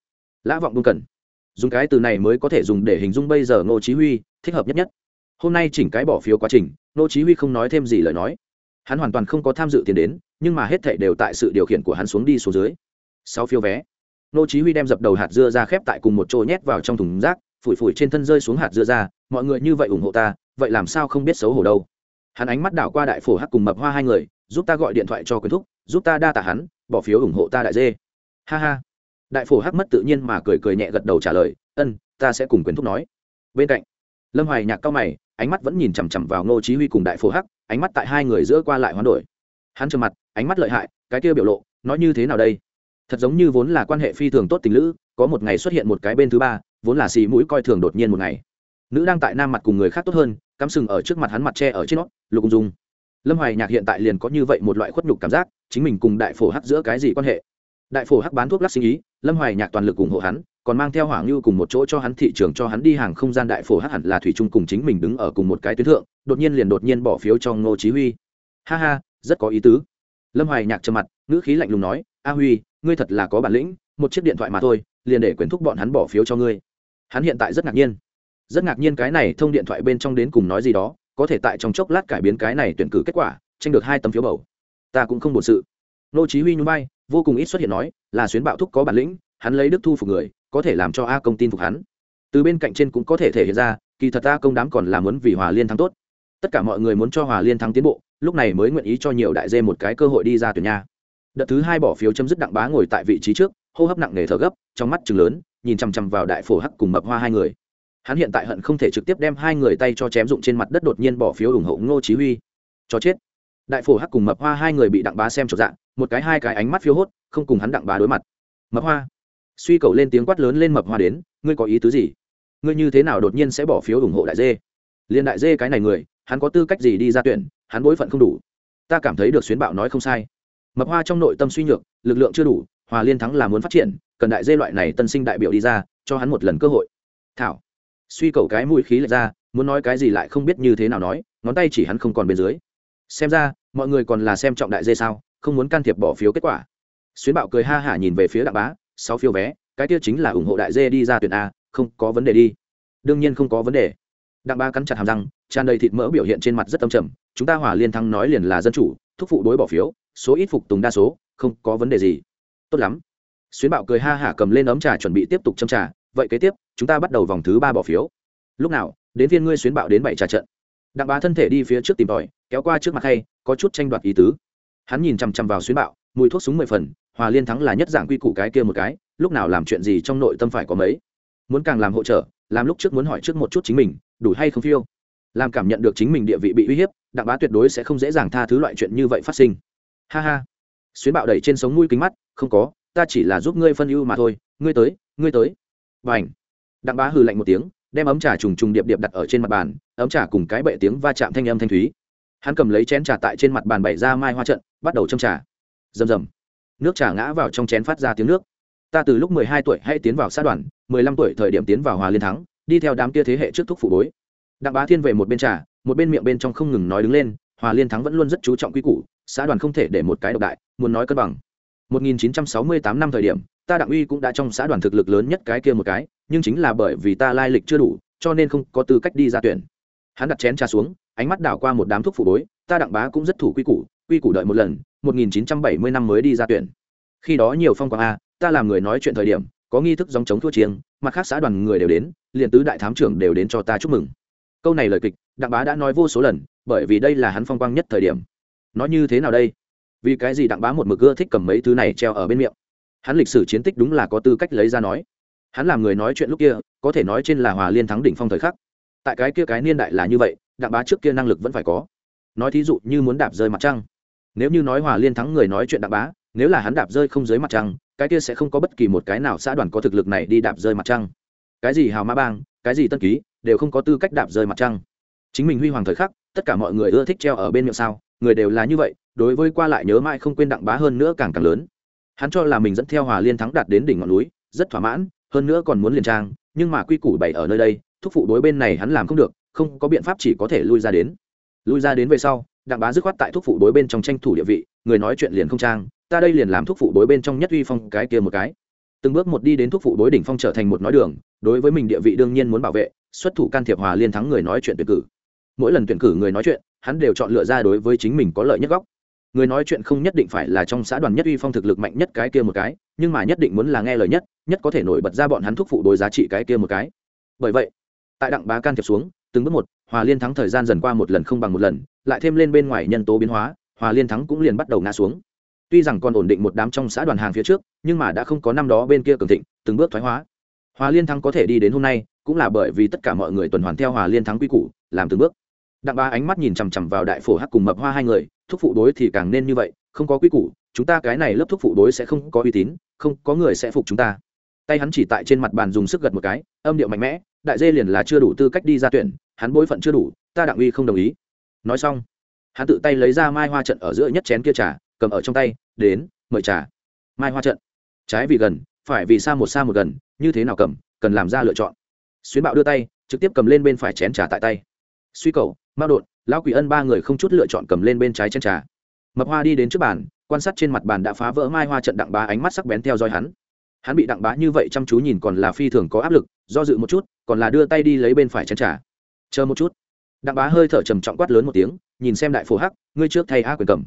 Lã vọng buông cần. Dùng cái từ này mới có thể dùng để hình dung bây giờ ngô chí huy thích hợp nhất nhất. Hôm nay chỉnh cái bỏ phiếu quá trình, ngô chí huy không nói thêm gì lời nói hắn hoàn toàn không có tham dự tiền đến, nhưng mà hết thảy đều tại sự điều khiển của hắn xuống đi xuống dưới. Sau phiếu vé. Ngô chí huy đem dập đầu hạt dưa ra khép tại cùng một chỗ nhét vào trong thùng rác, phủi phủi trên thân rơi xuống hạt dưa ra, mọi người như vậy ủng hộ ta, vậy làm sao không biết xấu hổ đâu? Hắn ánh mắt đảo qua đại phổ hắc cùng mập hoa hai người, giúp ta gọi điện thoại cho quyền thúc, giúp ta đa tạ hắn, bỏ phiếu ủng hộ ta đại dê. Ha ha. Đại phổ hắc mất tự nhiên mà cười cười nhẹ gật đầu trả lời, ân, ta sẽ cùng quyền thúc nói. Bên cạnh, lâm hoài nhạc cao mày, ánh mắt vẫn nhìn chằm chằm vào ngô chí huy cùng đại phổ hắc ánh mắt tại hai người giữa qua lại hoán đổi. Hắn trầm mặt, ánh mắt lợi hại, cái kia biểu lộ nói như thế nào đây? Thật giống như vốn là quan hệ phi thường tốt tình lữ, có một ngày xuất hiện một cái bên thứ ba, vốn là xì mũi coi thường đột nhiên một ngày. Nữ đang tại nam mặt cùng người khác tốt hơn, cắm sừng ở trước mặt hắn mặt tre ở trên nó, lục dung. Lâm hoài nhạc hiện tại liền có như vậy một loại khuất nhục cảm giác, chính mình cùng đại phổ hắc giữa cái gì quan hệ? Đại phổ hắc bán thuốc lắc sinh ý, lâm hoài nhạc toàn lực ủng hộ hắn còn mang theo hỏa ngưu cùng một chỗ cho hắn thị trường, cho hắn đi hàng không gian đại phổ hát hẳn là thủy trung cùng chính mình đứng ở cùng một cái tuyến thượng, đột nhiên liền đột nhiên bỏ phiếu cho ngô chí huy. Ha ha, rất có ý tứ. Lâm hoài nhạc trầm mặt, ngữ khí lạnh lùng nói, a huy, ngươi thật là có bản lĩnh, một chiếc điện thoại mà thôi, liền để quyền thúc bọn hắn bỏ phiếu cho ngươi. Hắn hiện tại rất ngạc nhiên. Rất ngạc nhiên cái này thông điện thoại bên trong đến cùng nói gì đó, có thể tại trong chốc lát cải biến cái này tuyển cử kết quả, tranh được hai tấm phiếu bầu. Ta cũng không buồn sự. Nô chí huy nhún vai, vô cùng ít xuất hiện nói, là xuyến bạo thúc có bản lĩnh, hắn lấy đức thu phục người có thể làm cho a công tin phục hắn. Từ bên cạnh trên cũng có thể thể hiện ra, kỳ thật a công đám còn là muốn vì hòa liên thắng tốt. Tất cả mọi người muốn cho hòa liên thắng tiến bộ, lúc này mới nguyện ý cho nhiều đại dê một cái cơ hội đi ra tuyển nha. Đợt thứ hai bỏ phiếu chấm dứt đặng bá ngồi tại vị trí trước, hô hấp nặng nề thở gấp, trong mắt chừng lớn, nhìn chằm chằm vào đại phổ hắc cùng mập hoa hai người. Hắn hiện tại hận không thể trực tiếp đem hai người tay cho chém dụng trên mặt đất đột nhiên bỏ phiếu ủng hộ ngô chí huy. Cho chết. Đại phổ hắc cùng mập hoa hai người bị đặng bá xem trộn dạng một cái hai cái ánh mắt phiêu hốt, không cùng hắn đặng bá đối mặt. Mập hoa suy cầu lên tiếng quát lớn lên mập hoa đến, ngươi có ý tứ gì? Ngươi như thế nào đột nhiên sẽ bỏ phiếu ủng hộ đại dê? Liên đại dê cái này người, hắn có tư cách gì đi ra tuyển, hắn bối phận không đủ. Ta cảm thấy được xuyến bạo nói không sai. Mập hoa trong nội tâm suy nhược, lực lượng chưa đủ, hòa liên thắng là muốn phát triển, cần đại dê loại này tân sinh đại biểu đi ra, cho hắn một lần cơ hội. Thảo. Suy cầu cái mũi khí lệch ra, muốn nói cái gì lại không biết như thế nào nói, ngón tay chỉ hắn không còn bên dưới. Xem ra, mọi người còn là xem trọng đại dê sao, không muốn can thiệp bỏ phiếu kết quả. Xuyến bạo cười ha hả nhìn về phía đặng bá sáu phiếu vé, cái tiêu chính là ủng hộ đại dê đi ra tuyển a, không có vấn đề đi. Đương nhiên không có vấn đề. Đặng bá cắn chặt hàm răng, tràn đầy thịt mỡ biểu hiện trên mặt rất âm trầm, chúng ta hòa liên thắng nói liền là dân chủ, thúc phụ đối bỏ phiếu, số ít phục tùng đa số, không có vấn đề gì. Tốt lắm. Xuyến bạo cười ha hả cầm lên ấm trà chuẩn bị tiếp tục châm trà, vậy kế tiếp, chúng ta bắt đầu vòng thứ ba bỏ phiếu. Lúc nào, đến viên ngươi xuyến bạo đến bảy trà trận. Đặng bá thân thể đi phía trước tìm tòi, kéo qua trước mặt hay, có chút tranh đoạt ý tứ. Hắn nhìn chằm chằm vào xuyến bạo mùi thuốc súng mười phần, hòa liên thắng là nhất dạng quy củ cái kia một cái, lúc nào làm chuyện gì trong nội tâm phải có mấy. Muốn càng làm hỗ trợ, làm lúc trước muốn hỏi trước một chút chính mình, đủ hay không phiêu. Làm cảm nhận được chính mình địa vị bị uy hiếp, đặng bá tuyệt đối sẽ không dễ dàng tha thứ loại chuyện như vậy phát sinh. Ha ha. Xuyến bạo đẩy trên sống mũi kính mắt, không có, ta chỉ là giúp ngươi phân ưu mà thôi, ngươi tới ngươi tới. B à đặng bá hừ lạnh một tiếng, đem ấm trà trùng trùng điệp điệp đặt ở trên mặt bàn, ấm trà cùng cái bệ tiếng va chạm thanh âm thanh thúy. Hắn cầm lấy chén trà tại trên mặt bàn bày ra mai hoa trận, bắt đầu châm trà rầm rầm. Nước trà ngã vào trong chén phát ra tiếng nước. Ta từ lúc mười hai tuổi hay tiến vào xã đoàn, mười lăm tuổi thời điểm tiến vào hòa liên thắng, đi theo đám kia thế hệ trước thúc phụ bối. Đặng bá thiên về một bên trà, một bên miệng bên trong không ngừng nói đứng lên, hòa liên thắng vẫn luôn rất chú trọng quy củ, xã đoàn không thể để một cái độc đại, muốn nói cân bằng. 1968 năm thời điểm, ta đặng uy cũng đã trong xã đoàn thực lực lớn nhất cái kia một cái, nhưng chính là bởi vì ta lai lịch chưa đủ, cho nên không có tư cách đi ra tuyển. Hắn đặt chén trà xuống, ánh mắt đảo qua một đám thuốc phụ bối, ta đặng bá cũng rất thủ quy củ quy củ đợi một lần 1970 năm mới đi ra tuyển. Khi đó nhiều phong quang a, ta làm người nói chuyện thời điểm, có nghi thức dòng chống thua chiêng, mặt khác xã đoàn người đều đến, liền tứ đại thám trưởng đều đến cho ta chúc mừng. Câu này lời kịch, đặng bá đã nói vô số lần, bởi vì đây là hắn phong quang nhất thời điểm. Nói như thế nào đây? Vì cái gì đặng bá một mực ưa thích cầm mấy thứ này treo ở bên miệng? Hắn lịch sử chiến tích đúng là có tư cách lấy ra nói. Hắn làm người nói chuyện lúc kia, có thể nói trên là hòa liên thắng đỉnh phong thời khắc. Tại cái kia cái niên đại là như vậy, đặng bá trước kia năng lực vẫn phải có. Nói thí dụ như muốn đạp rơi mặt trăng nếu như nói hòa liên thắng người nói chuyện đặng bá, nếu là hắn đạp rơi không dưới mặt trăng, cái kia sẽ không có bất kỳ một cái nào xã đoàn có thực lực này đi đạp rơi mặt trăng. Cái gì hào ma bang, cái gì tân ký, đều không có tư cách đạp rơi mặt trăng. Chính mình huy hoàng thời khắc, tất cả mọi người ưa thích treo ở bên miệng sao, người đều là như vậy, đối với qua lại nhớ mãi không quên đặng bá hơn nữa càng càng lớn. Hắn cho là mình dẫn theo hòa liên thắng đạt đến đỉnh ngọn núi, rất thỏa mãn, hơn nữa còn muốn liền trang, nhưng mà quy củ bày ở nơi đây, thúc phụ đối bên này hắn làm không được, không có biện pháp chỉ có thể lui ra đến. Lui ra đến về sau đặng bá dứt khoát tại thuốc phụ đối bên trong tranh thủ địa vị, người nói chuyện liền không trang, ta đây liền làm thuốc phụ đối bên trong nhất uy phong cái kia một cái. Từng bước một đi đến thuốc phụ đối đỉnh phong trở thành một nói đường, đối với mình địa vị đương nhiên muốn bảo vệ, xuất thủ can thiệp hòa liên thắng người nói chuyện tuyển cử. Mỗi lần tuyển cử người nói chuyện, hắn đều chọn lựa ra đối với chính mình có lợi nhất góc. Người nói chuyện không nhất định phải là trong xã đoàn nhất uy phong thực lực mạnh nhất cái kia một cái, nhưng mà nhất định muốn là nghe lời nhất nhất có thể nổi bật ra bọn hắn thuốc phụ đối giá trị cái kia một cái. Bởi vậy, tại đặng bá can thiệp xuống, từng bước một hòa liên thắng thời gian dần qua một lần không bằng một lần, lại thêm lên bên ngoài nhân tố biến hóa, hòa liên thắng cũng liền bắt đầu ngã xuống. Tuy rằng còn ổn định một đám trong xã đoàn hàng phía trước, nhưng mà đã không có năm đó bên kia cường thịnh, từng bước thoái hóa. Hòa liên thắng có thể đi đến hôm nay, cũng là bởi vì tất cả mọi người tuần hoàn theo hòa liên thắng quy củ, làm từng bước. Đặng ba ánh mắt nhìn chằm chằm vào đại phổ hắc cùng mập hoa hai người, thúc phụ đối thì càng nên như vậy, không có quy củ, chúng ta cái này lớp thúc phụ đối sẽ không có uy tín, không có người sẽ phục chúng ta. Tay hắn chỉ tại trên mặt bàn dùng sức gật một cái, âm điệu mạnh mẽ, đại dê liền là chưa đủ tư cách đi ra tuyển hắn bối phận chưa đủ, ta đặng uy không đồng ý. Nói xong, hắn tự tay lấy ra mai hoa trận ở giữa nhất chén kia trà, cầm ở trong tay, đến, mời trà. Mai hoa trận. Trái vì gần, phải vì xa một xa một gần, như thế nào cầm, cần làm ra lựa chọn. Xuyến bạo đưa tay, trực tiếp cầm lên bên phải chén trà tại tay. Suy cầu, mao đột, lão quỷ ân ba người không chút lựa chọn cầm lên bên trái chén trà. Mập hoa đi đến trước bàn, quan sát trên mặt bàn đã phá vỡ mai hoa trận đặng bá ánh mắt sắc bén theo dõi hắn. Hắn bị đặng bá như vậy chăm chú nhìn còn là phi thường có áp lực, do dự một chút, còn là đưa tay đi lấy bên phải chén trà chờ một chút. Đặng bá hơi thở trầm trọng quát lớn một tiếng, nhìn xem đại phổ hắc, ngươi trước thay a quyền cầm.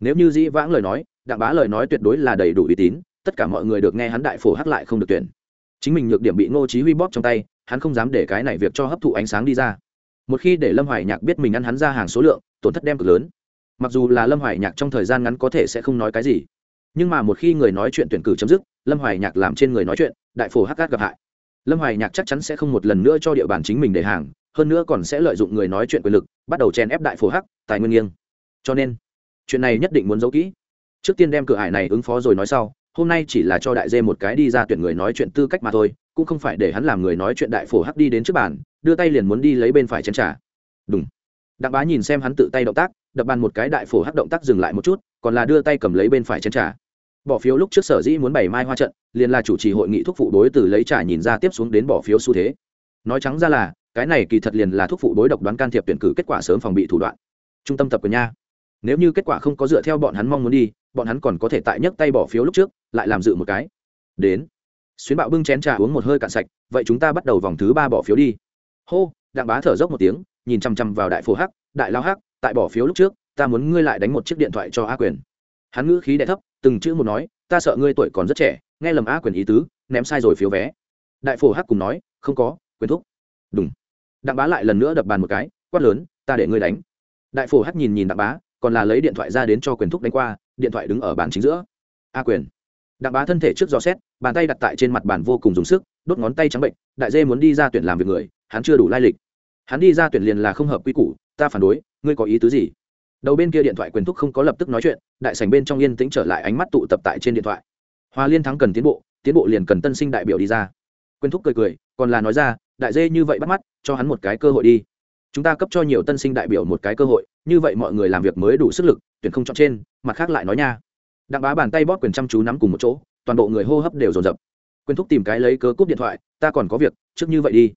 Nếu như dĩ vãng lời nói, đặng bá lời nói tuyệt đối là đầy đủ uy tín, tất cả mọi người được nghe hắn đại phổ hắc lại không được tuyển. Chính mình nhược điểm bị ngô chí huy bóp trong tay, hắn không dám để cái này việc cho hấp thụ ánh sáng đi ra. Một khi để lâm hoài nhạc biết mình ăn hắn ra hàng số lượng, tổn thất đem cực lớn. Mặc dù là lâm hoài nhạc trong thời gian ngắn có thể sẽ không nói cái gì, nhưng mà một khi người nói chuyện tuyển cử chấm dứt, lâm hoài nhạc làm trên người nói chuyện, đại phổ hắc gắt gặp hại. Lâm hoài nhạc chắc chắn sẽ không một lần nữa cho địa bàn chính mình để hàng hơn nữa còn sẽ lợi dụng người nói chuyện quyền lực, bắt đầu chèn ép đại phổ hắc, tài nguyên nghiêng. Cho nên, chuyện này nhất định muốn giấu kỹ. Trước tiên đem cửa hải này ứng phó rồi nói sau, hôm nay chỉ là cho đại dê một cái đi ra tuyển người nói chuyện tư cách mà thôi, cũng không phải để hắn làm người nói chuyện đại phổ hắc đi đến trước bàn, đưa tay liền muốn đi lấy bên phải chén trà. Đúng đặng bá nhìn xem hắn tự tay động tác, đập bàn một cái đại phổ hắc động tác dừng lại một chút, còn là đưa tay cầm lấy bên phải chén trà. Bỏ phiếu lúc trước sở dĩ muốn bày mai hoa trận, liền là chủ trì hội nghị thuốc phụ đối từ lấy trà nhìn ra tiếp xuống đến bỏ phiếu xu thế. Nói trắng ra là cái này kỳ thật liền là thuốc phụ đối độc đoán can thiệp tuyển cử kết quả sớm phòng bị thủ đoạn. Trung tâm tập của nha. Nếu như kết quả không có dựa theo bọn hắn mong muốn đi, bọn hắn còn có thể tại nhấc tay bỏ phiếu lúc trước, lại làm dự một cái. Đến. Xuyến bạo bưng chén trà uống một hơi cạn sạch, vậy chúng ta bắt đầu vòng thứ ba bỏ phiếu đi. Hô, đặng bá thở dốc một tiếng, nhìn chằm chằm vào đại phổ hắc, đại lao hắc, tại bỏ phiếu lúc trước, ta muốn ngươi lại đánh một chiếc điện thoại cho a quyền. Hắn ngữ khí đ thấp, từng chữ một nói, ta sợ ngươi tuổi còn rất trẻ, nghe lầm a quyền ý tứ, ném sai rồi phiếu vé. Đại phổ hắc cùng nói, không có, quyền thúc. Đúng đặng bá lại lần nữa đập bàn một cái, quát lớn, ta để ngươi đánh. Đại phổ hắt nhìn nhìn đặng bá, còn là lấy điện thoại ra đến cho quyền thúc đánh qua, điện thoại đứng ở bàn chính giữa. A quyền. Đặng bá thân thể trước gió xét, bàn tay đặt tại trên mặt bàn vô cùng dùng sức, đốt ngón tay trắng bệnh, đại dê muốn đi ra tuyển làm việc người, hắn chưa đủ lai lịch. Hắn đi ra tuyển liền là không hợp quy củ, ta phản đối, ngươi có ý tứ gì? Đầu bên kia điện thoại quyền thúc không có lập tức nói chuyện, đại sảnh bên trong yên tĩnh trở lại ánh mắt tụ tập tại trên điện thoại. Hoa liên thắng cần tiến bộ tiến bộ liền cần tân sinh đại biểu đi ra. Quyền thúc cười cười, còn là nói ra, đại dê như vậy bắt mắt cho hắn một cái cơ hội đi. Chúng ta cấp cho nhiều tân sinh đại biểu một cái cơ hội, như vậy mọi người làm việc mới đủ sức lực, tuyển không chọn trên, mặt khác lại nói nha. Đặng bá bàn tay bóp quyền chăm chú nắm cùng một chỗ, toàn bộ người hô hấp đều dồn dập. Quyền thúc tìm cái lấy cớ cúp điện thoại, ta còn có việc, trước như vậy đi.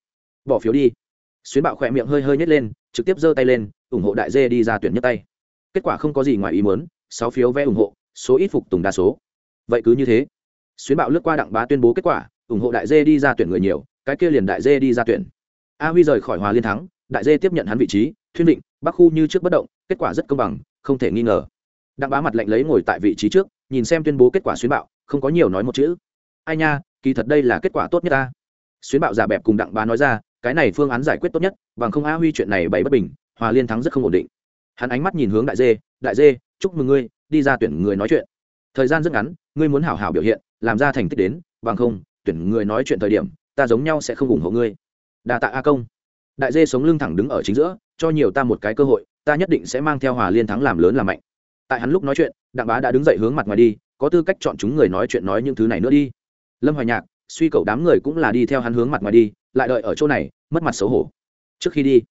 Bỏ phiếu đi. Xuyến bạo khỏe miệng hơi hơi nhét lên, trực tiếp giơ tay lên, ủng hộ đại dê đi ra tuyển nhất tay. Kết quả không có gì ngoài ý muốn, sáu phiếu vé ủng hộ, số ít phục tùng đa số. Vậy cứ như thế. Xuyến bạo lướt qua đặng bá tuyên bố kết quả, ủng hộ đại dê đi ra tuyển người nhiều, cái kia liền đại dê đi ra tuyển a huy rời khỏi hòa liên thắng, đại dê tiếp nhận hắn vị trí, thuyên định, bắc khu như trước bất động, kết quả rất công bằng, không thể nghi ngờ. Đặng bá mặt lạnh lấy ngồi tại vị trí trước, nhìn xem tuyên bố kết quả xuyến bạo, không có nhiều nói một chữ. Ai nha, kỳ thật đây là kết quả tốt nhất ta. Xuyến bạo giả bẹp cùng đặng bá nói ra, cái này phương án giải quyết tốt nhất, bằng không a huy chuyện này bày bất bình, hòa liên thắng rất không ổn định. Hắn ánh mắt nhìn hướng đại dê đại dê, chúc mừng ngươi, đi ra tuyển người nói chuyện. Thời gian rất ngắn, ngươi muốn hảo hảo biểu hiện, làm ra thành tích đến, bằng không, tuyển người nói chuyện thời điểm, ta giống nhau sẽ không ủng hộ ngươi đa tạ a công. Đại dê sống lưng thẳng đứng ở chính giữa, cho nhiều ta một cái cơ hội, ta nhất định sẽ mang theo hòa liên thắng làm lớn làm mạnh. Tại hắn lúc nói chuyện, đặng bá đã đứng dậy hướng mặt ngoài đi, có tư cách chọn chúng người nói chuyện nói những thứ này nữa đi. Lâm hoài nhạc, suy cầu đám người cũng là đi theo hắn hướng mặt ngoài đi, lại đợi ở chỗ này, mất mặt xấu hổ. Trước khi đi,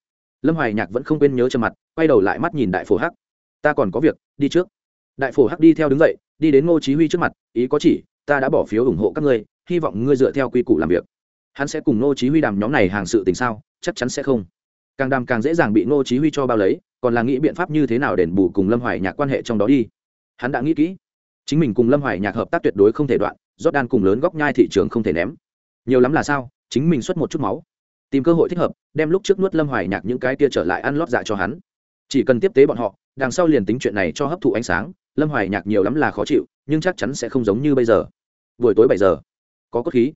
lâm hoài nhạc vẫn không quên nhớ trầm mặt, quay đầu lại mắt nhìn đại phổ hắc. Ta còn có việc, đi trước. Đại phổ hắc đi theo đứng dậy, đi đến ngô chí huy trước mặt, ý có chỉ, ta đã bỏ phiếu ủng hộ các ngươi, hy vọng ngươi dựa theo quy củ làm việc hắn sẽ cùng ngô chí huy đàm nhóm này hàng sự tình sao? Chắc chắn sẽ không. Càng đàm càng dễ dàng bị ngô chí huy cho bao lấy, còn là nghĩ biện pháp như thế nào đền bù cùng lâm hoài nhạc quan hệ trong đó đi? Hắn đã nghĩ kỹ. Chính mình cùng lâm hoài nhạc hợp tác tuyệt đối không thể đoạn rót đan cùng lớn góc nhai thị trường không thể ném. Nhiều lắm là sao? Chính mình xuất một chút máu. Tìm cơ hội thích hợp, đem lúc trước nuốt lâm hoài nhạc những cái kia trở lại ăn lót dạ cho hắn. Chỉ cần tiếp tế bọn họ, đằng sau liền tính chuyện này cho hấp thụ ánh sáng, lâm hoài nhạc nhiều lắm là khó chịu, nhưng chắc chắn sẽ không giống như bây giờ. Buổi tối bảy giờ, có cốt khí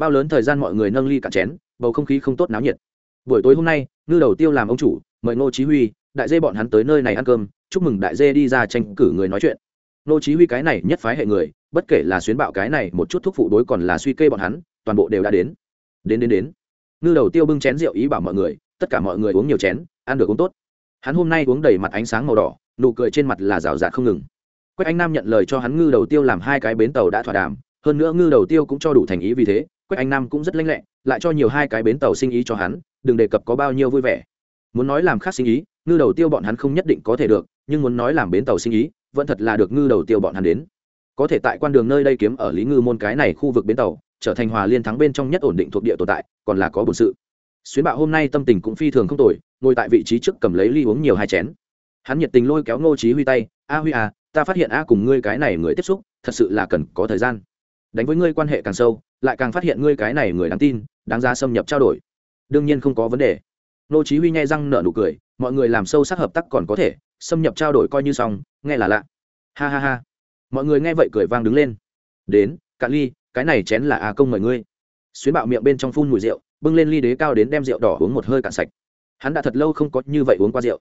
bao lớn thời gian mọi người nâng ly cạn chén, bầu không khí không tốt náo nhiệt. Buổi tối hôm nay, ngư đầu tiêu làm ông chủ, mời ngô chí huy, đại dê bọn hắn tới nơi này ăn cơm, chúc mừng đại dê đi ra tranh cử người nói chuyện. Ngô chí huy cái này nhất phái hệ người, bất kể là xuyến bạo cái này một chút thuốc phụ đối còn là suy kê bọn hắn, toàn bộ đều đã đến. Đến đến đến. Ngư đầu tiêu bưng chén rượu ý bảo mọi người, tất cả mọi người uống nhiều chén, ăn được uống tốt. Hắn hôm nay uống đầy mặt ánh sáng màu đỏ, nụ cười trên mặt là rào rạt không ngừng. Quách anh nam nhận lời cho hắn ngư đầu tiêu làm hai cái bến tàu đã thỏa đàm, hơn nữa ngư đầu tiêu cũng cho đủ thành ý vì thế quách anh nam cũng rất lanh lẹ, lại cho nhiều hai cái bến tàu sinh ý cho hắn, đừng đề cập có bao nhiêu vui vẻ. Muốn nói làm khác sinh ý, ngư đầu tiêu bọn hắn không nhất định có thể được, nhưng muốn nói làm bến tàu sinh ý, vẫn thật là được ngư đầu tiêu bọn hắn đến. Có thể tại quan đường nơi đây kiếm ở lý ngư môn cái này khu vực bến tàu, trở thành hòa liên thắng bên trong nhất ổn định thuộc địa tồn tại, còn là có bổn sự. Xuyến bạo hôm nay tâm tình cũng phi thường không tồi, ngồi tại vị trí trước cầm lấy ly uống nhiều hai chén. Hắn nhiệt tình lôi kéo ngô trí huy tay, a huy à ta phát hiện a cùng ngươi cái này người tiếp xúc, thật sự là cần có thời gian. Đánh với ngươi quan hệ càng sâu lại càng phát hiện ngươi cái này người đáng tin, đáng ra xâm nhập trao đổi. Đương nhiên không có vấn đề. Nô chí huy nhai răng nở nụ cười, mọi người làm sâu sắc hợp tác còn có thể, xâm nhập trao đổi coi như xong, nghe là lạ. Ha ha ha. Mọi người nghe vậy cười vang đứng lên. Đến cạn ly, cái này chén là a công mời ngươi. Xuyến bạo miệng bên trong phun mùi rượu, bưng lên ly đế cao đến đem rượu đỏ uống một hơi cạn sạch. Hắn đã thật lâu không có như vậy uống qua rượu.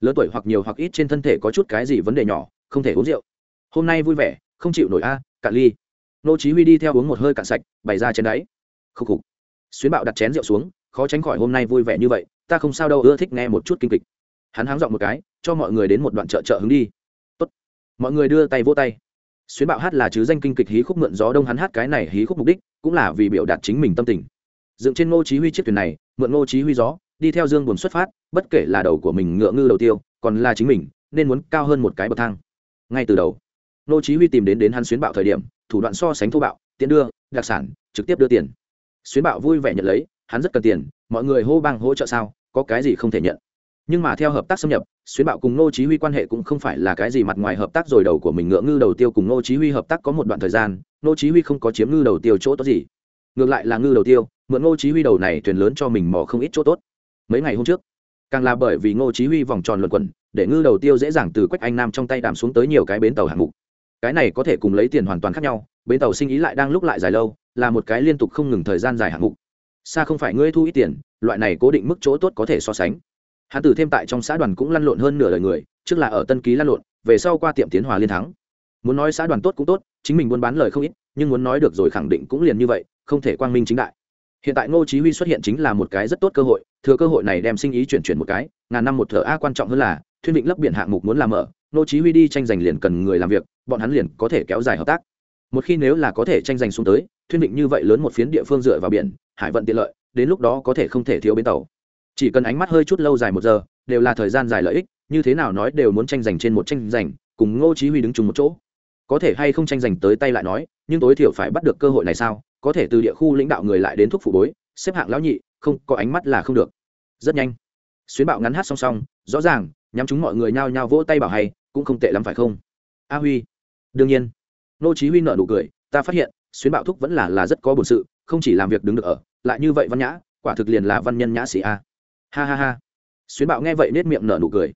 Lớn tuổi hoặc nhiều hoặc ít trên thân thể có chút cái gì vấn đề nhỏ, không thể uống rượu. Hôm nay vui vẻ, không chịu nổi a cạn ly nô chí huy đi theo uống một hơi cạn sạch, bày ra trên đáy. Khúc khục. Xuyến bạo đặt chén rượu xuống, khó tránh khỏi hôm nay vui vẻ như vậy, ta không sao đâu, ưa thích nghe một chút kinh kịch. Hắn háng dọn một cái, cho mọi người đến một đoạn chợ chợ hứng đi. Tốt. Mọi người đưa tay vỗ tay. Xuyến bạo hát là chứ danh kinh kịch hí khúc mượn gió đông, hắn hát cái này hí khúc mục đích, cũng là vì biểu đạt chính mình tâm tình. Dựng trên ngô chí huy chiếc thuyền này, mượn ngô chí huy gió, đi theo dương buồn xuất phát, bất kể là đầu của mình ngựa ngư đầu tiêu, còn là chính mình, nên muốn cao hơn một cái bậc thang. Ngay từ đầu, ngô chí huy tìm đến đến hắn xuyến bạo thời điểm thủ đoạn so sánh thô bạo, tiện đưa, đặc sản, trực tiếp đưa tiền. Xuyến bạo vui vẻ nhận lấy, hắn rất cần tiền, mọi người hô bang hỗ trợ sao, có cái gì không thể nhận. Nhưng mà theo hợp tác xâm nhập, xuyến bạo cùng ngô chí huy quan hệ cũng không phải là cái gì mặt ngoài hợp tác rồi đầu của mình ngựa ngư đầu tiêu cùng ngô chí huy hợp tác có một đoạn thời gian, ngô chí huy không có chiếm ngư đầu tiêu chỗ tốt gì. Ngược lại là ngư đầu tiêu, mượn ngô chí huy đầu này thuyền lớn cho mình mò không ít chỗ tốt. Mấy ngày hôm trước, càng là bởi vì ngô chí huy vòng tròn luận quẩn, để ngư đầu tiêu dễ dàng từ quách anh nam trong tay đàm xuống tới nhiều cái bến tàu hạng mục cái này có thể cùng lấy tiền hoàn toàn khác nhau, bến tàu sinh ý lại đang lúc lại dài lâu, là một cái liên tục không ngừng thời gian dài hạng mục. Xa không phải ngươi thu ít tiền, loại này cố định mức chỗ tốt có thể so sánh. Hắn tử thêm tại trong xã đoàn cũng lăn lộn hơn nửa đời người, trước là ở tân ký lăn lộn, về sau qua tiệm tiến hòa liên thắng. Muốn nói xã đoàn tốt cũng tốt, chính mình buôn bán lời không ít, nhưng muốn nói được rồi khẳng định cũng liền như vậy, không thể quang minh chính đại. Hiện tại ngô chí huy xuất hiện chính là một cái rất tốt cơ hội, thừa cơ hội này đem sinh ý chuyển chuyển một cái, ngàn năm một thở a quan trọng hơn là, thuyên định lấp biển hạng mục muốn làm mở Nô chí huy đi tranh giành liền cần người làm việc, bọn hắn liền có thể kéo dài hợp tác. Một khi nếu là có thể tranh giành xuống tới, thuyên định như vậy lớn một phiến địa phương dựa vào biển, hải vận tiện lợi, đến lúc đó có thể không thể thiếu bến tàu. Chỉ cần ánh mắt hơi chút lâu dài một giờ, đều là thời gian dài lợi ích, như thế nào nói đều muốn tranh giành trên một tranh giành, cùng ngô chí huy đứng chung một chỗ. Có thể hay không tranh giành tới tay lại nói, nhưng tối thiểu phải bắt được cơ hội này sao? Có thể từ địa khu lãnh đạo người lại đến thuốc phụ bối, xếp hạng lão nhị, không, có ánh mắt là không được. Rất nhanh. Xuyến bạo ngắn hát song song, rõ ràng, nhắm chúng mọi người nhao nhao vỗ tay bảo hay cũng không tệ lắm phải không? A huy, đương nhiên. Nô chí huy nở nụ cười, ta phát hiện, xuyến bạo thúc vẫn là là rất có bổn sự, không chỉ làm việc đứng được ở, lại như vậy văn nhã, quả thực liền là văn nhân nhã sĩ a. Ha ha ha. Xuyến bạo nghe vậy nét miệng nở nụ cười.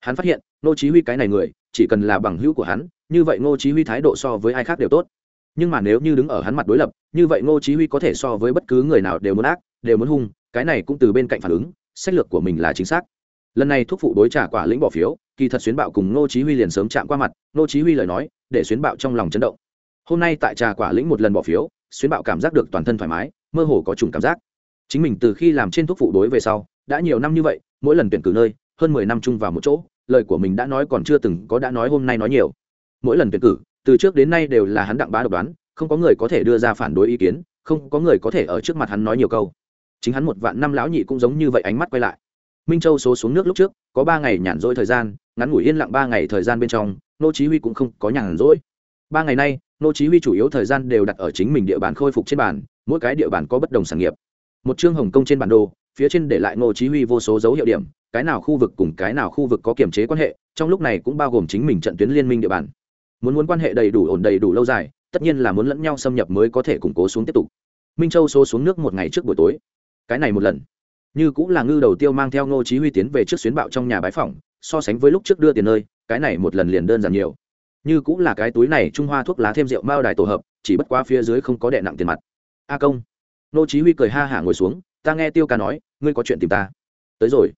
Hắn phát hiện, nô chí huy cái này người, chỉ cần là bằng hữu của hắn, như vậy ngô chí huy thái độ so với ai khác đều tốt. Nhưng mà nếu như đứng ở hắn mặt đối lập, như vậy ngô chí huy có thể so với bất cứ người nào đều muốn ác, đều muốn hung, cái này cũng từ bên cạnh phản ứng, sách lược của mình là chính xác lần này thuốc phụ đối trả quả lĩnh bỏ phiếu, kỳ thật xuyến bạo cùng ngô chí huy liền sớm chạm qua mặt, ngô chí huy lời nói, để xuyến bạo trong lòng chấn động. Hôm nay tại trà quả lĩnh một lần bỏ phiếu, xuyến bạo cảm giác được toàn thân thoải mái, mơ hồ có trùng cảm giác. Chính mình từ khi làm trên thuốc phụ đối về sau, đã nhiều năm như vậy, mỗi lần tuyển cử nơi, hơn mười năm chung vào một chỗ, lời của mình đã nói còn chưa từng có đã nói hôm nay nói nhiều. Mỗi lần tuyển cử, từ trước đến nay đều là hắn đặng bá độc đoán, không có người có thể đưa ra phản đối ý kiến, không có người có thể ở trước mặt hắn nói nhiều câu. Chính hắn một vạn năm lão nhị cũng giống như vậy ánh mắt quay lại minh châu số xuống nước lúc trước, có ba ngày nhàn rỗi thời gian, ngắn ngủi yên lặng ba ngày thời gian bên trong, nô chí huy cũng không có nhàn rỗi. Ba ngày nay, nô chí huy chủ yếu thời gian đều đặt ở chính mình địa bàn khôi phục trên bàn, mỗi cái địa bàn có bất đồng sản nghiệp. Một chương hồng công trên bản đồ, phía trên để lại nô chí huy vô số dấu hiệu điểm, cái nào khu vực cùng cái nào khu vực có kiểm chế quan hệ, trong lúc này cũng bao gồm chính mình trận tuyến liên minh địa bàn. Muốn muốn quan hệ đầy đủ ổn đầy đủ lâu dài, tất nhiên là muốn lẫn nhau xâm nhập mới có thể củng cố xuống tiếp tục. Minh châu số xuống nước một ngày trước buổi tối. Cái này một lần như cũng là ngư đầu tiêu mang theo ngô chí huy tiến về trước xuyến bạo trong nhà bái phỏng, so sánh với lúc trước đưa tiền nơi, cái này một lần liền đơn giản nhiều. Như cũng là cái túi này trung hoa thuốc lá thêm rượu mao đài tổ hợp, chỉ bất quá phía dưới không có đệ nặng tiền mặt. A công. Ngô chí huy cười ha hả ngồi xuống, ta nghe tiêu ca nói, ngươi có chuyện tìm ta. Tới rồi.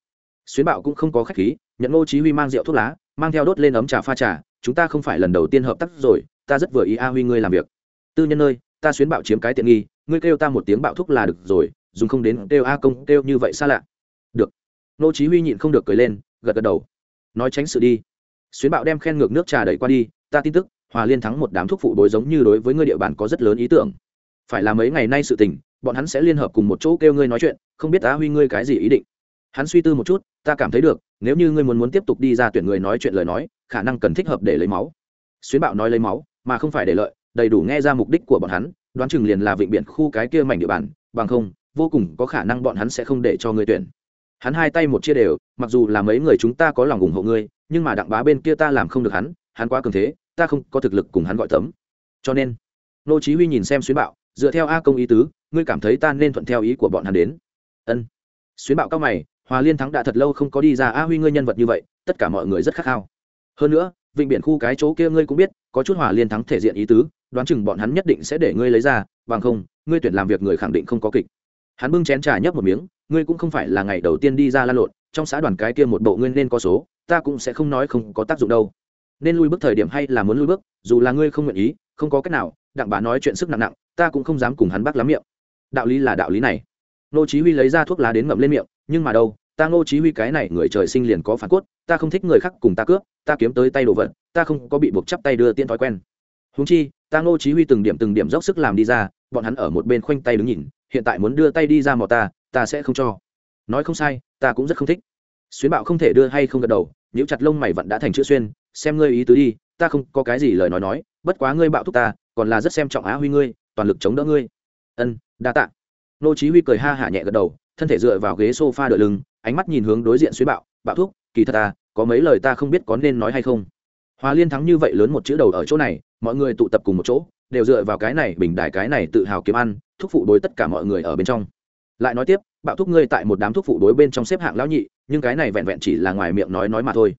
Xuyến bạo cũng không có khách khí, nhận ngô chí huy mang rượu thuốc lá, mang theo đốt lên ấm trà pha trà, chúng ta không phải lần đầu tiên hợp tác rồi, ta rất vừa ý a huy ngươi làm việc. Tư nhân nơi ta xuyến bạo chiếm cái tiện nghi, ngươi kêu ta một tiếng bạo thúc là được rồi dùng không đến kêu a công kêu như vậy xa lạ. Được. Nô chí huy nhịn không được cười lên, gật gật đầu. Nói tránh sự đi. Xuyến bạo đem khen ngược nước trà đẩy qua đi, ta tin tức, hòa liên thắng một đám thuốc phụ bối giống như đối với ngươi địa bàn có rất lớn ý tưởng. Phải là mấy ngày nay sự tình, bọn hắn sẽ liên hợp cùng một chỗ kêu ngươi nói chuyện, không biết ta huy ngươi cái gì ý định. Hắn suy tư một chút, ta cảm thấy được, nếu như ngươi muốn muốn tiếp tục đi ra tuyển người nói chuyện lời nói, khả năng cần thích hợp để lấy máu. Xuyến bạo nói lấy máu, mà không phải để lợi, đầy đủ nghe ra mục đích của bọn hắn, đoán chừng liền là vịnh biển khu cái kia mảnh địa bàn, bằng không vô cùng có khả năng bọn hắn sẽ không để cho ngươi tuyển. Hắn hai tay một chia đều, mặc dù là mấy người chúng ta có lòng ủng hộ ngươi, nhưng mà đặng bá bên kia ta làm không được hắn hắn quá cường thế, ta không có thực lực cùng hắn gọi tấm. Cho nên, nô chí huy nhìn xem xuyến bạo, dựa theo a công ý tứ, ngươi cảm thấy ta nên thuận theo ý của bọn hắn đến. Ân. Xuyến bạo cao mày, hòa liên thắng đã thật lâu không có đi ra a huy ngươi nhân vật như vậy, tất cả mọi người rất khát khao. Hơn nữa, vịnh biển khu cái chỗ kia ngươi cũng biết, có chút hòa liên thắng thể diện ý tứ, đoán chừng bọn hắn nhất định sẽ để ngươi lấy ra, bằng không, ngươi tuyển làm việc người khẳng định không có kịch hắn bưng chén trà nhấp một miếng, ngươi cũng không phải là ngày đầu tiên đi ra la lộn, trong xã đoàn cái kia một bộ ngươi nên có số, ta cũng sẽ không nói không có tác dụng đâu. Nên lui bước thời điểm hay là muốn lui bước, dù là ngươi không nguyện ý, không có cách nào, đặng bá nói chuyện sức nặng nặng, ta cũng không dám cùng hắn bác lắm miệng. Đạo lý là đạo lý này. Nô chí huy lấy ra thuốc lá đến ngậm lên miệng, nhưng mà đâu, ta nô chí huy cái này người trời sinh liền có phản cốt, ta không thích người khác cùng ta cướp, ta kiếm tới tay đồ vật, ta không có bị buộc chắp tay đưa tiên thói quen huống chi, ta Ngô chí huy từng điểm từng điểm dốc sức làm đi ra, bọn hắn ở một bên khoanh tay đứng nhìn, hiện tại muốn đưa tay đi ra mò ta ta sẽ không cho. Nói không sai, ta cũng rất không thích. Xuyến bạo không thể đưa hay không gật đầu nếu chặt lông mày vẫn đã thành chữ xuyên, xem ngươi ý tứ đi, ta không có cái gì lời nói nói, bất quá ngươi bạo thúc ta, còn là rất xem trọng á huy ngươi, toàn lực chống đỡ ngươi. Ân, đa tạ. Nô chí huy cười ha hả nhẹ gật đầu, thân thể dựa vào ghế sofa đỡ lưng, ánh mắt nhìn hướng đối diện xuyến bạo bạo thúc, kỳ thật ta có mấy lời ta không biết có nên nói hay không. Hòa liên thắng như vậy lớn một chữ đầu ở chỗ này mọi người tụ tập cùng một chỗ, đều dựa vào cái này bình đại cái này tự hào kiếm ăn, thúc phụ đối tất cả mọi người ở bên trong. Lại nói tiếp, bạo thúc ngươi tại một đám thuốc phụ đối bên trong xếp hạng lão nhị, nhưng cái này vẹn vẹn chỉ là ngoài miệng nói nói mà thôi.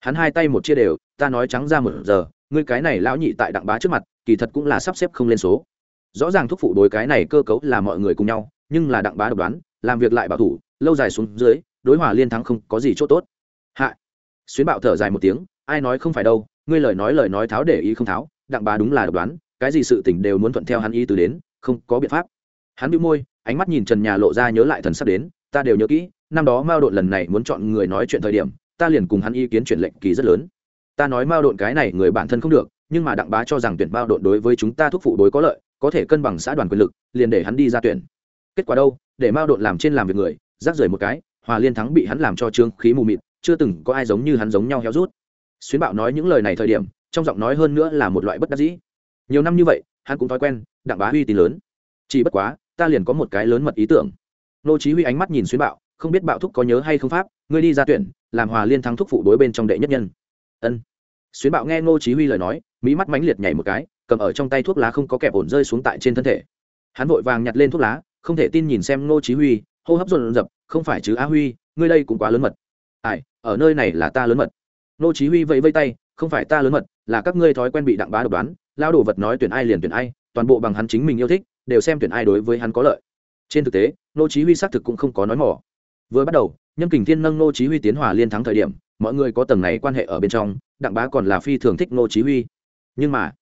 Hắn hai tay một chia đều, ta nói trắng ra một giờ, ngươi cái này lão nhị tại đặng bá trước mặt, kỳ thật cũng là sắp xếp không lên số. Rõ ràng thuốc phụ đối cái này cơ cấu là mọi người cùng nhau, nhưng là đặng bá độc đoán, làm việc lại bảo thủ, lâu dài xuống dưới, đối hòa liên thắng không có gì chỗ tốt. Hạ. Xuyến bạo thở dài một tiếng, ai nói không phải đâu, ngươi lời nói lời nói tháo để ý không tháo đặng bá đúng là độc đoán, cái gì sự tình đều muốn thuận theo hắn ý từ đến, không có biện pháp. Hắn bị môi, ánh mắt nhìn trần nhà lộ ra nhớ lại thần sắp đến, ta đều nhớ kỹ, năm đó mao độn lần này muốn chọn người nói chuyện thời điểm, ta liền cùng hắn ý kiến chuyển lệnh kỳ rất lớn. Ta nói mao độn cái này người bản thân không được, nhưng mà đặng bá cho rằng tuyển mao độn đối với chúng ta thúc phụ đối có lợi, có thể cân bằng xã đoàn quyền lực, liền để hắn đi ra tuyển. Kết quả đâu? Để mao độn làm trên làm việc người, rác rời một cái, hòa liên thắng bị hắn làm cho trương khí mù mịt, chưa từng có ai giống như hắn giống nhau héo rút. Xuyến bạo nói những lời này thời điểm trong giọng nói hơn nữa là một loại bất đắc dĩ. Nhiều năm như vậy, hắn cũng thói quen, đặng bá Huy tín lớn. Chỉ bất quá, ta liền có một cái lớn mật ý tưởng. Nô chí huy ánh mắt nhìn xuyên bạo, không biết bạo thúc có nhớ hay không pháp, ngươi đi ra tuyển, làm hòa liên thắng thúc phụ đối bên trong đệ nhất nhân. Ân. Xuyên bạo nghe nô chí huy lời nói mỹ mắt mãnh liệt nhảy một cái, cầm ở trong tay thuốc lá không có kẹp ổn rơi xuống tại trên thân thể. Hắn vội vàng nhặt lên thuốc lá, không thể tin nhìn xem nô chí huy, hô hấp run rập không phải chứ á huy, ngươi đây cũng quá lớn mật. Ai, ở nơi này là ta lớn mật. Nô chí huy vẫy vẫy tay, không phải ta lớn mật là các ngươi thói quen bị đặng bá độc đoán lao đồ vật nói tuyển ai liền tuyển ai, toàn bộ bằng hắn chính mình yêu thích, đều xem tuyển ai đối với hắn có lợi. Trên thực tế nô chí huy xác thực cũng không có nói mỏ. Vừa bắt đầu, nhâm kình thiên nâng nô chí huy tiến hòa liên thắng thời điểm, mọi người có tầng này quan hệ ở bên trong, đặng bá còn là phi thường thích nô chí huy. Nhưng mà,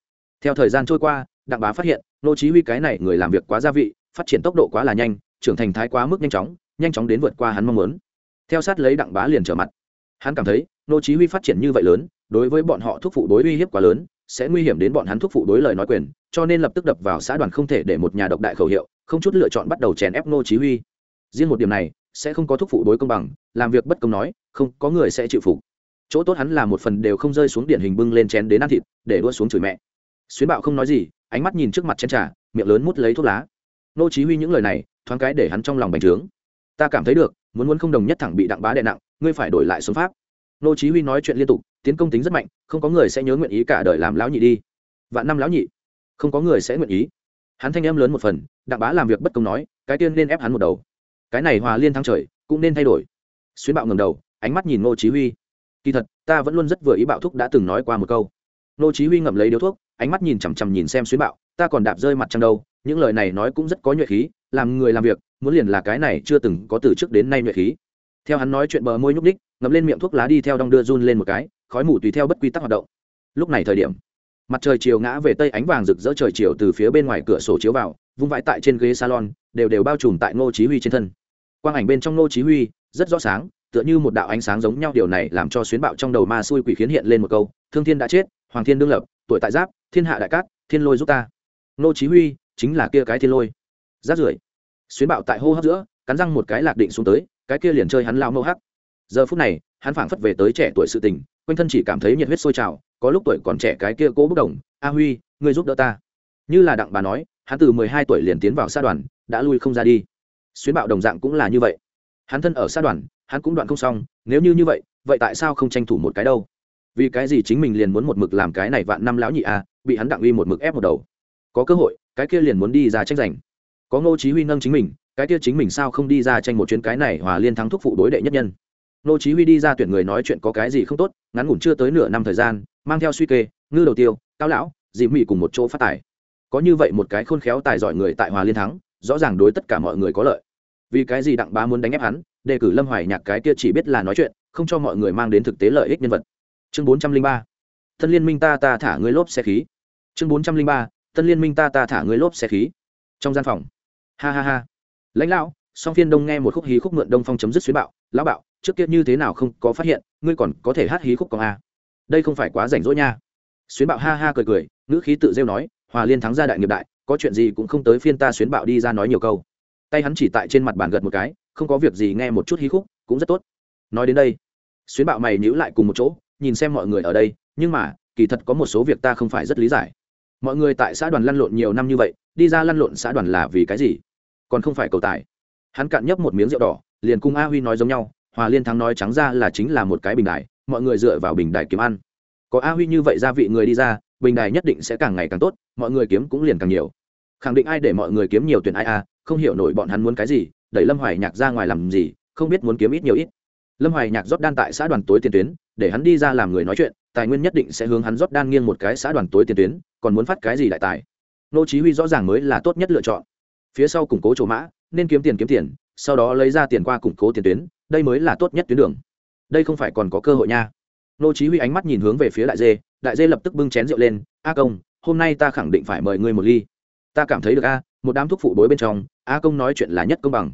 theo thời gian trôi qua, đặng bá phát hiện nô chí huy cái này người làm việc quá gia vị, phát triển tốc độ quá là nhanh, trưởng thành thái quá mức nhanh chóng nhanh chóng đến vượt qua hắn mong muốn. Theo sát lấy đặng bá liền trở mặt. Hắn cảm thấy nô chí huy phát triển như vậy lớn đối với bọn họ thuốc phụ đối uy hiếp quá lớn, sẽ nguy hiểm đến bọn hắn thuốc phụ đối lời nói quyền, cho nên lập tức đập vào xã đoàn không thể để một nhà độc đại khẩu hiệu, không chút lựa chọn bắt đầu chèn ép nô chí huy. Riêng một điểm này, sẽ không có thuốc phụ đối công bằng, làm việc bất công nói, không, có người sẽ chịu phục. Chỗ tốt hắn là một phần đều không rơi xuống điển hình bưng lên chén đến ăn thịt, để đua xuống chửi mẹ. Xuyến bạo không nói gì, ánh mắt nhìn trước mặt chén trà, miệng lớn mút lấy thuốc lá. Nô chí huy những lời này, thoáng cái để hắn trong lòng bành trướng. Ta cảm thấy được, muốn muốn không đồng nhất thẳng bị đặng bá đè nặng, ngươi phải đổi lại xuống pháp. Nô chí huy nói chuyện liên tục tiến công tính rất mạnh, không có người sẽ nhớ nguyện ý cả đời làm lão nhị đi. Vạn năm lão nhị, không có người sẽ nguyện ý. Hắn thanh em lớn một phần, đặng bá làm việc bất công nói, cái tiên nên ép hắn một đầu. Cái này hòa liên thắng trời, cũng nên thay đổi. Xuyến bạo ngầm đầu, ánh mắt nhìn Ngô chí huy. Kỳ thật, ta vẫn luôn rất vừa ý bạo thúc đã từng nói qua một câu. Ngô chí huy ngậm lấy điếu thuốc, ánh mắt nhìn chằm chằm nhìn xem Xuyến bạo, ta còn đạp rơi mặt trăng đâu, những lời này nói cũng rất có nhuệ khí, làm người làm việc, muốn liền là cái này chưa từng có từ trước đến nay nhuệ khí. Theo hắn nói chuyện bờ môi nhúc đích ngậm lên miệng thuốc lá đi theo đong đưa run lên một cái khói mù tùy theo bất quy tắc hoạt động. Lúc này thời điểm, mặt trời chiều ngã về tây ánh vàng rực rỡ trời chiều từ phía bên ngoài cửa sổ chiếu vào, vung vãi tại trên ghế salon, đều đều bao trùm tại ngô chí huy trên thân. Quang ảnh bên trong ngô chí huy rất rõ sáng, tựa như một đạo ánh sáng giống nhau, điều này làm cho xuyến bạo trong đầu ma xui quỷ khiến hiện lên một câu, thương thiên đã chết, hoàng thiên đương lập, tuổi tại giáp, thiên hạ đại cát, thiên lôi giúp ta. Ngô chí huy chính là kia cái thiên lôi. Rát rưởi, xuyến bạo tại hô hấp giữa, cắn răng một cái lạc định xuống tới, cái kia liền chơi hắn lao mâu hắc. Giờ phút này hắn phảng phất về tới trẻ tuổi sự tình, quanh thân chỉ cảm thấy nhiệt huyết sôi trào, có lúc tuổi còn trẻ cái kia cố bốc đồng, a huy, ngươi giúp đỡ ta. Như là đặng bà nói, hắn từ mười hai tuổi liền tiến vào xã đoàn, đã lui không ra đi. Xuyến bạo đồng dạng cũng là như vậy. Hắn thân ở xã đoàn, hắn cũng đoạn không xong, nếu như như vậy vậy tại sao không tranh thủ một cái đâu? Vì cái gì chính mình liền muốn một mực làm cái này vạn năm lão nhị à bị hắn đặng uy một mực ép một đầu. Có cơ hội, cái kia liền muốn đi ra tranh giành. Có ngô chí huy nâng chính mình, cái kia chính mình sao không đi ra tranh một chuyến cái này hòa liên thắng thúc phụ đối đệ nhất nhân? Nô chí huy đi ra tuyển người nói chuyện có cái gì không tốt, ngắn ngủn chưa tới nửa năm thời gian, mang theo suy kê, ngư đầu tiêu, cao lão, dì mỹ cùng một chỗ phát tài. Có như vậy một cái khôn khéo tài giỏi người tại hòa liên thắng, rõ ràng đối tất cả mọi người có lợi. Vì cái gì đặng bá muốn đánh ép hắn, đề cử lâm hoài nhạc cái kia chỉ biết là nói chuyện, không cho mọi người mang đến thực tế lợi ích nhân vật. Chương bốn trăm linh ba. Liên minh ta ta thả ngươi lốp xe khí. Chương bốn trăm linh ba. Tân liên minh ta ta thả ngươi lốp xe khí. Trong gian phòng. Ha ha ha. Lãnh lão, song phiên đông nghe một khúc hí khúc mượn đông phong chấm dứt xuyến bạo lão bạo, trước kia như thế nào không có phát hiện, ngươi còn có thể hát hí khúc còn a. Đây không phải quá rảnh rỗi nha. Xuyến bạo ha ha cười cười, ngữ khí tự rêu nói, hòa liên thắng gia đại nghiệp đại, có chuyện gì cũng không tới phiên ta xuyến bạo đi ra nói nhiều câu. Tay hắn chỉ tại trên mặt bàn gật một cái, không có việc gì nghe một chút hí khúc, cũng rất tốt. Nói đến đây, xuyến bạo mày nhữ lại cùng một chỗ, nhìn xem mọi người ở đây, nhưng mà, kỳ thật có một số việc ta không phải rất lý giải. Mọi người tại xã đoàn lăn lộn nhiều năm như vậy, đi ra lăn lộn xã đoàn là vì cái gì? Còn không phải cầu tài. Hắn cạn nhấp một miếng rượu đỏ liền cung a huy nói giống nhau, hòa liên thắng nói trắng ra là chính là một cái bình đài, mọi người dựa vào bình đài kiếm ăn. Có a huy như vậy gia vị người đi ra, bình đài nhất định sẽ càng ngày càng tốt, mọi người kiếm cũng liền càng nhiều. Khẳng định ai để mọi người kiếm nhiều tuyển ai a, không hiểu nổi bọn hắn muốn cái gì, đẩy lâm hoài nhạc ra ngoài làm gì, không biết muốn kiếm ít nhiều ít. Lâm hoài nhạc rót đan tại xã đoàn tối tiền tuyến, để hắn đi ra làm người nói chuyện, tài nguyên nhất định sẽ hướng hắn rót đan nghiêng một cái xã đoàn tối tiền tuyến, còn muốn phát cái gì đại tài? Nô chí huy rõ ràng mới là tốt nhất lựa chọn. Phía sau củng cố chỗ mã, nên kiếm tiền kiếm tiền sau đó lấy ra tiền qua củng cố tiền tuyến, đây mới là tốt nhất tuyến đường. Đây không phải còn có cơ hội nha. Nô chí huy ánh mắt nhìn hướng về phía đại dê đại dê lập tức bưng chén rượu lên, a công, hôm nay ta khẳng định phải mời ngươi một ly. Ta cảm thấy được a, một đám thuốc phụ bối bên trong, a công nói chuyện là nhất công bằng.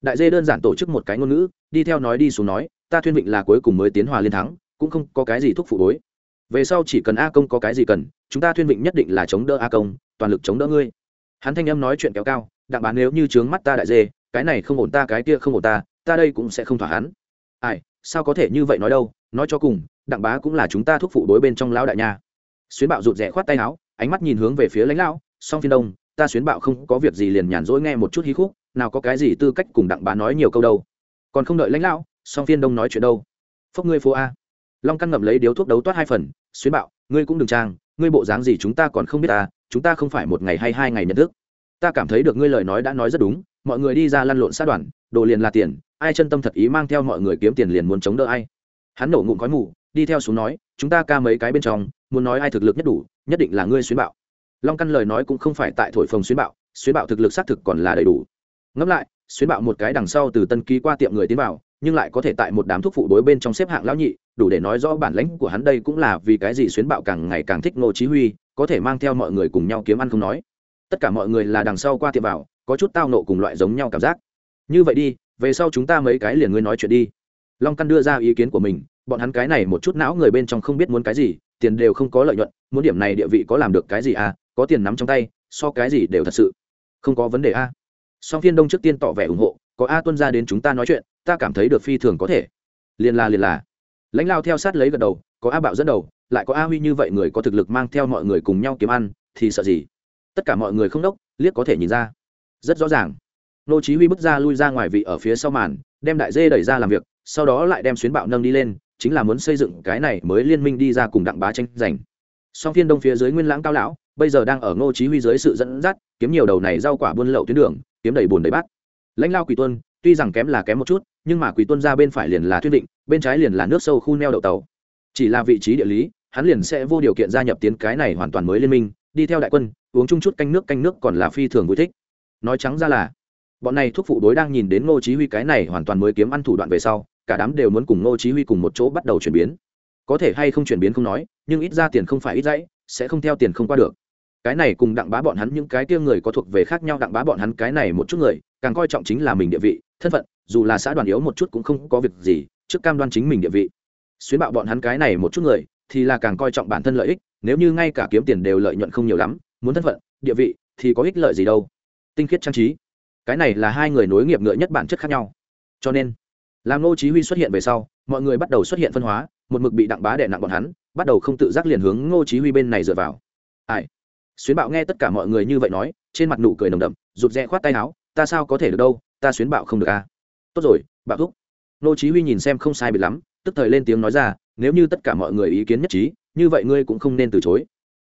Đại dê đơn giản tổ chức một cái ngôn ngữ, đi theo nói đi xuống nói, ta thuyên vịnh là cuối cùng mới tiến hòa liên thắng, cũng không có cái gì thuốc phụ bối. Về sau chỉ cần a công có cái gì cần, chúng ta thuyên vịnh nhất định là chống đỡ a công, toàn lực chống đỡ ngươi. Hắn thanh âm nói chuyện kéo cao, đặng bán nếu như trướng mắt ta đại dê cái này không ổn ta, cái kia không ổn ta ta đây cũng sẽ không thỏa hắn. Ai, sao có thể như vậy nói đâu, nói cho cùng, đặng bá cũng là chúng ta thuốc phụ đối bên trong lão đại nha. Xuyến bạo rụt rẽ khoát tay áo, ánh mắt nhìn hướng về phía lãnh lão, song phiên đông, ta xuyến bạo không có việc gì liền nhàn rỗi nghe một chút hí khúc, nào có cái gì tư cách cùng đặng bá nói nhiều câu đâu. Còn không đợi lãnh lão, song phiên đông nói chuyện đâu. Phốc ngươi phố a. Long căn ngậm lấy điếu thuốc đấu toát hai phần, xuyến bạo, ngươi cũng đừng trang, ngươi bộ dáng gì chúng ta còn không biết ta, chúng ta không phải một ngày hay hai ngày nhận thức ta cảm thấy được ngươi lời nói đã nói rất đúng, mọi người đi ra lăn lộn sát đoàn, đồ liền là tiền, ai chân tâm thật ý mang theo mọi người kiếm tiền liền muốn chống đỡ ai. Hắn nổ ngụm khói mù, đi theo xuống nói, chúng ta ca mấy cái bên trong, muốn nói ai thực lực nhất đủ, nhất định là ngươi xuyến bạo. Long căn lời nói cũng không phải tại thổi phồng xuyến bạo xuyến bạo thực lực xác thực còn là đầy đủ. Ngẫm lại, xuyến bạo một cái đằng sau từ tân ký qua tiệm người tiến vào, nhưng lại có thể tại một đám thuốc phụ đối bên trong xếp hạng lão nhị, đủ để nói rõ bản lãnh của hắn đây cũng là vì cái gì xuyến bạo càng ngày càng thích ngô chí huy, có thể mang theo mọi người cùng nhau kiếm ăn không nói tất cả mọi người là đằng sau qua tiệm vào, có chút tao nộ cùng loại giống nhau cảm giác. Như vậy đi, về sau chúng ta mấy cái liền ngươi nói chuyện đi. Long căn đưa ra ý kiến của mình, bọn hắn cái này một chút não người bên trong không biết muốn cái gì, tiền đều không có lợi nhuận, muốn điểm này địa vị có làm được cái gì à có tiền nắm trong tay, so cái gì đều thật sự không có vấn đề a à. song phiên đông trước tiên tỏ vẻ ủng hộ, có a tuân ra đến chúng ta nói chuyện, ta cảm thấy được phi thường có thể. Liền là liền là lãnh lao theo sát lấy gật đầu, có a bạo dẫn đầu, lại có a huy như vậy người có thực lực mang theo mọi người cùng nhau kiếm ăn, thì sợ gì? Tất cả mọi người không đốc, liếc có thể nhìn ra. Rất rõ ràng. Nô chí huy bước ra lui ra ngoài vị ở phía sau màn, đem đại dê đẩy ra làm việc, sau đó lại đem xuyến bạo nâng đi lên, chính là muốn xây dựng cái này mới liên minh đi ra cùng đặng bá tranh giành. Song phiên đông phía dưới nguyên lãng cao lão, bây giờ đang ở ngô chí huy dưới sự dẫn dắt, kiếm nhiều đầu này rau quả buôn lậu tuyến đường, kiếm đầy buồn đầy bát. Lãnh lao quỷ tuân, tuy rằng kém là kém một chút, nhưng mà quỷ tuân ra bên phải liền là thuyết định bên trái liền là nước sâu khu neo đậu tàu. Chỉ là vị trí địa lý, hắn liền sẽ vô điều kiện gia nhập tiến cái này hoàn toàn mới liên minh, đi theo đại quân uống chung chút canh nước canh nước còn là phi thường vui thích. Nói trắng ra là, bọn này thuốc phụ đối đang nhìn đến ngô chí huy cái này hoàn toàn mới kiếm ăn thủ đoạn về sau, cả đám đều muốn cùng ngô chí huy cùng một chỗ bắt đầu chuyển biến. Có thể hay không chuyển biến không nói, nhưng ít ra tiền không phải ít dãy, sẽ không theo tiền không qua được. Cái này cùng đặng bá bọn hắn những cái kia người có thuộc về khác nhau, đặng bá bọn hắn cái này một chút người, càng coi trọng chính là mình địa vị, thân phận, dù là xã đoàn yếu một chút cũng không có việc gì, trước cam đoan chính mình địa vị. Xuyến bạo bọn hắn cái này một chút người, thì là càng coi trọng bản thân lợi ích, nếu như ngay cả kiếm tiền đều lợi nhuận không nhiều lắm muốn thân phận, địa vị thì có ích lợi gì đâu. Tinh khiết trang trí, cái này là hai người nối nghiệp ngựa nhất bản chất khác nhau. Cho nên, làm ngô chí huy xuất hiện về sau, mọi người bắt đầu xuất hiện phân hóa, một mực bị đặng bá đè nặng bọn hắn, bắt đầu không tự giác liền hướng ngô chí huy bên này dựa vào. Ai? Xuyến bạo nghe tất cả mọi người như vậy nói, trên mặt nụ cười nồng đậm, rụt rè khoát tay áo, ta sao có thể được đâu, ta xuyến bạo không được à? Tốt rồi, bạo thúc. Ngô chí huy nhìn xem không sai biệt lắm, tức thời lên tiếng nói ra, nếu như tất cả mọi người ý kiến nhất trí, như vậy ngươi cũng không nên từ chối.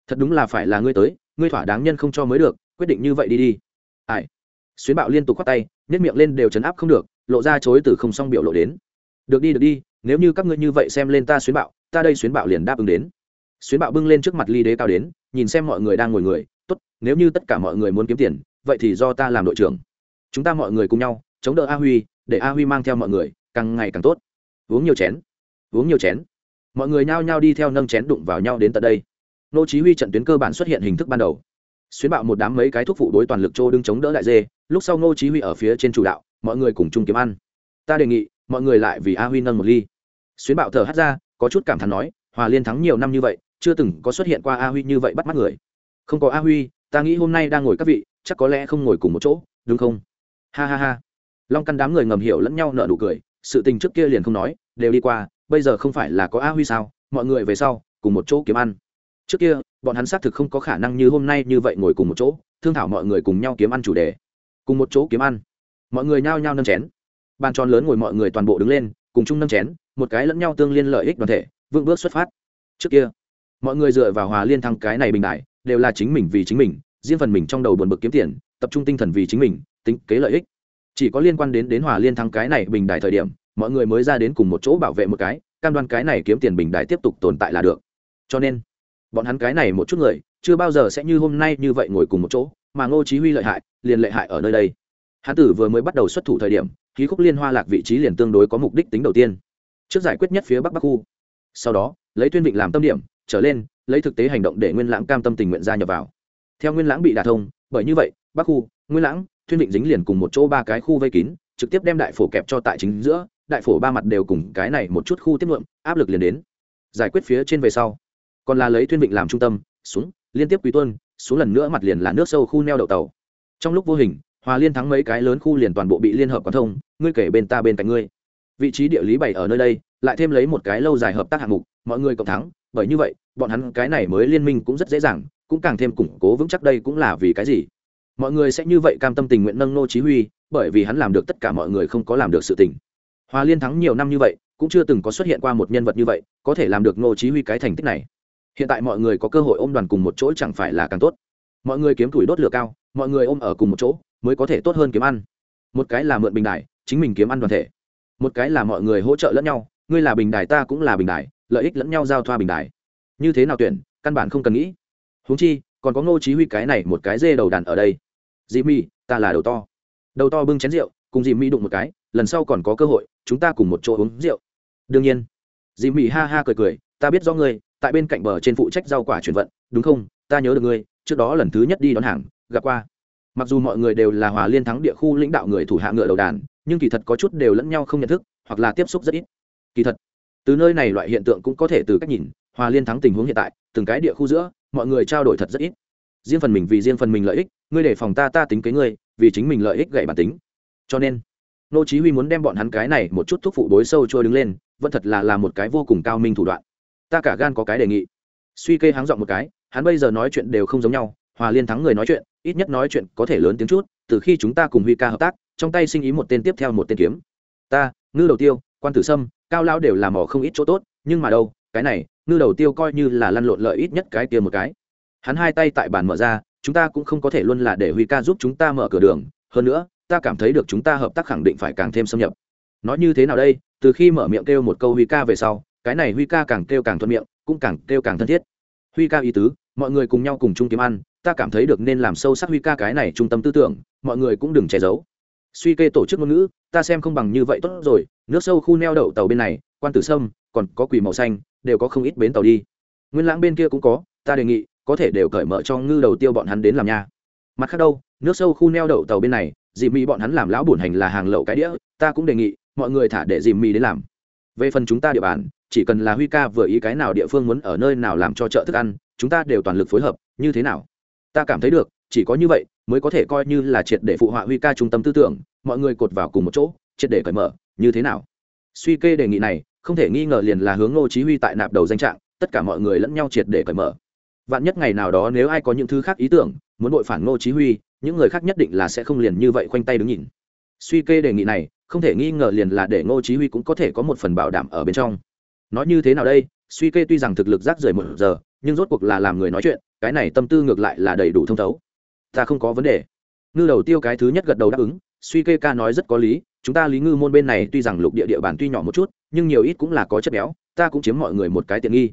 Thật đúng là phải là ngươi tới ngươi thỏa đáng nhân không cho mới được, quyết định như vậy đi đi. Ai? Xuyến bạo liên tục khoát tay nhét miệng lên đều chấn áp không được, lộ ra chối từ không xong biểu lộ đến. Được đi được đi, nếu như các ngươi như vậy xem lên ta xuyến bạo, ta đây xuyến bạo liền đáp ứng đến. Xuyến bạo bưng lên trước mặt ly đế cao đến, nhìn xem mọi người đang ngồi người, tốt, nếu như tất cả mọi người muốn kiếm tiền, vậy thì do ta làm đội trưởng. Chúng ta mọi người cùng nhau, chống đỡ a huy, để a huy mang theo mọi người, càng ngày càng tốt. Uống nhiều chén, uống nhiều chén. Mọi người nhao nhao đi theo nâng chén đụng vào nhau đến tận đây nô chí huy trận tuyến cơ bản xuất hiện hình thức ban đầu. Xuyến bạo một đám mấy cái thuốc phụ đối toàn lực trô đứng chống đỡ đại dê, lúc sau nô chí huy ở phía trên chủ đạo, mọi người cùng chung kiếm ăn. Ta đề nghị, mọi người lại vì a huy nâng một ly. Xuyến bạo thở hắt ra, có chút cảm thán nói, hòa liên thắng nhiều năm như vậy, chưa từng có xuất hiện qua a huy như vậy bắt mắt người. Không có a huy, ta nghĩ hôm nay đang ngồi các vị, chắc có lẽ không ngồi cùng một chỗ, đúng không? Ha ha ha. Long căn đám người ngầm hiểu lẫn nhau nở nụ cười, sự tình trước kia liền không nói, đều đi qua, bây giờ không phải là có a huy sao, mọi người về sau, cùng một chỗ kiếm ăn trước kia, bọn hắn xác thực không có khả năng như hôm nay như vậy ngồi cùng một chỗ, thương thảo mọi người cùng nhau kiếm ăn chủ đề. Cùng một chỗ kiếm ăn. Mọi người nhao nhao nâng chén. Bàn tròn lớn ngồi mọi người toàn bộ đứng lên, cùng chung nâng chén, một cái lẫn nhau tương liên lợi ích đoàn thể, vững bước xuất phát. Trước kia, mọi người dựa vào hòa liên thăng cái này bình đại, đều là chính mình vì chính mình, riêng phần mình trong đầu buồn bực kiếm tiền, tập trung tinh thần vì chính mình, tính kế lợi ích. Chỉ có liên quan đến đến hòa liên thăng cái này bình đại thời điểm, mọi người mới ra đến cùng một chỗ bảo vệ một cái, cam đoan cái này kiếm tiền bình đại tiếp tục tồn tại là được. Cho nên bọn hắn cái này một chút người, chưa bao giờ sẽ như hôm nay như vậy ngồi cùng một chỗ, mà ngô chí huy lợi hại, liền lợi hại ở nơi đây. Hắn tử vừa mới bắt đầu xuất thủ thời điểm, khí khúc liên hoa lạc vị trí liền tương đối có mục đích tính đầu tiên. Trước giải quyết nhất phía bắc bắc khu. Sau đó, lấy tuyên vịnh làm tâm điểm, trở lên, lấy thực tế hành động để nguyên lãng cam tâm tình nguyện gia nhập vào. Theo nguyên lãng bị đả thông, bởi như vậy, bắc khu, nguyên lãng, tuyên vịnh dính liền cùng một chỗ ba cái khu vây kín, trực tiếp đem đại phổ kẹp cho tại chính giữa, đại phổ ba mặt đều cùng cái này một chút khu tiếp luận áp lực liền đến. Giải quyết phía trên về sau còn là lấy tuyên vịnh làm trung tâm, xuống, liên tiếp quý tuân, xuống lần nữa mặt liền là nước sâu khu neo đậu tàu. Trong lúc vô hình, hòa liên thắng mấy cái lớn khu liền toàn bộ bị liên hợp quan thông, ngươi kể bên ta bên cạnh ngươi. Vị trí địa lý bày ở nơi đây, lại thêm lấy một cái lâu dài hợp tác hạng mục, mọi người cộng thắng, bởi như vậy, bọn hắn cái này mới liên minh cũng rất dễ dàng, cũng càng thêm củng cố vững chắc đây cũng là vì cái gì. Mọi người sẽ như vậy cam tâm tình nguyện nâng nô chí huy, bởi vì hắn làm được tất cả mọi người không có làm được sự tình. Hòa liên thắng nhiều năm như vậy, cũng chưa từng có xuất hiện qua một nhân vật như vậy, có thể làm được nô chí huy cái thành tích này hiện tại mọi người có cơ hội ôm đoàn cùng một chỗ chẳng phải là càng tốt. Mọi người kiếm tuổi đốt lửa cao, mọi người ôm ở cùng một chỗ, mới có thể tốt hơn kiếm ăn. Một cái là mượn bình đài, chính mình kiếm ăn đoàn thể. Một cái là mọi người hỗ trợ lẫn nhau, ngươi là bình đài ta cũng là bình đài, lợi ích lẫn nhau giao thoa bình đài. Như thế nào tuyển, căn bản không cần nghĩ. Huống chi, còn có ngô chí huy cái này một cái dê đầu đàn ở đây. Dì mi ta là đầu to. Đầu to bưng chén rượu, cùng dì mi đụng một cái, lần sau còn có cơ hội, chúng ta cùng một chỗ uống rượu. Đương nhiên. Dì mi ha ha cười cười, ta biết do ngươi tại bên cạnh bờ trên phụ trách rau quả chuyển vận, đúng không? Ta nhớ được ngươi, trước đó lần thứ nhất đi đón hàng, gặp qua. Mặc dù mọi người đều là hòa liên thắng địa khu lãnh đạo người thủ hạ ngựa đầu đàn, nhưng kỳ thật có chút đều lẫn nhau không nhận thức, hoặc là tiếp xúc rất ít. Kỳ thật, từ nơi này loại hiện tượng cũng có thể từ cách nhìn, hòa liên thắng tình huống hiện tại, từng cái địa khu giữa, mọi người trao đổi thật rất ít. Riêng phần mình vì riêng phần mình lợi ích, ngươi để phòng ta ta tính kế ngươi, vì chính mình lợi ích gậy bản tính. Cho nên, nô chí huy muốn đem bọn hắn cái này một chút thuốc phụ đối sâu trôi đứng lên, vẫn thật là là một cái vô cùng cao minh thủ đoạn ta cả gan có cái đề nghị. Suy kê háng giọng một cái, hắn bây giờ nói chuyện đều không giống nhau, hòa liên thắng người nói chuyện, ít nhất nói chuyện có thể lớn tiếng chút, từ khi chúng ta cùng huy ca hợp tác, trong tay sinh ý một tên tiếp theo một tên kiếm. Ta, ngư đầu tiêu, quan tử sâm, cao lao đều làm mỏ không ít chỗ tốt, nhưng mà đâu, cái này, ngư đầu tiêu coi như là lăn lộn lợi ít nhất cái kia một cái. Hắn hai tay tại bàn mở ra, chúng ta cũng không có thể luôn là để huy ca giúp chúng ta mở cửa đường, hơn nữa, ta cảm thấy được chúng ta hợp tác khẳng định phải càng thêm xâm nhập. Nói như thế nào đây? Từ khi mở miệng kêu một câu huy ca về sau cái này huy ca càng kêu càng thuận miệng, cũng càng kêu càng thân thiết. Huy ca ý tứ, mọi người cùng nhau cùng chung kiếm ăn, ta cảm thấy được nên làm sâu sắc huy ca cái này trung tâm tư tưởng, mọi người cũng đừng che giấu. Suy kê tổ chức ngôn ngữ, ta xem không bằng như vậy tốt rồi, nước sâu khu neo đậu tàu bên này, quan tử sâm, còn có quỷ màu xanh, đều có không ít bến tàu đi. Nguyên lãng bên kia cũng có, ta đề nghị, có thể đều cởi mở cho ngư đầu tiêu bọn hắn đến làm nha. Mặt khác đâu, nước sâu khu neo đậu tàu bên này, dì mỹ bọn hắn làm lão bổn hành là hàng lậu cái đĩa, ta cũng đề nghị, mọi người thả để dì mỹ đến làm về phần chúng ta địa bàn, chỉ cần là huy ca vừa ý cái nào địa phương muốn ở nơi nào làm cho chợ thức ăn, chúng ta đều toàn lực phối hợp, như thế nào? Ta cảm thấy được, chỉ có như vậy mới có thể coi như là triệt để phụ họa huy ca trung tâm tư tưởng, mọi người cột vào cùng một chỗ, triệt để cởi mở, như thế nào? Suy kê đề nghị này, không thể nghi ngờ liền là hướng ngô chí huy tại nạp đầu danh trạng, tất cả mọi người lẫn nhau triệt để cởi mở. Vạn nhất ngày nào đó nếu ai có những thứ khác ý tưởng, muốn bội phản ngô chí huy, những người khác nhất định là sẽ không liền như vậy khoanh tay đứng nhìn. Suy kê đề nghị này không thể nghi ngờ liền là để ngô chí huy cũng có thể có một phần bảo đảm ở bên trong. Nói như thế nào đây? Suy kê tuy rằng thực lực rác rưởi một giờ, nhưng rốt cuộc là làm người nói chuyện, cái này tâm tư ngược lại là đầy đủ thông thấu. Ta không có vấn đề. Ngư đầu tiêu cái thứ nhất gật đầu đáp ứng, suy kê ca nói rất có lý, chúng ta lý ngư môn bên này tuy rằng lục địa địa bàn tuy nhỏ một chút, nhưng nhiều ít cũng là có chất béo, ta cũng chiếm mọi người một cái tiện nghi.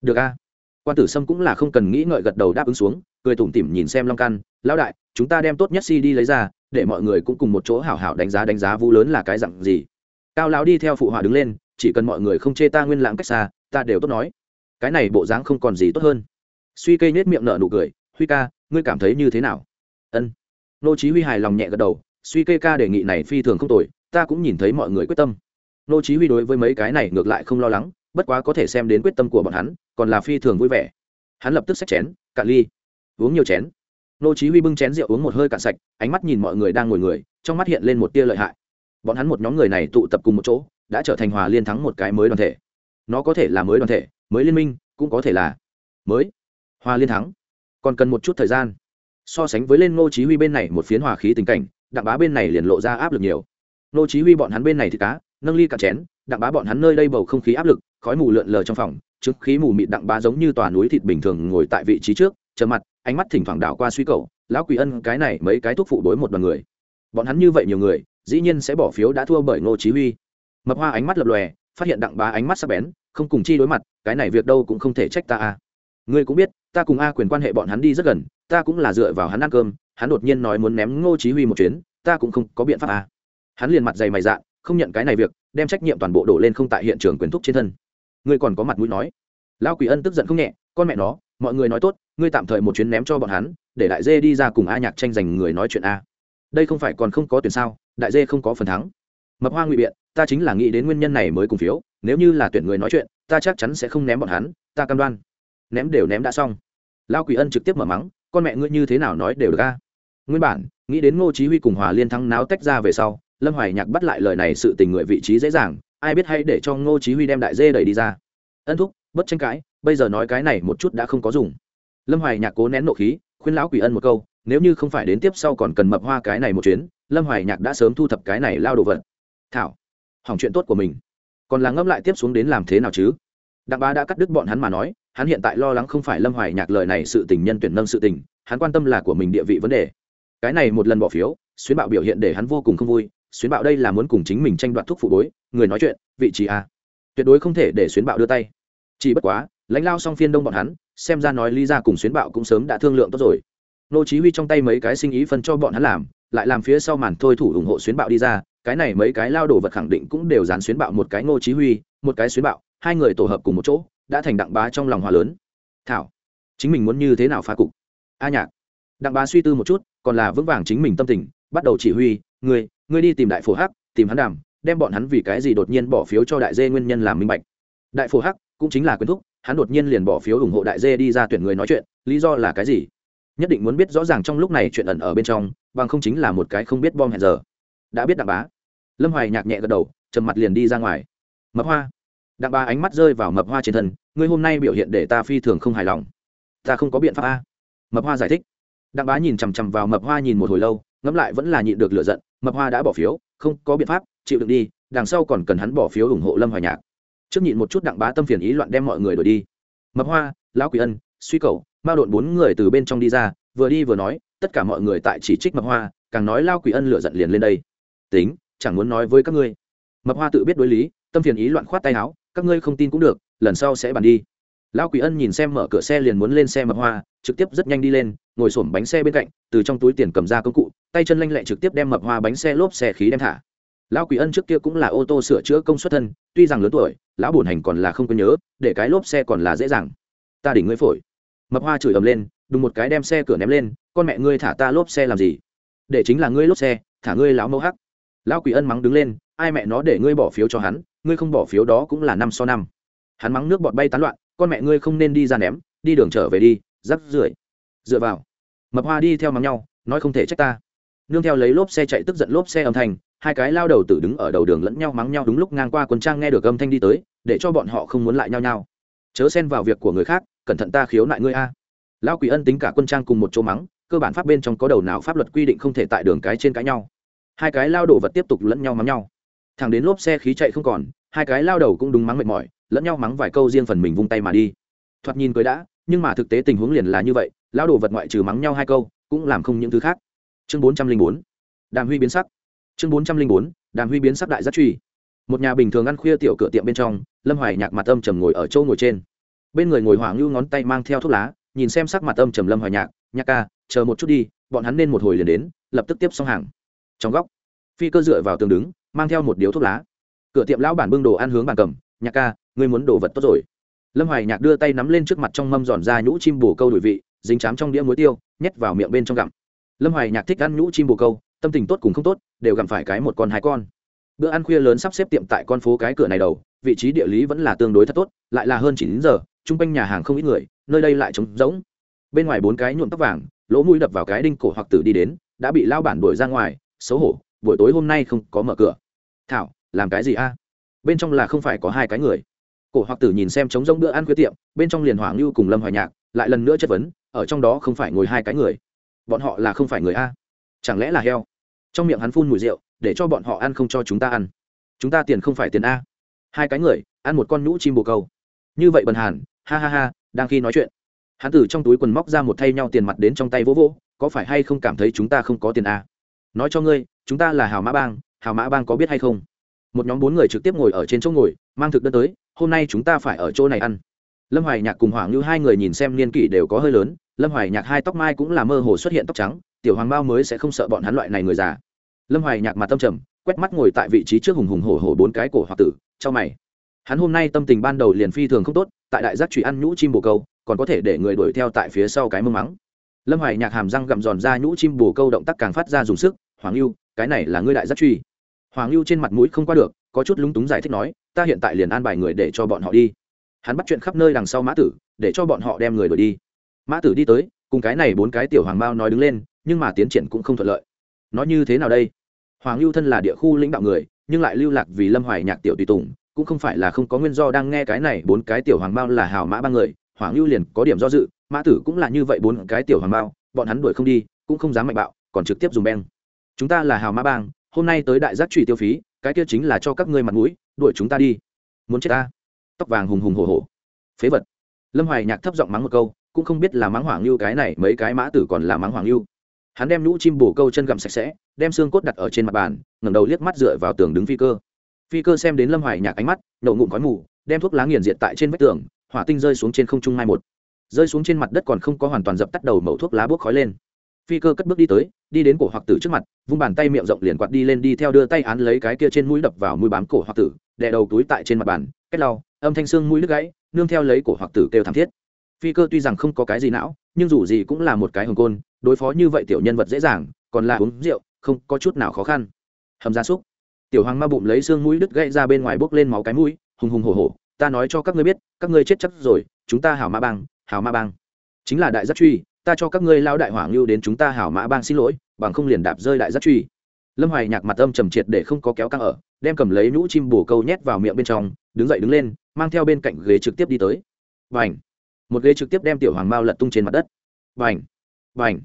Được a. Quan tử sâm cũng là không cần nghĩ ngợi gật đầu đáp ứng xuống, cười tủm tỉm nhìn xem long căn lão đại, chúng ta đem tốt nhất si đi lấy ra để mọi người cũng cùng một chỗ hảo hảo đánh giá đánh giá vu lớn là cái dặn gì. Cao lão đi theo phụ họa đứng lên, chỉ cần mọi người không chê ta nguyên lãng cách xa, ta đều tốt nói. Cái này bộ dáng không còn gì tốt hơn. Suy cây nết miệng nở nụ cười, huy ca, ngươi cảm thấy như thế nào? Ân. Nô chí huy hài lòng nhẹ gật đầu, suy cây ca đề nghị này phi thường không tồi, ta cũng nhìn thấy mọi người quyết tâm. Nô chí huy đối với mấy cái này ngược lại không lo lắng, bất quá có thể xem đến quyết tâm của bọn hắn, còn là phi thường vui vẻ. Hắn lập tức xách chén, cạn ly. Uống nhiều chén nô chí huy bưng chén rượu uống một hơi cạn sạch, ánh mắt nhìn mọi người đang ngồi người, trong mắt hiện lên một tia lợi hại. Bọn hắn một nhóm người này tụ tập cùng một chỗ, đã trở thành hòa liên thắng một cái mới đoàn thể. Nó có thể là mới đoàn thể, mới liên minh, cũng có thể là mới hòa liên thắng. Còn cần một chút thời gian. So sánh với lên ngô chí huy bên này một phiến hòa khí tình cảnh, đặng bá bên này liền lộ ra áp lực nhiều. Nô chí huy bọn hắn bên này thì cá, nâng ly cạn chén, đặng bá bọn hắn nơi đây bầu không khí áp lực, khói mù lượn lờ trong phòng trước khí mù mịt đặng bá giống như tòa núi thịt bình thường ngồi tại vị trí trước chờ mặt ánh mắt thỉnh thoảng đảo qua suy cầu, lão quỷ ân cái này mấy cái thuốc phụ đối một đoàn người. Bọn hắn như vậy nhiều người, dĩ nhiên sẽ bỏ phiếu đã thua bởi ngô chí huy. Mập hoa ánh mắt lập lòe, phát hiện đặng bá ánh mắt sắc bén, không cùng chi đối mặt, cái này việc đâu cũng không thể trách ta a ngươi cũng biết, ta cùng a quyền quan hệ bọn hắn đi rất gần, ta cũng là dựa vào hắn ăn cơm, hắn đột nhiên nói muốn ném ngô chí huy một chuyến, ta cũng không có biện pháp a hắn liền mặt dày mày dạn không nhận cái này việc, đem trách nhiệm toàn bộ đổ lên không tại hiện trường quyền thúc trên thân. Ngươi còn có mặt mũi nói. Lão quỷ ân tức giận không nhẹ, con mẹ nó mọi người nói tốt, ngươi tạm thời một chuyến ném cho bọn hắn, để đại dê đi ra cùng a nhạc tranh giành người nói chuyện a. Đây không phải còn không có tuyển sao, đại dê không có phần thắng. Mập hoa ngụy biện, ta chính là nghĩ đến nguyên nhân này mới cùng phiếu, nếu như là tuyển người nói chuyện, ta chắc chắn sẽ không ném bọn hắn, ta cam đoan. Ném đều ném đã xong. Lao quỷ ân trực tiếp mở mắng, con mẹ ngươi như thế nào nói đều được a. Nguyên bản, nghĩ đến ngô chí huy cùng hòa liên thắng náo tách ra về sau, lâm hoài nhạc bắt lại lời này sự tình người vị trí dễ dàng, ai biết hay để cho ngô chí huy đem đại dê đẩy đi ra. Ân thúc bất tranh cãi, bây giờ nói cái này một chút đã không có dùng. Lâm hoài nhạc cố nén nộ khí, khuyên lão quỷ ân một câu, nếu như không phải đến tiếp sau còn cần mập hoa cái này một chuyến, lâm hoài nhạc đã sớm thu thập cái này lao đồ vật. Thảo, hỏng chuyện tốt của mình. Còn là ngâm lại tiếp xuống đến làm thế nào chứ? Đặng bá đã cắt đứt bọn hắn mà nói, hắn hiện tại lo lắng không phải lâm hoài nhạc lời này sự tình nhân tuyển nâng sự tình, hắn quan tâm là của mình địa vị vấn đề. Cái này một lần bỏ phiếu, xuyến bạo biểu hiện để hắn vô cùng không vui, xuyến bạo đây là muốn cùng chính mình tranh đoạt thuốc phụ bối, người nói chuyện, vị trí a. Tuyệt đối không thể để xuyến bạo đưa tay chỉ bất quá, lãnh lao xong phiên đông bọn hắn, xem ra nói lý ra cùng xuyến bạo cũng sớm đã thương lượng tốt rồi. Nô chí huy trong tay mấy cái sinh ý phân cho bọn hắn làm, lại làm phía sau màn thôi thủ ủng hộ xuyến bạo đi ra, cái này mấy cái lao đổ vật khẳng định cũng đều dán xuyến bạo một cái nô chí huy, một cái xuyến bạo, hai người tổ hợp cùng một chỗ, đã thành đặng bá trong lòng hòa lớn. Thảo, chính mình muốn như thế nào phá cục? A nhạc, đặng bá suy tư một chút, còn là vững vàng chính mình tâm tình, bắt đầu chỉ huy, ngươi ngươi đi tìm đại phổ hắc, tìm hắn đàm, đem bọn hắn vì cái gì đột nhiên bỏ phiếu cho đại dê nguyên nhân làm minh bạch. Đại phổ hắc cũng chính là quyến thúc, hắn đột nhiên liền bỏ phiếu ủng hộ đại dê đi ra tuyển người nói chuyện, lý do là cái gì? Nhất định muốn biết rõ ràng trong lúc này chuyện ẩn ở bên trong, bằng không chính là một cái không biết bom hẹn giờ. Đã biết đặng bá. Lâm hoài nhạc nhẹ gật đầu, trầm mặt liền đi ra ngoài. Mập hoa. Đặng bá ánh mắt rơi vào mập hoa trên thân, ngươi hôm nay biểu hiện để ta phi thường không hài lòng. Ta không có biện pháp a. Mập hoa giải thích. Đặng bá nhìn chằm chằm vào mập hoa nhìn một hồi lâu, ngẫm lại vẫn là nhịn được lựa giận, mập hoa đã bỏ phiếu, không có biện pháp, chịu đựng đi, đằng sau còn cần hắn bỏ phiếu ủng hộ lâm hoài nhạc trước nhịn một chút đặng bá tâm phiền ý loạn đem mọi người đổi đi. Mập hoa, lão quỷ ân, suy cầu mao độn bốn người từ bên trong đi ra, vừa đi vừa nói, tất cả mọi người tại chỉ trích mập hoa, càng nói lao quỷ ân lựa giận liền lên đây. Tính, chẳng muốn nói với các ngươi. Mập hoa tự biết đối lý, tâm phiền ý loạn khoát tay áo, các ngươi không tin cũng được, lần sau sẽ bàn đi. Lao quỷ ân nhìn xem mở cửa xe liền muốn lên xe mập hoa, trực tiếp rất nhanh đi lên, ngồi xổm bánh xe bên cạnh, từ trong túi tiền cầm ra công cụ, tay chân lanh lẹ trực tiếp đem mập hoa bánh xe lốp xe khí đem thả lão quỷ ân trước kia cũng là ô tô sửa chữa công suất thân, tuy rằng lớn tuổi, lão bổn hành còn là không có nhớ, để cái lốp xe còn là dễ dàng. Ta đỉnh ngươi phổi. Mập hoa chửi ầm lên, đùng một cái đem xe cửa ném lên, con mẹ ngươi thả ta lốp xe làm gì? Để chính là ngươi lốp xe, thả ngươi lão mẫu hắc. Lão quỷ ân mắng đứng lên, ai mẹ nó để ngươi bỏ phiếu cho hắn, ngươi không bỏ phiếu đó cũng là năm so năm. Hắn mắng nước bọt bay tán loạn, con mẹ ngươi không nên đi ra ném, đi đường trở về đi, rắc rưởi. Dựa vào. Mập hoa đi theo mắng nhau, nói không thể trách ta. Nương theo lấy lốp xe chạy tức giận lốp xe âm thanh hai cái lao đầu tử đứng ở đầu đường lẫn nhau mắng nhau đúng lúc ngang qua quân trang nghe được âm thanh đi tới, để cho bọn họ không muốn lại nhau nhau chớ xen vào việc của người khác, cẩn thận ta khiếu nại ngươi a. Lão quỷ ân tính cả quân trang cùng một chỗ mắng, cơ bản pháp bên trong có đầu nào pháp luật quy định không thể tại đường cái trên cãi nhau. Hai cái lao đổ vật tiếp tục lẫn nhau mắng nhau. Thằng đến lốp xe khí chạy không còn, hai cái lao đầu cũng đúng mắng mệt mỏi, lẫn nhau mắng vài câu riêng phần mình vung tay mà đi. Thoạt nhìn cười đã, nhưng mà thực tế tình huống liền là như vậy, lao đổ vật ngoại trừ mắng nhau hai câu, cũng làm không những thứ khác. Chương bốn trăm linh bốn. Đàm huy biến sắc chương bốn trăm linh bốn, đàm huy biến sắp đại giác truy. Một nhà bình thường ăn khuya tiểu cửa tiệm bên trong, lâm hoài nhạc mặt âm trầm ngồi ở châu ngồi trên. Bên người ngồi hoàng lưu ngón tay mang theo thuốc lá, nhìn xem sắc mặt âm trầm lâm hoài nhạc nhạc ca, chờ một chút đi, bọn hắn nên một hồi liền đến, lập tức tiếp xong hàng. Trong góc, phi cơ dựa vào tường đứng, mang theo một điếu thuốc lá. Cửa tiệm lão bản bưng đồ ăn hướng bàn cầm, nhạc ca, ngươi muốn đồ vật tốt rồi. Lâm hoài nhạc đưa tay nắm lên trước mặt trong mâm giòn ra nhũ chim bồ câu đuổi vị, dính chám trong đĩa muối tiêu, nhét vào miệng bên trong gặm. Lâm hoài nhạc thích ăn nhũ chim bồ câu, tâm tình tốt cùng không tốt đều gặm phải cái một con hai con. Bữa ăn khuya lớn sắp xếp tiệm tại con phố cái cửa này đầu, vị trí địa lý vẫn là tương đối thật tốt, lại là hơn chín giờ, chung quanh nhà hàng không ít người, nơi đây lại trống rỗng. Bên ngoài bốn cái nhuộm tóc vàng, lỗ mũi đập vào cái đinh cổ hoặc tử đi đến, đã bị lao bản đuổi ra ngoài, xấu hổ, buổi tối hôm nay không có mở cửa. Thảo, làm cái gì a? Bên trong là không phải có hai cái người. Cổ hoặc tử nhìn xem trống rỗng bữa ăn khuya tiệm, bên trong liền hoàng lưu cùng lâm hoài nhạc, lại lần nữa chất vấn, ở trong đó không phải ngồi hai cái người? Bọn họ là không phải người a? Chẳng lẽ là heo? Trong miệng hắn phun mùi rượu, để cho bọn họ ăn không cho chúng ta ăn. Chúng ta tiền không phải tiền a. Hai cái người, ăn một con nhũ chim bồ câu. Như vậy bần hàn, ha ha ha, đang khi nói chuyện. Hắn từ trong túi quần móc ra một thay nhau tiền mặt đến trong tay vỗ vỗ, có phải hay không cảm thấy chúng ta không có tiền a? Nói cho ngươi, chúng ta là hào mã bang hào mã bang có biết hay không? Một nhóm bốn người trực tiếp ngồi ở trên chỗ ngồi, mang thực đơn tới, hôm nay chúng ta phải ở chỗ này ăn. Lâm hoài nhạc cùng hoàng như hai người nhìn xem niên kỷ đều có hơi lớn, lâm hoài nhạc hai tóc mai cũng là mơ hồ xuất hiện tóc trắng, tiểu hoàng bao mới sẽ không sợ bọn hắn loại này người già lâm hoài nhạc mặt tâm trầm, quét mắt ngồi tại vị trí trước hùng hùng hổ hổ bốn cái cổ hoặc tử cho mày. Hắn hôm nay tâm tình ban đầu liền phi thường không tốt, tại đại giác trụy ăn nhũ chim bồ câu, còn có thể để người đuổi theo tại phía sau cái mương mắng. Lâm hoài nhạc hàm răng gặm giòn ra nhũ chim bồ câu động tác càng phát ra dùng sức, hoàng lưu cái này là ngươi đại giác truy hoàng lưu trên mặt mũi không qua được, có chút lúng túng giải thích nói, ta hiện tại liền an bài người để cho bọn họ đi. Hắn bắt chuyện khắp nơi đằng sau mã tử, để cho bọn họ đem người đuổi đi. Mã tử đi tới, cùng cái này bốn cái tiểu hoàng bao nói đứng lên, nhưng mà tiến triển cũng không thuận lợi nói như thế nào đây? Hoàng lưu thân là địa khu lãnh đạo người, nhưng lại lưu lạc vì lâm hoài nhạc tiểu tùy tùng, cũng không phải là không có nguyên do đang nghe cái này bốn cái tiểu hoàng bao là hào mã ba người, hoàng lưu liền có điểm do dự, mã tử cũng là như vậy bốn cái tiểu hoàng bao, bọn hắn đuổi không đi, cũng không dám mạnh bạo, còn trực tiếp dùng beng. Chúng ta là hào mã bang, hôm nay tới đại giác trụy tiêu phí, cái kia chính là cho các ngươi mặt mũi, đuổi chúng ta đi. Muốn chết ta? Tóc vàng hùng hùng hổ hổ. Phế vật. Lâm hoài nhạc thấp giọng mắng một câu, cũng không biết là mắng hoàng lưu cái này mấy cái mã tử còn là mắng hoàng lưu hắn đem nhũ chim bổ câu chân gặm sạch sẽ, đem xương cốt đặt ở trên mặt bàn, ngẩng đầu liếc mắt dựa vào tường đứng phi cơ. Phi cơ xem đến lâm hoài nhạc ánh mắt, nổ ngụm khói mù, đem thuốc lá nghiền diệt tại trên vách tường, hỏa tinh rơi xuống trên không trung mai một. Rơi xuống trên mặt đất còn không có hoàn toàn dập tắt đầu mẩu thuốc lá bốc khói lên. Phi cơ cất bước đi tới, đi đến cổ hoặc tử trước mặt, vung bàn tay miệng rộng liền quạt đi lên đi theo đưa tay án lấy cái kia trên mũi đập vào mũi bám cổ hoặc tử, đè đầu túi tại trên mặt bàn, cách lau, âm thanh xương mũi đứt gãy, nương theo lấy cổ hoặc tử kêu thảm thiết phi cơ tuy rằng không có cái gì não, nhưng dù gì cũng là một cái hồng côn, đối phó như vậy tiểu nhân vật dễ dàng, còn là uống rượu, không có chút nào khó khăn. Hầm gia súc. Tiểu hoàng ma bụng lấy xương mũi đứt gãy ra bên ngoài bốc lên máu cái mũi, hùng hùng hổ hổ, ta nói cho các ngươi biết, các ngươi chết chắc rồi, chúng ta hảo ma bang, hảo ma bang. Chính là đại giác truy, ta cho các ngươi lao đại hoàng lưu đến chúng ta hảo mã bang xin lỗi, bằng không liền đạp rơi đại giác truy. Lâm hoài nhạc mặt âm trầm triệt để không có kéo căng ở, đem cầm lấy nhũ chim bổ câu nhét vào miệng bên trong, đứng dậy đứng lên, mang theo bên cạnh ghế trực tiếp đi tới. Vành một ghế trực tiếp đem tiểu hoàng mao lật tung trên mặt đất. Vành vành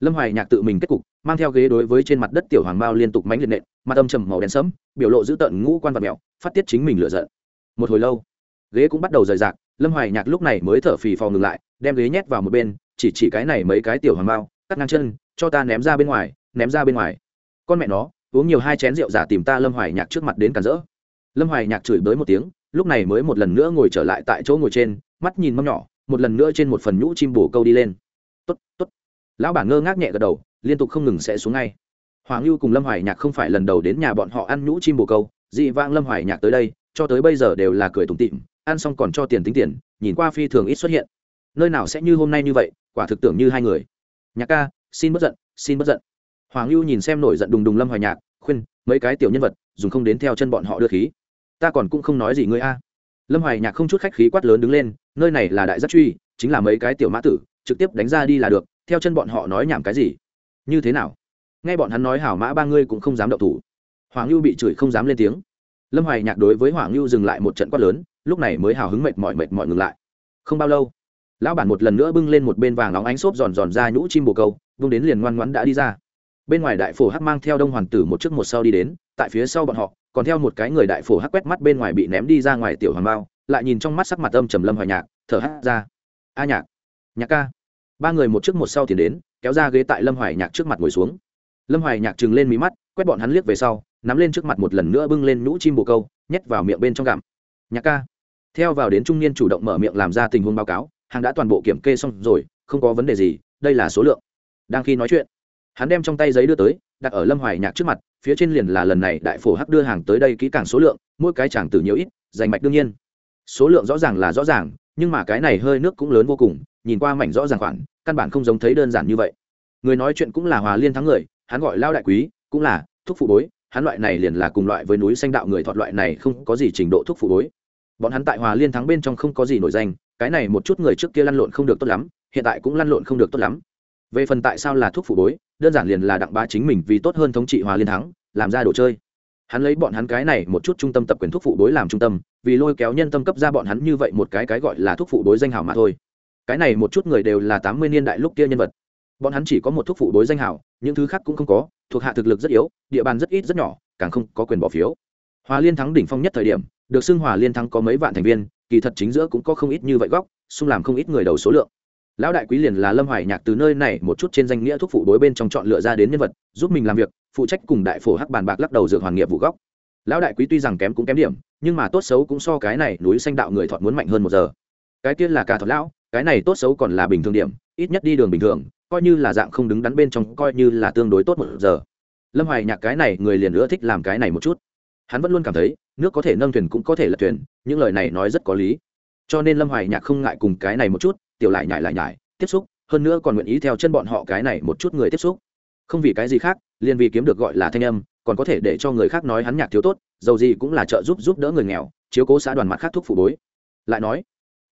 lâm hoài nhạc tự mình kết cục, mang theo ghế đối với trên mặt đất tiểu hoàng mao liên tục mánh liệt nện, mặt âm trầm màu đen sẫm, biểu lộ giữ tợn ngũ quan vật mẹo, phát tiết chính mình lựa giận. Một hồi lâu, ghế cũng bắt đầu rời rạc, lâm hoài nhạc lúc này mới thở phì phò ngừng lại, đem ghế nhét vào một bên, chỉ chỉ cái này mấy cái tiểu hoàng bao cắt ngang chân, cho ta ném ra bên ngoài, ném ra bên ngoài. Con mẹ nó, uống nhiều hai chén rượu giả tìm ta lâm hoài nhạc trước mặt đến cản rỡ. Lâm hoài nhạc chửi bới một tiếng, lúc này mới một lần nữa ngồi trở lại tại chỗ ngồi trên, mắt nhìn mâm nhỏ một lần nữa trên một phần nhũ chim bổ câu đi lên. Tốt tốt. Lão bản ngơ ngác nhẹ gật đầu, liên tục không ngừng sẽ xuống ngay. Hoàng lưu cùng lâm hoài nhạc không phải lần đầu đến nhà bọn họ ăn nhũ chim bồ câu, dị vang lâm hoài nhạc tới đây, cho tới bây giờ đều là cười tủm tịm ăn xong còn cho tiền tính tiền, nhìn qua phi thường ít xuất hiện. Nơi nào sẽ như hôm nay như vậy, quả thực tưởng như hai người. Nhạc ca, xin bất giận, xin bất giận. Hoàng lưu nhìn xem nổi giận đùng đùng lâm hoài nhạc, khuyên, mấy cái tiểu nhân vật, dùng không đến theo chân bọn họ đưa khí. Ta còn cũng không nói gì ngươi a lâm hoài nhạc không chút khách khí quát lớn đứng lên, nơi này là đại giác truy, chính là mấy cái tiểu mã tử, trực tiếp đánh ra đi là được, theo chân bọn họ nói nhảm cái gì? Như thế nào? Nghe bọn hắn nói hảo mã ba ngươi cũng không dám động thủ. Hoàng lưu bị chửi không dám lên tiếng. Lâm hoài nhạc đối với hoàng lưu dừng lại một trận quát lớn, lúc này mới hào hứng mệt mỏi mệt mỏi ngừng lại. Không bao lâu, lão bản một lần nữa bưng lên một bên vàng óng ánh xốp giòn giòn ra nhũ chim bồ câu, vung đến liền ngoan ngoãn đã đi ra. Bên ngoài đại phổ hắc mang theo đông Hoàn tử một trước một sau đi đến, tại phía sau bọn họ còn theo một cái người đại phổ hắc quét mắt bên ngoài bị ném đi ra ngoài tiểu hoàng bao, lại nhìn trong mắt sắc mặt âm trầm lâm hoài nhạc, thở hắt ra. A nhạc nhạc ca. Ba người một trước một sau thì đến, kéo ra ghế tại lâm hoài nhạc trước mặt ngồi xuống. Lâm hoài nhạc trừng lên mí mắt, quét bọn hắn liếc về sau, nắm lên trước mặt một lần nữa bưng lên nhũ chim bồ câu, nhét vào miệng bên trong gặm. Nhạc ca. Theo vào đến trung niên chủ động mở miệng làm ra tình huống báo cáo, hàng đã toàn bộ kiểm kê xong rồi, không có vấn đề gì, đây là số lượng. Đang khi nói chuyện, hắn đem trong tay giấy đưa tới, đặt ở lâm hoài nhạc trước mặt phía trên liền là lần này đại phổ hắc đưa hàng tới đây kỹ càng số lượng, mỗi cái chẳng từ nhiều ít dành mạch đương nhiên. Số lượng rõ ràng là rõ ràng, nhưng mà cái này hơi nước cũng lớn vô cùng, nhìn qua mảnh rõ ràng khoản, căn bản không giống thấy đơn giản như vậy. Người nói chuyện cũng là hòa liên thắng người, hắn gọi lao đại quý, cũng là thuốc phụ bối, hắn loại này liền là cùng loại với núi xanh đạo người thọt loại này không có gì trình độ thuốc phụ bối. Bọn hắn tại hòa liên thắng bên trong không có gì nổi danh, cái này một chút người trước kia lăn lộn không được tốt lắm, hiện tại cũng lăn lộn không được tốt lắm về phần tại sao là thuốc phụ bối, đơn giản liền là đặng bá chính mình vì tốt hơn thống trị hòa liên thắng, làm ra đồ chơi. Hắn lấy bọn hắn cái này một chút trung tâm tập quyền thuốc phụ bối làm trung tâm, vì lôi kéo nhân tâm cấp ra bọn hắn như vậy một cái cái gọi là thuốc phụ bối danh hảo mà thôi. Cái này một chút người đều là tám mươi niên đại lúc kia nhân vật. Bọn hắn chỉ có một thuốc phụ bối danh hảo, những thứ khác cũng không có, thuộc hạ thực lực rất yếu, địa bàn rất ít rất nhỏ, càng không có quyền bỏ phiếu. Hòa liên thắng đỉnh phong nhất thời điểm, được xưng hòa liên thắng có mấy vạn thành viên, kỳ thật chính giữa cũng có không ít như vậy góc, xung làm không ít người đầu số lượng lão đại quý liền là lâm hoài nhạc từ nơi này một chút trên danh nghĩa thuốc phụ đối bên trong chọn lựa ra đến nhân vật, giúp mình làm việc, phụ trách cùng đại phổ hắc bàn bạc lắc đầu dược hoàn nghiệp vụ góc. Lão đại quý tuy rằng kém cũng kém điểm, nhưng mà tốt xấu cũng so cái này núi xanh đạo người thọt muốn mạnh hơn một giờ. Cái kia là cả thọt lão, cái này tốt xấu còn là bình thường điểm, ít nhất đi đường bình thường, coi như là dạng không đứng đắn bên trong, coi như là tương đối tốt một giờ. Lâm hoài nhạc cái này người liền nữa thích làm cái này một chút. Hắn vẫn luôn cảm thấy, nước có thể nâng thuyền cũng có thể lật thuyền, những lời này nói rất có lý. Cho nên lâm hoài nhạc không ngại cùng cái này một chút tiểu lại nhải lại nhải, tiếp xúc, hơn nữa còn nguyện ý theo chân bọn họ cái này một chút người tiếp xúc. Không vì cái gì khác, liền vì kiếm được gọi là thanh âm, còn có thể để cho người khác nói hắn nhạc thiếu tốt, dầu gì cũng là trợ giúp giúp đỡ người nghèo, chiếu cố xã đoàn mặt khác thuốc phụ bối. Lại nói,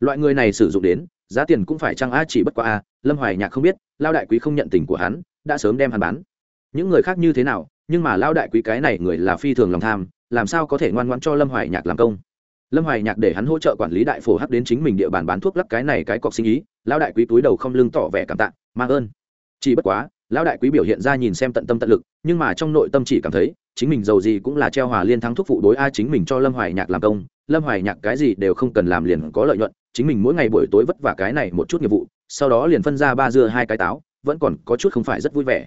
loại người này sử dụng đến, giá tiền cũng phải chăng a chỉ bất qua a, lâm hoài nhạc không biết, lao đại quý không nhận tình của hắn, đã sớm đem hắn bán. Những người khác như thế nào, nhưng mà lao đại quý cái này người là phi thường lòng tham, làm sao có thể ngoan ngoãn cho lâm hoài nhạc làm công? Lâm hoài nhạc để hắn hỗ trợ quản lý đại phổ hắc đến chính mình địa bàn bán thuốc lắc cái này cái cọc sinh ý, lão đại quý túi đầu không lưng tỏ vẻ cảm tạ, mang ơn. Chỉ bất quá, lão đại quý biểu hiện ra nhìn xem tận tâm tận lực, nhưng mà trong nội tâm chỉ cảm thấy, chính mình giàu gì cũng là treo hòa liên thắng thuốc phụ đối a chính mình cho lâm hoài nhạc làm công, lâm hoài nhạc cái gì đều không cần làm liền có lợi nhuận, chính mình mỗi ngày buổi tối vất vả cái này một chút nghiệp vụ, sau đó liền phân ra ba dưa hai cái táo, vẫn còn có chút không phải rất vui vẻ.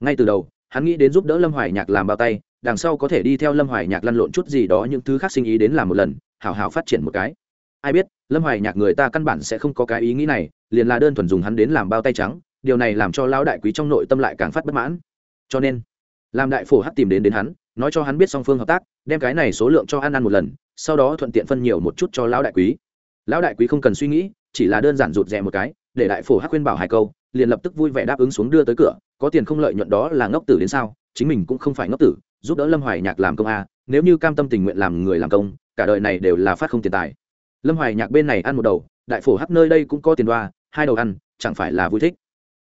Ngay từ đầu, hắn nghĩ đến giúp đỡ lâm hoài nhạc làm bao tay, đằng sau có thể đi theo lâm hoài nhạc lăn lộn chút gì đó những thứ khác sinh ý đến làm một lần hào hào phát triển một cái. Ai biết, lâm hoài nhạc người ta căn bản sẽ không có cái ý nghĩ này, liền là đơn thuần dùng hắn đến làm bao tay trắng, điều này làm cho lão đại quý trong nội tâm lại càng phát bất mãn. Cho nên, làm đại phổ hắc tìm đến đến hắn, nói cho hắn biết song phương hợp tác, đem cái này số lượng cho ăn ăn một lần, sau đó thuận tiện phân nhiều một chút cho lão đại quý. Lão đại quý không cần suy nghĩ, chỉ là đơn giản rụt rè một cái, để đại phổ hắc khuyên bảo hai câu, liền lập tức vui vẻ đáp ứng xuống đưa tới cửa, có tiền không lợi nhuận đó là ngốc tử đến sao, chính mình cũng không phải ngốc tử, giúp đỡ lâm hoài nhạc làm công a, nếu như cam tâm tình nguyện làm người làm công cả đời này đều là phát không tiền tài. Lâm hoài nhạc bên này ăn một đầu, đại phổ hắc nơi đây cũng có tiền đoa, hai đầu ăn, chẳng phải là vui thích.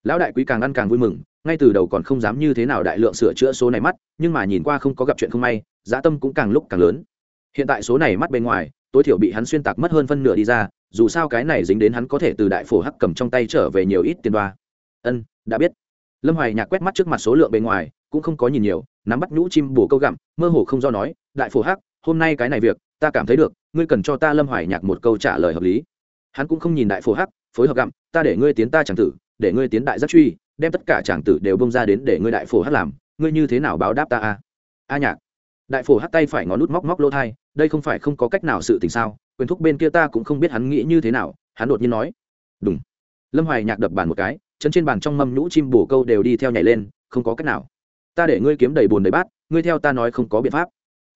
Lão đại quý càng ăn càng vui mừng, ngay từ đầu còn không dám như thế nào đại lượng sửa chữa số này mắt, nhưng mà nhìn qua không có gặp chuyện không may, giá tâm cũng càng lúc càng lớn. Hiện tại số này mắt bên ngoài, tối thiểu bị hắn xuyên tạc mất hơn phân nửa đi ra, dù sao cái này dính đến hắn có thể từ đại phổ hắc cầm trong tay trở về nhiều ít tiền đoa. Ân, đã biết. Lâm hoài nhạc quét mắt trước mặt số lượng bên ngoài, cũng không có nhìn nhiều, nắm bắt nhũ chim bổ câu gặm, mơ hồ không do nói, đại phổ hắc, hôm nay cái này việc ta cảm thấy được, ngươi cần cho ta lâm hoài nhạc một câu trả lời hợp lý. Hắn cũng không nhìn đại phổ hắc, phối hợp gặm, ta để ngươi tiến ta chẳng tử, để ngươi tiến đại giác truy, đem tất cả chẳng tử đều bông ra đến để ngươi đại phổ hắc làm, ngươi như thế nào báo đáp ta a? A nhạc. Đại phổ hắc tay phải ngón nút móc móc lỗ thai, đây không phải không có cách nào sự tình sao? Quyền thúc bên kia ta cũng không biết hắn nghĩ như thế nào, hắn đột nhiên nói. Đúng lâm hoài nhạc đập bàn một cái, chân trên bàn trong mâm nhũ chim bổ câu đều đi theo nhảy lên, không có cách nào. Ta để ngươi kiếm đầy bồn đầy bát, ngươi theo ta nói không có biện pháp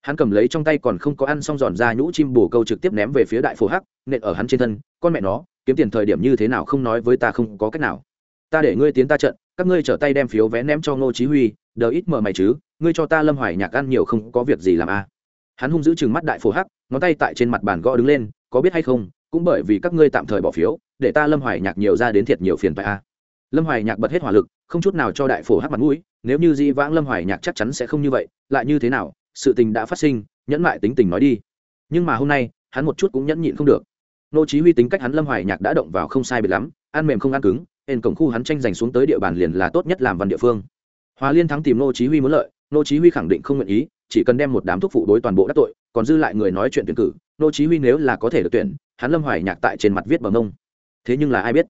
hắn cầm lấy trong tay còn không có ăn xong giòn ra nhũ chim bổ câu trực tiếp ném về phía đại phổ hắc, nện ở hắn trên thân, con mẹ nó, kiếm tiền thời điểm như thế nào không nói với ta không có cách nào ta để ngươi tiến ta trận, các ngươi trở tay đem phiếu vé ném cho ngô chí huy, đờ ít mở mày chứ, ngươi cho ta lâm hoài nhạc ăn nhiều không có việc gì làm a à. hắn hung dữ chừng mắt đại phổ hắc, ngón tay tại trên mặt bàn gõ đứng lên, có biết hay không, cũng bởi vì các ngươi tạm thời bỏ phiếu, để ta lâm hoài nhạc nhiều ra đến thiệt nhiều phiền phải a à. lâm hoài nhạc bật hết hỏa lực, không chút nào cho đại phổ hắc mặt mũi, nếu như di vãng lâm hoài nhạc chắc chắn sẽ không như vậy, lại như thế nào sự tình đã phát sinh, nhẫn mại tính tình nói đi. Nhưng mà hôm nay, hắn một chút cũng nhẫn nhịn không được. Nô chí huy tính cách hắn lâm hoài nhạc đã động vào không sai biệt lắm, ăn mềm không ăn cứng, hên cổng khu hắn tranh giành xuống tới địa bàn liền là tốt nhất làm văn địa phương. Hòa liên thắng tìm nô chí huy muốn lợi, nô chí huy khẳng định không nguyện ý, chỉ cần đem một đám thuốc phụ đối toàn bộ đắc tội, còn dư lại người nói chuyện tuyển cử, nô chí huy nếu là có thể được tuyển, hắn lâm hoài nhạc tại trên mặt viết bằng ngông. thế nhưng là ai biết?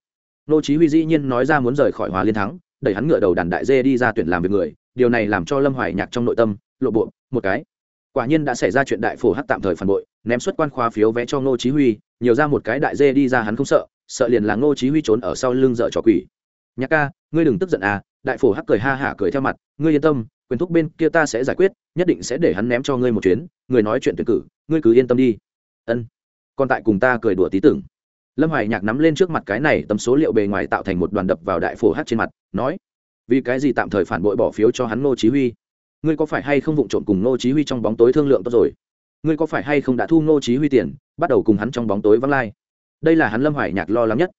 Nô chí huy dĩ nhiên nói ra muốn rời khỏi hòa liên thắng, đẩy hắn ngựa đầu đàn đại dê đi ra tuyển làm việc người, điều này làm cho lâm hoài nhạc trong nội tâm lộ bộ một cái. Quả nhiên đã xảy ra chuyện đại phổ hắc tạm thời phản bội, ném xuất quan khoa phiếu vé cho Ngô chí huy, nhiều ra một cái đại dê đi ra hắn không sợ sợ liền là Ngô chí huy trốn ở sau lưng dở trò quỷ. Nhạc ca, ngươi đừng tức giận à đại phổ hắc cười ha hả cười theo mặt, ngươi yên tâm, quyền thúc bên kia ta sẽ giải quyết, nhất định sẽ để hắn ném cho ngươi một chuyến, người nói chuyện tuyển cử, ngươi cứ yên tâm đi. Ân. Còn tại cùng ta cười đùa tí tưởng. Lâm hoài nhạc nắm lên trước mặt cái này tấm số liệu bề ngoài tạo thành một đoàn đập vào đại phổ hắc trên mặt, nói, vì cái gì tạm thời phản bội bỏ phiếu cho hắn ngô chí huy? Ngươi có phải hay không vụng trộm cùng ngô chí huy trong bóng tối thương lượng tốt rồi? Ngươi có phải hay không đã thu ngô chí huy tiền, bắt đầu cùng hắn trong bóng tối vắng lai? Đây là hắn lâm hoài nhạc lo lắng nhất.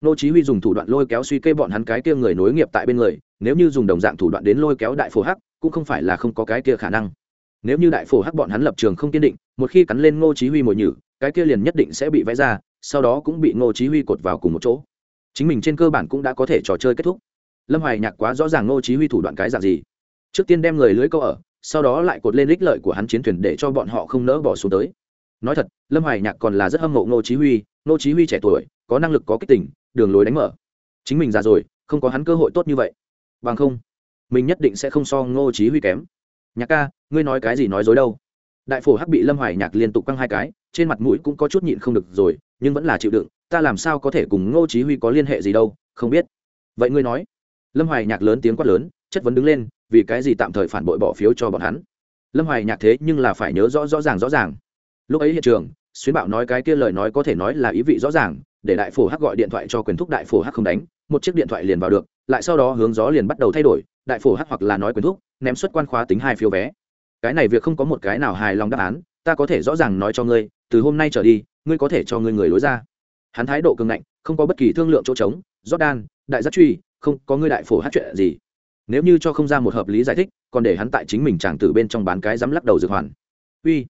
Ngô chí huy dùng thủ đoạn lôi kéo suy kê bọn hắn cái kia người nối nghiệp tại bên người, nếu như dùng đồng dạng thủ đoạn đến lôi kéo đại phổ hắc, cũng không phải là không có cái kia khả năng. Nếu như đại phổ hắc bọn hắn lập trường không kiên định, một khi cắn lên ngô chí huy mồi nhử, cái kia liền nhất định sẽ bị vẽ ra, sau đó cũng bị ngô chí huy cột vào cùng một chỗ. Chính mình trên cơ bản cũng đã có thể trò chơi kết thúc. Lâm hoài nhạc quá rõ ràng ngô chí huy thủ đoạn cái dạng gì trước tiên đem người lưới câu ở, sau đó lại cột lên lích lợi của hắn chiến thuyền để cho bọn họ không nỡ bỏ xuống tới. Nói thật, lâm hoài nhạc còn là rất hâm mộ ngô chí huy, ngô chí huy trẻ tuổi, có năng lực, có kích tình, đường lối đánh mở. Chính mình già rồi, không có hắn cơ hội tốt như vậy. Bằng không, mình nhất định sẽ không so ngô chí huy kém. Nhạc ca, ngươi nói cái gì nói dối đâu? Đại phổ hắc bị lâm hoài nhạc liên tục quăng hai cái, trên mặt mũi cũng có chút nhịn không được rồi, nhưng vẫn là chịu đựng, ta làm sao có thể cùng ngô chí huy có liên hệ gì đâu, không biết. Vậy ngươi nói. Lâm hoài nhạc lớn tiếng quát lớn, chất vấn đứng lên vì cái gì tạm thời phản bội bỏ phiếu cho bọn hắn? Lâm hoài nhạc thế nhưng là phải nhớ rõ rõ ràng rõ ràng. Lúc ấy hiện trường, xuyến bảo nói cái kia lời nói có thể nói là ý vị rõ ràng, để đại phổ hắc gọi điện thoại cho quyền thúc đại phổ hắc không đánh, một chiếc điện thoại liền vào được, lại sau đó hướng gió liền bắt đầu thay đổi, đại phổ hắc hoặc là nói quyền thúc, ném xuất quan khóa tính hai phiếu vé. Cái này việc không có một cái nào hài lòng đáp án, ta có thể rõ ràng nói cho ngươi, từ hôm nay trở đi, ngươi có thể cho ngươi người lối ra. Hắn thái độ cường ngạnh, không có bất kỳ thương lượng chỗ trống, jordan, đại giác truy, không có ngươi đại phổ hát chuyện gì nếu như cho không ra một hợp lý giải thích, còn để hắn tại chính mình chàng tử bên trong bán cái dám lắc đầu dược hoàn. Uy.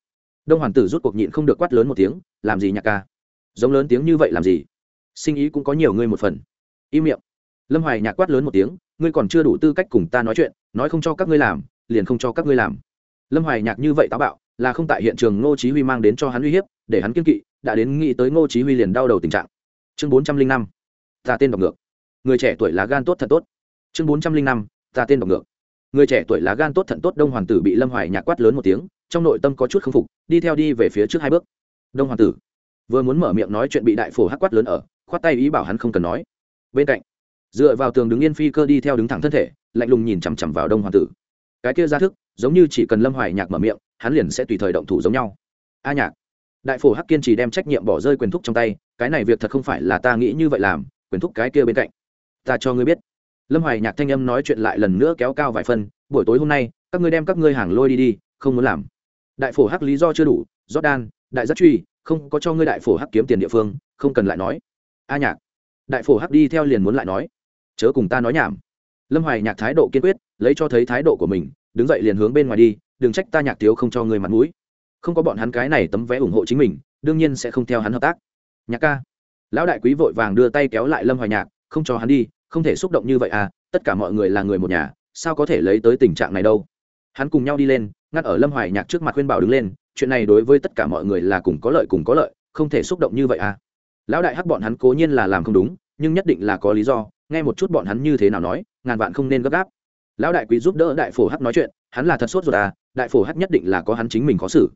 Đông hoàn tử rút cuộc nhịn không được quát lớn một tiếng, làm gì nhạc ca? Giống lớn tiếng như vậy làm gì? Sinh ý cũng có nhiều ngươi một phần. Im miệng. Lâm hoài nhạc quát lớn một tiếng, ngươi còn chưa đủ tư cách cùng ta nói chuyện, nói không cho các ngươi làm, liền không cho các ngươi làm. Lâm hoài nhạc như vậy táo bạo, là không tại hiện trường ngô chí huy mang đến cho hắn uy hiếp, để hắn kiên kỵ, đã đến nghĩ tới ngô chí huy liền đau đầu tình trạng. Chương 405 ta tên đọc ngược. Người trẻ tuổi là gan tốt thật tốt. Chương 405 ta tên đọc ngược. Người trẻ tuổi lá gan tốt thận tốt đông hoàng tử bị lâm hoài nhạc quát lớn một tiếng, trong nội tâm có chút không phục, đi theo đi về phía trước hai bước. Đông hoàng tử vừa muốn mở miệng nói chuyện bị đại phổ hắc quát lớn ở, khoát tay ý bảo hắn không cần nói. Bên cạnh, dựa vào tường đứng yên phi cơ đi theo đứng thẳng thân thể, lạnh lùng nhìn chằm chằm vào đông hoàng tử. Cái kia ra thức, giống như chỉ cần lâm hoài nhạc mở miệng, hắn liền sẽ tùy thời động thủ giống nhau. A nhạc, đại phổ hắc kiên trì đem trách nhiệm bỏ rơi quyền thúc trong tay, cái này việc thật không phải là ta nghĩ như vậy làm, quyền thúc cái kia bên cạnh. Ta cho ngươi biết lâm hoài nhạc thanh âm nói chuyện lại lần nữa kéo cao vài phân, buổi tối hôm nay, các ngươi đem các ngươi hàng lôi đi đi, không muốn làm. Đại phổ hắc lý do chưa đủ, jordan, đại giác truy, không có cho ngươi đại phổ hắc kiếm tiền địa phương, không cần lại nói. A nhạc, đại phổ hắc đi theo liền muốn lại nói. Chớ cùng ta nói nhảm. Lâm hoài nhạc thái độ kiên quyết, lấy cho thấy thái độ của mình, đứng dậy liền hướng bên ngoài đi, đừng trách ta nhạc thiếu không cho người mặt mũi. Không có bọn hắn cái này tấm vé ủng hộ chính mình, đương nhiên sẽ không theo hắn hợp tác. Nhạc ca, lão đại quý vội vàng đưa tay kéo lại lâm hoài nhạc, không cho hắn đi không thể xúc động như vậy à tất cả mọi người là người một nhà, sao có thể lấy tới tình trạng này đâu? Hắn cùng nhau đi lên, ngắt ở lâm hoài nhạc trước mặt khuyên bảo đứng lên, chuyện này đối với tất cả mọi người là cùng có lợi cùng có lợi, không thể xúc động như vậy à. Lão đại hắc bọn hắn cố nhiên là làm không đúng, nhưng nhất định là có lý do, nghe một chút bọn hắn như thế nào nói, ngàn vạn không nên gấp gáp. Lão đại quý giúp đỡ đại phổ hắc nói chuyện, hắn là thật sốt rồi à đại phổ hắc nhất định là có hắn chính mình khó xử.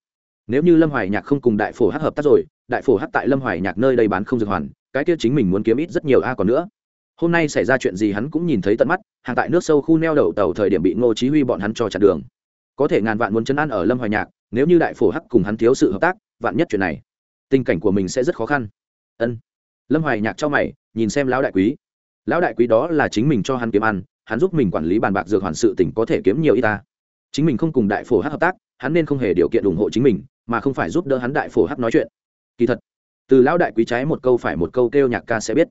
Nếu như lâm hoài nhạc không cùng đại phổ hắc hợp tác rồi, đại phổ hắc tại lâm hoài nhạc nơi đây bán không dược hoàn, cái kia chính mình muốn kiếm ít rất nhiều a còn nữa hôm nay xảy ra chuyện gì hắn cũng nhìn thấy tận mắt, hàng tại nước sâu khu neo đậu tàu thời điểm bị ngô chí huy bọn hắn cho chặn đường. Có thể ngàn vạn muốn chấn an ở lâm hoài nhạc, nếu như đại phổ hắc cùng hắn thiếu sự hợp tác, vạn nhất chuyện này, tình cảnh của mình sẽ rất khó khăn. Ân. Lâm hoài nhạc cho mày, nhìn xem lão đại quý. Lão đại quý đó là chính mình cho hắn kiếm ăn, hắn giúp mình quản lý bàn bạc dược hoàn sự tỉnh có thể kiếm nhiều y ta. Chính mình không cùng đại phổ hắc hợp tác, hắn nên không hề điều kiện ủng hộ chính mình, mà không phải giúp đỡ hắn đại phổ hắc nói chuyện. Kỳ thật, từ lão đại quý trái một câu phải một câu kêu nhạc ca sẽ biết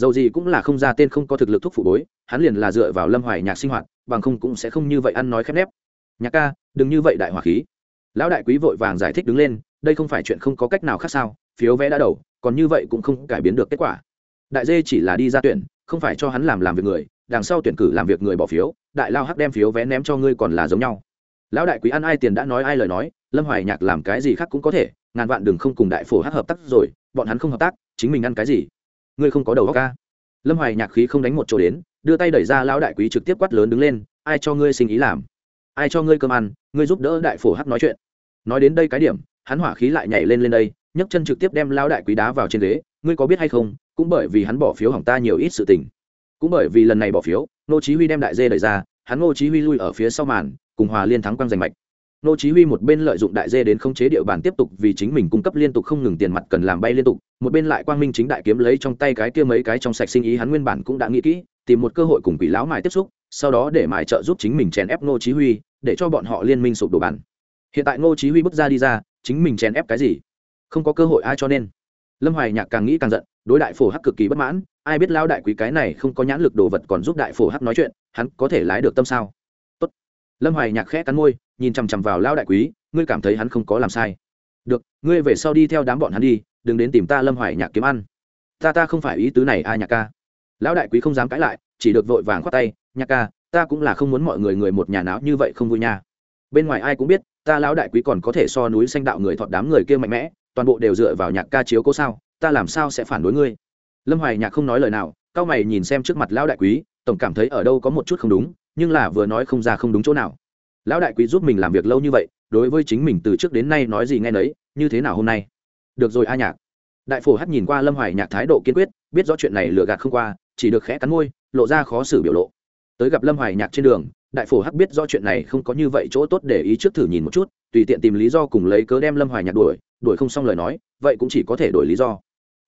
dầu gì cũng là không ra tên không có thực lực thuốc phụ bối, hắn liền là dựa vào lâm hoài nhạc sinh hoạt, bằng không cũng sẽ không như vậy ăn nói khép nép. Nhạc ca, đừng như vậy đại hỏa khí. Lão đại quý vội vàng giải thích đứng lên, đây không phải chuyện không có cách nào khác sao, phiếu vé đã đầu, còn như vậy cũng không cải biến được kết quả. Đại dê chỉ là đi ra tuyển, không phải cho hắn làm làm việc người, đằng sau tuyển cử làm việc người bỏ phiếu, đại lao hắc đem phiếu vé ném cho ngươi còn là giống nhau. Lão đại quý ăn ai tiền đã nói ai lời nói, lâm hoài nhạc làm cái gì khác cũng có thể, ngàn vạn đừng không cùng đại phổ hắc hợp tác rồi, bọn hắn không hợp tác, chính mình ăn cái gì? Ngươi không có đầu óc ca. Lâm hoài nhạc khí không đánh một chỗ đến, đưa tay đẩy ra lão đại quý trực tiếp quát lớn đứng lên, ai cho ngươi sinh ý làm? Ai cho ngươi cơm ăn? Ngươi giúp đỡ đại phổ hắc nói chuyện. Nói đến đây cái điểm, hắn hỏa khí lại nhảy lên lên đây, nhấc chân trực tiếp đem lão đại quý đá vào trên ghế, ngươi có biết hay không, cũng bởi vì hắn bỏ phiếu hỏng ta nhiều ít sự tình. Cũng bởi vì lần này bỏ phiếu nô chí huy đem đại dê đẩy ra, hắn nô chí huy lui ở phía sau màn, cùng hòa liên thắng quang giành mạch nô chí huy một bên lợi dụng đại dê đến khống chế địa bàn tiếp tục vì chính mình cung cấp liên tục không ngừng tiền mặt cần làm bay liên tục, một bên lại quang minh chính đại kiếm lấy trong tay cái kia mấy cái trong sạch sinh ý hắn nguyên bản cũng đã nghĩ kỹ, tìm một cơ hội cùng quỷ lão mài tiếp xúc, sau đó để mài trợ giúp chính mình chèn ép nô chí huy, để cho bọn họ liên minh sụp đổ bàn hiện tại nô chí huy bước ra đi ra, chính mình chèn ép cái gì? Không có cơ hội ai cho nên. Lâm hoài nhạc càng nghĩ càng giận, đối đại phổ hắc cực kỳ bất mãn, ai biết lão đại quý cái này không có nhãn lực đồ vật còn giúp đại phổ hắc nói chuyện, hắn có thể lái được tâm sao? Lâm hoài nhạc khẽ cắn môi, nhìn chằm chằm vào lao đại quý, ngươi cảm thấy hắn không có làm sai. Được, ngươi về sau đi theo đám bọn hắn đi, đừng đến tìm ta lâm hoài nhạc kiếm ăn. Ta ta không phải ý tứ này a nhạc ca. Lão đại quý không dám cãi lại, chỉ được vội vàng khoát tay, nhạc ca, ta cũng là không muốn mọi người người một nhà náo như vậy không vui nha. Bên ngoài ai cũng biết, ta lão đại quý còn có thể so núi xanh đạo người thọt đám người kia mạnh mẽ, toàn bộ đều dựa vào nhạc ca chiếu cố sao, ta làm sao sẽ phản đối ngươi? Lâm hoài nhạc không nói lời nào, cao mày nhìn xem trước mặt lão đại quý, tổng cảm thấy ở đâu có một chút không đúng nhưng là vừa nói không ra không đúng chỗ nào. Lão đại quý giúp mình làm việc lâu như vậy, đối với chính mình từ trước đến nay nói gì nghe nấy, như thế nào hôm nay? Được rồi a nhạc. Đại phổ hắt nhìn qua lâm hoài nhạc thái độ kiên quyết, biết rõ chuyện này lừa gạt không qua, chỉ được khẽ cắn môi, lộ ra khó xử biểu lộ. Tới gặp lâm hoài nhạc trên đường, đại phổ hắc biết rõ chuyện này không có như vậy chỗ tốt để ý trước thử nhìn một chút, tùy tiện tìm lý do cùng lấy cớ đem lâm hoài nhạc đuổi đuổi không xong lời nói, vậy cũng chỉ có thể đổi lý do.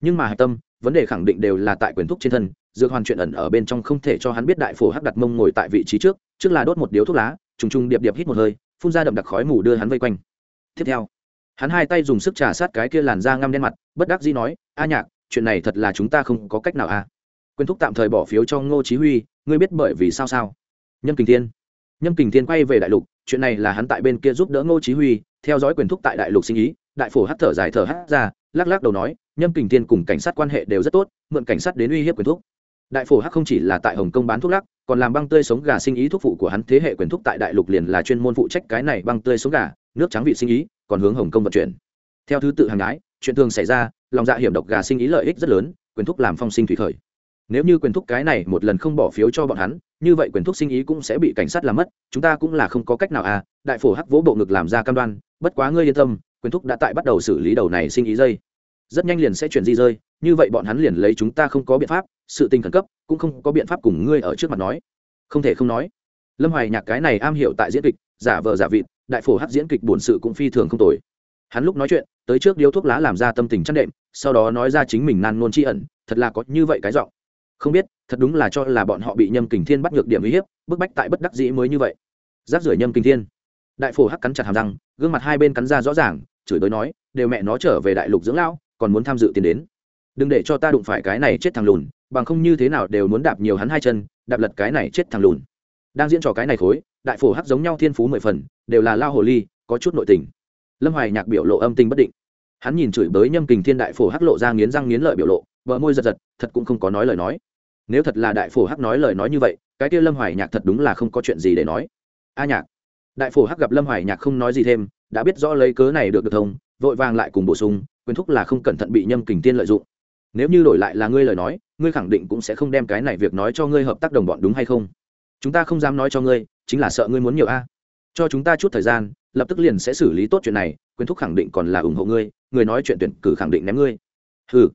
Nhưng mà hạch tâm, vấn đề khẳng định đều là tại quyền thúc trên thân dược hoàn chuyện ẩn ở bên trong không thể cho hắn biết đại phổ hắc đặt mông ngồi tại vị trí trước trước là đốt một điếu thuốc lá, trùng trùng điệp điệp hít một hơi, phun ra đậm đặc khói mù đưa hắn vây quanh. Tiếp theo, hắn hai tay dùng sức trà sát cái kia làn da ngăm đen mặt, bất đắc dĩ nói, a nhạc, chuyện này thật là chúng ta không có cách nào a. Quyền thúc tạm thời bỏ phiếu cho ngô chí huy, ngươi biết bởi vì sao sao? Nhâm kình thiên. Nhâm kình thiên quay về đại lục, chuyện này là hắn tại bên kia giúp đỡ ngô chí huy, theo dõi quyền thúc tại đại lục sinh ý, đại phổ hắt thở dài thở hắt ra, lắc lắc đầu nói, nhâm kình thiên cùng cảnh sát quan hệ đều rất tốt, mượn cảnh sát đến uy hiếp quyền thúc đại phổ hắc không chỉ là tại hồng kông bán thuốc lắc, còn làm băng tươi sống gà sinh ý thuốc phụ của hắn thế hệ quyền thuốc tại đại lục liền là chuyên môn phụ trách cái này băng tươi sống gà, nước trắng vị sinh ý, còn hướng hồng kông vận chuyển. Theo thứ tự hàng ái chuyện thường xảy ra, lòng dạ hiểm độc gà sinh ý lợi ích rất lớn, quyền thuốc làm phong sinh thủy khởi. Nếu như quyền thuốc cái này một lần không bỏ phiếu cho bọn hắn, như vậy quyền thuốc sinh ý cũng sẽ bị cảnh sát làm mất, chúng ta cũng là không có cách nào à đại phổ hắc vỗ bộ ngực làm ra cam đoan, bất quá ngươi yên tâm, quyền thúc đã tại bắt đầu xử lý đầu này sinh ý dây. Rất nhanh liền sẽ chuyển di rơi, như vậy bọn hắn liền lấy chúng ta không có biện pháp sự tình khẩn cấp, cũng không có biện pháp cùng ngươi ở trước mặt nói. Không thể không nói. Lâm hoài nhạc cái này am hiểu tại diễn kịch, giả vờ giả vịt, đại phổ hát diễn kịch bổn sự cũng phi thường không tồi. Hắn lúc nói chuyện, tới trước điếu thuốc lá làm ra tâm tình chăn đệm, sau đó nói ra chính mình nan nôn tri ẩn, thật là có như vậy cái giọng. Không biết, thật đúng là cho là bọn họ bị nhâm kình thiên bắt ngược điểm uy hiếp, bức bách tại bất đắc dĩ mới như vậy. Giáp rưởi nhâm kình thiên. Đại phổ hắc cắn chặt hàm răng, gương mặt hai bên cắn ra rõ ràng, chửi bới nói, đều mẹ nó trở về đại lục dưỡng lão, còn muốn tham dự tiền đến đừng để cho ta đụng phải cái này chết thằng lùn, bằng không như thế nào đều muốn đạp nhiều hắn hai chân, đạp lật cái này chết thằng lùn. Đang diễn trò cái này khối, đại phổ hắc giống nhau thiên phú mười phần, đều là lao hồ ly, có chút nội tình. Lâm hoài nhạc biểu lộ âm tình bất định. Hắn nhìn chửi bới nhâm kình thiên đại phổ hắc lộ ra nghiến răng nghiến lợi biểu lộ vợ môi giật giật, thật cũng không có nói lời nói. Nếu thật là đại phổ hắc nói lời nói như vậy, cái kia lâm hoài nhạc thật đúng là không có chuyện gì để nói. A nhạc. Đại phổ hắc gặp lâm hoài nhạc không nói gì thêm, đã biết rõ lấy cớ này được được thông, vội vàng lại cùng bổ sung, quyền thúc là không cẩn thận bị nhâm kình tiên lợi dụng nếu như đổi lại là ngươi lời nói, ngươi khẳng định cũng sẽ không đem cái này việc nói cho ngươi hợp tác đồng bọn đúng hay không? Chúng ta không dám nói cho ngươi, chính là sợ ngươi muốn nhiều a. Cho chúng ta chút thời gian, lập tức liền sẽ xử lý tốt chuyện này, quyền thúc khẳng định còn là ủng hộ ngươi, người nói chuyện tuyển cử khẳng định ném ngươi. Hừ.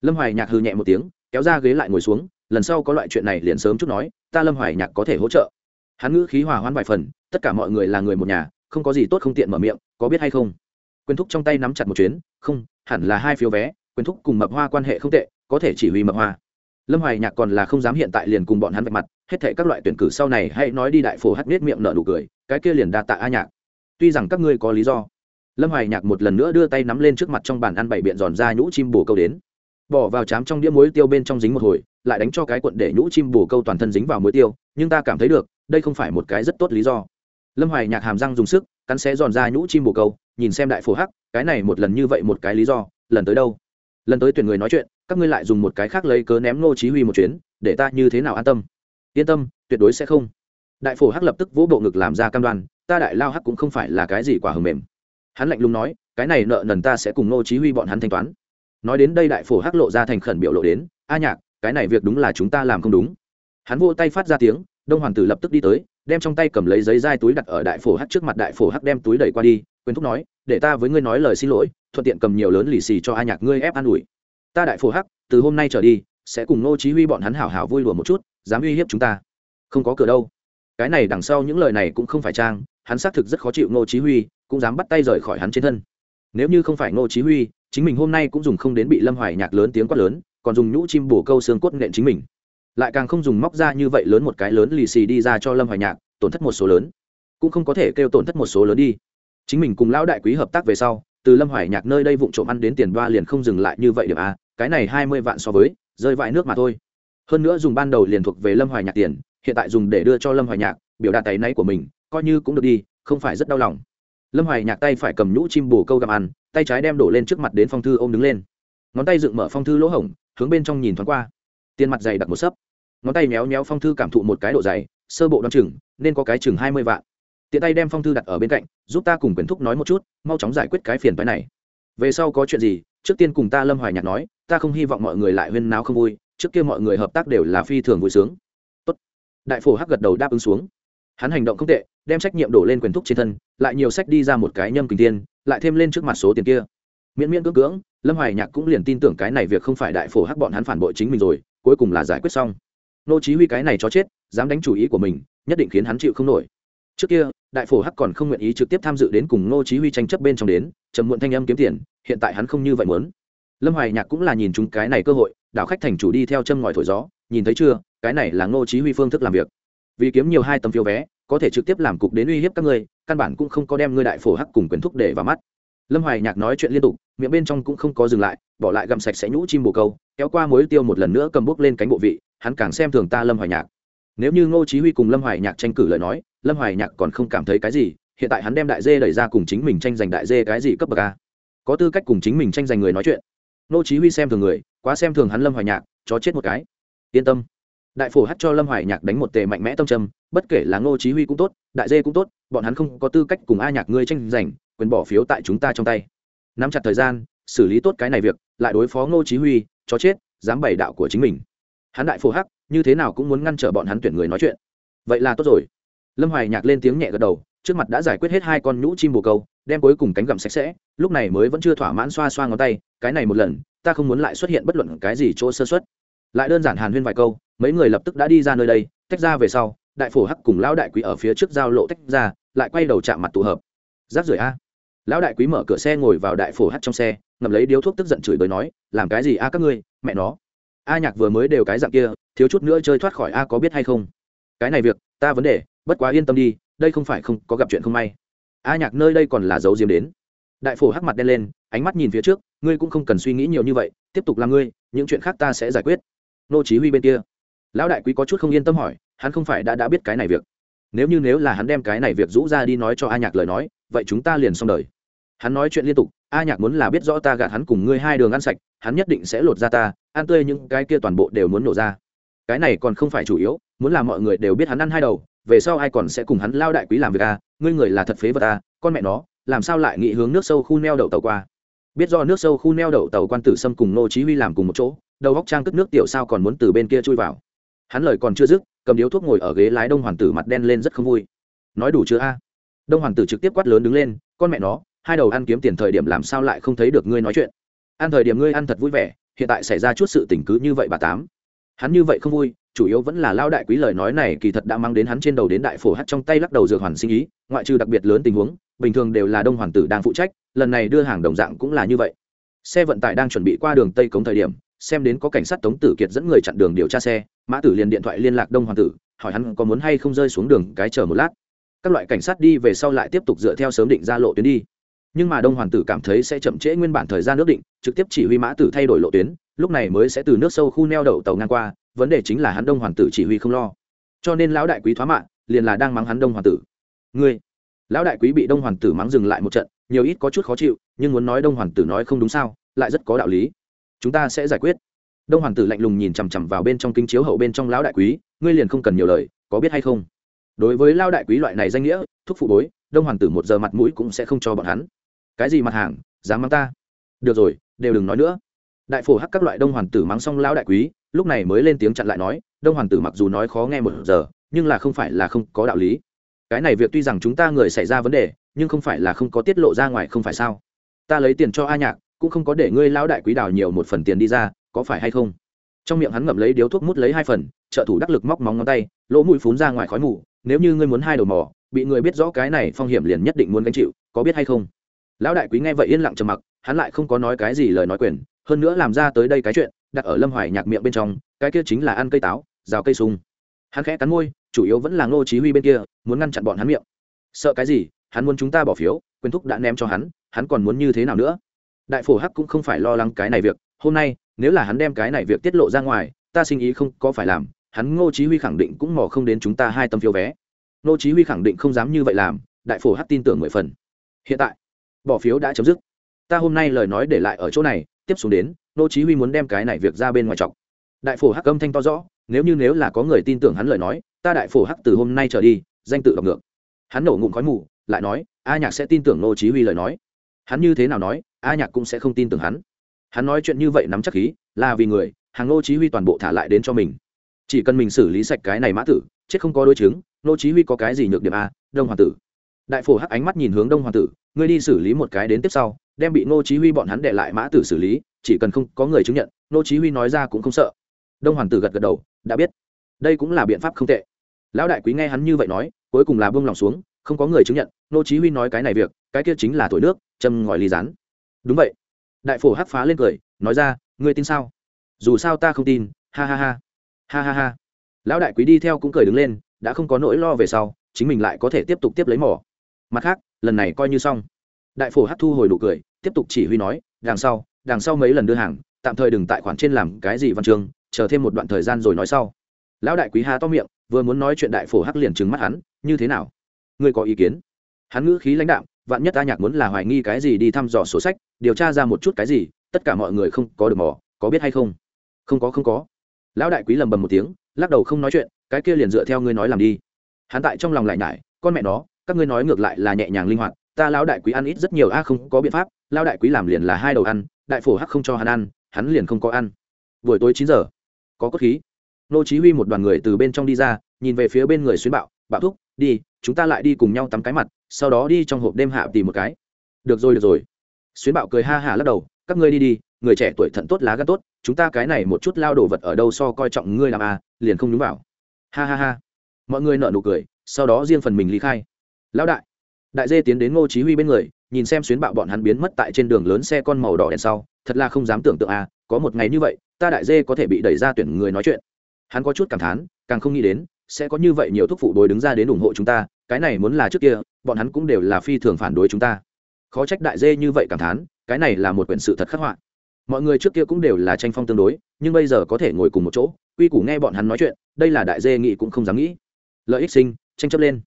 Lâm hoài nhạc hừ nhẹ một tiếng, kéo ra ghế lại ngồi xuống, lần sau có loại chuyện này liền sớm chút nói, ta lâm hoài nhạc có thể hỗ trợ. Hắn ngữ khí hòa hoãn vài phần, tất cả mọi người là người một nhà, không có gì tốt không tiện mở miệng, có biết hay không? Quyền thúc trong tay nắm chặt một chuyến, không, hẳn là hai phiếu vé quyền thúc cùng mập hoa quan hệ không tệ, có thể chỉ huy mập hoa. Lâm hoài nhạc còn là không dám hiện tại liền cùng bọn hắn vạch mặt, hết thệ các loại tuyển cử sau này hãy nói đi đại phổ hát biết miệng nở nụ cười, cái kia liền đa tạ a nhạc. Tuy rằng các ngươi có lý do, lâm hoài nhạc một lần nữa đưa tay nắm lên trước mặt trong bàn ăn bảy biện giòn ra nhũ chim bồ câu đến. Bỏ vào chám trong đĩa muối tiêu bên trong dính một hồi, lại đánh cho cái quận để nhũ chim bồ câu toàn thân dính vào muối tiêu, nhưng ta cảm thấy được, đây không phải một cái rất tốt lý do. Lâm hoài nhạc hàm răng dùng sức, cắn xé giòn ra nhũ chim bồ câu, nhìn xem đại phổ hắc, cái này một lần như vậy một cái lý do, lần tới đâu? Lần tới tuyển người nói chuyện, các ngươi lại dùng một cái khác lấy cớ ném ngô chí huy một chuyến, để ta như thế nào an tâm? Yên tâm, tuyệt đối sẽ không. Đại phổ hắc lập tức vỗ bộ ngực làm ra cam đoan, ta đại lao hắc cũng không phải là cái gì quả hờ mềm. Hắn lạnh lùng nói, cái này nợ nần ta sẽ cùng ngô chí huy bọn hắn thanh toán. Nói đến đây đại phổ hắc lộ ra thành khẩn biểu lộ đến, a nhạc, cái này việc đúng là chúng ta làm không đúng. Hắn vỗ tay phát ra tiếng, đông hoàng tử lập tức đi tới, đem trong tay cầm lấy giấy dai túi đặt ở đại phổ hắc trước mặt đại phổ hắc đem túi đẩy qua đi quyền thúc nói, để ta với ngươi nói lời xin lỗi thuận tiện cầm nhiều lớn lì xì cho a nhạc ngươi ép an ủi. Ta đại phổ hắc, từ hôm nay trở đi, sẽ cùng ngô chí huy bọn hắn hảo hảo vui lùa một chút, dám uy hiếp chúng ta. Không có cửa đâu. Cái này đằng sau những lời này cũng không phải trang, hắn xác thực rất khó chịu ngô chí huy, cũng dám bắt tay rời khỏi hắn trên thân. Nếu như không phải ngô chí huy, chính mình hôm nay cũng dùng không đến bị lâm hoài nhạc lớn tiếng quát lớn, còn dùng nhũ chim bổ câu xương cốt nện chính mình. Lại càng không dùng móc ra như vậy lớn một cái lớn lì xì đi ra cho lâm hoài nhạc, tổn thất một số lớn. Cũng không có thể kêu tổn thất một số lớn đi. Chính mình cùng lão đại quý hợp tác về sau từ lâm hoài nhạc nơi đây vụng trộm ăn đến tiền đoa liền không dừng lại như vậy điểm a, cái này hai mươi vạn so với, rơi vãi nước mà thôi. Hơn nữa dùng ban đầu liền thuộc về lâm hoài nhạc tiền, hiện tại dùng để đưa cho lâm hoài nhạc, biểu đạt tay náy của mình, coi như cũng được đi, không phải rất đau lòng. Lâm hoài nhạc tay phải cầm nhũ chim bồ câu gặm ăn, tay trái đem đổ lên trước mặt đến phong thư ôm đứng lên. Ngón tay dựng mở phong thư lỗ hổng, hướng bên trong nhìn thoáng qua. Tiền mặt dày đặt một sấp. Ngón tay méo méo phong thư cảm thụ một cái độ dày, sơ bộ đ o chừng, nên có cái chừng hai mươi vạn tiện tay đem phong thư đặt ở bên cạnh, giúp ta cùng quyền thúc nói một chút, mau chóng giải quyết cái phiền phái này. Về sau có chuyện gì, trước tiên cùng ta lâm hoài nhạc nói, ta không hy vọng mọi người lại huyên náo không vui, trước kia mọi người hợp tác đều là phi thường vui sướng. Tốt. đại phổ hắc gật đầu đáp ứng xuống. Hắn hành động không tệ, đem trách nhiệm đổ lên quyền thúc trên thân, lại nhiều sách đi ra một cái nhâm kình tiên, lại thêm lên trước mặt số tiền kia. Miễn miễn cưỡng cưỡng, lâm hoài nhạc cũng liền tin tưởng cái này việc không phải đại phổ hắc bọn hắn phản bội chính mình rồi, cuối cùng là giải quyết xong. Nô chí huy cái này cho chết, dám đánh chủ ý của mình, nhất định khiến hắn chịu không nổi. Trước kia đại phổ hắc còn không nguyện ý trực tiếp tham dự đến cùng Ngô chí huy tranh chấp bên trong đến, trầm muộn thanh âm kiếm tiền, hiện tại hắn không như vậy muốn. Lâm hoài nhạc cũng là nhìn chúng cái này cơ hội, đảo khách thành chủ đi theo châm ngòi thổi gió, nhìn thấy chưa, cái này là Ngô chí huy phương thức làm việc. Vì kiếm nhiều hai tấm phiếu vé, có thể trực tiếp làm cục đến uy hiếp các ngươi, căn bản cũng không có đem ngươi đại phổ hắc cùng quyền thúc để vào mắt. Lâm hoài nhạc nói chuyện liên tục, miệng bên trong cũng không có dừng lại, bỏ lại gầm sạch sẽ nhũ chim bồ câu, kéo qua mối tiêu một lần nữa cầm bút lên cánh bộ vị, hắn càng xem thường ta lâm hoài nhạc. Nếu như ngô chí huy cùng lâm hoài nhạc tranh cử lời nói lâm hoài nhạc còn không cảm thấy cái gì, hiện tại hắn đem đại dê đẩy ra cùng chính mình tranh giành đại dê cái gì cấp bậc a? Có tư cách cùng chính mình tranh giành người nói chuyện. Ngô chí huy xem thường người, quá xem thường hắn lâm hoài nhạc chó chết một cái. Yên tâm. Đại phổ hắt cho lâm hoài nhạc đánh một tề mạnh mẽ tâm trầm, bất kể là ngô chí huy cũng tốt, đại dê cũng tốt, bọn hắn không có tư cách cùng a nhạc ngươi tranh giành, quyền bỏ phiếu tại chúng ta trong tay. Nắm chặt thời gian, xử lý tốt cái này việc, lại đối phó ngô chí huy chó chết, dám bày đạo của chính mình. Hắn đại phổ hắc, như thế nào cũng muốn ngăn trở bọn hắn tuyển người nói chuyện. Vậy là tốt rồi lâm hoài nhạc lên tiếng nhẹ gật đầu, trước mặt đã giải quyết hết hai con nhũ chim bồ câu, đem cuối cùng cánh gặm sạch sẽ, lúc này mới vẫn chưa thỏa mãn xoa xoa ngón tay, cái này một lần, ta không muốn lại xuất hiện bất luận cái gì chỗ sơ xuất lại đơn giản hàn huyên vài câu, mấy người lập tức đã đi ra nơi đây, tách ra về sau, đại phổ hắc cùng lão đại quý ở phía trước giao lộ tách ra, lại quay đầu chạm mặt tụ hợp. Giáp rưởi a. Lão đại quý mở cửa xe ngồi vào đại phổ hắc trong xe, ngậm lấy điếu thuốc tức giận chửi bới nói, làm cái gì a các ngươi, mẹ nó? A nhạc vừa mới đều cái dạng kia, thiếu chút nữa chơi thoát khỏi a có biết hay không? Cái này việc, ta vấn đề bất quá yên tâm đi, đây không phải không có gặp chuyện không may. A nhạc nơi đây còn là dấu diếm đến. Đại phổ hắc mặt đen lên, ánh mắt nhìn phía trước, ngươi cũng không cần suy nghĩ nhiều như vậy, tiếp tục làm ngươi, những chuyện khác ta sẽ giải quyết. Nô chí huy bên kia. Lão đại quý có chút không yên tâm hỏi, hắn không phải đã đã biết cái này việc. Nếu như nếu là hắn đem cái này việc rũ ra đi nói cho a nhạc lời nói, vậy chúng ta liền xong đời. Hắn nói chuyện liên tục, a nhạc muốn là biết rõ ta gạt hắn cùng ngươi hai đường ăn sạch, hắn nhất định sẽ lột ra ta, ăn tươi những cái kia toàn bộ đều muốn nổ ra. Cái này còn không phải chủ yếu, muốn là mọi người đều biết hắn ăn hai đầu về sau ai còn sẽ cùng hắn lao đại quý làm việc à? ngươi người là thật phế vật à? con mẹ nó, làm sao lại nghĩ hướng nước sâu khu neo đậu tàu qua? Biết do nước sâu khu neo đậu tàu quan tử xâm cùng nô chí huy làm cùng một chỗ, đầu góc trang cất nước tiểu sao còn muốn từ bên kia chui vào. Hắn lời còn chưa dứt, cầm điếu thuốc ngồi ở ghế lái đông hoàng tử mặt đen lên rất không vui. Nói đủ chưa a? Đông hoàng tử trực tiếp quát lớn đứng lên, con mẹ nó, hai đầu ăn kiếm tiền thời điểm làm sao lại không thấy được ngươi nói chuyện? Ăn thời điểm ngươi ăn thật vui vẻ, hiện tại xảy ra chút sự tình cứ như vậy bà tám. Hắn như vậy không vui chủ yếu vẫn là lao đại quý lời nói này kỳ thật đã mang đến hắn trên đầu đến đại phổ hát trong tay lắc đầu dược hoàn sinh ý, ngoại trừ đặc biệt lớn tình huống, bình thường đều là đông hoàng tử đang phụ trách, lần này đưa hàng đồng dạng cũng là như vậy. Xe vận tải đang chuẩn bị qua đường tây cống thời điểm, xem đến có cảnh sát tống tử kiệt dẫn người chặn đường điều tra xe, mã tử liền điện thoại liên lạc đông hoàng tử, hỏi hắn có muốn hay không rơi xuống đường cái chờ một lát. Các loại cảnh sát đi về sau lại tiếp tục dựa theo sớm định ra lộ tuyến đi. Nhưng mà đông hoàng tử cảm thấy sẽ chậm trễ nguyên bản thời gian nước định, trực tiếp chỉ huy mã tử thay đổi lộ tuyến, lúc này mới sẽ từ nước sâu khu neo đậu tàu ngang qua vấn đề chính là hắn đông hoàng tử chỉ huy không lo. Cho nên lão đại quý thoá mạng, liền là đang mắng hắn đông hoàng tử. Ngươi, lão đại quý bị đông hoàng tử mắng dừng lại một trận, nhiều ít có chút khó chịu, nhưng muốn nói đông hoàng tử nói không đúng sao, lại rất có đạo lý. Chúng ta sẽ giải quyết. Đông hoàng tử lạnh lùng nhìn chằm chằm vào bên trong kinh chiếu hậu bên trong lão đại quý, ngươi liền không cần nhiều lời, có biết hay không? Đối với lao đại quý loại này danh nghĩa, thúc phụ bối, đông hoàng tử một giờ mặt mũi cũng sẽ không cho bọn hắn. Cái gì mặt hàng, dám mắng ta? Được rồi, đều đừng nói nữa đại phổ hắc các loại đông hoàng tử mắng xong lão đại quý, lúc này mới lên tiếng chặn lại nói, đông hoàng tử mặc dù nói khó nghe một giờ, nhưng là không phải là không có đạo lý. Cái này việc tuy rằng chúng ta người xảy ra vấn đề, nhưng không phải là không có tiết lộ ra ngoài không phải sao? Ta lấy tiền cho a nhạc, cũng không có để ngươi lão đại quý đào nhiều một phần tiền đi ra, có phải hay không? Trong miệng hắn ngậm lấy điếu thuốc mút lấy hai phần, trợ thủ đắc lực móc móng ngón tay, lỗ mũi phún ra ngoài khói mù, nếu như ngươi muốn hai đầu mỏ bị người biết rõ cái này phong hiểm liền nhất định muốn gánh chịu, có biết hay không? Lão đại quý nghe vậy yên lặng trầm mặc, hắn lại không có nói cái gì lời nói quyền hơn nữa làm ra tới đây cái chuyện, đặt ở lâm hoài nhạc miệng bên trong, cái kia chính là ăn cây táo, rào cây sung. Hắn khẽ cắn môi, chủ yếu vẫn là ngô chí huy bên kia, muốn ngăn chặn bọn hắn miệng. Sợ cái gì, hắn muốn chúng ta bỏ phiếu, quyền thúc đã ném cho hắn hắn còn muốn như thế nào nữa? Đại phổ hắc cũng không phải lo lắng cái này việc, hôm nay, nếu là hắn đem cái này việc tiết lộ ra ngoài, ta sinh ý không có phải làm, hắn ngô chí huy khẳng định cũng mò không đến chúng ta hai tấm phiếu vé. Ngô chí huy khẳng định không dám như vậy làm, đại phổ hắc tin tưởng mười phần. Hiện tại, bỏ phiếu đã chấm dứt. Ta hôm nay lời nói để lại ở chỗ này tiếp xuống đến, nô chí huy muốn đem cái này việc ra bên ngoài trọng đại phổ hắc âm thanh to rõ, nếu như nếu là có người tin tưởng hắn lời nói, ta đại phổ hắc từ hôm nay trở đi, danh tự đọc ngược. Hắn nổ ngụm khói mù, lại nói, a nhạc sẽ tin tưởng nô chí huy lời nói. Hắn như thế nào nói, a nhạc cũng sẽ không tin tưởng hắn. Hắn nói chuyện như vậy nắm chắc khí, là vì người, hàng nô chí huy toàn bộ thả lại đến cho mình. Chỉ cần mình xử lý sạch cái này mã tử, chết không có đối chứng, nô chí huy có cái gì nhược điểm a, đông hoàng tử. Đại phổ hắc ánh mắt nhìn hướng đông hoàng tử, ngươi đi xử lý một cái đến tiếp sau đem bị ngô chí huy bọn hắn để lại mã tử xử lý, chỉ cần không có người chứng nhận, ngô chí huy nói ra cũng không sợ. Đông hoàng tử gật gật đầu, đã biết. Đây cũng là biện pháp không tệ. Lão đại quý nghe hắn như vậy nói, cuối cùng là buông lòng xuống, không có người chứng nhận, ngô chí huy nói cái này việc, cái kia chính là thổi nước, châm ngòi ly rán. Đúng vậy. Đại phổ hắc phá lên cười, nói ra, ngươi tin sao? Dù sao ta không tin. Ha ha ha. Ha ha ha. Lão đại quý đi theo cũng cười đứng lên, đã không có nỗi lo về sau, chính mình lại có thể tiếp tục tiếp lấy mỏ. Mặt khác, lần này coi như xong. Đại phổ hắc thu hồi nụ cười tiếp tục chỉ huy nói đằng sau đằng sau mấy lần đưa hàng tạm thời đừng tại khoản trên làm cái gì văn chương chờ thêm một đoạn thời gian rồi nói sau. Lão đại quý hà to miệng vừa muốn nói chuyện đại phổ hắc liền trừng mắt hắn như thế nào? Ngươi có ý kiến? Hắn ngữ khí lãnh đạo vạn nhất ta nhạc muốn là hoài nghi cái gì đi thăm dò sổ sách điều tra ra một chút cái gì tất cả mọi người không có được mò, có biết hay không? Không có không có. Lão đại quý lầm bầm một tiếng lắc đầu không nói chuyện cái kia liền dựa theo ngươi nói làm đi. Hắn tại trong lòng lại nhải con mẹ nó các ngươi nói ngược lại là nhẹ nhàng linh hoạt ta lão đại quý ăn ít rất nhiều a không có biện pháp lão đại quý làm liền là hai đầu ăn, đại phổ hắc không cho hắn ăn, hắn liền không có ăn. Buổi tối chín giờ, có cốt khí. Nô chí huy một đoàn người từ bên trong đi ra, nhìn về phía bên người xuyên bạo bạo thúc, đi, chúng ta lại đi cùng nhau tắm cái mặt, sau đó đi trong hộp đêm hạ tìm một cái. Được rồi được rồi. Xuyên bạo cười ha ha lắc đầu, các ngươi đi đi, người trẻ tuổi thận tốt, lá gan tốt, chúng ta cái này một chút lao đồ vật ở đâu so coi trọng ngươi làm à liền không nhúng vào. Ha ha ha. Mọi người nở nụ cười, sau đó riêng phần mình ly khai. Lão đại. Đại dê tiến đến ngô chí huy bên người nhìn xem xuyến bạo bọn hắn biến mất tại trên đường lớn xe con màu đỏ đèn sau, thật là không dám tưởng tượng à có một ngày như vậy, ta đại dê có thể bị đẩy ra tuyển người nói chuyện. Hắn có chút cảm thán, càng không nghĩ đến, sẽ có như vậy nhiều thuốc phụ đối đứng ra đến ủng hộ chúng ta, cái này muốn là trước kia, bọn hắn cũng đều là phi thường phản đối chúng ta. Khó trách đại dê như vậy cảm thán, cái này là một quyển sự thật khắc họa. Mọi người trước kia cũng đều là tranh phong tương đối, nhưng bây giờ có thể ngồi cùng một chỗ, quy củ nghe bọn hắn nói chuyện, đây là đại dê nghị cũng không dám nghĩ. Lợi ích sinh, tranh chấp lên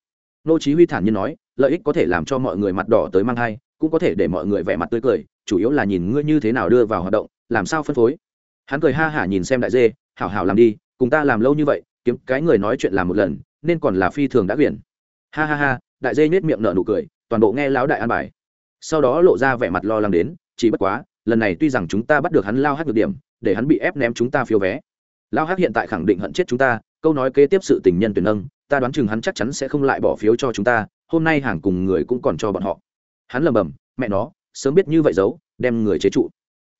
nô chí huy thản nhiên nói, lợi ích có thể làm cho mọi người mặt đỏ tới mang hai cũng có thể để mọi người vẻ mặt tươi cười, chủ yếu là nhìn ngươi như thế nào đưa vào hoạt động, làm sao phân phối. Hắn cười ha hả nhìn xem đại dê, hảo hảo làm đi, cùng ta làm lâu như vậy, kiếm cái người nói chuyện làm một lần, nên còn là phi thường đã quyển. Ha ha ha, đại dê nhếch miệng nở nụ cười, toàn bộ nghe lão đại an bài. Sau đó lộ ra vẻ mặt lo lắng đến, chỉ bất quá, lần này tuy rằng chúng ta bắt được hắn lao hát được điểm, để hắn bị ép ném chúng ta phiếu vé, lao hát hiện tại khẳng định hận chết chúng ta, câu nói kế tiếp sự tình nhân tuyển nâng ta đoán chừng hắn chắc chắn sẽ không lại bỏ phiếu cho chúng ta, hôm nay hàng cùng người cũng còn cho bọn họ. Hắn lầm bầm mẹ nó, sớm biết như vậy giấu, đem người chế trụ.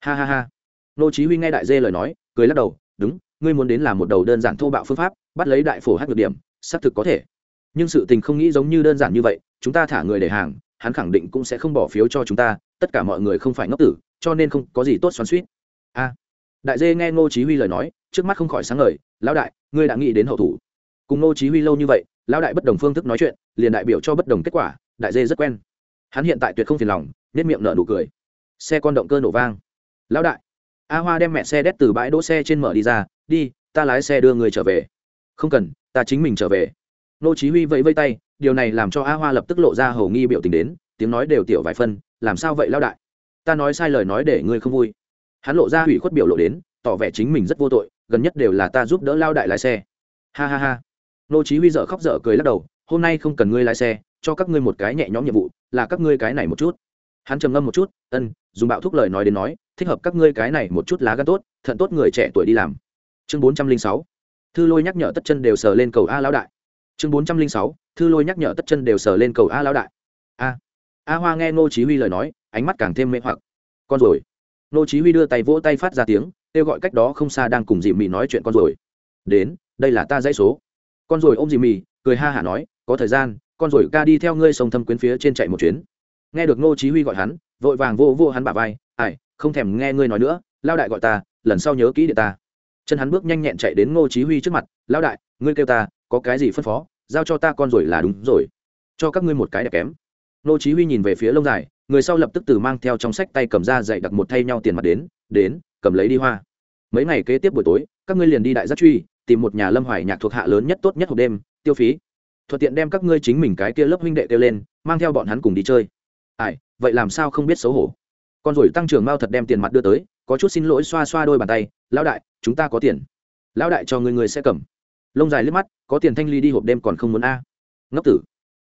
Ha ha ha. Nô chí huy nghe đại dê lời nói, cười lắc đầu, đúng, ngươi muốn đến làm một đầu đơn giản thô bạo phương pháp, bắt lấy đại phổ hát được điểm, xác thực có thể. Nhưng sự tình không nghĩ giống như đơn giản như vậy, chúng ta thả người để hàng, hắn khẳng định cũng sẽ không bỏ phiếu cho chúng ta, tất cả mọi người không phải ngốc tử, cho nên không có gì tốt xoắn xuýt. A. Đại dê nghe ngô chí huy lời nói, trước mắt không khỏi sáng ngời, lão đại, ngươi đã nghĩ đến hậu thủ cùng nô chí huy lâu như vậy, lão đại bất đồng phương thức nói chuyện, liền đại biểu cho bất đồng kết quả, đại dê rất quen. Hắn hiện tại tuyệt không phiền lòng nét miệng nở nụ cười. Xe con động cơ nổ vang. Lão đại, a hoa đem mẹ xe đét từ bãi đỗ xe trên mở đi ra, đi, ta lái xe đưa người trở về. Không cần, ta chính mình trở về. Nô chí huy vẫy vẫy tay, điều này làm cho a hoa lập tức lộ ra hầu nghi biểu tình đến, tiếng nói đều tiểu vài phân, làm sao vậy, lão đại? Ta nói sai lời nói để ngươi không vui. Hắn lộ ra hủy khuất biểu lộ đến, tỏ vẻ chính mình rất vô tội, gần nhất đều là ta giúp đỡ lao đại lái xe. Ha ha ha nô chí huy dở khóc dở cười lắc đầu, hôm nay không cần ngươi lái xe, cho các ngươi một cái nhẹ nhõm nhiệm vụ, là các ngươi cái này một chút. Hắn trầm ngâm một chút, ân, dùng bạo thúc lời nói đến nói, thích hợp các ngươi cái này một chút lá gan tốt, thận tốt người trẻ tuổi đi làm. Chương 406 thư lôi nhắc nhở tất chân đều sờ lên cầu a lão đại. Chương 406 thư lôi nhắc nhở tất chân đều sờ lên cầu a lão đại. A a hoa nghe nô chí huy lời nói, ánh mắt càng thêm mê hoặc. Con rồi Nô chí huy đưa tay vỗ tay phát ra tiếng, kêu gọi cách đó không xa đang cùng dì mị nói chuyện con rồi đến, đây là ta dãy số con rồi ôm dì mì, cười ha hả nói, có thời gian, con rồi ca đi theo ngươi sông thâm quyến phía trên chạy một chuyến. Nghe được ngô chí huy gọi hắn, vội vàng vô vô hắn bả vai, ai, không thèm nghe ngươi nói nữa lao đại gọi ta, lần sau nhớ kỹ địa ta. Chân hắn bước nhanh nhẹn chạy đến ngô chí huy trước mặt lao đại, ngươi kêu ta, có cái gì phân phó, giao cho ta con rồi là đúng rồi, cho các ngươi một cái đẹp kém. Ngô chí huy nhìn về phía lông dài, người sau lập tức từ mang theo trong sách tay cầm ra dạy đặt một thay nhau tiền mặt đến đến, cầm lấy đi hoa. Mấy ngày kế tiếp buổi tối, các ngươi liền đi đại giác truy tìm một nhà lâm hoài nhạc thuộc hạ lớn nhất tốt nhất hộp đêm, tiêu phí. Thuận tiện đem các ngươi chính mình cái kia lớp huynh đệ kêu lên, mang theo bọn hắn cùng đi chơi. Ai, vậy làm sao không biết xấu hổ? Con rồi tăng trưởng mao thật đem tiền mặt đưa tới, có chút xin lỗi xoa xoa đôi bàn tay, lão đại, chúng ta có tiền. Lão đại cho người người sẽ cầm. Lông dài liếc mắt, có tiền thanh ly đi hộp đêm còn không muốn a? Ngốc tử.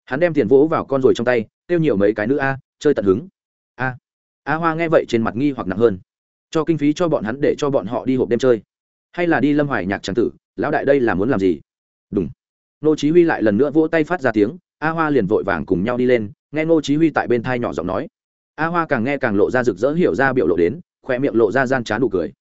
Hắn đem tiền vỗ vào con rồi trong tay, tiêu nhiều mấy cái nữa a, chơi tận hứng. A a hoa nghe vậy trên mặt nghi hoặc nặng hơn. Cho kinh phí cho bọn hắn để cho bọn họ đi hộp đêm chơi. Hay là đi lâm hoài nhạc tràng tử lão đại đây là muốn làm gì? Đúng nô chí huy lại lần nữa vỗ tay phát ra tiếng, a hoa liền vội vàng cùng nhau đi lên, nghe nô chí huy tại bên thai nhỏ giọng nói. A hoa càng nghe càng lộ ra rực rỡ hiểu ra biểu lộ đến khoe miệng lộ ra gian chán đủ cười.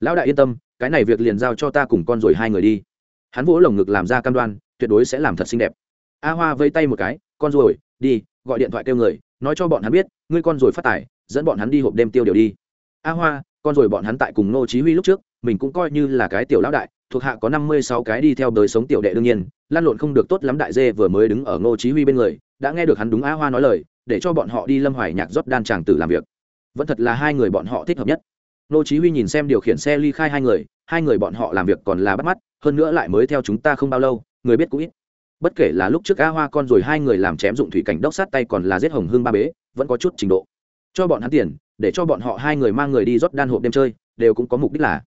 Lão đại yên tâm, cái này việc liền giao cho ta cùng con rồi hai người đi. Hắn vỗ lồng ngực làm ra cam đoan, tuyệt đối sẽ làm thật xinh đẹp. A hoa vây tay một cái, con rồi đi, gọi điện thoại kêu người, nói cho bọn hắn biết, ngươi con rồi phát tài, dẫn bọn hắn đi hộp đêm tiêu điều đi. A hoa, con rồi bọn hắn tại cùng nô chí huy lúc trước, mình cũng coi như là cái tiểu lão đại thuộc hạ có năm mươi sáu cái đi theo đời sống tiểu đệ đương nhiên, lan lộn không được tốt lắm đại dê vừa mới đứng ở ngô chí huy bên người, đã nghe được hắn đúng a hoa nói lời, để cho bọn họ đi lâm hoài nhạc rót đan chàng tử làm việc. Vẫn thật là hai người bọn họ thích hợp nhất. Ngô chí huy nhìn xem điều khiển xe ly khai hai người hai người bọn họ làm việc còn là bắt mắt, hơn nữa lại mới theo chúng ta không bao lâu, người biết cũng ít. Bất kể là lúc trước a hoa con rồi hai người làm chém dụng thủy cảnh đốc sát tay còn là giết hồng hương ba bế, vẫn có chút trình độ. Cho bọn hắn tiền, để cho bọn họ hai người mang người đi rót đan hộp đêm chơi, đều cũng có mục đích là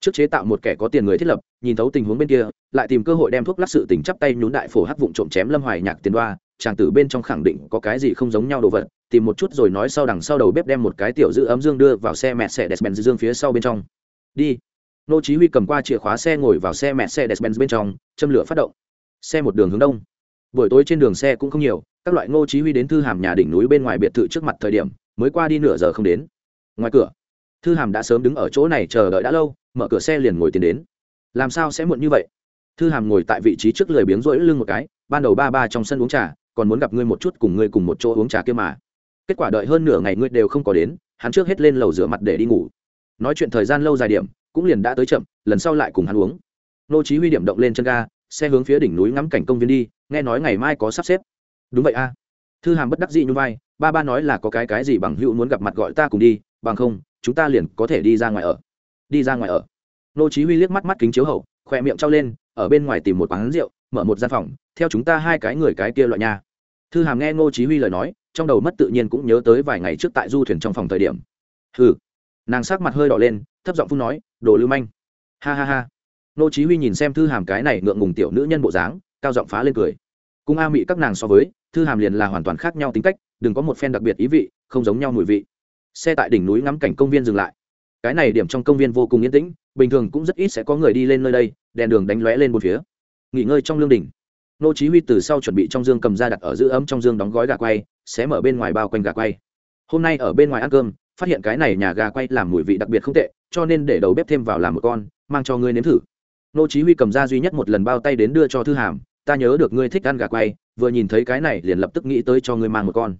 trước chế tạo một kẻ có tiền người thiết lập, nhìn thấu tình huống bên kia, lại tìm cơ hội đem thuốc lắc sự tỉnh chắp tay nhún đại phổ hắc vụn trộm chém lâm hoài nhạc tiền đoa, chàng tử bên trong khẳng định có cái gì không giống nhau đồ vật, tìm một chút rồi nói sau đằng sau đầu bếp đem một cái tiểu giữ ấm dương đưa vào xe mẹ xe despen dương phía sau bên trong. Đi. Nô chí huy cầm qua chìa khóa xe ngồi vào xe mẹ xe despen bên trong, châm lửa phát động. Xe một đường hướng đông. Buổi tối trên đường xe cũng không nhiều, các loại ngô chí huy đến thư hàm nhà đỉnh núi bên ngoài biệt thự trước mặt thời điểm, mới qua đi nửa giờ không đến. Ngoài cửa thư hàm đã sớm đứng ở chỗ này chờ đợi đã lâu, mở cửa xe liền ngồi tiến đến. Làm sao sẽ muộn như vậy? Thư hàm ngồi tại vị trí trước lười biếng rỗi lưng một cái, ban đầu ba ba trong sân uống trà, còn muốn gặp ngươi một chút cùng ngươi cùng một chỗ uống trà kia mà. Kết quả đợi hơn nửa ngày ngươi đều không có đến, hắn trước hết lên lầu rửa mặt để đi ngủ. Nói chuyện thời gian lâu dài điểm, cũng liền đã tới chậm, lần sau lại cùng hắn uống. Nô chí huy điểm động lên chân ga, xe hướng phía đỉnh núi ngắm cảnh công viên đi, nghe nói ngày mai có sắp xếp. Đúng vậy a. Thư hàm bất đắc dĩ như vai, ba ba nói là có cái cái gì bằng hữu muốn gặp mặt gọi ta cùng đi, bằng không chúng ta liền có thể đi ra ngoài ở. Đi ra ngoài ở? Nô chí huy liếc mắt mắt kính chiếu hậu khoe miệng trao lên, ở bên ngoài tìm một quán rượu, mở một gian phòng, theo chúng ta hai cái người cái kia loại nha. Thư hàm nghe nô chí huy lời nói, trong đầu mất tự nhiên cũng nhớ tới vài ngày trước tại du thuyền trong phòng thời điểm. Hừ. Nàng sắc mặt hơi đỏ lên, thấp giọng phun nói, đồ lưu manh. Ha ha ha. Nô chí huy nhìn xem thư hàm cái này ngượng ngùng tiểu nữ nhân bộ dáng, cao giọng phá lên cười. Cùng a mỹ các nàng so với, thư hàm liền là hoàn toàn khác nhau tính cách, đừng có một phen đặc biệt ý vị, không giống nhau mùi vị xe tại đỉnh núi ngắm cảnh công viên dừng lại. Cái này điểm trong công viên vô cùng yên tĩnh, bình thường cũng rất ít sẽ có người đi lên nơi đây, đèn đường đánh lóe lên một phía. Nghỉ ngơi trong lương đỉnh. Nô chí huy từ sau chuẩn bị trong dương cầm ra đặt ở giữ ấm trong dương đóng gói gà quay xé mở bên ngoài bao quanh gà quay. Hôm nay ở bên ngoài ăn cơm, phát hiện cái này nhà gà quay làm mùi vị đặc biệt không tệ, cho nên để đầu bếp thêm vào làm một con, mang cho ngươi nếm thử. Nô chí huy cầm ra duy nhất một lần bao tay đến đưa cho thư hàm, ta nhớ được ngươi thích ăn gà quay, vừa nhìn thấy cái này liền lập tức nghĩ tới cho ngươi mang một con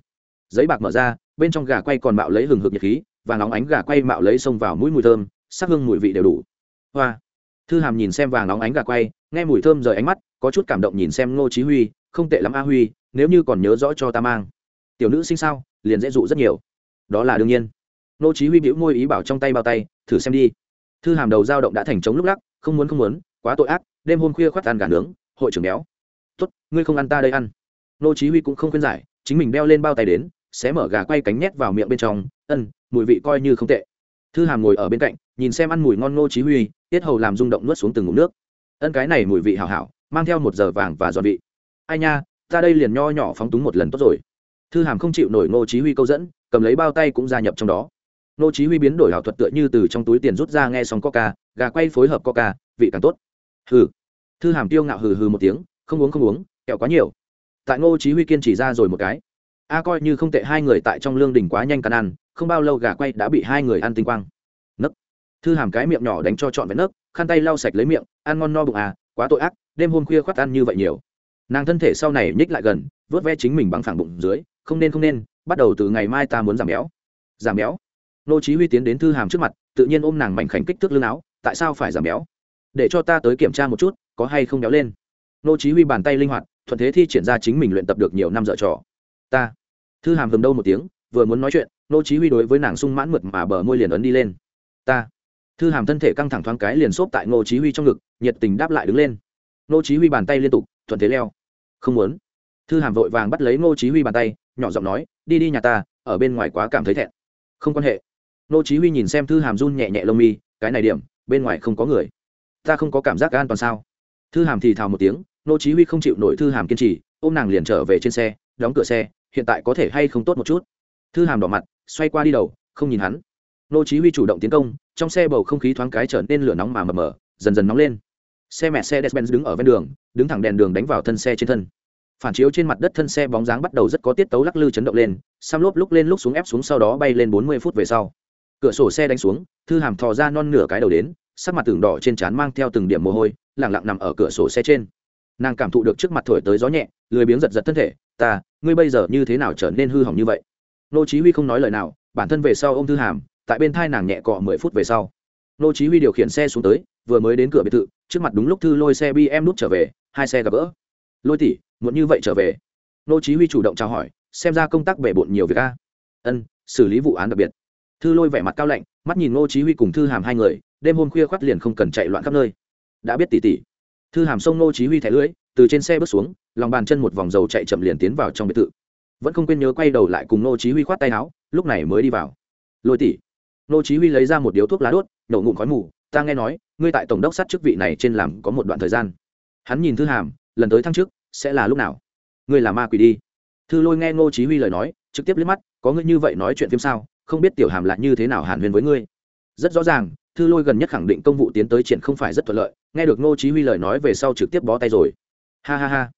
giấy bạc mở ra, bên trong gà quay còn mạo lấy hừng hực nhiệt khí, và nóng ánh gà quay mạo lấy xông vào mũi mùi thơm, sắc hương mùi vị đều đủ. Hoa. Thư hàm nhìn xem vàng nóng ánh gà quay, nghe mùi thơm rời ánh mắt, có chút cảm động nhìn xem ngô chí huy, không tệ lắm a huy, nếu như còn nhớ rõ cho ta mang. Tiểu nữ sinh sao, liền dễ dụ rất nhiều. Đó là đương nhiên. Ngô chí huy bĩu môi ý bảo trong tay bao tay, thử xem đi. Thư hàm đầu dao động đã thành trống lúc lắc, không muốn không muốn, quá tội ác, đêm hôm khuya khoát ăn gà nướng, hội trưởng béo. Tốt, ngươi không ăn ta đây ăn. Nô chí huy cũng không khuyên giải, chính mình đeo lên bao tay đến xé mở gà quay cánh nhét vào miệng bên trong, ân, mùi vị coi như không tệ. Thư hàm ngồi ở bên cạnh, nhìn xem ăn mùi ngon nô chí huy, tiết hầu làm rung động nuốt xuống từng ngụm nước. Ân, cái này mùi vị hảo hảo, mang theo một giờ vàng và giòn vị. Ai nha, ta đây liền nho nhỏ phóng túng một lần tốt rồi. Thư hàm không chịu nổi nô chí huy câu dẫn, cầm lấy bao tay cũng gia nhập trong đó. Nô chí huy biến đổi hảo thuật tựa như từ trong túi tiền rút ra nghe xong coca, gà quay phối hợp coca, vị càng tốt. Hừ. Thư hàm tiêu ngạo hừ hừ một tiếng, không uống không uống, kẹo quá nhiều. Tại ngô chí huy kiên trì ra rồi một cái a coi như không tệ, hai người tại trong lương đình quá nhanh cắn ăn, không bao lâu gà quay đã bị hai người ăn tinh quang. Nấc. Thư hàm cái miệng nhỏ đánh cho trọn vẹn nấc, khăn tay lau sạch lấy miệng, ăn ngon no bụng à quá tội ác, đêm hôm khuya khoát ăn như vậy nhiều. Nàng thân thể sau này nhích lại gần, vớt ve chính mình bằng phẳng bụng dưới, không nên không nên, bắt đầu từ ngày mai ta muốn giảm béo. Giảm béo. Nô chí huy tiến đến thư hàm trước mặt, tự nhiên ôm nàng mảnh khảnh kích thước lưng áo, tại sao phải giảm béo? Để cho ta tới kiểm tra một chút, có hay không béo lên. Nô chí huy bàn tay linh hoạt, thuận thế thi triển ra chính mình luyện tập được nhiều năm dở trò. Ta thư hàm hầm đâu một tiếng, vừa muốn nói chuyện, nô chí huy đối với nàng sung mãn mượt mà bờ môi liền ấn đi lên. Ta. Thư hàm thân thể căng thẳng thoáng cái liền xốp tại nô chí huy trong ngực, nhiệt tình đáp lại đứng lên. Nô chí huy bàn tay liên tục, thuận thế leo. Không muốn. Thư hàm vội vàng bắt lấy nô chí huy bàn tay, nhỏ giọng nói, đi đi nhà ta, ở bên ngoài quá cảm thấy thẹn. Không quan hệ. Nô chí huy nhìn xem thư hàm run nhẹ nhẹ lông mi, cái này điểm, bên ngoài không có người. Ta không có cảm giác an toàn sao? Thư hàm thì thào một tiếng, nô chí huy không chịu nổi thư hàm kiên trì, ôm nàng liền trở về trên xe, đóng cửa xe hiện tại có thể hay không tốt một chút. Thư hàm đỏ mặt, xoay qua đi đầu, không nhìn hắn. Nô chí huy chủ động tiến công, trong xe bầu không khí thoáng cái trở nên lửa nóng mà mờ mờ, dần dần nóng lên. Xe mẹ xe Mercedes-Benz đứng ở ven đường, đứng thẳng đèn đường đánh vào thân xe trên thân. Phản chiếu trên mặt đất thân xe bóng dáng bắt đầu rất có tiết tấu lắc lư chấn động lên xăm lốp lúc lên lúc xuống ép xuống sau đó bay lên 40 phút về sau. Cửa sổ xe đánh xuống, thư hàm thò ra non nửa cái đầu đến, sắc mặt tường đỏ trên trán mang theo từng điểm mồ hôi, lẳng lặng nằm ở cửa sổ xe trên. Nàng cảm thụ được trước mặt thổi tới gió nhẹ, lười biếng giật giật thân thể, ta ngươi bây giờ như thế nào trở nên hư hỏng như vậy? Nô chí huy không nói lời nào, bản thân về sau ô m thư hàm, tại bên thai nàng nhẹ cọ mười phút về sau. Nô chí huy điều khiển xe xuống tới, vừa mới đến cửa biệt thự, trước mặt đúng lúc thư lôi xe bm nút trở về, hai xe gặp gỡ. Lôi tỷ muốn như vậy trở về? Nô chí huy chủ động chào hỏi, xem ra công tác bể bộn nhiều việc a. Ân, xử lý vụ án đặc biệt. Thư lôi vẻ mặt cao lạnh, mắt nhìn nô chí huy cùng thư hàm hai người, đêm hôm khuya khoắt liền không cần chạy loạn khắp nơi. Đã biết tỷ tỷ. Thư hàm sông nô chí huy thẻ lưới từ trên xe bước xuống lòng bàn chân một vòng dầu chạy chậm liền tiến vào trong biệt thự. Vẫn không quên nhớ quay đầu lại cùng nô chí huy khoát tay áo, lúc này mới đi vào. Lôi tỷ. Nô chí huy lấy ra một điếu thuốc lá đốt nổ ngụm khói mù, ta nghe nói, ngươi tại tổng đốc sát chức vị này trên làm có một đoạn thời gian. Hắn nhìn thư hàm, lần tới thăng chức, sẽ là lúc nào? Ngươi là ma quỷ đi. Thư lôi nghe nô chí huy lời nói, trực tiếp liếc mắt, có ngươi như vậy nói chuyện phim sao? Không biết tiểu hàm là như thế nào hàn huyên với ngươi? Rất rõ ràng, thư lôi gần nhất khẳng định công vụ tiến tới triển không phải rất thuận lợi, nghe được nô chí huy lời nói về sau trực tiếp bó tay rồi. Ha ha ha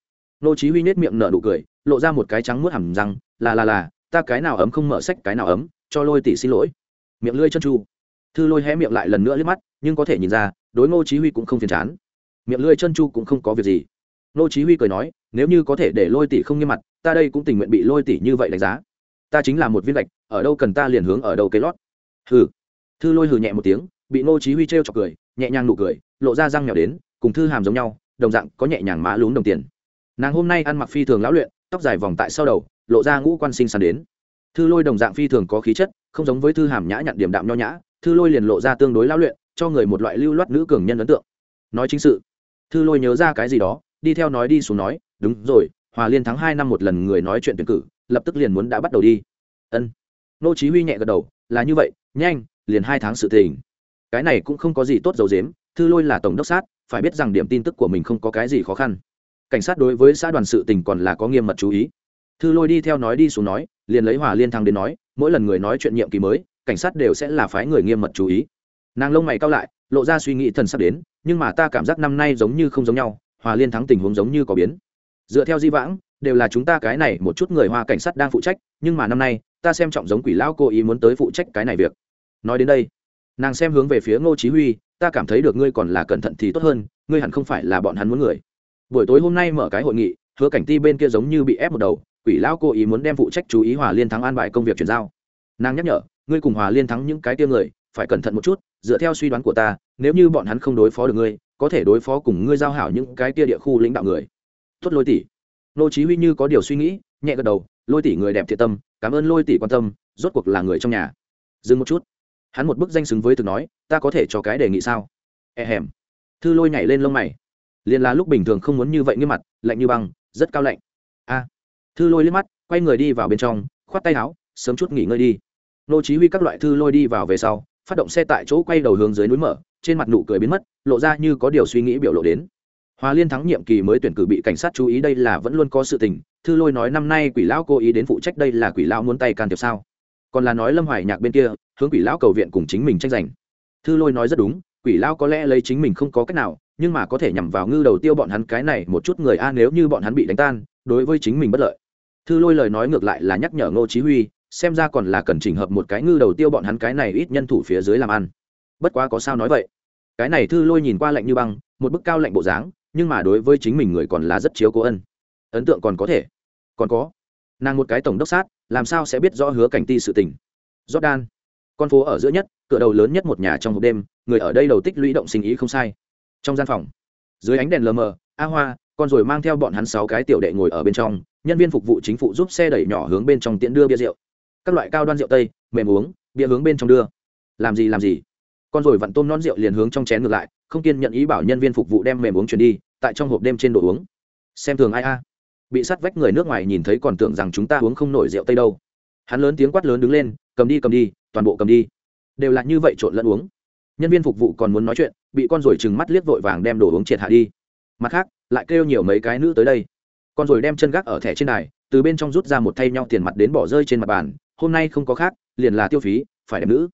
nô chí huy nét miệng nở nụ cười, lộ ra một cái trắng muốt hầm răng, là là là, ta cái nào ấm không mở sách, cái nào ấm, cho lôi tỷ xin lỗi. Miệng lưỡi chân chu thư lôi hé miệng lại lần nữa liếc mắt, nhưng có thể nhìn ra, đối ngô chí huy cũng không phiền chán. Miệng lưỡi chân chu cũng không có việc gì. Ngô chí huy cười nói, nếu như có thể để lôi tỷ không nghiêm mặt, ta đây cũng tình nguyện bị lôi tỷ như vậy đánh giá. Ta chính là một viên lệch ở đâu cần ta liền hướng ở đâu cái lót. Hừ. Thư lôi hừ nhẹ một tiếng, bị ngô chí huy treo chọc cười, nhẹ nhàng nụ cười, lộ ra răng nhỏ đến, cùng thư hàm giống nhau, đồng dạng có nhẹ nhàng má lún đồng tiền nàng hôm nay ăn mặc phi thường lão luyện tóc dài vòng tại sau đầu lộ ra ngũ quan sinh sắn đến. Thư lôi đồng dạng phi thường có khí chất không giống với thư hàm nhã nhặn điểm đạm nho nhã thư lôi liền lộ ra tương đối lão luyện cho người một loại lưu loát nữ cường nhân ấn tượng. Nói chính sự thư lôi nhớ ra cái gì đó đi theo nói đi xuống nói đúng rồi hòa liên thắng hai năm một lần người nói chuyện tuyển cử lập tức liền muốn đã bắt đầu đi. Ân. Nô chí huy nhẹ gật đầu là như vậy nhanh liền hai tháng sự tình. Cái này cũng không có gì tốt dầu dím, thư lôi là tổng đốc sát phải biết rằng điểm tin tức của mình không có cái gì khó khăn cảnh sát đối với xã đoàn sự tình còn là có nghiêm mật chú ý. Thư lôi đi theo nói đi xuống nói, liền lấy hòa liên thăng đến nói, mỗi lần người nói chuyện nhiệm kỳ mới, cảnh sát đều sẽ là phái người nghiêm mật chú ý. Nàng lông mày cao lại, lộ ra suy nghĩ thần sắp đến, nhưng mà ta cảm giác năm nay giống như không giống nhau, hòa liên thắng tình huống giống như có biến. Dựa theo di vãng, đều là chúng ta cái này một chút người hoa cảnh sát đang phụ trách, nhưng mà năm nay, ta xem trọng giống quỷ lão cố ý muốn tới phụ trách cái này việc. Nói đến đây, nàng xem hướng về phía ngô chí huy, ta cảm thấy được ngươi còn là cẩn thận thì tốt hơn, ngươi hẳn không phải là bọn hắn muốn người buổi tối hôm nay mở cái hội nghị, hứa cảnh ti bên kia giống như bị ép một đầu, quỷ lão cố ý muốn đem phụ trách chú ý hòa liên thắng an bài công việc chuyển giao. Nàng nhắc nhở, ngươi cùng hòa liên thắng những cái tiêu người, phải cẩn thận một chút, dựa theo suy đoán của ta, nếu như bọn hắn không đối phó được ngươi, có thể đối phó cùng ngươi giao hảo những cái tia địa khu lãnh đạo người. Tuất lôi tỷ. Lô chí huy như có điều suy nghĩ, nhẹ gật đầu, lôi tỷ người đẹp thiệt tâm, cảm ơn lôi tỷ quan tâm, rốt cuộc là người trong nhà. Dừng một chút. Hắn một bức danh xứng với từ nói, ta có thể cho cái đề nghị sao? E hèm thư lôi nhảy lên lông mày liền là lúc bình thường không muốn như vậy nghiêm mặt lạnh như băng rất cao lạnh a thư lôi liếc mắt quay người đi vào bên trong khoát tay áo sớm chút nghỉ ngơi đi nô chí huy các loại thư lôi đi vào về sau phát động xe tại chỗ quay đầu hướng dưới núi mở trên mặt nụ cười biến mất lộ ra như có điều suy nghĩ biểu lộ đến Hoa Liên thắng nhiệm kỳ mới tuyển cử bị cảnh sát chú ý đây là vẫn luôn có sự tình, Thư Lôi nói năm nay Quỷ lão cố ý đến phụ trách đây là Quỷ lão muốn tay can thiệp sao? Còn là nói Lâm Hoài Nhạc bên kia, hướng Quỷ lão cầu viện cùng chính mình tranh giành. Thư Lôi nói rất đúng, Quỷ lao có lẽ lấy chính mình không có cách nào, nhưng mà có thể nhằm vào ngư đầu tiêu bọn hắn cái này một chút người a nếu như bọn hắn bị đánh tan, đối với chính mình bất lợi. Thư Lôi lời nói ngược lại là nhắc nhở Ngô Chí Huy, xem ra còn là cần chỉnh hợp một cái ngư đầu tiêu bọn hắn cái này ít nhân thủ phía dưới làm ăn. Bất quá có sao nói vậy? Cái này Thư Lôi nhìn qua lạnh như băng, một bức cao lạnh bộ dáng, nhưng mà đối với chính mình người còn là rất chiếu cố ân ấn tượng còn có thể còn có nàng một cái tổng đốc sát làm sao sẽ biết rõ hứa cảnh ti sự tình jordan con phố ở giữa nhất, cửa đầu lớn nhất một nhà trong hộp đêm, người ở đây đầu tích lũy động sinh ý không sai. Trong gian phòng, dưới ánh đèn lờ mờ, a hoa, con rồi mang theo bọn hắn sáu cái tiểu đệ ngồi ở bên trong, nhân viên phục vụ chính phủ giúp xe đẩy nhỏ hướng bên trong tiễn đưa bia rượu. Các loại cao đoan rượu tây, mềm uống, bia hướng bên trong đưa. Làm gì làm gì? Con rồi vặn tôm non rượu liền hướng trong chén ngược lại, không kiên nhận ý bảo nhân viên phục vụ đem mềm uống chuyển đi, tại trong hộp đêm trên đồ uống. Xem thường ai a? Bị sắt vách người nước ngoài nhìn thấy còn tưởng rằng chúng ta uống không nổi rượu tây đâu hắn lớn tiếng quát lớn đứng lên, cầm đi cầm đi, toàn bộ cầm đi. Đều là như vậy trộn lẫn uống. Nhân viên phục vụ còn muốn nói chuyện, bị con rồi chừng mắt liếc vội vàng đem đồ uống triệt hạ đi. Mặt khác, lại kêu nhiều mấy cái nữ tới đây. Con rồi đem chân gác ở thẻ trên đài, từ bên trong rút ra một thay nhau tiền mặt đến bỏ rơi trên mặt bàn. Hôm nay không có khác, liền là tiêu phí, phải đẹp nữ.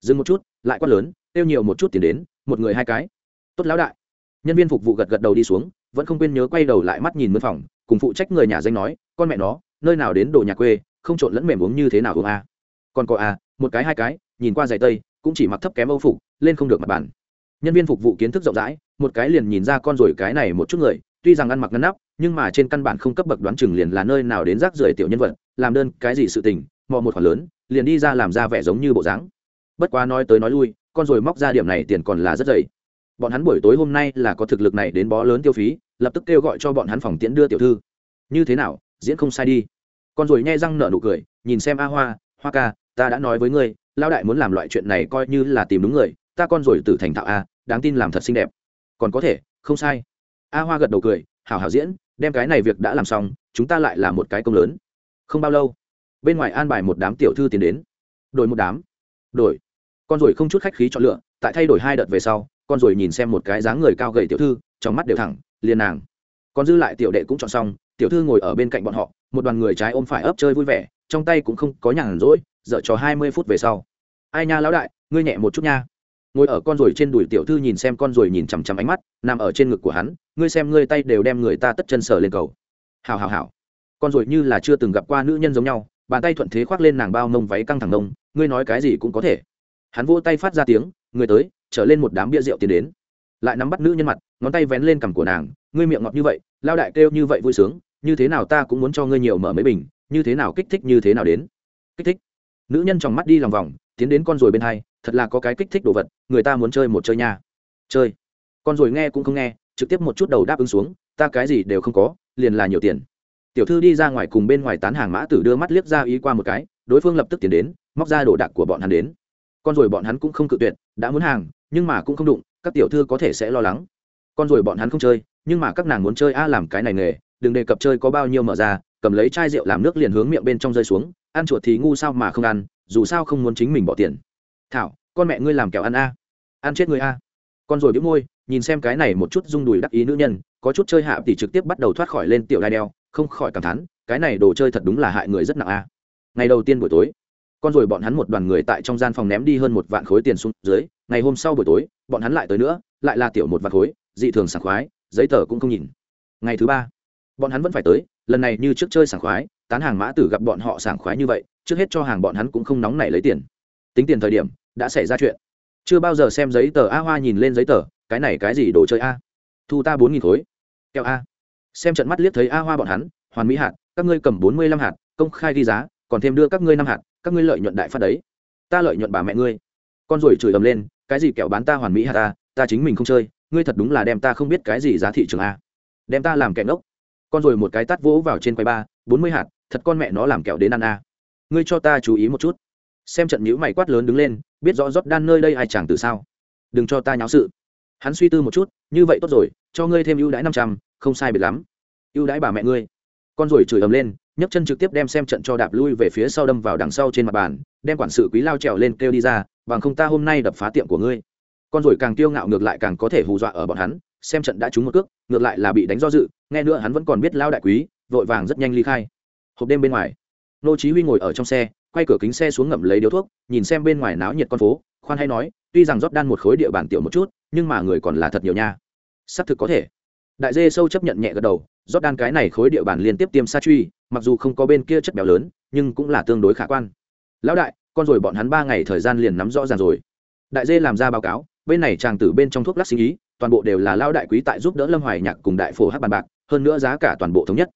Dừng một chút, lại quát lớn tiêu nhiều một chút tiền đến, một người hai cái. Tốt lão đại. Nhân viên phục vụ gật gật đầu đi xuống, vẫn không quên nhớ quay đầu lại mắt nhìn mướn phòng, cùng phụ trách người nhà danh nói, con mẹ nó, nơi nào đến đồ nhà quê không trộn lẫn mềm uống như thế nào uống a. À. còn có a à, một cái hai cái nhìn qua giày tây cũng chỉ mặc thấp kém âu phục lên không được mặt bàn. Nhân viên phục vụ kiến thức rộng rãi một cái liền nhìn ra con rồi cái này một chút người tuy rằng ăn mặc ngăn nắp nhưng mà trên căn bản không cấp bậc đoán chừng liền là nơi nào đến rác rưởi tiểu nhân vật làm đơn cái gì sự tình mò một khoản lớn liền đi ra làm ra vẻ giống như bộ dáng. Bất quá nói tới nói lui con rồi móc ra điểm này tiền còn là rất dày. Bọn hắn buổi tối hôm nay là có thực lực này đến bó lớn tiêu phí lập tức kêu gọi cho bọn hắn phòng tiễn đưa tiểu thư. Như thế nào diễn không sai đi con rồi nhai răng nở nụ cười, nhìn xem a hoa hoa ca, ta đã nói với ngươi lao đại muốn làm loại chuyện này coi như là tìm đúng người, ta con rồi tử thành thạo a, đáng tin làm thật xinh đẹp. Còn có thể, không sai. A hoa gật đầu cười hào hào diễn, đem cái này việc đã làm xong, chúng ta lại là một cái công lớn. Không bao lâu, bên ngoài an bài một đám tiểu thư tiến đến. Đổi một đám. Đổi. Con rồi không chút khách khí chọn lựa, tại thay đổi hai đợt về sau, con rồi nhìn xem một cái dáng người cao gầy tiểu thư, trong mắt đều thẳng, liền nàng. Còn dư lại tiểu đệ cũng chọn xong, tiểu thư ngồi ở bên cạnh bọn họ một đoàn người trái ôm phải ấp chơi vui vẻ, trong tay cũng không có nhàn rỗi, dở cho hai mươi phút về sau. Ai nha lão đại, ngươi nhẹ một chút nha. Ngồi ở con ruồi trên đùi tiểu thư nhìn xem con ruồi nhìn chằm chằm ánh mắt, nằm ở trên ngực của hắn, ngươi xem ngươi tay đều đem người ta tất chân sờ lên cầu. Hào hào hào con ruồi như là chưa từng gặp qua nữ nhân giống nhau, bàn tay thuận thế khoác lên nàng bao mông váy căng thẳng nông, ngươi nói cái gì cũng có thể. Hắn vỗ tay phát ra tiếng người tới, trở lên một đám bia rượu tiến đến. Lại nắm bắt nữ nhân mặt, ngón tay vén lên cằm của nàng, ngươi miệng ngọt như vậy lao đại kêu như vậy vui sướng như thế nào ta cũng muốn cho ngươi nhiều mở mấy bình, như thế nào kích thích như thế nào đến. Kích thích? Nữ nhân trong mắt đi lòng vòng, tiến đến con ruồi bên hai, thật là có cái kích thích đồ vật, người ta muốn chơi một chơi nha. Chơi? Con ruồi nghe cũng không nghe, trực tiếp một chút đầu đáp ứng xuống, ta cái gì đều không có, liền là nhiều tiền. Tiểu thư đi ra ngoài cùng bên ngoài tán hàng mã tử đưa mắt liếc ra ý qua một cái, đối phương lập tức tiến đến, móc ra đồ đạc của bọn hắn đến. Con ruồi bọn hắn cũng không cự tuyệt, đã muốn hàng, nhưng mà cũng không đụng, các tiểu thư có thể sẽ lo lắng. Con ruồi bọn hắn không chơi, nhưng mà các nàng muốn chơi a làm cái này nghề đừng đề cập chơi có bao nhiêu mở ra, cầm lấy chai rượu làm nước liền hướng miệng bên trong rơi xuống, ăn chuột thì ngu sao mà không ăn, dù sao không muốn chính mình bỏ tiền. Thảo, con mẹ ngươi làm kẹo ăn a. Ăn chết người a. Con rồi biếu môi, nhìn xem cái này một chút rung đùi đắc ý nữ nhân, có chút chơi hạ thì trực tiếp bắt đầu thoát khỏi lên tiểu đai đeo, không khỏi cảm thán, cái này đồ chơi thật đúng là hại người rất nặng a. Ngày đầu tiên buổi tối, con rồi bọn hắn một đoàn người tại trong gian phòng ném đi hơn một vạn khối tiền xuống dưới, ngày hôm sau buổi tối, bọn hắn lại tới nữa, lại là tiểu một vạn khối, dị thường sảng khoái, giấy tờ cũng không nhìn. Ngày thứ ba bọn hắn vẫn phải tới, lần này như trước chơi sảng khoái, tán hàng mã tử gặp bọn họ sảng khoái như vậy, trước hết cho hàng bọn hắn cũng không nóng nảy lấy tiền. Tính tiền thời điểm, đã xảy ra chuyện. Chưa bao giờ xem giấy tờ a hoa nhìn lên giấy tờ, cái này cái gì đồ chơi a? Thu ta bốn nghìn khối. Kẹo a. Xem trận mắt liếc thấy a hoa bọn hắn, hoàn mỹ hạt, các ngươi cầm bốn mươi lăm hạt, công khai ghi giá, còn thêm đưa các ngươi năm hạt, các ngươi lợi nhuận đại phát đấy. Ta lợi nhuận bà mẹ ngươi. Con rồi chửi ầm lên, cái gì kẹo bán ta hoàn mỹ hạt ta ta chính mình không chơi, ngươi thật đúng là đem ta không biết cái gì giá thị trường a. Đem ta làm kẹo ngốc con rồi một cái tát vỗ vào trên quầy ba, bốn mươi hạt, thật con mẹ nó làm kẹo đến ăn a ngươi cho ta chú ý một chút. Xem trận nhữ mày quát lớn đứng lên, biết rõ rót đan nơi đây ai chẳng từ sao. Đừng cho ta nháo sự. Hắn suy tư một chút, như vậy tốt rồi, cho ngươi thêm ưu đãi năm trăm, không sai biệt lắm. Ưu đãi bà mẹ ngươi. Con rồi chửi ầm lên, nhấc chân trực tiếp đem xem trận cho đạp lui về phía sau đâm vào đằng sau trên mặt bàn, đem quản sự quý lao trèo lên kêu đi ra, bằng không ta hôm nay đập phá tiệm của ngươi. Con rồi càng kiêu ngạo ngược lại càng có thể hù dọa ở bọn hắn xem trận đã trúng một cước, ngược lại là bị đánh do dự, nghe nữa hắn vẫn còn biết lao đại quý, vội vàng rất nhanh ly khai. Hộp đêm bên ngoài, nô chí huy ngồi ở trong xe, quay cửa kính xe xuống ngậm lấy điếu thuốc, nhìn xem bên ngoài náo nhiệt con phố, khoan hay nói, tuy rằng rót đan một khối địa bàn tiểu một chút, nhưng mà người còn là thật nhiều nha. Xác thực có thể. Đại dê sâu chấp nhận nhẹ gật đầu, rót đan cái này khối địa bàn liên tiếp tiêm sa truy, mặc dù không có bên kia chất béo lớn, nhưng cũng là tương đối khả quan. Lão đại, con rồi bọn hắn ba ngày thời gian liền nắm rõ ràng rồi. Đại dê làm ra báo cáo, bên này chàng tử bên trong thuốc lắc sinh ý toàn bộ đều là lao đại quý tại giúp đỡ lâm hoài nhạc cùng đại phổ hát bàn bạc, hơn nữa giá cả toàn bộ thống nhất.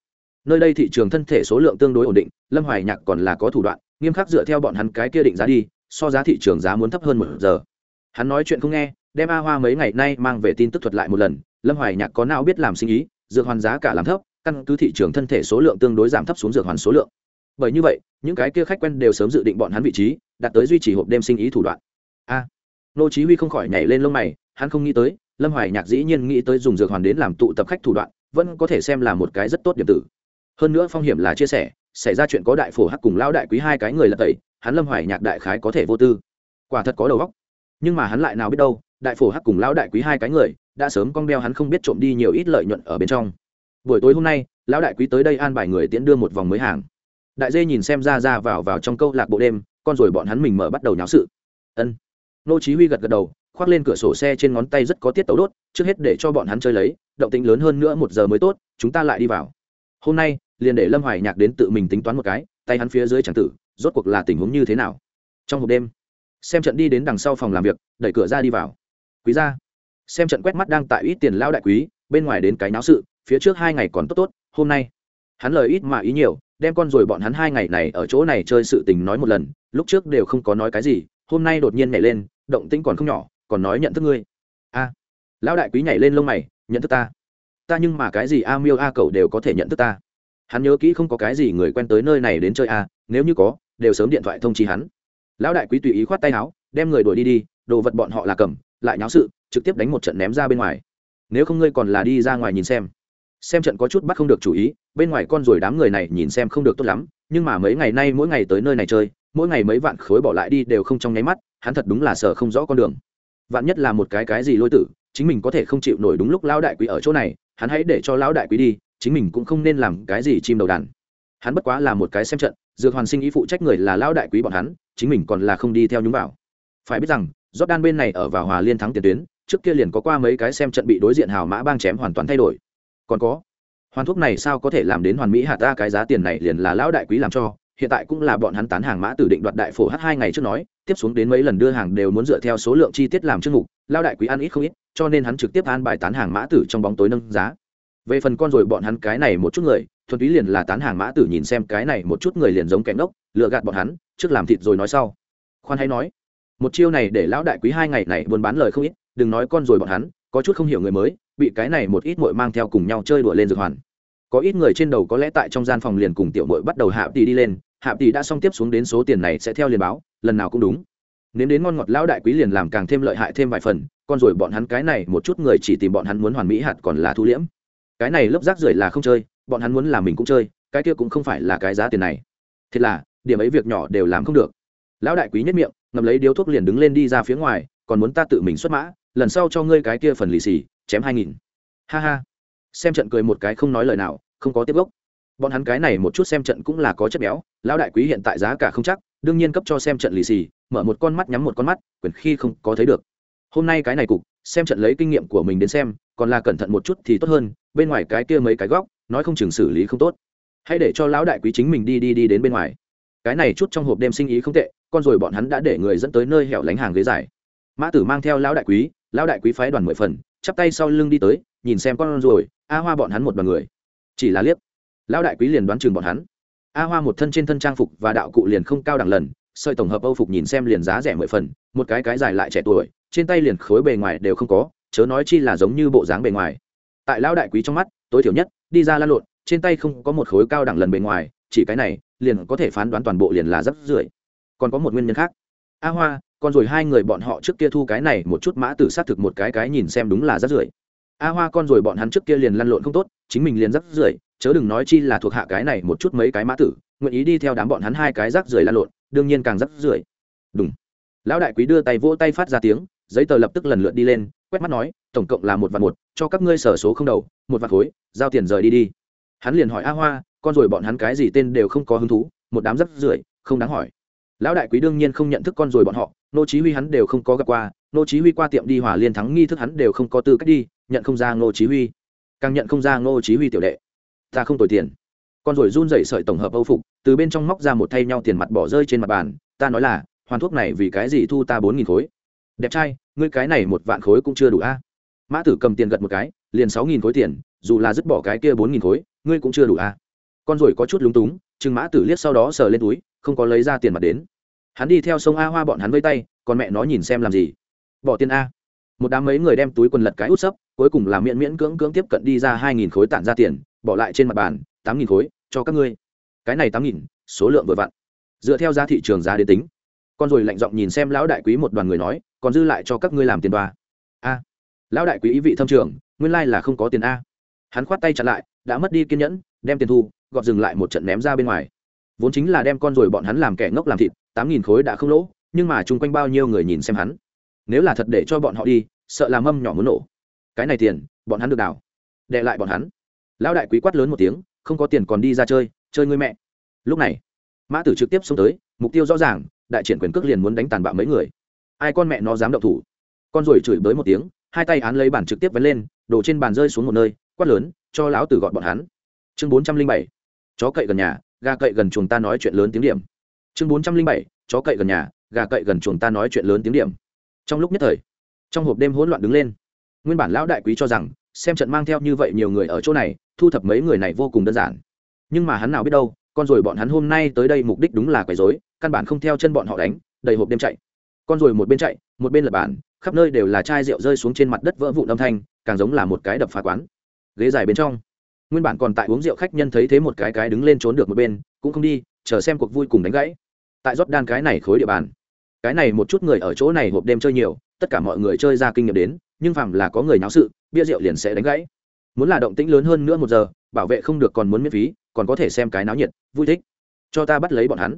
Nơi đây thị trường thân thể số lượng tương đối ổn định, lâm hoài nhạc còn là có thủ đoạn, nghiêm khắc dựa theo bọn hắn cái kia định giá đi, so giá thị trường giá muốn thấp hơn một giờ. Hắn nói chuyện không nghe, đem a hoa mấy ngày nay mang về tin tức thuật lại một lần, lâm hoài nhạc có nào biết làm sinh ý, dược hoàn giá cả làm thấp, căn cứ thị trường thân thể số lượng tương đối giảm thấp xuống dược hoàn số lượng. Bởi như vậy, những cái kia khách quen đều sớm dự định bọn hắn vị trí, đạt tới duy trì hộp đêm sinh ý thủ đoạn. A, nô chí huy không khỏi nhảy lên lông mày, hắn không nghĩ tới lâm hoài nhạc dĩ nhiên nghĩ tới dùng dược hoàn đến làm tụ tập khách thủ đoạn, vẫn có thể xem là một cái rất tốt điểm tử. Hơn nữa phong hiểm là chia sẻ, xảy ra chuyện có đại phổ hắc cùng lão đại quý hai cái người là tẩy, hắn lâm hoài nhạc đại khái có thể vô tư. Quả thật có đầu óc. Nhưng mà hắn lại nào biết đâu, đại phổ hắc cùng lão đại quý hai cái người, đã sớm con đeo hắn không biết trộm đi nhiều ít lợi nhuận ở bên trong. Buổi tối hôm nay, lão đại quý tới đây an bài người tiễn đưa một vòng mới hàng. Đại dê nhìn xem ra ra vào vào trong câu lạc bộ đêm, con rồi bọn hắn mình mở bắt đầu nháo sự. Ân. Nô chí huy gật gật đầu khoác lên cửa sổ xe trên ngón tay rất có tiết tấu đốt, trước hết để cho bọn hắn chơi lấy, động tĩnh lớn hơn nữa một giờ mới tốt, chúng ta lại đi vào. Hôm nay, liền để lâm hoài nhạc đến tự mình tính toán một cái, tay hắn phía dưới chẳng tử, rốt cuộc là tình huống như thế nào? Trong hộp đêm, xem trận đi đến đằng sau phòng làm việc, đẩy cửa ra đi vào. Quý gia. Xem trận quét mắt đang tại ít tiền lao đại quý, bên ngoài đến cái náo sự, phía trước hai ngày còn tốt tốt, hôm nay, hắn lời ít mà ý nhiều, đem con rồi bọn hắn hai ngày này ở chỗ này chơi sự tình nói một lần, lúc trước đều không có nói cái gì, hôm nay đột nhiên nhảy lên, động tĩnh còn không nhỏ còn nói nhận thức ngươi. A, lão đại quý nhảy lên lông mày, nhận thức ta. Ta nhưng mà cái gì a miêu a cậu đều có thể nhận thức ta. Hắn nhớ kỹ không có cái gì người quen tới nơi này đến chơi a, nếu như có, đều sớm điện thoại thông chi hắn. Lão đại quý tùy ý khoát tay áo, đem người đuổi đi đi, đồ vật bọn họ là cầm, lại nháo sự, trực tiếp đánh một trận ném ra bên ngoài. Nếu không ngươi còn là đi ra ngoài nhìn xem. Xem trận có chút bắt không được chủ ý, bên ngoài con rồi đám người này nhìn xem không được tốt lắm, nhưng mà mấy ngày nay mỗi ngày tới nơi này chơi, mỗi ngày mấy vạn khối bỏ lại đi đều không trong nháy mắt, hắn thật đúng là sợ không rõ con đường vạn nhất là một cái cái gì lôi tử, chính mình có thể không chịu nổi đúng lúc lão đại quý ở chỗ này, hắn hãy để cho lão đại quý đi, chính mình cũng không nên làm cái gì chim đầu đàn. Hắn bất quá là một cái xem trận, dược hoàn sinh ý phụ trách người là lão đại quý bọn hắn, chính mình còn là không đi theo nhúng vào. Phải biết rằng đan bên này ở vào hòa liên thắng tiền tuyến, trước kia liền có qua mấy cái xem trận bị đối diện hào mã bang chém hoàn toàn thay đổi. Còn có, hoàn thuốc này sao có thể làm đến hoàn mỹ hạ ta cái giá tiền này liền là lão đại quý làm cho, hiện tại cũng là bọn hắn tán hàng mã tử định đoạt đại phổ h hai ngày trước nói tiếp xuống đến mấy lần đưa hàng đều muốn dựa theo số lượng chi tiết làm chương mục, lao đại quý ăn ít không ít, cho nên hắn trực tiếp an bài tán hàng mã tử trong bóng tối nâng giá. Về phần con rồi bọn hắn cái này một chút người, thuần túy liền là tán hàng mã tử nhìn xem cái này một chút người liền giống kẻ ngốc lựa gạt bọn hắn, trước làm thịt rồi nói sau. Khoan hay nói, một chiêu này để lão đại quý hai ngày này buôn bán lời không ít, đừng nói con rồi bọn hắn, có chút không hiểu người mới, bị cái này một ít mội mang theo cùng nhau chơi đùa lên dược hoàn. Có ít người trên đầu có lẽ tại trong gian phòng liền cùng tiểu mội bắt đầu hạ tỷ đi lên hạ tỷ đã xong tiếp xuống đến số tiền này sẽ theo liền báo, lần nào cũng đúng. Nếu đến ngon ngọt lão đại quý liền làm càng thêm lợi hại thêm vài phần, con rồi bọn hắn cái này một chút người chỉ tìm bọn hắn muốn hoàn mỹ hạt còn là thu liễm. Cái này lớp rác rưởi là không chơi, bọn hắn muốn làm mình cũng chơi, cái kia cũng không phải là cái giá tiền này. Thật là, điểm ấy việc nhỏ đều làm không được. Lão đại quý nhất miệng ngầm lấy điếu thuốc liền đứng lên đi ra phía ngoài, còn muốn ta tự mình xuất mã, lần sau cho ngươi cái kia phần lì xì, chém hai nghìn. Ha ha. Xem trận cười một cái không nói lời nào, không có tiếp gốc bọn hắn cái này một chút xem trận cũng là có chất béo, lão đại quý hiện tại giá cả không chắc, đương nhiên cấp cho xem trận lì xì, mở một con mắt nhắm một con mắt, quyền khi không có thấy được. Hôm nay cái này cục, xem trận lấy kinh nghiệm của mình đến xem, còn là cẩn thận một chút thì tốt hơn, bên ngoài cái kia mấy cái góc, nói không chừng xử lý không tốt. Hãy để cho lão đại quý chính mình đi đi đi đến bên ngoài. Cái này chút trong hộp đêm sinh ý không tệ, con rồi bọn hắn đã để người dẫn tới nơi hẻo lánh hàng ghế dài. Mã tử mang theo lão đại quý, lão đại quý phái đoàn mười phần, chắp tay sau lưng đi tới, nhìn xem con rồi, a hoa bọn hắn một đoàn người. Chỉ là liếc lão đại quý liền đoán chừng bọn hắn. A hoa một thân trên thân trang phục và đạo cụ liền không cao đẳng lần, sợi tổng hợp âu phục nhìn xem liền giá rẻ mười phần, một cái cái dài lại trẻ tuổi, trên tay liền khối bề ngoài đều không có, chớ nói chi là giống như bộ dáng bề ngoài. Tại lão đại quý trong mắt, tối thiểu nhất, đi ra lan lộn, trên tay không có một khối cao đẳng lần bề ngoài, chỉ cái này, liền có thể phán đoán toàn bộ liền là rất rưởi còn có một nguyên nhân khác. A hoa còn rồi hai người bọn họ trước kia thu cái này một chút mã tử xác thực một cái cái nhìn xem đúng là rất rưởi a hoa con rồi bọn hắn trước kia liền lăn lộn không tốt, chính mình liền rắc rưởi, chớ đừng nói chi là thuộc hạ cái này một chút mấy cái mã tử, nguyện ý đi theo đám bọn hắn hai cái rác rưởi lăn lộn, đương nhiên càng rắc rưởi. Đúng lão đại quý đưa tay vỗ tay phát ra tiếng, giấy tờ lập tức lần lượt đi lên, quét mắt nói, tổng cộng là một vạn một, cho các ngươi sở số không đầu, một vạn khối, giao tiền rời đi đi. Hắn liền hỏi a hoa, con rồi bọn hắn cái gì tên đều không có hứng thú, một đám rắc rưởi, không đáng hỏi. Lão đại quý đương nhiên không nhận thức con rồi bọn họ, nô chí huy hắn đều không có gặp qua, nô chí huy qua tiệm đi hòa liên thắng nghi thức hắn đều không có tư cách đi nhận không ra Ngô chí huy. Càng nhận không ra Ngô chí huy tiểu đệ. Ta không tồi tiền. Con rồi run rẩy sợi tổng hợp âu phục, từ bên trong móc ra một thay nhau tiền mặt bỏ rơi trên mặt bàn. Ta nói là, hoàn thuốc này vì cái gì thu ta bốn nghìn khối? Đẹp trai, ngươi cái này một vạn khối cũng chưa đủ a. Mã tử cầm tiền gật một cái, liền sáu nghìn khối tiền, dù là dứt bỏ cái kia bốn nghìn khối, ngươi cũng chưa đủ a. Con rồi có chút lúng túng, chừng mã tử liếc sau đó sờ lên túi, không có lấy ra tiền mặt đến. Hắn đi theo sông a hoa bọn hắn vây tay, còn mẹ nó nhìn xem làm gì. Bỏ tiền a. Một đám mấy người đem túi quần lật cái út sấp cuối cùng là miễn miễn cưỡng cưỡng tiếp cận đi ra hai nghìn khối tản ra tiền, bỏ lại trên mặt bàn, tám nghìn khối, cho các ngươi. Cái này tám nghìn, số lượng vừa vặn. Dựa theo giá thị trường giá đến tính. Con rồi lạnh giọng nhìn xem lão đại quý một đoàn người nói, còn dư lại cho các ngươi làm tiền đoa a. Lão đại quý ý vị thâm trường, nguyên lai là không có tiền a. Hắn khoát tay chặn lại, đã mất đi kiên nhẫn, đem tiền thu, gọt dừng lại một trận ném ra bên ngoài. Vốn chính là đem con rồi bọn hắn làm kẻ ngốc làm thịt, tám nghìn khối đã không lỗ, nhưng mà chung quanh bao nhiêu người nhìn xem hắn. Nếu là thật để cho bọn họ đi, sợ làm mâm nhỏ muốn nổ cái này tiền, bọn hắn được đảo đệ lại bọn hắn. Lão đại quý quát lớn một tiếng, không có tiền còn đi ra chơi chơi ngươi mẹ. Lúc này, mã tử trực tiếp xông tới, mục tiêu rõ ràng, đại triển quyền cước liền muốn đánh tàn bạo mấy người. Ai con mẹ nó dám động thủ? Con rồi chửi bới một tiếng, hai tay án lấy bản trực tiếp vén lên đổ trên bàn rơi xuống một nơi, quát lớn, cho lão tử gọn bọn hắn. Chương bốn trăm linh bảy, chó cậy gần nhà, gà cậy gần chuồng ta nói chuyện lớn tiếng điểm. Chương bốn trăm linh bảy, chó cậy gần nhà, gà cậy gần chuồng ta nói chuyện lớn tiếng điểm. Trong lúc nhất thời, trong hộp đêm hỗn loạn đứng lên nguyên bản lão đại quý cho rằng, xem trận mang theo như vậy nhiều người ở chỗ này, thu thập mấy người này vô cùng đơn giản. Nhưng mà hắn nào biết đâu, con rồi bọn hắn hôm nay tới đây mục đích đúng là quấy rối, căn bản không theo chân bọn họ đánh, đầy hộp đêm chạy. Con rồi một bên chạy, một bên lập bàn, khắp nơi đều là chai rượu rơi xuống trên mặt đất vỡ vụn âm thanh, càng giống là một cái đập phá quán. Ghế dài bên trong, nguyên bản còn tại uống rượu khách nhân thấy thế một cái cái đứng lên trốn được một bên, cũng không đi, chờ xem cuộc vui cùng đánh gãy. Tại rót đan cái này khối địa bàn, cái này một chút người ở chỗ này hộp đêm chơi nhiều, tất cả mọi người chơi ra kinh nghiệm đến nhưng phàm là có người náo sự, bia rượu liền sẽ đánh gãy. Muốn là động tĩnh lớn hơn nữa một giờ, bảo vệ không được còn muốn miễn phí, còn có thể xem cái náo nhiệt, vui thích. Cho ta bắt lấy bọn hắn.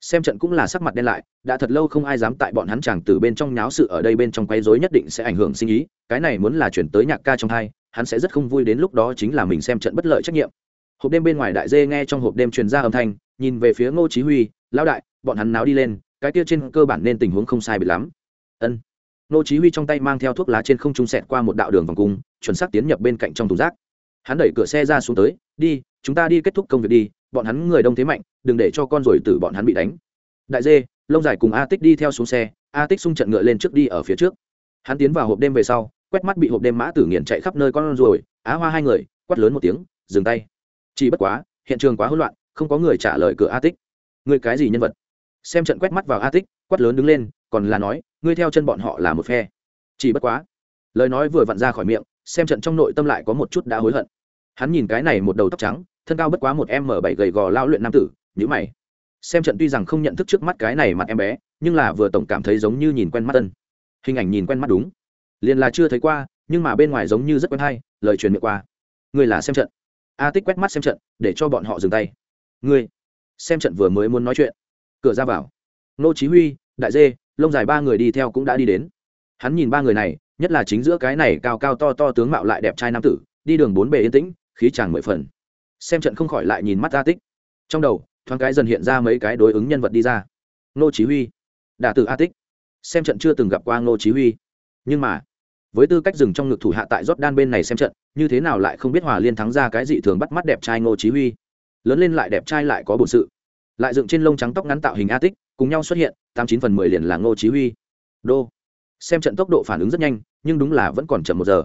Xem trận cũng là sắc mặt đen lại, đã thật lâu không ai dám tại bọn hắn chàng từ bên trong nháo sự ở đây bên trong quấy rối nhất định sẽ ảnh hưởng sinh ý, cái này muốn là chuyển tới nhạc ca trong hai, hắn sẽ rất không vui đến lúc đó chính là mình xem trận bất lợi trách nhiệm. Hộp đêm bên ngoài đại dê nghe trong hộp đêm truyền ra âm thanh, nhìn về phía ngô chí huy, lão đại, bọn hắn náo đi lên, cái kia trên cơ bản nên tình huống không sai biệt lắm. Ân nô chí huy trong tay mang theo thuốc lá trên không trung sẹt qua một đạo đường vòng cung, chuẩn xác tiến nhập bên cạnh trong thùng rác. Hắn đẩy cửa xe ra xuống tới, đi, chúng ta đi kết thúc công việc đi, bọn hắn người đông thế mạnh, đừng để cho con rồi tử bọn hắn bị đánh. Đại dê, lông dài cùng a tích đi theo xuống xe, a tích xung trận ngựa lên trước đi ở phía trước. Hắn tiến vào hộp đêm về sau, quét mắt bị hộp đêm mã tử nghiền chạy khắp nơi con rồi á hoa hai người, quát lớn một tiếng, dừng tay. Chỉ bất quá, hiện trường quá hỗn loạn, không có người trả lời cửa a tích. Người cái gì nhân vật? Xem trận quét mắt vào a tích, quát lớn đứng lên còn là nói, ngươi theo chân bọn họ là một phe. Chỉ bất quá, lời nói vừa vặn ra khỏi miệng, xem trận trong nội tâm lại có một chút đã hối hận. Hắn nhìn cái này một đầu tóc trắng, thân cao bất quá một m bảy gầy gò lao luyện nam tử nhữ mày. Xem trận tuy rằng không nhận thức trước mắt cái này mặt em bé, nhưng là vừa tổng cảm thấy giống như nhìn quen mắt tân hình ảnh nhìn quen mắt đúng. Liền là chưa thấy qua, nhưng mà bên ngoài giống như rất quen hay, lời truyền miệng qua. Người là xem trận. A tích quét mắt xem trận, để cho bọn họ dừng tay. Ngươi, xem trận vừa mới muốn nói chuyện. Cửa ra vào. Nô chí huy, đại dê lông dài ba người đi theo cũng đã đi đến. Hắn nhìn ba người này, nhất là chính giữa cái này cao cao to to tướng mạo lại đẹp trai nam tử, đi đường bốn bề yên tĩnh, khí chàng mười phần. Xem trận không khỏi lại nhìn mắt a tích. Trong đầu, thoáng cái dần hiện ra mấy cái đối ứng nhân vật đi ra. Nô chí huy, đả tử a tích. Xem trận chưa từng gặp qua nô chí huy. Nhưng mà, với tư cách dừng trong ngực thủ hạ tại rót đan bên này xem trận, như thế nào lại không biết hòa liên thắng ra cái gì thường bắt mắt đẹp trai ngô chí huy. Lớn lên lại đẹp trai lại có bổn sự. Lại dựng trên lông trắng tóc ngắn tạo hình a tích cùng nhau xuất hiện, tám chín phần mười liền là ngô chí huy. Đô. Xem trận tốc độ phản ứng rất nhanh, nhưng đúng là vẫn còn chậm một giờ.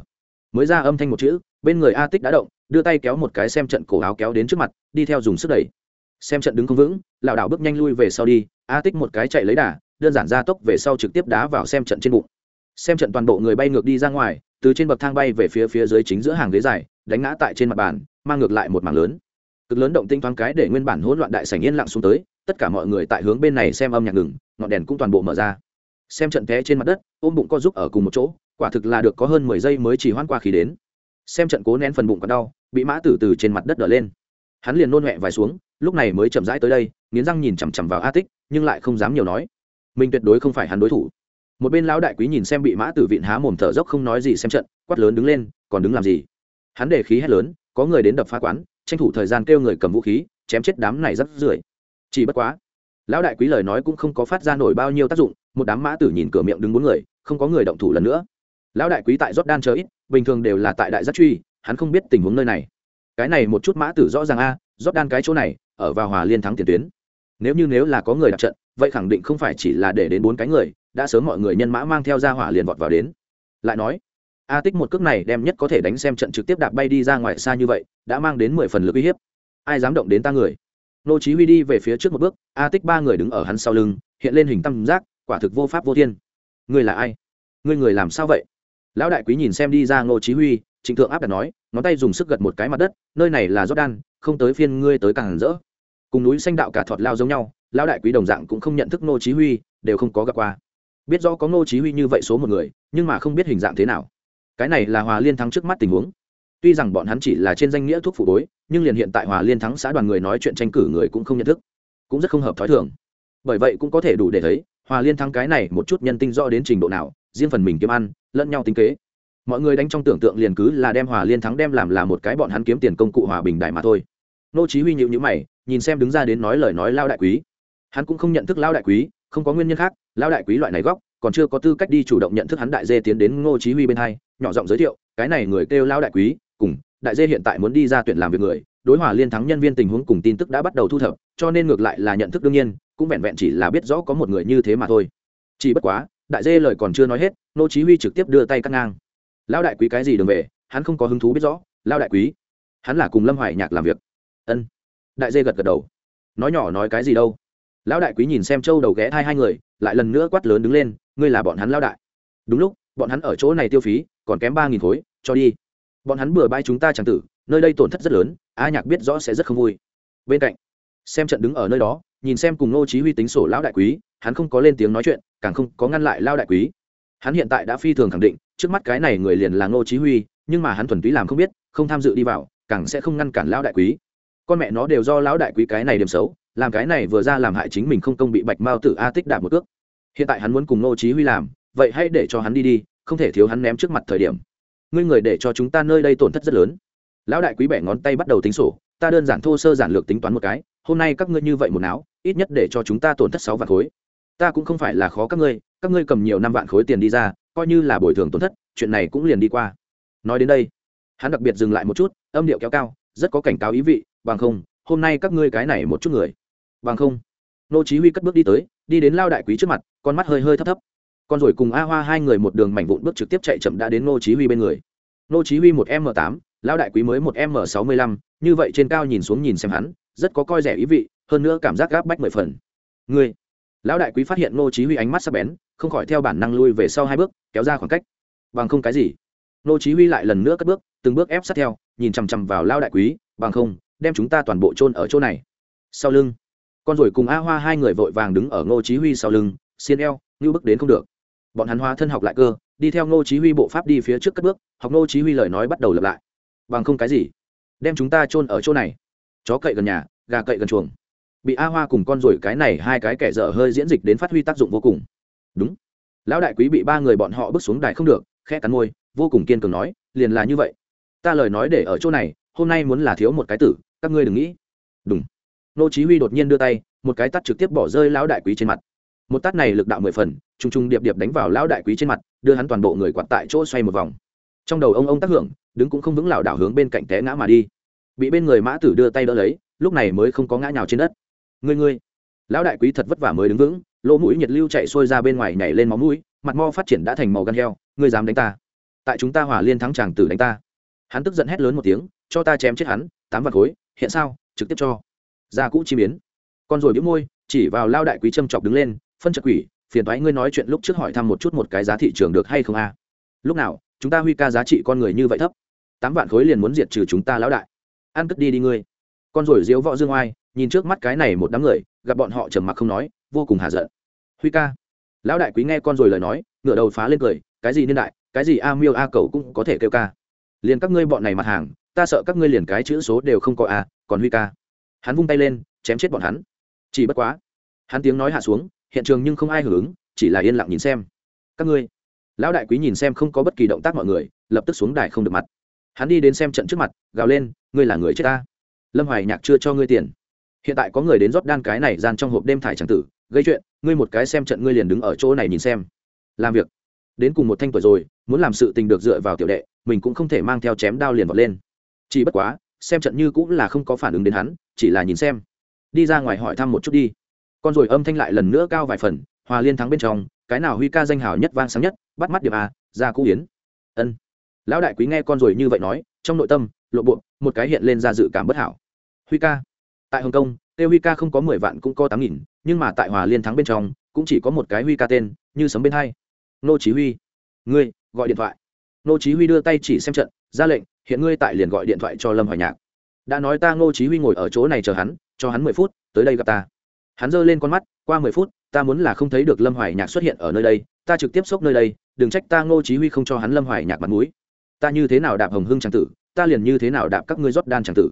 Mới ra âm thanh một chữ, bên người a tích đã động, đưa tay kéo một cái xem trận cổ áo kéo đến trước mặt, đi theo dùng sức đẩy. Xem trận đứng không vững, lảo đảo bước nhanh lui về sau đi, a tích một cái chạy lấy đà, đơn giản ra tốc về sau trực tiếp đá vào xem trận trên bụng. Xem trận toàn bộ người bay ngược đi ra ngoài, từ trên bậc thang bay về phía phía dưới chính giữa hàng ghế dài, đánh ngã tại trên mặt bàn, mang ngược lại một mảng lớn. Cực lớn động tinh thoáng cái để nguyên bản hỗn loạn đại sảnh yên lặng xuống tới tất cả mọi người tại hướng bên này xem âm nhạc ngừng, ngọn đèn cũng toàn bộ mở ra. Xem trận té trên mặt đất, ôm bụng co giúp ở cùng một chỗ, quả thực là được có hơn mười giây mới chỉ hoãn qua khí đến. Xem trận cố nén phần bụng còn đau, bị mã tử từ trên mặt đất đỡ lên. Hắn liền nôn huệ vài xuống, lúc này mới chậm rãi tới đây, nghiến răng nhìn chằm chằm vào a tích, nhưng lại không dám nhiều nói. Mình tuyệt đối không phải hắn đối thủ. Một bên lão đại quý nhìn xem bị mã tử vịn há mồm thở dốc không nói gì xem trận, quát lớn đứng lên, còn đứng làm gì? Hắn để khí hét lớn, có người đến đập phá quán, tranh thủ thời gian kêu người cầm vũ khí, chém chết đám này rất rưởi chỉ bất quá lão đại quý lời nói cũng không có phát ra nổi bao nhiêu tác dụng một đám mã tử nhìn cửa miệng đứng bốn người không có người động thủ lần nữa. Lão đại quý tại rót đan chờ ít bình thường đều là tại đại giác truy hắn không biết tình huống nơi này. Cái này một chút mã tử rõ ràng a à, rót đan cái chỗ này ở vào hòa liên thắng tiền tuyến. Nếu như nếu là có người đặt trận vậy khẳng định không phải chỉ là để đến bốn cái người đã sớm mọi người nhân mã mang theo ra hỏa liền vọt vào đến. Lại nói a tích một cước này đem nhất có thể đánh xem trận trực tiếp đạp bay đi ra ngoài xa như vậy đã mang đến mười phần lực uy hiếp. Ai dám động đến ta người? Nô chí huy đi về phía trước một bước, a tích ba người đứng ở hắn sau lưng, hiện lên hình tam giác, quả thực vô pháp vô thiên. Ngươi là ai? Ngươi người làm sao vậy? Lão đại quý nhìn xem đi ra nô chí huy, trịnh thượng áp đặt nói, ngón tay dùng sức gật một cái mặt đất, nơi này là jordan, không tới phiên ngươi tới càng rỡ. Cùng núi xanh đạo cả thọt lao giống nhau, lão đại quý đồng dạng cũng không nhận thức nô chí huy, đều không có gặp qua. Biết rõ có nô chí huy như vậy số một người, nhưng mà không biết hình dạng thế nào. Cái này là hòa liên thắng trước mắt tình huống tuy rằng bọn hắn chỉ là trên danh nghĩa thuốc phụ bối, nhưng liền hiện tại hòa liên thắng xã đoàn người nói chuyện tranh cử người cũng không nhận thức cũng rất không hợp thói thường. Bởi vậy cũng có thể đủ để thấy hòa liên thắng cái này một chút nhân tinh rõ đến trình độ nào riêng phần mình kiếm ăn lẫn nhau tính kế. Mọi người đánh trong tưởng tượng liền cứ là đem hòa liên thắng đem làm là một cái bọn hắn kiếm tiền công cụ hòa bình đại mà thôi. Nô chí huy nhịu nhữ mày nhìn xem đứng ra đến nói lời nói lao đại quý. Hắn cũng không nhận thức lao đại quý không có nguyên nhân khác lao đại quý loại này góc còn chưa có tư cách đi chủ động nhận thức hắn đại dê tiến đến ngô chí huy bên hai nhỏ giọng giới thiệu cái này người kêu lao đại quý cùng, đại dê hiện tại muốn đi ra tuyển làm việc người, đối hòa liên thắng nhân viên tình huống cùng tin tức đã bắt đầu thu thập, cho nên ngược lại là nhận thức đương nhiên, cũng vẹn vẹn chỉ là biết rõ có một người như thế mà thôi. Chỉ bất quá, đại dê lời còn chưa nói hết, nô chí huy trực tiếp đưa tay cắt ngang. Lão đại quý cái gì đường về, hắn không có hứng thú biết rõ, lão đại quý, hắn là cùng lâm hoài nhạc làm việc. Ân. Đại dê gật gật đầu. Nói nhỏ nói cái gì đâu. Lão đại quý nhìn xem châu đầu ghé hai hai người, lại lần nữa quát lớn đứng lên, ngươi là bọn hắn lão đại. Đúng lúc, bọn hắn ở chỗ này tiêu phí, còn kém ba nghìn khối, cho đi bọn hắn bừa bãi chúng ta chẳng tử, nơi đây tổn thất rất lớn, a nhạc biết rõ sẽ rất không vui. Bên cạnh, xem trận đứng ở nơi đó, nhìn xem cùng ngô chí huy tính sổ lão đại quý, hắn không có lên tiếng nói chuyện, càng không có ngăn lại lao đại quý. Hắn hiện tại đã phi thường khẳng định, trước mắt cái này người liền là ngô chí huy, nhưng mà hắn thuần túy làm không biết, không tham dự đi vào, càng sẽ không ngăn cản lão đại quý. Con mẹ nó đều do lão đại quý cái này điểm xấu, làm cái này vừa ra làm hại chính mình không công bị bạch mao tử a tích đạp một cước. Hiện tại hắn muốn cùng ngô chí huy làm, vậy hãy để cho hắn đi đi, không thể thiếu hắn ném trước mặt thời điểm ngươi người để cho chúng ta nơi đây tổn thất rất lớn. Lão đại quý bẻ ngón tay bắt đầu tính sổ, ta đơn giản thô sơ giản lược tính toán một cái, hôm nay các ngươi như vậy một não, ít nhất để cho chúng ta tổn thất sáu vạn khối. Ta cũng không phải là khó các ngươi các ngươi cầm nhiều năm vạn khối tiền đi ra, coi như là bồi thường tổn thất, chuyện này cũng liền đi qua. Nói đến đây, hắn đặc biệt dừng lại một chút, âm điệu kéo cao, rất có cảnh cáo ý vị, bằng không, hôm nay các ngươi cái này một chút người. Bằng không. Nô chí huy cất bước đi tới, đi đến lao đại quý trước mặt, con mắt hơi hơi thấp thấp con rồi cùng a hoa hai người một đường mảnh vụn bước trực tiếp chạy chậm đã đến nô chí huy bên người. Nô chí huy một m 8 lão đại quý mới một m 65 như vậy trên cao nhìn xuống nhìn xem hắn, rất có coi rẻ ý vị, hơn nữa cảm giác gáp bách mười phần. Ngươi, lão đại quý phát hiện nô chí huy ánh mắt sắc bén, không khỏi theo bản năng lui về sau hai bước, kéo ra khoảng cách. Bằng không cái gì? Nô chí huy lại lần nữa cất bước, từng bước ép sát theo, nhìn chăm chăm vào lão đại quý, bằng không, đem chúng ta toàn bộ chôn ở chỗ này. Sau lưng, con rồi cùng a hoa hai người vội vàng đứng ở ngô chí huy sau lưng, xiên eo, như bước đến không được bọn hắn hóa thân học lại cơ, đi theo ngô chí huy bộ pháp đi phía trước cất bước, học ngô chí huy lời nói bắt đầu lặp lại. Bằng không cái gì? Đem chúng ta chôn ở chỗ này. Chó cậy gần nhà, gà cậy gần chuồng. Bị a hoa cùng con rồi cái này hai cái kẻ dở hơi diễn dịch đến phát huy tác dụng vô cùng. Đúng. Lão đại quý bị ba người bọn họ bước xuống đài không được, khẽ cắn môi, vô cùng kiên cường nói, liền là như vậy. Ta lời nói để ở chỗ này, hôm nay muốn là thiếu một cái tử, các ngươi đừng nghĩ. Đúng. Nô chí huy đột nhiên đưa tay, một cái tát trực tiếp bỏ rơi lão đại quý trên mặt. Một tát này lực đạo mười phần trung trung điệp điệp đánh vào lão đại quý trên mặt, đưa hắn toàn bộ người quạt tại chỗ xoay một vòng. Trong đầu ông ông tác hưởng, đứng cũng không vững lảo đảo hướng bên cạnh té ngã mà đi. Bị bên người mã tử đưa tay đỡ lấy, lúc này mới không có ngã nhào trên đất. Ngươi ngươi. Lão đại quý thật vất vả mới đứng vững, lỗ mũi nhiệt lưu chạy xuôi ra bên ngoài nhảy lên máu mũi, mặt mo phát triển đã thành màu gan heo, ngươi dám đánh ta. Tại chúng ta hỏa liên thắng chàng tử đánh ta. Hắn tức giận hét lớn một tiếng, cho ta chém chết hắn, tám vạt khối, hiện sao, trực tiếp cho. Ra cũ chi biến. Con rồi biếu môi, chỉ vào lao đại quý châm chọc đứng lên, phân trật quỷ phiền thoái ngươi nói chuyện lúc trước hỏi thăm một chút một cái giá thị trường được hay không a? Lúc nào, chúng ta huy ca giá trị con người như vậy thấp? Tám vạn khối liền muốn diệt trừ chúng ta lão đại. Ăn cất đi đi ngươi. Con rồi diếu võ dương oai, nhìn trước mắt cái này một đám người, gặp bọn họ trầm mặc không nói, vô cùng hạ giận. Huy ca, lão đại quý nghe con rồi lời nói, ngửa đầu phá lên cười, cái gì niên đại, cái gì a miêu a cầu cũng có thể kêu ca. Liền các ngươi bọn này mặt hàng, ta sợ các ngươi liền cái chữ số đều không có a, còn huy ca. Hắn vung tay lên, chém chết bọn hắn. Chỉ bất quá, hắn tiếng nói hạ xuống hiện trường nhưng không ai hưởng ứng, chỉ là yên lặng nhìn xem. Các ngươi, lão đại quý nhìn xem không có bất kỳ động tác mọi người, lập tức xuống đài không được mặt. Hắn đi đến xem trận trước mặt, gào lên, ngươi là người chết ta. Lâm hoài nhạc chưa cho ngươi tiền. Hiện tại có người đến rót đan cái này gian trong hộp đêm thải tràng tử, gây chuyện, ngươi một cái xem trận ngươi liền đứng ở chỗ này nhìn xem. Làm việc. Đến cùng một thanh tuổi rồi, muốn làm sự tình được dựa vào tiểu đệ, mình cũng không thể mang theo chém đao liền vọt lên. Chỉ bất quá, xem trận như cũng là không có phản ứng đến hắn, chỉ là nhìn xem. Đi ra ngoài hỏi thăm một chút đi con rồi âm thanh lại lần nữa cao vài phần, hòa liên thắng bên trong, cái nào huy ca danh hào nhất vang sáng nhất, bắt mắt điểm a, ra cũ yến. Ân. Lão đại quý nghe con rồi như vậy nói, trong nội tâm, lộ bộ, một cái hiện lên ra dự cảm bất hảo. Huy ca. Tại hồng kông tiêu huy ca không có mười vạn cũng có tám nghìn, nhưng mà tại hòa liên thắng bên trong, cũng chỉ có một cái huy ca tên, như sấm bên hai. Nô chí huy. Ngươi, gọi điện thoại. Nô chí huy đưa tay chỉ xem trận, ra lệnh, hiện ngươi tại liền gọi điện thoại cho lâm hoài nhạc. Đã nói ta nô chí huy ngồi ở chỗ này chờ hắn, cho hắn mười phút, tới đây gặp ta hắn giơ lên con mắt, qua mười phút, ta muốn là không thấy được lâm hoài nhạc xuất hiện ở nơi đây, ta trực tiếp xốc nơi đây, đừng trách ta ngô chí huy không cho hắn lâm hoài nhạc mặt mũi. Ta như thế nào đạp hồng hưng chẳng tử, ta liền như thế nào đạp các ngươi rót đan chẳng tử.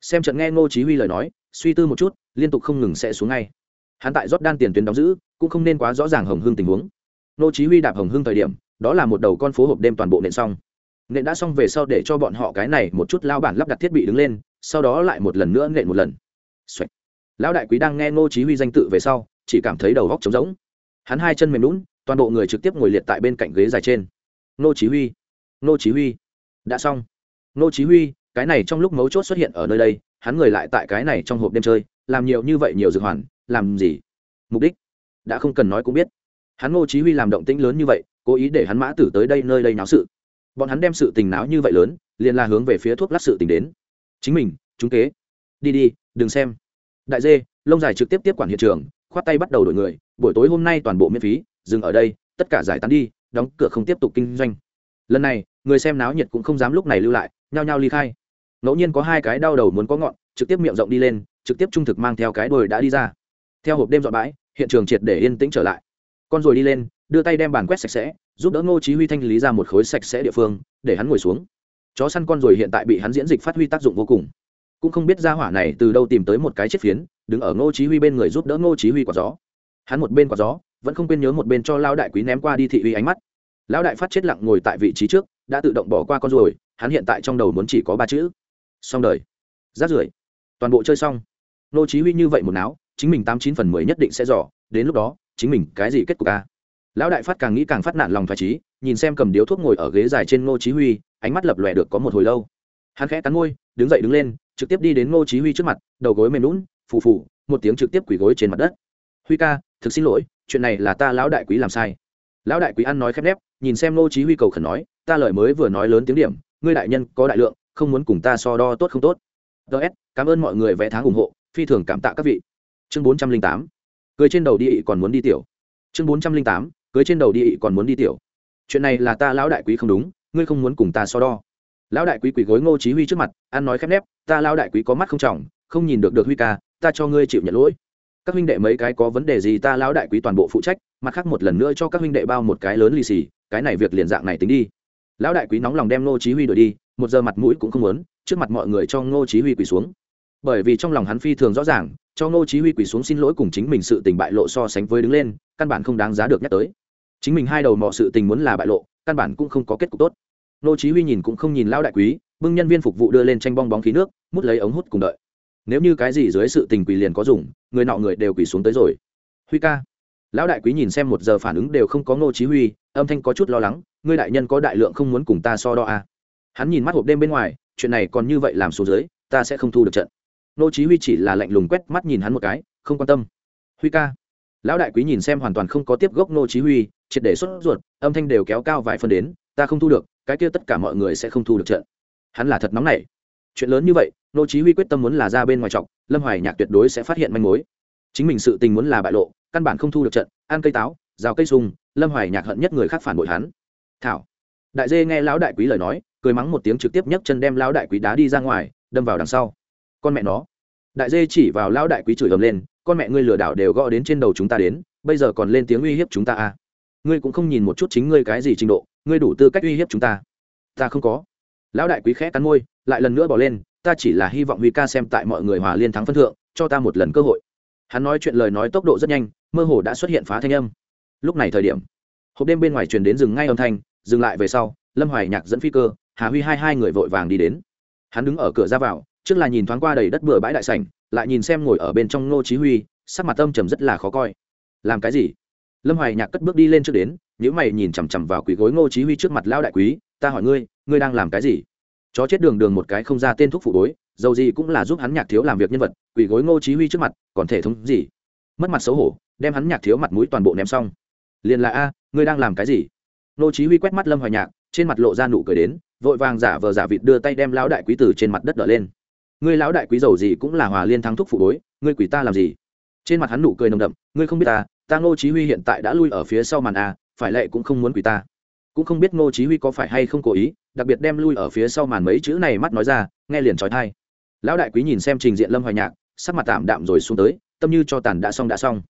Xem trận nghe ngô chí huy lời nói, suy tư một chút, liên tục không ngừng sẽ xuống ngay. Hắn tại rót đan tiền tuyến đóng giữ, cũng không nên quá rõ ràng hồng hưng tình huống. Ngô chí huy đạp hồng hưng thời điểm, đó là một đầu con phố hộp đêm toàn bộ nện xong. Nện đã xong về sau để cho bọn họ cái này một chút lao bản lắp đặt thiết bị đứng lên, sau đó lại một lần nữa nện một lần. Xoạch lão đại quý đang nghe ngô chí huy danh tự về sau, chỉ cảm thấy đầu óc trống rỗng. Hắn hai chân mềm lún toàn bộ người trực tiếp ngồi liệt tại bên cạnh ghế dài trên. Ngô chí huy, ngô chí huy, đã xong. Ngô chí huy, cái này trong lúc mấu chốt xuất hiện ở nơi đây, hắn người lại tại cái này trong hộp đêm chơi, làm nhiều như vậy nhiều dược hoàn làm gì? Mục đích, đã không cần nói cũng biết. Hắn ngô chí huy làm động tĩnh lớn như vậy, cố ý để hắn mã tử tới đây nơi đây náo sự. Bọn hắn đem sự tình náo như vậy lớn, liền là hướng về phía thuốc lắc sự tình đến. Chính mình, chúng kế. Đi đi, đừng xem đại dê, lông dài trực tiếp tiếp quản hiện trường, khoát tay bắt đầu đổi người, buổi tối hôm nay toàn bộ miễn phí, dừng ở đây, tất cả giải tán đi, đóng cửa không tiếp tục kinh doanh. Lần này, người xem náo nhiệt cũng không dám lúc này lưu lại, nhao nhao ly khai. Ngẫu nhiên có hai cái đau đầu muốn có ngọn, trực tiếp miệng rộng đi lên, trực tiếp trung thực mang theo cái đồi đã đi ra. Theo hộp đêm dọn bãi, hiện trường triệt để yên tĩnh trở lại. Con rồi đi lên, đưa tay đem bàn quét sạch sẽ, giúp đỡ ngô chí huy thanh lý ra một khối sạch sẽ địa phương, để hắn ngồi xuống. Chó săn con rồi hiện tại bị hắn diễn dịch phát huy tác dụng vô cùng cũng không biết ra hỏa này từ đâu tìm tới một cái chiếc phiến đứng ở ngô chí huy bên người giúp đỡ ngô chí huy quả gió. Hắn một bên quả gió vẫn không quên nhớ một bên cho lão đại quý ném qua đi thị uy ánh mắt. Lão đại phát chết lặng ngồi tại vị trí trước đã tự động bỏ qua con rồi hắn hiện tại trong đầu muốn chỉ có ba chữ. Xong đời. Rát rưởi. Toàn bộ chơi xong. Ngô chí huy như vậy một não, chính mình tám chín phần mười nhất định sẽ dò đến lúc đó chính mình cái gì kết cục a lão đại phát càng nghĩ càng phát nản lòng thoải trí nhìn xem cầm điếu thuốc ngồi ở ghế dài trên ngô chí huy ánh mắt lập lòe được có một hồi lâu hắn khẽ cắn môi, đứng dậy đứng lên, trực tiếp đi đến ngô chí huy trước mặt, đầu gối mềm lún phù phù, một tiếng trực tiếp quỳ gối trên mặt đất. Huy ca, thực xin lỗi, chuyện này là ta lão đại quý làm sai. Lão đại quý ăn nói khép nép, nhìn xem ngô chí huy cầu khẩn nói, ta lời mới vừa nói lớn tiếng điểm, ngươi đại nhân có đại lượng, không muốn cùng ta so đo tốt không tốt. Ds cảm ơn mọi người vẽ tháng ủng hộ, phi thường cảm tạ các vị. Chương 408 cười trên đầu đi còn muốn đi tiểu. Chương 408 cưới trên đầu đi còn muốn đi tiểu. Chuyện này là ta lão đại quý không đúng, ngươi không muốn cùng ta so đo lão đại quý quỳ gối ngô chí huy trước mặt, ăn nói khép nép, ta lão đại quý có mắt không trọng, không nhìn được được huy ca, ta cho ngươi chịu nhận lỗi. Các huynh đệ mấy cái có vấn đề gì ta lão đại quý toàn bộ phụ trách, mặt khác một lần nữa cho các huynh đệ bao một cái lớn lì xì, cái này việc liền dạng này tính đi. Lão đại quý nóng lòng đem ngô chí huy đuổi đi, một giờ mặt mũi cũng không muốn, trước mặt mọi người cho ngô chí huy quỳ xuống. Bởi vì trong lòng hắn phi thường rõ ràng, cho ngô chí huy quỳ xuống xin lỗi cùng chính mình sự tình bại lộ so sánh với đứng lên, căn bản không đáng giá được nhắc tới. Chính mình hai đầu mọi sự tình muốn là bại lộ, căn bản cũng không có kết cục tốt. Nô chí huy nhìn cũng không nhìn lão đại quý, bưng nhân viên phục vụ đưa lên tranh bong bóng khí nước, mút lấy ống hút cùng đợi. Nếu như cái gì dưới sự tình quỷ liền có dùng, người nọ người đều quỳ xuống tới rồi. Huy ca. Lão đại quý nhìn xem một giờ phản ứng đều không có ngô chí huy, âm thanh có chút lo lắng, ngươi đại nhân có đại lượng không muốn cùng ta so đo à. hắn nhìn mắt hộp đêm bên ngoài, chuyện này còn như vậy làm xuống dưới, ta sẽ không thu được trận. Ngô chí huy chỉ là lạnh lùng quét mắt nhìn hắn một cái, không quan tâm. Huy ca. Lão đại quý nhìn xem hoàn toàn không có tiếp gốc ngô chí huy, triệt để xuất ruột, âm thanh đều kéo cao vài phần đến ta không thu được, cái kia tất cả mọi người sẽ không thu được trận. Hắn là thật nóng nảy. Chuyện lớn như vậy, nô chí huy quyết tâm muốn là ra bên ngoài trọng lâm hoài nhạc tuyệt đối sẽ phát hiện manh mối. Chính mình sự tình muốn là bại lộ, căn bản không thu được trận, ăn cây táo, rào cây sung, lâm hoài nhạc hận nhất người khác phản bội hắn. Thảo. Đại dê nghe lão đại quý lời nói, cười mắng một tiếng trực tiếp nhấc chân đem lão đại quý đá đi ra ngoài, đâm vào đằng sau. Con mẹ nó. Đại dê chỉ vào lão đại quý chửi ầm lên, con mẹ ngươi lừa đảo đều gõ đến trên đầu chúng ta đến, bây giờ còn lên tiếng uy hiếp chúng ta à? Ngươi cũng không nhìn một chút chính ngươi cái gì trình độ ngươi đủ tư cách uy hiếp chúng ta. Ta không có. Lão đại quý khẽ cắn môi, lại lần nữa bỏ lên, ta chỉ là hy vọng huy ca xem tại mọi người hòa liên thắng phân thượng, cho ta một lần cơ hội. Hắn nói chuyện lời nói tốc độ rất nhanh, mơ hồ đã xuất hiện phá thanh âm. Lúc này thời điểm, hộp đêm bên ngoài truyền đến dừng ngay âm thanh, dừng lại về sau, lâm hoài nhạc dẫn phi cơ, hà huy hai hai người vội vàng đi đến. Hắn đứng ở cửa ra vào, trước là nhìn thoáng qua đầy đất bừa bãi đại sảnh, lại nhìn xem ngồi ở bên trong ngô chí huy, sắc mặt âm trầm rất là khó coi. Làm cái gì? Lâm hoài nhạc cất bước đi lên trước đến những mày nhìn chằm chằm vào quỷ gối ngô chí huy trước mặt lão đại quý, ta hỏi ngươi ngươi đang làm cái gì? Chó chết đường đường một cái không ra tên thuốc phụ đối dầu gì cũng là giúp hắn nhạc thiếu làm việc nhân vật, quỷ gối ngô chí huy trước mặt, còn thể thống gì? Mất mặt xấu hổ, đem hắn nhạc thiếu mặt mũi toàn bộ ném xong. Liền là a, ngươi đang làm cái gì? Ngô chí huy quét mắt lâm hoài nhạc, trên mặt lộ ra nụ cười đến, vội vàng giả vờ giả vịt đưa tay đem lão đại quý tử trên mặt đất đỡ lên. Ngươi lão đại quý dầu gì cũng là hòa liên thắng thuốc phụ đối ngươi quỷ ta làm gì? Trên mặt hắn nụ cười nồng đậm, ngươi không biết ta ta ngô chí huy hiện tại đã lui ở phía sau màn a, phải lệ cũng không muốn quỷ ta? Cũng không biết ngô chí huy có phải hay không cố ý, đặc biệt đem lui ở phía sau màn mấy chữ này mắt nói ra, nghe liền chói tai lão đại quý nhìn xem trình diện lâm hoài nhạc, sắc mặt tạm đạm rồi xuống tới, tâm như cho tàn đã xong đã xong.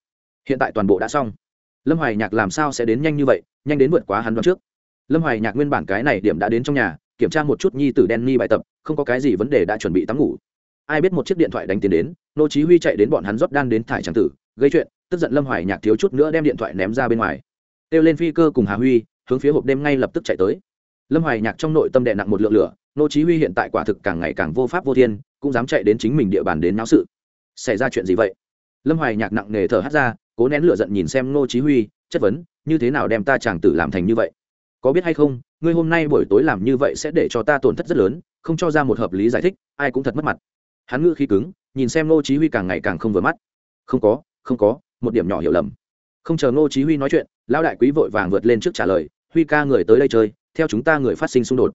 Hiện tại toàn bộ đã xong. Lâm hoài nhạc làm sao sẽ đến nhanh như vậy, nhanh đến vượt quá hắn đoán trước. Lâm hoài nhạc nguyên bản cái này điểm đã đến trong nhà, kiểm tra một chút nhi tử đen ni bài tập, không có cái gì vấn đề đã chuẩn bị tắm ngủ. Ai biết một chiếc điện thoại đánh tiền đến nô chí huy chạy đến bọn hắn rót đan đến thải tràng tử, gây chuyện tức giận lâm hoài nhạc thiếu chút nữa đem điện thoại ném ra bên ngoài. Kêu lên phi cơ cùng hà huy, hướng phía hộp đêm ngay lập tức chạy tới. Lâm hoài nhạc trong nội tâm đệ nặng một lượng lửa, nô chí huy hiện tại quả thực càng ngày càng vô pháp vô thiên, cũng dám chạy đến chính mình địa bàn đến náo sự. Xảy ra chuyện gì vậy? Lâm hoài nhạc nặng nề thở hắt ra, cố nén lửa giận nhìn xem nô chí huy, chất vấn, như thế nào đem ta chàng tử làm thành như vậy? Có biết hay không, ngươi hôm nay buổi tối làm như vậy sẽ để cho ta tổn thất rất lớn, không cho ra một hợp lý giải thích, ai cũng thật mất mặt. Hắn ngữ khí cứng, nhìn xem nô chí huy càng ngày càng không vừa mắt. Không có không có một điểm nhỏ hiểu lầm. Không chờ Ngô chí huy nói chuyện, lão đại quý vội vàng vượt lên trước trả lời, huy ca người tới đây chơi, theo chúng ta người phát sinh xung đột.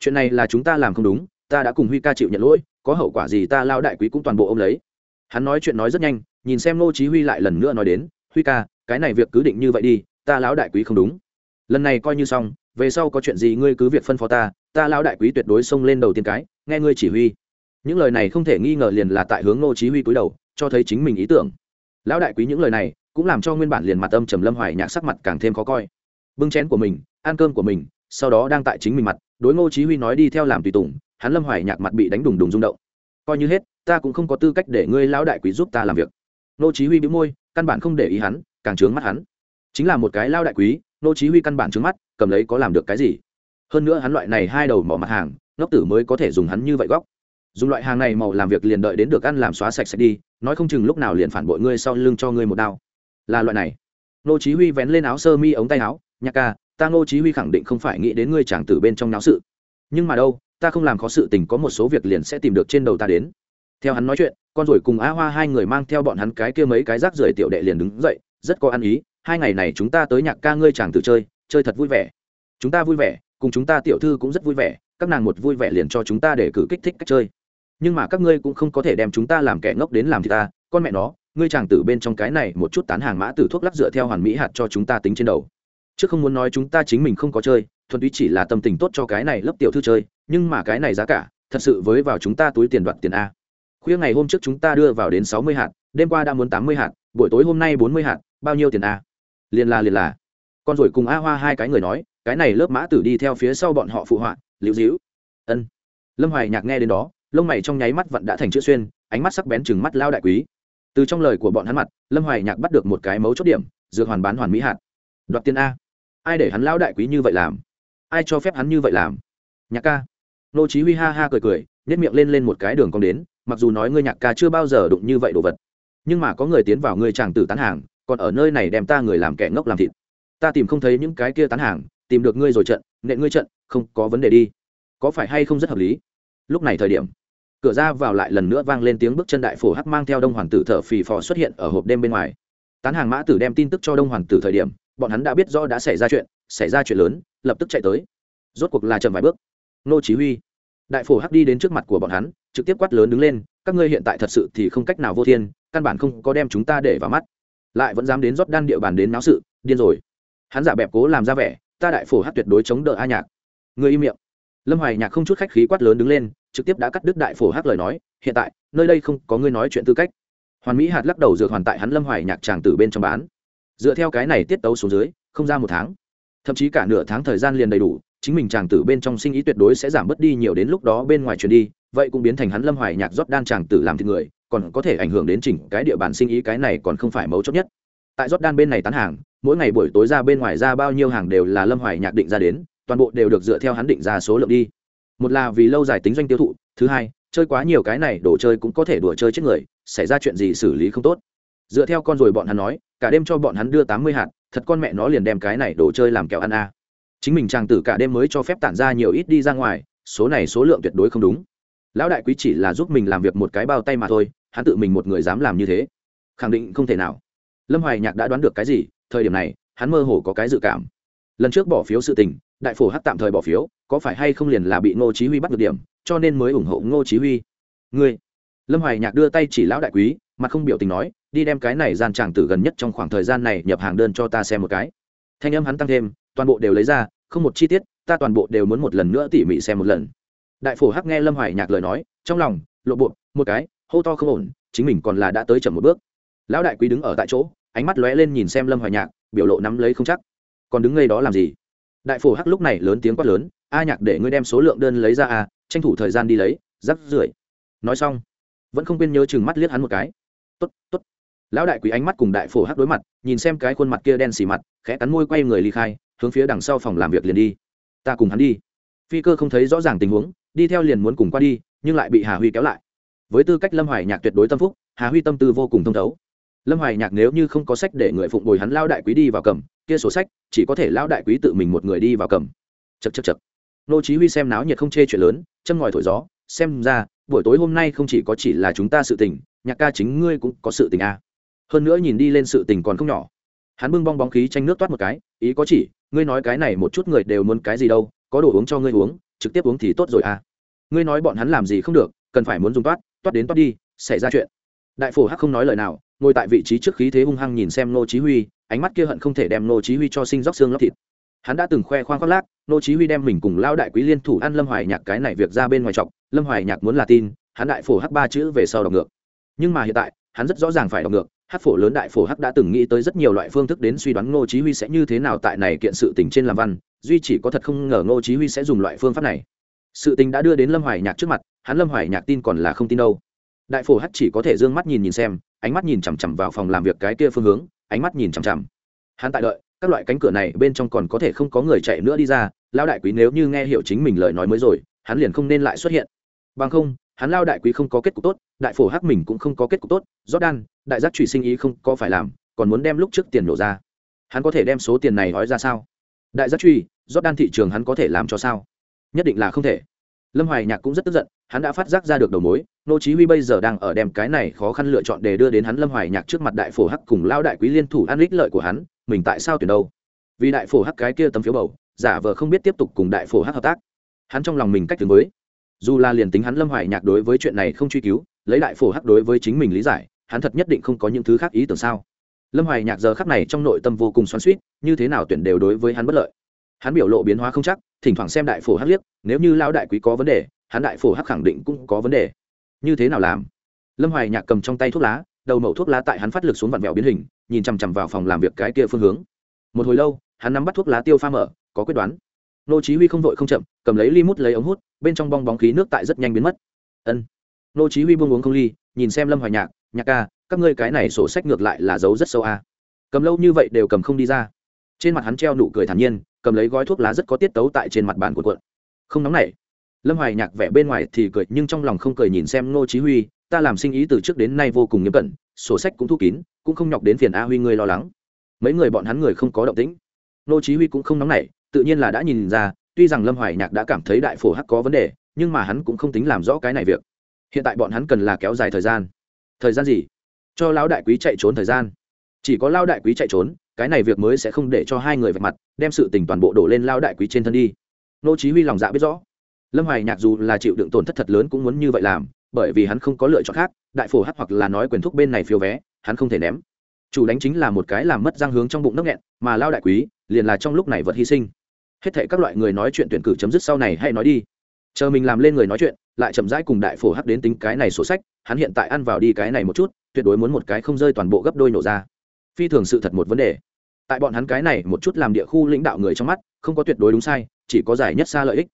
Chuyện này là chúng ta làm không đúng, ta đã cùng huy ca chịu nhận lỗi, có hậu quả gì ta Lão đại quý cũng toàn bộ ôm lấy. Hắn nói chuyện nói rất nhanh, nhìn xem Ngô chí huy lại lần nữa nói đến, huy ca, cái này việc cứ định như vậy đi, ta lão đại quý không đúng. Lần này coi như xong, về sau có chuyện gì ngươi cứ việc phân phó ta ta lão đại quý tuyệt đối xông lên đầu tiên cái, nghe ngươi chỉ huy. Những lời này không thể nghi ngờ liền là tại hướng Ngô chí huy cúi đầu, cho thấy chính mình ý tưởng lão đại quý những lời này cũng làm cho nguyên bản liền mặt âm trầm lâm hoài nhạc sắc mặt càng thêm khó coi. Bưng chén của mình, ăn cơm của mình, sau đó đang tại chính mình mặt, đối ngô chí huy nói đi theo làm tùy tùng, hắn lâm hoài nhạc mặt bị đánh đùng đùng rung động. Coi như hết, ta cũng không có tư cách để ngươi lão đại quý giúp ta làm việc. Ngô chí huy bĩu môi, căn bản không để ý hắn, càng trướng mắt hắn. Chính là một cái lão đại quý, ngô chí huy căn bản trướng mắt, cầm lấy có làm được cái gì? Hơn nữa hắn loại này hai đầu mỏ mặt hàng, ngốc tử mới có thể dùng hắn như vậy góc dùng loại hàng này màu làm việc liền đợi đến được ăn làm xóa sạch sạch đi, nói không chừng lúc nào liền phản bội ngươi sau lưng cho ngươi một đao. Là loại này. Nô chí huy vén lên áo sơ mi ống tay áo, nhạc ca, ta nô chí huy khẳng định không phải nghĩ đến ngươi chàng tử bên trong náo sự. Nhưng mà đâu, ta không làm khó sự tình có một số việc liền sẽ tìm được trên đầu ta đến. Theo hắn nói chuyện, con rồi cùng a hoa hai người mang theo bọn hắn cái kia mấy cái rác rưởi tiểu đệ liền đứng dậy, rất có ăn ý, hai ngày này chúng ta tới nhạc ca ngươi chàng tử chơi chơi thật vui vẻ. Chúng ta vui vẻ, cùng chúng ta tiểu thư cũng rất vui vẻ, các nàng một vui vẻ liền cho chúng ta để cử kích thích cách chơi nhưng mà các ngươi cũng không có thể đem chúng ta làm kẻ ngốc đến làm thì ta, con mẹ nó, ngươi chàng tử bên trong cái này một chút tán hàng mã tử thuốc lắc dựa theo hoàn mỹ hạt cho chúng ta tính trên đầu. Chứ không muốn nói chúng ta chính mình không có chơi, thuần túy chỉ là tâm tình tốt cho cái này lớp tiểu thư chơi, nhưng mà cái này giá cả, thật sự với vào chúng ta túi tiền đoạt tiền a. Khuya ngày hôm trước chúng ta đưa vào đến sáu mươi hạt, đêm qua đã muốn tám mươi hạt, buổi tối hôm nay bốn mươi hạt, bao nhiêu tiền a? Liền là liền là. Con rồi cùng a hoa hai cái người nói, cái này lớp mã tử đi theo phía sau bọn họ phụ họa, liễu dĩu ân. Lâm hoài nhạc nghe đến đó lông mày trong nháy mắt vẫn đã thành chữ xuyên, ánh mắt sắc bén chừng mắt lao đại quý. Từ trong lời của bọn hắn mặt, lâm hoài nhạc bắt được một cái mấu chốt điểm, dược hoàn bán hoàn mỹ hạt. Đoạt tiền a. Ai để hắn lao đại quý như vậy làm? Ai cho phép hắn như vậy làm? Nhạc ca. Nô chí huy ha ha cười cười, nhếch miệng lên lên một cái đường cong đến, mặc dù nói ngươi nhạc ca chưa bao giờ đụng như vậy đồ vật. Nhưng mà có người tiến vào ngươi chàng tử tán hàng, còn ở nơi này đem ta người làm kẻ ngốc làm thịt. Ta tìm không thấy những cái kia tán hàng, tìm được ngươi rồi trận, nện ngươi trận, không có vấn đề đi. Có phải hay không rất hợp lý? Lúc này thời điểm, cửa ra vào lại lần nữa vang lên tiếng bước chân đại phổ hắc mang theo đông hoàng tử thở phì phò xuất hiện ở hộp đêm bên ngoài. Tán hàng mã tử đem tin tức cho đông hoàng tử thời điểm, bọn hắn đã biết rõ đã xảy ra chuyện, xảy ra chuyện lớn, lập tức chạy tới. Rốt cuộc là chậm vài bước. Nô chỉ huy, đại phổ hắc đi đến trước mặt của bọn hắn, trực tiếp quát lớn đứng lên, các ngươi hiện tại thật sự thì không cách nào vô thiên, căn bản không có đem chúng ta để vào mắt. Lại vẫn dám đến rót đan địa bàn đến náo sự, điên rồi. Hắn giả bẹp cố làm ra vẻ, ta đại phổ hắc tuyệt đối chống đỡ a nhạc. Người im miệng. Lâm hoài nhạc không chút khách khí quát lớn đứng lên trực tiếp đã cắt đứt đại phổ hắc lời nói, hiện tại, nơi đây không có ngươi nói chuyện tư cách. Hoàn mỹ hạt lắc đầu dược hoàn tại hắn lâm hoài nhạc tràng tử bên trong bán. Dựa theo cái này tiết tấu xuống dưới, không ra một tháng. Thậm chí cả nửa tháng thời gian liền đầy đủ, chính mình chàng tử bên trong sinh ý tuyệt đối sẽ giảm bớt đi nhiều đến lúc đó bên ngoài truyền đi, vậy cũng biến thành hắn lâm hoài nhạc rót đan chàng tử làm thịt người, còn có thể ảnh hưởng đến chỉnh cái địa bàn sinh ý cái này còn không phải mấu chốt nhất. Tại rót đan bên này tán hàng, mỗi ngày buổi tối ra bên ngoài ra bao nhiêu hàng đều là lâm hoài nhạc định ra đến, toàn bộ đều được dựa theo hắn định ra số lượng đi một là vì lâu dài tính doanh tiêu thụ, thứ hai, chơi quá nhiều cái này đồ chơi cũng có thể đùa chơi chết người, xảy ra chuyện gì xử lý không tốt. Dựa theo con rồi bọn hắn nói, cả đêm cho bọn hắn đưa tám mươi hạt, thật con mẹ nó liền đem cái này đồ chơi làm kẹo ăn a chính mình chàng tử cả đêm mới cho phép tản ra nhiều ít đi ra ngoài, số này số lượng tuyệt đối không đúng. Lão đại quý chỉ là giúp mình làm việc một cái bao tay mà thôi, hắn tự mình một người dám làm như thế. Khẳng định không thể nào. Lâm hoài nhạc đã đoán được cái gì, thời điểm này, hắn mơ hồ có cái dự cảm. Lần trước bỏ phiếu sự tình đại phổ hắc tạm thời bỏ phiếu, có phải hay không liền là bị ngô chí huy bắt được điểm, cho nên mới ủng hộ ngô chí huy. Ngươi, lâm hoài nhạc đưa tay chỉ lão đại quý, mặt không biểu tình nói, đi đem cái này gian tràng tử gần nhất trong khoảng thời gian này nhập hàng đơn cho ta xem một cái. Thanh âm hắn tăng thêm, toàn bộ đều lấy ra, không một chi tiết, ta toàn bộ đều muốn một lần nữa tỉ mỉ xem một lần. Đại phổ hắc nghe lâm hoài nhạc lời nói, trong lòng, lộ bộ, một cái, hô to không ổn, chính mình còn là đã tới chậm một bước. Lão đại quý đứng ở tại chỗ, ánh mắt lóe lên nhìn xem lâm hoài nhạc, biểu lộ nắm lấy không chắc. Còn đứng ngay đó làm gì? Đại phổ hắc lúc này lớn tiếng quát lớn, a nhạc để ngươi đem số lượng đơn lấy ra a tranh thủ thời gian đi lấy, rắc rưởi. Nói xong, vẫn không quên nhớ chừng mắt liếc hắn một cái. Tốt tốt. Lão đại quý ánh mắt cùng đại phổ hắc đối mặt, nhìn xem cái khuôn mặt kia đen xì mặt, khẽ cắn môi quay người ly khai, hướng phía đằng sau phòng làm việc liền đi. Ta cùng hắn đi. Phi cơ không thấy rõ ràng tình huống, đi theo liền muốn cùng qua đi, nhưng lại bị hà huy kéo lại. Với tư cách lâm hoài nhạc tuyệt đối tâm phúc, hà huy tâm tư vô cùng thông thấu. Lâm hoài nhạc nếu như không có sách để người phụng bồi hắn lao đại quý đi vào cầm, kia sổ sách chỉ có thể lão đại quý tự mình một người đi vào cầm. Chật chật chật nô chí huy xem náo nhiệt không chê chuyện lớn, châm ngòi thổi gió, xem ra, buổi tối hôm nay không chỉ có chỉ là chúng ta sự tình, nhạc ca chính ngươi cũng có sự tình à. hơn nữa nhìn đi lên sự tình còn không nhỏ. Hắn bưng bong bóng khí tranh nước toát một cái, ý có chỉ, ngươi nói cái này một chút người đều muốn cái gì đâu, có đồ uống cho ngươi uống, trực tiếp uống thì tốt rồi à. Ngươi nói bọn hắn làm gì không được, cần phải muốn dùng toát toát đến toát đi, xảy ra chuyện. Đại phổ hắc không nói lời nào ngồi tại vị trí trước khí thế hung hăng nhìn xem nô chí huy, ánh mắt kia hận không thể đem nô chí huy cho sinh róc xương lóc thịt. Hắn đã từng khoe khoang khoác lác nô chí huy đem mình cùng lao đại quý liên thủ ăn lâm hoài nhạc cái này việc ra bên ngoài trọng lâm hoài nhạc muốn là tin, hắn đại phổ hắc ba chữ về sau đọc ngược. Nhưng mà hiện tại, hắn rất rõ ràng phải đọc ngược, hắc phổ lớn đại phổ hắc đã từng nghĩ tới rất nhiều loại phương thức đến suy đoán ngô chí huy sẽ như thế nào tại này kiện sự tình trên làm văn, duy chỉ có thật không ngờ ngô chí huy sẽ dùng loại phương pháp này. Sự tình đã đưa đến lâm hoài nhạc trước mặt, hắn lâm hoài nhạc tin còn là không tin đâu. Đại phổ hắc chỉ có thể dương mắt nhìn nhìn xem ánh mắt nhìn chằm chằm vào phòng làm việc cái kia phương hướng, ánh mắt nhìn chằm chằm. Hắn tại đợi, các loại cánh cửa này bên trong còn có thể không có người chạy nữa đi ra lao đại quý nếu như nghe hiểu chính mình lời nói mới rồi, hắn liền không nên lại xuất hiện. Bằng không, hắn lao đại quý không có kết cục tốt, đại phổ hắc mình cũng không có kết cục tốt, jordan, đại giác trụy sinh ý không có phải làm, còn muốn đem lúc trước tiền nổ ra. Hắn có thể đem số tiền này nói ra sao? Đại giác truy jordan thị trường hắn có thể làm cho sao? Nhất định là không thể lâm hoài nhạc cũng rất tức giận, hắn đã phát giác ra được đầu mối, nô chí huy bây giờ đang ở đem cái này khó khăn lựa chọn để đưa đến hắn lâm hoài nhạc trước mặt đại phổ hắc cùng lao đại quý liên thủ an lích lợi của hắn, mình tại sao tuyển đâu? Vì đại phổ hắc cái kia tấm phiếu bầu, giả vờ không biết tiếp tục cùng đại phổ hắc hợp tác. Hắn trong lòng mình cách tương mới dù là liền tính hắn lâm hoài nhạc đối với chuyện này không truy cứu, lấy đại phổ hắc đối với chính mình lý giải, hắn thật nhất định không có những thứ khác ý tưởng sao? Lâm hoài nhạc giờ khắc này trong nội tâm vô cùng xoắn suýt như thế nào tuyển đều đối với hắn bất lợi. Hắn biểu lộ biến hóa không chắc thỉnh thoảng xem đại phổ hắc liếc, nếu như lão đại quý có vấn đề, hắn đại phổ hắc khẳng định cũng có vấn đề. Như thế nào làm? Lâm hoài nhạc cầm trong tay thuốc lá, đầu mẩu thuốc lá tại hắn phát lực xuống vặn vẹo biến hình, nhìn chằm chằm vào phòng làm việc cái kia phương hướng. Một hồi lâu, hắn nắm bắt thuốc lá tiêu pha mở, có quyết đoán. Nô chí huy không vội không chậm, cầm lấy ly mút lấy ống hút, bên trong bong bóng khí nước tại rất nhanh biến mất. Ân. Nô chí huy buông uống không ly, nhìn xem lâm hoài nhạc nhạc ca, các ngươi cái này sổ sách ngược lại là giấu rất sâu a. Cầm lâu như vậy đều cầm không đi ra. Trên mặt hắn treo nụ cười thản nhiên cầm lấy gói thuốc lá rất có tiết tấu tại trên mặt bàn của quận. Không nóng nảy. Lâm hoài nhạc vẻ bên ngoài thì cười, nhưng trong lòng không cười nhìn xem ngô chí huy, ta làm sinh ý từ trước đến nay vô cùng nghiêm cẩn, sổ sách cũng thu kín, cũng không nhọc đến phiền a huy ngươi lo lắng. Mấy người bọn hắn người không có động tĩnh. Ngô chí huy cũng không nóng nảy, tự nhiên là đã nhìn ra, tuy rằng lâm hoài nhạc đã cảm thấy đại phổ hắc có vấn đề, nhưng mà hắn cũng không tính làm rõ cái này việc. Hiện tại bọn hắn cần là kéo dài thời gian. Thời gian gì? Cho lão đại quý chạy trốn thời gian chỉ có lao đại quý chạy trốn, cái này việc mới sẽ không để cho hai người vạch mặt, đem sự tình toàn bộ đổ lên lao đại quý trên thân đi. Nô chí huy lòng dạ biết rõ. Lâm hoài nhạc dù là chịu đựng tổn thất thật lớn cũng muốn như vậy làm, bởi vì hắn không có lựa chọn khác, đại phổ hắc hoặc là nói quyền thúc bên này phiếu vé, hắn không thể ném. Chủ đánh chính là một cái làm mất răng hướng trong bụng nấc nghẹn, mà lao đại quý liền là trong lúc này vật hy sinh. Hết thảy các loại người nói chuyện tuyển cử chấm dứt sau này hãy nói đi. Chờ mình làm lên người nói chuyện, lại chậm rãi cùng đại phổ hắc đến tính cái này sổ sách, hắn hiện tại ăn vào đi cái này một chút, tuyệt đối muốn một cái không rơi toàn bộ gấp đôi nổ ra phi thường sự thật một vấn đề. Tại bọn hắn cái này một chút làm địa khu lãnh đạo người trong mắt, không có tuyệt đối đúng sai, chỉ có giải nhất xa lợi ích.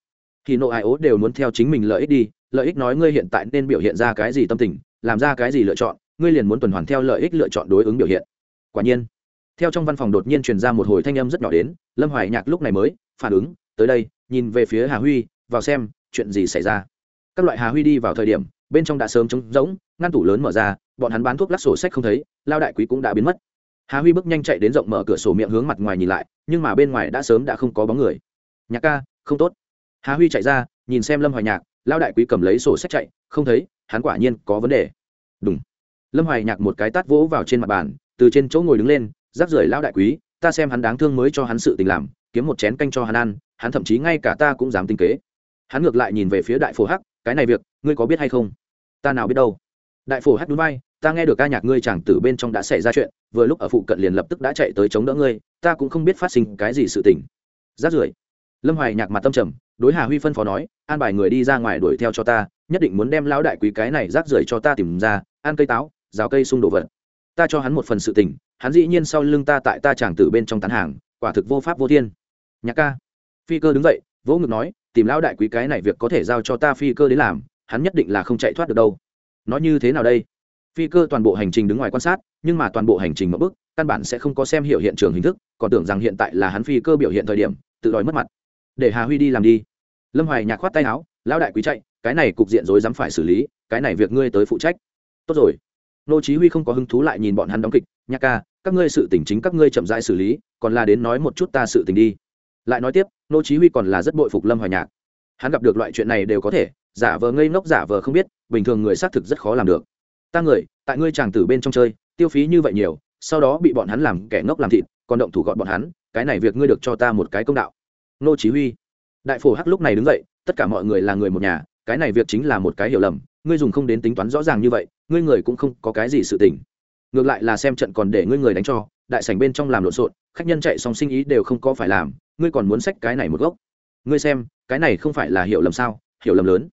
Thì nội ai ố đều muốn theo chính mình lợi ích đi, lợi ích nói ngươi hiện tại nên biểu hiện ra cái gì tâm tình, làm ra cái gì lựa chọn, ngươi liền muốn tuần hoàn theo lợi ích lựa chọn đối ứng biểu hiện. Quả nhiên, theo trong văn phòng đột nhiên truyền ra một hồi thanh âm rất nhỏ đến, lâm hoài nhạc lúc này mới phản ứng, tới đây, nhìn về phía hà huy, vào xem, chuyện gì xảy ra. Các loại hà huy đi vào thời điểm, bên trong đã sớm trống rỗng, ngăn tủ lớn mở ra, bọn hắn bán thuốc lắc sổ sách không thấy, lao đại quý cũng đã biến mất hà huy bước nhanh chạy đến rộng mở cửa sổ miệng hướng mặt ngoài nhìn lại, nhưng mà bên ngoài đã sớm đã không có bóng người. Nhạc ca, không tốt. Hà huy chạy ra, nhìn xem lâm hoài nhạc lao đại quý cầm lấy sổ sách chạy, không thấy, hắn quả nhiên có vấn đề. Đúng lâm hoài nhạc một cái tát vỗ vào trên mặt bàn, từ trên chỗ ngồi đứng lên rác rưởi lao đại quý, ta xem hắn đáng thương mới cho hắn sự tình làm, kiếm một chén canh cho hắn ăn, hắn thậm chí ngay cả ta cũng dám tinh kế. Hắn ngược lại nhìn về phía đại phổ hắc, cái này việc, ngươi có biết hay không? Ta nào biết đâu. Đại phổ hắc núi bay ta nghe được ca nhạc ngươi chàng tử bên trong đã xảy ra chuyện, vừa lúc ở phụ cận liền lập tức đã chạy tới chống đỡ ngươi, ta cũng không biết phát sinh cái gì sự tình. Rát rưởi. Lâm hoài nhạc mặt tâm trầm, đối hà huy phân phó nói, an bài người đi ra ngoài đuổi theo cho ta, nhất định muốn đem lão đại quý cái này rác rưởi cho ta tìm ra, ăn cây táo, rào cây sung đồ vật. Ta cho hắn một phần sự tình, hắn dĩ nhiên sau lưng ta tại ta chàng tử bên trong tán hàng, quả thực vô pháp vô thiên. Nhạc ca. Phi cơ đứng dậy, vỗ ngực nói, tìm lão đại quý cái này việc có thể giao cho ta phi cơ đến làm, hắn nhất định là không chạy thoát được đâu. Nói như thế nào đây? Phi cơ toàn bộ hành trình đứng ngoài quan sát, nhưng mà toàn bộ hành trình mất bức căn bản sẽ không có xem hiểu hiện trường hình thức, còn tưởng rằng hiện tại là hắn phi cơ biểu hiện thời điểm, tự đòi mất mặt. Để hà huy đi làm đi. Lâm hoài nhạc khoát tay áo, lão đại quý chạy, cái này cục diện rối dám phải xử lý, cái này việc ngươi tới phụ trách. Tốt rồi. Nô chí huy không có hứng thú lại nhìn bọn hắn đóng kịch, nhạc ca, các ngươi sự tình chính các ngươi chậm rãi xử lý, còn là đến nói một chút ta sự tình đi. Lại nói tiếp, nô chí huy còn là rất bội phục lâm hoài nhạc. Hắn gặp được loại chuyện này đều có thể, giả vờ ngây ngốc giả vờ không biết, bình thường người xác thực rất khó làm được ta người, tại ngươi chàng tử bên trong chơi, tiêu phí như vậy nhiều, sau đó bị bọn hắn làm kẻ ngốc làm thịt, còn động thủ gọn bọn hắn, cái này việc ngươi được cho ta một cái công đạo. Nô chí huy. Đại phổ hắc lúc này đứng dậy, tất cả mọi người là người một nhà, cái này việc chính là một cái hiểu lầm, ngươi dùng không đến tính toán rõ ràng như vậy, ngươi người cũng không có cái gì sự tình. Ngược lại là xem trận còn để ngươi người đánh cho, đại sảnh bên trong làm lộn xộn, khách nhân chạy xong sinh ý đều không có phải làm, ngươi còn muốn xách cái này một gốc. Ngươi xem, cái này không phải là hiểu lầm sao, hiểu lầm lớn.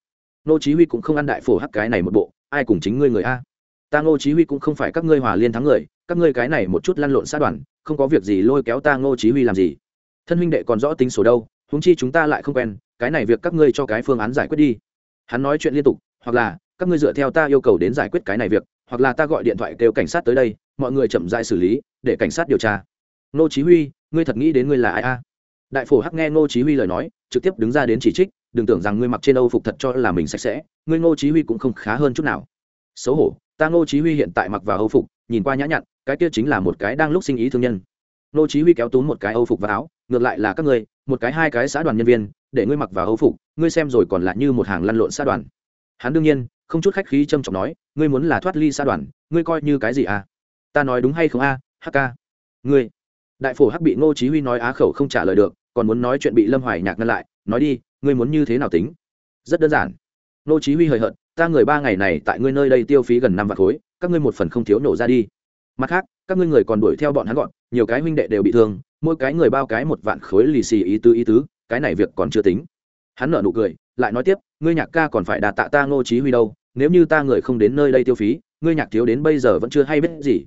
Nô chí huy cũng không ăn đại phổ hắc cái này một bộ, ai cùng chính ngươi người a? Ta ngô chí huy cũng không phải các ngươi hòa liên thắng người, các ngươi cái này một chút lăn lộn sát đoàn, không có việc gì lôi kéo ta ngô chí huy làm gì. Thân huynh đệ còn rõ tính sổ đâu, huống chi chúng ta lại không quen, cái này việc các ngươi cho cái phương án giải quyết đi. Hắn nói chuyện liên tục, hoặc là, các ngươi dựa theo ta yêu cầu đến giải quyết cái này việc, hoặc là ta gọi điện thoại kêu cảnh sát tới đây, mọi người chậm rãi xử lý, để cảnh sát điều tra. Ngô chí huy, ngươi thật nghĩ đến ngươi là ai a? Đại phổ hắc nghe ngô chí huy lời nói, trực tiếp đứng ra đến chỉ trích, đừng tưởng rằng ngươi mặc trên âu phục thật cho là mình sạch sẽ, ngươi ngô chí huy cũng không khá hơn chút nào. Xấu hổ ta ngô chí huy hiện tại mặc vào âu phục, nhìn qua nhã nhặn, cái kia chính là một cái đang lúc sinh ý thương nhân. Ngô chí huy kéo túm một cái âu phục và áo, ngược lại là các ngươi, một cái hai cái xã đoàn nhân viên, để ngươi mặc vào âu phục, ngươi xem rồi còn lại như một hàng lăn lộn xã đoàn. Hắn đương nhiên, không chút khách khí trâm trọng nói, ngươi muốn là thoát ly xã đoàn, ngươi coi như cái gì à? Ta nói đúng hay không a hk ngươi. Đại phổ hắc bị ngô chí huy nói á khẩu không trả lời được, còn muốn nói chuyện bị lâm hoài nhạc ngăn lại, nói đi, ngươi muốn như thế nào tính? Rất đơn giản. Ngô chí huy hời hợt ta người ba ngày này tại ngươi nơi đây tiêu phí gần năm vạn khối, các ngươi một phần không thiếu nổ ra đi. Mặt khác, các ngươi người còn đuổi theo bọn hắn gọn, nhiều cái huynh đệ đều bị thương, mỗi cái người bao cái một vạn khối lì xì ý tứ ý tứ, cái này việc còn chưa tính. Hắn nở nụ cười, lại nói tiếp, ngươi nhạc ca còn phải đà tạ ta ngô chí huy đâu, nếu như ta người không đến nơi đây tiêu phí, ngươi nhạc thiếu đến bây giờ vẫn chưa hay biết gì.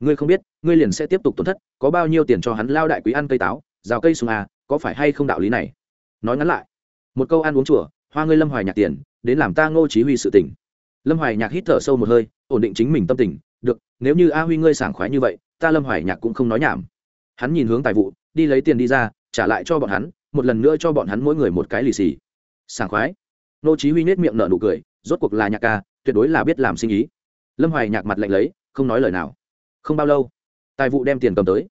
Ngươi không biết, ngươi liền sẽ tiếp tục tổn thất, có bao nhiêu tiền cho hắn lao đại quý ăn cây táo, rào cây sung à có phải hay không đạo lý này? Nói ngắn lại, một câu ăn uống chùa hoa ngươi lâm hoài nhạc tiền, đến làm ta ngô chí huy sự tình. Lâm hoài nhạc hít thở sâu một hơi, ổn định chính mình tâm tình, được, nếu như a huy ngươi sảng khoái như vậy, ta lâm hoài nhạc cũng không nói nhảm. Hắn nhìn hướng tài vụ, đi lấy tiền đi ra, trả lại cho bọn hắn, một lần nữa cho bọn hắn mỗi người một cái lì xì. Sảng khoái? Ngô chí huy nét miệng nở nụ cười, rốt cuộc là nhạc ca, tuyệt đối là biết làm sinh ý. Lâm hoài nhạc mặt lạnh lấy, không nói lời nào. Không bao lâu, tài vụ đem tiền cầm tới.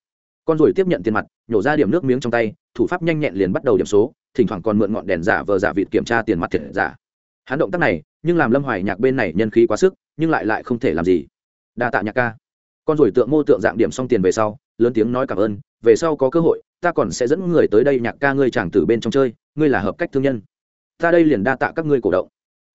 Con rồi tiếp nhận tiền mặt, nhổ ra điểm nước miếng trong tay, thủ pháp nhanh nhẹn liền bắt đầu điểm số thỉnh thoảng còn mượn ngọn đèn giả vờ giả vịt kiểm tra tiền mặt thiệt giả. Hắn động tác này, nhưng làm lâm hoài nhạc bên này nhân khí quá sức, nhưng lại lại không thể làm gì. Đa tạ nhạc ca. Con rồi tượng mô tượng dạng điểm xong tiền về sau, lớn tiếng nói cảm ơn, về sau có cơ hội, ta còn sẽ dẫn người tới đây nhạc ca ngươi chàng tử bên trong chơi, ngươi là hợp cách thương nhân. Ta đây liền đa tạ các ngươi cổ động.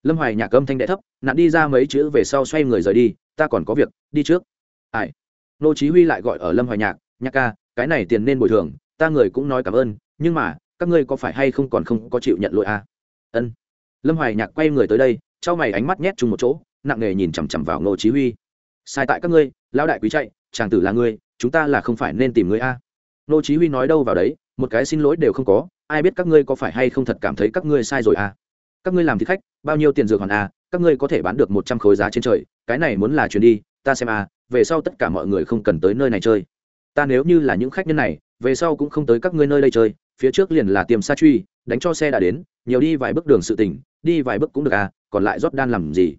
Lâm hoài nhạc âm thanh đệ thấp nạn đi ra mấy chữ về sau xoay người rời đi, ta còn có việc, đi trước. Ai? Nô chí huy lại gọi ở lâm hoài nhạc nhạc ca, cái này tiền nên bồi thường, ta người cũng nói cảm ơn, nhưng mà các ngươi có phải hay không còn không có chịu nhận lỗi à? ân. Lâm hoài nhạc quay người tới đây, trao mày ánh mắt nhét chung một chỗ, nặng nề nhìn chằm chằm vào nô chí huy. Sai tại các ngươi, lão đại quý chạy, chàng tử là ngươi, chúng ta là không phải nên tìm ngươi a à? nô chí huy nói đâu vào đấy, một cái xin lỗi đều không có, ai biết các ngươi có phải hay không thật cảm thấy các ngươi sai rồi à? Các ngươi làm thì khách, bao nhiêu tiền dược hoàn à? Các ngươi có thể bán được một trăm khối giá trên trời, cái này muốn là chuyến đi, ta xem à về sau tất cả mọi người không cần tới nơi này chơi. Ta nếu như là những khách nhân này, về sau cũng không tới các ngươi nơi đây chơi phía trước liền là tiềm sa truy, đánh cho xe đã đến, nhiều đi vài bước đường sự tỉnh đi vài bước cũng được à còn lại rót đan làm gì?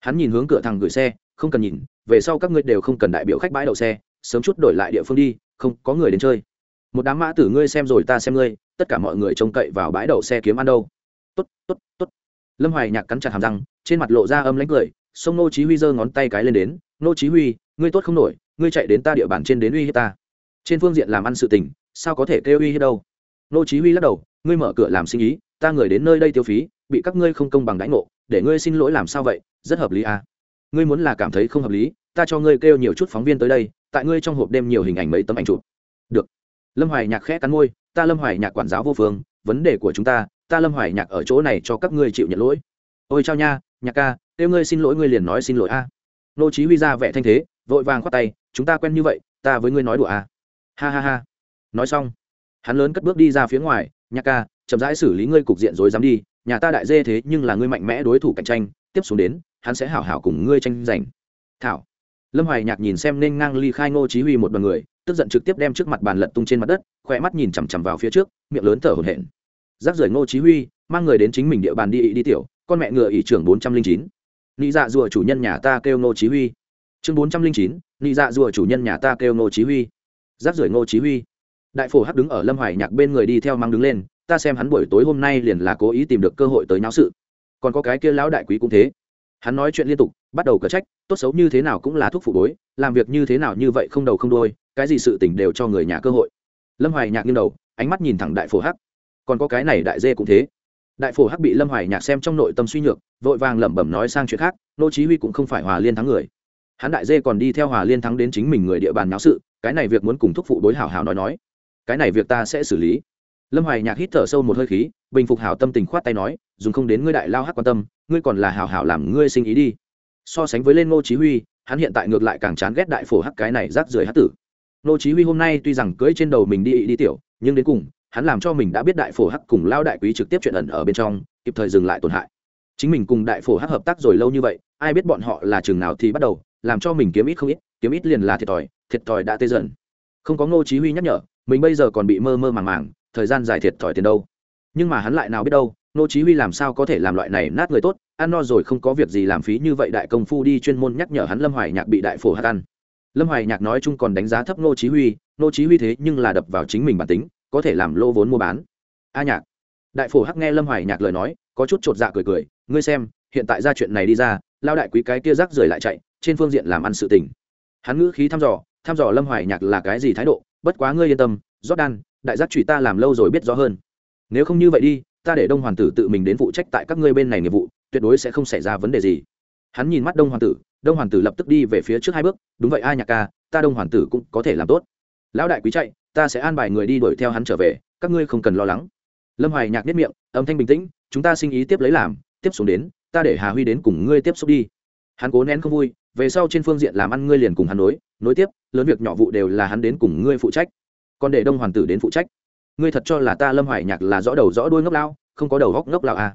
Hắn nhìn hướng cửa thằng gửi xe, không cần nhìn, về sau các ngươi đều không cần đại biểu khách bãi đậu xe, sớm chút đổi lại địa phương đi, không có người đến chơi. Một đám mã tử ngươi xem rồi ta xem ngươi, tất cả mọi người trông cậy vào bãi đậu xe kiếm ăn đâu. Tốt tốt tốt. Lâm hoài nhạc cắn chặt hàm răng, trên mặt lộ ra âm lãnh cười, sông nô chí huy giơ ngón tay cái lên đến, nô chí huy, ngươi tốt không nổi, ngươi chạy đến ta địa bàn trên đến uy hiếp ta. Trên phương diện làm ăn sự tình, sao có thể kêu uy hiếp đâu? Nô chí huy lắc đầu, ngươi mở cửa làm sinh ý, ta người đến nơi đây tiêu phí, bị các ngươi không công bằng đãi ngộ, để ngươi xin lỗi làm sao vậy, rất hợp lý à? Ngươi muốn là cảm thấy không hợp lý, ta cho ngươi kêu nhiều chút phóng viên tới đây, tại ngươi trong hộp đêm nhiều hình ảnh mấy tấm ảnh chụp. Được. Lâm hoài nhạc khẽ cắn môi, ta lâm hoài nhạc quản giáo vô phương, vấn đề của chúng ta ta lâm hoài nhạc ở chỗ này cho các ngươi chịu nhận lỗi. Ôi chao nha, nhạc ca, kêu ngươi xin lỗi ngươi liền nói xin lỗi a. Nô chí huy ra vẻ thanh thế, vội vàng khoát tay, chúng ta quen như vậy, ta với ngươi nói đùa à? ha ha ha. Nói xong hắn lớn cất bước đi ra phía ngoài nhạc ca chậm rãi xử lý ngươi cục diện rồi dám đi nhà ta đại dê thế nhưng là ngươi mạnh mẽ đối thủ cạnh tranh tiếp xuống đến hắn sẽ hảo hảo cùng ngươi tranh giành. Thảo. Lâm hoài nhạc nhìn xem nên ngang ly khai ngô chí huy một đoàn người tức giận trực tiếp đem trước mặt bàn lật tung trên mặt đất khoe mắt nhìn chằm chằm vào phía trước miệng lớn thở hổn hển. Rác rưởi ngô chí huy mang người đến chính mình địa bàn đi đi tiểu con mẹ ngựa ỷ trưởng 409. Nị dạ rùa chủ nhân nhà ta kêu ngô chí huy. Chương 409, nị dạ rùa chủ nhân nhà ta kêu ngô chí huy. Rác rưởi ngô chí huy đại phổ hắc đứng ở lâm hoài nhạc bên người đi theo mang đứng lên, ta xem hắn buổi tối hôm nay liền là cố ý tìm được cơ hội tới nháo sự. Còn có cái kia lão đại quý cũng thế. Hắn nói chuyện liên tục, bắt đầu cở trách, tốt xấu như thế nào cũng là thuốc phụ bối, làm việc như thế nào như vậy không đầu không đôi cái gì sự tình đều cho người nhà cơ hội. Lâm hoài nhạc nghiêng đầu, ánh mắt nhìn thẳng đại phổ hắc. Còn có cái này đại dê cũng thế. Đại phổ hắc bị lâm hoài nhạc xem trong nội tâm suy nhược, vội vàng lẩm bẩm nói sang chuyện khác, nô chí huy cũng không phải hòa liên thắng người. Hắn đại dê còn đi theo hòa liên thắng đến chính mình người địa bàn náo sự, cái này việc muốn cùng thúc phụ đối hảo hảo nói nói cái này việc ta sẽ xử lý. Lâm hoài nhạc hít thở sâu một hơi khí, bình phục hảo tâm tình khoát tay nói, dùng không đến ngươi đại lao hát quan tâm, ngươi còn là hảo hảo làm ngươi sinh ý đi. So sánh với lên ngô chí huy, hắn hiện tại ngược lại càng chán ghét đại phổ hắc cái này rác rưởi hắc tử. Ngô chí huy hôm nay tuy rằng cưỡi trên đầu mình đi đi tiểu, nhưng đến cùng, hắn làm cho mình đã biết đại phổ hắc cùng lao đại quý trực tiếp chuyện ẩn ở bên trong, kịp thời dừng lại tổn hại. Chính mình cùng đại phổ hắc hợp tác rồi lâu như vậy, ai biết bọn họ là trường nào thì bắt đầu, làm cho mình kiếm ít không ít, kiếm ít liền là thiệt thòi thiệt thòi đã tê dần. Không có ngô chí huy nhắc nhở mình bây giờ còn bị mơ mơ màng màng, thời gian dài thiệt thòi tiền đâu. Nhưng mà hắn lại nào biết đâu, ngô chí huy làm sao có thể làm loại này nát người tốt, ăn no rồi không có việc gì làm phí như vậy đại công phu đi chuyên môn nhắc nhở hắn lâm hoài nhạc bị đại phổ hắc ăn. Lâm hoài nhạc nói chung còn đánh giá thấp ngô chí huy, ngô chí huy thế nhưng là đập vào chính mình bản tính, có thể làm lô vốn mua bán. A nhạc. Đại phổ hắc nghe lâm hoài nhạc lời nói, có chút trột dạ cười cười, ngươi xem, hiện tại ra chuyện này đi ra, lao đại quý cái kia rác rời lại chạy, trên phương diện làm ăn sự tình. Hắn ngữ khí thăm dò thăm dò lâm hoài nhạc là cái gì thái độ bất quá ngươi yên tâm, jordan, đại giác trụy ta làm lâu rồi biết rõ hơn. Nếu không như vậy đi, ta để đông hoàng tử tự mình đến phụ trách tại các ngươi bên này nghiệp vụ, tuyệt đối sẽ không xảy ra vấn đề gì. Hắn nhìn mắt đông hoàng tử, đông hoàng tử lập tức đi về phía trước hai bước, đúng vậy ai nhạc ca, ta đông hoàng tử cũng có thể làm tốt. Lão đại quý chạy, ta sẽ an bài người đi đuổi theo hắn trở về, các ngươi không cần lo lắng. Lâm hoài nhạc nhất miệng, âm thanh bình tĩnh, chúng ta sinh ý tiếp lấy làm, tiếp xuống đến, ta để hà huy đến cùng ngươi tiếp xúc đi. Hắn cố nén không vui về sau trên phương diện làm ăn ngươi liền cùng hắn nối nối tiếp, lớn việc nhỏ vụ đều là hắn đến cùng ngươi phụ trách. Còn để đông hoàng tử đến phụ trách. Ngươi thật cho là ta lâm hoài nhạc là rõ đầu rõ đuôi ngốc lao, không có đầu góc ngốc lao à.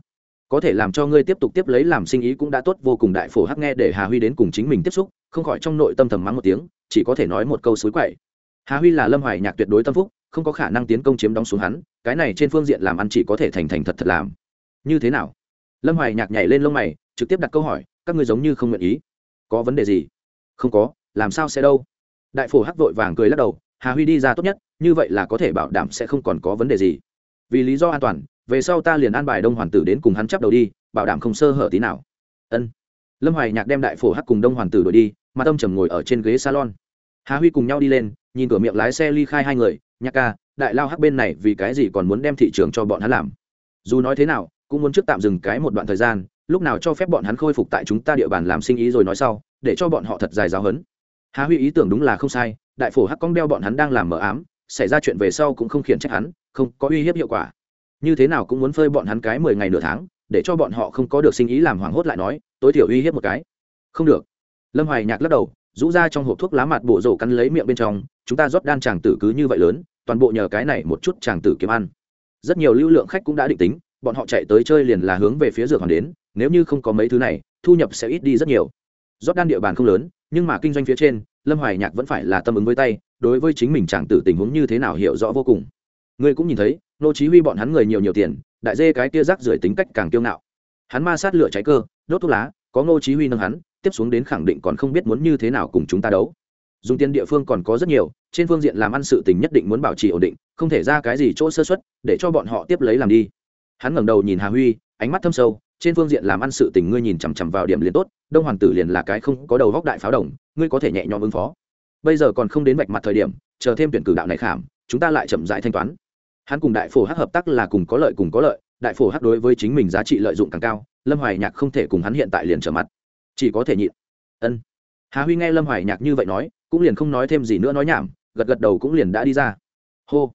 Có thể làm cho ngươi tiếp tục tiếp lấy làm sinh ý cũng đã tốt, vô cùng đại phổ hắc nghe để hà huy đến cùng chính mình tiếp xúc, không khỏi trong nội tâm thầm mắng một tiếng, chỉ có thể nói một câu xối quậy. Hà huy là lâm hoài nhạc tuyệt đối tâm phúc, không có khả năng tiến công chiếm đóng xuống hắn, cái này trên phương diện làm ăn chỉ có thể thành thành thật thật làm. Như thế nào? Lâm hoài nhạc nhảy lên lông mày, trực tiếp đặt câu hỏi, các ngươi giống như không nguyện ý có vấn đề gì? Không có, làm sao sẽ đâu? Đại phổ hắc vội vàng cười lắc đầu, hà huy đi ra tốt nhất, như vậy là có thể bảo đảm sẽ không còn có vấn đề gì. Vì lý do an toàn, về sau ta liền an bài đông hoàn tử đến cùng hắn chấp đầu đi, bảo đảm không sơ hở tí nào. Ân. Lâm hoài nhạc đem đại phổ hắc cùng đông hoàn tử đổi đi, mà tâm trầm ngồi ở trên ghế salon. Hà huy cùng nhau đi lên, nhìn cửa miệng lái xe ly khai hai người, nhạc ca, đại lao hắc bên này vì cái gì còn muốn đem thị trường cho bọn hắn làm? Dù nói thế nào, cũng muốn trước tạm dừng cái một đoạn thời gian lúc nào cho phép bọn hắn khôi phục tại chúng ta địa bàn làm sinh ý rồi nói sau, để cho bọn họ thật dài giáo hấn. Hà huy ý tưởng đúng là không sai, đại phổ hắc cong đeo bọn hắn đang làm mờ ám, xảy ra chuyện về sau cũng không khiển trách hắn, không có uy hiếp hiệu quả. Như thế nào cũng muốn phơi bọn hắn cái mười ngày nửa tháng, để cho bọn họ không có được sinh ý làm hoảng hốt lại nói, tối thiểu uy hiếp một cái. Không được. Lâm hoài nhạc lắc đầu, rũ ra trong hộp thuốc lá mặt bộ rổ cắn lấy miệng bên trong, chúng ta rót đan chàng tử cứ như vậy lớn, toàn bộ nhờ cái này một chút chàng tử kiếm ăn. Rất nhiều lưu lượng khách cũng đã định tính bọn họ chạy tới chơi liền là hướng về phía dược hoàng đến, nếu như không có mấy thứ này, thu nhập sẽ ít đi rất nhiều. Rót đan địa bàn không lớn, nhưng mà kinh doanh phía trên, lâm hoài nhạc vẫn phải là tâm ứng với tay, đối với chính mình chàng tử tình huống như thế nào hiểu rõ vô cùng. Ngươi cũng nhìn thấy, nô chí huy bọn hắn người nhiều nhiều tiền, đại dê cái kia rác rưởi tính cách càng kiêu ngạo. Hắn ma sát lửa cháy cơ, đốt thuốc lá, có nô chí huy nâng hắn, tiếp xuống đến khẳng định còn không biết muốn như thế nào cùng chúng ta đấu. Dùng tiền địa phương còn có rất nhiều, trên phương diện làm ăn sự tình nhất định muốn bảo trì ổn định, không thể ra cái gì chỗ sơ suất, để cho bọn họ tiếp lấy làm đi hắn ngẩng đầu nhìn hà huy, ánh mắt thâm sâu, trên phương diện làm ăn sự tình ngươi nhìn chằm chằm vào điểm liền tốt, đông hoàng tử liền là cái không có đầu góc đại pháo đồng, ngươi có thể nhẹ nhõm ứng phó. Bây giờ còn không đến vạch mặt thời điểm, chờ thêm tuyển cử đạo này khảm, chúng ta lại chậm rãi thanh toán. Hắn cùng đại phổ hắc hợp tác là cùng có lợi cùng có lợi, đại phổ hắc đối với chính mình giá trị lợi dụng càng cao, lâm hoài nhạc không thể cùng hắn hiện tại liền trở mặt. Chỉ có thể nhịn. Ân. Hà huy nghe lâm hoài nhạc như vậy nói, cũng liền không nói thêm gì nữa nói nhảm, gật gật đầu cũng liền đã đi ra. Hô.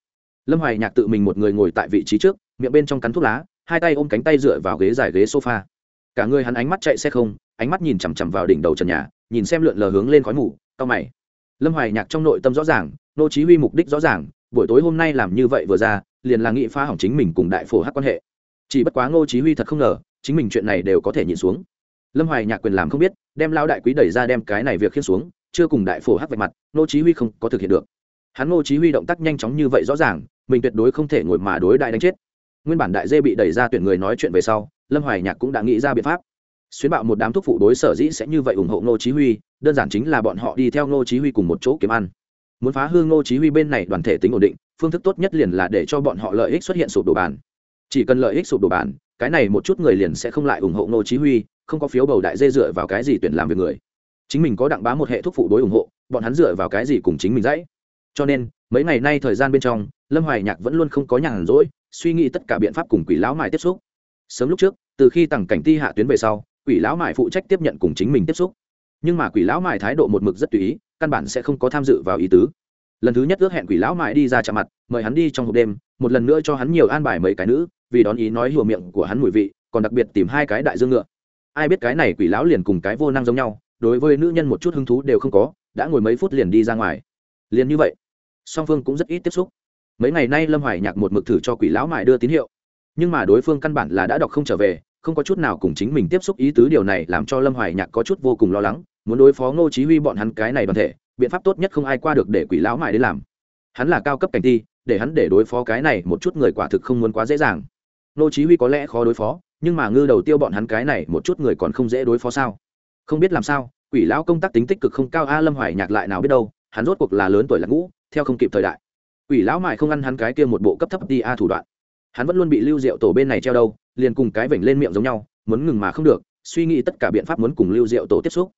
Lâm hoài nhạc tự mình một người ngồi tại vị trí trước miệng bên trong cắn thuốc lá, hai tay ôm cánh tay dựa vào ghế dài ghế sofa. Cả người hắn ánh mắt chạy xe không, ánh mắt nhìn chằm chằm vào đỉnh đầu trần nhà, nhìn xem lượn lờ hướng lên khói mù cao mày. Lâm hoài nhạc trong nội tâm rõ ràng, nô chí huy mục đích rõ ràng, buổi tối hôm nay làm như vậy vừa ra, liền là nghị phá hỏng chính mình cùng đại phổ hắc quan hệ. Chỉ bất quá ngô chí huy thật không ngờ, chính mình chuyện này đều có thể nhịn xuống. Lâm hoài nhạc quyền làm không biết, đem lao đại quý đẩy ra đem cái này việc khiên xuống, chưa cùng đại phổ hắc vạch mặt ngô chí huy không có thực hiện được. Hắn ngô chí huy động tác nhanh chóng như vậy rõ ràng, mình tuyệt đối không thể ngồi mà đối đại đánh chết nguyên bản đại dê bị đẩy ra tuyển người nói chuyện về sau, lâm hoài nhạc cũng đã nghĩ ra biện pháp. Xuyến bạo một đám thuốc phụ đối sở dĩ sẽ như vậy ủng hộ ngô chí huy, đơn giản chính là bọn họ đi theo ngô chí huy cùng một chỗ kiếm ăn. Muốn phá hương ngô chí huy bên này đoàn thể tính ổn định, phương thức tốt nhất liền là để cho bọn họ lợi ích xuất hiện sụp đổ bàn. Chỉ cần lợi ích sụp đổ bàn, cái này một chút người liền sẽ không lại ủng hộ ngô chí huy, không có phiếu bầu đại dê dựa vào cái gì tuyển làm việc người. Chính mình có đặng bá một hệ thuốc phụ đối ủng hộ, bọn hắn dựa vào cái gì cùng chính mình dãy cho nên, mấy ngày nay thời gian bên trong, lâm hoài nhạc vẫn luôn không có nhàn rỗi suy nghĩ tất cả biện pháp cùng quỷ lão mại tiếp xúc. Sớm lúc trước, từ khi tăng cảnh ti hạ tuyến về sau, quỷ lão mại phụ trách tiếp nhận cùng chính mình tiếp xúc. Nhưng mà quỷ lão mại thái độ một mực rất tùy ý, căn bản sẽ không có tham dự vào ý tứ. Lần thứ nhất ước hẹn quỷ lão mại đi ra chạm mặt, mời hắn đi trong hộp đêm, một lần nữa cho hắn nhiều an bài mấy cái nữ, vì đón ý nói hùa miệng của hắn mùi vị, còn đặc biệt tìm hai cái đại dương ngựa. Ai biết cái này quỷ lão liền cùng cái vô năng giống nhau, đối với nữ nhân một chút hứng thú đều không có, đã ngồi mấy phút liền đi ra ngoài. Liền như vậy, song phương cũng rất ít tiếp xúc mấy ngày nay lâm hoài nhạc một mực thử cho quỷ lão mại đưa tín hiệu. Nhưng mà đối phương căn bản là đã đọc không trở về, không có chút nào cùng chính mình tiếp xúc ý tứ điều này làm cho lâm hoài nhạc có chút vô cùng lo lắng, muốn đối phó ngô chí huy bọn hắn cái này đoàn thể, biện pháp tốt nhất không ai qua được để quỷ lão mại đến làm. Hắn là cao cấp cảnh ti để hắn để đối phó cái này một chút người quả thực không muốn quá dễ dàng. Ngô chí huy có lẽ khó đối phó, nhưng mà ngư đầu tiêu bọn hắn cái này một chút người còn không dễ đối phó sao? Không biết làm sao, quỷ lão công tác tính tích cực không cao a, lâm hoài nhạc lại nào biết đâu, hắn rốt cuộc là lớn tuổi là ngũ, theo không kịp thời đại quỷ lão mại không ăn hắn cái kia một bộ cấp thấp đi a thủ đoạn. Hắn vẫn luôn bị lưu diệu tổ bên này treo đâu, liền cùng cái vểnh lên miệng giống nhau, muốn ngừng mà không được, suy nghĩ tất cả biện pháp muốn cùng lưu diệu tổ tiếp xúc.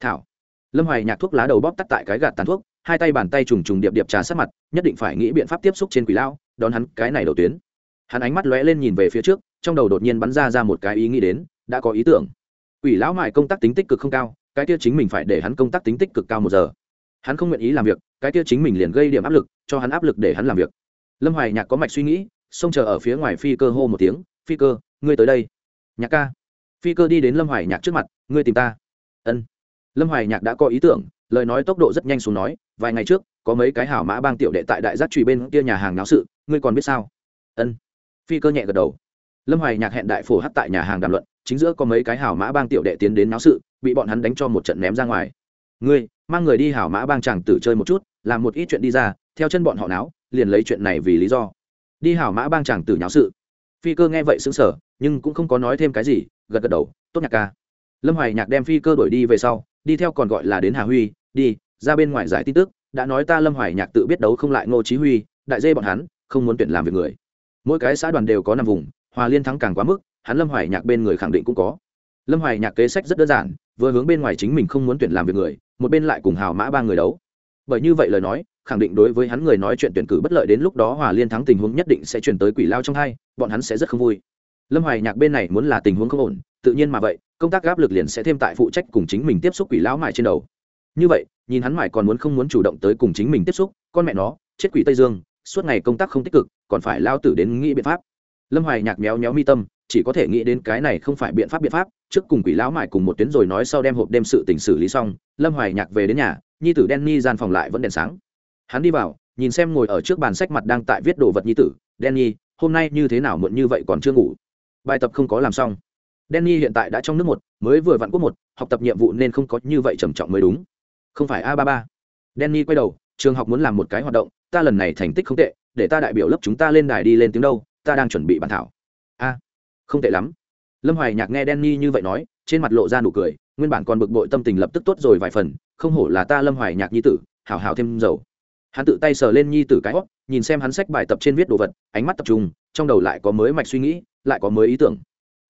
Thảo. Lâm hoài nhạc thuốc lá đầu bóp tắt tại cái gạt tàn thuốc, hai tay bàn tay trùng trùng điệp điệp trà sát mặt, nhất định phải nghĩ biện pháp tiếp xúc trên quỷ lão, đón hắn cái này đầu tuyến. Hắn ánh mắt lóe lên nhìn về phía trước, trong đầu đột nhiên bắn ra ra một cái ý nghĩ đến, đã có ý tưởng. Quỷ lão mại công tác tính tích cực không cao, cái kia chính mình phải để hắn công tác tính tích cực cao một giờ hắn không nguyện ý làm việc, cái kia chính mình liền gây điểm áp lực, cho hắn áp lực để hắn làm việc. Lâm hoài nhạc có mạch suy nghĩ, xông chờ ở phía ngoài phi cơ hô một tiếng, phi cơ, ngươi tới đây. Nhạc ca. Phi cơ đi đến lâm hoài nhạc trước mặt, ngươi tìm ta. Ân. Lâm hoài nhạc đã có ý tưởng, lời nói tốc độ rất nhanh xuống nói, vài ngày trước, có mấy cái hảo mã bang tiểu đệ tại đại giác trùy bên kia nhà hàng náo sự, ngươi còn biết sao? Ân. Phi cơ nhẹ gật đầu. Lâm hoài nhạc hẹn đại phổ hát tại nhà hàng đàm luận, chính giữa có mấy cái hảo mã bang tiểu đệ tiến đến náo sự, bị bọn hắn đánh cho một trận ném ra ngoài. Ngươi mang người đi hảo mã bang chàng tử chơi một chút, làm một ít chuyện đi ra, theo chân bọn họ náo, liền lấy chuyện này vì lý do. Đi hảo mã bang chàng tử nháo sự. Phi cơ nghe vậy xứng sở nhưng cũng không có nói thêm cái gì, gật gật đầu, tốt nhạc ca. Lâm hoài nhạc đem phi cơ đổi đi về sau, đi theo còn gọi là đến hà huy, đi, ra bên ngoài giải tin tức, đã nói ta lâm hoài nhạc tự biết đấu không lại ngô chí huy, đại dê bọn hắn, không muốn tuyển làm việc người. Mỗi cái xã đoàn đều có năm vùng, hòa liên thắng càng quá mức, hắn lâm hoài nhạc bên người khẳng định cũng có. Lâm hoài nhạc kế sách rất đơn giản vừa hướng bên ngoài chính mình không muốn tuyển làm việc người, một bên lại cùng hào mã ba người đấu. Bởi như vậy lời nói, khẳng định đối với hắn người nói chuyện tuyển cử bất lợi đến lúc đó hòa liên thắng tình huống nhất định sẽ chuyển tới quỷ lao trong hai, bọn hắn sẽ rất không vui. Lâm hoài nhạc bên này muốn là tình huống không ổn, tự nhiên mà vậy, công tác áp lực liền sẽ thêm tại phụ trách cùng chính mình tiếp xúc quỷ lão mải trên đầu. Như vậy, nhìn hắn mải còn muốn không muốn chủ động tới cùng chính mình tiếp xúc, con mẹ nó, chết quỷ tây dương, suốt ngày công tác không tích cực, còn phải lao tử đến nghĩ biện pháp. Lâm hoài nhạc méo méo mi tâm chỉ có thể nghĩ đến cái này không phải biện pháp biện pháp trước cùng quỷ lão mại cùng một tuyến rồi nói sau đem hộp đem sự tình xử lý xong lâm hoài nhạc về đến nhà nhi tử denny gian phòng lại vẫn đèn sáng. Hắn đi vào nhìn xem ngồi ở trước bàn sách mặt đang tại viết đồ vật nhi tử Danny, hôm nay như thế nào muộn như vậy còn chưa ngủ? Bài tập không có làm xong. Danny hiện tại đã trong nước một mới vừa vặn quốc một học tập nhiệm vụ nên không có như vậy trầm trọng mới đúng. Không phải a ba ba. Danny quay đầu trường học muốn làm một cái hoạt động ta lần này thành tích không tệ để ta đại biểu lớp chúng ta lên đài đi lên tiếng đâu ta đang chuẩn bị bàn thảo không tệ lắm. Lâm hoài nhạc nghe Danny như vậy nói, trên mặt lộ ra nụ cười, nguyên bản còn bực bội tâm tình lập tức tốt rồi vài phần, không hổ là ta lâm hoài nhạc nhi tử, hảo hảo thêm dầu. Hắn tự tay sờ lên nhi tử cái hót, nhìn xem hắn sách bài tập trên viết đồ vật, ánh mắt tập trung, trong đầu lại có mới mạch suy nghĩ, lại có mới ý tưởng.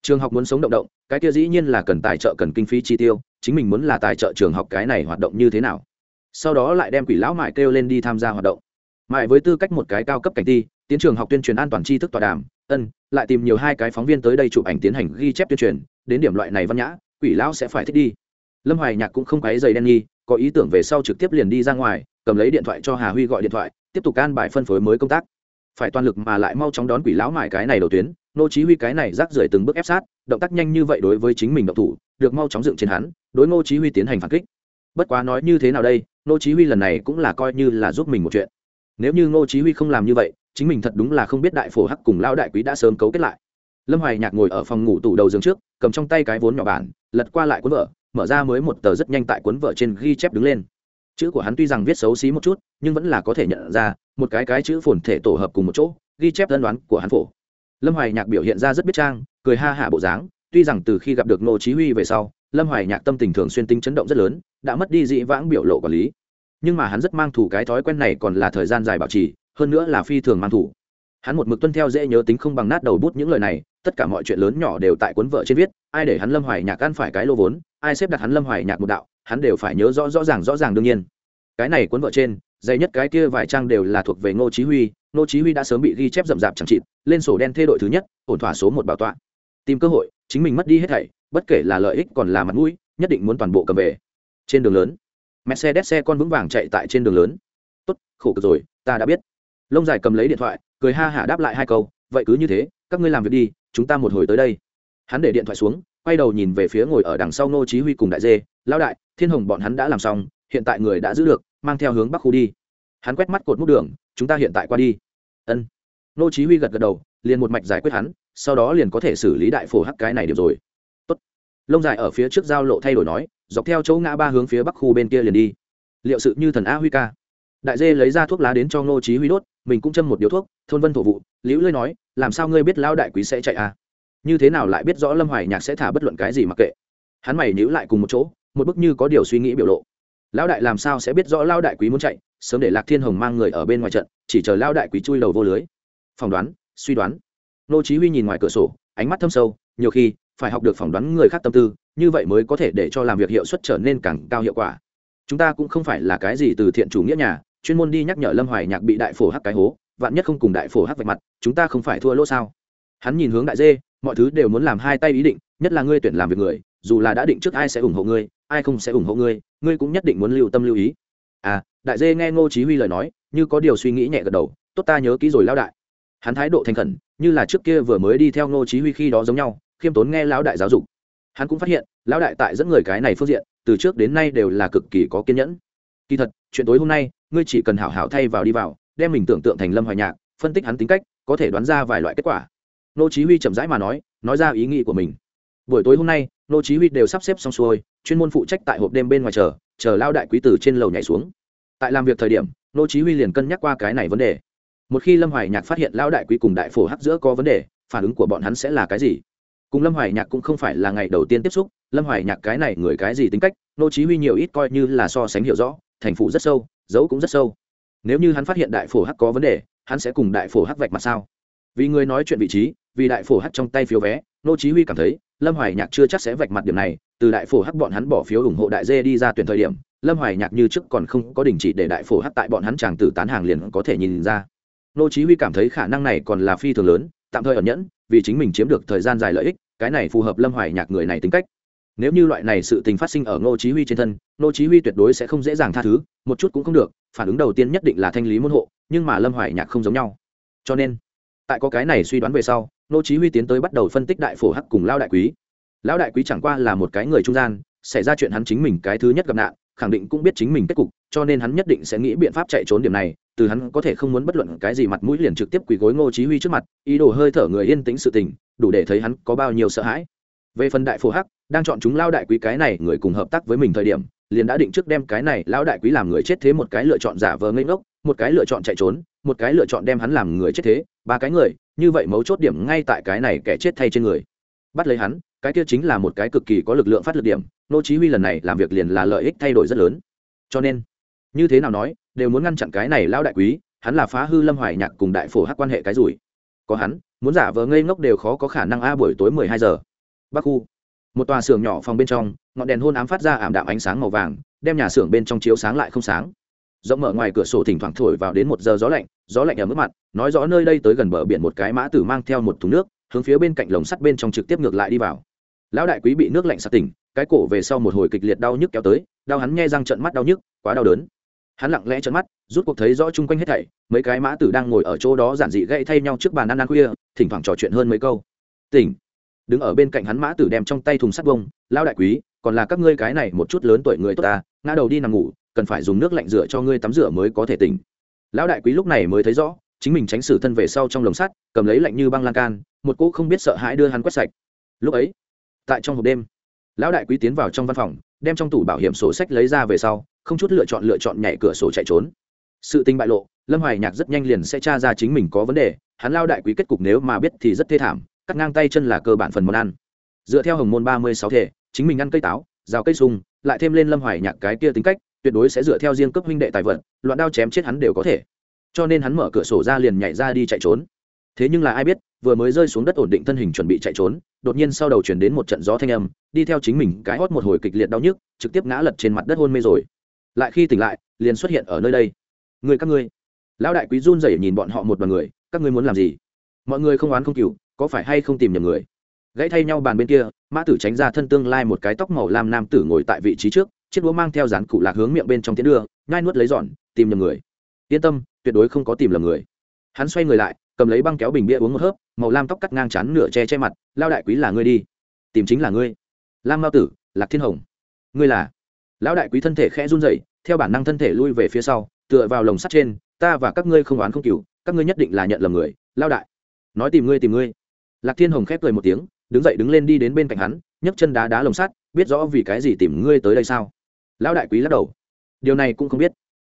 Trường học muốn sống động động, cái kia dĩ nhiên là cần tài trợ cần kinh phí chi tiêu, chính mình muốn là tài trợ trường học cái này hoạt động như thế nào. Sau đó lại đem quỷ lão mại kêu lên đi tham gia hoạt động. Mại với tư cách một cái cao cấp cảnh ti tiến trường học tuyên truyền an toàn tri thức tọa đàm, ân, lại tìm nhiều hai cái phóng viên tới đây chụp ảnh tiến hành ghi chép tuyên truyền, đến điểm loại này văn nhã, quỷ lão sẽ phải thích đi. Lâm hoài nhạc cũng không quấy dày đen nghi có ý tưởng về sau trực tiếp liền đi ra ngoài, cầm lấy điện thoại cho hà huy gọi điện thoại, tiếp tục can bài phân phối mới công tác. Phải toàn lực mà lại mau chóng đón quỷ lão mải cái này đầu tuyến, nô chí huy cái này rác rưởi từng bước ép sát, động tác nhanh như vậy đối với chính mình động thủ, được mau chóng dựng trên hắn, đối nô chí huy tiến hành phản kích. Bất quá nói như thế nào đây, nô chí huy lần này cũng là coi như là giúp mình một chuyện. Nếu như nô chí huy không làm như vậy chính mình thật đúng là không biết đại phổ hắc cùng lão đại quý đã sớm cấu kết lại. Lâm hoài nhạc ngồi ở phòng ngủ tủ đầu giường trước, cầm trong tay cái vốn nhỏ bản, lật qua lại cuốn vợ mở ra mới một tờ rất nhanh tại cuốn vợ trên ghi chép đứng lên. Chữ của hắn tuy rằng viết xấu xí một chút, nhưng vẫn là có thể nhận ra, một cái cái chữ phồn thể tổ hợp cùng một chỗ, ghi chép tân đoán của hắn phổ. Lâm hoài nhạc biểu hiện ra rất biết trang, cười ha hạ bộ dáng, tuy rằng từ khi gặp được nô chí huy về sau, lâm hoài nhạc tâm tình thường xuyên tinh chấn động rất lớn, đã mất đi dị vãng biểu lộ quản lý. Nhưng mà hắn rất mang thủ cái thói quen này còn là thời gian dài bảo trì hơn nữa là phi thường mang thủ. Hắn một mực tuân theo dễ nhớ tính không bằng nát đầu bút những lời này, tất cả mọi chuyện lớn nhỏ đều tại cuốn vợ trên viết, ai để hắn lâm hoài nhạc ăn phải cái lô vốn, ai xếp đặt hắn lâm hoài nhạc một đạo, hắn đều phải nhớ rõ rõ ràng rõ ràng đương nhiên. Cái này cuốn vợ trên, dày nhất cái kia vài trang đều là thuộc về ngô chí huy, ngô chí huy đã sớm bị ghi chép rậm rạp chẳng chịt, lên sổ đen thê đội thứ nhất, ổn thỏa số một bảo tọa. Tìm cơ hội, chính mình mất đi hết thảy, bất kể là lợi ích còn là mặt mũi, nhất định muốn toàn bộ cầm về. Trên đường lớn, mercedes xe con vững vàng chạy tại trên đường lớn. Tốt, khổ cực rồi, ta đã biết lông dài cầm lấy điện thoại, cười ha hả đáp lại hai câu, vậy cứ như thế, các ngươi làm việc đi, chúng ta một hồi tới đây. Hắn để điện thoại xuống, quay đầu nhìn về phía ngồi ở đằng sau ngô chí huy cùng đại dê, lão đại, thiên hồng bọn hắn đã làm xong, hiện tại người đã giữ được, mang theo hướng bắc khu đi. Hắn quét mắt cột mút đường, chúng ta hiện tại qua đi. Ân. Ngô chí huy gật gật đầu, liền một mạch giải quyết hắn, sau đó liền có thể xử lý đại phổ hắc cái này được rồi. Tốt. Lông dài ở phía trước giao lộ thay đổi nói, dọc theo chỗ ngã ba hướng phía bắc khu bên kia liền đi. Liệu sự như thần a huy ca. Đại dê lấy ra thuốc lá đến cho ngô chí huy đốt mình cũng châm một điếu thuốc, thôn vân thổ vụ, liễu lơi nói, làm sao ngươi biết lão đại quý sẽ chạy à? Như thế nào lại biết rõ lâm hoài nhạc sẽ thả bất luận cái gì mặc kệ? Hắn mày nhữ lại cùng một chỗ, một bức như có điều suy nghĩ biểu lộ. Lão đại làm sao sẽ biết rõ lão đại quý muốn chạy, sớm để lạc thiên hồng mang người ở bên ngoài trận, chỉ chờ lão đại quý chui đầu vô lưới? Phỏng đoán, suy đoán. Nô chí huy nhìn ngoài cửa sổ, ánh mắt thâm sâu, nhiều khi phải học được phỏng đoán người khác tâm tư, như vậy mới có thể để cho làm việc hiệu suất trở nên càng cao hiệu quả. Chúng ta cũng không phải là cái gì từ thiện chủ nghĩa nhà chuyên môn đi nhắc nhở lâm hoài nhạc bị đại phổ hắc cái hố, vạn nhất không cùng đại phổ hắc vạch mặt, chúng ta không phải thua lỗ sao? Hắn nhìn hướng đại dê, mọi thứ đều muốn làm hai tay ý định, nhất là ngươi tuyển làm việc người, dù là đã định trước ai sẽ ủng hộ ngươi, ai không sẽ ủng hộ ngươi ngươi cũng nhất định muốn lưu tâm lưu ý. À đại dê nghe ngô chí huy lời nói, như có điều suy nghĩ nhẹ gật đầu, tốt ta nhớ kỹ rồi lão đại. Hắn thái độ thành khẩn, như là trước kia vừa mới đi theo ngô chí huy khi đó giống nhau, khiêm tốn nghe lão đại giáo dục. Hắn cũng phát hiện, lão đại tại dẫn người cái này phương diện, từ trước đến nay đều là cực kỳ có kiên nhẫn. Kỳ thật chuyện tối hôm nay, ngươi chỉ cần hảo hảo thay vào đi vào, đem mình tưởng tượng thành lâm hoài nhạc, phân tích hắn tính cách, có thể đoán ra vài loại kết quả. Nô chí huy chậm rãi mà nói nói ra ý nghĩ của mình. Buổi tối hôm nay, nô chí huy đều sắp xếp xong xuôi, chuyên môn phụ trách tại hộp đêm bên ngoài chờ chờ lao đại quý tử trên lầu nhảy xuống. Tại làm việc thời điểm, nô chí huy liền cân nhắc qua cái này vấn đề. Một khi lâm hoài nhạc phát hiện lao đại quý cùng đại phổ hắc giữa có vấn đề, phản ứng của bọn hắn sẽ là cái gì? Cùng lâm hoài nhạc cũng không phải là ngày đầu tiên tiếp xúc, lâm hoài nhạc cái này người cái gì tính cách, nô chí huy nhiều ít coi như là so sánh hiểu rõ thành phủ rất sâu, dấu cũng rất sâu. Nếu như hắn phát hiện đại phổ hắc có vấn đề, hắn sẽ cùng đại phổ hắc vạch mặt sao? Vì người nói chuyện vị trí, vì đại phổ hắc trong tay phiếu vé, nô chí huy cảm thấy, lâm hoài nhạc chưa chắc sẽ vạch mặt điểm này, từ đại phổ hắc bọn hắn bỏ phiếu ủng hộ đại dê đi ra tuyển thời điểm, lâm hoài nhạc như trước còn không có đình chỉ để đại phổ hắc tại bọn hắn chàng tử tán hàng liền có thể nhìn ra. Nô chí huy cảm thấy khả năng này còn là phi thường lớn, tạm thời ẩn nhẫn, vì chính mình chiếm được thời gian dài lợi ích, cái này phù hợp lâm hoài nhạc người này tính cách nếu như loại này sự tình phát sinh ở ngô chí huy trên thân, ngô chí huy tuyệt đối sẽ không dễ dàng tha thứ, một chút cũng không được, phản ứng đầu tiên nhất định là thanh lý môn hộ, nhưng mà lâm hoài nhạc không giống nhau. Cho nên, tại có cái này suy đoán về sau, ngô chí huy tiến tới bắt đầu phân tích đại phổ hắc cùng lao đại quý. Lão đại quý chẳng qua là một cái người trung gian, xảy ra chuyện hắn chính mình cái thứ nhất gặp nạn, khẳng định cũng biết chính mình kết cục, cho nên hắn nhất định sẽ nghĩ biện pháp chạy trốn điểm này, từ hắn có thể không muốn bất luận cái gì mặt mũi liền trực tiếp quỳ gối ngô chí huy trước mặt, ý đồ hơi thở người yên tĩnh sự tình, đủ để thấy hắn có bao nhiêu sợ hãi. Về phần đại phổ hắc đang chọn chúng lao đại quý cái này người cùng hợp tác với mình thời điểm, liền đã định trước đem cái này lão đại quý làm người chết thế một cái lựa chọn giả vờ ngây ngốc, một cái lựa chọn chạy trốn, một cái lựa chọn đem hắn làm người chết thế, ba cái người, như vậy mấu chốt điểm ngay tại cái này kẻ chết thay trên người. Bắt lấy hắn, cái kia chính là một cái cực kỳ có lực lượng phát lực điểm, nô chí huy lần này làm việc liền là lợi ích thay đổi rất lớn. Cho nên, như thế nào nói, đều muốn ngăn chặn cái này lão đại quý, hắn là phá hư lâm hoài nhạc cùng đại phổ hắc quan hệ cái rủi. Có hắn, muốn giả vờ ngây ngốc đều khó có khả năng a buổi tối 12 giờ. Bắc khu một tòa xưởng nhỏ phòng bên trong, ngọn đèn hôn ám phát ra ảm đạm ánh sáng màu vàng, đem nhà xưởng bên trong chiếu sáng lại không sáng. Rộng mở ngoài cửa sổ thỉnh thoảng thổi vào đến một giờ gió lạnh gió lạnh ở mức mặt, nói rõ nơi đây tới gần bờ biển một cái mã tử mang theo một thùng nước, hướng phía bên cạnh lồng sắt bên trong trực tiếp ngược lại đi vào. Lão đại quý bị nước lạnh sạt tỉnh, cái cổ về sau một hồi kịch liệt đau nhức kéo tới, đau hắn nghe răng trận mắt đau nhức, quá đau đớn. Hắn lặng lẽ trận mắt, rút cuộc thấy rõ chung quanh hết thảy, mấy cái mã tử đang ngồi ở chỗ đó giản dị gãy thay nhau trước bàn ăn ăn khuya, thỉnh thoảng trò chuyện hơn mấy câu. Tỉnh đứng ở bên cạnh hắn mã tử đem trong tay thùng sắt bông lao đại quý, còn là các ngươi cái này một chút lớn tuổi người tốt ta, ngã đầu đi nằm ngủ, cần phải dùng nước lạnh rửa cho ngươi tắm rửa mới có thể tỉnh. Lão đại quý lúc này mới thấy rõ, chính mình tránh xử thân về sau trong lồng sắt, cầm lấy lạnh như băng lan can, một cô không biết sợ hãi đưa hắn quét sạch. Lúc ấy, tại trong hộp đêm, lão đại quý tiến vào trong văn phòng, đem trong tủ bảo hiểm sổ sách lấy ra về sau, không chút lựa chọn lựa chọn nhảy cửa sổ chạy trốn. Sự tình bại lộ, lâm hoài nhạc rất nhanh liền sẽ tra ra chính mình có vấn đề, hắn lao đại quý kết cục nếu mà biết thì rất thê thảm cắt ngang tay chân là cơ bản phần món ăn. Dựa theo hồng môn ba mươi sáu thể, chính mình ăn cây táo, rào cây sung lại thêm lên lâm hoài nhạc cái kia tính cách, tuyệt đối sẽ dựa theo riêng cấp huynh đệ tài vận loạn đao chém chết hắn đều có thể. Cho nên hắn mở cửa sổ ra liền nhảy ra đi chạy trốn. Thế nhưng là ai biết, vừa mới rơi xuống đất ổn định thân hình chuẩn bị chạy trốn, đột nhiên sau đầu chuyển đến một trận gió thanh âm, đi theo chính mình cái hót một hồi kịch liệt đau nhức, trực tiếp ngã lật trên mặt đất hôn mê rồi. Lại khi tỉnh lại, liền xuất hiện ở nơi đây. Người các ngươi. Lão đại quý run rẩy nhìn bọn họ một bằng người, các ngươi muốn làm gì? Mọi người không oán không cừu có phải hay không tìm nhầm người? Gãy thay nhau bàn bên kia, mã tử tránh ra thân tương lai một cái tóc màu lam nam tử ngồi tại vị trí trước, chiếc đũa mang theo dán cụ lạc hướng miệng bên trong tiến đưa, nhai nuốt lấy giòn, tìm nhầm người. Yên tâm, tuyệt đối không có tìm lầm người. Hắn xoay người lại, cầm lấy băng kéo bình bia uống một hớp, màu lam tóc cắt ngang chắn nửa che che mặt lao đại quý là ngươi đi. Tìm chính là ngươi. Lam mao tử, lạc thiên hồng. Ngươi là? Lão đại quý thân thể khẽ run rẩy, theo bản năng thân thể lui về phía sau, tựa vào lồng sắt trên, ta và các ngươi không oán không cừu, các ngươi nhất định là nhận lầm người. Lao đại, nói tìm ngươi tìm ngươi lạc thiên hồng khép cười một tiếng, đứng dậy đứng lên đi đến bên cạnh hắn, nhấc chân đá đá lồng sắt, biết rõ vì cái gì tìm ngươi tới đây sao? Lão đại quý lắc đầu. Điều này cũng không biết.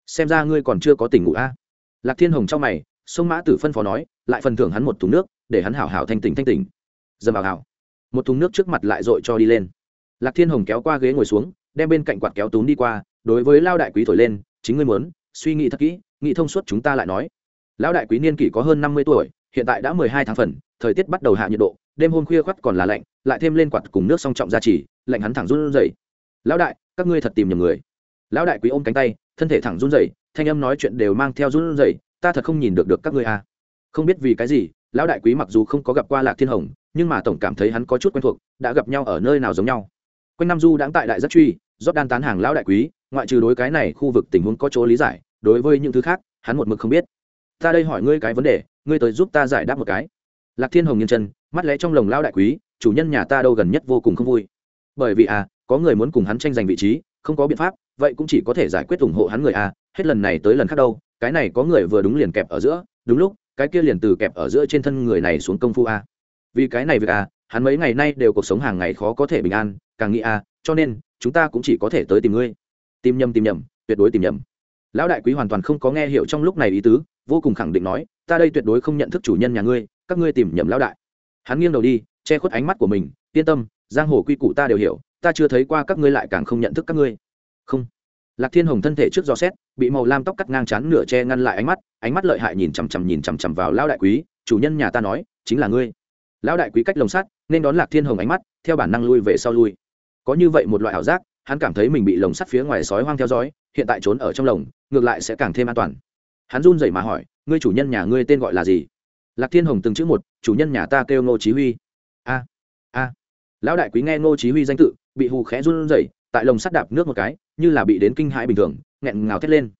Xem ra ngươi còn chưa có tình ngủ a. Lạc thiên hồng trong mày, sông mã tử phân phó nói, lại phần thưởng hắn một thùng nước, để hắn hảo hảo thanh tỉnh thanh tỉnh. Dầm vào hảo. Một thùng nước trước mặt lại dội cho đi lên. Lạc thiên hồng kéo qua ghế ngồi xuống, đem bên cạnh quạt kéo túm đi qua, đối với lao đại quý thổi lên, chính ngươi muốn, suy nghĩ thật kỹ, nghĩ thông suốt chúng ta lại nói. Lão đại quý niên kỷ có hơn năm mươi tuổi hiện tại đã mười hai tháng phần, thời tiết bắt đầu hạ nhiệt độ, đêm hôm khuya khoắt còn là lạnh, lại thêm lên quạt cùng nước song trọng gia trì, lạnh hắn thẳng run rẩy. Lão đại, các ngươi thật tìm nhầm người. Lão đại quý ôm cánh tay, thân thể thẳng run rẩy, thanh âm nói chuyện đều mang theo run rẩy, ta thật không nhìn được được các ngươi à. Không biết vì cái gì, lão đại quý mặc dù không có gặp qua lạc thiên hồng, nhưng mà tổng cảm thấy hắn có chút quen thuộc, đã gặp nhau ở nơi nào giống nhau. Quanh năm du đãng tại đại giác truy rót đan tán hàng lão đại quý, ngoại trừ đối cái này khu vực tình huống có chỗ lý giải, đối với những thứ khác, hắn một mực không biết. Ta đây hỏi ngươi cái vấn đề ngươi tới giúp ta giải đáp một cái. Lạc thiên hồng nghiêng chân, mắt lẽ trong lồng lao đại quý, chủ nhân nhà ta đâu gần nhất vô cùng không vui. Bởi vì à có người muốn cùng hắn tranh giành vị trí, không có biện pháp, vậy cũng chỉ có thể giải quyết ủng hộ hắn người à hết lần này tới lần khác đâu, cái này có người vừa đúng liền kẹp ở giữa, đúng lúc, cái kia liền từ kẹp ở giữa trên thân người này xuống công phu à. vì cái này việc à hắn mấy ngày nay đều cuộc sống hàng ngày khó có thể bình an, càng nghĩ à cho nên, chúng ta cũng chỉ có thể tới tìm ngươi. Tìm nhầm tìm nhầm, tuyệt đối tìm nhầm. Lão đại quý hoàn toàn không có nghe hiểu trong lúc này ý tứ, vô cùng khẳng định nói ta đây tuyệt đối không nhận thức chủ nhân nhà ngươi, các ngươi tìm nhầm lão đại. Hắn nghiêng đầu đi, che khuất ánh mắt của mình, yên tâm, giang hồ quy củ ta đều hiểu, ta chưa thấy qua các ngươi lại càng không nhận thức các ngươi. Không. Lạc thiên hồng thân thể trước gió xét, bị màu lam tóc cắt ngang chán nửa che ngăn lại ánh mắt ánh mắt lợi hại nhìn chằm chằm nhìn chằm chằm vào lão đại quý, chủ nhân nhà ta nói, chính là ngươi. Lão đại quý cách lồng sắt, nên đón lạc thiên hồng ánh mắt, theo bản năng lui về sau lui. Có như vậy một loại ảo giác, hắn cảm thấy mình bị lồng sắt phía ngoài sói hoang theo dõi, hiện tại trốn ở trong lồng, ngược lại sẽ càng thêm an toàn. Hắn run rẩy mà hỏi ngươi chủ nhân nhà ngươi tên gọi là gì? Lạc thiên hồng từng chữ một, chủ nhân nhà ta kêu ngô chí huy. A a. Lão đại quý nghe ngô chí huy danh tự, bị hù khẽ run rẩy, tại lồng sắt đạp nước một cái, như là bị đến kinh hãi bình thường, nghẹn ngào thét lên.